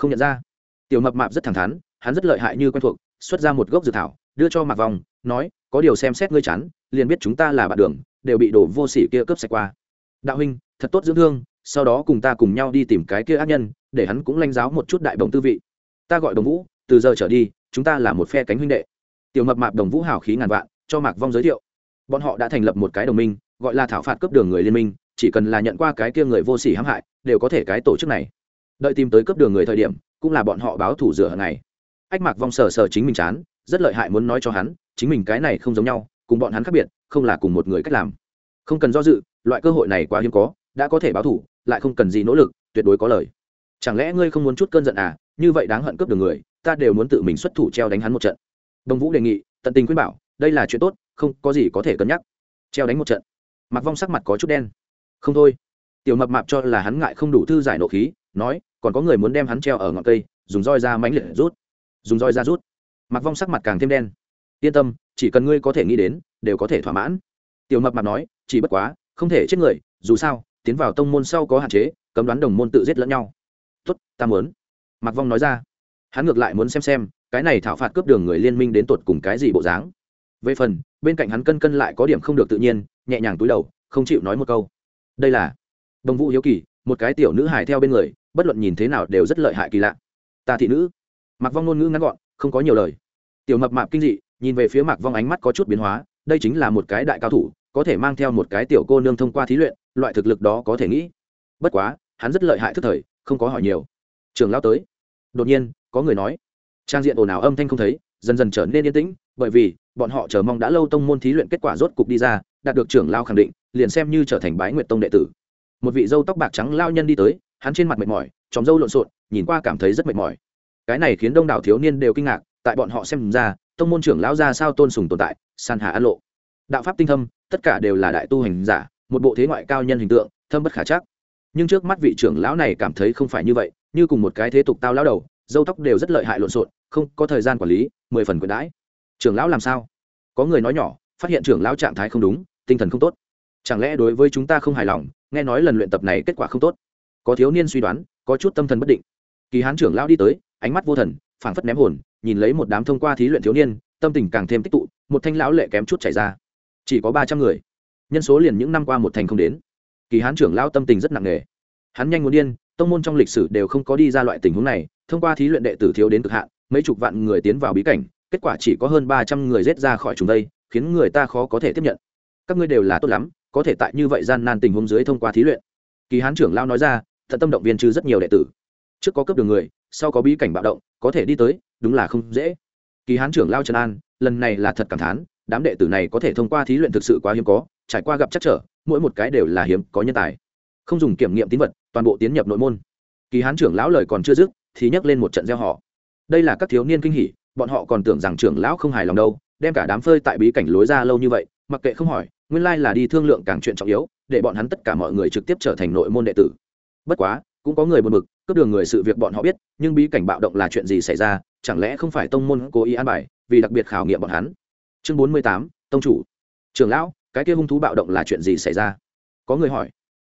Không nhận ra. Tiểu mập mạp rất thẳng thắn, hắn rất lợi hại như quen thuộc, xuất ra một gốc dược thảo, đưa cho mạc vong nói, có điều xem xét ngươi chán, liền biết chúng ta là bạn đường, đều bị đổ vô sỉ kia cướp sạch qua. Đạo huynh, thật tốt dưỡng thương, sau đó cùng ta cùng nhau đi tìm cái kia ác nhân, để hắn cũng lanh giáo một chút đại đồng tư vị. Ta gọi đồng vũ, từ giờ trở đi, chúng ta là một phe cánh huynh đệ. Tiểu mập mạp đồng vũ hào khí ngàn vạn, cho mạc vong giới thiệu. Bọn họ đã thành lập một cái đồng minh, gọi là thảo phạt cấp đường người liên minh, chỉ cần là nhận qua cái kia người vô sỉ hãm hại, đều có thể cái tổ chức này đợi tìm tới cấp đường người thời điểm, cũng là bọn họ báo thủ rửa hàng ngày. Ách mạc vong sờ sờ chính mình chán, rất lợi hại muốn nói cho hắn, chính mình cái này không giống nhau, cùng bọn hắn khác biệt, không là cùng một người cách làm. Không cần do dự, loại cơ hội này quá hiếm có, đã có thể báo thủ, lại không cần gì nỗ lực, tuyệt đối có lời. Chẳng lẽ ngươi không muốn chút cơn giận à như vậy đáng hận cướp đường người, ta đều muốn tự mình xuất thủ treo đánh hắn một trận. Đồng vũ đề nghị, tận tình khuyên bảo, đây là chuyện tốt, không có gì có thể cân nhắc. Treo đánh một trận. Mặc vong sắc mặt có chút đen. Không thôi. Tiểu mập mạp cho là hắn ngại không đủ thư giải nộ khí, nói còn có người muốn đem hắn treo ở ngọn cây, dùng roi ra mánh liệt rút. Dùng roi ra rút. Mặc vong sắc mặt càng thêm đen. Yên tâm, chỉ cần ngươi có thể nghĩ đến, đều có thể thỏa mãn. Tiểu mập mạp nói, chỉ bất quá, không thể chết người, dù sao, tiến vào tông môn sau có hạn chế, cấm đoán đồng môn tự giết lẫn nhau. Tuất ta muốn. Mặc vong nói ra. Hắn ngược lại muốn xem xem, cái này thảo phạt cướp đường người liên minh đến tột cùng cái gì bộ dáng. Về phần, bên cạnh hắn cân cân lại có điểm không được tự nhiên, nhẹ nhàng túi đầu, không chịu nói một câu. Đây là đồng vũ hiếu kỳ, một cái tiểu nữ hài theo bên người bất luận nhìn thế nào đều rất lợi hại kỳ lạ. Ta thị nữ. Mặc vong ngôn ngữ ngắn gọn, không có nhiều lời. Tiểu mập mạp kinh dị, nhìn về phía mặc vong ánh mắt có chút biến hóa, đây chính là một cái đại cao thủ, có thể mang theo một cái tiểu cô nương thông qua thí luyện, loại thực lực đó có thể nghĩ. Bất quá, hắn rất lợi hại thức thời, không có hỏi nhiều. Trường lao tới. Đột nhiên, có người nói. Trang diện ồn ào âm thanh không thấy, dần dần trở nên yên tĩnh, bởi vì, bọn họ chờ mong đã lâu tông môn thí luyện kết quả rốt cục đi ra, đạt được trưởng lao khẳng định, liền xem như trở thành bái nguyệt tông đệ tử. Một vị dâu tóc bạc trắng lao nhân đi tới hắn trên mặt mệt mỏi tròng dâu lộn xộn, nhìn qua cảm thấy rất mệt mỏi. Cái này khiến đông đảo thiếu niên đều kinh ngạc, tại bọn họ xem ra, tông môn trưởng lão ra sao tôn sùng tồn tại, san hà an lộ. Đạo pháp tinh thâm, tất cả đều là đại tu hành giả, một bộ thế ngoại cao nhân hình tượng, thâm bất khả chắc. Nhưng trước mắt vị trưởng lão này cảm thấy không phải như vậy, như cùng một cái thế tục tao lão đầu dâu tóc đều rất lợi hại lộn xộn, không có thời gian quản lý, mười phần quyền đãi. Trưởng lão làm sao? Có người nói nhỏ, phát hiện trưởng lão trạng thái không đúng, tinh thần không tốt. Chẳng lẽ đối với chúng ta không hài lòng, nghe nói lần luyện tập này kết quả không tốt? Có thiếu niên suy đoán, có chút tâm thần bất định. Kỳ hán trưởng lão đi tới, ánh mắt vô thần, phảng phất ném hồn, nhìn lấy một đám thông qua thí luyện thiếu niên, tâm tình càng thêm tích tụ, một thanh lão lệ kém chút chảy ra. Chỉ có ba trăm người. Nhân số liền những năm qua một thành không đến. Kỳ hán trưởng lão tâm tình rất nặng nề. Hắn nhanh muốn điên, tông môn trong lịch sử đều không có đi ra loại tình huống này, thông qua thí luyện đệ tử thiếu đến cực hạn, mấy chục vạn người tiến vào bí cảnh, kết quả chỉ có hơn ba trăm người rết ra khỏi chúng đây, khiến người ta khó có thể tiếp nhận. Các ngươi đều là tốt lắm, có thể tại như vậy gian nan tình huống dưới thông qua thí luyện. Kỳ hán trưởng lao nói ra Tận tâm động viên trừ rất nhiều đệ tử. Trước có cấp đường người, sau có bí cảnh bạo động, có thể đi tới, đúng là không dễ. Kỳ hán trưởng lao trần an, lần này là thật cảm thán, đám đệ tử này có thể thông qua thí luyện thực sự quá hiếm có, trải qua gặp chắc trở, mỗi một cái đều là hiếm có nhân tài. Không dùng kiểm nghiệm tín vật, toàn bộ tiến nhập nội môn. Kỳ hán trưởng lão lời còn chưa dứt, thì nhắc lên một trận gieo họ đây là các thiếu niên kinh hỉ, bọn họ còn tưởng rằng trưởng lão không hài lòng đâu, đem cả đám phơi tại bí cảnh lối ra lâu như vậy, mặc kệ không hỏi, nguyên lai là đi thương lượng càng chuyện trọng yếu, để bọn hắn tất cả mọi người trực tiếp trở thành nội môn đệ tử bất quá, cũng có người buồn bực, cướp đường người sự việc bọn họ biết, nhưng bí cảnh bạo động là chuyện gì xảy ra, chẳng lẽ không phải tông môn cố ý an bài, vì đặc biệt khảo nghiệm bọn hắn? Chương bốn mươi tám, tông chủ. Trưởng lão, cái kia hung thú bạo động là chuyện gì xảy ra? Có người hỏi.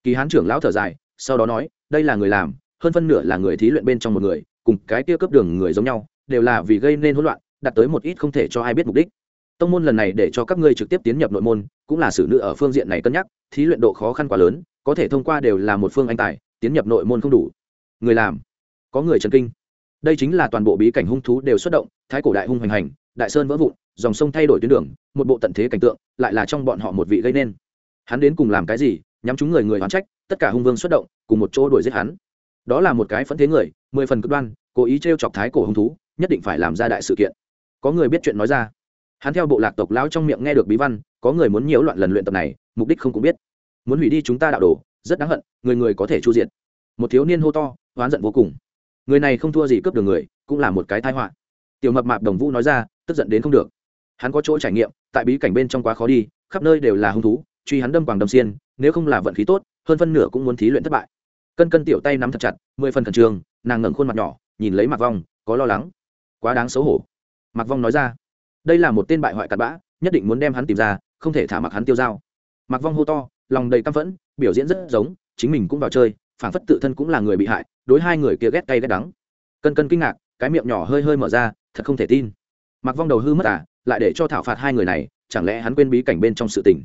Kỳ hán trưởng lão thở dài, sau đó nói, đây là người làm, hơn phân nửa là người thí luyện bên trong một người, cùng cái kia cướp đường người giống nhau, đều là vì gây nên hỗn loạn đặt tới một ít không thể cho ai biết mục đích. Tông môn lần này để cho các ngươi trực tiếp tiến nhập nội môn, cũng là xử nữ ở phương diện này cân nhắc, thí luyện độ khó khăn quá lớn, có thể thông qua đều là một phương anh tài tiến nhập nội môn không đủ. Người làm, có người trần kinh. Đây chính là toàn bộ bí cảnh hung thú đều xuất động, thái cổ đại hung hoành hành, đại sơn vỡ vụn, dòng sông thay đổi tuyến đường, một bộ tận thế cảnh tượng, lại là trong bọn họ một vị gây nên. Hắn đến cùng làm cái gì, nhắm chúng người người hoán trách, tất cả hung vương xuất động, cùng một chỗ đuổi giết hắn. Đó là một cái phẫn thế người, mười phần cực đoan, cố ý t r e o chọc thái cổ hung thú, nhất định phải làm ra đại sự kiện. Có người biết chuyện nói ra. Hắn theo bộ lạc tộc lão trong miệng nghe được bí văn, có người muốn nhiễu loạn lần luyện tập này, mục đích không cũng biết. Muốn hủy đi chúng ta đạo đồ rất đáng hận, người người có thể chu diện một thiếu niên hô to, oán giận vô cùng. Người này không thua gì cướp đường người, cũng là một cái tai họa. Tiểu mập mạp đồng vũ nói ra, tức giận đến không được. Hắn có chỗ trải nghiệm, tại bí cảnh bên trong quá khó đi, khắp nơi đều là hung thú, truy hắn đâm quàng đâm xiên, nếu không là vận khí tốt, hơn phân nửa cũng muốn thí luyện thất bại. Cân cân tiểu tay nắm thật chặt, mười phần khẩn trương, nàng ngẩng khuôn mặt nhỏ, nhìn lấy mặc vong, có lo lắng. Quá đáng xấu hổ. Mặc vong nói ra, đây là một tên bại hoại cặn bã, nhất định muốn đem hắn tìm ra, không thể thả mặc hắn tiêu dao. Mặc vong hô to lòng đầy căm phẫn, biểu diễn rất giống, chính mình cũng vào chơi phản phất tự thân cũng là người bị hại, đối hai người kia ghét cay ghét đắng. Cân cân kinh ngạc, cái miệng nhỏ hơi hơi mở ra, thật không thể tin. Mặc vong đầu hư mất à lại để cho thảo phạt hai người này, chẳng lẽ hắn quên bí cảnh bên trong sự tình?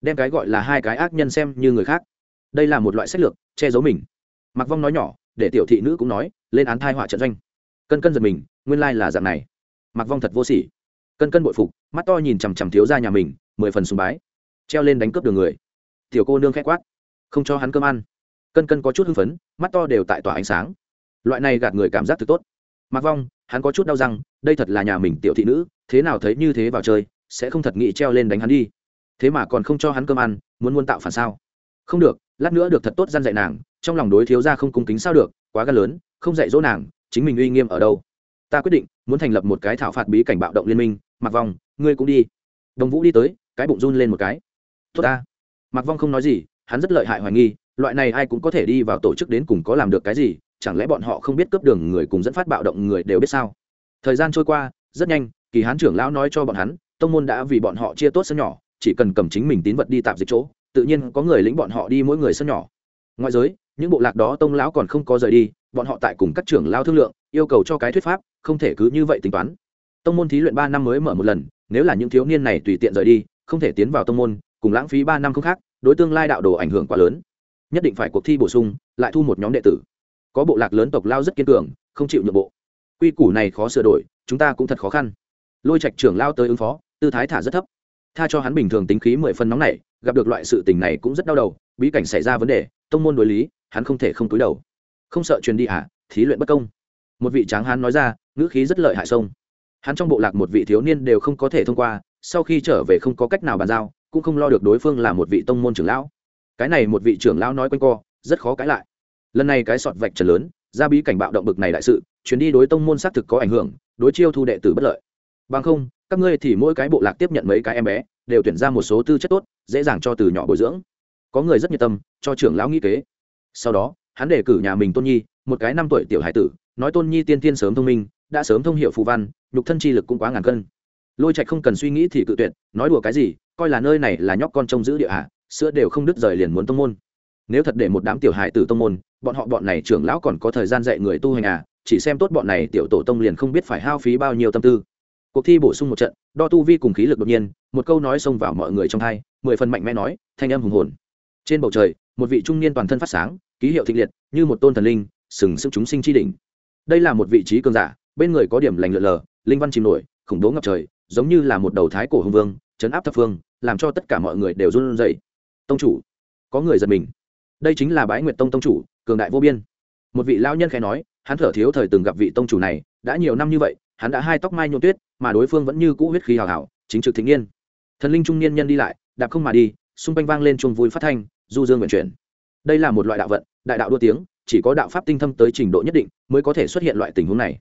Đem cái gọi là hai cái ác nhân xem như người khác. Đây là một loại sách lược, che giấu mình. Mặc vong nói nhỏ, để tiểu thị nữ cũng nói, lên án thai họa trận doanh. Cân cân giật mình, nguyên lai là dạng này. Mặc vong thật vô sỉ. Cân cân bội phục, mắt to nhìn chằm chằm thiếu ra nhà mình, mười phần sùng bái. Treo lên đánh cướp đường người tiểu cô nương khẽ quát. Không cho hắn cơm ăn. Cân cân có chút hưng phấn, mắt to đều tại tỏa ánh sáng. Loại này gạt người cảm giác thực tốt. Mặc vong, hắn có chút đau răng, đây thật là nhà mình tiểu thị nữ, thế nào thấy như thế vào chơi, sẽ không thật nghĩ treo lên đánh hắn đi. Thế mà còn không cho hắn cơm ăn, muốn muốn tạo phản sao? Không được, lát nữa được thật tốt gian dạy nàng, trong lòng đối thiếu ra không cung kính sao được, quá gan lớn, không dạy dỗ nàng, chính mình uy nghiêm ở đâu? Ta quyết định, muốn thành lập một cái thảo phạt bí cảnh bạo động liên minh mặc vong, ngươi cũng đi. Đồng vũ đi tới, cái bụng run lên một cái. Tốt ta. Mạc vong không nói gì, hắn rất lợi hại hoài nghi, loại này ai cũng có thể đi vào tổ chức đến cùng có làm được cái gì, chẳng lẽ bọn họ không biết cướp đường người cùng dẫn phát bạo động người đều biết sao? Thời gian trôi qua, rất nhanh, kỳ hán trưởng lão nói cho bọn hắn, tông môn đã vì bọn họ chia tốt sân nhỏ, chỉ cần cầm chính mình tín vật đi tạp dịch chỗ, tự nhiên có người lĩnh bọn họ đi mỗi người sân nhỏ. Ngoại giới, những bộ lạc đó tông lão còn không có rời đi, bọn họ tại cùng các trưởng lao thương lượng, yêu cầu cho cái thuyết pháp, không thể cứ như vậy tính toán. Tông môn thí luyện ba năm mới mở một lần, nếu là những thiếu niên này tùy tiện rời đi, không thể tiến vào tông môn cùng lãng phí ba năm không khác, đối tương lai đạo đồ ảnh hưởng quá lớn. Nhất định phải cuộc thi bổ sung, lại thu một nhóm đệ tử. Có bộ lạc lớn tộc lao rất kiên cường, không chịu nhượng bộ. Quy củ này khó sửa đổi, chúng ta cũng thật khó khăn. Lôi trạch trưởng lao tới ứng phó, tư thái thả rất thấp. Tha cho hắn bình thường tính khí mười phân nóng này gặp được loại sự tình này cũng rất đau đầu, bí cảnh xảy ra vấn đề, tông môn đối lý, hắn không thể không túi đầu. Không sợ truyền đi à thí luyện bất công. Một vị tráng hán nói ra, ngữ khí rất lợi hại sông. Hắn trong bộ lạc một vị thiếu niên đều không có thể thông qua, sau khi trở về không có cách nào bàn giao cũng không lo được đối phương là một vị tông môn trưởng lão. Cái này một vị trưởng lão nói quanh co, rất khó cãi lại. Lần này cái sọt vạch trần lớn, ra bí cảnh bạo động bực này đại sự, chuyến đi đối tông môn xác thực có ảnh hưởng, đối chiêu thu đệ tử bất lợi. Bằng không, các ngươi thì mỗi cái bộ lạc tiếp nhận mấy cái em bé, đều tuyển ra một số tư chất tốt, dễ dàng cho từ nhỏ bồi dưỡng. Có người rất nhiệt tâm, cho trưởng lão nghĩ kế. Sau đó, hắn đề cử nhà mình tôn nhi, một cái năm tuổi tiểu hải tử, nói tôn nhi tiên tiên sớm thông minh, đã sớm thông hiểu phù văn, nhục thân chi lực cũng quá ngàn cân. Lôi trạch không cần suy nghĩ thì cự tuyệt, nói đùa cái gì coi là nơi này là nhóc con trông giữ địa hạ, sữa đều không đứt rời liền muốn tông môn. Nếu thật để một đám tiểu hải tử tông môn, bọn họ bọn này trưởng lão còn có thời gian dạy người tu hành à chỉ xem tốt bọn này tiểu tổ tông liền không biết phải hao phí bao nhiêu tâm tư. Cuộc thi bổ sung một trận, đo tu vi cùng khí lực đột nhiên, một câu nói xông vào mọi người trong hai mười phần mạnh mẽ nói, thanh âm hùng hồn. Trên bầu trời, một vị trung niên toàn thân phát sáng, ký hiệu thịnh liệt, như một tôn thần linh, sừng sững chúng sinh chi đỉnh. Đây là một vị trí cường giả, bên người có điểm lành lượn lờ, linh văn chìm nổi, khủng bố ngập trời, giống như là một đầu thái cổ hùng vương, chấn áp thập phương làm cho tất cả mọi người đều run rẩy. Tông chủ, có người giật mình. Đây chính là bái nguyệt tông tông chủ, cường đại vô biên. Một vị lão nhân khẽ nói, hắn thở thiếu thời từng gặp vị tông chủ này, đã nhiều năm như vậy, hắn đã hai tóc mai nhuộm tuyết, mà đối phương vẫn như cũ huyết khí hào hào, chính trực thịnh niên. Thần linh trung niên nhân đi lại, đạp không mà đi, xung quanh vang lên chuông vui phát thanh, du dương nguyện chuyển. Đây là một loại đạo vận, đại đạo đua tiếng, chỉ có đạo pháp tinh thâm tới trình độ nhất định, mới có thể xuất hiện loại tình huống này.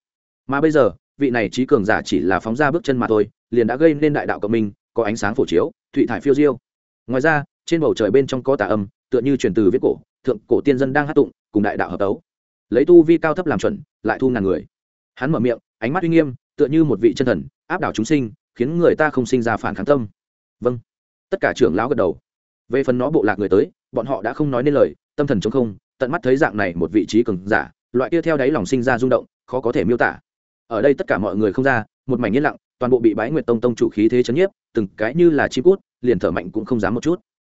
Mà bây giờ, vị này trí cường giả chỉ là phóng ra bước chân mà thôi, liền đã gây nên đại đạo cộng minh có ánh sáng phổ chiếu thụy thải phiêu diêu. Ngoài ra, trên bầu trời bên trong có tà âm, tựa như truyền từ viết cổ, thượng cổ tiên dân đang hát tụng, cùng đại đạo hợp tấu. Lấy tu vi cao thấp làm chuẩn, lại thu ngàn người. Hắn mở miệng, ánh mắt uy nghiêm, tựa như một vị chân thần, áp đảo chúng sinh, khiến người ta không sinh ra phản kháng tâm. Vâng. Tất cả trưởng lão gật đầu. Về phần nó bộ lạc người tới, bọn họ đã không nói nên lời, tâm thần chống không, tận mắt thấy dạng này một vị trí cường giả, loại kia theo đáy lòng sinh ra rung động, khó có thể miêu tả. Ở đây tất cả mọi người không ra, một mảnh yên lặng toàn bộ bị bái nguyệt tông tông chủ khí thế chấn nhiếp, từng cái như là chi cút, liền thở mạnh cũng không dám một chút.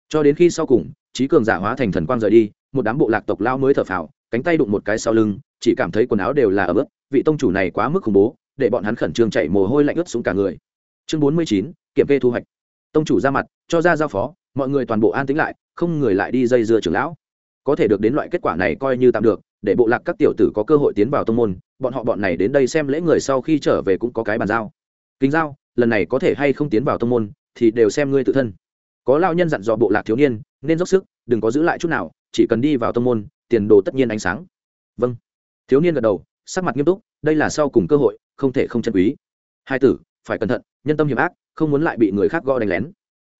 Cho đến khi sau cùng, trí cường giả hóa thành thần quang rời đi, một đám bộ lạc tộc lao mới thở phào, cánh tay đụng một cái sau lưng, chỉ cảm thấy quần áo đều là ấm bước vị tông chủ này quá mức khủng bố, để bọn hắn khẩn trương chạy mồ hôi lạnh ướt xuống cả người. Chương bốn mươi chín, kiểm kê thu hoạch. Tông chủ ra mặt, cho ra giao phó, mọi người toàn bộ an tính lại, không người lại đi dây dưa trưởng lão. Có thể được đến loại kết quả này coi như tạm được, để bộ lạc các tiểu tử có cơ hội tiến vào tông môn, bọn họ bọn này đến đây xem lễ người sau khi trở về cũng có cái bàn giao kính giao, lần này có thể hay không tiến vào tông môn, thì đều xem ngươi tự thân. Có lao nhân dặn dò bộ lạc thiếu niên, nên dốc sức, đừng có giữ lại chút nào, chỉ cần đi vào tông môn, tiền đồ tất nhiên ánh sáng. Vâng. Thiếu niên gật đầu, sắc mặt nghiêm túc, đây là sau cùng cơ hội, không thể không chân quý. Hai tử, phải cẩn thận, nhân tâm hiểm ác, không muốn lại bị người khác gõ đánh lén.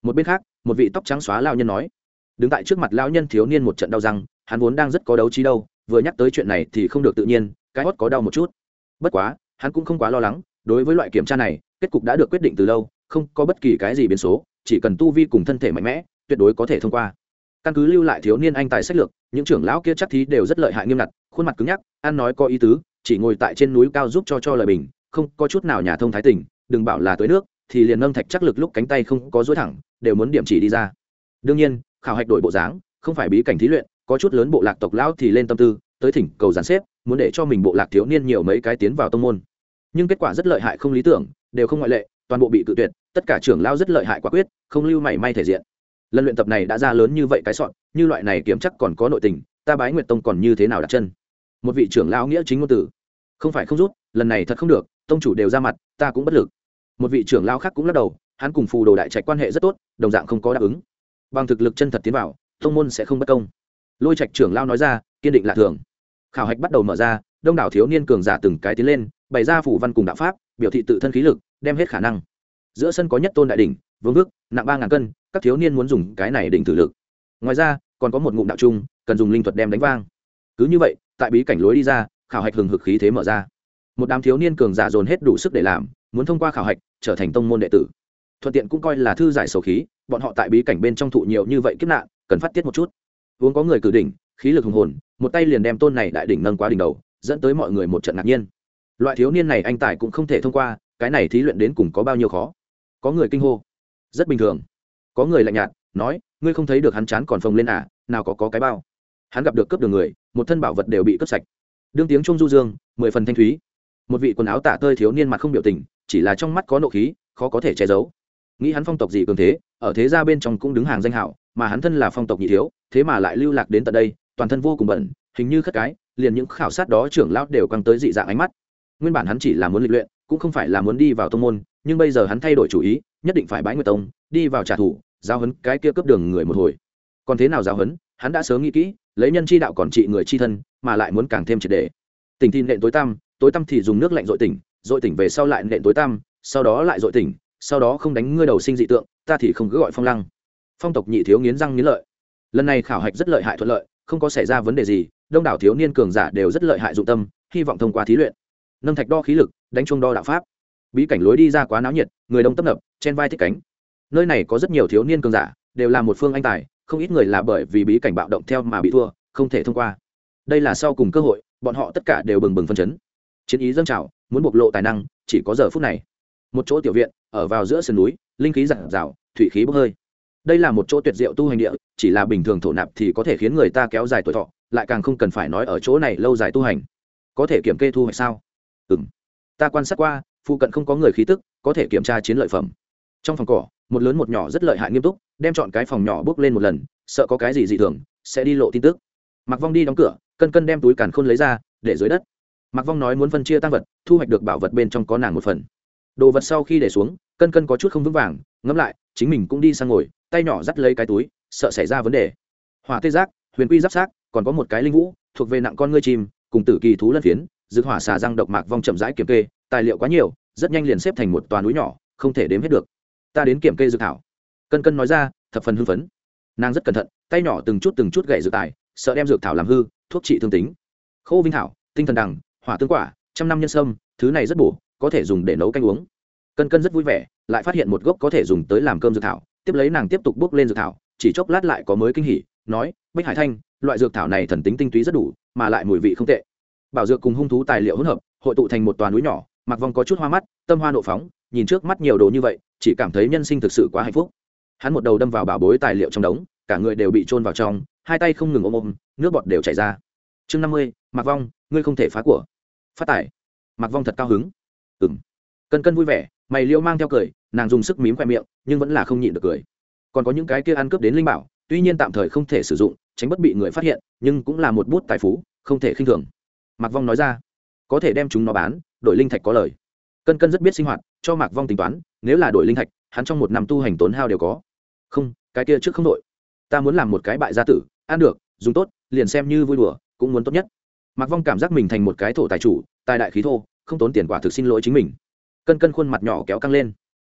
Một bên khác, một vị tóc trắng xóa lao nhân nói, đứng tại trước mặt lao nhân thiếu niên một trận đau răng, hắn vốn đang rất có đấu trí đâu, vừa nhắc tới chuyện này thì không được tự nhiên, cái hót có đau một chút. Bất quá, hắn cũng không quá lo lắng đối với loại kiểm tra này, kết cục đã được quyết định từ lâu, không có bất kỳ cái gì biến số, chỉ cần tu vi cùng thân thể mạnh mẽ, tuyệt đối có thể thông qua. Căn cứ lưu lại thiếu niên anh tài sách lược, những trưởng lão kia chắc thí đều rất lợi hại nghiêm ngặt, khuôn mặt cứng nhắc, ăn nói có ý tứ, chỉ ngồi tại trên núi cao giúp cho cho lời bình, không có chút nào nhà thông thái tình, đừng bảo là tới nước, thì liền nâng thạch chắc lực lúc cánh tay không có dối thẳng, đều muốn điểm chỉ đi ra. Đương nhiên, khảo hạch đội bộ dáng, không phải bí cảnh thí luyện, có chút lớn bộ lạc tộc lão thì lên tâm tư, tới thỉnh cầu giàn xếp, muốn để cho mình bộ lạc thiếu niên nhiều mấy cái tiến vào tông môn nhưng kết quả rất lợi hại không lý tưởng, đều không ngoại lệ, toàn bộ bị cự tuyệt, tất cả trưởng lao rất lợi hại quả quyết, không lưu mảy may thể diện. Lần luyện tập này đã ra lớn như vậy cái sọn như loại này kiếm chắc còn có nội tình, ta bái nguyệt tông còn như thế nào đặt chân? Một vị trưởng lao nghĩa chính ngôn tử không phải không rút, lần này thật không được, tông chủ đều ra mặt, ta cũng bất lực. Một vị trưởng lao khác cũng lắc đầu, hắn cùng phù đồ đại trạch quan hệ rất tốt, đồng dạng không có đáp ứng. Bằng thực lực chân thật tiến vào, tông môn sẽ không bất công. Lôi trạch trưởng lao nói ra, kiên định lạ thường. Khảo hạch bắt đầu mở ra, đông đảo thiếu niên cường giả từng cái tiến lên bày ra phủ văn cùng đạo pháp, biểu thị tự thân khí lực, đem hết khả năng. Giữa sân có nhất tôn đại đỉnh, vương vức, nặng ba ngàn cân, các thiếu niên muốn dùng cái này đỉnh thử lực. Ngoài ra, còn có một ngụm đạo chung cần dùng linh thuật đem đánh vang. Cứ như vậy, tại bí cảnh lối đi ra, khảo hạch hừng hực khí thế mở ra. Một đám thiếu niên cường giả dồn hết đủ sức để làm, muốn thông qua khảo hạch trở thành tông môn đệ tử. Thuận tiện cũng coi là thư giải sầu khí, bọn họ tại bí cảnh bên trong thụ nhiều như vậy kiếp nạn, cần phát tiết một chút. Uống có người cử đỉnh, khí lực hùng hồn, một tay liền đem tôn này đại đỉnh nâng qua đỉnh đầu, dẫn tới mọi người một trận ngạc nhiên loại thiếu niên này anh tài cũng không thể thông qua, cái này thí luyện đến cùng có bao nhiêu khó? Có người kinh hô. Rất bình thường. Có người lạnh nhạt, nói, ngươi không thấy được hắn chán còn phồng lên à nào có có cái bao. Hắn gặp được cướp đường người, một thân bảo vật đều bị cướp sạch. Đương tiếng trung du dương, mười phần thanh thúy. Một vị quần áo tả tơi thiếu niên mặt không biểu tình, chỉ là trong mắt có nộ khí, khó có thể che giấu. Nghĩ hắn phong tộc gì cường thế, ở thế gia bên trong cũng đứng hàng danh hảo, mà hắn thân là phong tộc nhị thiếu, thế mà lại lưu lạc đến tận đây, toàn thân vô cùng bẩn, hình như khất cái, liền những khảo sát đó trưởng lão đều căng tới dị dạng ánh mắt nguyên bản hắn chỉ là muốn lịch luyện, cũng không phải là muốn đi vào tông môn, nhưng bây giờ hắn thay đổi chủ ý, nhất định phải bãi nguyệt tông, đi vào trả thù giao hấn cái kia cướp đường người một hồi. Còn thế nào giao hấn hắn đã sớm nghĩ kỹ, lấy nhân chi đạo còn trị người chi thân, mà lại muốn càng thêm triệt đề. Tỉnh tin nện tối tăm tối tăm thì dùng nước lạnh dội tỉnh dội tỉnh về sau lại nện tối tăm, sau đó lại dội tỉnh, sau đó không đánh ngươi đầu sinh dị tượng, ta thì không cứ gọi phong lăng. Phong tộc nhị thiếu nghiến răng nghiến lợi. Lần này khảo hạch rất lợi hại thuận lợi, không có xảy ra vấn đề gì, đông đảo thiếu niên cường giả đều rất lợi hại dụng tâm, hy vọng thông qua thí luyện nâng thạch đo khí lực, đánh chuông đo đạo pháp. Bí cảnh lối đi ra quá náo nhiệt, người đông tấp nập, chen vai thích cánh. Nơi này có rất nhiều thiếu niên cường giả, đều là một phương anh tài, không ít người là bởi vì bí cảnh bạo động theo mà bị thua, không thể thông qua. Đây là sau cùng cơ hội, bọn họ tất cả đều bừng bừng phân chấn. Chiến ý dâng trào, muốn bộc lộ tài năng, chỉ có giờ phút này. Một chỗ tiểu viện, ở vào giữa sườn núi, linh khí giản rào, thủy khí bốc hơi. Đây là một chỗ tuyệt diệu tu hành địa, chỉ là bình thường thổ nạp thì có thể khiến người ta kéo dài tuổi thọ, lại càng không cần phải nói ở chỗ này lâu dài tu hành. Có thể kiểm kê thu hoạch sao? Ừng ta quan sát qua, phụ cận không có người khí tức, có thể kiểm tra chiến lợi phẩm. Trong phòng cỏ, một lớn một nhỏ rất lợi hại nghiêm túc, đem chọn cái phòng nhỏ bước lên một lần, sợ có cái gì dị thường, sẽ đi lộ tin tức. Mặc vong đi đóng cửa, cân cân đem túi càn khôn lấy ra, để dưới đất. Mặc vong nói muốn phân chia tăng vật, thu hoạch được bảo vật bên trong có nàng một phần. Đồ vật sau khi để xuống, cân cân có chút không vững vàng, ngẫm lại, chính mình cũng đi sang ngồi, tay nhỏ dắt lấy cái túi, sợ xảy ra vấn đề. Hỏa tê giác, huyền quy giáp xác, còn có một cái linh vũ, thuộc về nặng con ngươi chim, cùng tử kỳ thú lân phiến dược hỏa xà răng độc mạc vong chậm rãi kiểm kê, tài liệu quá nhiều, rất nhanh liền xếp thành một toàn núi nhỏ, không thể đếm hết được. Ta đến kiểm kê dược thảo. Cân cân nói ra, thập phần hưng phấn. Nàng rất cẩn thận, tay nhỏ từng chút từng chút gậy dược tài, sợ đem dược thảo làm hư, thuốc trị thương tính. Khô vinh thảo, tinh thần đằng hỏa tương quả, trăm năm nhân sâm, thứ này rất bổ, có thể dùng để nấu canh uống. Cân cân rất vui vẻ, lại phát hiện một gốc có thể dùng tới làm cơm dược thảo. Tiếp lấy nàng tiếp tục bước lên dược thảo, chỉ chốc lát lại có mới kinh hỉ, nói, bách hải thanh, loại dược thảo này thần tính tinh túy rất đủ, mà lại mùi vị không tệ bảo dược cùng hung thú tài liệu hỗn hợp, hội tụ thành một toàn núi nhỏ mặc vong có chút hoa mắt, tâm hoa nộ phóng, nhìn trước mắt nhiều đồ như vậy, chỉ cảm thấy nhân sinh thực sự quá hạnh phúc. Hắn một đầu đâm vào bảo bối tài liệu trong đống, cả người đều bị trôn vào trong, hai tay không ngừng ôm ôm, nước bọt đều chảy ra. Chương năm mươi mặc vong, ngươi không thể phá của. Phát tải mặc vong thật cao hứng. Ừng cân cân vui vẻ, mày liêu mang theo cười, nàng dùng sức mím khoe miệng, nhưng vẫn là không nhịn được cười. Còn có những cái kia ăn cướp đến linh bảo, tuy nhiên tạm thời không thể sử dụng, tránh bất bị người phát hiện, nhưng cũng là một bút tài phú, không thể khinh thường mạc vong nói ra. Có thể đem chúng nó bán, đổi linh thạch có lời. Cân cân rất biết sinh hoạt, cho mạc vong tính toán, nếu là đổi linh thạch, hắn trong một năm tu hành tốn hao đều có. Không, cái kia trước không đổi. Ta muốn làm một cái bại gia tử, ăn được, dùng tốt, liền xem như vui đùa, cũng muốn tốt nhất. Mạc vong cảm giác mình thành một cái thổ tài chủ, tài đại khí thô, không tốn tiền quả thực xin lỗi chính mình. Cân cân khuôn mặt nhỏ kéo căng lên.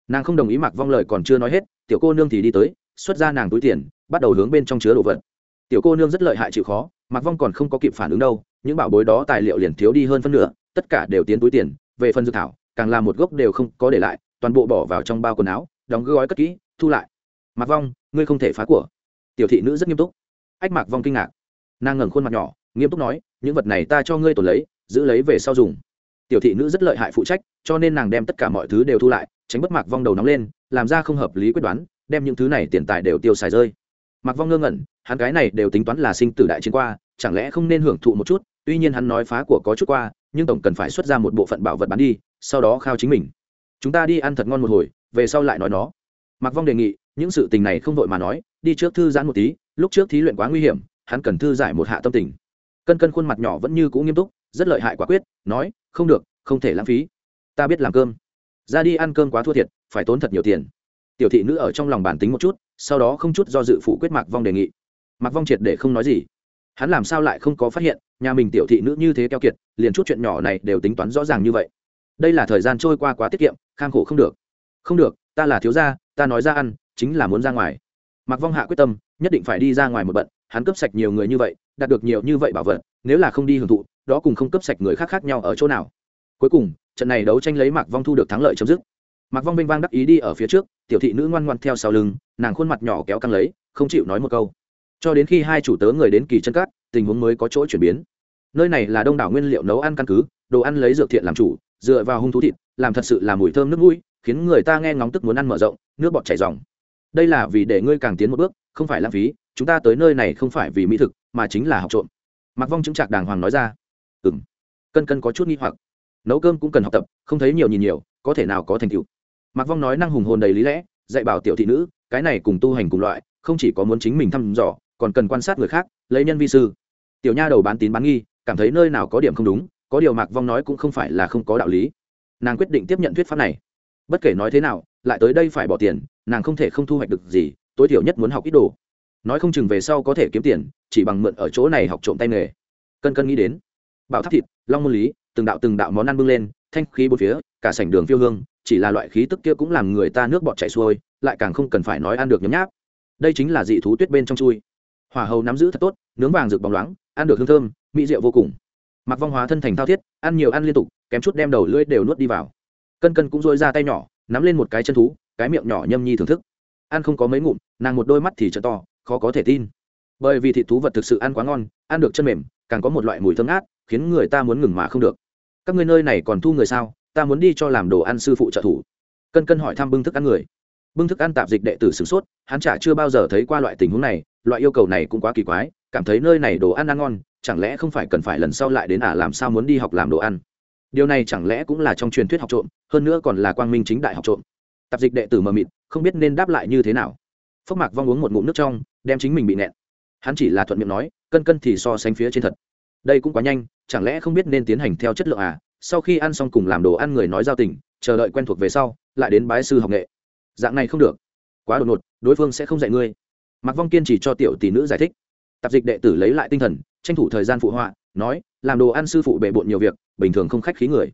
Nàng không đồng ý mạc vong lời còn chưa nói hết, tiểu cô nương thì đi tới, xuất ra nàng túi tiền, bắt đầu hướng bên trong chứa đồ vật. Tiểu cô nương rất lợi hại chịu khó mạc vong còn không có kịp phản ứng đâu, những bảo bối đó tài liệu liền thiếu đi hơn phân nửa, tất cả đều tiến túi tiền, về phần dự thảo, càng là một gốc đều không có để lại, toàn bộ bỏ vào trong bao quần áo, đóng gói cất kỹ, thu lại. Mạc vong, ngươi không thể phá của. Tiểu thị nữ rất nghiêm túc. Ách mạc vong kinh ngạc. Nàng ngẩng khuôn mặt nhỏ, nghiêm túc nói, những vật này ta cho ngươi tồn lấy, giữ lấy về sau dùng. Tiểu thị nữ rất lợi hại phụ trách, cho nên nàng đem tất cả mọi thứ đều thu lại, tránh bất mạc vong đầu nóng lên, làm ra không hợp lý quyết đoán, đem những thứ này tiền tài đều tiêu xài rơi. Mạc vong ngơ ngẩn, hắn cái này đều tính toán là sinh tử đại chiến qua chẳng lẽ không nên hưởng thụ một chút, tuy nhiên hắn nói phá của có chút qua, nhưng tổng cần phải xuất ra một bộ phận bảo vật bán đi, sau đó khao chính mình. Chúng ta đi ăn thật ngon một hồi, về sau lại nói nó. Mặc vong đề nghị, những sự tình này không vội mà nói, đi trước thư giãn một tí, lúc trước thí luyện quá nguy hiểm, hắn cần thư giải một hạ tâm tình. Cân cân khuôn mặt nhỏ vẫn như cũ nghiêm túc, rất lợi hại quả quyết, nói, không được, không thể lãng phí. Ta biết làm cơm. Ra đi ăn cơm quá thua thiệt, phải tốn thật nhiều tiền. Tiểu thị nữ ở trong lòng bản tính một chút, sau đó không chút do dự phụ quyết mạc vong đề nghị. Mạc vong triệt để không nói gì hắn làm sao lại không có phát hiện, nhà mình tiểu thị nữ như thế keo kiệt, liền chút chuyện nhỏ này đều tính toán rõ ràng như vậy. Đây là thời gian trôi qua quá tiết kiệm, khang khổ không được. Không được, ta là thiếu gia, ta nói ra ăn, chính là muốn ra ngoài. Mạc vong hạ quyết tâm, nhất định phải đi ra ngoài một bận, hắn cướp sạch nhiều người như vậy, đạt được nhiều như vậy bảo vật, nếu là không đi hưởng thụ, đó cùng không cướp sạch người khác khác nhau ở chỗ nào. Cuối cùng, trận này đấu tranh lấy mạc vong thu được thắng lợi chấm dứt. Mạc vong vinh vang đắc ý đi ở phía trước, tiểu thị nữ ngoan ngoan theo sau lưng, nàng khuôn mặt nhỏ kéo căng lấy, không chịu nói một câu cho đến khi hai chủ tớ người đến kỳ chân cát tình huống mới có chỗ chuyển biến. Nơi này là đông đảo nguyên liệu nấu ăn căn cứ, đồ ăn lấy dược thiện làm chủ, dựa vào hung thú thịt, làm thật sự là mùi thơm nước mũi, khiến người ta nghe ngóng tức muốn ăn mở rộng, nước bọt chảy dòng đây là vì để ngươi càng tiến một bước, không phải lãng phí, chúng ta tới nơi này không phải vì mỹ thực, mà chính là học trộm. Mặc vong chứng trạc đàng hoàng nói ra. Ừ m cân cân có chút nghi hoặc. Nấu cơm cũng cần học tập, không thấy nhiều nhìn nhiều, có thể nào có thành tựu. Mặc vong nói năng hùng hồn đầy lý lẽ, dạy bảo tiểu thị nữ, cái này cùng tu hành cùng loại, không chỉ có muốn chính mình thăm dò còn cần quan sát người khác, lấy nhân vi sư. Tiểu nha đầu bán tín bán nghi, cảm thấy nơi nào có điểm không đúng, có điều mạc vong nói cũng không phải là không có đạo lý. Nàng quyết định tiếp nhận thuyết pháp này. Bất kể nói thế nào, lại tới đây phải bỏ tiền, nàng không thể không thu hoạch được gì, tối thiểu nhất muốn học ít đồ. Nói không chừng về sau có thể kiếm tiền, chỉ bằng mượn ở chỗ này học trộm tay nghề. Cân cân nghĩ đến, bảo tháp thịt, long môn lý, từng đạo từng đạo món ăn bưng lên, thanh khí bốn phía, cả sảnh đường phiêu hương, chỉ là loại khí tức kia cũng làm người ta nước bọt chảy xuôi, lại càng không cần phải nói ăn được nhấm nháp. Đây chính là dị thú tuyết bên trong chui hỏa hầu nắm giữ thật tốt, nướng vàng rực bóng loáng, ăn được hương thơm, mỹ rượu vô cùng. Mặc vong hóa thân thành thao thiết, ăn nhiều ăn liên tục, kém chút đem đầu lưỡi đều nuốt đi vào. Cân cân cũng dôi ra tay nhỏ, nắm lên một cái chân thú, cái miệng nhỏ nhâm nhi thưởng thức. Ăn không có mấy ngụm, nàng một đôi mắt thì t to, khó có thể tin. Bởi vì thịt thú vật thực sự ăn quá ngon, ăn được chân mềm, càng có một loại mùi thơm ngát, khiến người ta muốn ngừng mà không được. Các ngươi nơi này còn thu người sao? Ta muốn đi cho làm đồ ăn sư phụ trợ thủ. Cân cân hỏi thăm bưng thức ăn người. Bưng thức ăn tạp dịch đệ tử sửng sốt, hắn chả chưa bao giờ thấy qua loại tình huống này loại yêu cầu này cũng quá kỳ quái, cảm thấy nơi này đồ ăn ăn ngon, chẳng lẽ không phải cần phải lần sau lại đến à làm sao muốn đi học làm đồ ăn? Điều này chẳng lẽ cũng là trong truyền thuyết học trộm, hơn nữa còn là quang minh chính đại học trộm. Tạp dịch đệ tử mờ mịt, không biết nên đáp lại như thế nào. Phốc mạc vong uống một ngụm nước trong, đem chính mình bị nẹn hắn chỉ là thuận miệng nói, cân cân thì so sánh phía trên thật. Đây cũng quá nhanh, chẳng lẽ không biết nên tiến hành theo chất lượng à? Sau khi ăn xong cùng làm đồ ăn người nói giao tình, chờ đợi quen thuộc về sau, lại đến bái sư học nghệ. Dạng này không được. Quá đột ngột, đối phương sẽ không dạy ngươi mạc vong kiên chỉ cho tiểu tỷ nữ giải thích. Tạp dịch đệ tử lấy lại tinh thần, tranh thủ thời gian phụ họa, nói, làm đồ ăn sư phụ bề bộn nhiều việc, bình thường không khách khí người.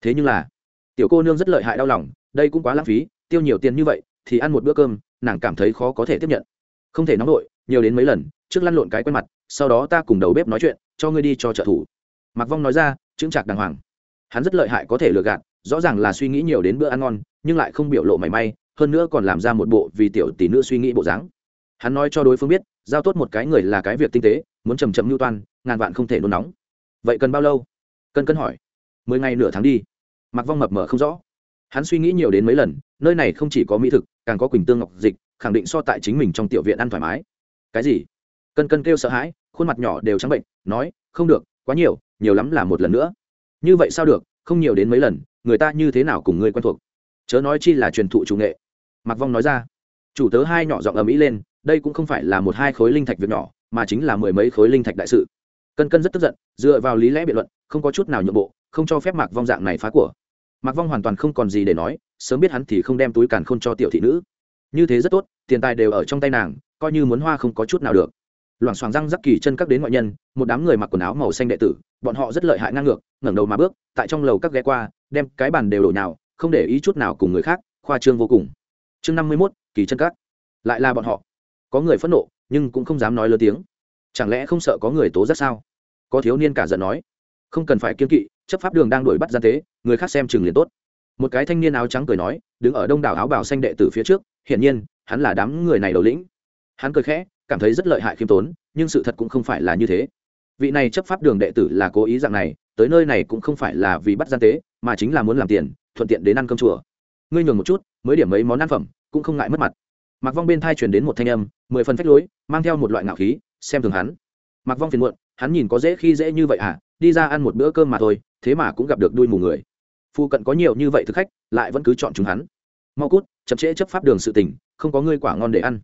Thế nhưng là, tiểu cô nương rất lợi hại đau lòng, đây cũng quá lãng phí, tiêu nhiều tiền như vậy, thì ăn một bữa cơm, nàng cảm thấy khó có thể tiếp nhận. Không thể nóng nổi nhiều đến mấy lần, trước lăn lộn cái quen mặt, sau đó ta cùng đầu bếp nói chuyện, cho ngươi đi cho trợ thủ. Mạc vong nói ra, chững chạc đàng hoàng. Hắn rất lợi hại có thể lừa gạt, rõ ràng là suy nghĩ nhiều đến bữa ăn ngon, nhưng lại không biểu lộ mảy may, hơn nữa còn làm ra một bộ vì tiểu tỷ nữ suy nghĩ bộ dáng hắn nói cho đối phương biết, giao tốt một cái người là cái việc tinh tế, muốn chầm chậm mưu toan, ngàn vạn không thể nôn nóng. Vậy cần bao lâu? Cân cân hỏi. Mười ngày nửa tháng đi. Mặc vong mập mờ không rõ. Hắn suy nghĩ nhiều đến mấy lần, nơi này không chỉ có mỹ thực, càng có quỳnh tương ngọc dịch, khẳng định so tại chính mình trong tiểu viện ăn thoải mái. Cái gì? Cân cân kêu sợ hãi, khuôn mặt nhỏ đều trắng bệnh, nói, không được, quá nhiều nhiều lắm là một lần nữa. Như vậy sao được, không nhiều đến mấy lần, người ta như thế nào cùng ngươi quen thuộc? Chớ nói chi là truyền thụ chủ nghệ. Mặc vong nói ra. Chủ tớ hai nhỏ giọng ầm ĩ lên đây cũng không phải là một hai khối linh thạch việc nhỏ, mà chính là mười mấy khối linh thạch đại sự. Cân cân rất tức giận, dựa vào lý lẽ biện luận, không có chút nào nhượng bộ, không cho phép mạc vong dạng này phá của. Mạc vong hoàn toàn không còn gì để nói, sớm biết hắn thì không đem túi càn khôn cho tiểu thị nữ. Như thế rất tốt, tiền tài đều ở trong tay nàng, coi như muốn hoa không có chút nào được. Loảng xoảng răng rắc kỳ chân các đến ngoại nhân, một đám người mặc quần áo màu xanh đệ tử, bọn họ rất lợi hại ngang ngược, ngẩng đầu mà bước, tại trong lầu các ghé qua, đem cái bàn đều đổ nhào, không để ý chút nào cùng người khác, khoa trương vô cùng. Chương năm mươi mốt, kỳ chân các. Lại là bọn họ có người phẫn nộ, nhưng cũng không dám nói lớn tiếng. Chẳng lẽ không sợ có người tố giác sao? Có thiếu niên cả giận nói. Không cần phải kiên kỵ, chấp pháp đường đang đuổi bắt gian tế, người khác xem chừng liền tốt. Một cái thanh niên áo trắng cười nói, đứng ở đông đảo áo bào xanh đệ tử phía trước, hiển nhiên, hắn là đám người này đầu lĩnh. Hắn cười khẽ, cảm thấy rất lợi hại khiêm tốn, nhưng sự thật cũng không phải là như thế. Vị này chấp pháp đường đệ tử là cố ý dạng này, tới nơi này cũng không phải là vì bắt gian tế, mà chính là muốn làm tiền, thuận tiện đến ăn cơm chùa. Ngươi nhường một chút, mới điểm mấy món ăn phẩm, cũng không ngại mất mặt mặc vong bên thai truyền đến một thanh âm, mười phần phách lối, mang theo một loại ngạo khí, xem thường hắn. Mặc vong phiền muộn, hắn nhìn có dễ khi dễ như vậy à đi ra ăn một bữa cơm mà thôi, thế mà cũng gặp được đuôi mù người. Phụ cận có nhiều như vậy thực khách, lại vẫn cứ chọn chúng hắn. Mau cút, chậm trễ chấp pháp đường sự tình, không có ngươi quả ngon để ăn.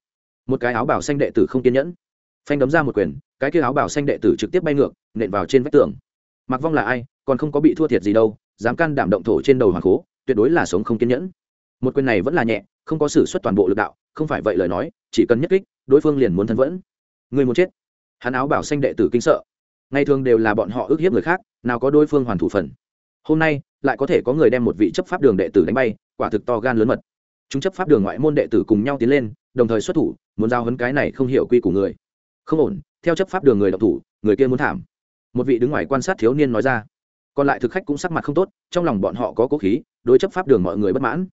Một cái áo bảo xanh đệ tử không kiên nhẫn. Phanh đấm ra một quyền, cái kia áo bảo xanh đệ tử trực tiếp bay ngược, nện vào trên vách tường. Mặc vong là ai, còn không có bị thua thiệt gì đâu, dám can đảm động thổ trên đầu hoàng cố, tuyệt đối là sống không kiên nhẫn một quyền này vẫn là nhẹ, không có sự xuất toàn bộ lực đạo, không phải vậy lời nói, chỉ cần nhất kích, đối phương liền muốn thân vẫn. Người muốn chết. Hắn áo bảo xanh đệ tử kinh sợ. Ngày thường đều là bọn họ ức hiếp người khác, nào có đối phương hoàn thủ phần. Hôm nay, lại có thể có người đem một vị chấp pháp đường đệ tử đánh bay, quả thực to gan lớn mật. Chúng chấp pháp đường ngoại môn đệ tử cùng nhau tiến lên, đồng thời xuất thủ, muốn giao hấn cái này không hiểu quy của người. Không ổn, theo chấp pháp đường người đọc thủ, người kia muốn thảm. Một vị đứng ngoài quan sát thiếu niên nói ra. Còn lại thực khách cũng sắc mặt không tốt, trong lòng bọn họ có cố khí, đối chấp pháp đường mọi người bất mãn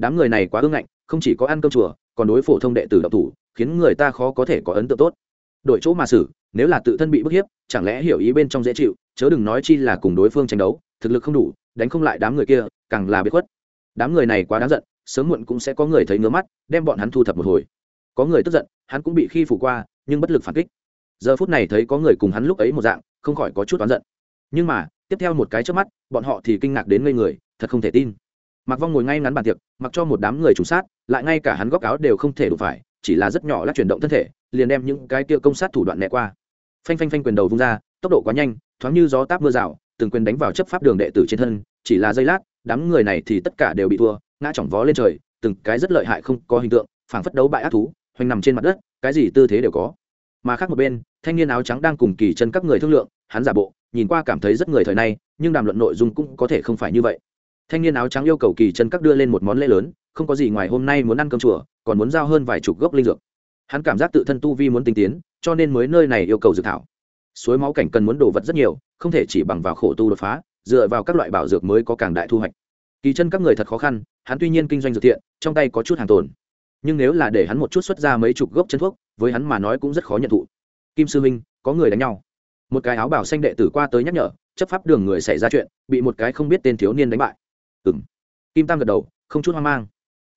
đám người này quá ương ngạnh, không chỉ có ăn cơm chùa, còn đối phổ thông đệ tử độc thủ, khiến người ta khó có thể có ấn tượng tốt. Đổi chỗ mà xử, nếu là tự thân bị bức hiếp, chẳng lẽ hiểu ý bên trong dễ chịu, chớ đừng nói chi là cùng đối phương tranh đấu, thực lực không đủ, đánh không lại đám người kia, càng là bị khuất. Đám người này quá đáng giận, sớm muộn cũng sẽ có người thấy ngứa mắt, đem bọn hắn thu thập một hồi. Có người tức giận, hắn cũng bị khi phủ qua, nhưng bất lực phản kích. Giờ phút này thấy có người cùng hắn lúc ấy một dạng, không khỏi có chút oán giận. Nhưng mà, tiếp theo một cái trước mắt, bọn họ thì kinh ngạc đến ngây người, thật không thể tin mặc vong ngồi ngay ngắn bàn tiệc, mặc cho một đám người trùng sát, lại ngay cả hắn góc áo đều không thể đụng phải, chỉ là rất nhỏ lắc chuyển động thân thể, liền đem những cái kia công sát thủ đoạn né qua. Phanh phanh phanh quyền đầu vung ra, tốc độ quá nhanh, thoáng như gió táp mưa rào, từng quyền đánh vào chấp pháp đường đệ tử trên thân, chỉ là giây lát, đám người này thì tất cả đều bị thua, ngã chỏng vó lên trời, từng cái rất lợi hại không có hình tượng, phảng phất đấu bại ác thú, hoành nằm trên mặt đất, cái gì tư thế đều có. Mà khác một bên, thanh niên áo trắng đang cùng kỳ chân các người thương lượng, hắn giả bộ, nhìn qua cảm thấy rất người thời nay, nhưng đàm luận nội dung cũng có thể không phải như vậy thanh niên áo trắng yêu cầu kỳ chân các đưa lên một món lễ lớn, không có gì ngoài hôm nay muốn ăn cơm chùa, còn muốn giao hơn vài chục gốc linh dược. Hắn cảm giác tự thân tu vi muốn tinh tiến, cho nên mới nơi này yêu cầu dược thảo. Suối máu cảnh cần muốn đồ vật rất nhiều, không thể chỉ bằng vào khổ tu đột phá, dựa vào các loại bảo dược mới có càng đại thu hoạch. Kỳ chân các người thật khó khăn, hắn tuy nhiên kinh doanh dược thiện, trong tay có chút hàng tồn. Nhưng nếu là để hắn một chút xuất ra mấy chục gốc chân thuốc, với hắn mà nói cũng rất khó nhận thụ. Kim sư minh có người đánh nhau. Một cái áo bảo xanh đệ tử qua tới nhắc nhở, chấp pháp đường người xảy ra chuyện, bị một cái không biết tên thiếu niên đánh bại ừ m kim tam gật đầu, không chút hoang mang.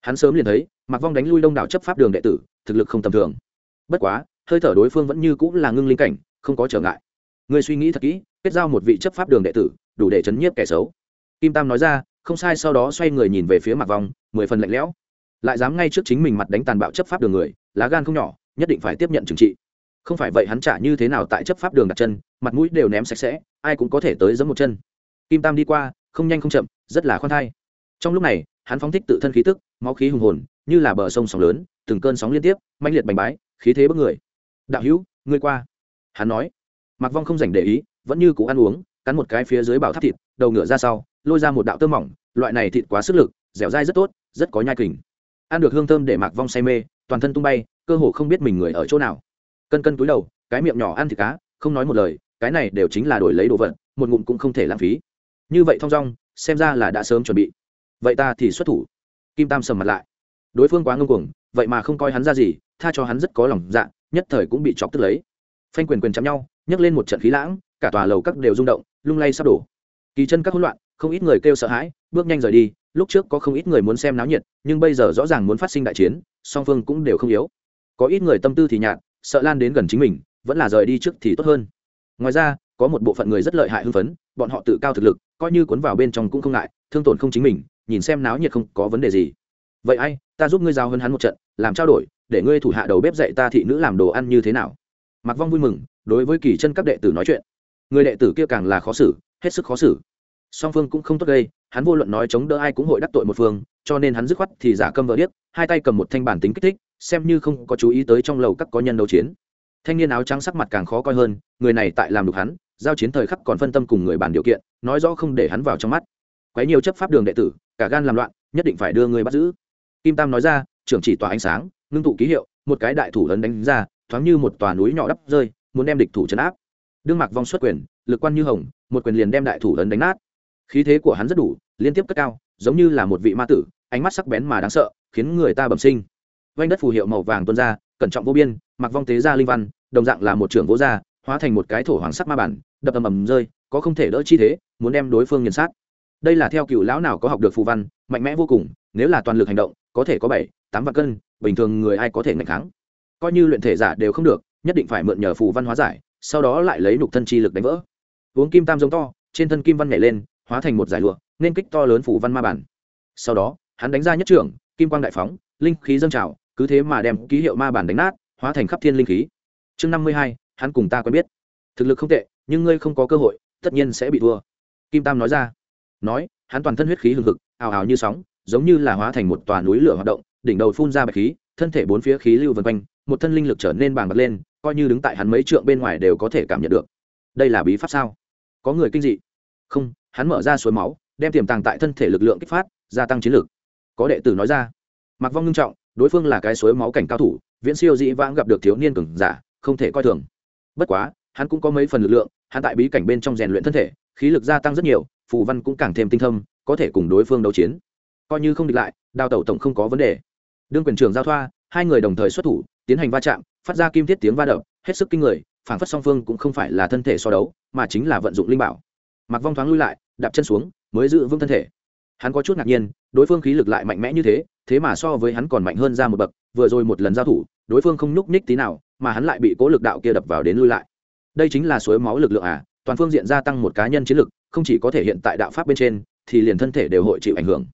Hắn sớm liền thấy mặc vong đánh lui đông đảo chấp pháp đường đệ tử, thực lực không tầm thường. Bất quá, hơi thở đối phương vẫn như cũng là ngưng linh cảnh, không có trở ngại. Người suy nghĩ thật kỹ, kết giao một vị chấp pháp đường đệ tử, đủ để chấn nhiếp kẻ xấu. Kim tam nói ra, không sai, sau đó xoay người nhìn về phía Mặc vong, mười phần lạnh lẽo. Lại dám ngay trước chính mình mặt đánh tàn bạo chấp pháp đường người, lá gan không nhỏ, nhất định phải tiếp nhận trừng trị. Không phải vậy hắn trả như thế nào tại chấp pháp đường đặt chân, mặt mũi đều ném sạch sẽ, ai cũng có thể tới giấm một chân. Kim tam đi qua không nhanh không chậm, rất là khoan thai. Trong lúc này, hắn phóng thích tự thân khí tức, máu khí hùng hồn, như là bờ sông sóng lớn, từng cơn sóng liên tiếp manh liệt bành bái, khí thế bất người. Đạo hữu, ngươi qua. Hắn nói. Mặc vong không dành để ý, vẫn như cũ ăn uống, cắn một cái phía dưới bảo tháp thịt, đầu ngựa ra sau, lôi ra một đạo tơ mỏng, loại này thịt quá sức lực, dẻo dai rất tốt, rất có nhai kình. Ăn được hương thơm để mạc vong say mê, toàn thân tung bay, cơ hồ không biết mình người ở chỗ nào. Cân cân túi đầu, cái miệng nhỏ ăn thịt cá, không nói một lời, cái này đều chính là đổi lấy đồ vật, một ngụm cũng không thể lãng phí như vậy thong dong, xem ra là đã sớm chuẩn bị. Vậy ta thì xuất thủ. Kim tam sầm mặt lại. Đối phương quá ngưng cuồng, vậy mà không coi hắn ra gì, tha cho hắn rất có lòng dạ nhất thời cũng bị chọc tức lấy. Phanh quyền quyền chạm nhau, nhấc lên một trận khí lãng, cả tòa lầu các đều rung động, lung lay sắp đổ. Kỳ chân các hỗn loạn, không ít người kêu sợ hãi, bước nhanh rời đi, lúc trước có không ít người muốn xem náo nhiệt, nhưng bây giờ rõ ràng muốn phát sinh đại chiến, song phương cũng đều không yếu. Có ít người tâm tư thì nhạt, sợ lan đến gần chính mình, vẫn là rời đi trước thì tốt hơn. Ngoài ra, có một bộ phận người rất lợi hại hưng phấn bọn họ tự cao thực lực, coi như cuốn vào bên trong cũng không ngại, thương tổn không chính mình, nhìn xem náo nhiệt không có vấn đề gì. Vậy ai, ta giúp ngươi giao hơn hắn một trận, làm trao đổi, để ngươi thủ hạ đầu bếp dạy ta thị nữ làm đồ ăn như thế nào. Mặc vong vui mừng, đối với kỳ chân các đệ tử nói chuyện. Người đệ tử kia càng là khó xử, hết sức khó xử. Song phương cũng không tốt gây, hắn vô luận nói chống đỡ ai cũng hội đắc tội một phương, cho nên hắn dứt khoát thì giả câm vợ điếc, hai tay cầm một thanh bản tính kích thích, xem như không có chú ý tới trong lầu các có nhân đấu chiến. Thanh niên áo trắng sắc mặt càng khó coi hơn, người này tại làm đục hắn giao chiến thời khắc còn phân tâm cùng người bàn điều kiện, nói rõ không để hắn vào trong mắt. Quấy nhiều chấp pháp đường đệ tử, cả gan làm loạn, nhất định phải đưa người bắt giữ. Kim tam nói ra, trưởng chỉ tòa ánh sáng, ngưng tụ ký hiệu, một cái đại thủ lớn đánh ra, thoáng như một tòa núi nhỏ đắp rơi, muốn đem địch thủ chấn áp. Đương mạc vong xuất quyền, lực quan như hồng, một quyền liền đem đại thủ lớn đánh nát. Khí thế của hắn rất đủ, liên tiếp cất cao, giống như là một vị ma tử, ánh mắt sắc bén mà đáng sợ, khiến người ta bẩm sinh. Vanh đất phù hiệu màu vàng tuôn ra, cẩn trọng vô biên mặc vong tế ra linh văn, đồng dạng là một trưởng vô gia hóa thành một cái thổ hoàng sắc ma bản, đập ầm ầm rơi, có không thể đỡ chi thế, muốn đem đối phương nhận sát. Đây là theo cựu lão nào có học được phù văn, mạnh mẽ vô cùng, nếu là toàn lực hành động, có thể có bảy, tám vạn cân, bình thường người ai có thể ngạch kháng. Coi như luyện thể giả đều không được, nhất định phải mượn nhờ phù văn hóa giải, sau đó lại lấy nục thân chi lực đánh vỡ. Uống kim tam giống to, trên thân kim văn nhảy lên, hóa thành một giải lụa, nên kích to lớn phù văn ma bản. Sau đó, hắn đánh ra nhất trưởng, kim quang đại phóng, linh khí dâng trào, cứ thế mà đem ký hiệu ma bản đánh nát, hóa thành khắp thiên linh khí. Chương năm mươi hai hắn cùng ta quen biết. Thực lực không tệ, nhưng ngươi không có cơ hội, tất nhiên sẽ bị thua. Kim tam nói ra. Nói, hắn toàn thân huyết khí hừng hực, ào ào như sóng, giống như là hóa thành một tòa núi lửa hoạt động, đỉnh đầu phun ra bạch khí, thân thể bốn phía khí lưu vân quanh, một thân linh lực trở nên bàng bật lên, coi như đứng tại hắn mấy trượng bên ngoài đều có thể cảm nhận được. Đây là bí pháp sao? Có người kinh dị. Không, hắn mở ra suối máu, đem tiềm tàng tại thân thể lực lượng kích phát, gia tăng chiến lực. Có đệ tử nói ra. Mặc vong ngưng trọng, đối phương là cái suối máu cảnh cao thủ, viễn siêu dĩ vãng gặp được thiếu niên cường giả, không thể coi thường bất quá, hắn cũng có mấy phần lực lượng, hắn tại bí cảnh bên trong rèn luyện thân thể, khí lực gia tăng rất nhiều, phù văn cũng càng thêm tinh thâm, có thể cùng đối phương đấu chiến. Coi như không địch lại, đào tẩu tổng không có vấn đề. Đương quyền trưởng giao thoa, hai người đồng thời xuất thủ, tiến hành va chạm, phát ra kim thiết tiếng va đập, hết sức kinh người, phản phất song phương cũng không phải là thân thể so đấu, mà chính là vận dụng linh bảo. Mặc vong thoáng lui lại, đạp chân xuống, mới giữ vững thân thể. Hắn có chút ngạc nhiên, đối phương khí lực lại mạnh mẽ như thế thế mà so với hắn còn mạnh hơn ra một bậc, vừa rồi một lần giao thủ, đối phương không nhúc nhích tí nào mà hắn lại bị cố lực đạo kia đập vào đến lui lại. Đây chính là suối máu lực lượng à toàn phương diện gia tăng một cá nhân chiến lực, không chỉ có thể hiện tại đạo pháp bên trên, thì liền thân thể đều hội chịu ảnh hưởng.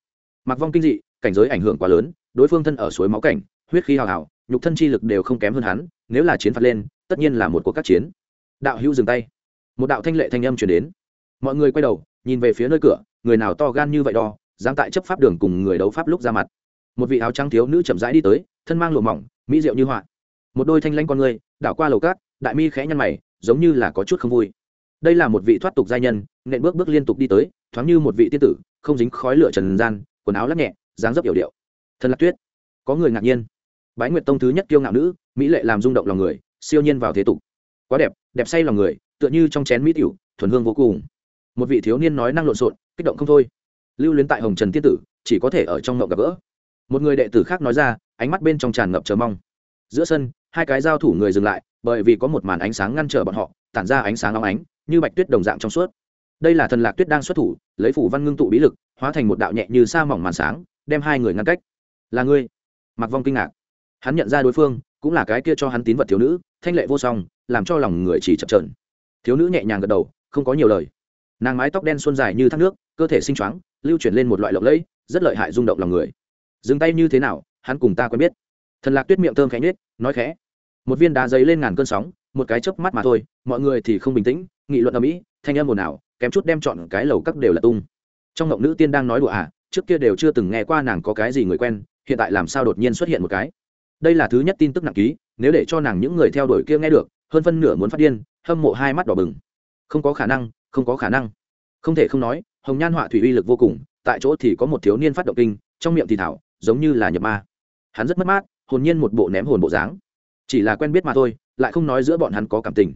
Mặc vong kinh dị, cảnh giới ảnh hưởng quá lớn, đối phương thân ở suối máu cảnh, huyết khí hào hào, nhục thân chi lực đều không kém hơn hắn, nếu là chiến phạt lên, tất nhiên là một cuộc các chiến. Đạo hữu dừng tay. Một đạo thanh lệ thanh âm chuyển đến. Mọi người quay đầu, nhìn về phía nơi cửa, người nào to gan như vậy đo, dám tại chấp pháp đường cùng người đấu pháp lúc ra mặt. Một vị áo trắng thiếu nữ chậm rãi đi tới, thân mang lụa mỏng, mỹ diệu như họa một đôi thanh lanh con người, đảo qua lầu cát, đại mi khẽ nhăn mày, giống như là có chút không vui. Đây là một vị thoát tục giai nhân, nện bước bước liên tục đi tới, thoáng như một vị tiên tử, không dính khói lửa trần gian, quần áo lắc nhẹ, dáng dấp yểu điệu. Thân lạc tuyết. Có người ngạc nhiên. Bái nguyệt tông thứ nhất kiêu ngạo nữ, mỹ lệ làm rung động lòng người, siêu nhiên vào thế tục. Quá đẹp đẹp say lòng người, tựa như trong chén mỹ tiểu, thuần hương vô cùng. Một vị thiếu niên nói năng lộn xộn, kích động không thôi. Lưu luyến tại hồng trần tiên tử, chỉ có thể ở trong ngậu gặp gỡ. Một người đệ tử khác nói ra, ánh mắt bên trong tràn ngập chờ mong. Giữa sân hai cái giao thủ người dừng lại, bởi vì có một màn ánh sáng ngăn trở bọn họ, tản ra ánh sáng long ánh, như bạch tuyết đồng dạng trong suốt. Đây là thần lạc tuyết đang xuất thủ, lấy phủ văn ngưng tụ bí lực, hóa thành một đạo nhẹ như sa mỏng màn sáng, đem hai người ngăn cách. Là ngươi? Mặc vong kinh ngạc. Hắn nhận ra đối phương, cũng là cái kia cho hắn tín vật thiếu nữ, thanh lệ vô song, làm cho lòng người chỉ chập trờn thiếu nữ nhẹ nhàng gật đầu, không có nhiều lời. Nàng mái tóc đen xuân dài như thác nước, cơ thể sinh choáng, lưu chuyển lên một loại lộng lẫy, rất lợi hại rung động lòng người. Dừng tay như thế nào, hắn cùng ta quen biết thần lạc tuyết miệng thơm khẽ nhết nói khẽ, một viên đá giấy lên ngàn cơn sóng, một cái chớp mắt mà thôi, mọi người thì không bình tĩnh, nghị luận ở mỹ thanh âm ồn ào, kém chút đem chọn cái lầu các đều là tung. Trong ngộng nữ tiên đang nói đùa à trước kia đều chưa từng nghe qua nàng có cái gì người quen, hiện tại làm sao đột nhiên xuất hiện một cái? Đây là thứ nhất tin tức nặng ký, nếu để cho nàng những người theo đuổi kia nghe được, hơn phân nửa muốn phát điên, hâm mộ hai mắt đỏ bừng. Không có khả năng, không có khả năng. Không thể không nói, hồng nhan họa thủy uy lực vô cùng, tại chỗ thì có một thiếu niên phát động kinh, trong miệng thì thảo, giống như là nhập ma. Hắn rất mất mát hồn nhiên một bộ ném hồn bộ dáng. Chỉ là quen biết mà thôi, lại không nói giữa bọn hắn có cảm tình.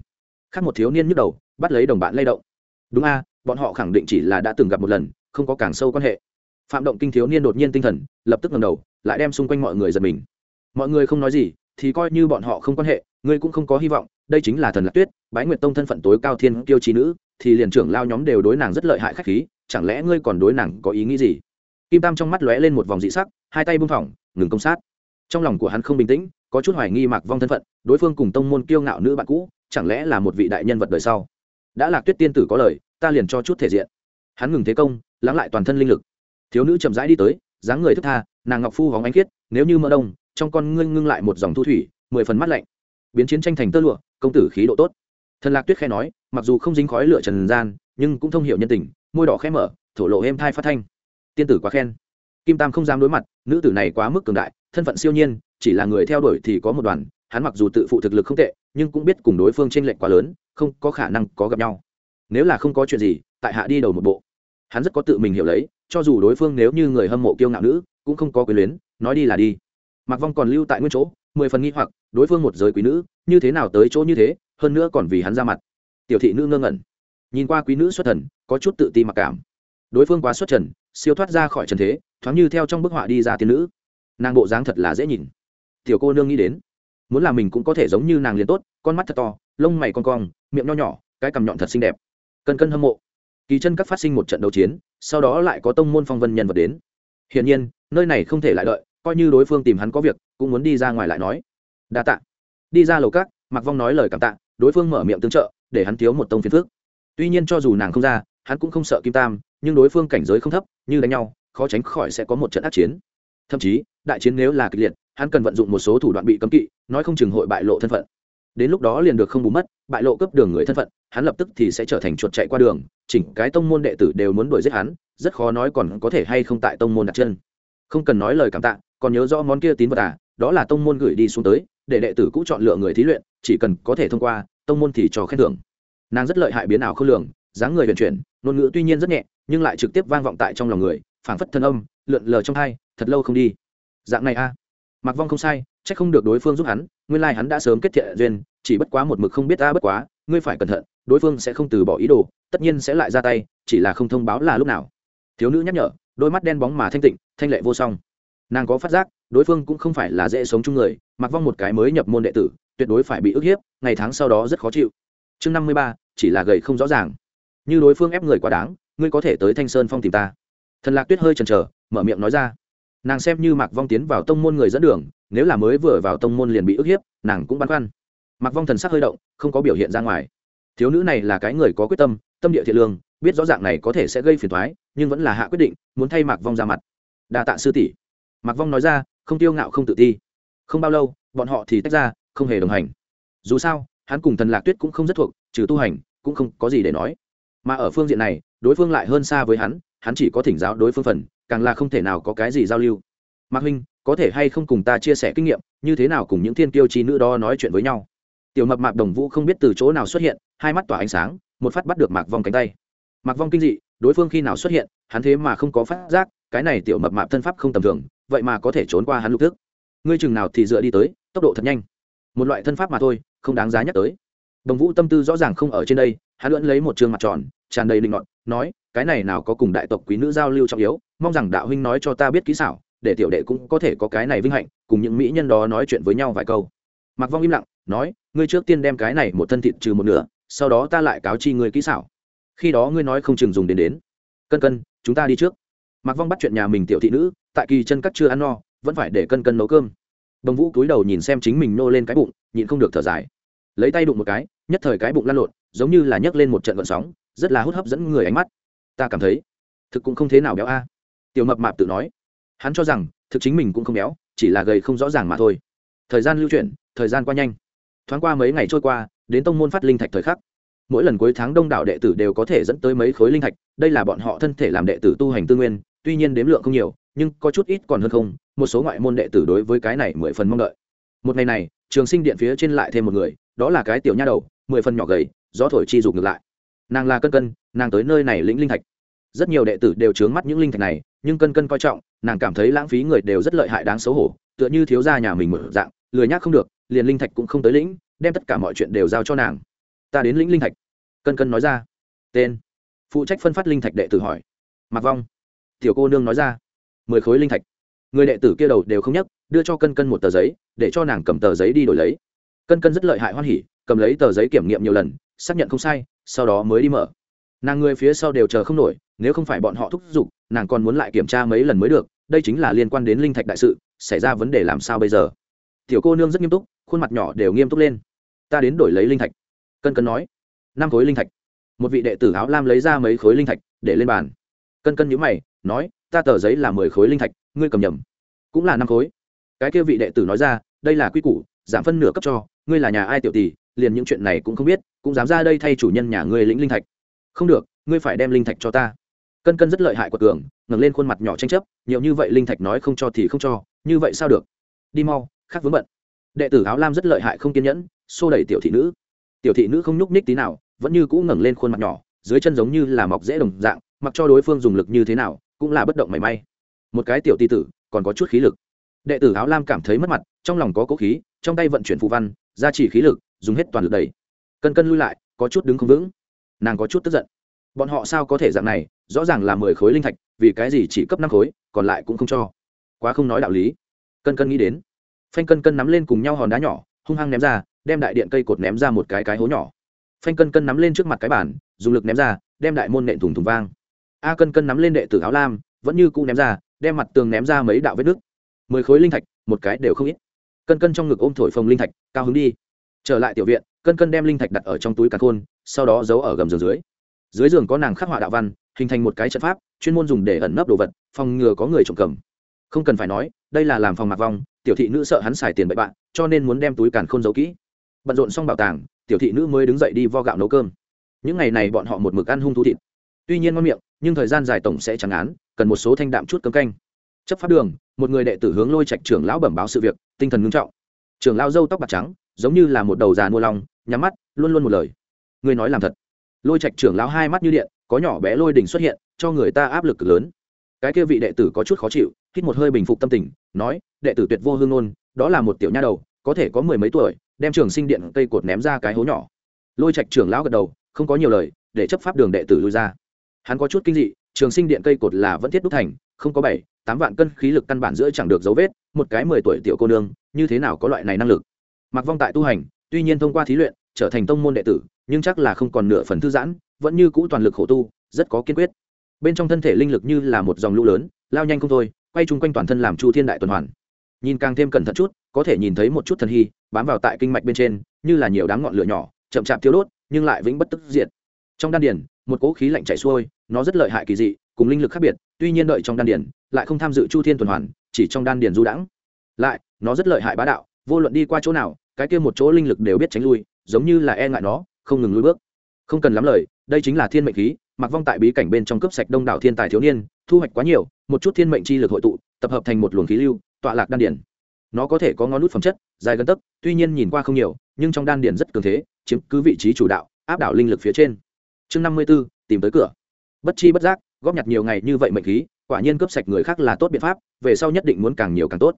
Khác một thiếu niên nhức đầu, bắt lấy đồng bạn lay động. Đúng a, bọn họ khẳng định chỉ là đã từng gặp một lần, không có càng sâu quan hệ. Phạm động kinh thiếu niên đột nhiên tinh thần, lập tức ngầm đầu, lại đem xung quanh mọi người giật mình. Mọi người không nói gì, thì coi như bọn họ không quan hệ, ngươi cũng không có hy vọng, đây chính là thần lạc tuyết, bái nguyệt tông thân phận tối cao thiên kiêu trí nữ, thì liền trưởng lao nhóm đều đối nàng rất lợi hại khách khí, chẳng lẽ ngươi còn đối nàng có ý nghĩ gì? Kim tam trong mắt lóe lên một vòng dị sắc, hai tay bưng phỏng ngừng công sát trong lòng của hắn không bình tĩnh, có chút hoài nghi mạc vong thân phận, đối phương cùng tông môn kiêu ngạo nữ bạn cũ, chẳng lẽ là một vị đại nhân vật đời sau? Đã lạc tuyết tiên tử có lời, ta liền cho chút thể diện. Hắn ngừng thế công, lắng lại toàn thân linh lực. Thiếu nữ chậm rãi đi tới, dáng người thức tha, nàng ngọc phu hóng ánh khiết, nếu như mỡ đông, trong con ngưng ngưng lại một dòng thu thủy, mười phần mắt lạnh. Biến chiến tranh thành tơ lụa, công tử khí độ tốt. Thần lạc tuyết khẽ nói, mặc dù không dính khói lửa trần gian, nhưng cũng thông hiểu nhân tình, môi đỏ khẽ mở, thổ lộ êm thai phát thanh. Tiên tử quá khen kim tam không dám đối mặt, nữ tử này quá mức cường đại, thân phận siêu nhiên, chỉ là người theo đuổi thì có một đoàn, hắn mặc dù tự phụ thực lực không tệ, nhưng cũng biết cùng đối phương t r ê n lệch quá lớn, không có khả năng có gặp nhau. Nếu là không có chuyện gì, tại hạ đi đầu một bộ. Hắn rất có tự mình hiểu lấy, cho dù đối phương nếu như người hâm mộ kiêu ngạo nữ, cũng không có quyền luyến, nói đi là đi. Mặc vong còn lưu tại nguyên chỗ, mười phần nghi hoặc, đối phương một giới quý nữ, như thế nào tới chỗ như thế, hơn nữa còn vì hắn ra mặt. Tiểu thị nữ ngơ ngẩn. Nhìn qua quý nữ xuất thần, có chút tự ti mặc cảm. Đối phương quá xuất trần siêu thoát ra khỏi trần thế, thoáng như theo trong bức họa đi ra tiên nữ. Nàng bộ dáng thật là dễ nhìn. Tiểu cô nương nghĩ đến, muốn làm mình cũng có thể giống như nàng liền tốt, con mắt thật to, lông mày con cong, miệng nho nhỏ, cái cằm nhọn thật xinh đẹp. Cân cân hâm mộ. Kỳ chân các phát sinh một trận đấu chiến, sau đó lại có tông môn phong vân nhân vật đến. Hiển nhiên, nơi này không thể lại đợi, coi như đối phương tìm hắn có việc, cũng muốn đi ra ngoài lại nói. Đa tạ. Đi ra lầu các mặc vong nói lời cảm tạ, đối phương mở miệng tương trợ, để hắn thiếu một tông phiền phước tuy nhiên cho dù nàng không ra hắn cũng không sợ kim tam, nhưng đối phương cảnh giới không thấp, như đánh nhau, khó tránh khỏi sẽ có một trận ác chiến. Thậm chí, đại chiến nếu là kịch liệt, hắn cần vận dụng một số thủ đoạn bị cấm kỵ, nói không chừng hội bại lộ thân phận. Đến lúc đó liền được không bù mất, bại lộ cấp đường người thân phận, hắn lập tức thì sẽ trở thành chuột chạy qua đường, chỉnh cái tông môn đệ tử đều muốn đuổi giết hắn, rất khó nói còn có thể hay không tại tông môn đặt chân. Không cần nói lời cảm tạ, còn nhớ rõ món kia tín vật à đó là tông môn gửi đi xuống tới, để đệ tử cũ chọn lựa người thí luyện, chỉ cần có thể thông qua, tông môn thì cho khen thưởng. Nàng rất lợi hại biến ảo không lường, dáng người vận chuyển ngôn ngữ tuy nhiên rất nhẹ, nhưng lại trực tiếp vang vọng tại trong lòng người, phảng phất thân âm, lượn lờ trong hai, thật lâu không đi. Dạng này a. À. mặc vong không sai c h ắ c không được đối phương giúp hắn, nguyên lai、like、hắn đã sớm kết thiện duyên, chỉ bất quá một mực không biết ta bất quá, ngươi phải cẩn thận, đối phương sẽ không từ bỏ ý đồ, tất nhiên sẽ lại ra tay, chỉ là không thông báo là lúc nào. Thiếu nữ nhắc nhở, đôi mắt đen bóng mà thanh tịnh, thanh lệ vô song. Nàng có phát giác, đối phương cũng không phải là dễ sống chung người mặc vong một cái mới nhập môn đệ tử, tuyệt đối phải bị ức hiếp, ngày tháng sau đó rất khó chịu. Chương năm mươi ba, chỉ là gầy không rõ ràng như đối phương ép người quá đáng, ngươi có thể tới thanh sơn phong tìm ta. Thần lạc tuyết hơi chần chờ, mở miệng nói ra. Nàng xem như mạc vong tiến vào tông môn người dẫn đường, nếu là mới vừa vào tông môn liền bị ức hiếp, nàng cũng băn khoăn. Mạc vong thần sắc hơi động, không có biểu hiện ra ngoài. Thiếu nữ này là cái người có quyết tâm tâm địa thiện lương, biết rõ ràng này có thể sẽ gây phiền thoái nhưng vẫn là hạ quyết định, muốn thay mạc vong ra mặt. Đa tạ sư tỷ. Mạc vong nói ra, không tiêu ngạo, không tự ti. Không bao lâu, bọn họ thì tách ra, không hề đồng hành. Dù sao, hắn cùng thần lạc tuyết cũng không rất thuộc, trừ tu hành, cũng không có gì để nói mà ở phương diện này, đối phương lại hơn xa với hắn hắn chỉ có thỉnh giáo đối phương phần, càng là không thể nào có cái gì giao lưu. Mạc huynh, có thể hay không cùng ta chia sẻ kinh nghiệm, như thế nào cùng những thiên kiêu chi nữ đó nói chuyện với nhau? Tiểu mập Mạc đồng vũ không biết từ chỗ nào xuất hiện, hai mắt tỏa ánh sáng, một phát bắt được mạc vong cánh tay. Mạc vong kinh dị, đối phương khi nào xuất hiện, hắn thế mà không có phát giác, cái này tiểu mập mạp thân pháp không tầm thường, vậy mà có thể trốn qua hắn lục thức. Ngươi chừng nào thì dựa đi tới, tốc độ thật nhanh. Một loại thân pháp mà thôi, không đáng giá nhắc tới. Đồng vũ tâm tư rõ ràng không ở trên đây hắn lưỡn lấy một trường mặt tròn, tràn đầy linh ngọn nói, cái này nào có cùng đại tộc quý nữ giao lưu trọng yếu, mong rằng đạo huynh nói cho ta biết kỹ xảo, để tiểu đệ cũng có thể có cái này vinh hạnh, cùng những mỹ nhân đó nói chuyện với nhau vài câu. Mặc vong im lặng, nói, ngươi trước tiên đem cái này một thân thịt trừ một nửa, sau đó ta lại cáo chi ngươi kỹ xảo. Khi đó ngươi nói không chừng dùng đến đến. Cân cân, chúng ta đi trước. Mặc vong bắt chuyện nhà mình tiểu thị nữ, tại kỳ chân cắt chưa ăn no, vẫn phải để cân cân nấu cơm. Đồng vũ cúi đầu nhìn xem chính mình nô lên cái bụng, nhịn không được thở dài. Lấy tay đụng một cái nhất thời cái bụng lăn lộn, giống như là nhấc lên một trận gợn sóng, rất là hút hấp dẫn người ánh mắt. Ta cảm thấy, thực cũng không thế nào béo a. Tiểu mập mạp tự nói. Hắn cho rằng, thực chính mình cũng không béo, chỉ là gầy không rõ ràng mà thôi. Thời gian lưu chuyển, thời gian qua nhanh. Thoáng qua mấy ngày trôi qua, đến tông môn phát linh thạch thời khắc. Mỗi lần cuối tháng đông đảo đệ tử đều có thể dẫn tới mấy khối linh thạch, đây là bọn họ thân thể làm đệ tử tu hành tư nguyên, tuy nhiên đếm lượng không nhiều, nhưng có chút ít còn hơn không, một số ngoại môn đệ tử đối với cái này mười phần mong đợi. Một ngày này, trường sinh điện phía trên lại thêm một người, đó là cái tiểu nha đầu mười phần nhỏ gầy, gió thổi chi dục ngược lại. Nàng là cân cân, nàng tới nơi này lĩnh linh thạch. Rất nhiều đệ tử đều trướng mắt những linh thạch này, nhưng cân cân coi trọng, nàng cảm thấy lãng phí người đều rất lợi hại đáng xấu hổ, tựa như thiếu gia nhà mình mở dạng, lười nhác không được, liền linh thạch cũng không tới lĩnh, đem tất cả mọi chuyện đều giao cho nàng. Ta đến lĩnh linh thạch. Cân cân nói ra. Tên. Phụ trách phân phát linh thạch đệ tử hỏi. Mặc vong. Tiểu cô nương nói ra. Mười khối linh thạch. Người đệ tử kia đầu đều không nhắc đưa cho cân cân một tờ giấy, để cho nàng cầm tờ giấy đi đổi lấy. Cân cân rất lợi hại hoan hỉ cầm lấy tờ giấy kiểm nghiệm nhiều lần, xác nhận không sai, sau đó mới đi mở. Nàng người phía sau đều chờ không nổi, nếu không phải bọn họ thúc giục, nàng còn muốn lại kiểm tra mấy lần mới được, đây chính là liên quan đến linh thạch đại sự, xảy ra vấn đề làm sao bây giờ? Tiểu cô nương rất nghiêm túc, khuôn mặt nhỏ đều nghiêm túc lên. Ta đến đổi lấy linh thạch. Cân cân nói. Năm khối linh thạch. Một vị đệ tử áo lam lấy ra mấy khối linh thạch, để lên bàn. Cân cân nhữ mày, nói, ta tờ giấy là mười khối linh thạch, ngươi cầm nhầm. Cũng là năm khối. Cái kia vị đệ tử nói ra, đây là quy củ giảm phân nửa cấp cho, ngươi là nhà ai tiểu tỷ, liền những chuyện này cũng không biết, cũng dám ra đây thay chủ nhân nhà ngươi lĩnh linh thạch. Không được, ngươi phải đem linh thạch cho ta. Cân cân rất lợi hại của cường, ngẩng lên khuôn mặt nhỏ tranh chấp, nhiều như vậy linh thạch nói không cho thì không cho, như vậy sao được? Đi mau, khác vướng bận. Đệ tử áo lam rất lợi hại không kiên nhẫn, xô đẩy tiểu thị nữ. Tiểu thị nữ không nhúc ních tí nào, vẫn như cũ ngẩng lên khuôn mặt nhỏ, dưới chân giống như là mọc dễ đồng dạng, mặc cho đối phương dùng lực như thế nào, cũng là bất động mảy may. Một cái tiểu ti tử, còn có chút khí lực. Đệ tử áo lam cảm thấy mất mặt, trong lòng có cố khí trong tay vận chuyển phù văn gia trì khí lực, dùng hết toàn lực đầy cân cân lui lại, có chút đứng không vững. Nàng có chút tức giận. Bọn họ sao có thể dạng này, rõ ràng là mười khối linh thạch, vì cái gì chỉ cấp năm khối, còn lại cũng không cho. Quá không nói đạo lý. Cân cân nghĩ đến. Phanh cân cân nắm lên cùng nhau hòn đá nhỏ, hung hăng ném ra, đem đại điện cây cột ném ra một cái cái hố nhỏ. Phanh cân cân nắm lên trước mặt cái bản dùng lực ném ra, đem đại môn nện thùng thùng vang. A cân cân nắm lên đệ tử áo lam, vẫn như cũ ném ra, đem mặt tường ném ra mấy đạo vết nước mười khối linh thạch, một cái đều không ít cân cân trong ngực ôm thổi phồng linh thạch, cao hứng đi. Trở lại tiểu viện, cân cân đem linh thạch đặt ở trong túi cà khôn, sau đó giấu ở gầm giường dưới. Dưới giường có nàng khắc họa đạo văn, hình thành một cái trận pháp, chuyên môn dùng để ẩn nấp đồ vật, phòng ngừa có người trộm cầm. Không cần phải nói, đây là làm phòng mặc vong, tiểu thị nữ sợ hắn xài tiền bậy bạn, cho nên muốn đem túi càn khôn giấu kỹ. Bận rộn xong bảo tàng, tiểu thị nữ mới đứng dậy đi vo gạo nấu cơm. Những ngày này bọn họ một mực ăn hung thú thịt. Tuy nhiên ngon miệng, nhưng thời gian dài tổng sẽ chẳng án, cần một số thanh đạm chút cơm canh chấp pháp đường, một người đệ tử hướng lôi trạch trưởng lão bẩm báo sự việc, tinh thần ngưng trọng. Trưởng lão dâu tóc bạc trắng, giống như là một đầu già mua lòng nhắm mắt, luôn luôn một lời. Người nói làm thật. Lôi trạch trưởng lão hai mắt như điện, có nhỏ bé lôi đình xuất hiện, cho người ta áp lực cực lớn. Cái kia vị đệ tử có chút khó chịu, hít một hơi bình phục tâm tình, nói, đệ tử tuyệt vô hương ngôn, đó là một tiểu nha đầu, có thể có mười mấy tuổi, đem trường sinh điện cây cột ném ra cái hố nhỏ. Lôi trạch trưởng lão gật đầu, không có nhiều lời, để chấp pháp đường đệ tử lui ra. Hắn có chút kinh dị, trường sinh điện cây cột là vẫn thiết đúc thành, không có bảy tám vạn cân khí lực căn bản giữa chẳng được dấu vết, một cái mười tuổi tiểu cô nương, như thế nào có loại này năng lực? Mặc vong tại tu hành, tuy nhiên thông qua thí luyện, trở thành tông môn đệ tử, nhưng chắc là không còn nửa phần thư giãn, vẫn như cũ toàn lực khổ tu, rất có kiên quyết. Bên trong thân thể linh lực như là một dòng lũ lớn, lao nhanh không thôi, quay chung quanh toàn thân làm chu thiên đại tuần hoàn. Nhìn càng thêm cẩn thận chút, có thể nhìn thấy một chút thần hy, bám vào tại kinh mạch bên trên, như là nhiều đám ngọn lửa nhỏ, chậm chạp thiếu đốt, nhưng lại vĩnh bất tức diệt. Trong đan điển một cỗ khí lạnh chảy xuôi, nó rất lợi hại kỳ dị cùng linh lực khác biệt, tuy nhiên đợi trong đan điển lại không tham dự chu thiên tuần hoàn, chỉ trong đan điển du đãng. Lại, nó rất lợi hại bá đạo, vô luận đi qua chỗ nào, cái kia một chỗ linh lực đều biết tránh lui, giống như là e ngại nó, không ngừng lui bước. Không cần lắm lời, đây chính là thiên mệnh khí, mặc vong tại bí cảnh bên trong cướp sạch đông đảo thiên tài thiếu niên, thu hoạch quá nhiều, một chút thiên mệnh chi lực hội tụ, tập hợp thành một luồng khí lưu, tọa lạc đan điển nó có thể có ngón nút phẩm chất, dài gần tấc, tuy nhiên nhìn qua không nhiều, nhưng trong đan điển rất cường thế, chiếm cứ vị trí chủ đạo, áp đảo linh lực phía trên. Chương năm mươi b ố tìm tới cửa. Bất chi bất giác góp nhặt nhiều ngày như vậy mệnh khí, quả nhiên cướp sạch người khác là tốt biện pháp, về sau nhất định muốn càng nhiều càng tốt.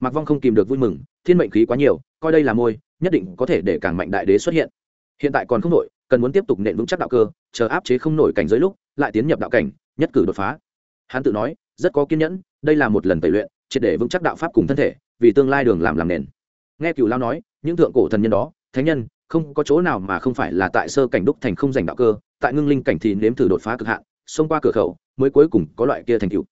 Mặc vong không kìm được vui mừng, thiên mệnh khí quá nhiều, coi đây là môi, nhất định có thể để càng mạnh đại đế xuất hiện. Hiện tại còn không nổi, cần muốn tiếp tục nện vững chắc đạo cơ, chờ áp chế không nổi cảnh giới lúc, lại tiến nhập đạo cảnh, nhất cử đột phá. Hắn tự nói, rất có kiên nhẫn, đây là một lần tẩy luyện, triệt để vững chắc đạo pháp cùng thân thể, vì tương lai đường làm làm nền. Nghe cựu lao nói, những thượng cổ thần nhân đó, thánh nhân, không có chỗ nào mà không phải là tại sơ cảnh đúc thành không giành đạo cơ, tại ngưng linh cảnh thì nếm thử đột phá cực hạn xông qua cửa khẩu, mới cuối cùng có loại kia thành tựu.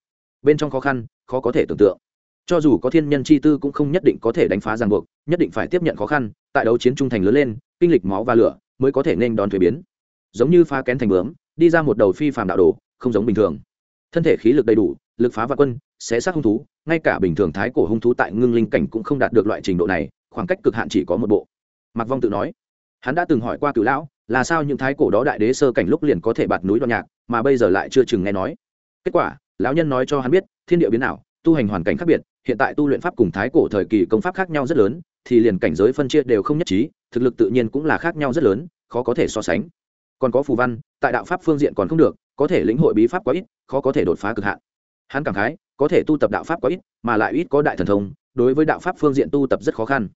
bên trong khó khăn, khó có thể tưởng tượng. Cho dù có thiên nhân chi tư cũng không nhất định có thể đánh phá ràng buộc, nhất định phải tiếp nhận khó khăn, tại đấu chiến trung thành lớn lên, kinh lịch máu và lửa, mới có thể nên đón thuế biến. Giống như phá kén thành bướm, đi ra một đầu phi phàm đạo đồ, không giống bình thường. Thân thể khí lực đầy đủ, lực phá và quân, sẽ sát hung thú, ngay cả bình thường thái cổ hung thú tại ngưng linh cảnh cũng không đạt được loại trình độ này, khoảng cách cực hạn chỉ có một bộ. Mạc vong tự nói, hắn đã từng hỏi qua cửu lão, là sao những thái cổ đó đại đế sơ cảnh lúc liền có thể bạt núi đoạn nhạc mà bây giờ lại chưa chừng nghe nói. Kết quả, lão nhân nói cho hắn biết, thiên địa biến nào tu hành hoàn cảnh khác biệt, hiện tại tu luyện pháp cùng thái cổ thời kỳ công pháp khác nhau rất lớn, thì liền cảnh giới phân chia đều không nhất trí, thực lực tự nhiên cũng là khác nhau rất lớn, khó có thể so sánh. Còn có phù văn, tại đạo pháp phương diện còn không được, có thể lĩnh hội bí pháp quá ít, khó có thể đột phá cực hạn. Hắn cảm khái, có thể tu tập đạo pháp quá ít, mà lại ít có đại thần thông, đối với đạo pháp phương diện tu tập rất khó khăn.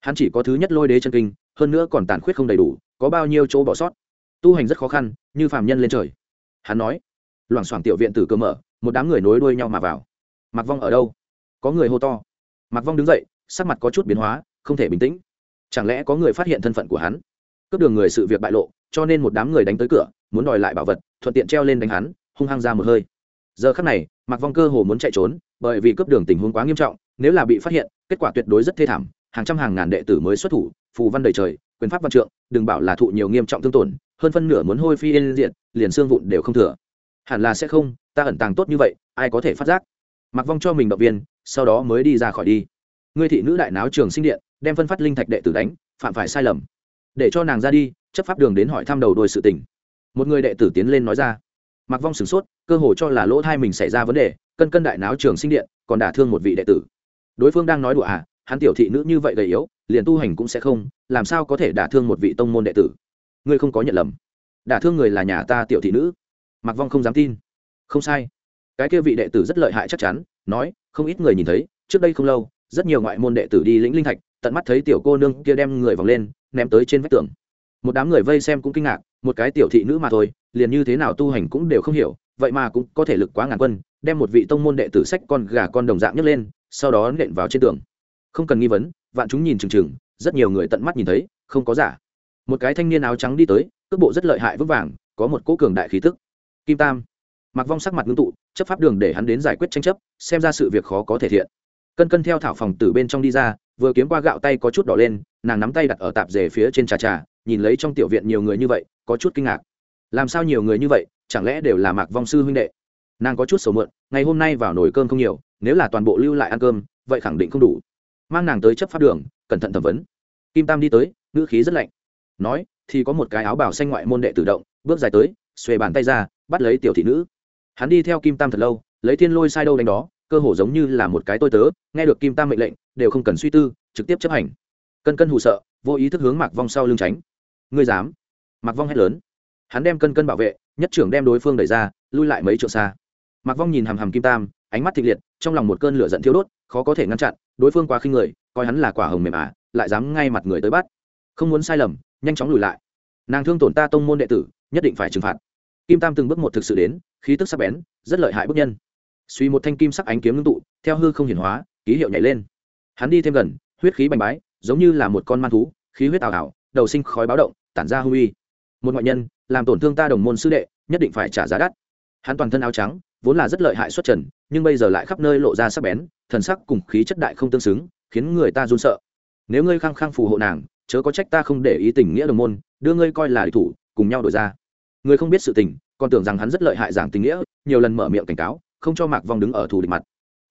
Hắn chỉ có thứ nhất lôi đế chân kinh, hơn nữa còn tàn khuyết không đầy đủ, có bao nhiêu chỗ bỏ sót. Tu hành rất khó khăn, như phàm nhân lên trời hắn nói, loảng xoảng tiểu viện tử cơ mở, một đám người nối đuôi nhau mà vào. Mặc vong ở đâu? Có người hô to. Mặc vong đứng dậy, sắc mặt có chút biến hóa, không thể bình tĩnh. Chẳng lẽ có người phát hiện thân phận của hắn? Cướp đường người sự việc bại lộ, cho nên một đám người đánh tới cửa, muốn đòi lại bảo vật, thuận tiện treo lên đánh hắn, hung hăng ra một hơi. Giờ khắc này mặc vong cơ hồ muốn chạy trốn, bởi vì cướp đường tình huống quá nghiêm trọng, nếu là bị phát hiện, kết quả tuyệt đối rất thê thảm, hàng trăm hàng ngàn đệ tử mới xuất thủ, phù văn đầy trời, quyền pháp văn trượng, đừng bảo là thụ nhiều nghiêm trọng thương tổn hơn phân nửa muốn hôi phi yên diện liền xương vụn đều không thừa. Hẳn là sẽ không, ta ẩn tàng tốt như vậy, ai có thể phát giác? Mặc vong cho mình động viên, sau đó mới đi ra khỏi đi. Ngươi thị nữ đại náo trường sinh điện, đem phân phát linh thạch đệ tử đánh, phạm phải sai lầm. Để cho nàng ra đi, chấp pháp đường đến hỏi thăm đầu đôi sự tình. Một người đệ tử tiến lên nói ra. Mặc vong sửng sốt, cơ hồ cho là lỗ thai mình xảy ra vấn đề, cân cân đại náo trường sinh điện, còn đả thương một vị đệ tử. Đối phương đang nói đùa à hắn tiểu thị nữ như vậy gầy yếu, liền tu hành cũng sẽ không, làm sao có thể đả thương một vị tông môn đệ tử? Ngươi không có nhận lầm. Đả thương người là nhà ta tiểu thị nữ. Mặc vong không dám tin. Không sai. Cái kia vị đệ tử rất lợi hại chắc chắn, nói, không ít người nhìn thấy, trước đây không lâu, rất nhiều ngoại môn đệ tử đi lĩnh linh thạch, tận mắt thấy tiểu cô nương kia đem người vòng lên, ném tới trên vách tường. Một đám người vây xem cũng kinh ngạc, một cái tiểu thị nữ mà thôi, liền như thế nào tu hành cũng đều không hiểu, vậy mà cũng có thể lực quá ngàn quân, đem một vị tông môn đệ tử sách con gà con đồng dạng nhấc lên, sau đó nện vào trên tường. Không cần nghi vấn, vạn chúng nhìn chừng chừng, rất nhiều người tận mắt nhìn thấy, không có giả một cái thanh niên áo trắng đi tới, cước bộ rất lợi hại vững vàng, có một cỗ cường đại khí tức. Kim tam. Mặc vong sắc mặt ngưng tụ, chấp pháp đường để hắn đến giải quyết tranh chấp, xem ra sự việc khó có thể thiện. Cân cân theo thảo phòng từ bên trong đi ra, vừa kiếm qua gạo tay có chút đỏ lên, nàng nắm tay đặt ở tạp dề phía trên trà trà, nhìn lấy trong tiểu viện nhiều người như vậy, có chút kinh ngạc. Làm sao nhiều người như vậy, chẳng lẽ đều là mạc vong sư huynh đệ? Nàng có chút sầu mượn ngày hôm nay vào nồi cơm không nhiều, nếu là toàn bộ lưu lại ăn cơm, vậy khẳng định không đủ. Mang nàng tới chấp pháp đường, cẩn thận thẩm vấn. Kim tam đi tới, ngữ khí rất lạnh nói, thì có một cái áo bảo xanh ngoại môn đệ tự động, bước dài tới, xuề bàn tay ra, bắt lấy tiểu thị nữ. Hắn đi theo kim tam thật lâu, lấy thiên lôi sai đâu đánh đó, cơ hồ giống như là một cái tôi tớ, nghe được kim tam mệnh lệnh, đều không cần suy tư, trực tiếp chấp hành. Cân cân hù sợ, vô ý thức hướng mạc vong sau lưng tránh. Ngươi dám? Mạc vong hét lớn. Hắn đem cân cân bảo vệ, nhất trưởng đem đối phương đẩy ra, lui lại mấy trượng xa. Mạc vong nhìn hàm hàm kim tam, ánh mắt thịt liệt, trong lòng một cơn lửa giận thiêu đốt, khó có thể ngăn chặn, đối phương quá khinh người, coi hắn là quả hồng mềm ả lại dám ngay mặt người tới bắt. Không muốn sai lầm nhanh chóng lùi lại. Nàng thương tổn ta tông môn đệ tử, nhất định phải trừng phạt. Kim tam từng bước một thực sự đến, khí tức sắc bén, rất lợi hại bước nhân. Suy một thanh kim sắc ánh kiếm ngưng tụ, theo hư không hiển hóa, ký hiệu nhảy lên. Hắn đi thêm gần, huyết khí bành bái, giống như là một con man thú, khí huyết ảo ảo, đầu sinh khói báo động, tản ra hư uy. Một ngoại nhân, làm tổn thương ta đồng môn sư đệ, nhất định phải trả giá đắt. Hắn toàn thân áo trắng, vốn là rất lợi hại xuất trần, nhưng bây giờ lại khắp nơi lộ ra sắc bén, thần sắc cùng khí chất đại không tương xứng, khiến người ta run sợ. Nếu ngươi khăng khăng phù hộ nàng chớ có trách ta không để ý tình nghĩa đồng môn, đưa ngươi coi là địch thủ, cùng nhau đổi ra. Người không biết sự tình, còn tưởng rằng hắn rất lợi hại giảng tình nghĩa, nhiều lần mở miệng cảnh cáo, không cho mạc vong đứng ở thủ địch mặt.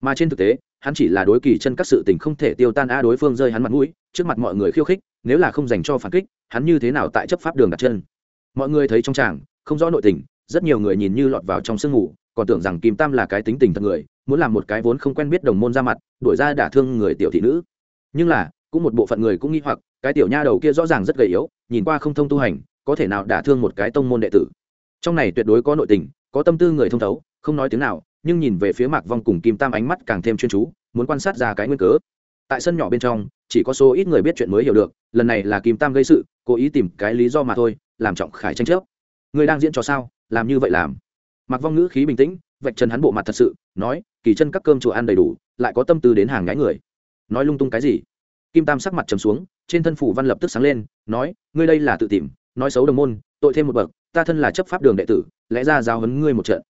Mà trên thực tế, hắn chỉ là đối kỳ chân các sự tình không thể tiêu tan a đối phương rơi hắn mặt mũi, trước mặt mọi người khiêu khích, nếu là không dành cho phản kích, hắn như thế nào tại chấp pháp đường đặt chân? Mọi người thấy trong tràng, không rõ nội tình, rất nhiều người nhìn như lọt vào trong sương ngủ còn tưởng rằng kim tam là cái tính tình thật người, muốn làm một cái vốn không quen biết đồng môn ra mặt, đuổi ra đả thương người tiểu thị nữ. Nhưng là, cũng một bộ phận người cũng nghi hoặc cái tiểu nha đầu kia rõ ràng rất gầy yếu, nhìn qua không thông tu hành, có thể nào đả thương một cái tông môn đệ tử. Trong này tuyệt đối có nội tình, có tâm tư người thông thấu, không nói tiếng nào, nhưng nhìn về phía mạc vong cùng kim tam ánh mắt càng thêm chuyên chú, muốn quan sát ra cái nguyên cớ. Tại sân nhỏ bên trong, chỉ có số ít người biết chuyện mới hiểu được, lần này là kim tam gây sự, cố ý tìm cái lý do mà thôi, làm trọng khải tranh chấp. Người đang diễn trò sao? Làm như vậy làm. Mạc vong ngữ khí bình tĩnh, vạch chân hắn bộ mặt thật sự, nói, kỳ chân các cơm chùa ăn đầy đủ, lại có tâm tư đến hàng ngái người. Nói lung tung cái gì? Kim tam sắc mặt trầm xuống, trên thân phủ văn lập tức sáng lên, nói, ngươi đây là tự tìm, nói xấu đồng môn, tội thêm một bậc, ta thân là chấp pháp đường đệ tử, lẽ ra giao hấn ngươi một trận.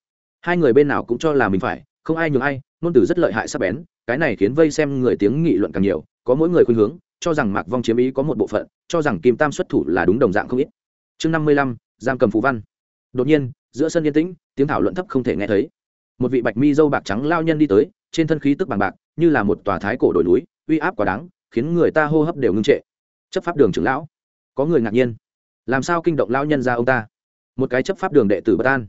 Hai người bên nào cũng cho là mình phải, không ai nhường ai, ngôn từ rất lợi hại sắc bén, cái này khiến vây xem người tiếng nghị luận càng nhiều, có mỗi người khuyên hướng, cho rằng mạc vong chiếm ý có một bộ phận, cho rằng kim tam xuất thủ là đúng đồng dạng không ít. Chương năm mươi lăm, giam cầm phú văn. Đột nhiên, giữa sân yên tĩnh, tiếng thảo luận thấp không thể nghe thấy. Một vị bạch mi dâu bạc trắng lao nhân đi tới, trên thân khí tức bằng bạc, như là một tòa thái cổ đồi núi, uy áp quá đáng khiến người ta hô hấp đều ngưng trệ. Chấp pháp đường trưởng lão. Có người ngạc nhiên. Làm sao kinh động lao nhân ra ông ta? Một cái chấp pháp đường đệ tử bất an.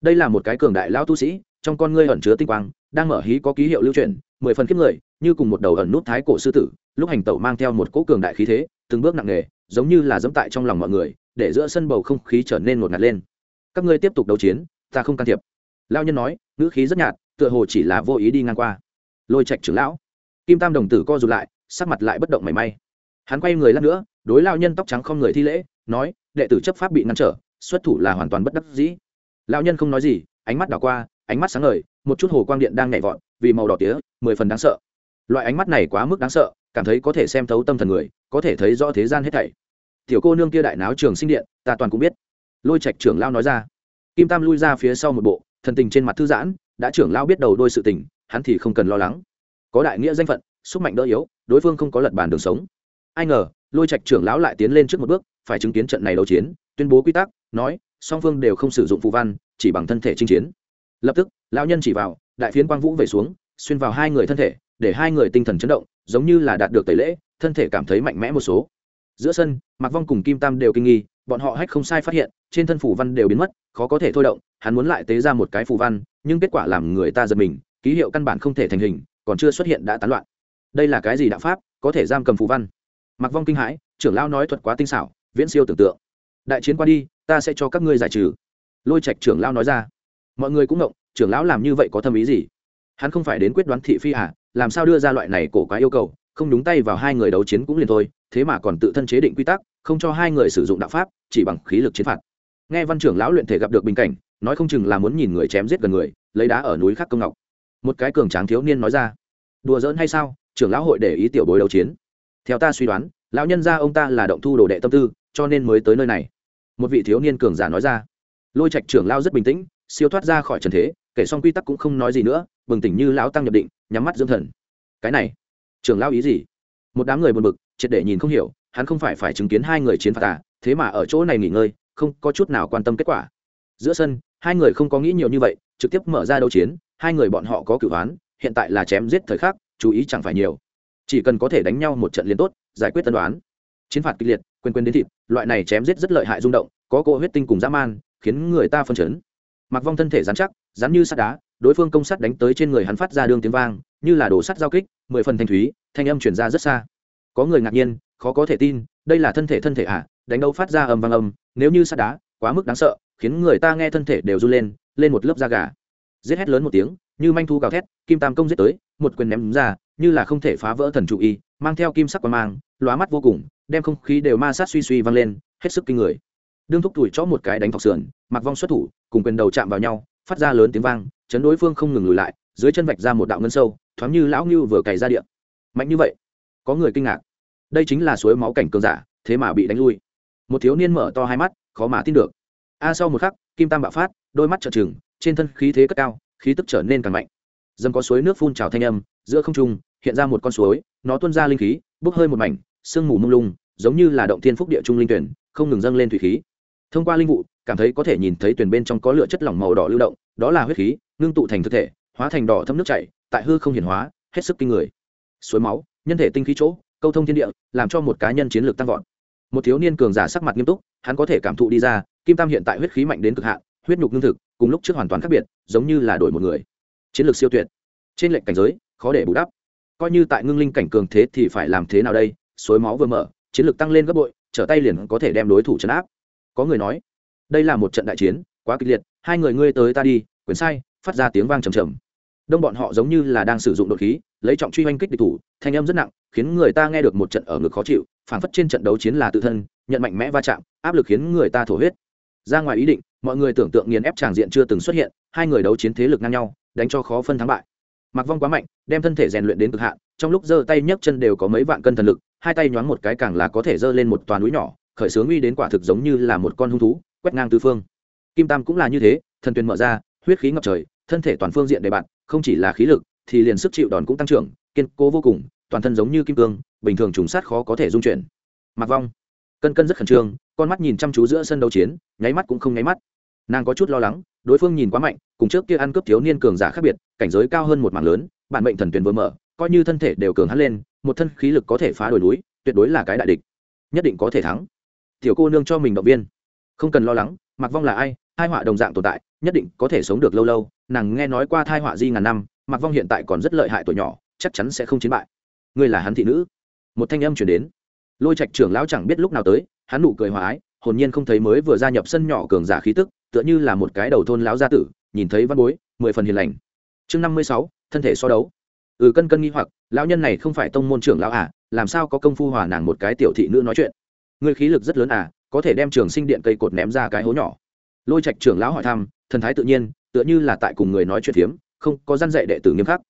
Đây là một cái cường đại lao tu sĩ, trong con ngươi ẩn chứa tinh quang, đang mở hí có ký hiệu lưu truyền, mười phần kiếp người, như cùng một đầu ẩn nút thái cổ sư tử, lúc hành tẩu mang theo một cỗ cường đại khí thế, từng bước nặng nề, giống như là dẫm tại trong lòng mọi người, để giữa sân bầu không khí trở nên ngột ngạt lên. Các ngươi tiếp tục đấu chiến, ta không can thiệp. Lao nhân nói, ngữ khí rất nhạt, tựa hồ chỉ là vô ý đi ngang qua. Lôi trạch trưởng lão. Kim tam đồng tử co rụt lại sắc mặt lại bất động mảy may. Hắn quay người lát nữa, đối lao nhân tóc trắng không người thi lễ, nói, đệ tử chấp pháp bị ngăn trở, xuất thủ là hoàn toàn bất đắc dĩ. Lao nhân không nói gì, ánh mắt đảo qua, ánh mắt sáng ngời, một chút hồ quang điện đang nhảy vọt, vì màu đỏ tía, mười phần đáng sợ. Loại ánh mắt này quá mức đáng sợ, cảm thấy có thể xem thấu tâm thần người, có thể thấy rõ thế gian hết thảy. Tiểu cô nương kia đại náo trường sinh điện, ta toàn cũng biết. Lôi trạch trưởng lao nói ra. Kim tam lui ra phía sau một bộ, thần tình trên mặt thư giãn, đã trưởng lao biết đầu đôi sự tình, hắn thì không cần lo lắng. Có đại nghĩa danh phận sức mạnh đỡ yếu, đối phương không có lật bàn đường sống. Ai ngờ, lôi trạch trưởng lão lại tiến lên trước một bước, phải chứng kiến trận này đấu chiến, tuyên bố quy tắc, nói, song phương đều không sử dụng phù văn, chỉ bằng thân thể chinh chiến. Lập tức, lão nhân chỉ vào, đại phiến quang vũ về xuống, xuyên vào hai người thân thể, để hai người tinh thần chấn động, giống như là đạt được tẩy lễ, thân thể cảm thấy mạnh mẽ một số. Giữa sân, mạc vong cùng kim tam đều kinh nghi, bọn họ hách không sai phát hiện, trên thân phủ văn đều biến mất, khó có thể thôi động, hắn muốn lại tế ra một cái phù văn, nhưng kết quả làm người ta giật mình, ký hiệu căn bản không thể thành hình, còn chưa xuất hiện đã tán loạn đây là cái gì đạo pháp, có thể giam cầm phù văn? Mặc vong kinh hãi, trưởng lão nói thuật quá tinh xảo, viễn siêu tưởng tượng. Đại chiến qua đi, ta sẽ cho các ngươi giải trừ. Lôi trạch trưởng lão nói ra. Mọi người cũng ngộng, trưởng lão làm như vậy có thâm ý gì? Hắn không phải đến quyết đoán thị phi à làm sao đưa ra loại này cổ quá yêu cầu, không đúng tay vào hai người đấu chiến cũng liền thôi, thế mà còn tự thân chế định quy tắc, không cho hai người sử dụng đạo pháp, chỉ bằng khí lực chiến phạt. Nghe văn trưởng lão luyện thể gặp được bình cảnh, nói không chừng là muốn nhìn người chém giết gần người, lấy đá ở núi khắc công ngọc. Một cái cường tráng thiếu niên nói ra. Đùa giỡn hay sao? Trưởng lão hội để ý tiểu bối đấu chiến. Theo ta suy đoán, lão nhân gia ông ta là động thu đồ đệ tâm tư, cho nên mới tới nơi này. Một vị thiếu niên cường giả nói ra. Lôi trạch trưởng lao rất bình tĩnh, siêu thoát ra khỏi trần thế, kể xong quy tắc cũng không nói gì nữa, bừng tỉnh như lão tăng nhập định, nhắm mắt dưỡng thần. Cái này, trưởng lao ý gì? Một đám người buồn bực, triệt để nhìn không hiểu, hắn không phải phải chứng kiến hai người chiến phạt à thế mà ở chỗ này nghỉ ngơi, không có chút nào quan tâm kết quả. Giữa sân, hai người không có nghĩ nhiều như vậy, trực tiếp mở ra đấu chiến, hai người bọn họ có cửu án hiện tại là chém giết thời khắc chú ý chẳng phải nhiều. Chỉ cần có thể đánh nhau một trận liên tốt giải quyết tân đoán. Chiến phạt kịch liệt quên quên đến thịt loại này chém giết rất lợi hại rung động có cỗ huyết tinh cùng dã man khiến người ta phân chấn. Mặc vong thân thể rắn chắc rắn như sắt đá đối phương công sắt đánh tới trên người hắn phát ra đương tiếng vang như là đổ sắt giao kích mười phần thanh thúy thanh âm chuyển ra rất xa. Có người ngạc nhiên khó có thể tin đây là thân thể thân thể ạ à, đánh đâu phát ra âm vang âm nếu như sắt đá quá mức đáng sợ khiến người ta nghe thân thể đều run lên lên một lớp da gà. Giết hét lớn một tiếng như manh thu gào thét, kim tam công giết tới, một quyền ném ra, như là không thể phá vỡ thần trụ y, mang theo kim sắc qua mang, lóa mắt vô cùng, đem không khí đều ma sát suy suy vang lên, hết sức kinh người. Đương thúc tuổi chó một cái đánh thọc sườn, mặc vong xuất thủ, cùng quyền đầu chạm vào nhau, phát ra lớn tiếng vang, chấn đối phương không ngừng lùi lại, dưới chân vạch ra một đạo ngân sâu, thoáng như lão ngưu vừa cày ra điện mạnh như vậy, có người kinh ngạc. Đây chính là suối máu cảnh cường giả, thế mà bị đánh lui. Một thiếu niên mở to hai mắt, khó mà tin được. A, sau một khắc, kim tam bạo phát, đôi mắt trợn trừng, trên thân khí thế cất cao khí tức trở nên càng mạnh. Dần có suối nước phun trào thanh âm, giữa không trung, hiện ra một con suối, nó tuôn ra linh khí, bốc hơi một mảnh, sương mù mông lung, giống như là động thiên phúc địa trung linh tuyển, không ngừng dâng lên thủy khí. Thông qua linh vụ, cảm thấy có thể nhìn thấy tuyển bên trong có lửa chất lỏng màu đỏ lưu động, đó là huyết khí, ngưng tụ thành thực thể, hóa thành đỏ thấm nước chảy, tại hư không hiển hóa, hết sức kinh người. Suối máu, nhân thể tinh khí chỗ, câu thông thiên địa, làm cho một cá nhân chiến lược tăng vọt. Một thiếu niên cường giả sắc mặt nghiêm túc, hắn có thể cảm thụ đi ra, kim tam hiện tại huyết khí mạnh đến cực hạn huyết nhục lương thực, cùng lúc trước hoàn toàn khác biệt, giống như là đổi một người. Chiến lược siêu tuyệt. Trên lệnh cảnh giới, khó để bù đắp. Coi như tại ngưng linh cảnh cường thế thì phải làm thế nào đây? Suối máu vừa mở, chiến lược tăng lên gấp bội, trở tay liền có thể đem đối thủ chấn áp. Có người nói, đây là một trận đại chiến, quá kịch liệt, hai người ngươi tới ta đi quyển sai, phát ra tiếng vang trầm trầm. Đông bọn họ giống như là đang sử dụng đột khí, lấy trọng truy oanh kích địch thủ, thanh âm rất nặng, khiến người ta nghe được một trận ở ngực khó chịu phản phất trên trận đấu chiến là tự thân, nhận mạnh mẽ va chạm, áp lực khiến người ta thổ huyết. Ra ngoài ý định mọi người tưởng tượng nghiền ép tràng diện chưa từng xuất hiện, hai người đấu chiến thế lực ngang nhau, đánh cho khó phân thắng bại. Mặc vong quá mạnh, đem thân thể rèn luyện đến cực hạn, trong lúc giơ tay nhấc chân đều có mấy vạn cân thần lực, hai tay nhoáng một cái càng là có thể giơ lên một toàn núi nhỏ, khởi sướng uy đến quả thực giống như là một con hung thú, quét ngang tứ phương. Kim tam cũng là như thế, thần tuyền mở ra, huyết khí ngập trời, thân thể toàn phương diện đề bạn, không chỉ là khí lực, thì liền sức chịu đòn cũng tăng trưởng, kiên cố vô cùng, toàn thân giống như kim cương, bình thường trùng sát khó có thể dung chuyển. Mặc vong, cân cân rất khẩn trương, con mắt nhìn chăm chú giữa sân đấu chiến, nháy mắt cũng không nháy mắt nàng có chút lo lắng, đối phương nhìn quá mạnh, cùng trước kia ăn cướp thiếu niên cường giả khác biệt, cảnh giới cao hơn một mảng lớn, bản mệnh thần tuyển vừa mở, coi như thân thể đều cường hắn lên, một thân khí lực có thể phá đổi núi, tuyệt đối là cái đại địch. Nhất định có thể thắng. Tiểu cô nương cho mình động viên. Không cần lo lắng mặc vong là ai hai họa đồng dạng tồn tại, nhất định có thể sống được lâu lâu. Nàng nghe nói qua thai họa di ngàn năm mặc vong hiện tại còn rất lợi hại tuổi nhỏ, chắc chắn sẽ không chiến bại. Ngươi là hắn thị nữ. Một thanh âm chuyển đến. Lôi trạch trưởng lão chẳng biết lúc nào tới, hắn nụ cười hòa ái, hồn nhiên không thấy mới vừa gia nhập sân nhỏ cường giả khí tức tựa như là một cái đầu thôn lão gia tử, nhìn thấy văn bối, mười phần hiền lành. Chương năm mươi sáu, thân thể so đấu. Ừ cân cân nghi hoặc, lão nhân này không phải tông môn trưởng lão à làm sao có công phu hòa nàng một cái tiểu thị nữ nói chuyện? Người khí lực rất lớn à có thể đem trường sinh điện cây cột ném ra cái hố nhỏ. Lôi trạch trưởng lão hỏi thăm, thần thái tự nhiên, tựa như là tại cùng người nói chuyện phiếm, không có gian dạy đệ tử nghiêm khắc.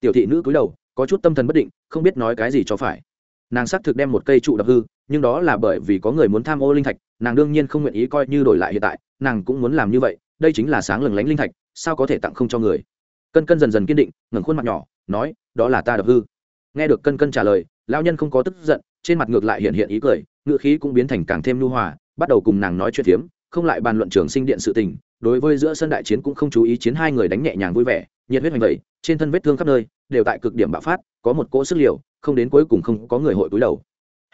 Tiểu thị nữ cúi đầu, có chút tâm thần bất định, không biết nói cái gì cho phải nàng xác thực đem một cây trụ đập hư, nhưng đó là bởi vì có người muốn tham ô linh thạch, nàng đương nhiên không nguyện ý coi như đổi lại hiện tại, nàng cũng muốn làm như vậy, đây chính là sáng lừng lánh linh thạch, sao có thể tặng không cho người? Cân cân dần dần kiên định, ngẩng khuôn mặt nhỏ, nói, đó là ta đập hư. Nghe được cân cân trả lời, lão nhân không có tức giận, trên mặt ngược lại hiện hiện ý cười ngựa khí cũng biến thành càng thêm nhu hòa, bắt đầu cùng nàng nói chuyện phiếm, không lại bàn luận trường sinh điện sự tình, đối với giữa sân đại chiến cũng không chú ý chiến hai người đánh nhẹ nhàng vui vẻ, nhiệt huyết hoành vẩy, trên thân vết thương khắp nơi, đều tại cực điểm bạo phát, có một cỗ sức liều không đến cuối cùng không có người hội túi đầu.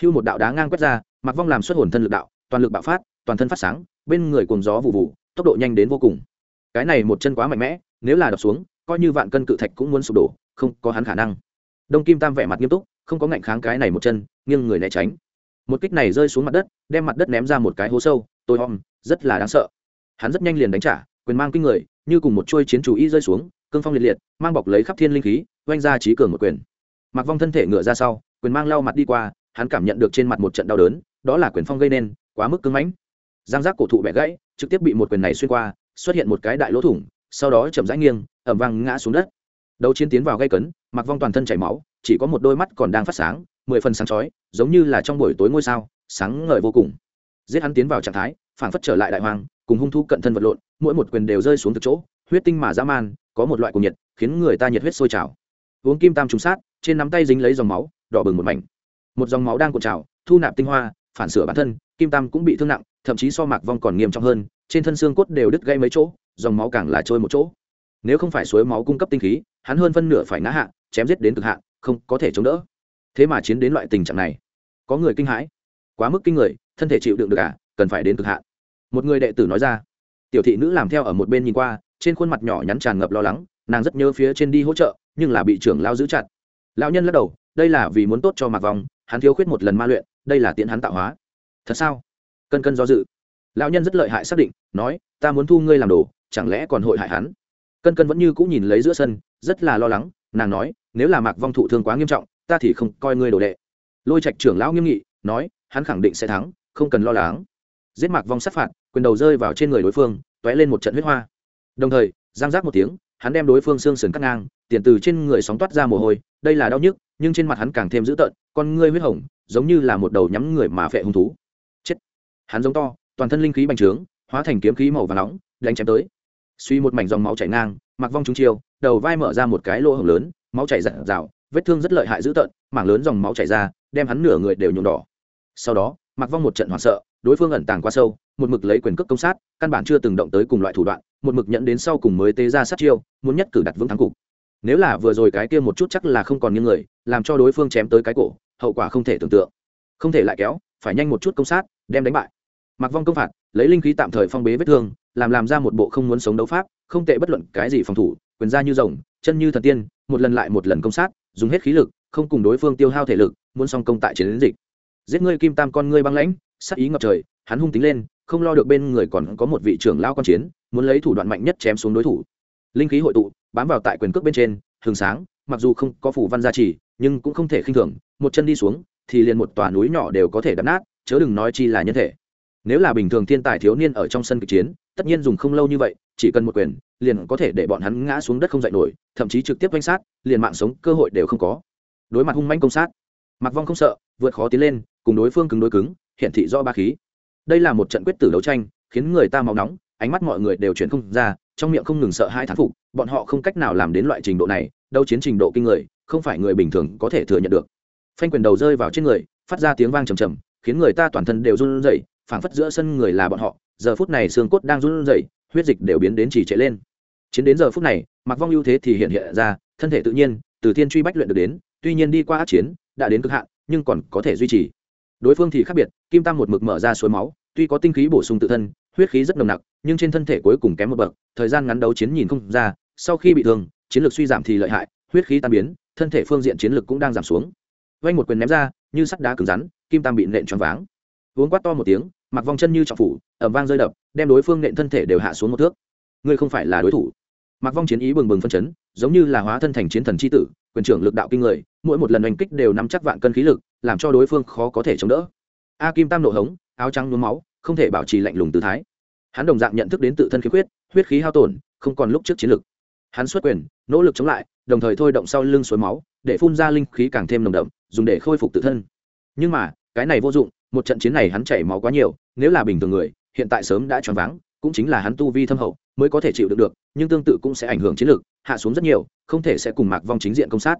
Hưu một đạo đá ngang quét ra mặc vong làm xuất hồn thân lực đạo, toàn lực bạo phát, toàn thân phát sáng, bên người cùng gió vụ vụ, tốc độ nhanh đến vô cùng. Cái này một chân quá mạnh mẽ, nếu là đập xuống, coi như vạn cân cự thạch cũng muốn sụp đổ, không có hắn khả năng. Đông kim tam vẻ mặt nghiêm túc, không có ngạnh kháng cái này một chân, nghiêng người né tránh. Một kích này rơi xuống mặt đất, đem mặt đất ném ra một cái hố sâu, tôi hòm rất là đáng sợ. Hắn rất nhanh liền đánh trả, quyền mang kinh người, như cùng một chuôi chiến chủ y rơi xuống, cương phong liệt liệt, mang bọc lấy khắp thiên linh khí, oanh ra trí cường một quyền mặc vong thân thể ngựa ra sau, quyền mang lau mặt đi qua, hắn cảm nhận được trên mặt một trận đau đớn, đó là quyền phong gây nên, quá mức cứng mãnh. Giang giác cổ thụ bẻ gãy, trực tiếp bị một quyền này xuyên qua, xuất hiện một cái đại lỗ thủng, sau đó chậm rãi nghiêng ẩm vang ngã xuống đất. Đấu chiến tiến vào gây cấn mặc vong toàn thân chảy máu, chỉ có một đôi mắt còn đang phát sáng, mười phần sáng chói, giống như là trong buổi tối ngôi sao, sáng ngời vô cùng. Giết hắn tiến vào trạng thái phản phất trở lại đại hoàng, cùng hung thu cận thân vật lộn, mỗi một quyền đều rơi xuống từ chỗ, huyết tinh mà dã man, có một loại cuồng nhiệt, khiến người ta nhiệt huyết sôi trào uống kim tam trùng sát trên nắm tay dính lấy dòng máu đỏ bừng một mảnh. Một dòng máu đang cuộn trào thu nạp tinh hoa phản sửa bản thân kim tam cũng bị thương nặng thậm chí so mạc vong còn nghiêm trọng hơn trên thân xương cốt đều đứt gây mấy chỗ dòng máu càng là trôi một chỗ. Nếu không phải suối máu cung cấp tinh khí hắn hơn phân nửa phải ngã hạ chém giết đến cực hạ, không có thể chống đỡ. Thế mà chiến đến loại tình trạng này có người kinh hãi. Quá mức kinh người thân thể chịu đựng được cả à, cần phải đến cực hạ. một người đệ tử nói ra. Tiểu thị nữ làm theo ở một bên nhìn qua trên khuôn mặt nhỏ nhắn tràn ngập lo lắng nàng rất nhớ phía trên đi hỗ trợ nhưng là bị trưởng lao giữ chặt. Lão nhân lắc đầu, đây là vì muốn tốt cho mạc vòng hắn thiếu khuyết một lần ma luyện, đây là tiện hắn tạo hóa. Thật sao? Cân cân do dự. Lão nhân rất lợi hại xác định, nói, ta muốn thu ngươi làm đồ, chẳng lẽ còn hội hại hắn? Cân cân vẫn như cũng nhìn lấy giữa sân, rất là lo lắng, nàng nói, nếu là mạc vong thụ thương quá nghiêm trọng, ta thì không coi ngươi đồ đệ. Lôi trạch trưởng lão nghiêm nghị, nói, hắn khẳng định sẽ thắng, không cần lo lắng. Giết mạc vong sát phạt, quyền đầu rơi vào trên người đối phương t ó é lên một trận huyết hoa. Đồng thời, giang giác một tiếng, hắn đem đối phương xương sườn cắt ngang tiền từ trên người sóng toát ra mồ hôi, đây là đau nhức, nhưng trên mặt hắn càng thêm dữ tợn, con ngươi huyết hồng, giống như là một đầu nhắm người mà phệ hung thú. Chết. Hắn giống to, toàn thân linh khí bành trướng, hóa thành kiếm khí màu và nóng, đánh chém tới. Suy một mảnh dòng máu chảy ngang, mặc vong trúng chiêu, đầu vai mở ra một cái lỗ hổng lớn, máu chảy dạt rào, vết thương rất lợi hại dữ tợn, mảng lớn dòng máu chảy ra, đem hắn nửa người đều nhuộm đỏ. Sau đó, mặc vong một trận hoảng sợ, đối phương ẩn tàng quá sâu, một mực lấy quyền cước công sát, căn bản chưa từng động tới cùng loại thủ đoạn, một mực nhận đến sau cùng mới tế ra sát chiêu, muốn nhất cử đặt vững thắng cục nếu là vừa rồi cái kia một chút chắc là không còn những người, làm cho đối phương chém tới cái cổ, hậu quả không thể tưởng tượng. Không thể lại kéo, phải nhanh một chút công sát, đem đánh bại. Mặc vong công phạt, lấy linh khí tạm thời phong bế vết thương, làm làm ra một bộ không muốn sống đấu pháp, không tệ bất luận cái gì phòng thủ, quyền ra như rồng, chân như thần tiên, một lần lại một lần công sát, dùng hết khí lực, không cùng đối phương tiêu hao thể lực, muốn song công tại chiến dịch. Giết ngươi kim tam con ngươi băng lãnh sắc ý ngập trời, hắn hung tính lên, không lo được bên người còn có một vị trưởng lao quan chiến, muốn lấy thủ đoạn mạnh nhất chém xuống đối thủ linh khí hội tụ, bám vào tại quyền cước bên trên thường sáng, mặc dù không có phủ văn gia trì, nhưng cũng không thể khinh thường, một chân đi xuống, thì liền một tòa núi nhỏ đều có thể đập nát, chớ đừng nói chi là nhân thể. Nếu là bình thường thiên tài thiếu niên ở trong sân kịch chiến, tất nhiên dùng không lâu như vậy, chỉ cần một quyền, liền có thể để bọn hắn ngã xuống đất không dậy nổi, thậm chí trực tiếp quanh sát, liền mạng sống cơ hội đều không có. Đối mặt hung manh công sát mặc vong không sợ, vượt khó tiến lên, cùng đối phương cứng đối cứng hiện thị do ba khí. Đây là một trận quyết tử đấu tranh, khiến người ta máu nóng, ánh mắt mọi người đều chuyển không ra trong miệng không ngừng sợ hai thán phục, bọn họ không cách nào làm đến loại trình độ này đâu chiến trình độ kinh người, không phải người bình thường có thể thừa nhận được. Phanh quyền đầu rơi vào trên người, phát ra tiếng vang trầm trầm, khiến người ta toàn thân đều run rẩy, phảng phất giữa sân người là bọn họ, giờ phút này xương cốt đang run rẩy, huyết dịch đều biến đến chỉ trệ lên. Chiến đến giờ phút này mặc vong ưu thế thì hiện hiện ra, thân thể tự nhiên, từ thiên truy bách luyện được đến, tuy nhiên đi qua át chiến, đã đến cực hạn, nhưng còn có thể duy trì. Đối phương thì khác biệt, kim tam một mực mở ra suối máu, tuy có tinh khí bổ sung tự thân huyết khí rất nồng nặc, nhưng trên thân thể cuối cùng kém một bậc, thời gian ngắn đấu chiến nhìn không ra, sau khi bị thương, chiến lược suy giảm thì lợi hại, huyết khí tan biến, thân thể phương diện chiến lược cũng đang giảm xuống. Vanh một quyền ném ra, như sắt đá cứng rắn, kim tam bị nện choáng váng. Uống quát to một tiếng, mặc vòng chân như trọng phủ ẩm vang rơi đập, đem đối phương nện thân thể đều hạ xuống một thước. Ngươi không phải là đối thủ. Mặc vong chiến ý bừng bừng phân chấn, giống như là hóa thân thành chiến thần c h i tử, quyền trưởng lực đạo kinh người, mỗi một lần oanh kích đều nắm chắc vạn cân khí lực, làm cho đối phương khó có thể chống đỡ. A kim tam nổ hống, áo trắng nhuốm máu không thể bảo trì lạnh lùng tư thái. Hắn đồng dạng nhận thức đến tự thân khiếm khuyết, huyết khí hao tổn, không còn lúc trước chiến lực. Hắn xuất quyền, nỗ lực chống lại, đồng thời thôi động sau lưng suối máu, để phun ra linh khí càng thêm nồng đậm, dùng để khôi phục tự thân. Nhưng mà, cái này vô dụng, một trận chiến này hắn chảy máu quá nhiều, nếu là bình thường người, hiện tại sớm đã choáng váng, cũng chính là hắn tu vi thâm hậu, mới có thể chịu được được, nhưng tương tự cũng sẽ ảnh hưởng chiến lược hạ xuống rất nhiều, không thể sẽ cùng mạc vong chính diện công sát.